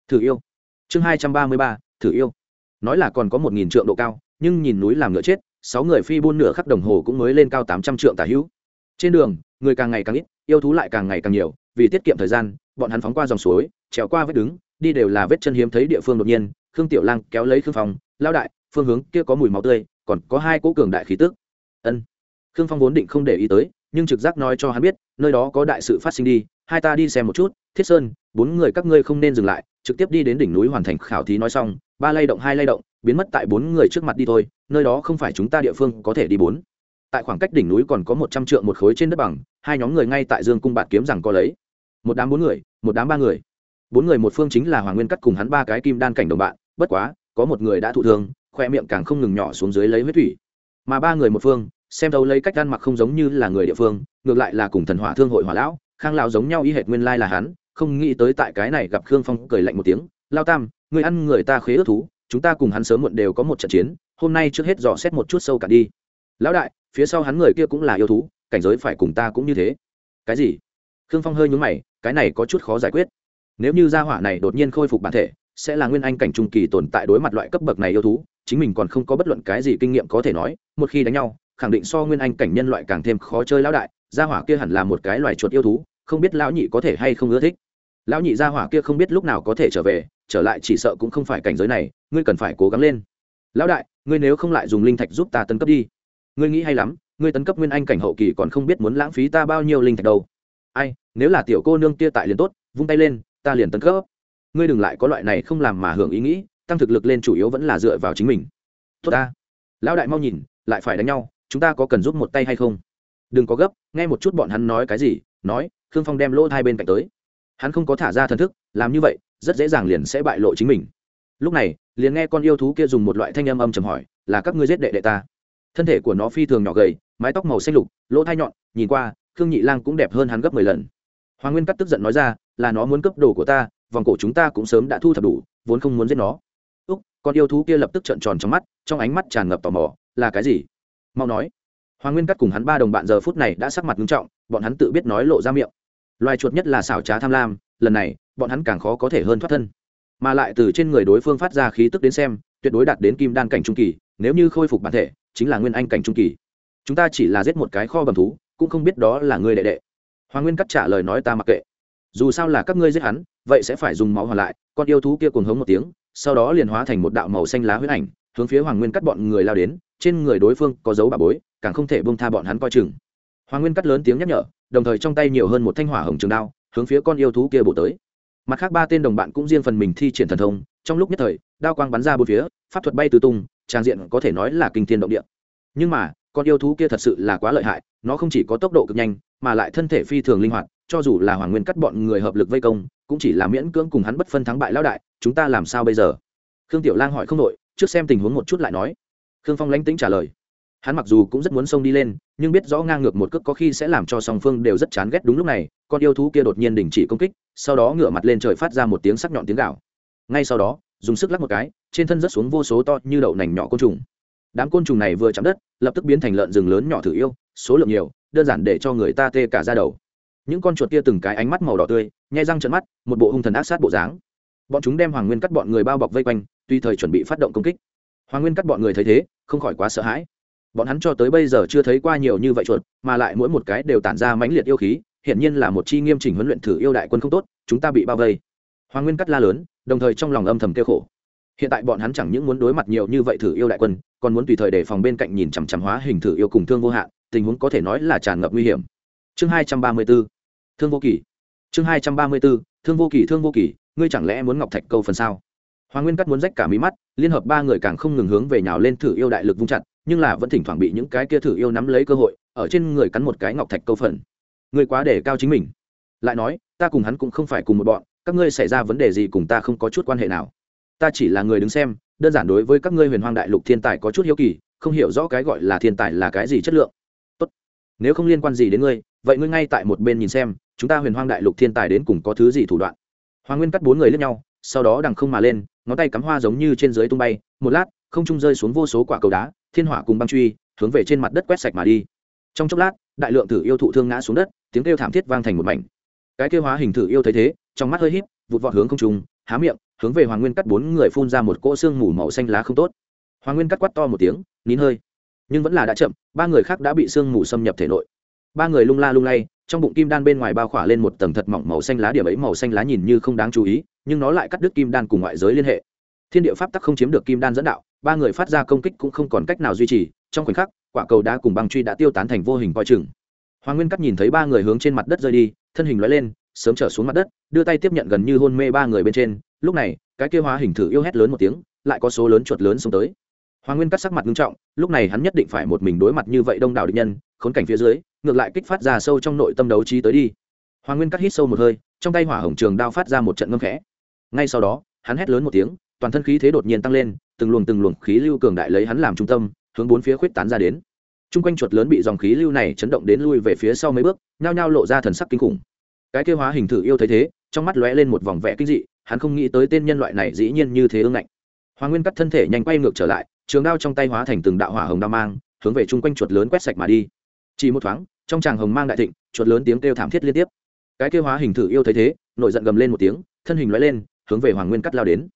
thử yêu. Chương hai trăm ba mươi ba, thử yêu nói là còn có một nghìn trượng độ cao, nhưng nhìn núi làm ngựa chết, sáu người phi buôn nửa khắc đồng hồ cũng mới lên cao tám trăm trượng tả hữu. Trên đường, người càng ngày càng ít, yêu thú lại càng ngày càng nhiều, vì tiết kiệm thời gian, bọn hắn phóng qua dòng suối, trèo qua vết đứng, đi đều là vết chân hiếm thấy địa phương đột nhiên, khương tiểu lang kéo lấy khương phong lao đại, phương hướng kia có mùi máu tươi, còn có hai cỗ cường đại khí tức. Ân. Khương phong vốn định không để ý tới, nhưng trực giác nói cho hắn biết, nơi đó có đại sự phát sinh đi, hai ta đi xem một chút, thiết sơn, bốn người các ngươi không nên dừng lại. Trực tiếp đi đến đỉnh núi hoàn thành khảo thí nói xong ba lay động, hai lay động, biến mất tại bốn người trước mặt đi thôi, nơi đó không phải chúng ta địa phương có thể đi bốn. Tại khoảng cách đỉnh núi còn có một trăm trượng một khối trên đất bằng, hai nhóm người ngay tại dương cung bạt kiếm rằng có lấy. Một đám bốn người, một đám ba người. Bốn người một phương chính là hoàng nguyên cắt cùng hắn ba cái kim đan cảnh đồng bạn, bất quá, có một người đã thụ thương, khoe miệng càng không ngừng nhỏ xuống dưới lấy huyết thủy. Mà ba người một phương, xem đâu lấy cách ăn mặc không giống như là người địa phương, ngược lại là cùng thần hỏa thương hội hỏa lão, khang lão giống nhau y hệt nguyên lai là hắn, không nghĩ tới tại cái này gặp khương phong cười lạnh một tiếng, lao tam người ăn người ta khế ước thú, chúng ta cùng hắn sớm muộn đều có một trận chiến, hôm nay trước hết dò xét một chút sâu cả đi. Lão đại, phía sau hắn người kia cũng là yêu thú, cảnh giới phải cùng ta cũng như thế. Cái gì? Khương phong hơi nhúng mày, cái này có chút khó giải quyết. Nếu như gia hỏa này đột nhiên khôi phục bản thể, sẽ là nguyên anh cảnh trung kỳ tồn tại đối mặt loại cấp bậc này yêu thú, chính mình còn không có bất luận cái gì kinh nghiệm có thể nói, một khi đánh nhau, khẳng định so nguyên anh cảnh nhân loại càng thêm khó chơi lão đại, gia hỏa kia hẳn là một cái loài chuột yêu thú, không biết lão nhị có thể hay không ưa thích lão nhị gia hỏa kia không biết lúc nào có thể trở về, trở lại chỉ sợ cũng không phải cảnh giới này, ngươi cần phải cố gắng lên. Lão đại, ngươi nếu không lại dùng linh thạch giúp ta tấn cấp đi. Ngươi nghĩ hay lắm, ngươi tấn cấp nguyên anh cảnh hậu kỳ còn không biết muốn lãng phí ta bao nhiêu linh thạch đâu. Ai, nếu là tiểu cô nương kia tại liền tốt, vung tay lên, ta liền tấn cấp. Ngươi đừng lại có loại này không làm mà hưởng ý nghĩ, tăng thực lực lên chủ yếu vẫn là dựa vào chính mình. Tốt ta. Lão đại mau nhìn, lại phải đánh nhau, chúng ta có cần giúp một tay hay không? Đừng có gấp, nghe một chút bọn hắn nói cái gì, nói, khương phong đem lỗ hai bên cạnh tới hắn không có thả ra thần thức, làm như vậy, rất dễ dàng liền sẽ bại lộ chính mình. Lúc này, liền nghe con yêu thú kia dùng một loại thanh âm âm trầm hỏi, là các ngươi giết đệ đệ ta? Thân thể của nó phi thường nhỏ gầy, mái tóc màu xanh lục, lỗ thai nhọn, nhìn qua, khương nhị lang cũng đẹp hơn hắn gấp mười lần. Hoàng nguyên cắt tức giận nói ra, là nó muốn cấp đồ của ta, vòng cổ chúng ta cũng sớm đã thu thập đủ, vốn không muốn giết nó. Úc, con yêu thú kia lập tức trợn tròn trong mắt, trong ánh mắt tràn ngập tò mò, là cái gì? Mau nói. Hoàng nguyên cắt cùng hắn ba đồng bạn giờ phút này đã sắc mặt nghiêm trọng, bọn hắn tự biết nói lộ ra miệng loài chuột nhất là xảo trá tham lam, lần này, bọn hắn càng khó có thể hơn thoát thân. Mà lại từ trên người đối phương phát ra khí tức đến xem, tuyệt đối đạt đến kim đan cảnh trung kỳ, nếu như khôi phục bản thể, chính là nguyên anh cảnh trung kỳ. Chúng ta chỉ là giết một cái kho bầm thú, cũng không biết đó là người đệ đệ. Hoàng nguyên cắt trả lời nói ta mặc kệ. Dù sao là các ngươi giết hắn, vậy sẽ phải dùng máu hoàn lại, con yêu thú kia cùng hống một tiếng, sau đó liền hóa thành một đạo màu xanh lá huyết ảnh, hướng phía hoàng nguyên cắt bọn người lao đến, trên người đối phương có dấu bà bối, càng không thể bông tha bọn hắn coi chừng hoàng nguyên cắt lớn tiếng nhắc nhở đồng thời trong tay nhiều hơn một thanh hỏa hồng trường đao hướng phía con yêu thú kia bổ tới. Mặt khác ba tên đồng bạn cũng riêng phần mình thi triển thần thông trong lúc nhất thời đao quang bắn ra bốn phía pháp thuật bay tứ tung trang diện có thể nói là kinh thiên động địa. Nhưng mà con yêu thú kia thật sự là quá lợi hại nó không chỉ có tốc độ cực nhanh mà lại thân thể phi thường linh hoạt cho dù là hoàng nguyên cắt bọn người hợp lực vây công cũng chỉ là miễn cưỡng cùng hắn bất phân thắng bại lão đại chúng ta làm sao bây giờ? Khương tiểu lang hỏi không nội, trước xem tình huống một chút lại nói. Khương phong lánh tính trả lời hắn mặc dù cũng rất muốn xông đi lên, nhưng biết rõ ngang ngược một cước có khi sẽ làm cho song phương đều rất chán ghét đúng lúc này, con yêu thú kia đột nhiên đình chỉ công kích, sau đó ngửa mặt lên trời phát ra một tiếng sắc nhọn tiếng gạo ngay sau đó, dùng sức lắc một cái, trên thân rớt xuống vô số to như đậu nành nhỏ côn trùng. Đám côn trùng này vừa chạm đất, lập tức biến thành lợn rừng lớn nhỏ thử yêu, số lượng nhiều, đơn giản để cho người ta tê cả ra đầu. Những con chuột kia từng cái ánh mắt màu đỏ tươi, nhai răng trận mắt, một bộ hung thần ác sát bộ dáng. Bọn chúng đem hoàng nguyên cắt bọn người bao bọc vây quanh tuy thời chuẩn bị phát động công kích. Hoàng nguyên cắt bọn người thấy thế, không khỏi quá sợ hãi bọn hắn cho tới bây giờ chưa thấy qua nhiều như vậy chuột, mà lại mỗi một cái đều tản ra mãnh liệt yêu khí, hiển nhiên là một chi nghiêm chỉnh huấn luyện thử yêu đại quân không tốt, chúng ta bị bao vây. Hoàng nguyên cắt la lớn, đồng thời trong lòng âm thầm kêu khổ. Hiện tại bọn hắn chẳng những muốn đối mặt nhiều như vậy thử yêu đại quân, còn muốn tùy thời đề phòng bên cạnh nhìn chằm chằm hóa hình thử yêu cùng thương vô hạn, tình huống có thể nói là tràn ngập nguy hiểm. Chương hai trăm ba mươi b ố thương vô kỳ chương hai trăm ba mươi b ố thương vô kỳ thương vô kỳ ngươi chẳng lẽ muốn ngọc thạch câu phần sao? Hoàng nguyên cắt muốn rách cả mí mắt, liên hợp ba người càng không ngừng hướng về nhào lên thử yêu đại lực vung chặt nhưng là vẫn thỉnh thoảng bị những cái kia thử yêu nắm lấy cơ hội, ở trên người cắn một cái ngọc thạch câu phần. Người quá để cao chính mình. Lại nói, ta cùng hắn cũng không phải cùng một bọn, các ngươi xảy ra vấn đề gì cùng ta không có chút quan hệ nào. Ta chỉ là người đứng xem, đơn giản đối với các ngươi huyền hoang đại lục thiên tài có chút hiếu kỳ, không hiểu rõ cái gọi là thiên tài là cái gì chất lượng. Tốt. Nếu không liên quan gì đến ngươi, vậy ngươi ngay tại một bên nhìn xem, chúng ta huyền hoang đại lục thiên tài đến cùng có thứ gì thủ đoạn. Hoàng nguyên cắt bốn người lên nhau, sau đó đằng không mà lên, ngón tay cắm hoa giống như trên dưới tung bay, một lát, không trung rơi xuống vô số quả cầu đá thiên hỏa cùng băng truy, hướng về trên mặt đất quét sạch mà đi. Trong chốc lát, đại lượng thử yêu thụ thương ngã xuống đất, tiếng kêu thảm thiết vang thành một mảnh. Cái kêu hóa hình thử yêu thấy thế, trong mắt hơi híp, vụt vọt hướng không trung, há miệng, hướng về hoàng nguyên cắt bốn người phun ra một cỗ xương mù màu xanh lá không tốt. Hoàng nguyên cắt quắt to một tiếng, nín hơi. Nhưng vẫn là đã chậm, ba người khác đã bị xương mù xâm nhập thể nội. Ba người lung la lung lay, trong bụng kim đan bên ngoài bao khỏa lên một tầng thật mỏng màu xanh lá, điểm ấy màu xanh lá nhìn như không đáng chú ý, nhưng nó lại cắt đứt kim đan cùng ngoại giới liên hệ. Thiên địa pháp tắc không chiếm được kim đan dẫn đạo ba người phát ra công kích cũng không còn cách nào duy trì, trong khoảnh khắc, quả cầu đá cùng băng truy đã tiêu tán thành vô hình coi chừng. Hoàng nguyên cắt nhìn thấy ba người hướng trên mặt đất rơi đi, thân hình lóe lên, sớm trở xuống mặt đất, đưa tay tiếp nhận gần như hôn mê ba người bên trên. Lúc này, cái kia hóa hình thử yêu hét lớn một tiếng, lại có số lớn chuột lớn xông tới. Hoàng nguyên cắt sắc mặt nghiêm trọng, lúc này hắn nhất định phải một mình đối mặt như vậy đông đảo địch nhân, khốn cảnh phía dưới, ngược lại kích phát ra sâu trong nội tâm đấu trí tới đi. Hoàng nguyên cắt hít sâu một hơi, trong tay hỏa hồng trường đao phát ra một trận ngâm khẽ. Ngay sau đó, hắn hét lớn một tiếng, toàn thân khí thế đột nhiên tăng lên từng luồng từng luồng khí lưu cường đại lấy hắn làm trung tâm, hướng bốn phía khuyết tán ra đến. T r u n g quanh chuột lớn bị dòng khí lưu này chấn động đến lui về phía sau mấy bước, nhao nhao lộ ra thần sắc kinh khủng. Cái kêu hóa hình thử yêu thấy thế, trong mắt lóe lên một vòng vẽ kinh dị, hắn không nghĩ tới tên nhân loại này dĩ nhiên như thế ương ngạnh. Hoàng nguyên cắt thân thể nhanh quay ngược trở lại, trường đao trong tay hóa thành từng đạo hỏa hồng đao mang, hướng về chung quanh chuột lớn quét sạch mà đi. Chỉ một thoáng, trong tràng hồng mang đại thịnh, chuột lớn tiếng kêu thảm thiết liên tiếp. Cái kêu hóa hình thử yêu thấy thế, nổi giận gầm lên một tiếng, thân hình lóe lên, hướng về hoàng nguyên cắt lao đến.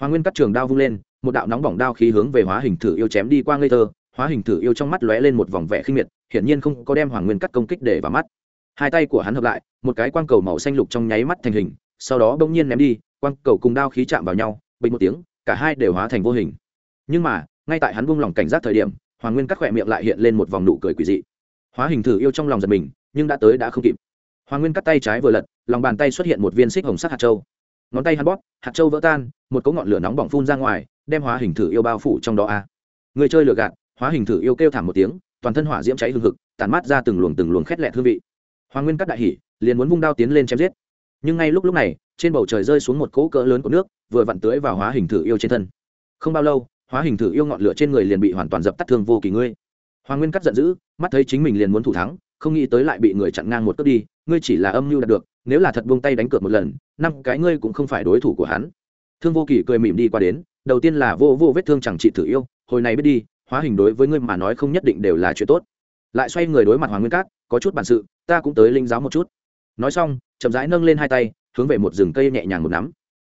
Hoàng nguyên cắt trường đao vung lên một đạo nóng bỏng đao khí hướng về hóa hình thử yêu chém đi qua ngây thơ, hóa hình thử yêu trong mắt lóe lên một vòng vẻ khinh miệt, hiển nhiên không có đem hoàng nguyên cắt công kích để vào mắt. Hai tay của hắn hợp lại, một cái quang cầu màu xanh lục trong nháy mắt thành hình, sau đó bỗng nhiên ném đi, quang cầu cùng đao khí chạm vào nhau, bình một tiếng, cả hai đều hóa thành vô hình. Nhưng mà, ngay tại hắn buông lỏng cảnh giác thời điểm, hoàng nguyên cắt khỏe miệng lại hiện lên một vòng nụ cười quỷ dị. Hóa hình thử yêu trong lòng giật mình, nhưng đã tới đã không kịp. Hoàng nguyên cắt tay trái vừa lật, lòng bàn tay xuất hiện một viên xích hồng sắc hạt châu. Ngón tay hắn bóp, hạt châu vỡ tan, một cỗ ngọn lửa nóng bỏng phun ra ngoài đem hóa hình thử yêu bao phủ trong đó a. Người chơi lừa gạt, hóa hình thử yêu kêu thảm một tiếng, toàn thân hỏa diễm cháy hừng hực tàn mát ra từng luồng từng luồng khét lẹt hương vị. Hoàng nguyên cắt đại hỉ, liền muốn vung đao tiến lên chém giết. Nhưng ngay lúc lúc này, trên bầu trời rơi xuống một cỗ cỡ lớn của nước, vừa vặn tưới vào hóa hình thử yêu trên thân. Không bao lâu, hóa hình thử yêu ngọn lửa trên người liền bị hoàn toàn dập tắt thương vô kỳ ngươi. Hoàng nguyên cắt giận dữ, mắt thấy chính mình liền muốn thủ thắng, không nghĩ tới lại bị người chặn ngang một cướp đi, ngươi chỉ là âm mưu đạt được, nếu là thật buông tay đánh cược một lần, năm cái ngươi cũng không phải đối thủ của hắn thương vô kỳ cười mỉm đi qua đến, đầu tiên là vô vô vết thương chẳng trị thử yêu, hồi này biết đi, hóa hình đối với ngươi mà nói không nhất định đều là chuyện tốt. Lại xoay người đối mặt hoàng nguyên cát, có chút bản sự, ta cũng tới linh giáo một chút. Nói xong, chậm rãi nâng lên hai tay, hướng về một rừng cây nhẹ nhàng một nắm.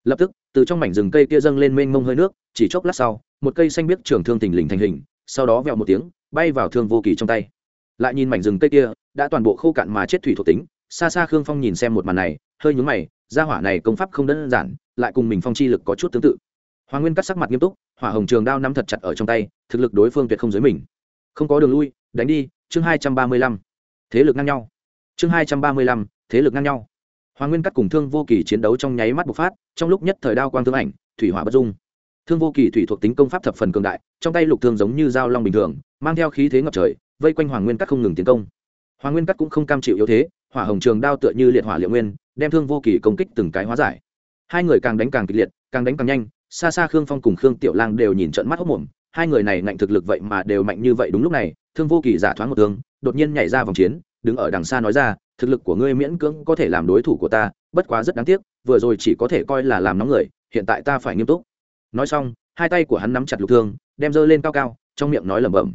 Lập tức, từ trong mảnh rừng cây kia dâng lên mênh mông hơi nước, chỉ chốc lát sau, một cây xanh biếc trường thương tình lình thành hình, sau đó vẹo một tiếng, bay vào thương vô kỳ trong tay. Lại nhìn mảnh rừng cây kia, đã toàn bộ khô cạn mà chết thủy thuộc tính, xa xa khương phong nhìn xem một màn này, hơi nhúng mày gia hỏa này công pháp không đơn giản, lại cùng mình phong chi lực có chút tương tự. Hoàng nguyên cắt sắc mặt nghiêm túc, hỏa hồng trường đao nắm thật chặt ở trong tay, thực lực đối phương tuyệt không dưới mình. Không có đường lui, đánh đi, chương hai trăm ba mươi lăm. Thế lực ngang nhau. Chương hai trăm ba mươi lăm, thế lực ngang nhau. Hoàng nguyên cắt cùng thương vô kỳ chiến đấu trong nháy mắt bộc phát, trong lúc nhất thời đao quang thương ảnh, thủy hỏa bất dung. Thương vô kỳ thủy thuộc tính công pháp thập phần cường đại, trong tay lục thương giống như dao long bình thường, mang theo khí thế ngập trời, vây quanh hoàng nguyên cắt không ngừng tiến công. Hoàng nguyên cắt cũng không cam chịu yếu thế, hỏa hồng trường đao tựa như liệt hỏa liệu nguyên đem thương vô kỳ công kích từng cái hóa giải. Hai người càng đánh càng kịch liệt, càng đánh càng nhanh, xa xa khương phong cùng khương tiểu lang đều nhìn trận mắt hốc mồm, hai người này ngạnh thực lực vậy mà đều mạnh như vậy đúng lúc này, thương vô kỳ giả thoáng một tướng đột nhiên nhảy ra vòng chiến, đứng ở đằng xa nói ra, thực lực của ngươi miễn cưỡng có thể làm đối thủ của ta, bất quá rất đáng tiếc, vừa rồi chỉ có thể coi là làm nóng người, hiện tại ta phải nghiêm túc. Nói xong, hai tay của hắn nắm chặt lục thương, đem dơ lên cao cao, trong miệng nói lẩm bẩm.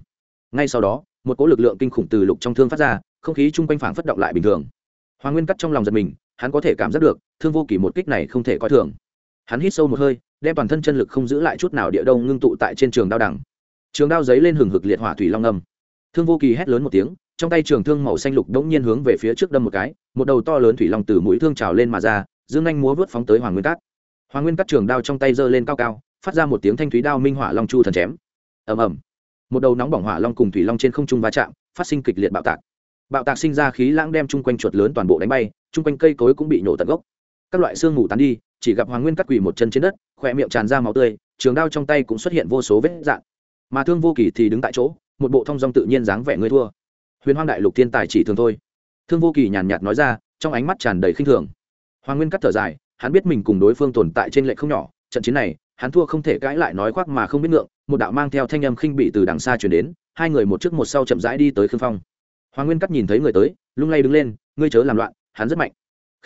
Ngay sau đó, một cỗ lực lượng kinh khủng từ lục trong thương phát ra, không khí chung quanh phảng phất động lại bình thường. Hoàng nguyên cắt trong lòng giật mình hắn có thể cảm giác được, thương vô kỳ một kích này không thể coi thường. Hắn hít sâu một hơi, đem toàn thân chân lực không giữ lại chút nào địa đông ngưng tụ tại trên trường đao đẳng. trường đao giấy lên hừng hực liệt hỏa thủy long âm. Thương vô kỳ hét lớn một tiếng, trong tay trường thương màu xanh lục đống nhiên hướng về phía trước đâm một cái, một đầu to lớn thủy long từ mũi thương trào lên mà ra, dương anh múa vớt phóng tới hoàng nguyên cát. Hoàng nguyên cắt trường đao trong tay giơ lên cao cao, phát ra một tiếng thanh thúy đao minh hỏa long chu thần chém. Ầm ầm. Một đầu nóng bỏng hỏa long cùng thủy long trên không trung va chạm, phát sinh kịch liệt bạo tạc bạo tạc sinh ra khí lãng đem chung quanh chuột lớn toàn bộ đánh bay, chung quanh cây cối cũng bị nổ tận gốc. Các loại xương ngủ tán đi, chỉ gặp hoàng nguyên cắt quỳ một chân trên đất, khỏe miệng tràn ra máu tươi, trường đao trong tay cũng xuất hiện vô số vết dạn mà thương vô kỳ thì đứng tại chỗ, một bộ thông dong tự nhiên dáng vẻ ngươi thua. Huyền hoang đại lục thiên tài chỉ thường thôi. Thương vô kỳ nhàn nhạt nói ra, trong ánh mắt tràn đầy khinh thường. Hoàng nguyên cắt thở dài, hắn biết mình cùng đối phương tồn tại trên lệ không nhỏ, trận chiến này, hắn thua không thể cãi lại nói khoác mà không biết ngượng, một đạo mang theo thanh âm khinh bị từ đằng xa chuyển đến, hai người một trước một sau chậm rãi đi tới khương phong hoàng nguyên cắt nhìn thấy người tới, lung lay đứng lên, ngươi chớ làm loạn, hắn rất mạnh.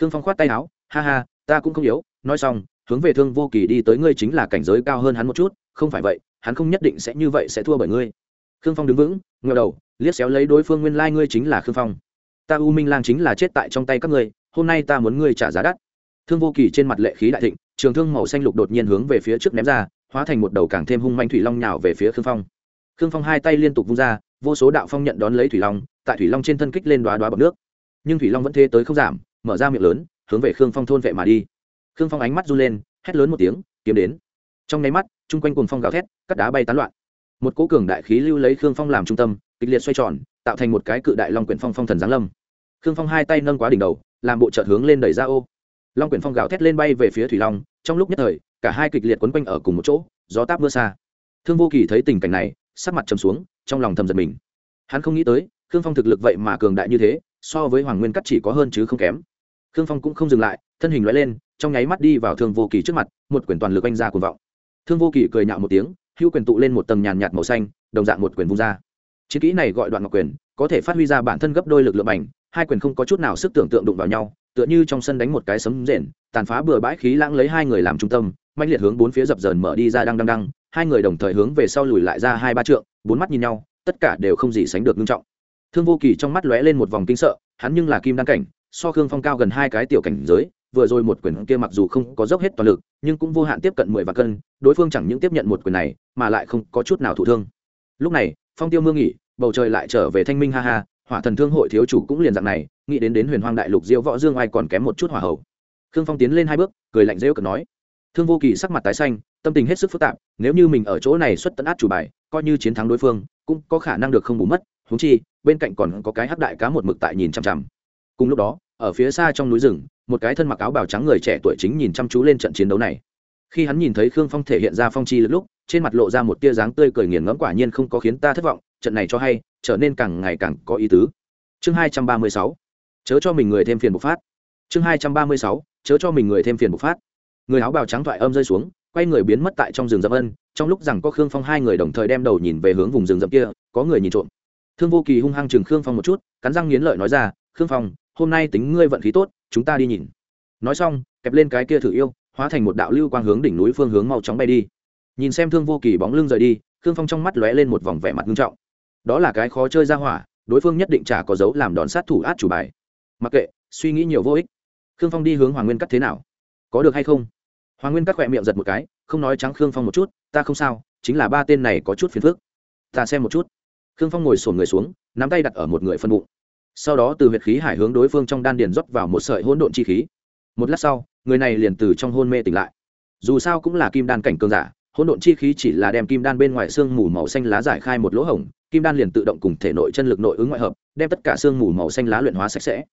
Khương phong khoát tay áo, ha ha, ta cũng không yếu, nói xong, hướng về thương vô kỳ đi tới ngươi chính là cảnh giới cao hơn hắn một chút, không phải vậy, hắn không nhất định sẽ như vậy sẽ thua bởi ngươi. Khương phong đứng vững ngờ đầu, liếc xéo lấy đối phương nguyên lai ngươi chính là khương phong. Ta u minh lang chính là chết tại trong tay các ngươi, hôm nay ta muốn ngươi trả giá đắt. Thương vô kỳ trên mặt lệ khí đại thịnh, trường thương màu xanh lục đột nhiên hướng về phía trước ném ra, hóa thành một đầu càng thêm hung manh thủy long nhào về phía khương phong. Khương phong hai tay liên tục vung ra, vô số đạo phong nhận đón lấy thủy long tại thủy long trên thân kích lên đoá đoá bọc nước nhưng thủy long vẫn thế tới không giảm mở ra miệng lớn hướng về khương phong thôn vệ mà đi khương phong ánh mắt run lên hét lớn một tiếng kiếm đến trong nháy mắt chung quanh cùng phong gào thét cắt đá bay tán loạn một cỗ cường đại khí lưu lấy khương phong làm trung tâm kịch liệt xoay tròn tạo thành một cái cự đại long quyển phong phong thần giáng lâm khương phong hai tay nâng quá đỉnh đầu làm bộ chợt hướng lên đẩy ra ô long quyển phong gào thét lên bay về phía thủy long trong lúc nhất thời cả hai kịch liệt quấn quanh ở cùng một chỗ gió táp mưa xa thương vô kỳ thấy tình cảnh này sắc mặt trầm xuống trong lòng thầm giật mình hắn không nghĩ tới khương phong thực lực vậy mà cường đại như thế, so với hoàng nguyên cắt chỉ có hơn chứ không kém. Khương phong cũng không dừng lại, thân hình loại lên, trong nháy mắt đi vào thương vô kỳ trước mặt, một quyền toàn lực anh ra cuồng vọng. Thương vô kỳ cười nhạo một tiếng, hữu quyền tụ lên một tầng nhàn nhạt màu xanh, đồng dạng một quyền vung ra. Chiến kỹ này gọi đoạn ngọc quyền, có thể phát huy ra bản thân gấp đôi lực lượng ảnh hai quyền không có chút nào sức tưởng tượng đụng vào nhau, tựa như trong sân đánh một cái sấm rền, tàn phá bừa bãi khí lãng lấy hai người làm trung tâm mạnh liệt hướng bốn phía dập dờn mở đi ra đang đang đang hai người đồng thời hướng về sau lùi lại ra hai ba trượng, bốn mắt nhìn nhau, tất cả đều không gì sánh được nghiêm trọng thương vô kỳ trong mắt lóe lên một vòng kinh sợ, hắn nhưng là kim đan cảnh, so khương phong cao gần hai cái tiểu cảnh giới, vừa rồi một quyền kia mặc dù không có dốc hết toàn lực, nhưng cũng vô hạn tiếp cận mười và cân, đối phương chẳng những tiếp nhận một quyền này, mà lại không có chút nào thụ thương. Lúc này, phong tiêu mưa nghỉ, bầu trời lại trở về thanh minh ha ha, hỏa thần thương hội thiếu chủ cũng liền dạng này, nghĩ đến đến huyền hoang đại lục diễu võ dương ai còn kém một chút hỏa hậu khương phong tiến lên hai bước, cười lạnh rêu cực nói, thương vô kỳ sắc mặt tái xanh, tâm tình hết sức phức tạp, nếu như mình ở chỗ này xuất tận át chủ bài, coi như chiến thắng đối phương, cũng có khả năng được không bù mất húng chi bên cạnh còn có cái hắc đại cá một mực tại nhìn chằm chằm. Cùng lúc đó, ở phía xa trong núi rừng, một cái thân mặc áo bào trắng người trẻ tuổi chính nhìn chăm chú lên trận chiến đấu này. Khi hắn nhìn thấy khương phong thể hiện ra phong chi lực lúc, trên mặt lộ ra một tia dáng tươi cười nghiền ngẫm quả nhiên không có khiến ta thất vọng, trận này cho hay, trở nên càng ngày càng có ý tứ. Chương hai trăm ba mươi sáu, chớ cho mình người thêm phiền bộc phát. Chương hai trăm ba mươi sáu, chớ cho mình người thêm phiền bộc phát. Người áo bào trắng thoại âm rơi xuống, quay người biến mất tại trong rừng rậm ân, trong lúc rằng có khương phong hai người đồng thời đem đầu nhìn về hướng vùng rừng rậm kia, có người nhìn trộm thương vô kỳ hung hăng chừng khương phong một chút, cắn răng nghiến lợi nói ra, khương phong, hôm nay tính ngươi vận khí tốt, chúng ta đi nhìn. Nói xong, kẹp lên cái kia thử yêu, hóa thành một đạo lưu quang hướng đỉnh núi phương hướng mau chóng bay đi. Nhìn xem thương vô kỳ bóng lưng rời đi, khương phong trong mắt lóe lên một vòng vẻ mặt nghiêm trọng. Đó là cái khó chơi ra hỏa, đối phương nhất định chả có dấu làm đòn sát thủ át chủ bài. Mặc kệ, suy nghĩ nhiều vô ích. Khương phong đi hướng hoàng nguyên cắt thế nào? Có được hay không? Hoàng nguyên cắt khỏe miệng giật một cái, không nói trắng khương phong một chút, ta không sao, chính là ba tên này có chút phiền phức. Ta xem một chút khương phong ngồi sổn người xuống, nắm tay đặt ở một người phân bụng. Sau đó từ huyệt khí hải hướng đối phương trong đan điền rót vào một sợi hỗn độn chi khí. Một lát sau, người này liền từ trong hôn mê tỉnh lại. Dù sao cũng là kim đan cảnh cường giả, hỗn độn chi khí chỉ là đem kim đan bên ngoài xương mù màu xanh lá giải khai một lỗ hổng, kim đan liền tự động cùng thể nội chân lực nội ứng ngoại hợp, đem tất cả xương mù màu xanh lá luyện hóa sạch sẽ.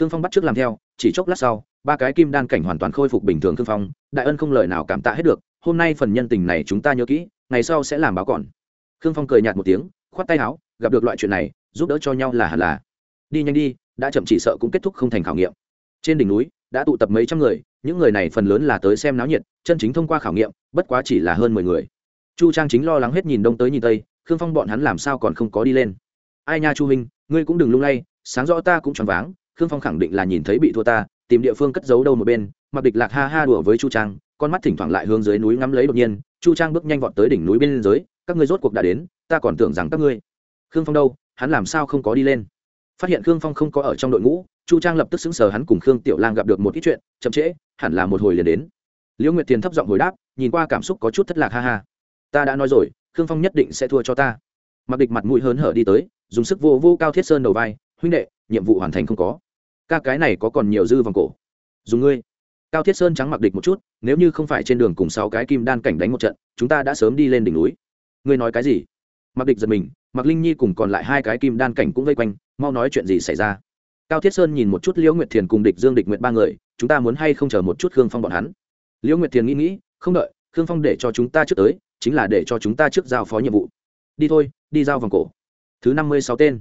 Khương phong bắt trước làm theo, chỉ chốc lát sau, ba cái kim đan cảnh hoàn toàn khôi phục bình thường khương phong, đại ân không lời nào cảm tạ hết được, hôm nay phần nhân tình này chúng ta nhớ kỹ, ngày sau sẽ làm báo còn. Khương phong cười nhạt một tiếng khoát tay áo, gặp được loại chuyện này, giúp đỡ cho nhau là hẳn là. Đi nhanh đi, đã chậm chỉ sợ cũng kết thúc không thành khảo nghiệm. Trên đỉnh núi, đã tụ tập mấy trăm người, những người này phần lớn là tới xem náo nhiệt, chân chính thông qua khảo nghiệm, bất quá chỉ là hơn mười người. Chu trang chính lo lắng hết nhìn đông tới nhìn tây, khương phong bọn hắn làm sao còn không có đi lên. Ai nha chu huynh ngươi cũng đừng lung lay, sáng rõ ta cũng choáng váng, khương phong khẳng định là nhìn thấy bị thua ta, tìm địa phương cất giấu đâu một bên, mặc địch lạc ha ha đùa với chu trang, con mắt thỉnh thoảng lại hướng dưới núi ngắm lấy đột nhiên, chu trang bước nhanh vọt tới đỉnh núi bên dưới các ngươi rốt cuộc đã đến, ta còn tưởng rằng các ngươi. Khương phong đâu, hắn làm sao không có đi lên? Phát hiện khương phong không có ở trong đội ngũ, chu trang lập tức xứng sờ hắn cùng khương tiểu lang gặp được một ít chuyện, chậm trễ, hẳn là một hồi liền đến. Liễu nguyệt tiền thấp giọng hồi đáp, nhìn qua cảm xúc có chút thất lạc ha ha. Ta đã nói rồi, khương phong nhất định sẽ thua cho ta. Mặc địch mặt mũi hớn hở đi tới, dùng sức vô vô cao thiết sơn đầu vai, huynh đệ, nhiệm vụ hoàn thành không có. Ca cái này có còn nhiều dư vòng cổ. Dùng ngươi. Cao thiết sơn trắng mặc địch một chút, nếu như không phải trên đường cùng sáu cái kim đan cảnh đánh một trận, chúng ta đã sớm đi lên đỉnh núi ngươi nói cái gì? Mặc địch giật mình mặc linh nhi cùng còn lại hai cái kim đan cảnh cũng vây quanh, mau nói chuyện gì xảy ra? Cao thiết sơn nhìn một chút liễu nguyệt thiền cùng địch dương địch nguyện ba người, chúng ta muốn hay không chờ một chút khương phong bọn hắn? Liễu nguyệt thiền nghĩ nghĩ, không đợi, khương phong để cho chúng ta trước tới, chính là để cho chúng ta trước giao phó nhiệm vụ. Đi thôi, đi giao vòng cổ. Thứ năm mươi sáu tên.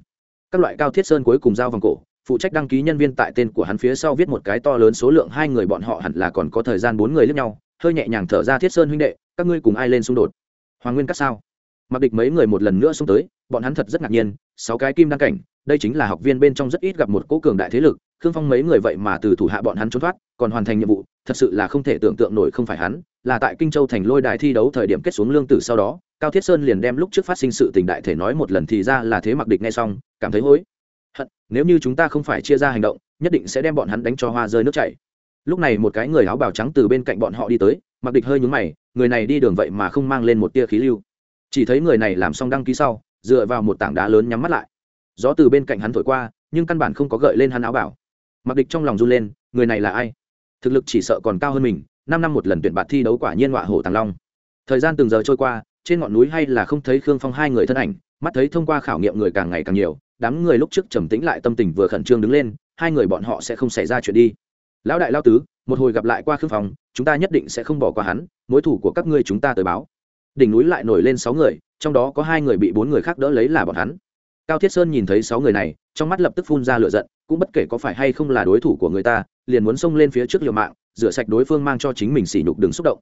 Các loại cao thiết sơn cuối cùng giao vòng cổ, phụ trách đăng ký nhân viên tại tên của hắn phía sau viết một cái to lớn số lượng, hai người bọn họ hẳn là còn có thời gian bốn người lướt nhau, hơi nhẹ nhàng thở ra thiết sơn huynh đệ, các ngươi cùng ai lên xung đột? Hoàng nguyên các sao? Mặc địch mấy người một lần nữa xuống tới, bọn hắn thật rất ngạc nhiên, sáu cái kim đăng cảnh, đây chính là học viên bên trong rất ít gặp một cố cường đại thế lực, khương phong mấy người vậy mà từ thủ hạ bọn hắn trốn thoát, còn hoàn thành nhiệm vụ, thật sự là không thể tưởng tượng nổi không phải hắn, là tại kinh châu thành lôi đài thi đấu thời điểm kết xuống lương tử sau đó, cao thiết sơn liền đem lúc trước phát sinh sự tình đại thể nói một lần thì ra là thế mặc địch nghe xong, cảm thấy hối hận, nếu như chúng ta không phải chia ra hành động, nhất định sẽ đem bọn hắn đánh cho hoa rơi nước chảy. Lúc này một cái người áo bào trắng từ bên cạnh bọn họ đi tới, mặc địch hơi nhúng mày, người này đi đường vậy mà không mang lên một tia khí lưu chỉ thấy người này làm xong đăng ký sau, dựa vào một tảng đá lớn nhắm mắt lại. Gió từ bên cạnh hắn thổi qua, nhưng căn bản không có gợi lên hắn áo bảo. Mặc địch trong lòng run lên, người này là ai? Thực lực chỉ sợ còn cao hơn mình, năm năm một lần tuyển bạt thi đấu quả nhiên họa hổ tàng long. Thời gian từng giờ trôi qua, trên ngọn núi hay là không thấy khương phong hai người thân ảnh, mắt thấy thông qua khảo nghiệm người càng ngày càng nhiều, đám người lúc trước trầm tĩnh lại tâm tình vừa khẩn trương đứng lên, hai người bọn họ sẽ không xảy ra chuyện đi. Lão đại lao tứ, một hồi gặp lại qua khương phong, chúng ta nhất định sẽ không bỏ qua hắn, mối thủ của các ngươi chúng ta tới báo đỉnh núi lại nổi lên sáu người, trong đó có hai người bị bốn người khác đỡ lấy là bọn hắn. Cao thiết sơn nhìn thấy sáu người này, trong mắt lập tức phun ra lửa giận, cũng bất kể có phải hay không là đối thủ của người ta, liền muốn xông lên phía trước liều mạng, rửa sạch đối phương mang cho chính mình sỉ nhục đừng xúc động.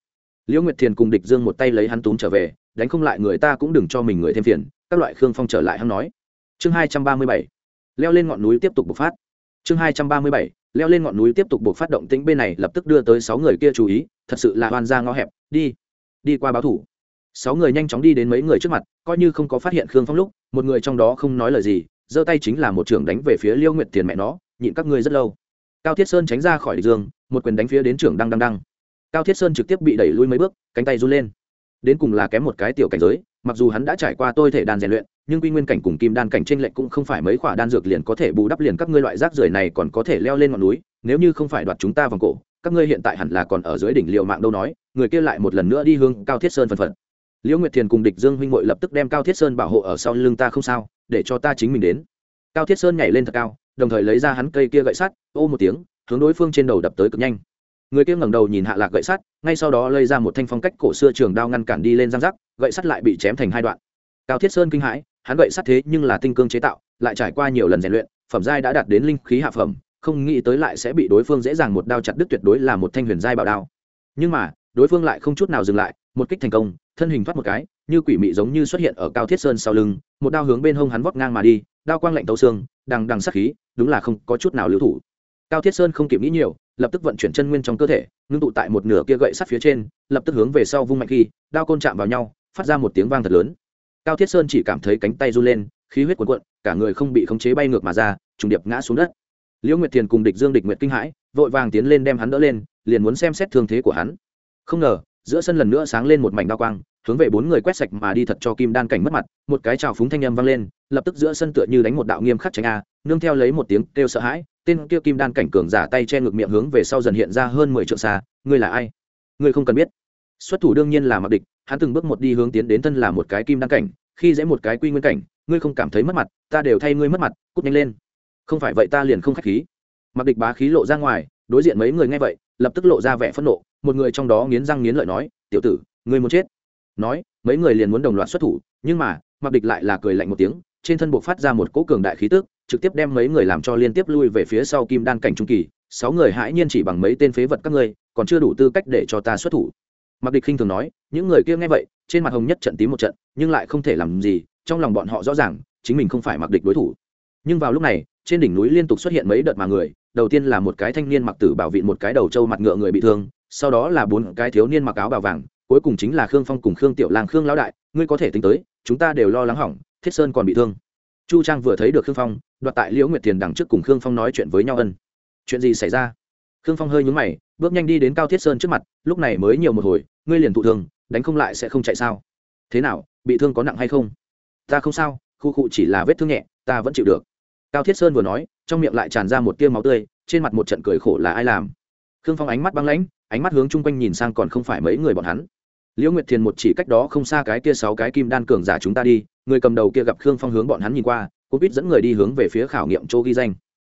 Liễu nguyệt thiền cùng địch dương một tay lấy hắn túm trở về, đánh không lại người ta cũng đừng cho mình người thêm phiền, các loại khương phong trở lại hắn nói. Chương hai trăm ba mươi bảy, leo lên ngọn núi tiếp tục bộc phát. Chương hai trăm ba mươi bảy, leo lên ngọn núi tiếp tục bộc phát động tĩnh bên này lập tức đưa tới sáu người kia chú ý, thật sự là oan ra ngõ hẹp, đi đi qua báo thủ sáu người nhanh chóng đi đến mấy người trước mặt, coi như không có phát hiện khương phong lúc, một người trong đó không nói lời gì, giơ tay chính là một trưởng đánh về phía liêu nguyệt tiền mẹ nó, nhịn các ngươi rất lâu. Cao thiết sơn tránh ra khỏi địch dương, một quyền đánh phía đến trưởng đăng đăng đăng. Cao thiết sơn trực tiếp bị đẩy lui mấy bước, cánh tay run lên. Đến cùng là kém một cái tiểu cảnh giới, mặc dù hắn đã trải qua tôi thể đàn rèn luyện, nhưng quy nguyên cảnh cùng kim đan cảnh trên lệnh cũng không phải mấy khoả đan dược liền có thể bù đắp liền các ngươi loại rác rưởi này còn có thể leo lên ngọn núi, nếu như không phải đoạt chúng ta vòng cổ, các ngươi hiện tại hẳn là còn ở dưới đỉnh liệu mạng đâu nói, người kia lại một lần nữa đi hướng cao thiết sơn phần phật liễu nguyệt thiền cùng địch dương huynh hội lập tức đem cao thiết sơn bảo hộ ở sau lưng ta không sao, để cho ta chính mình đến. Cao thiết sơn nhảy lên thật cao, đồng thời lấy ra hắn cây kia gậy sắt, ô một tiếng, hướng đối phương trên đầu đập tới cực nhanh. Người kia ngẩng đầu nhìn hạ lạc gậy sắt, ngay sau đó lấy ra một thanh phong cách cổ xưa trường đao ngăn cản đi lên giang rắc gậy sắt lại bị chém thành hai đoạn. Cao thiết sơn kinh hãi, hắn gậy sắt thế nhưng là tinh cương chế tạo, lại trải qua nhiều lần rèn luyện, phẩm giai đã đạt đến linh khí hạ phẩm, không nghĩ tới lại sẽ bị đối phương dễ dàng một đao chặt đứt tuyệt đối là một thanh huyền giai bảo đao. Nhưng mà, đối phương lại không chút nào dừng lại, một kích thành công thân hình thoát một cái, như quỷ mị giống như xuất hiện ở cao thiết sơn sau lưng, một đao hướng bên hông hắn vót ngang mà đi, đao quang lạnh tấu xương, đằng đằng sắc khí, đúng là không có chút nào lưu thủ. Cao thiết sơn không kịp nghĩ nhiều, lập tức vận chuyển chân nguyên trong cơ thể, ngưng tụ tại một nửa kia gậy sắt phía trên, lập tức hướng về sau vung mạnh khi, đao côn chạm vào nhau, phát ra một tiếng vang thật lớn. Cao thiết sơn chỉ cảm thấy cánh tay run lên, khí huyết cuồn cuộn, cả người không bị khống chế bay ngược mà ra, trùng điệp ngã xuống đất. Liễu nguyệt thiền cùng địch dương địch nguyệt kinh hãi, vội vàng tiến lên đem hắn đỡ lên, liền muốn xem xét thương thế của hắn. Không ngờ giữa sân lần nữa sáng lên một mảnh đao quang, hướng về bốn người quét sạch mà đi thật cho kim đan cảnh mất mặt, một cái trào phúng thanh âm vang lên, lập tức giữa sân tựa như đánh một đạo nghiêm khắc tránh a, nương theo lấy một tiếng kêu sợ hãi, tên kia kim đan cảnh cường giả tay che ngực miệng hướng về sau dần hiện ra hơn mười trượng xa, ngươi là ai? Ngươi không cần biết. Xuất thủ đương nhiên là mặc địch, hắn từng bước một đi hướng tiến đến thân là một cái kim đan cảnh, khi dễ một cái quy nguyên cảnh, ngươi không cảm thấy mất mặt, ta đều thay ngươi mất mặt, cút nhanh lên. Không phải vậy ta liền không khách khí. Mặc địch bá khí lộ ra ngoài, đối diện mấy người nghe vậy lập tức lộ ra vẻ phẫn nộ, một người trong đó nghiến răng nghiến lợi nói, tiểu tử, ngươi muốn chết? Nói, mấy người liền muốn đồng loạt xuất thủ, nhưng mà mặc địch lại là cười lạnh một tiếng, trên thân buộc phát ra một cỗ cường đại khí tức, trực tiếp đem mấy người làm cho liên tiếp lui về phía sau kim đan cảnh trung kỳ, sáu người hãi nhiên chỉ bằng mấy tên phế vật các ngươi, còn chưa đủ tư cách để cho ta xuất thủ. Mặc địch khinh thường nói, những người kia nghe vậy, trên mặt hồng nhất trận tím một trận, nhưng lại không thể làm gì, trong lòng bọn họ rõ ràng, chính mình không phải mặc địch đối thủ. Nhưng vào lúc này trên đỉnh núi liên tục xuất hiện mấy đợt mà người, đầu tiên là một cái thanh niên mặc tử bảo viện một cái đầu trâu mặt ngựa người bị thương, sau đó là bốn cái thiếu niên mặc áo bào vàng, cuối cùng chính là khương phong cùng khương tiểu lang, khương lão đại, ngươi có thể tính tới, chúng ta đều lo lắng hỏng, thiết sơn còn bị thương. Chu trang vừa thấy được khương phong, đoạt tại liễu nguyệt thiền đằng trước cùng khương phong nói chuyện với nhau ân. Chuyện gì xảy ra? Khương phong hơi nhúng mày, bước nhanh đi đến cao thiết sơn trước mặt, lúc này mới nhiều một hồi, ngươi liền thụ thương, đánh không lại sẽ không chạy sao? Thế nào, bị thương có nặng hay không? Ta không sao, khu cụ chỉ là vết thương nhẹ, ta vẫn chịu được cao thiết sơn vừa nói, trong miệng lại tràn ra một tiêu máu tươi, trên mặt một trận cười khổ là ai làm? Khương phong ánh mắt băng lãnh, ánh mắt hướng chung quanh nhìn sang còn không phải mấy người bọn hắn. Liễu nguyệt thiền một chỉ cách đó không xa cái kia sáu cái kim đan cường giả chúng ta đi, người cầm đầu kia gặp khương phong hướng bọn hắn nhìn qua cô biết dẫn người đi hướng về phía khảo nghiệm chỗ ghi danh.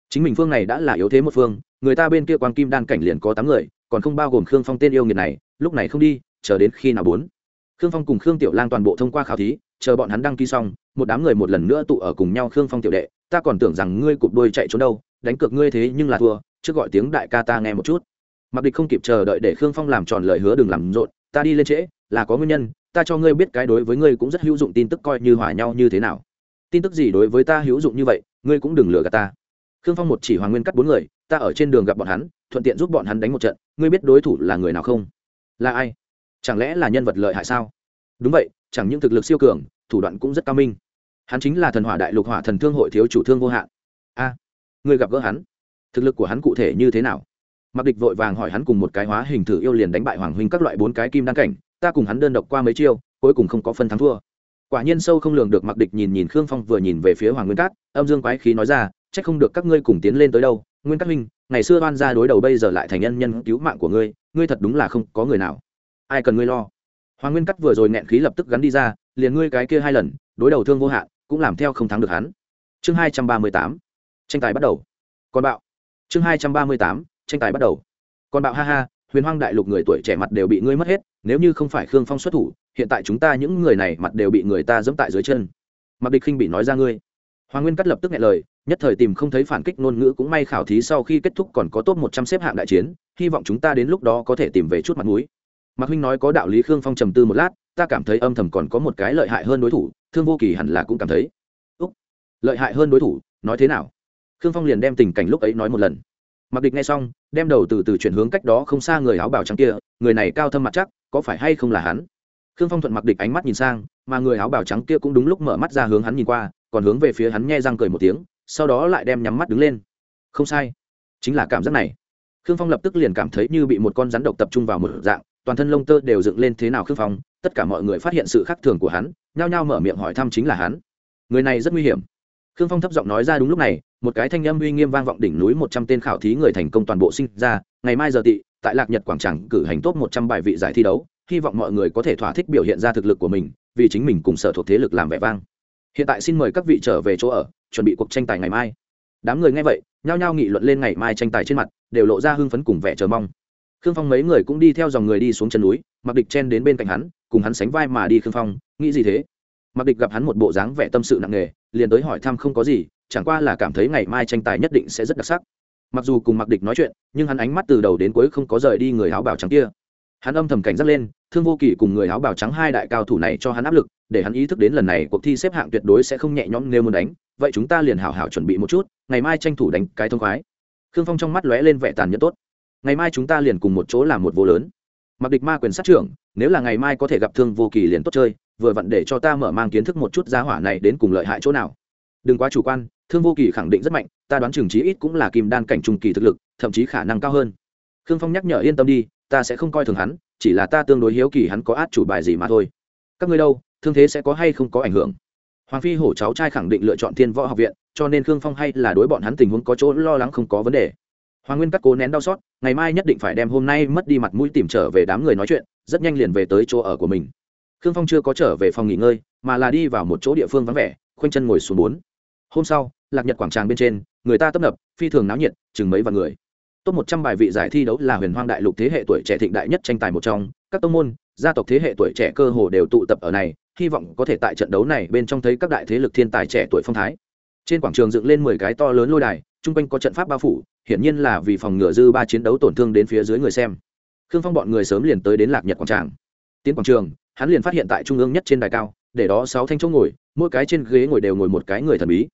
Chính mình phương này đã là yếu thế một phương, người ta bên kia quan kim đan cảnh liền có tám người, còn không bao gồm khương phong tên yêu nghiệt này, lúc này không đi, chờ đến khi nào bốn? Khương phong cùng khương tiểu lang toàn bộ thông qua khảo thí, chờ bọn hắn đăng ký xong, một đám người một lần nữa tụ ở cùng nhau khương phong tiểu đệ ta còn tưởng rằng ngươi cụp đuôi chạy trốn đâu, đánh cược ngươi thế nhưng là thua, trước gọi tiếng đại ca ta nghe một chút. Mặc địch không kịp chờ đợi để khương phong làm tròn lời hứa đừng làm rộn, ta đi lên trễ, là có nguyên nhân, ta cho ngươi biết cái đối với ngươi cũng rất hữu dụng, tin tức coi như hòa nhau như thế nào. Tin tức gì đối với ta hữu dụng như vậy, ngươi cũng đừng lừa gạt ta. Khương phong một chỉ hoàng nguyên cắt bốn người, ta ở trên đường gặp bọn hắn, thuận tiện giúp bọn hắn đánh một trận, ngươi biết đối thủ là người nào không? Là ai? Chẳng lẽ là nhân vật lợi hại sao? Đúng vậy, chẳng những thực lực siêu cường, thủ đoạn cũng rất cao minh hắn chính là thần hỏa đại lục hỏa thần thương hội thiếu chủ thương vô hạn. A người gặp gỡ hắn? Thực lực của hắn cụ thể như thế nào? Mặc địch vội vàng hỏi hắn cùng một cái hóa hình thử yêu liền đánh bại hoàng huynh các loại bốn cái kim đan cảnh, ta cùng hắn đơn độc qua mấy chiêu, cuối cùng không có phân thắng thua. Quả nhiên sâu không lường được mặc địch nhìn nhìn khương phong vừa nhìn về phía hoàng nguyên cát, âm dương quái khí nói ra trách không được các ngươi cùng tiến lên tới đâu, nguyên cát huynh, ngày xưa oan ra đối đầu bây giờ lại thành nhân nhân cứu mạng của ngươi ngươi thật đúng là không có người nào. Ai cần ngươi lo? Hoàng nguyên cát vừa rồi nẹn khí lập tức gắn đi ra, liền ngươi cái kia hai lần, đối đầu thương vô hạn cũng làm theo không thắng được hắn. Chương hai trăm ba mươi tám, tranh tài bắt đầu. Còn bạo. Chương hai trăm ba mươi tám, tranh tài bắt đầu. Còn bạo, ha ha, huyền hoang đại lục người tuổi trẻ mặt đều bị ngươi mất hết, nếu như không phải khương phong xuất thủ, hiện tại chúng ta những người này mặt đều bị người ta dẫm tại dưới chân. Mặc địch khinh bị nói ra ngươi. Hoàng nguyên cắt lập tức nghe lời, nhất thời tìm không thấy phản kích ngôn ngữ cũng may khảo thí sau khi kết thúc còn có top một trăm xếp hạng đại chiến, hy vọng chúng ta đến lúc đó có thể tìm về chút mặt mũi mạc huynh nói có đạo lý khương phong trầm tư một lát, ta cảm thấy âm thầm còn có một cái lợi hại hơn đối thủ, thương vô kỳ hẳn là cũng cảm thấy. Úc, lợi hại hơn đối thủ, nói thế nào? Khương phong liền đem tình cảnh lúc ấy nói một lần. Mặc địch nghe xong, đem đầu từ từ chuyển hướng cách đó không xa người áo bào trắng kia, người này cao thâm mặt chắc, có phải hay không là hắn? Khương phong thuận mặc địch ánh mắt nhìn sang, mà người áo bào trắng kia cũng đúng lúc mở mắt ra hướng hắn nhìn qua, còn hướng về phía hắn nghe răng cười một tiếng, sau đó lại đem nhắm mắt đứng lên. Không sai, chính là cảm giác này. Khương phong lập tức liền cảm thấy như bị một con rắn độc tập trung vào một dạng toàn thân lông tơ đều dựng lên thế nào khương phong, tất cả mọi người phát hiện sự khác thường của hắn, nhao nhao mở miệng hỏi thăm chính là hắn. Người này rất nguy hiểm. Khương phong thấp giọng nói ra đúng lúc này, một cái thanh âm uy nghiêm vang vọng đỉnh núi một trăm tên khảo thí người thành công toàn bộ sinh ra, ngày mai giờ tị, tại lạc nhật quảng tràng cử hành tốt một trăm bài vị giải thi đấu, hy vọng mọi người có thể thỏa thích biểu hiện ra thực lực của mình, vì chính mình cùng sở thuộc thế lực làm vẻ vang. Hiện tại xin mời các vị trở về chỗ ở, chuẩn bị cuộc tranh tài ngày mai. Đám người nghe vậy, nhao nhao nghị luận lên ngày mai tranh tài trên mặt, đều lộ ra hưng phấn cùng vẻ chờ mong khương phong mấy người cũng đi theo dòng người đi xuống chân núi mặc địch chen đến bên cạnh hắn, cùng hắn sánh vai mà đi khương phong, nghĩ gì thế? Mặc địch gặp hắn một bộ dáng vẻ tâm sự nặng nề, liền tới hỏi thăm không có gì, chẳng qua là cảm thấy ngày mai tranh tài nhất định sẽ rất đặc sắc. Mặc dù cùng mặc địch nói chuyện, nhưng hắn ánh mắt từ đầu đến cuối không có rời đi người áo bào trắng kia. Hắn âm thầm cảnh giác lên, thương vô kỷ cùng người áo bào trắng hai đại cao thủ này cho hắn áp lực, để hắn ý thức đến lần này cuộc thi xếp hạng tuyệt đối sẽ không nhẹ nhõm nếu muốn đánh, vậy chúng ta liền hảo hảo chuẩn bị một chút, ngày mai tranh thủ đánh cái thông khoái. Khương phong trong mắt lóe lên vẻ tàn nhẫn tốt ngày mai chúng ta liền cùng một chỗ làm một vô lớn. Mặc địch ma quyền sát trưởng, nếu là ngày mai có thể gặp thương vô kỳ liền tốt chơi, vừa vặn để cho ta mở mang kiến thức một chút giá hỏa này đến cùng lợi hại chỗ nào. Đừng quá chủ quan, thương vô kỳ khẳng định rất mạnh, ta đoán chừng trí ít cũng là kim đan cảnh trung kỳ thực lực, thậm chí khả năng cao hơn. Khương phong nhắc nhở yên tâm đi, ta sẽ không coi thường hắn, chỉ là ta tương đối hiếu kỳ hắn có át chủ bài gì mà thôi. Các ngươi đâu, thương thế sẽ có hay không có ảnh hưởng? Hoàng phi hổ cháu trai khẳng định lựa chọn thiên võ học viện, cho nên khương phong hay là đối bọn hắn tình huống có chỗ lo lắng không có vấn đề hoàng nguyên cắt cố nén đau xót, ngày mai nhất định phải đem hôm nay mất đi mặt mũi tìm trở về đám người nói chuyện, rất nhanh liền về tới chỗ ở của mình. Khương phong chưa có trở về phòng nghỉ ngơi, mà là đi vào một chỗ địa phương vắng vẻ, khoanh chân ngồi xuống bốn. Hôm sau, lạc nhật quảng tràng bên trên, người ta tấp nập, phi thường náo nhiệt, chừng mấy vạn người. Top một trăm bài vị giải thi đấu là huyền hoang đại lục thế hệ tuổi trẻ thịnh đại nhất tranh tài một trong, các tông môn, gia tộc thế hệ tuổi trẻ cơ hồ đều tụ tập ở này, hy vọng có thể tại trận đấu này bên trong thấy các đại thế lực thiên tài trẻ tuổi phong thái. Trên quảng trường dựng lên mười cái to lớn lôi đài, chung quanh có trận pháp bao phủ hiển nhiên là vì phòng ngừa dư ba chiến đấu tổn thương đến phía dưới người xem. Khương phong bọn người sớm liền tới đến lạc nhật quảng tràng. Tiến quảng trường, hắn liền phát hiện tại trung ương nhất trên đài cao, để đó sáu thanh chỗ ngồi, mỗi cái trên ghế ngồi đều ngồi một cái người thần bí.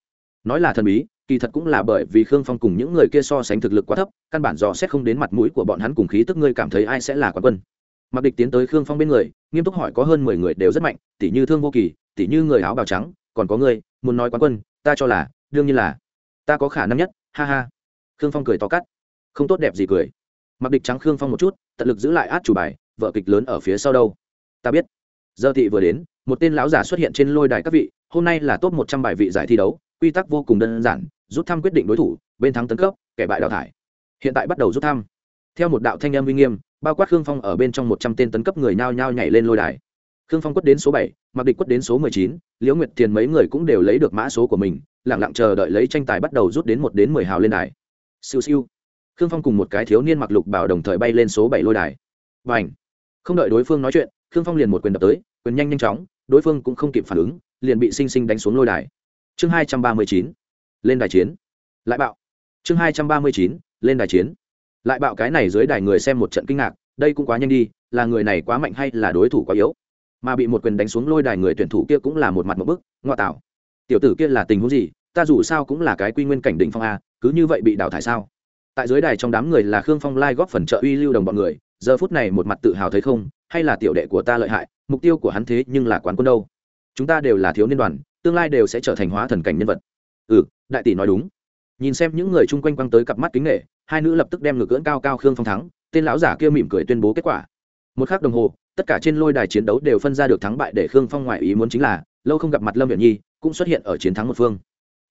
Nói là thần bí, kỳ thật cũng là bởi vì khương phong cùng những người kia so sánh thực lực quá thấp, căn bản dò xét không đến mặt mũi của bọn hắn cùng khí tức ngươi cảm thấy ai sẽ là quán quân. Mặc địch tiến tới khương phong bên người, nghiêm túc hỏi có hơn mười người đều rất mạnh tỷ như thương vô kỳ tỷ như người áo bào trắng, còn có ngươi, muốn nói quán quân, ta cho là, đương nhiên là, ta có khả năng nhất, ha ha khương phong cười to cắt. Không tốt đẹp gì cười. Mặc địch trắng khương phong một chút, tận lực giữ lại át chủ bài, vợ kịch lớn ở phía sau đâu. Ta biết. Giờ thị vừa đến, một tên lão giả xuất hiện trên lôi đài các vị, hôm nay là top một trăm bài vị giải thi đấu, quy tắc vô cùng đơn giản, rút thăm quyết định đối thủ, bên thắng tấn cấp, kẻ bại đào thải. Hiện tại bắt đầu rút thăm. Theo một đạo thanh âm uy nghiêm, bao quát khương phong ở bên trong một trăm tên tấn cấp người nhao nhao nhảy lên lôi đài. Khương phong quất đến số bảy, mặc địch quất đến số mười chín, liễu nguyệt thiền mấy người cũng đều lấy được mã số của mình lẳng lặng chờ đợi lấy tranh tài bắt đầu rút đến một đến mười hào lên đài siêu siêu. Khương phong cùng một cái thiếu niên mặc lục bảo đồng thời bay lên số bảy lôi đài. Và ảnh không đợi đối phương nói chuyện, khương phong liền một quyền đập tới, quyền nhanh nhanh chóng, đối phương cũng không kịp phản ứng, liền bị sinh sinh đánh xuống lôi đài. Chương hai trăm ba mươi chín. Lên đài chiến. Lại bạo. Chương hai trăm ba mươi chín. Lên đài chiến. Lại bạo cái này dưới đài người xem một trận kinh ngạc, đây cũng quá nhanh đi, là người này quá mạnh hay là đối thủ quá yếu? Mà bị một quyền đánh xuống lôi đài người tuyển thủ kia cũng là một mặt một bức ngoại tạo. Tiểu tử kia là tình huống gì? Ta dù sao cũng là cái quy nguyên cảnh đỉnh phong a cứ như vậy bị đào thải sao? Tại dưới đài trong đám người là khương phong lai góp phần trợ uy lưu đồng bọn người, giờ phút này một mặt tự hào thấy không, hay là tiểu đệ của ta lợi hại, mục tiêu của hắn thế nhưng là quán quân đâu? Chúng ta đều là thiếu niên đoàn, tương lai đều sẽ trở thành hóa thần cảnh nhân vật. Ừ đại tỷ nói đúng. Nhìn xem những người chung quanh quăng tới cặp mắt kính nghệ hai nữ lập tức đem ngực cưỡng cao cao khương phong thắng, tên lão giả kia mỉm cười tuyên bố kết quả. Một khắc đồng hồ, tất cả trên lôi đài chiến đấu đều phân ra được thắng bại để khương phong ngoại ý muốn chính là, lâu không gặp mặt lâm viện nhi, cũng xuất hiện ở chiến thắng một phương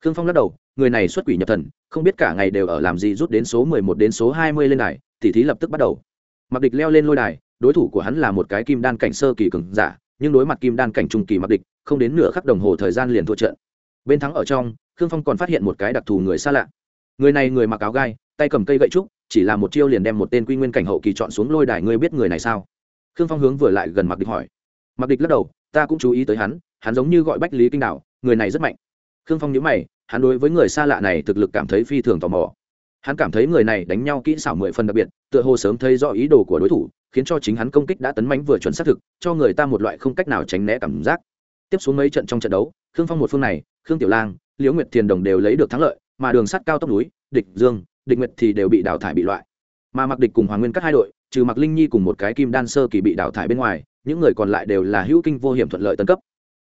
khương phong lắc đầu, người này xuất quỷ nhập thần, không biết cả ngày đều ở làm gì rút đến số mười một đến số hai mươi lên đài, tỉ thí lập tức bắt đầu. Mặc địch leo lên lôi đài, đối thủ của hắn là một cái kim đan cảnh sơ kỳ cường giả, nhưng đối mặt kim đan cảnh trung kỳ mặc địch, không đến nửa khắc đồng hồ thời gian liền thua trận. Bên thắng ở trong, khương phong còn phát hiện một cái đặc thù người xa lạ. Người này người mặc áo gai, tay cầm cây gậy trúc, chỉ là một chiêu liền đem một tên quy nguyên cảnh hậu kỳ chọn xuống lôi đài, ngươi biết người này sao? Khương phong hướng vừa lại gần mặc địch hỏi. Mặc địch lắc đầu, ta cũng chú ý tới hắn hắn giống như gọi bách lý kinh đảo người này rất mạnh khương phong nhớ mày, hắn đối với người xa lạ này thực lực cảm thấy phi thường tò mò. Hắn cảm thấy người này đánh nhau kỹ xảo mười phần đặc biệt, tựa hồ sớm thấy rõ ý đồ của đối thủ, khiến cho chính hắn công kích đã tấn mãnh vừa chuẩn xác thực, cho người ta một loại không cách nào tránh né cảm giác. Tiếp xuống mấy trận trong trận đấu, khương phong một phương này, khương tiểu lang, liễu nguyệt thiền đồng đều lấy được thắng lợi, mà đường sắt cao tốc núi, địch dương, địch nguyệt thì đều bị đào thải bị loại. Mà mặc địch cùng hoàng nguyên các hai đội, trừ mặc linh nhi cùng một cái kim đan sơ kỳ bị đào thải bên ngoài, những người còn lại đều là hữu kinh vô hiểm thuận lợi tấn cấp.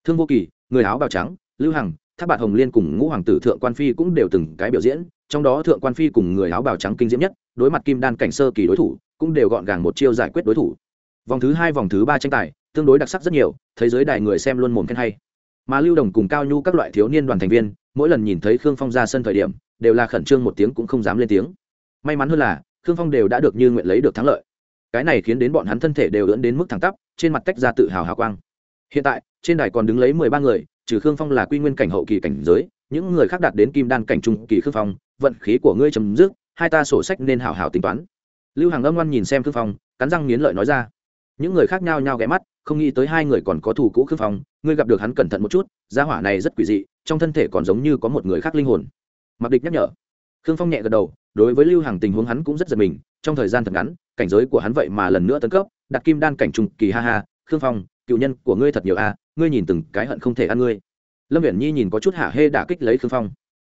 Thương vô kỳ, người áo bào trắng, lưu hằng tháp bạt hồng liên cùng ngũ hoàng tử thượng quan phi cũng đều từng cái biểu diễn, trong đó thượng quan phi cùng người áo bào trắng kinh diễm nhất, đối mặt kim đan cảnh sơ kỳ đối thủ, cũng đều gọn gàng một chiêu giải quyết đối thủ. Vòng thứ hai, vòng thứ ba tranh tài, tương đối đặc sắc rất nhiều, thế giới đài người xem luôn mồm khen hay. Mà lưu đồng cùng cao nhu các loại thiếu niên đoàn thành viên, mỗi lần nhìn thấy khương phong ra sân thời điểm, đều là khẩn trương một tiếng cũng không dám lên tiếng. May mắn hơn là, khương phong đều đã được như nguyện lấy được thắng lợi. Cái này khiến đến bọn hắn thân thể đều ưỡn đến mức thẳng tắp, trên mặt tách ra tự hào hào quang. Hiện tại, trên đài còn đứng lấy mười ba người trừ khương phong là quy nguyên cảnh hậu kỳ cảnh giới, những người khác đạt đến kim đan cảnh trung kỳ khương phong, vận khí của ngươi chấm dứt, hai ta sổ sách nên hảo hảo tính toán. Lưu hàng âm ngoan nhìn xem khương phong, cắn răng nghiến lợi nói ra. Những người khác nhao nhao ghé mắt, không nghĩ tới hai người còn có thù cũ khương phong, ngươi gặp được hắn cẩn thận một chút, gia hỏa này rất quỷ dị, trong thân thể còn giống như có một người khác linh hồn. Mặc địch nhắc nhở. Khương phong nhẹ gật đầu, đối với lưu hàng tình huống hắn cũng rất giật mình, trong thời gian thật ngắn, cảnh giới của hắn vậy mà lần nữa tấn cấp đặt kim đan cảnh trung kỳ, ha ha, khương phong, cựu nhân của ngươi thật nhiều a ngươi nhìn từng cái hận không thể ăn ngươi. Lâm viễn nhi nhìn có chút hạ hê đả kích lấy khương phong.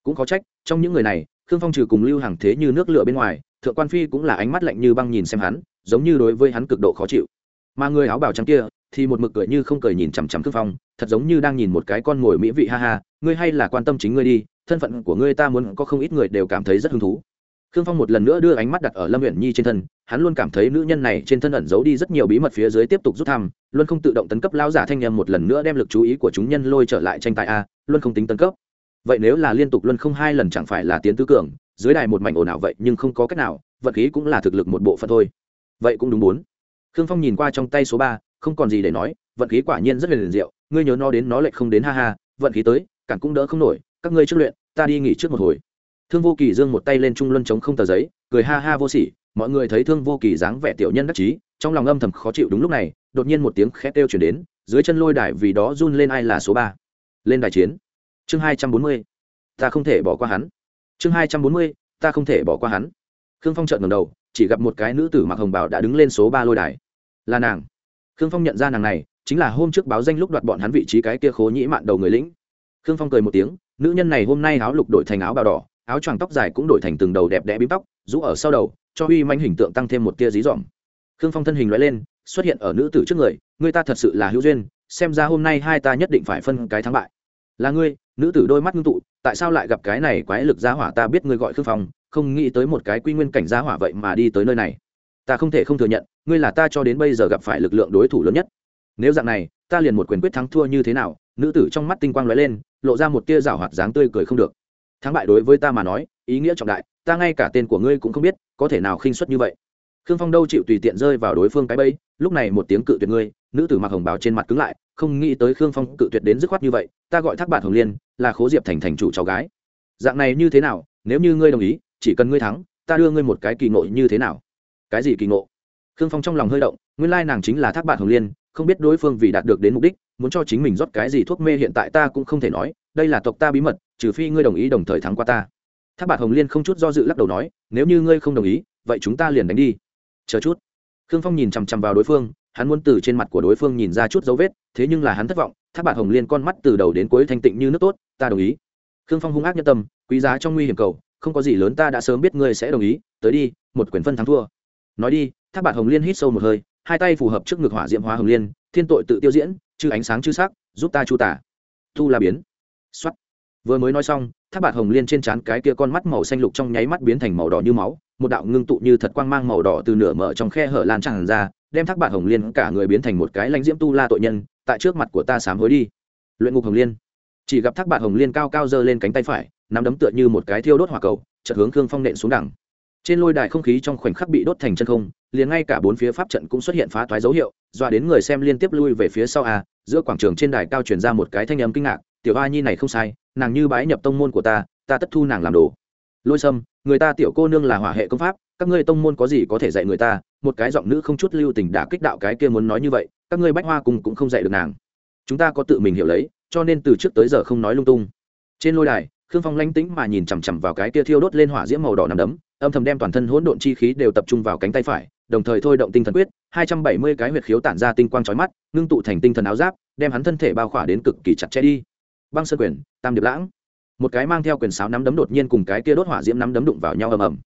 Cũng có trách, trong những người này, khương phong trừ cùng lưu hàng thế như nước lửa bên ngoài, thượng quan phi cũng là ánh mắt lạnh như băng nhìn xem hắn, giống như đối với hắn cực độ khó chịu. Mà người áo bào trắng kia, thì một mực cười như không cười nhìn chằm chằm khương phong, thật giống như đang nhìn một cái con mồi mỹ vị ha ha, ngươi hay là quan tâm chính ngươi đi, thân phận của ngươi ta muốn có không ít người đều cảm thấy rất hứng thú khương phong một lần nữa đưa ánh mắt đặt ở lâm huyện nhi trên thân, hắn luôn cảm thấy nữ nhân này trên thân ẩn giấu đi rất nhiều bí mật phía dưới tiếp tục rút thăm, luôn không tự động tấn cấp lao giả thanh nhầm một lần nữa đem lực chú ý của chúng nhân lôi trở lại tranh tài a, luôn không tính tấn cấp. Vậy nếu là liên tục luân không hai lần chẳng phải là tiến tứ cường, dưới đài một mảnh ồn ào vậy nhưng không có cách nào vật khí cũng là thực lực một bộ phận thôi. Vậy cũng đúng bốn. Khương phong nhìn qua trong tay số ba, không còn gì để nói, vận khí quả nhiên rất là liền diệu, ngươi nhớ nó đến nó lại không đến ha ha, vận khí tới, cản cũng đỡ không nổi, các ngươi trước luyện, ta đi nghỉ trước một hồi thương vô kỳ giương một tay lên trung luân chống không tờ giấy, cười ha ha vô sỉ, mọi người thấy thương vô kỳ dáng vẻ tiểu nhân đắc chí, trong lòng âm thầm khó chịu đúng lúc này, đột nhiên một tiếng khét kêu chuyển đến, dưới chân lôi đài vì đó run lên ai là số ba. Lên đài chiến. Chương hai trăm bốn mươi. Ta không thể bỏ qua hắn. Chương hai trăm bốn mươi, ta không thể bỏ qua hắn. Khương phong trợn ngầm đầu, chỉ gặp một cái nữ tử mặc hồng bảo đã đứng lên số ba lôi đài. Là nàng. Khương phong nhận ra nàng này, chính là hôm trước báo danh lúc đoạt bọn hắn vị trí cái kia khố nhĩ mạn đầu người lĩnh. Khương phong cười một tiếng, nữ nhân này hôm nay áo lục đổi thành áo bào đỏ áo choàng tóc dài cũng đổi thành từng đầu đẹp đẽ bím tóc, rũ ở sau đầu, cho uy manh hình tượng tăng thêm một tia dí dỏm. Khương phong thân hình loại lên, xuất hiện ở nữ tử trước người người ta thật sự là hữu duyên, xem ra hôm nay hai ta nhất định phải phân cái thắng bại. Là ngươi? Nữ tử đôi mắt ngưng tụ, tại sao lại gặp cái này quái lực gia hỏa ta biết ngươi gọi khương phong, không nghĩ tới một cái quy nguyên cảnh gia hỏa vậy mà đi tới nơi này. Ta không thể không thừa nhận, ngươi là ta cho đến bây giờ gặp phải lực lượng đối thủ lớn nhất. Nếu dạng này, ta liền một quyền quyết thắng thua như thế nào? Nữ tử trong mắt tinh quang lóe lên, lộ ra một tia rảo hoạt dáng tươi cười không được thắng bại đối với ta mà nói, ý nghĩa trọng đại, ta ngay cả tên của ngươi cũng không biết, có thể nào khinh suất như vậy? Khương phong đâu chịu tùy tiện rơi vào đối phương cái bẫy, lúc này một tiếng cự tuyệt ngươi, nữ tử mặc hồng bào trên mặt cứng lại, không nghĩ tới khương phong cự tuyệt đến dứt khoát như vậy, ta gọi thác bạn hồng liên, là khố diệp thành thành chủ cháu gái. Dạng này như thế nào, nếu như ngươi đồng ý, chỉ cần ngươi thắng, ta đưa ngươi một cái kỳ ngộ như thế nào? Cái gì kỳ ngộ? Khương phong trong lòng hơi động, nguyên lai nàng chính là thác bạn hồng liên, không biết đối phương vì đạt được đến mục đích, muốn cho chính mình rót cái gì thuốc mê hiện tại ta cũng không thể nói, đây là tộc ta bí mật trừ phi ngươi đồng ý đồng thời thắng qua ta. Thác bạc hồng liên không chút do dự lắc đầu nói, nếu như ngươi không đồng ý, vậy chúng ta liền đánh đi. Chờ chút. Khương phong nhìn chằm chằm vào đối phương, hắn muốn từ trên mặt của đối phương nhìn ra chút dấu vết, thế nhưng là hắn thất vọng, thác bạc hồng liên con mắt từ đầu đến cuối thanh tịnh như nước tốt, ta đồng ý. Khương phong hung ác nhân tâm, quý giá trong nguy hiểm cầu, không có gì lớn ta đã sớm biết ngươi sẽ đồng ý, tới đi, một quyền phân thắng thua. Nói đi, thác bạc hồng liên hít sâu một hơi, hai tay phù hợp trước ngực hỏa diệm hóa hồng liên, thiên tội tự tiêu diễn, chư ánh sáng chư sắc, giúp ta chu tả. Tu la biến. Xuất vừa mới nói xong, thác bạt hồng liên trên trán cái kia con mắt màu xanh lục trong nháy mắt biến thành màu đỏ như máu, một đạo ngưng tụ như thật quang mang màu đỏ từ nửa mở trong khe hở lan tràn ra, đem thác bạt hồng liên cả người biến thành một cái lãnh diễm tu la tội nhân, tại trước mặt của ta sám hối đi. Luyện ngục hồng liên. Chỉ gặp thác bạt hồng liên cao cao giơ lên cánh tay phải, nắm đấm tựa như một cái thiêu đốt hỏa cầu, chợt hướng khương phong nện xuống đẳng trên lôi đài không khí trong khoảnh khắc bị đốt thành chân không, liền ngay cả bốn phía pháp trận cũng xuất hiện phá toái dấu hiệu, dọa đến người xem liên tiếp lui về phía sau a, giữa quảng trường trên đài cao truyền ra một cái thanh âm kinh ngạc, tiểu a nhi này không sai nàng như bái nhập tông môn của ta ta tất thu nàng làm đồ. Lôi sâm, người ta tiểu cô nương là hỏa hệ công pháp, các ngươi tông môn có gì có thể dạy người ta? Một cái giọng nữ không chút lưu tình đã kích đạo cái kia muốn nói như vậy, các ngươi bách hoa cùng cũng không dạy được nàng. Chúng ta có tự mình hiểu lấy, cho nên từ trước tới giờ không nói lung tung. Trên lôi đài, khương phong lánh tĩnh mà nhìn chằm chằm vào cái kia thiêu đốt lên hỏa diễm màu đỏ nằm đấm, âm thầm đem toàn thân hỗn độn chi khí đều tập trung vào cánh tay phải, đồng thời thôi động tinh thần quyết, hai trăm bảy mươi cái huyệt khiếu tản ra tinh quang chói mắt, ngưng tụ thành tinh thần áo giáp, đem hắn thân thể bao khỏa đến cực kỳ chặt chẽ đi băng sơn quyền, tam điệp lãng. Một cái mang theo quyền sáo nắm đấm đột nhiên cùng cái kia đốt hỏa diễm nắm đấm đụng vào nhau ầm ầm.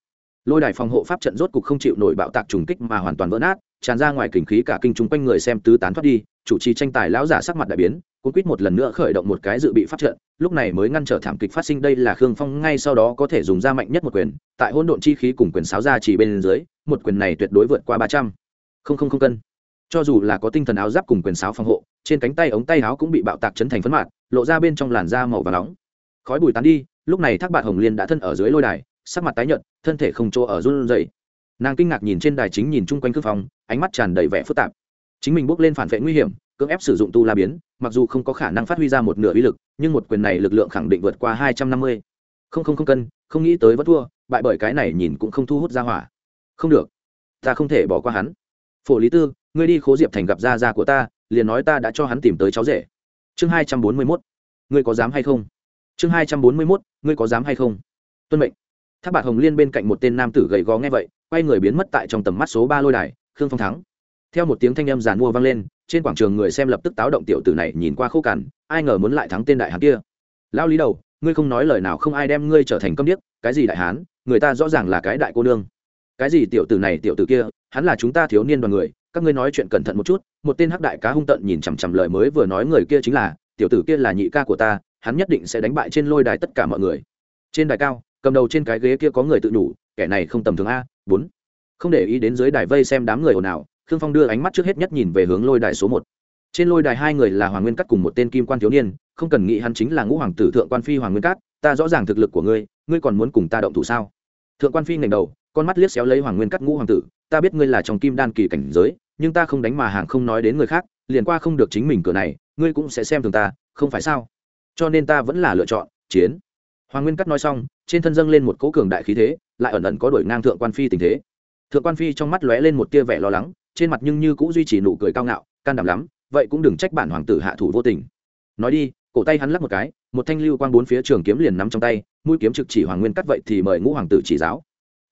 Lôi đài phòng hộ pháp trận rốt cục không chịu nổi bạo tạc trùng kích mà hoàn toàn vỡ nát, tràn ra ngoài kình khí cả kinh chúng quanh người xem tứ tán thoát đi, chủ trì tranh tài lão giả sắc mặt đại biến, cuốn quýt một lần nữa khởi động một cái dự bị pháp trận, lúc này mới ngăn trở thảm kịch phát sinh, đây là khương phong ngay sau đó có thể dùng ra mạnh nhất một quyền, tại hỗn độn chi khí cùng quyền sáo ra chỉ bên dưới, một quyền này tuyệt đối vượt qua ba trăm. Không không không cân cho dù là có tinh thần áo giáp cùng quyền sáo phòng hộ, trên cánh tay ống tay áo cũng bị bạo tạc chấn thành phấn mạt, lộ ra bên trong làn da màu và nóng. Khói bùi tán đi, lúc này thác bạn hồng liên đã thân ở dưới lôi đài, sắc mặt tái nhợt, thân thể không chỗ ở run rẩy. Nàng kinh ngạc nhìn trên đài chính nhìn chung quanh cư phòng, ánh mắt tràn đầy vẻ phức tạp. Chính mình bước lên phản vệ nguy hiểm, cưỡng ép sử dụng tu la biến, mặc dù không có khả năng phát huy ra một nửa uy lực, nhưng một quyền này lực lượng khẳng định vượt qua hai trăm năm mươi. Không không không cân, không nghĩ tới vẫn thua, bại bởi cái này nhìn cũng không thu hút ra hỏa. Không được, ta không thể bỏ qua hắn. Phổ lý tư ngươi đi khố diệp thành gặp gia gia của ta, liền nói ta đã cho hắn tìm tới cháu rể. Chương hai trăm bốn mươi mốt, ngươi có dám hay không? Chương hai trăm bốn mươi mốt, ngươi có dám hay không? Tuân mệnh. Tháp bạc hồng liên bên cạnh một tên nam tử gầy gò nghe vậy, quay người biến mất tại trong tầm mắt số ba lôi đài, khương phong thắng. Theo một tiếng thanh âm giàn mua vang lên, trên quảng trường người xem lập tức táo động tiểu tử này nhìn qua khô cằn, ai ngờ muốn lại thắng tên đại hán kia. Lao lý đầu, ngươi không nói lời nào không ai đem ngươi trở thành câm điếc, cái gì đại hán, người ta rõ ràng là cái đại cô nương. Cái gì tiểu tử này tiểu tử kia, hắn là chúng ta thiếu niên đoàn người các ngươi nói chuyện cẩn thận một chút, một tên hắc đại cá hung tận nhìn chằm chằm lời mới vừa nói người kia chính là, tiểu tử kia là nhị ca của ta, hắn nhất định sẽ đánh bại trên lôi đài tất cả mọi người. Trên đài cao, cầm đầu trên cái ghế kia có người tự đủ kẻ này không tầm thường a, bốn. Không để ý đến dưới đài vây xem đám người ồn ào, khương phong đưa ánh mắt trước hết nhất nhìn về hướng lôi đài số một. Trên lôi đài hai người là hoàng nguyên cắt cùng một tên kim quan thiếu niên, không cần nghĩ hắn chính là ngũ hoàng tử thượng quan phi hoàng nguyên cát, ta rõ ràng thực lực của ngươi ngươi còn muốn cùng ta động thủ sao? Thượng quan phi ngẩng đầu con mắt liếc xéo lấy hoàng nguyên cắt ngũ hoàng tử, ta biết ngươi là trong kim đan kỳ cảnh giới, nhưng ta không đánh mà hàng không nói đến người khác, liền qua không được chính mình cửa này, ngươi cũng sẽ xem thường ta, không phải sao? Cho nên ta vẫn là lựa chọn chiến. Hoàng nguyên cắt nói xong, trên thân dâng lên một cỗ cường đại khí thế, lại ẩn ẩn có đổi ngang thượng quan phi tình thế. Thượng quan phi trong mắt lóe lên một tia vẻ lo lắng, trên mặt nhưng như cũng duy trì nụ cười cao ngạo, can đảm lắm, vậy cũng đừng trách bản hoàng tử hạ thủ vô tình. Nói đi, cổ tay hắn lắc một cái, một thanh lưu quang bốn phía trường kiếm liền nắm trong tay, mũi kiếm trực chỉ hoàng nguyên cắt vậy thì mời ngũ hoàng tử chỉ giáo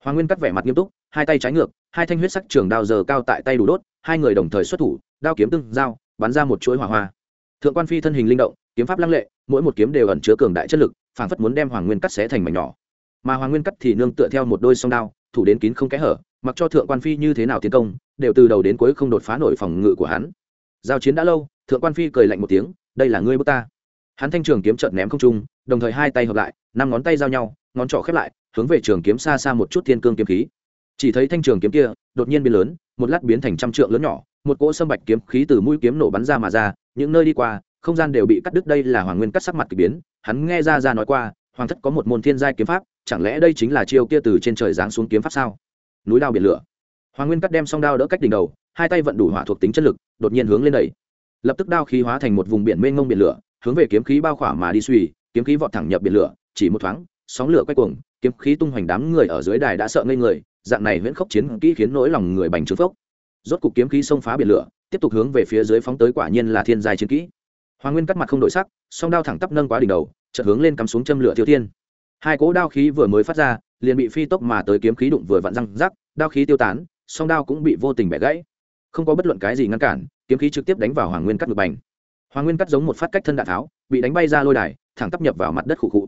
hoàng nguyên cắt vẻ mặt nghiêm túc, hai tay trái ngược, hai thanh huyết sắc trường đao giờ cao tại tay đủ đốt, hai người đồng thời xuất thủ, đao kiếm tương giao, bắn ra một chuỗi hỏa hoa. Thượng quan phi thân hình linh động, kiếm pháp lăng lệ, mỗi một kiếm đều ẩn chứa cường đại chất lực, phảng phất muốn đem hoàng nguyên cắt xé thành mảnh nhỏ. Mà hoàng nguyên cắt thì nương tựa theo một đôi song đao, thủ đến kín không kẽ hở, mặc cho thượng quan phi như thế nào tiến công, đều từ đầu đến cuối không đột phá nổi phòng ngự của hắn. Giao chiến đã lâu, thượng quan phi cười lạnh một tiếng, đây là ngươi bước ta. Hắn thanh trường kiếm trợn ném không trung, đồng thời hai tay hợp lại, năm ngón tay giao nhau ngón trỏ khép lại, hướng về trường kiếm xa xa một chút thiên cương kiếm khí. Chỉ thấy thanh trường kiếm kia, đột nhiên biến lớn, một lát biến thành trăm trượng lớn nhỏ, một cỗ sâm bạch kiếm khí từ mũi kiếm nổ bắn ra mà ra, những nơi đi qua, không gian đều bị cắt đứt, đây là hoàng nguyên cắt sắc mặt k ỳ biến, hắn nghe ra ra nói qua, hoàng thất có một môn thiên giai kiếm pháp, chẳng lẽ đây chính là chiêu kia từ trên trời giáng xuống kiếm pháp sao? Núi đao biển lửa. Hoàng nguyên cắt đem song đao đỡ cách đỉnh đầu, hai tay vận đủ hỏa thuộc tính chất lực, đột nhiên hướng lên đẩy. Lập tức đao khí hóa thành một vùng biển mênh mông biển lửa, hướng về kiếm khí bao khỏa mà đi suy, kiếm khí vọt thẳng nhập biển lửa, chỉ một thoáng sóng lửa quay cuồng, kiếm khí tung hoành đám người ở dưới đài đã sợ ngây người, dạng này huyễn khốc chiến kỹ khiến nỗi lòng người bành trướng phốc. Rốt cục kiếm khí xông phá biển lửa, tiếp tục hướng về phía dưới phóng tới quả nhiên là thiên giai chiến kỹ. Hoàng nguyên cắt mặt không đổi sắc, song đao thẳng tắp nâng quá đỉnh đầu, chợt hướng lên cắm xuống châm lửa thiêu thiên hai cỗ đao khí vừa mới phát ra, liền bị phi tốc mà tới kiếm khí đụng vừa vặn răng rắc, đao khí tiêu tán, song đao cũng bị vô tình bẻ gãy. Không có bất luận cái gì ngăn cản, kiếm khí trực tiếp đánh vào hoàng nguyên cắt ngực bành. Hoàng nguyên cắt giống một phát cách thân đạn tháo, bị đánh bay ra lôi đài, thẳng tắp nhập vào mặt đất khụ khụ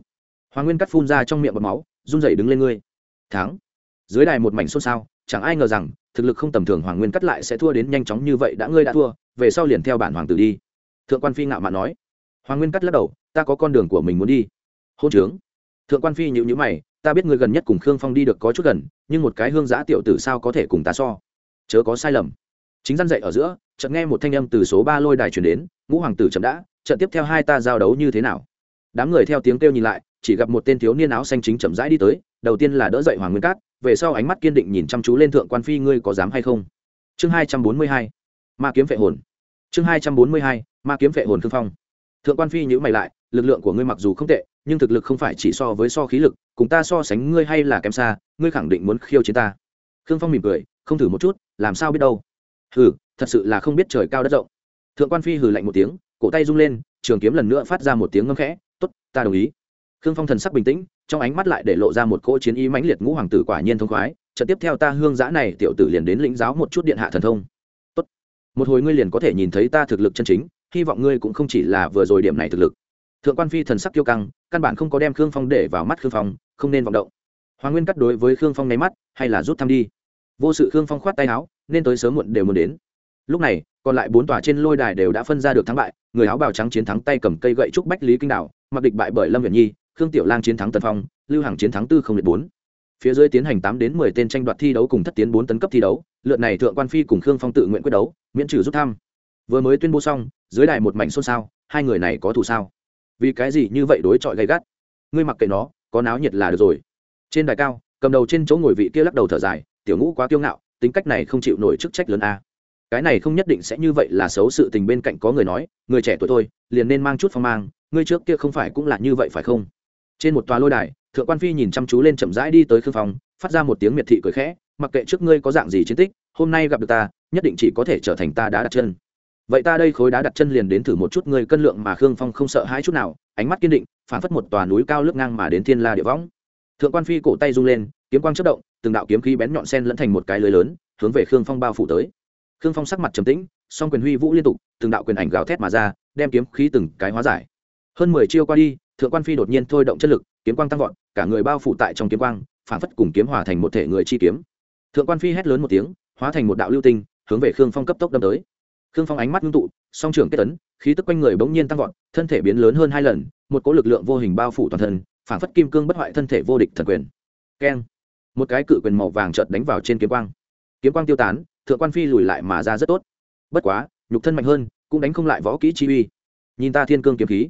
hoàng nguyên cắt phun ra trong miệng bọt máu, run rẩy đứng lên ngươi. Thắng. Dưới đài một mảnh xôn xao, chẳng ai ngờ rằng, thực lực không tầm thường hoàng nguyên cắt lại sẽ thua đến nhanh chóng như vậy đã ngươi đã thua, về sau liền theo bản hoàng tử đi. Thượng quan phi ngạo mạn nói. Hoàng nguyên cắt lắc đầu, ta có con đường của mình muốn đi. Hôn trướng. Thượng quan phi nhịu nhữ mày, ta biết ngươi gần nhất cùng khương phong đi được có chút gần, nhưng một cái hương giã tiểu tử sao có thể cùng ta so? Chớ có sai lầm. Chính răn dậy ở giữa, chợt nghe một thanh âm từ số ba lôi đài chuyển đến, ngũ hoàng tử chậm đã trận tiếp theo hai ta giao đấu như thế nào? Đám người theo tiếng kêu nhìn lại chỉ gặp một tên thiếu niên áo xanh chính chậm rãi đi tới, đầu tiên là đỡ dậy hoàng nguyên cát, về sau ánh mắt kiên định nhìn chăm chú lên thượng quan phi, ngươi có dám hay không? Chương hai trăm bốn mươi hai, ma kiếm phệ hồn. Chương hai trăm bốn mươi hai, ma kiếm phệ hồn thương phong. Thượng quan phi nhữ mày lại, lực lượng của ngươi mặc dù không tệ, nhưng thực lực không phải chỉ so với so khí lực, cùng ta so sánh ngươi hay là kém xa, ngươi khẳng định muốn khiêu chiến ta. Khương phong mỉm cười, không thử một chút, làm sao biết đâu? Hừ, thật sự là không biết trời cao đất rộng. Thượng quan phi hừ lạnh một tiếng, cổ tay rung lên, trường kiếm lần nữa phát ra một tiếng ngâm khẽ, tốt, ta đồng ý khương phong thần sắc bình tĩnh trong ánh mắt lại để lộ ra một cỗ chiến ý mãnh liệt ngũ hoàng tử quả nhiên thông khoái. Trận tiếp theo ta hương giã này tiểu tử liền đến lĩnh giáo một chút điện hạ thần thông. Tốt. Một hồi ngươi liền có thể nhìn thấy ta thực lực chân chính hy vọng ngươi cũng không chỉ là vừa rồi điểm này thực lực. Thượng quan phi thần sắc kiêu căng căn bản không có đem khương phong để vào mắt khương phong không nên vọng động. Hoàng nguyên cắt đối với khương phong nháy mắt hay là rút thăm đi. Vô sự khương phong khoát tay áo nên tới sớm muộn đều muốn đến. Lúc này còn lại bốn tòa trên lôi đài đều đã phân ra được thắng bại người áo bào trắng chiến thắng tay cầm cây gậy trúc bách lý kinh đảo, mặc địch bại bởi lâm viện nhi khương tiểu lang chiến thắng tần phong, lưu hằng chiến thắng tư không liệt bốn. Phía dưới tiến hành tám đến mười tên tranh đoạt thi đấu cùng thất tiến bốn tấn cấp thi đấu, lượt này thượng quan phi cùng khương phong tự nguyện quyết đấu, miễn trừ rút thăm. Vừa mới tuyên bố xong, dưới đài một mảnh xôn xao, hai người này có thù sao? Vì cái gì như vậy đối chọi gay gắt? Ngươi mặc kệ nó, có náo nhiệt là được rồi. Trên đài cao, cầm đầu trên chỗ ngồi vị kia lắc đầu thở dài, tiểu ngũ quá kiêu ngạo, tính cách này không chịu nổi chức trách lớn a. Cái này không nhất định sẽ như vậy là xấu sự tình bên cạnh có người nói, người trẻ tuổi thôi, liền nên mang chút phong mang, ngươi trước kia không phải cũng là như vậy phải không? Trên một tòa lôi đài, thượng quan phi nhìn chăm chú lên chậm rãi đi tới khương phong phát ra một tiếng miệt thị cười khẽ, mặc kệ trước ngươi có dạng gì chiến tích, hôm nay gặp được ta, nhất định chỉ có thể trở thành ta đã đặt chân. Vậy ta đây khối đá đặt chân liền đến thử một chút ngươi cân lượng mà khương phong không sợ hãi chút nào, ánh mắt kiên định, phản phất một tòa núi cao lướt ngang mà đến thiên la địa võng. Thượng quan phi cổ tay rung lên, kiếm quang chất động, từng đạo kiếm khí bén nhọn sen lẫn thành một cái lưới lớn, hướng về khương phong bao phủ tới. Khương phong sắc mặt trầm tĩnh, song quyền huy vũ liên tục, từng đạo quyền ảnh gào thét mà ra, đem kiếm khí từng cái hóa giải. Hơn mười chiêu qua đi thượng quan phi đột nhiên thôi động chất lực, kiếm quang tăng vọt, cả người bao phủ tại trong kiếm quang, phản phất cùng kiếm hòa thành một thể người chi kiếm. Thượng quan phi hét lớn một tiếng, hóa thành một đạo lưu tinh, hướng về khương phong cấp tốc đâm tới. Khương phong ánh mắt ngưng tụ, song trưởng kết tấn, khí tức quanh người bỗng nhiên tăng vọt, thân thể biến lớn hơn hai lần, một cỗ lực lượng vô hình bao phủ toàn thân, phản phất kim cương bất hoại thân thể vô địch thần quyền. Keng! Một cái cự quyền màu vàng chợt đánh vào trên kiếm quang. Kiếm quang tiêu tán, thượng quan phi lùi lại mà ra rất tốt. Bất quá, nhục thân mạnh hơn, cũng đánh không lại võ kỹ chi uy. Nhìn ta thiên cương kiếm khí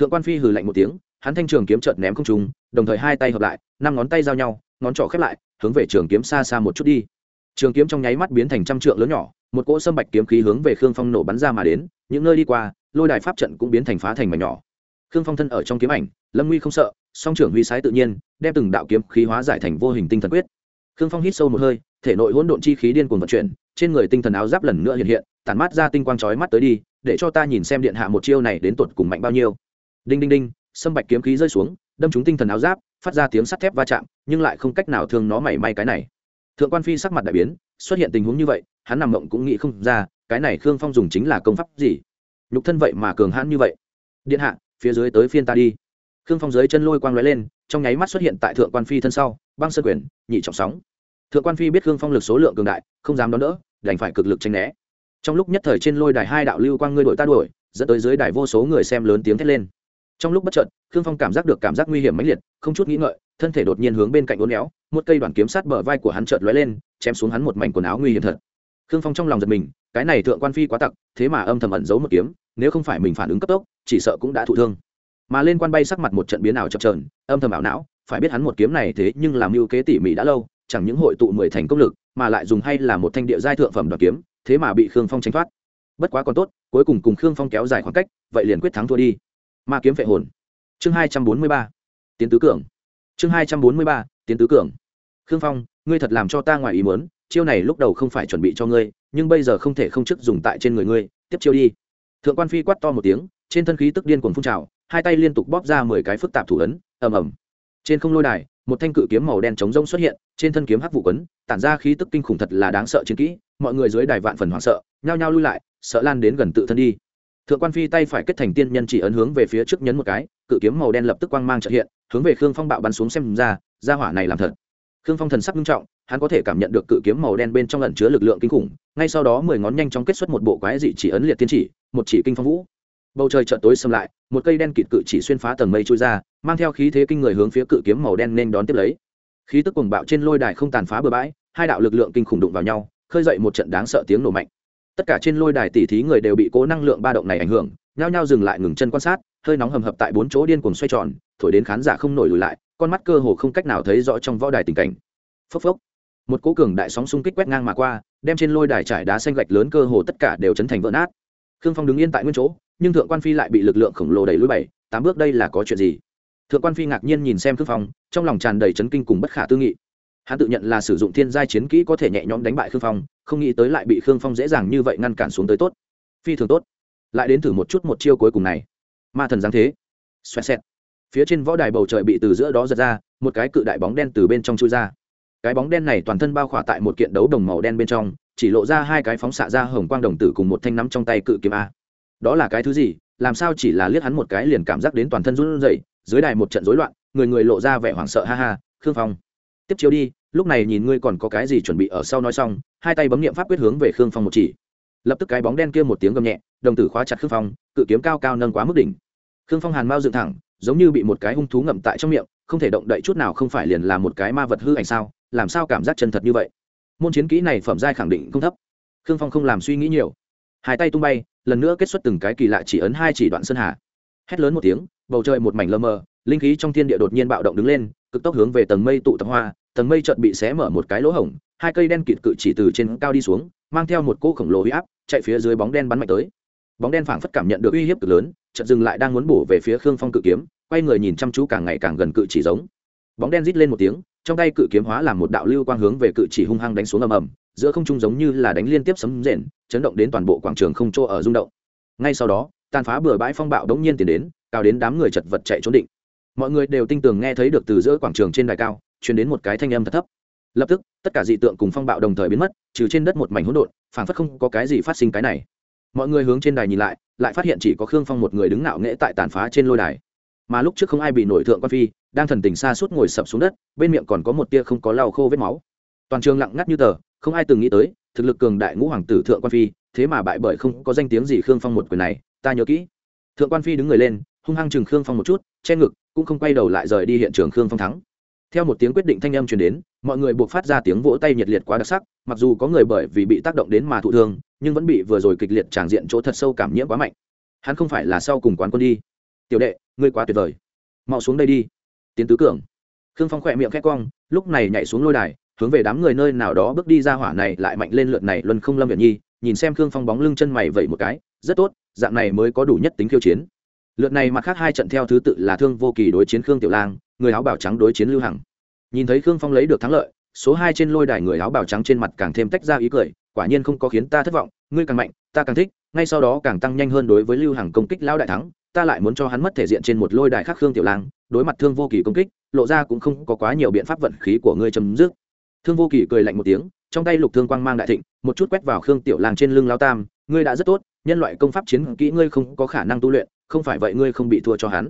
thượng quan phi hừ lạnh một tiếng, hắn thanh trường kiếm chợt ném không trùng đồng thời hai tay hợp lại, năm ngón tay giao nhau, ngón trỏ khép lại, hướng về trường kiếm xa xa một chút đi. Trường kiếm trong nháy mắt biến thành trăm trượng lớn nhỏ, một cỗ sâm bạch kiếm khí hướng về khương phong nổ bắn ra mà đến, những nơi đi qua, lôi đài pháp trận cũng biến thành phá thành mảnh nhỏ. Khương phong thân ở trong kiếm ảnh, lâm nguy không sợ, song trưởng huy sái tự nhiên, đem từng đạo kiếm khí hóa giải thành vô hình tinh thần quyết. Khương phong hít sâu một hơi, thể nội hỗn độn chi khí điên cuồng vận chuyển, trên người tinh thần áo giáp lần nữa hiện hiện, tản mát ra tinh quang chói mắt tới đi, để cho ta nhìn xem điện hạ một chiêu này đến tột cùng mạnh bao nhiêu đinh đinh đinh, sâm bạch kiếm khí rơi xuống, đâm trúng tinh thần áo giáp, phát ra tiếng sắt thép va chạm, nhưng lại không cách nào thương nó mảy may cái này. Thượng quan phi sắc mặt đại biến, xuất hiện tình huống như vậy, hắn nằm mộng cũng nghĩ không ra, cái này khương phong dùng chính là công pháp gì? Nhục thân vậy mà cường hãn như vậy. Điện hạ, phía dưới tới phiên ta đi. Khương phong dưới chân lôi quang lóe lên, trong nháy mắt xuất hiện tại thượng quan phi thân sau, băng sơn quyền, nhị trọng sóng. Thượng quan phi biết khương phong lực số lượng cường đại, không dám đón đỡ, đành phải cực lực tranh né. Trong lúc nhất thời trên lôi đài hai đạo lưu quang ngươi đổi ta đuổi, dẫn tới dưới đài vô số người xem lớn tiếng thét lên trong lúc bất chợt, khương phong cảm giác được cảm giác nguy hiểm mãnh liệt, không chút nghĩ ngợi, thân thể đột nhiên hướng bên cạnh uốn éo, một cây đoàn kiếm sát bờ vai của hắn chợt lóe lên, chém xuống hắn một mảnh quần áo nguy hiểm thật. Khương phong trong lòng giật mình, cái này thượng quan phi quá tặc, thế mà âm thầm ẩn giấu một kiếm, nếu không phải mình phản ứng cấp tốc, chỉ sợ cũng đã thụ thương. Mà lên quan bay sắc mặt một trận biến ảo chập trờn âm thầm ảo não, phải biết hắn một kiếm này thế nhưng làm mưu kế tỉ mỉ đã lâu, chẳng những hội tụ mười thành công lực, mà lại dùng hay là một thanh địa giai thượng phẩm đoàn kiếm, thế mà bị khương phong tránh thoát. Bất quá còn tốt, cuối cùng cùng khương phong kéo dài khoảng cách, vậy liền quyết thắng thua đi ma kiếm phệ hồn. Chương hai trăm bốn mươi ba, tiến tứ cường. Chương hai trăm bốn mươi ba, tiến tứ cường. Khương phong, ngươi thật làm cho ta ngoài ý muốn, chiêu này lúc đầu không phải chuẩn bị cho ngươi, nhưng bây giờ không thể không chức dùng tại trên người ngươi, tiếp chiêu đi. Thượng quan phi quát to một tiếng, trên thân khí tức điên cuồng phun trào, hai tay liên tục bóp ra mười cái phức tạp thủ ấn, ầm ầm. Trên không lôi đài, một thanh cự kiếm màu đen trống rông xuất hiện, trên thân kiếm hắc vụ quấn, tản ra khí tức kinh khủng thật là đáng sợ chiến kỹ, mọi người dưới đài vạn phần hoảng sợ, nhao nhao lui lại, sợ lan đến gần tự thân đi thượng quan phi tay phải kết thành tiên nhân chỉ ấn hướng về phía trước nhấn một cái, cự kiếm màu đen lập tức quang mang trợ hiện, hướng về khương phong bạo bắn xuống xem ra ra hỏa này làm thật. Khương phong thần sắc nghiêm trọng, hắn có thể cảm nhận được cự kiếm màu đen bên trong ẩn chứa lực lượng kinh khủng, ngay sau đó mười ngón nhanh chóng kết xuất một bộ quái dị chỉ ấn liệt tiên chỉ, một chỉ kinh phong vũ. Bầu trời chợt tối xâm lại, một cây đen kịt cự chỉ xuyên phá tầng mây trôi ra, mang theo khí thế kinh người hướng phía cự kiếm màu đen nên đón tiếp lấy. Khí tức cuồng bạo trên lôi đài không tàn phá bừa bãi, hai đạo lực lượng kinh khủng đụng vào nhau, khơi dậy một trận đáng sợ tiếng nổ mạnh tất cả trên lôi đài tỉ thí người đều bị cố năng lượng ba động này ảnh hưởng, nhao nhao dừng lại ngừng chân quan sát, hơi nóng hầm hập tại bốn chỗ điên cuồng xoay tròn, thổi đến khán giả không nổi lùi lại, con mắt cơ hồ không cách nào thấy rõ trong võ đài tình cảnh. Phốc phốc. Một cố cường đại sóng xung kích quét ngang mà qua, đem trên lôi đài trải đá xanh gạch lớn cơ hồ tất cả đều chấn thành vỡ nát. Khương phong đứng yên tại nguyên chỗ, nhưng thượng quan phi lại bị lực lượng khổng lồ đẩy lùi bảy, tám bước đây là có chuyện gì? Thượng quan phi ngạc nhiên nhìn xem khương phong, trong lòng tràn đầy chấn kinh cùng bất khả tư nghị hắn tự nhận là sử dụng thiên giai chiến kỹ có thể nhẹ nhõm đánh bại khương phong, không nghĩ tới lại bị khương phong dễ dàng như vậy ngăn cản xuống tới tốt. Phi thường tốt. Lại đến thử một chút một chiêu cuối cùng này. Ma thần giáng thế. Xoẹt xẹt. Phía trên võ đài bầu trời bị từ giữa đó giật ra, một cái cự đại bóng đen từ bên trong chui ra. Cái bóng đen này toàn thân bao khỏa tại một kiện đấu đồng màu đen bên trong, chỉ lộ ra hai cái phóng xạ ra hồng quang đồng tử cùng một thanh nắm trong tay cự kiếm a. Đó là cái thứ gì? Làm sao chỉ là liếc hắn một cái liền cảm giác đến toàn thân run rẩy, dưới đài một trận rối loạn, người người lộ ra vẻ hoảng sợ, ha ha, khương phong tiếp chiếu đi, lúc này nhìn ngươi còn có cái gì chuẩn bị ở sau nói xong, hai tay bấm nghiệm pháp quyết hướng về khương phong một chỉ. Lập tức cái bóng đen kia một tiếng gầm nhẹ, đồng tử khóa chặt khương phong, cự kiếm cao cao nâng quá mức đỉnh. Khương phong hàn mau dựng thẳng, giống như bị một cái hung thú ngậm tại trong miệng, không thể động đậy chút nào không phải liền là một cái ma vật hư ảnh sao, làm sao cảm giác chân thật như vậy? Môn chiến kỹ này phẩm giai khẳng định không thấp. Khương phong không làm suy nghĩ nhiều. Hai tay tung bay, lần nữa kết xuất từng cái kỳ lạ chỉ ấn hai chỉ đoạn sơn hà. Hét lớn một tiếng, bầu trời một mảnh lơ mờ, linh khí trong thiên địa đột nhiên bạo động đứng lên, cực tốc hướng về tầng mây tụ tập hoa tầng mây chợt bị xé mở một cái lỗ hổng, hai cây đen kịt cự chỉ từ trên cao đi xuống, mang theo một cỗ khổng lồ huy áp, chạy phía dưới bóng đen bắn mạnh tới. Bóng đen phảng phất cảm nhận được uy hiếp cực lớn, chợt dừng lại đang muốn bổ về phía khương phong cự kiếm, quay người nhìn chăm chú càng ngày càng gần cự chỉ giống. Bóng đen rít lên một tiếng, trong tay cự kiếm hóa làm một đạo lưu quang hướng về cự chỉ hung hăng đánh xuống ầm ầm, giữa không trung giống như là đánh liên tiếp sấm rền, chấn động đến toàn bộ quảng trường không chỗ ở rung động. Ngay sau đó, tàn phá bừa bãi phong bạo đống nhiên tiến đến, cao đến đám người chật vật chạy trốn định. Mọi người đều tinh tường nghe thấy được từ giữa quảng trường trên đài cao truyền đến một cái thanh âm thật thấp. Lập tức, tất cả dị tượng cùng phong bạo đồng thời biến mất, trừ trên đất một mảnh hỗn độn, phảng phất không có cái gì phát sinh cái này. Mọi người hướng trên đài nhìn lại lại phát hiện chỉ có khương phong một người đứng ngạo nghễ tại tàn phá trên lôi đài. Mà lúc trước không ai bị nổi thượng quan phi, đang thần tình xa suốt ngồi sập xuống đất, bên miệng còn có một tia không có lau khô vết máu. Toàn trường lặng ngắt như tờ, không ai từng nghĩ tới, thực lực cường đại ngũ hoàng tử thượng quan phi, thế mà bại bởi không có danh tiếng gì khương phong một quyền này, ta nhớ kỹ. Thượng quan phi đứng người lên, hung hăng chừng khương phong một chút, che ngực, cũng không quay đầu lại rời đi hiện trường khương phong thắng theo một tiếng quyết định thanh âm truyền đến, mọi người buộc phát ra tiếng vỗ tay nhiệt liệt quá đặc sắc, mặc dù có người bởi vì bị tác động đến mà thụ thương, nhưng vẫn bị vừa rồi kịch liệt tràng diện chỗ thật sâu cảm nhiễm quá mạnh. Hắn không phải là sau cùng quán quân đi. Tiểu đệ, ngươi quá tuyệt vời. Mau xuống đây đi. Tiến tứ cường. Khương phong khỏe miệng khét cong, lúc này nhảy xuống lôi đài, hướng về đám người nơi nào đó bước đi ra hỏa này lại mạnh lên lượt này luân không lâm viện nhi, nhìn xem khương phong bóng lưng chân mày vẩy một cái, rất tốt, dạng này mới có đủ nhất tính khiêu chiến. Lượt này mặt khác hai trận theo thứ tự là thương vô kỳ đối chiến khương tiểu lang người áo bào trắng đối chiến lưu hằng. Nhìn thấy khương phong lấy được thắng lợi, số hai trên lôi đài người áo bào trắng trên mặt càng thêm tách ra ý cười, quả nhiên không có khiến ta thất vọng, ngươi càng mạnh, ta càng thích, ngay sau đó càng tăng nhanh hơn đối với lưu hằng công kích lão đại thắng, ta lại muốn cho hắn mất thể diện trên một lôi đài khác khương tiểu lang, đối mặt thương vô kỳ công kích, lộ ra cũng không có quá nhiều biện pháp vận khí của ngươi chấm dứt. Thương vô kỳ cười lạnh một tiếng, trong tay lục thương quang mang đại thịnh, một chút quét vào khương tiểu lang trên lưng lao tam, ngươi đã rất tốt, nhân loại công pháp chiến kỹ ngươi không có khả năng tu luyện, không phải vậy ngươi không bị thua cho hắn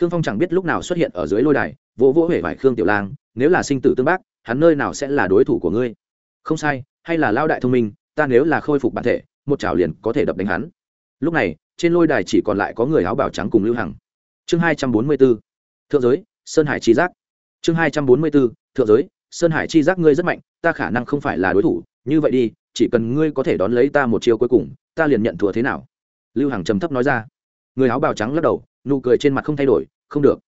khương phong chẳng biết lúc nào xuất hiện ở dưới lôi đài, vỗ vỗ huệ vải khương tiểu lang, nếu là sinh tử tương bác, hắn nơi nào sẽ là đối thủ của ngươi? Không sai, hay là lao đại thông minh, ta nếu là khôi phục bản thể, một chảo liền có thể đập đánh hắn. Lúc này, trên lôi đài chỉ còn lại có người áo bảo trắng cùng lưu hằng. Chương hai trăm bốn mươi bốn, thượng giới, sơn hải chi giác. Chương hai trăm bốn mươi bốn, thượng giới, sơn hải chi giác ngươi rất mạnh, ta khả năng không phải là đối thủ, như vậy đi, chỉ cần ngươi có thể đón lấy ta một chiêu cuối cùng, ta liền nhận thua thế nào? Lưu hằng trầm thấp nói ra. Người áo bào trắng lắc đầu nụ cười trên mặt không thay đổi, không được.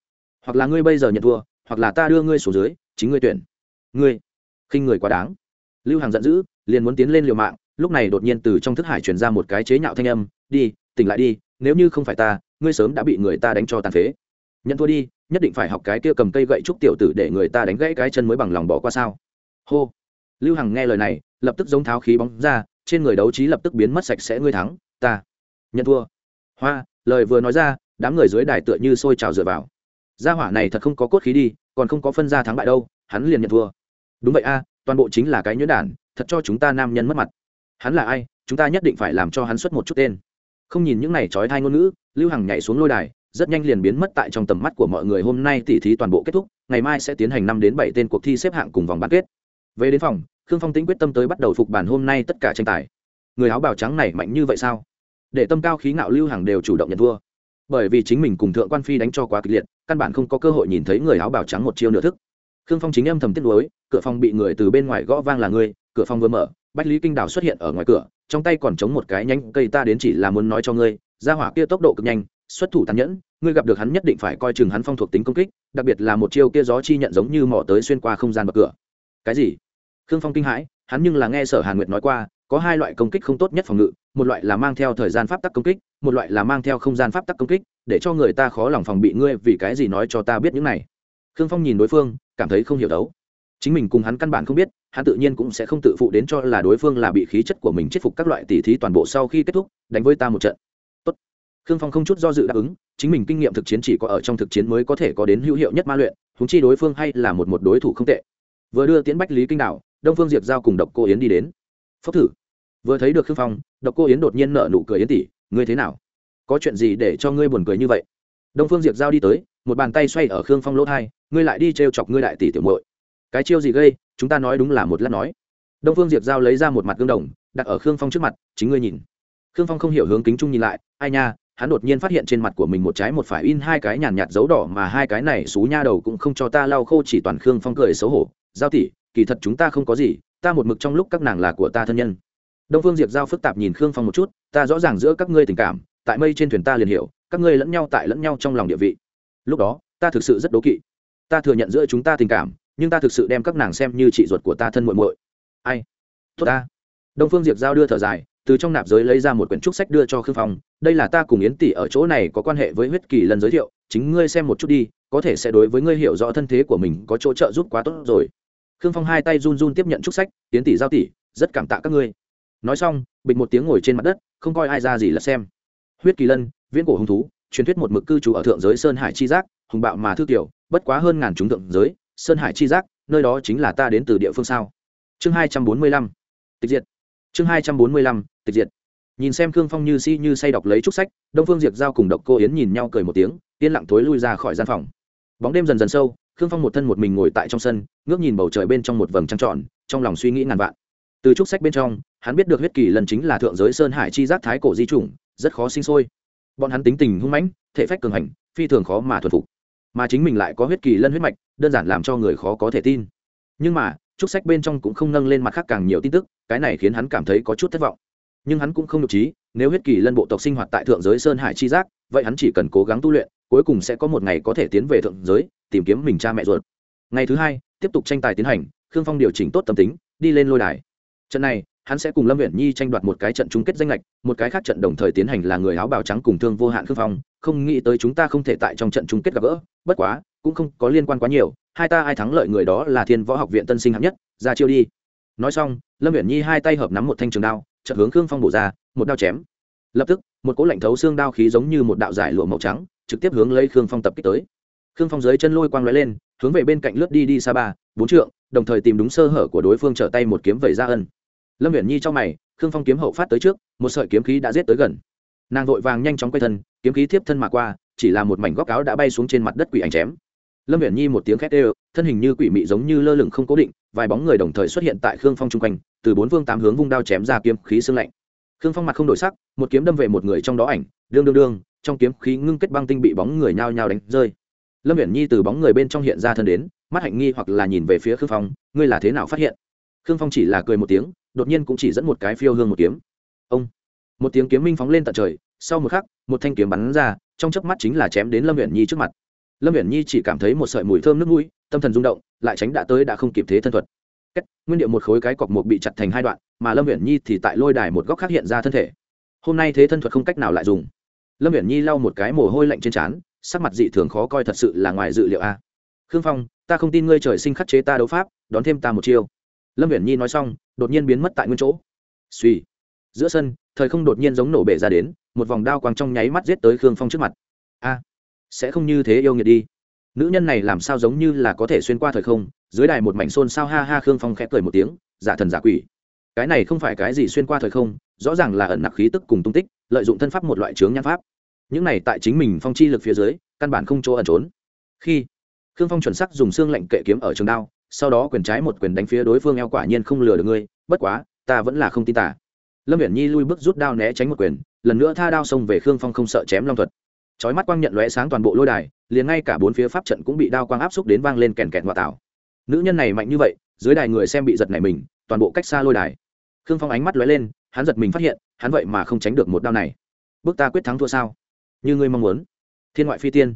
Hoặc là ngươi bây giờ nhận thua, hoặc là ta đưa ngươi xuống dưới, chính ngươi tuyển. Ngươi. Khinh người quá đáng. Lưu hằng giận dữ, liền muốn tiến lên liều mạng, lúc này đột nhiên từ trong thức hải truyền ra một cái chế nhạo thanh âm, đi, tỉnh lại đi, nếu như không phải ta, ngươi sớm đã bị người ta đánh cho tàn phế. Nhận thua đi, nhất định phải học cái kia cầm cây gậy trúc tiểu tử để người ta đánh gãy cái chân mới bằng lòng bỏ qua sao. Hô. Lưu hằng nghe lời này, lập tức giống tháo khí bóng ra, trên người đấu trí lập tức biến mất sạch sẽ, ngươi thắng, ta nhận thua. Hoa, lời vừa nói ra đám người dưới đài tựa như sôi trào dựa vào. Gia hỏa này thật không có cốt khí đi, còn không có phân ra thắng bại đâu, hắn liền nhận thua. Đúng vậy a, toàn bộ chính là cái nhuyễn đản, thật cho chúng ta nam nhân mất mặt. Hắn là ai, chúng ta nhất định phải làm cho hắn xuất một chút tên. Không nhìn những này trói thai ngôn ngữ, lưu hằng nhảy xuống lôi đài, rất nhanh liền biến mất tại trong tầm mắt của mọi người. Hôm nay tỉ thí toàn bộ kết thúc, ngày mai sẽ tiến hành năm đến bảy tên cuộc thi xếp hạng cùng vòng bán kết. Về đến phòng, khương phong tính quyết tâm tới bắt đầu phục bản hôm nay tất cả tranh tài. Người áo bào trắng này mạnh như vậy sao? Để tâm cao khí ngạo lưu Hằng đều chủ động nhận thua bởi vì chính mình cùng thượng quan phi đánh cho quá kịch liệt, căn bản không có cơ hội nhìn thấy người áo bào trắng một chiêu nửa thức. Khương phong chính âm thầm tiết lối cửa phòng bị người từ bên ngoài gõ vang là người cửa phòng vừa mở, bách lý kinh đào xuất hiện ở ngoài cửa, trong tay còn chống một cái nhánh cây ta đến chỉ là muốn nói cho ngươi ra hỏa kia tốc độ cực nhanh, xuất thủ tàn nhẫn, ngươi gặp được hắn nhất định phải coi chừng hắn phong thuộc tính công kích, đặc biệt là một chiêu kia gió chi nhận giống như mỏ tới xuyên qua không gian bậc cửa. Cái gì? Khương phong kinh hãi, hắn nhưng là nghe sở hàn nguyệt nói qua, có hai loại công kích không tốt nhất phòng ngự một loại là mang theo thời gian pháp tắc công kích một loại là mang theo không gian pháp tắc công kích để cho người ta khó lòng phòng bị ngươi vì cái gì nói cho ta biết những này. Khương phong nhìn đối phương cảm thấy không hiểu đấu. Chính mình cùng hắn căn bản không biết hắn tự nhiên cũng sẽ không tự phụ đến cho là đối phương là bị khí chất của mình chết phục các loại tỉ thí toàn bộ sau khi kết thúc đánh với ta một trận. Tốt. khương phong không chút do dự đáp ứng chính mình kinh nghiệm thực chiến chỉ có ở trong thực chiến mới có thể có đến hữu hiệu nhất ma luyện húng chi đối phương hay là một một đối thủ không tệ. Vừa đưa tiến bách lý kinh đảo, đông phương diệp giao cùng độc cô yến đi đến. Phốc thử vừa thấy được khương phong, độc cô yến đột nhiên nở nụ cười yến tỷ ngươi thế nào? Có chuyện gì để cho ngươi buồn cười như vậy? Đông phương diệp giao đi tới, một bàn tay xoay ở khương phong lỗ thai, ngươi lại đi trêu chọc ngươi đại tỷ tiểu muội. Cái chiêu gì gây? Chúng ta nói đúng là một lát nói. Đông phương diệp giao lấy ra một mặt gương đồng, đặt ở khương phong trước mặt, chính ngươi nhìn. Khương phong không hiểu hướng kính trung nhìn lại, ai nha, hắn đột nhiên phát hiện trên mặt của mình một trái một phải in hai cái nhàn nhạt dấu đỏ mà hai cái này xú nha đầu cũng không cho ta lau khô chỉ toàn khương phong cười xấu hổ, giao tỷ, kỳ thật chúng ta không có gì, ta một mực trong lúc các nàng là của ta thân nhân đông phương diệp giao phức tạp nhìn khương phong một chút, ta rõ ràng giữa các ngươi tình cảm, tại mây trên thuyền ta liền hiểu, các ngươi lẫn nhau tại lẫn nhau trong lòng địa vị. Lúc đó, ta thực sự rất đố kỵ. Ta thừa nhận giữa chúng ta tình cảm, nhưng ta thực sự đem các nàng xem như chị ruột của ta thân muội muội. Ai? Tốt ta. Đông phương diệp giao đưa thở dài, từ trong nạp giới lấy ra một quyển trúc sách đưa cho khương phong, đây là ta cùng yến tỷ ở chỗ này có quan hệ với huyết kỳ lần giới thiệu, chính ngươi xem một chút đi, có thể sẽ đối với ngươi hiểu rõ thân thế của mình có chỗ trợ giúp quá tốt rồi. Khương phong hai tay run run tiếp nhận trúc sách, yến tỷ giao tỷ, rất cảm tạ các ngươi nói xong, bịch một tiếng ngồi trên mặt đất, không coi ai ra gì là xem. Huyết kỳ lân, viễn cổ hung thú, truyền thuyết một mực cư trú ở thượng giới sơn hải chi giác, hùng bạo mà thư kiểu, bất quá hơn ngàn chúng thượng giới, sơn hải chi giác, nơi đó chính là ta đến từ địa phương sao? Chương hai trăm bốn mươi lăm, tịch diệt. Chương hai trăm bốn mươi lăm, tịch diệt. Nhìn xem khương phong như si như say đọc lấy trúc sách, đông phương diệp giao cùng độc cô yến nhìn nhau cười một tiếng, yên lặng thối lui ra khỏi gian phòng. Bóng đêm dần dần sâu, khương phong một thân một mình ngồi tại trong sân, ngước nhìn bầu trời bên trong một vầng trăng tròn trong lòng suy nghĩ ngàn vạn từ trúc sách bên trong, hắn biết được huyết kỳ lần chính là thượng giới sơn hải chi giác thái cổ di chủng, rất khó sinh sôi. Bọn hắn tính tình hung mãnh, thể phách cường hành, phi thường khó mà thuần phục. Mà chính mình lại có huyết kỳ lân huyết mạch, đơn giản làm cho người khó có thể tin. Nhưng mà, trúc sách bên trong cũng không nâng lên mặt khác càng nhiều tin tức, cái này khiến hắn cảm thấy có chút thất vọng. Nhưng hắn cũng không nhục trí, nếu huyết kỳ lân bộ tộc sinh hoạt tại thượng giới sơn hải chi giác, vậy hắn chỉ cần cố gắng tu luyện, cuối cùng sẽ có một ngày có thể tiến về thượng giới, tìm kiếm mình cha mẹ ruột. Ngày thứ hai, tiếp tục tranh tài tiến hành, khương phong điều chỉnh tốt tâm tính, đi lên lôi đài trận này, hắn sẽ cùng lâm viễn nhi tranh đoạt một cái trận chung kết danh lệch, một cái khác trận đồng thời tiến hành là người áo bào trắng cùng thương vô hạn khương phong. Không nghĩ tới chúng ta không thể tại trong trận chung kết gặp gỡ, bất quá, cũng không có liên quan quá nhiều. Hai ta ai thắng lợi người đó là thiên võ học viện tân sinh hạng nhất, ra chiêu đi. Nói xong, lâm viễn nhi hai tay hợp nắm một thanh trường đao trận hướng khương phong bổ ra, một đao chém. Lập tức, một cỗ lạnh thấu xương đao khí giống như một đạo giải lụa màu trắng, trực tiếp hướng lấy khương phong tập kích tới. Khương phong dưới chân lôi quang lóe lên, hướng về bên cạnh lướt đi đi xa ba, bốn trượng, đồng thời tìm đúng sơ hở của đối phương trở tay một kiếm vẩy ra ân lâm viễn nhi trong mày, khương phong kiếm hậu phát tới trước, một sợi kiếm khí đã giết tới gần. Nàng vội vàng nhanh chóng quay thân, kiếm khí tiếp thân mà qua, chỉ là một mảnh góc áo đã bay xuống trên mặt đất quỷ ảnh chém. Lâm viễn nhi một tiếng khét ê thân hình như quỷ mị giống như lơ lửng không cố định, vài bóng người đồng thời xuất hiện tại khương phong chung quanh, từ bốn phương tám hướng vung đao chém ra kiếm khí xương lạnh. Khương phong mặt không đổi sắc, một kiếm đâm về một người trong đó ảnh, đương đương đương, trong kiếm khí ngưng kết băng tinh bị bóng người nhao nhao đánh rơi. Lâm viễn nhi từ bóng người bên trong hiện ra thân đến, mắt hạnh nghi hoặc là nhìn về phía khương phong, ngươi là thế nào phát hiện? Khương phong chỉ là cười một tiếng đột nhiên cũng chỉ dẫn một cái phiêu hương một kiếm. Ông một tiếng kiếm minh phóng lên tận trời sau một khắc một thanh kiếm bắn ra trong chớp mắt chính là chém đến lâm viễn nhi trước mặt. Lâm viễn nhi chỉ cảm thấy một sợi mùi thơm nước mũi tâm thần rung động lại tránh đã tới đã không kịp thế thân thuật. Kết, nguyên điệu một khối cái cọc một bị chặt thành hai đoạn mà lâm viễn nhi thì tại lôi đài một góc khác hiện ra thân thể. Hôm nay thế thân thuật không cách nào lại dùng. Lâm viễn nhi lau một cái mồ hôi lạnh trên trán sắc mặt dị thường khó coi thật sự là ngoài dự liệu a. Khương phong ta không tin ngươi trời sinh khắc chế ta đấu pháp đón thêm ta một chiêu lâm viễn nhi nói xong, đột nhiên biến mất tại nguyên chỗ. Suy giữa sân, thời không đột nhiên giống nổ bể ra đến, một vòng đao quang trong nháy mắt giết tới khương phong trước mặt. A, sẽ không như thế yêu nghiệt đi. Nữ nhân này làm sao giống như là có thể xuyên qua thời không, dưới đài một mảnh xôn sao ha ha khương phong khẽ cười một tiếng, giả thần giả quỷ. Cái này không phải cái gì xuyên qua thời không, rõ ràng là ẩn nặc khí tức cùng tung tích, lợi dụng thân pháp một loại chướng nhãn pháp. Những này tại chính mình phong chi lực phía dưới, căn bản không chỗ ẩn trốn. Khi, khương phong chuẩn sắc dùng xương lạnh kệ kiếm ở trường đao sau đó quyền trái một quyền đánh phía đối phương, eo quả nhiên không lừa được ngươi, bất quá, ta vẫn là không tin tả lâm viễn nhi lui bước rút đao né tránh một quyền, lần nữa tha đao xông về khương phong không sợ chém long thuật. Chói mắt quang nhận lóe sáng toàn bộ lôi đài, liền ngay cả bốn phía pháp trận cũng bị đao quang áp xúc đến vang lên kèn kẹt ngoại tảo nữ nhân này mạnh như vậy, dưới đài người xem bị giật nảy mình, toàn bộ cách xa lôi đài. Khương phong ánh mắt lóe lên, hắn giật mình phát hiện, hắn vậy mà không tránh được một đao này. Bước ta quyết thắng thua sao? Như ngươi mong muốn. Thiên ngoại phi tiên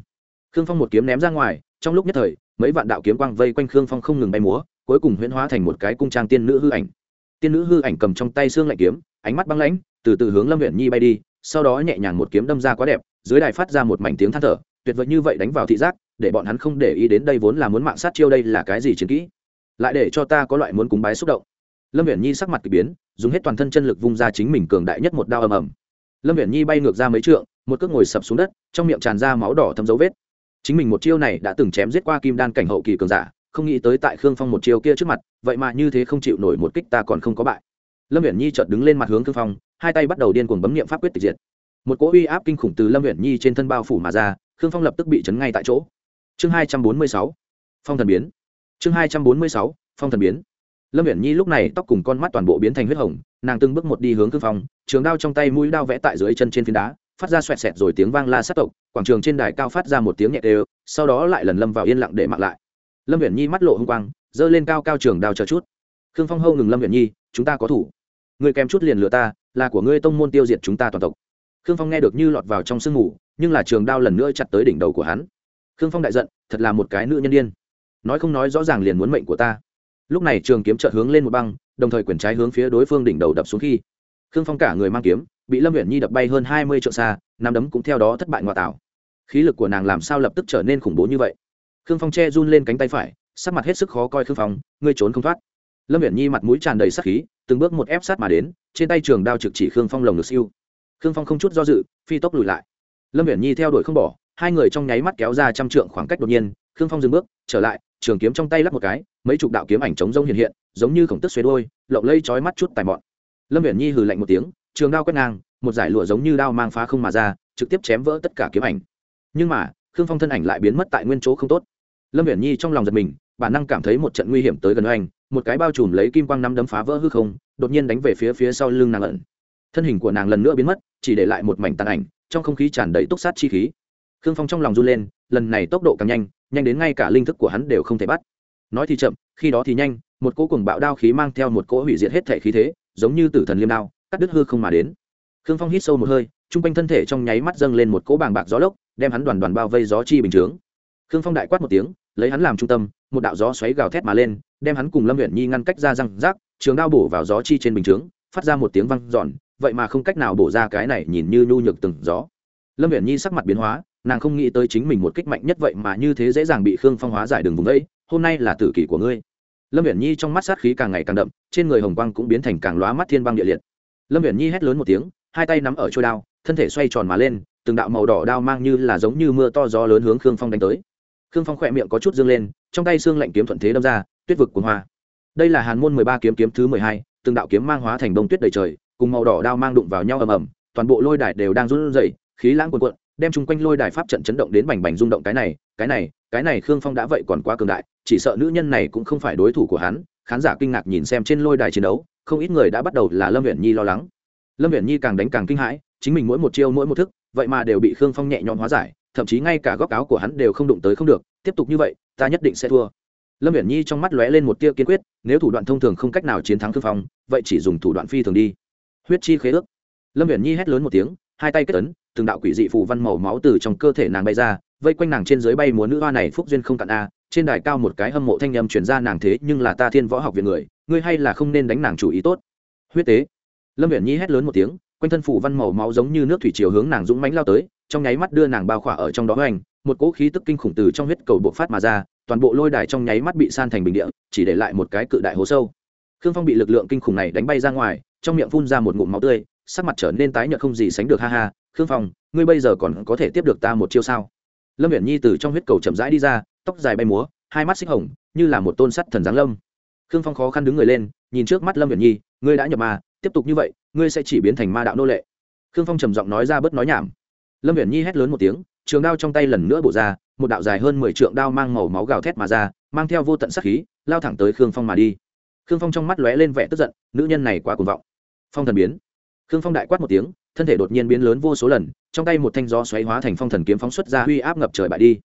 khương phong một kiếm ném ra ngoài, trong lúc nhất thời, mấy vạn đạo kiếm quang vây quanh khương phong không ngừng bay múa, cuối cùng huyễn hóa thành một cái cung trang tiên nữ hư ảnh. Tiên nữ hư ảnh cầm trong tay xương lạnh kiếm, ánh mắt băng lãnh, từ từ hướng lâm huyện nhi bay đi, sau đó nhẹ nhàng một kiếm đâm ra quá đẹp, dưới đài phát ra một mảnh tiếng than thở, tuyệt vời như vậy đánh vào thị giác, để bọn hắn không để ý đến đây vốn là muốn mạng sát chiêu đây là cái gì chiến kỹ. Lại để cho ta có loại muốn cúng bái xúc động. Lâm huyện nhi sắc mặt k ỳ biến, dùng hết toàn thân chân lực vung ra chính mình cường đại nhất một đao ầm ầm. Lâm huyện nhi bay ngược ra mấy trượng, một cước ngồi sập xuống đất, trong miệng tràn ra máu đỏ thấm dấu vết chính mình một chiêu này đã từng chém giết qua kim đan cảnh hậu kỳ cường giả, không nghĩ tới tại khương phong một chiêu kia trước mặt, vậy mà như thế không chịu nổi một kích ta còn không có bại. Lâm viễn nhi chợt đứng lên mặt hướng khương phong, hai tay bắt đầu điên cuồng bấm niệm pháp quyết tịch diệt. Một cỗ uy áp kinh khủng từ lâm viễn nhi trên thân bao phủ mà ra, khương phong lập tức bị chấn ngay tại chỗ. Chương hai trăm bốn mươi sáu, phong thần biến. Chương hai trăm bốn mươi sáu, phong thần biến. Lâm viễn nhi lúc này tóc cùng con mắt toàn bộ biến thành huyết hồng, nàng từng bước một đi hướng khương phong, trường đao trong tay mũi đao vẽ tại dưới chân trên phiến đá phát ra xoẹt xẹt rồi tiếng vang la sát tộc, quảng trường trên đài cao phát ra một tiếng nhẹ đều, sau đó lại lần lâm vào yên lặng để mặc lại. Lâm viễn nhi mắt lộ hung quang, giơ lên cao cao trường đao chờ chút. Khương phong hâu ngừng lâm viễn nhi, chúng ta có thủ. Người kèm chút liền lừa ta, là của ngươi tông môn tiêu diệt chúng ta toàn tộc. Khương phong nghe được như lọt vào trong sương mù, nhưng là trường đao lần nữa chặt tới đỉnh đầu của hắn. Khương phong đại giận, thật là một cái nữ nhân điên. Nói không nói rõ ràng liền muốn mệnh của ta. Lúc này trường kiếm chợt hướng lên một băng, đồng thời quyển trái hướng phía đối phương đỉnh đầu đập xuống khi, khương phong cả người mang kiếm bị lâm huyện nhi đập bay hơn hai mươi triệu xa, nắm đấm cũng theo đó thất bại ngoại tạo khí lực của nàng làm sao lập tức trở nên khủng bố như vậy? Khương phong che run lên cánh tay phải, sắc mặt hết sức khó coi khương phong, ngươi trốn không thoát. Lâm huyện nhi mặt mũi tràn đầy sắc khí, từng bước một ép sát mà đến, trên tay trường đao trực chỉ khương phong lồng ngực siêu. Khương phong không chút do dự, phi tốc lùi lại. Lâm huyện nhi theo đuổi không bỏ, hai người trong nháy mắt kéo ra trăm trượng khoảng cách đột nhiên, khương phong dừng bước, trở lại, trường kiếm trong tay lắp một cái, mấy chục đạo kiếm ảnh chống rông hiện hiện, giống như khổng tức xuế đôi, lộng lây chói mắt chút tài mọn. Lâm huyện nhi hừ lạnh một tiếng trường đao quét ngang, một giải lụa giống như đao mang phá không mà ra, trực tiếp chém vỡ tất cả kiếm ảnh. Nhưng mà, khương phong thân ảnh lại biến mất tại nguyên chỗ không tốt. Lâm viễn nhi trong lòng giật mình, bản năng cảm thấy một trận nguy hiểm tới gần anh một cái bao trùm lấy kim quang nắm đấm phá vỡ hư không, đột nhiên đánh về phía phía sau lưng nàng ẩn. Thân hình của nàng lần nữa biến mất, chỉ để lại một mảnh tàn ảnh, trong không khí tràn đầy túc sát chi khí. Khương phong trong lòng run lên, lần này tốc độ càng nhanh nhanh đến ngay cả linh thức của hắn đều không thể bắt. Nói thì chậm, khi đó thì nhanh, một cỗ cùng bạo đao khí mang theo một cỗ hủy diệt hết thể khí thế, giống như tử thần liêm đao cắt đứt hư không mà đến. Khương phong hít sâu một hơi trung quanh thân thể trong nháy mắt dâng lên một cỗ bàng bạc gió lốc, đem hắn đoàn đoàn bao vây gió chi bình chướng. Khương phong đại quát một tiếng, lấy hắn làm trung tâm, một đạo gió xoáy gào thét mà lên, đem hắn cùng lâm huyện nhi ngăn cách ra răng rác, trường đao bổ vào gió chi trên bình chướng, phát ra một tiếng văng giòn vậy mà không cách nào bổ ra cái này nhìn như nhu nhược từng gió. Lâm huyện nhi sắc mặt biến hóa, nàng không nghĩ tới chính mình một kích mạnh nhất vậy mà như thế dễ dàng bị khương phong hóa giải đường vùng ấy hôm nay là tử kỷ của ngươi. Lâm huyện nhi trong mắt sát khí càng ngày càng đậm, trên người hồng quang cũng biến thành càng lóa mắt thiên băng địa liệt lâm Viễn nhi hét lớn một tiếng, hai tay nắm ở trôi đao, thân thể xoay tròn mà lên, từng đạo màu đỏ đao mang như là giống như mưa to gió lớn hướng khương phong đánh tới. Khương phong khỏe miệng có chút dương lên, trong tay xương lạnh kiếm thuận thế đâm ra, tuyết vực cuồng hoa. Đây là hàn môn mười ba kiếm kiếm thứ mười hai, từng đạo kiếm mang hóa thành đông tuyết đầy trời, cùng màu đỏ đao mang đụng vào nhau ầm ầm, toàn bộ lôi đài đều đang run rẩy, khí lãng cuồn cuộn, đem chung quanh lôi đài pháp trận chấn động đến bành bành rung động cái này cái này cái này khương phong đã vậy còn quá cường đại, chỉ sợ nữ nhân này cũng không phải đối thủ của hắn, khán giả kinh ngạc nhìn xem trên lôi đài chiến đấu không ít người đã bắt đầu là lâm Viễn nhi lo lắng. Lâm Viễn nhi càng đánh càng kinh hãi, chính mình mỗi một chiêu mỗi một thức, vậy mà đều bị khương phong nhẹ nhõm hóa giải, thậm chí ngay cả góc áo của hắn đều không đụng tới không được, tiếp tục như vậy, ta nhất định sẽ thua. Lâm viễn nhi trong mắt lóe lên một tia kiên quyết, nếu thủ đoạn thông thường không cách nào chiến thắng khương phong, vậy chỉ dùng thủ đoạn phi thường đi. Huyết chi khế ước. Lâm viễn nhi hét lớn một tiếng, hai tay kết ấn, từng đạo quỷ dị phù văn màu máu từ trong cơ thể nàng bay ra, vây quanh nàng trên dưới bay múa nữ hoa này phúc duyên không cạn a, trên đài cao một cái hâm mộ thanh âm chuyển ra nàng thế nhưng là ta thiên võ học viện người ngươi hay là không nên đánh nàng chủ ý tốt. Huyết tế. Lâm viễn nhi hét lớn một tiếng, quanh thân phủ văn màu máu giống như nước thủy chiều hướng nàng dũng mánh lao tới, trong nháy mắt đưa nàng bao khỏa ở trong đó hoành, một cỗ khí tức kinh khủng từ trong huyết cầu bộ phát mà ra, toàn bộ lôi đài trong nháy mắt bị san thành bình địa, chỉ để lại một cái cự đại hố sâu. Khương phong bị lực lượng kinh khủng này đánh bay ra ngoài, trong miệng phun ra một ngụm máu tươi, sắc mặt trở nên tái nhợt không gì sánh được, ha ha, khương phong, ngươi bây giờ còn có thể tiếp được ta một chiêu sao? Lâm viễn nhi từ trong huyết cầu chậm rãi đi ra, tóc dài bay múa, hai mắt xích hồng, như là một tôn sắt thần giáng lâm khương phong khó khăn đứng người lên, nhìn trước mắt lâm viễn nhi, ngươi đã nhập ma, tiếp tục như vậy, ngươi sẽ chỉ biến thành ma đạo nô lệ. Khương phong trầm giọng nói ra bớt nói nhảm. Lâm viễn nhi hét lớn một tiếng, trường đao trong tay lần nữa bổ ra, một đạo dài hơn mười trượng đao mang màu máu gào thét mà ra, mang theo vô tận sắc khí, lao thẳng tới khương phong mà đi. Khương phong trong mắt lóe lên vẻ tức giận, nữ nhân này quá cuồng vọng. Phong thần biến. Khương phong đại quát một tiếng, thân thể đột nhiên biến lớn vô số lần, trong tay một thanh gió xoáy hóa thành phong thần kiếm phóng xuất ra uy áp ngập trời bại đi.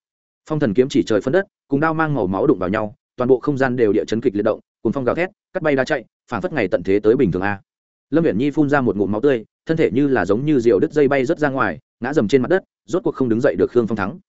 Phong thần kiếm chỉ trời phân đất, cùng đao mang màu máu đụng vào nhau, toàn bộ không gian đều địa chấn kịch liệt động cùng phong gào thét, cắt bay đá chạy phản phất ngày tận thế tới bình thường a. Lâm viễn nhi phun ra một ngụm máu tươi, thân thể như là giống như rượu đứt dây bay rớt ra ngoài, ngã dầm trên mặt đất, rốt cuộc không đứng dậy được khương phong thắng.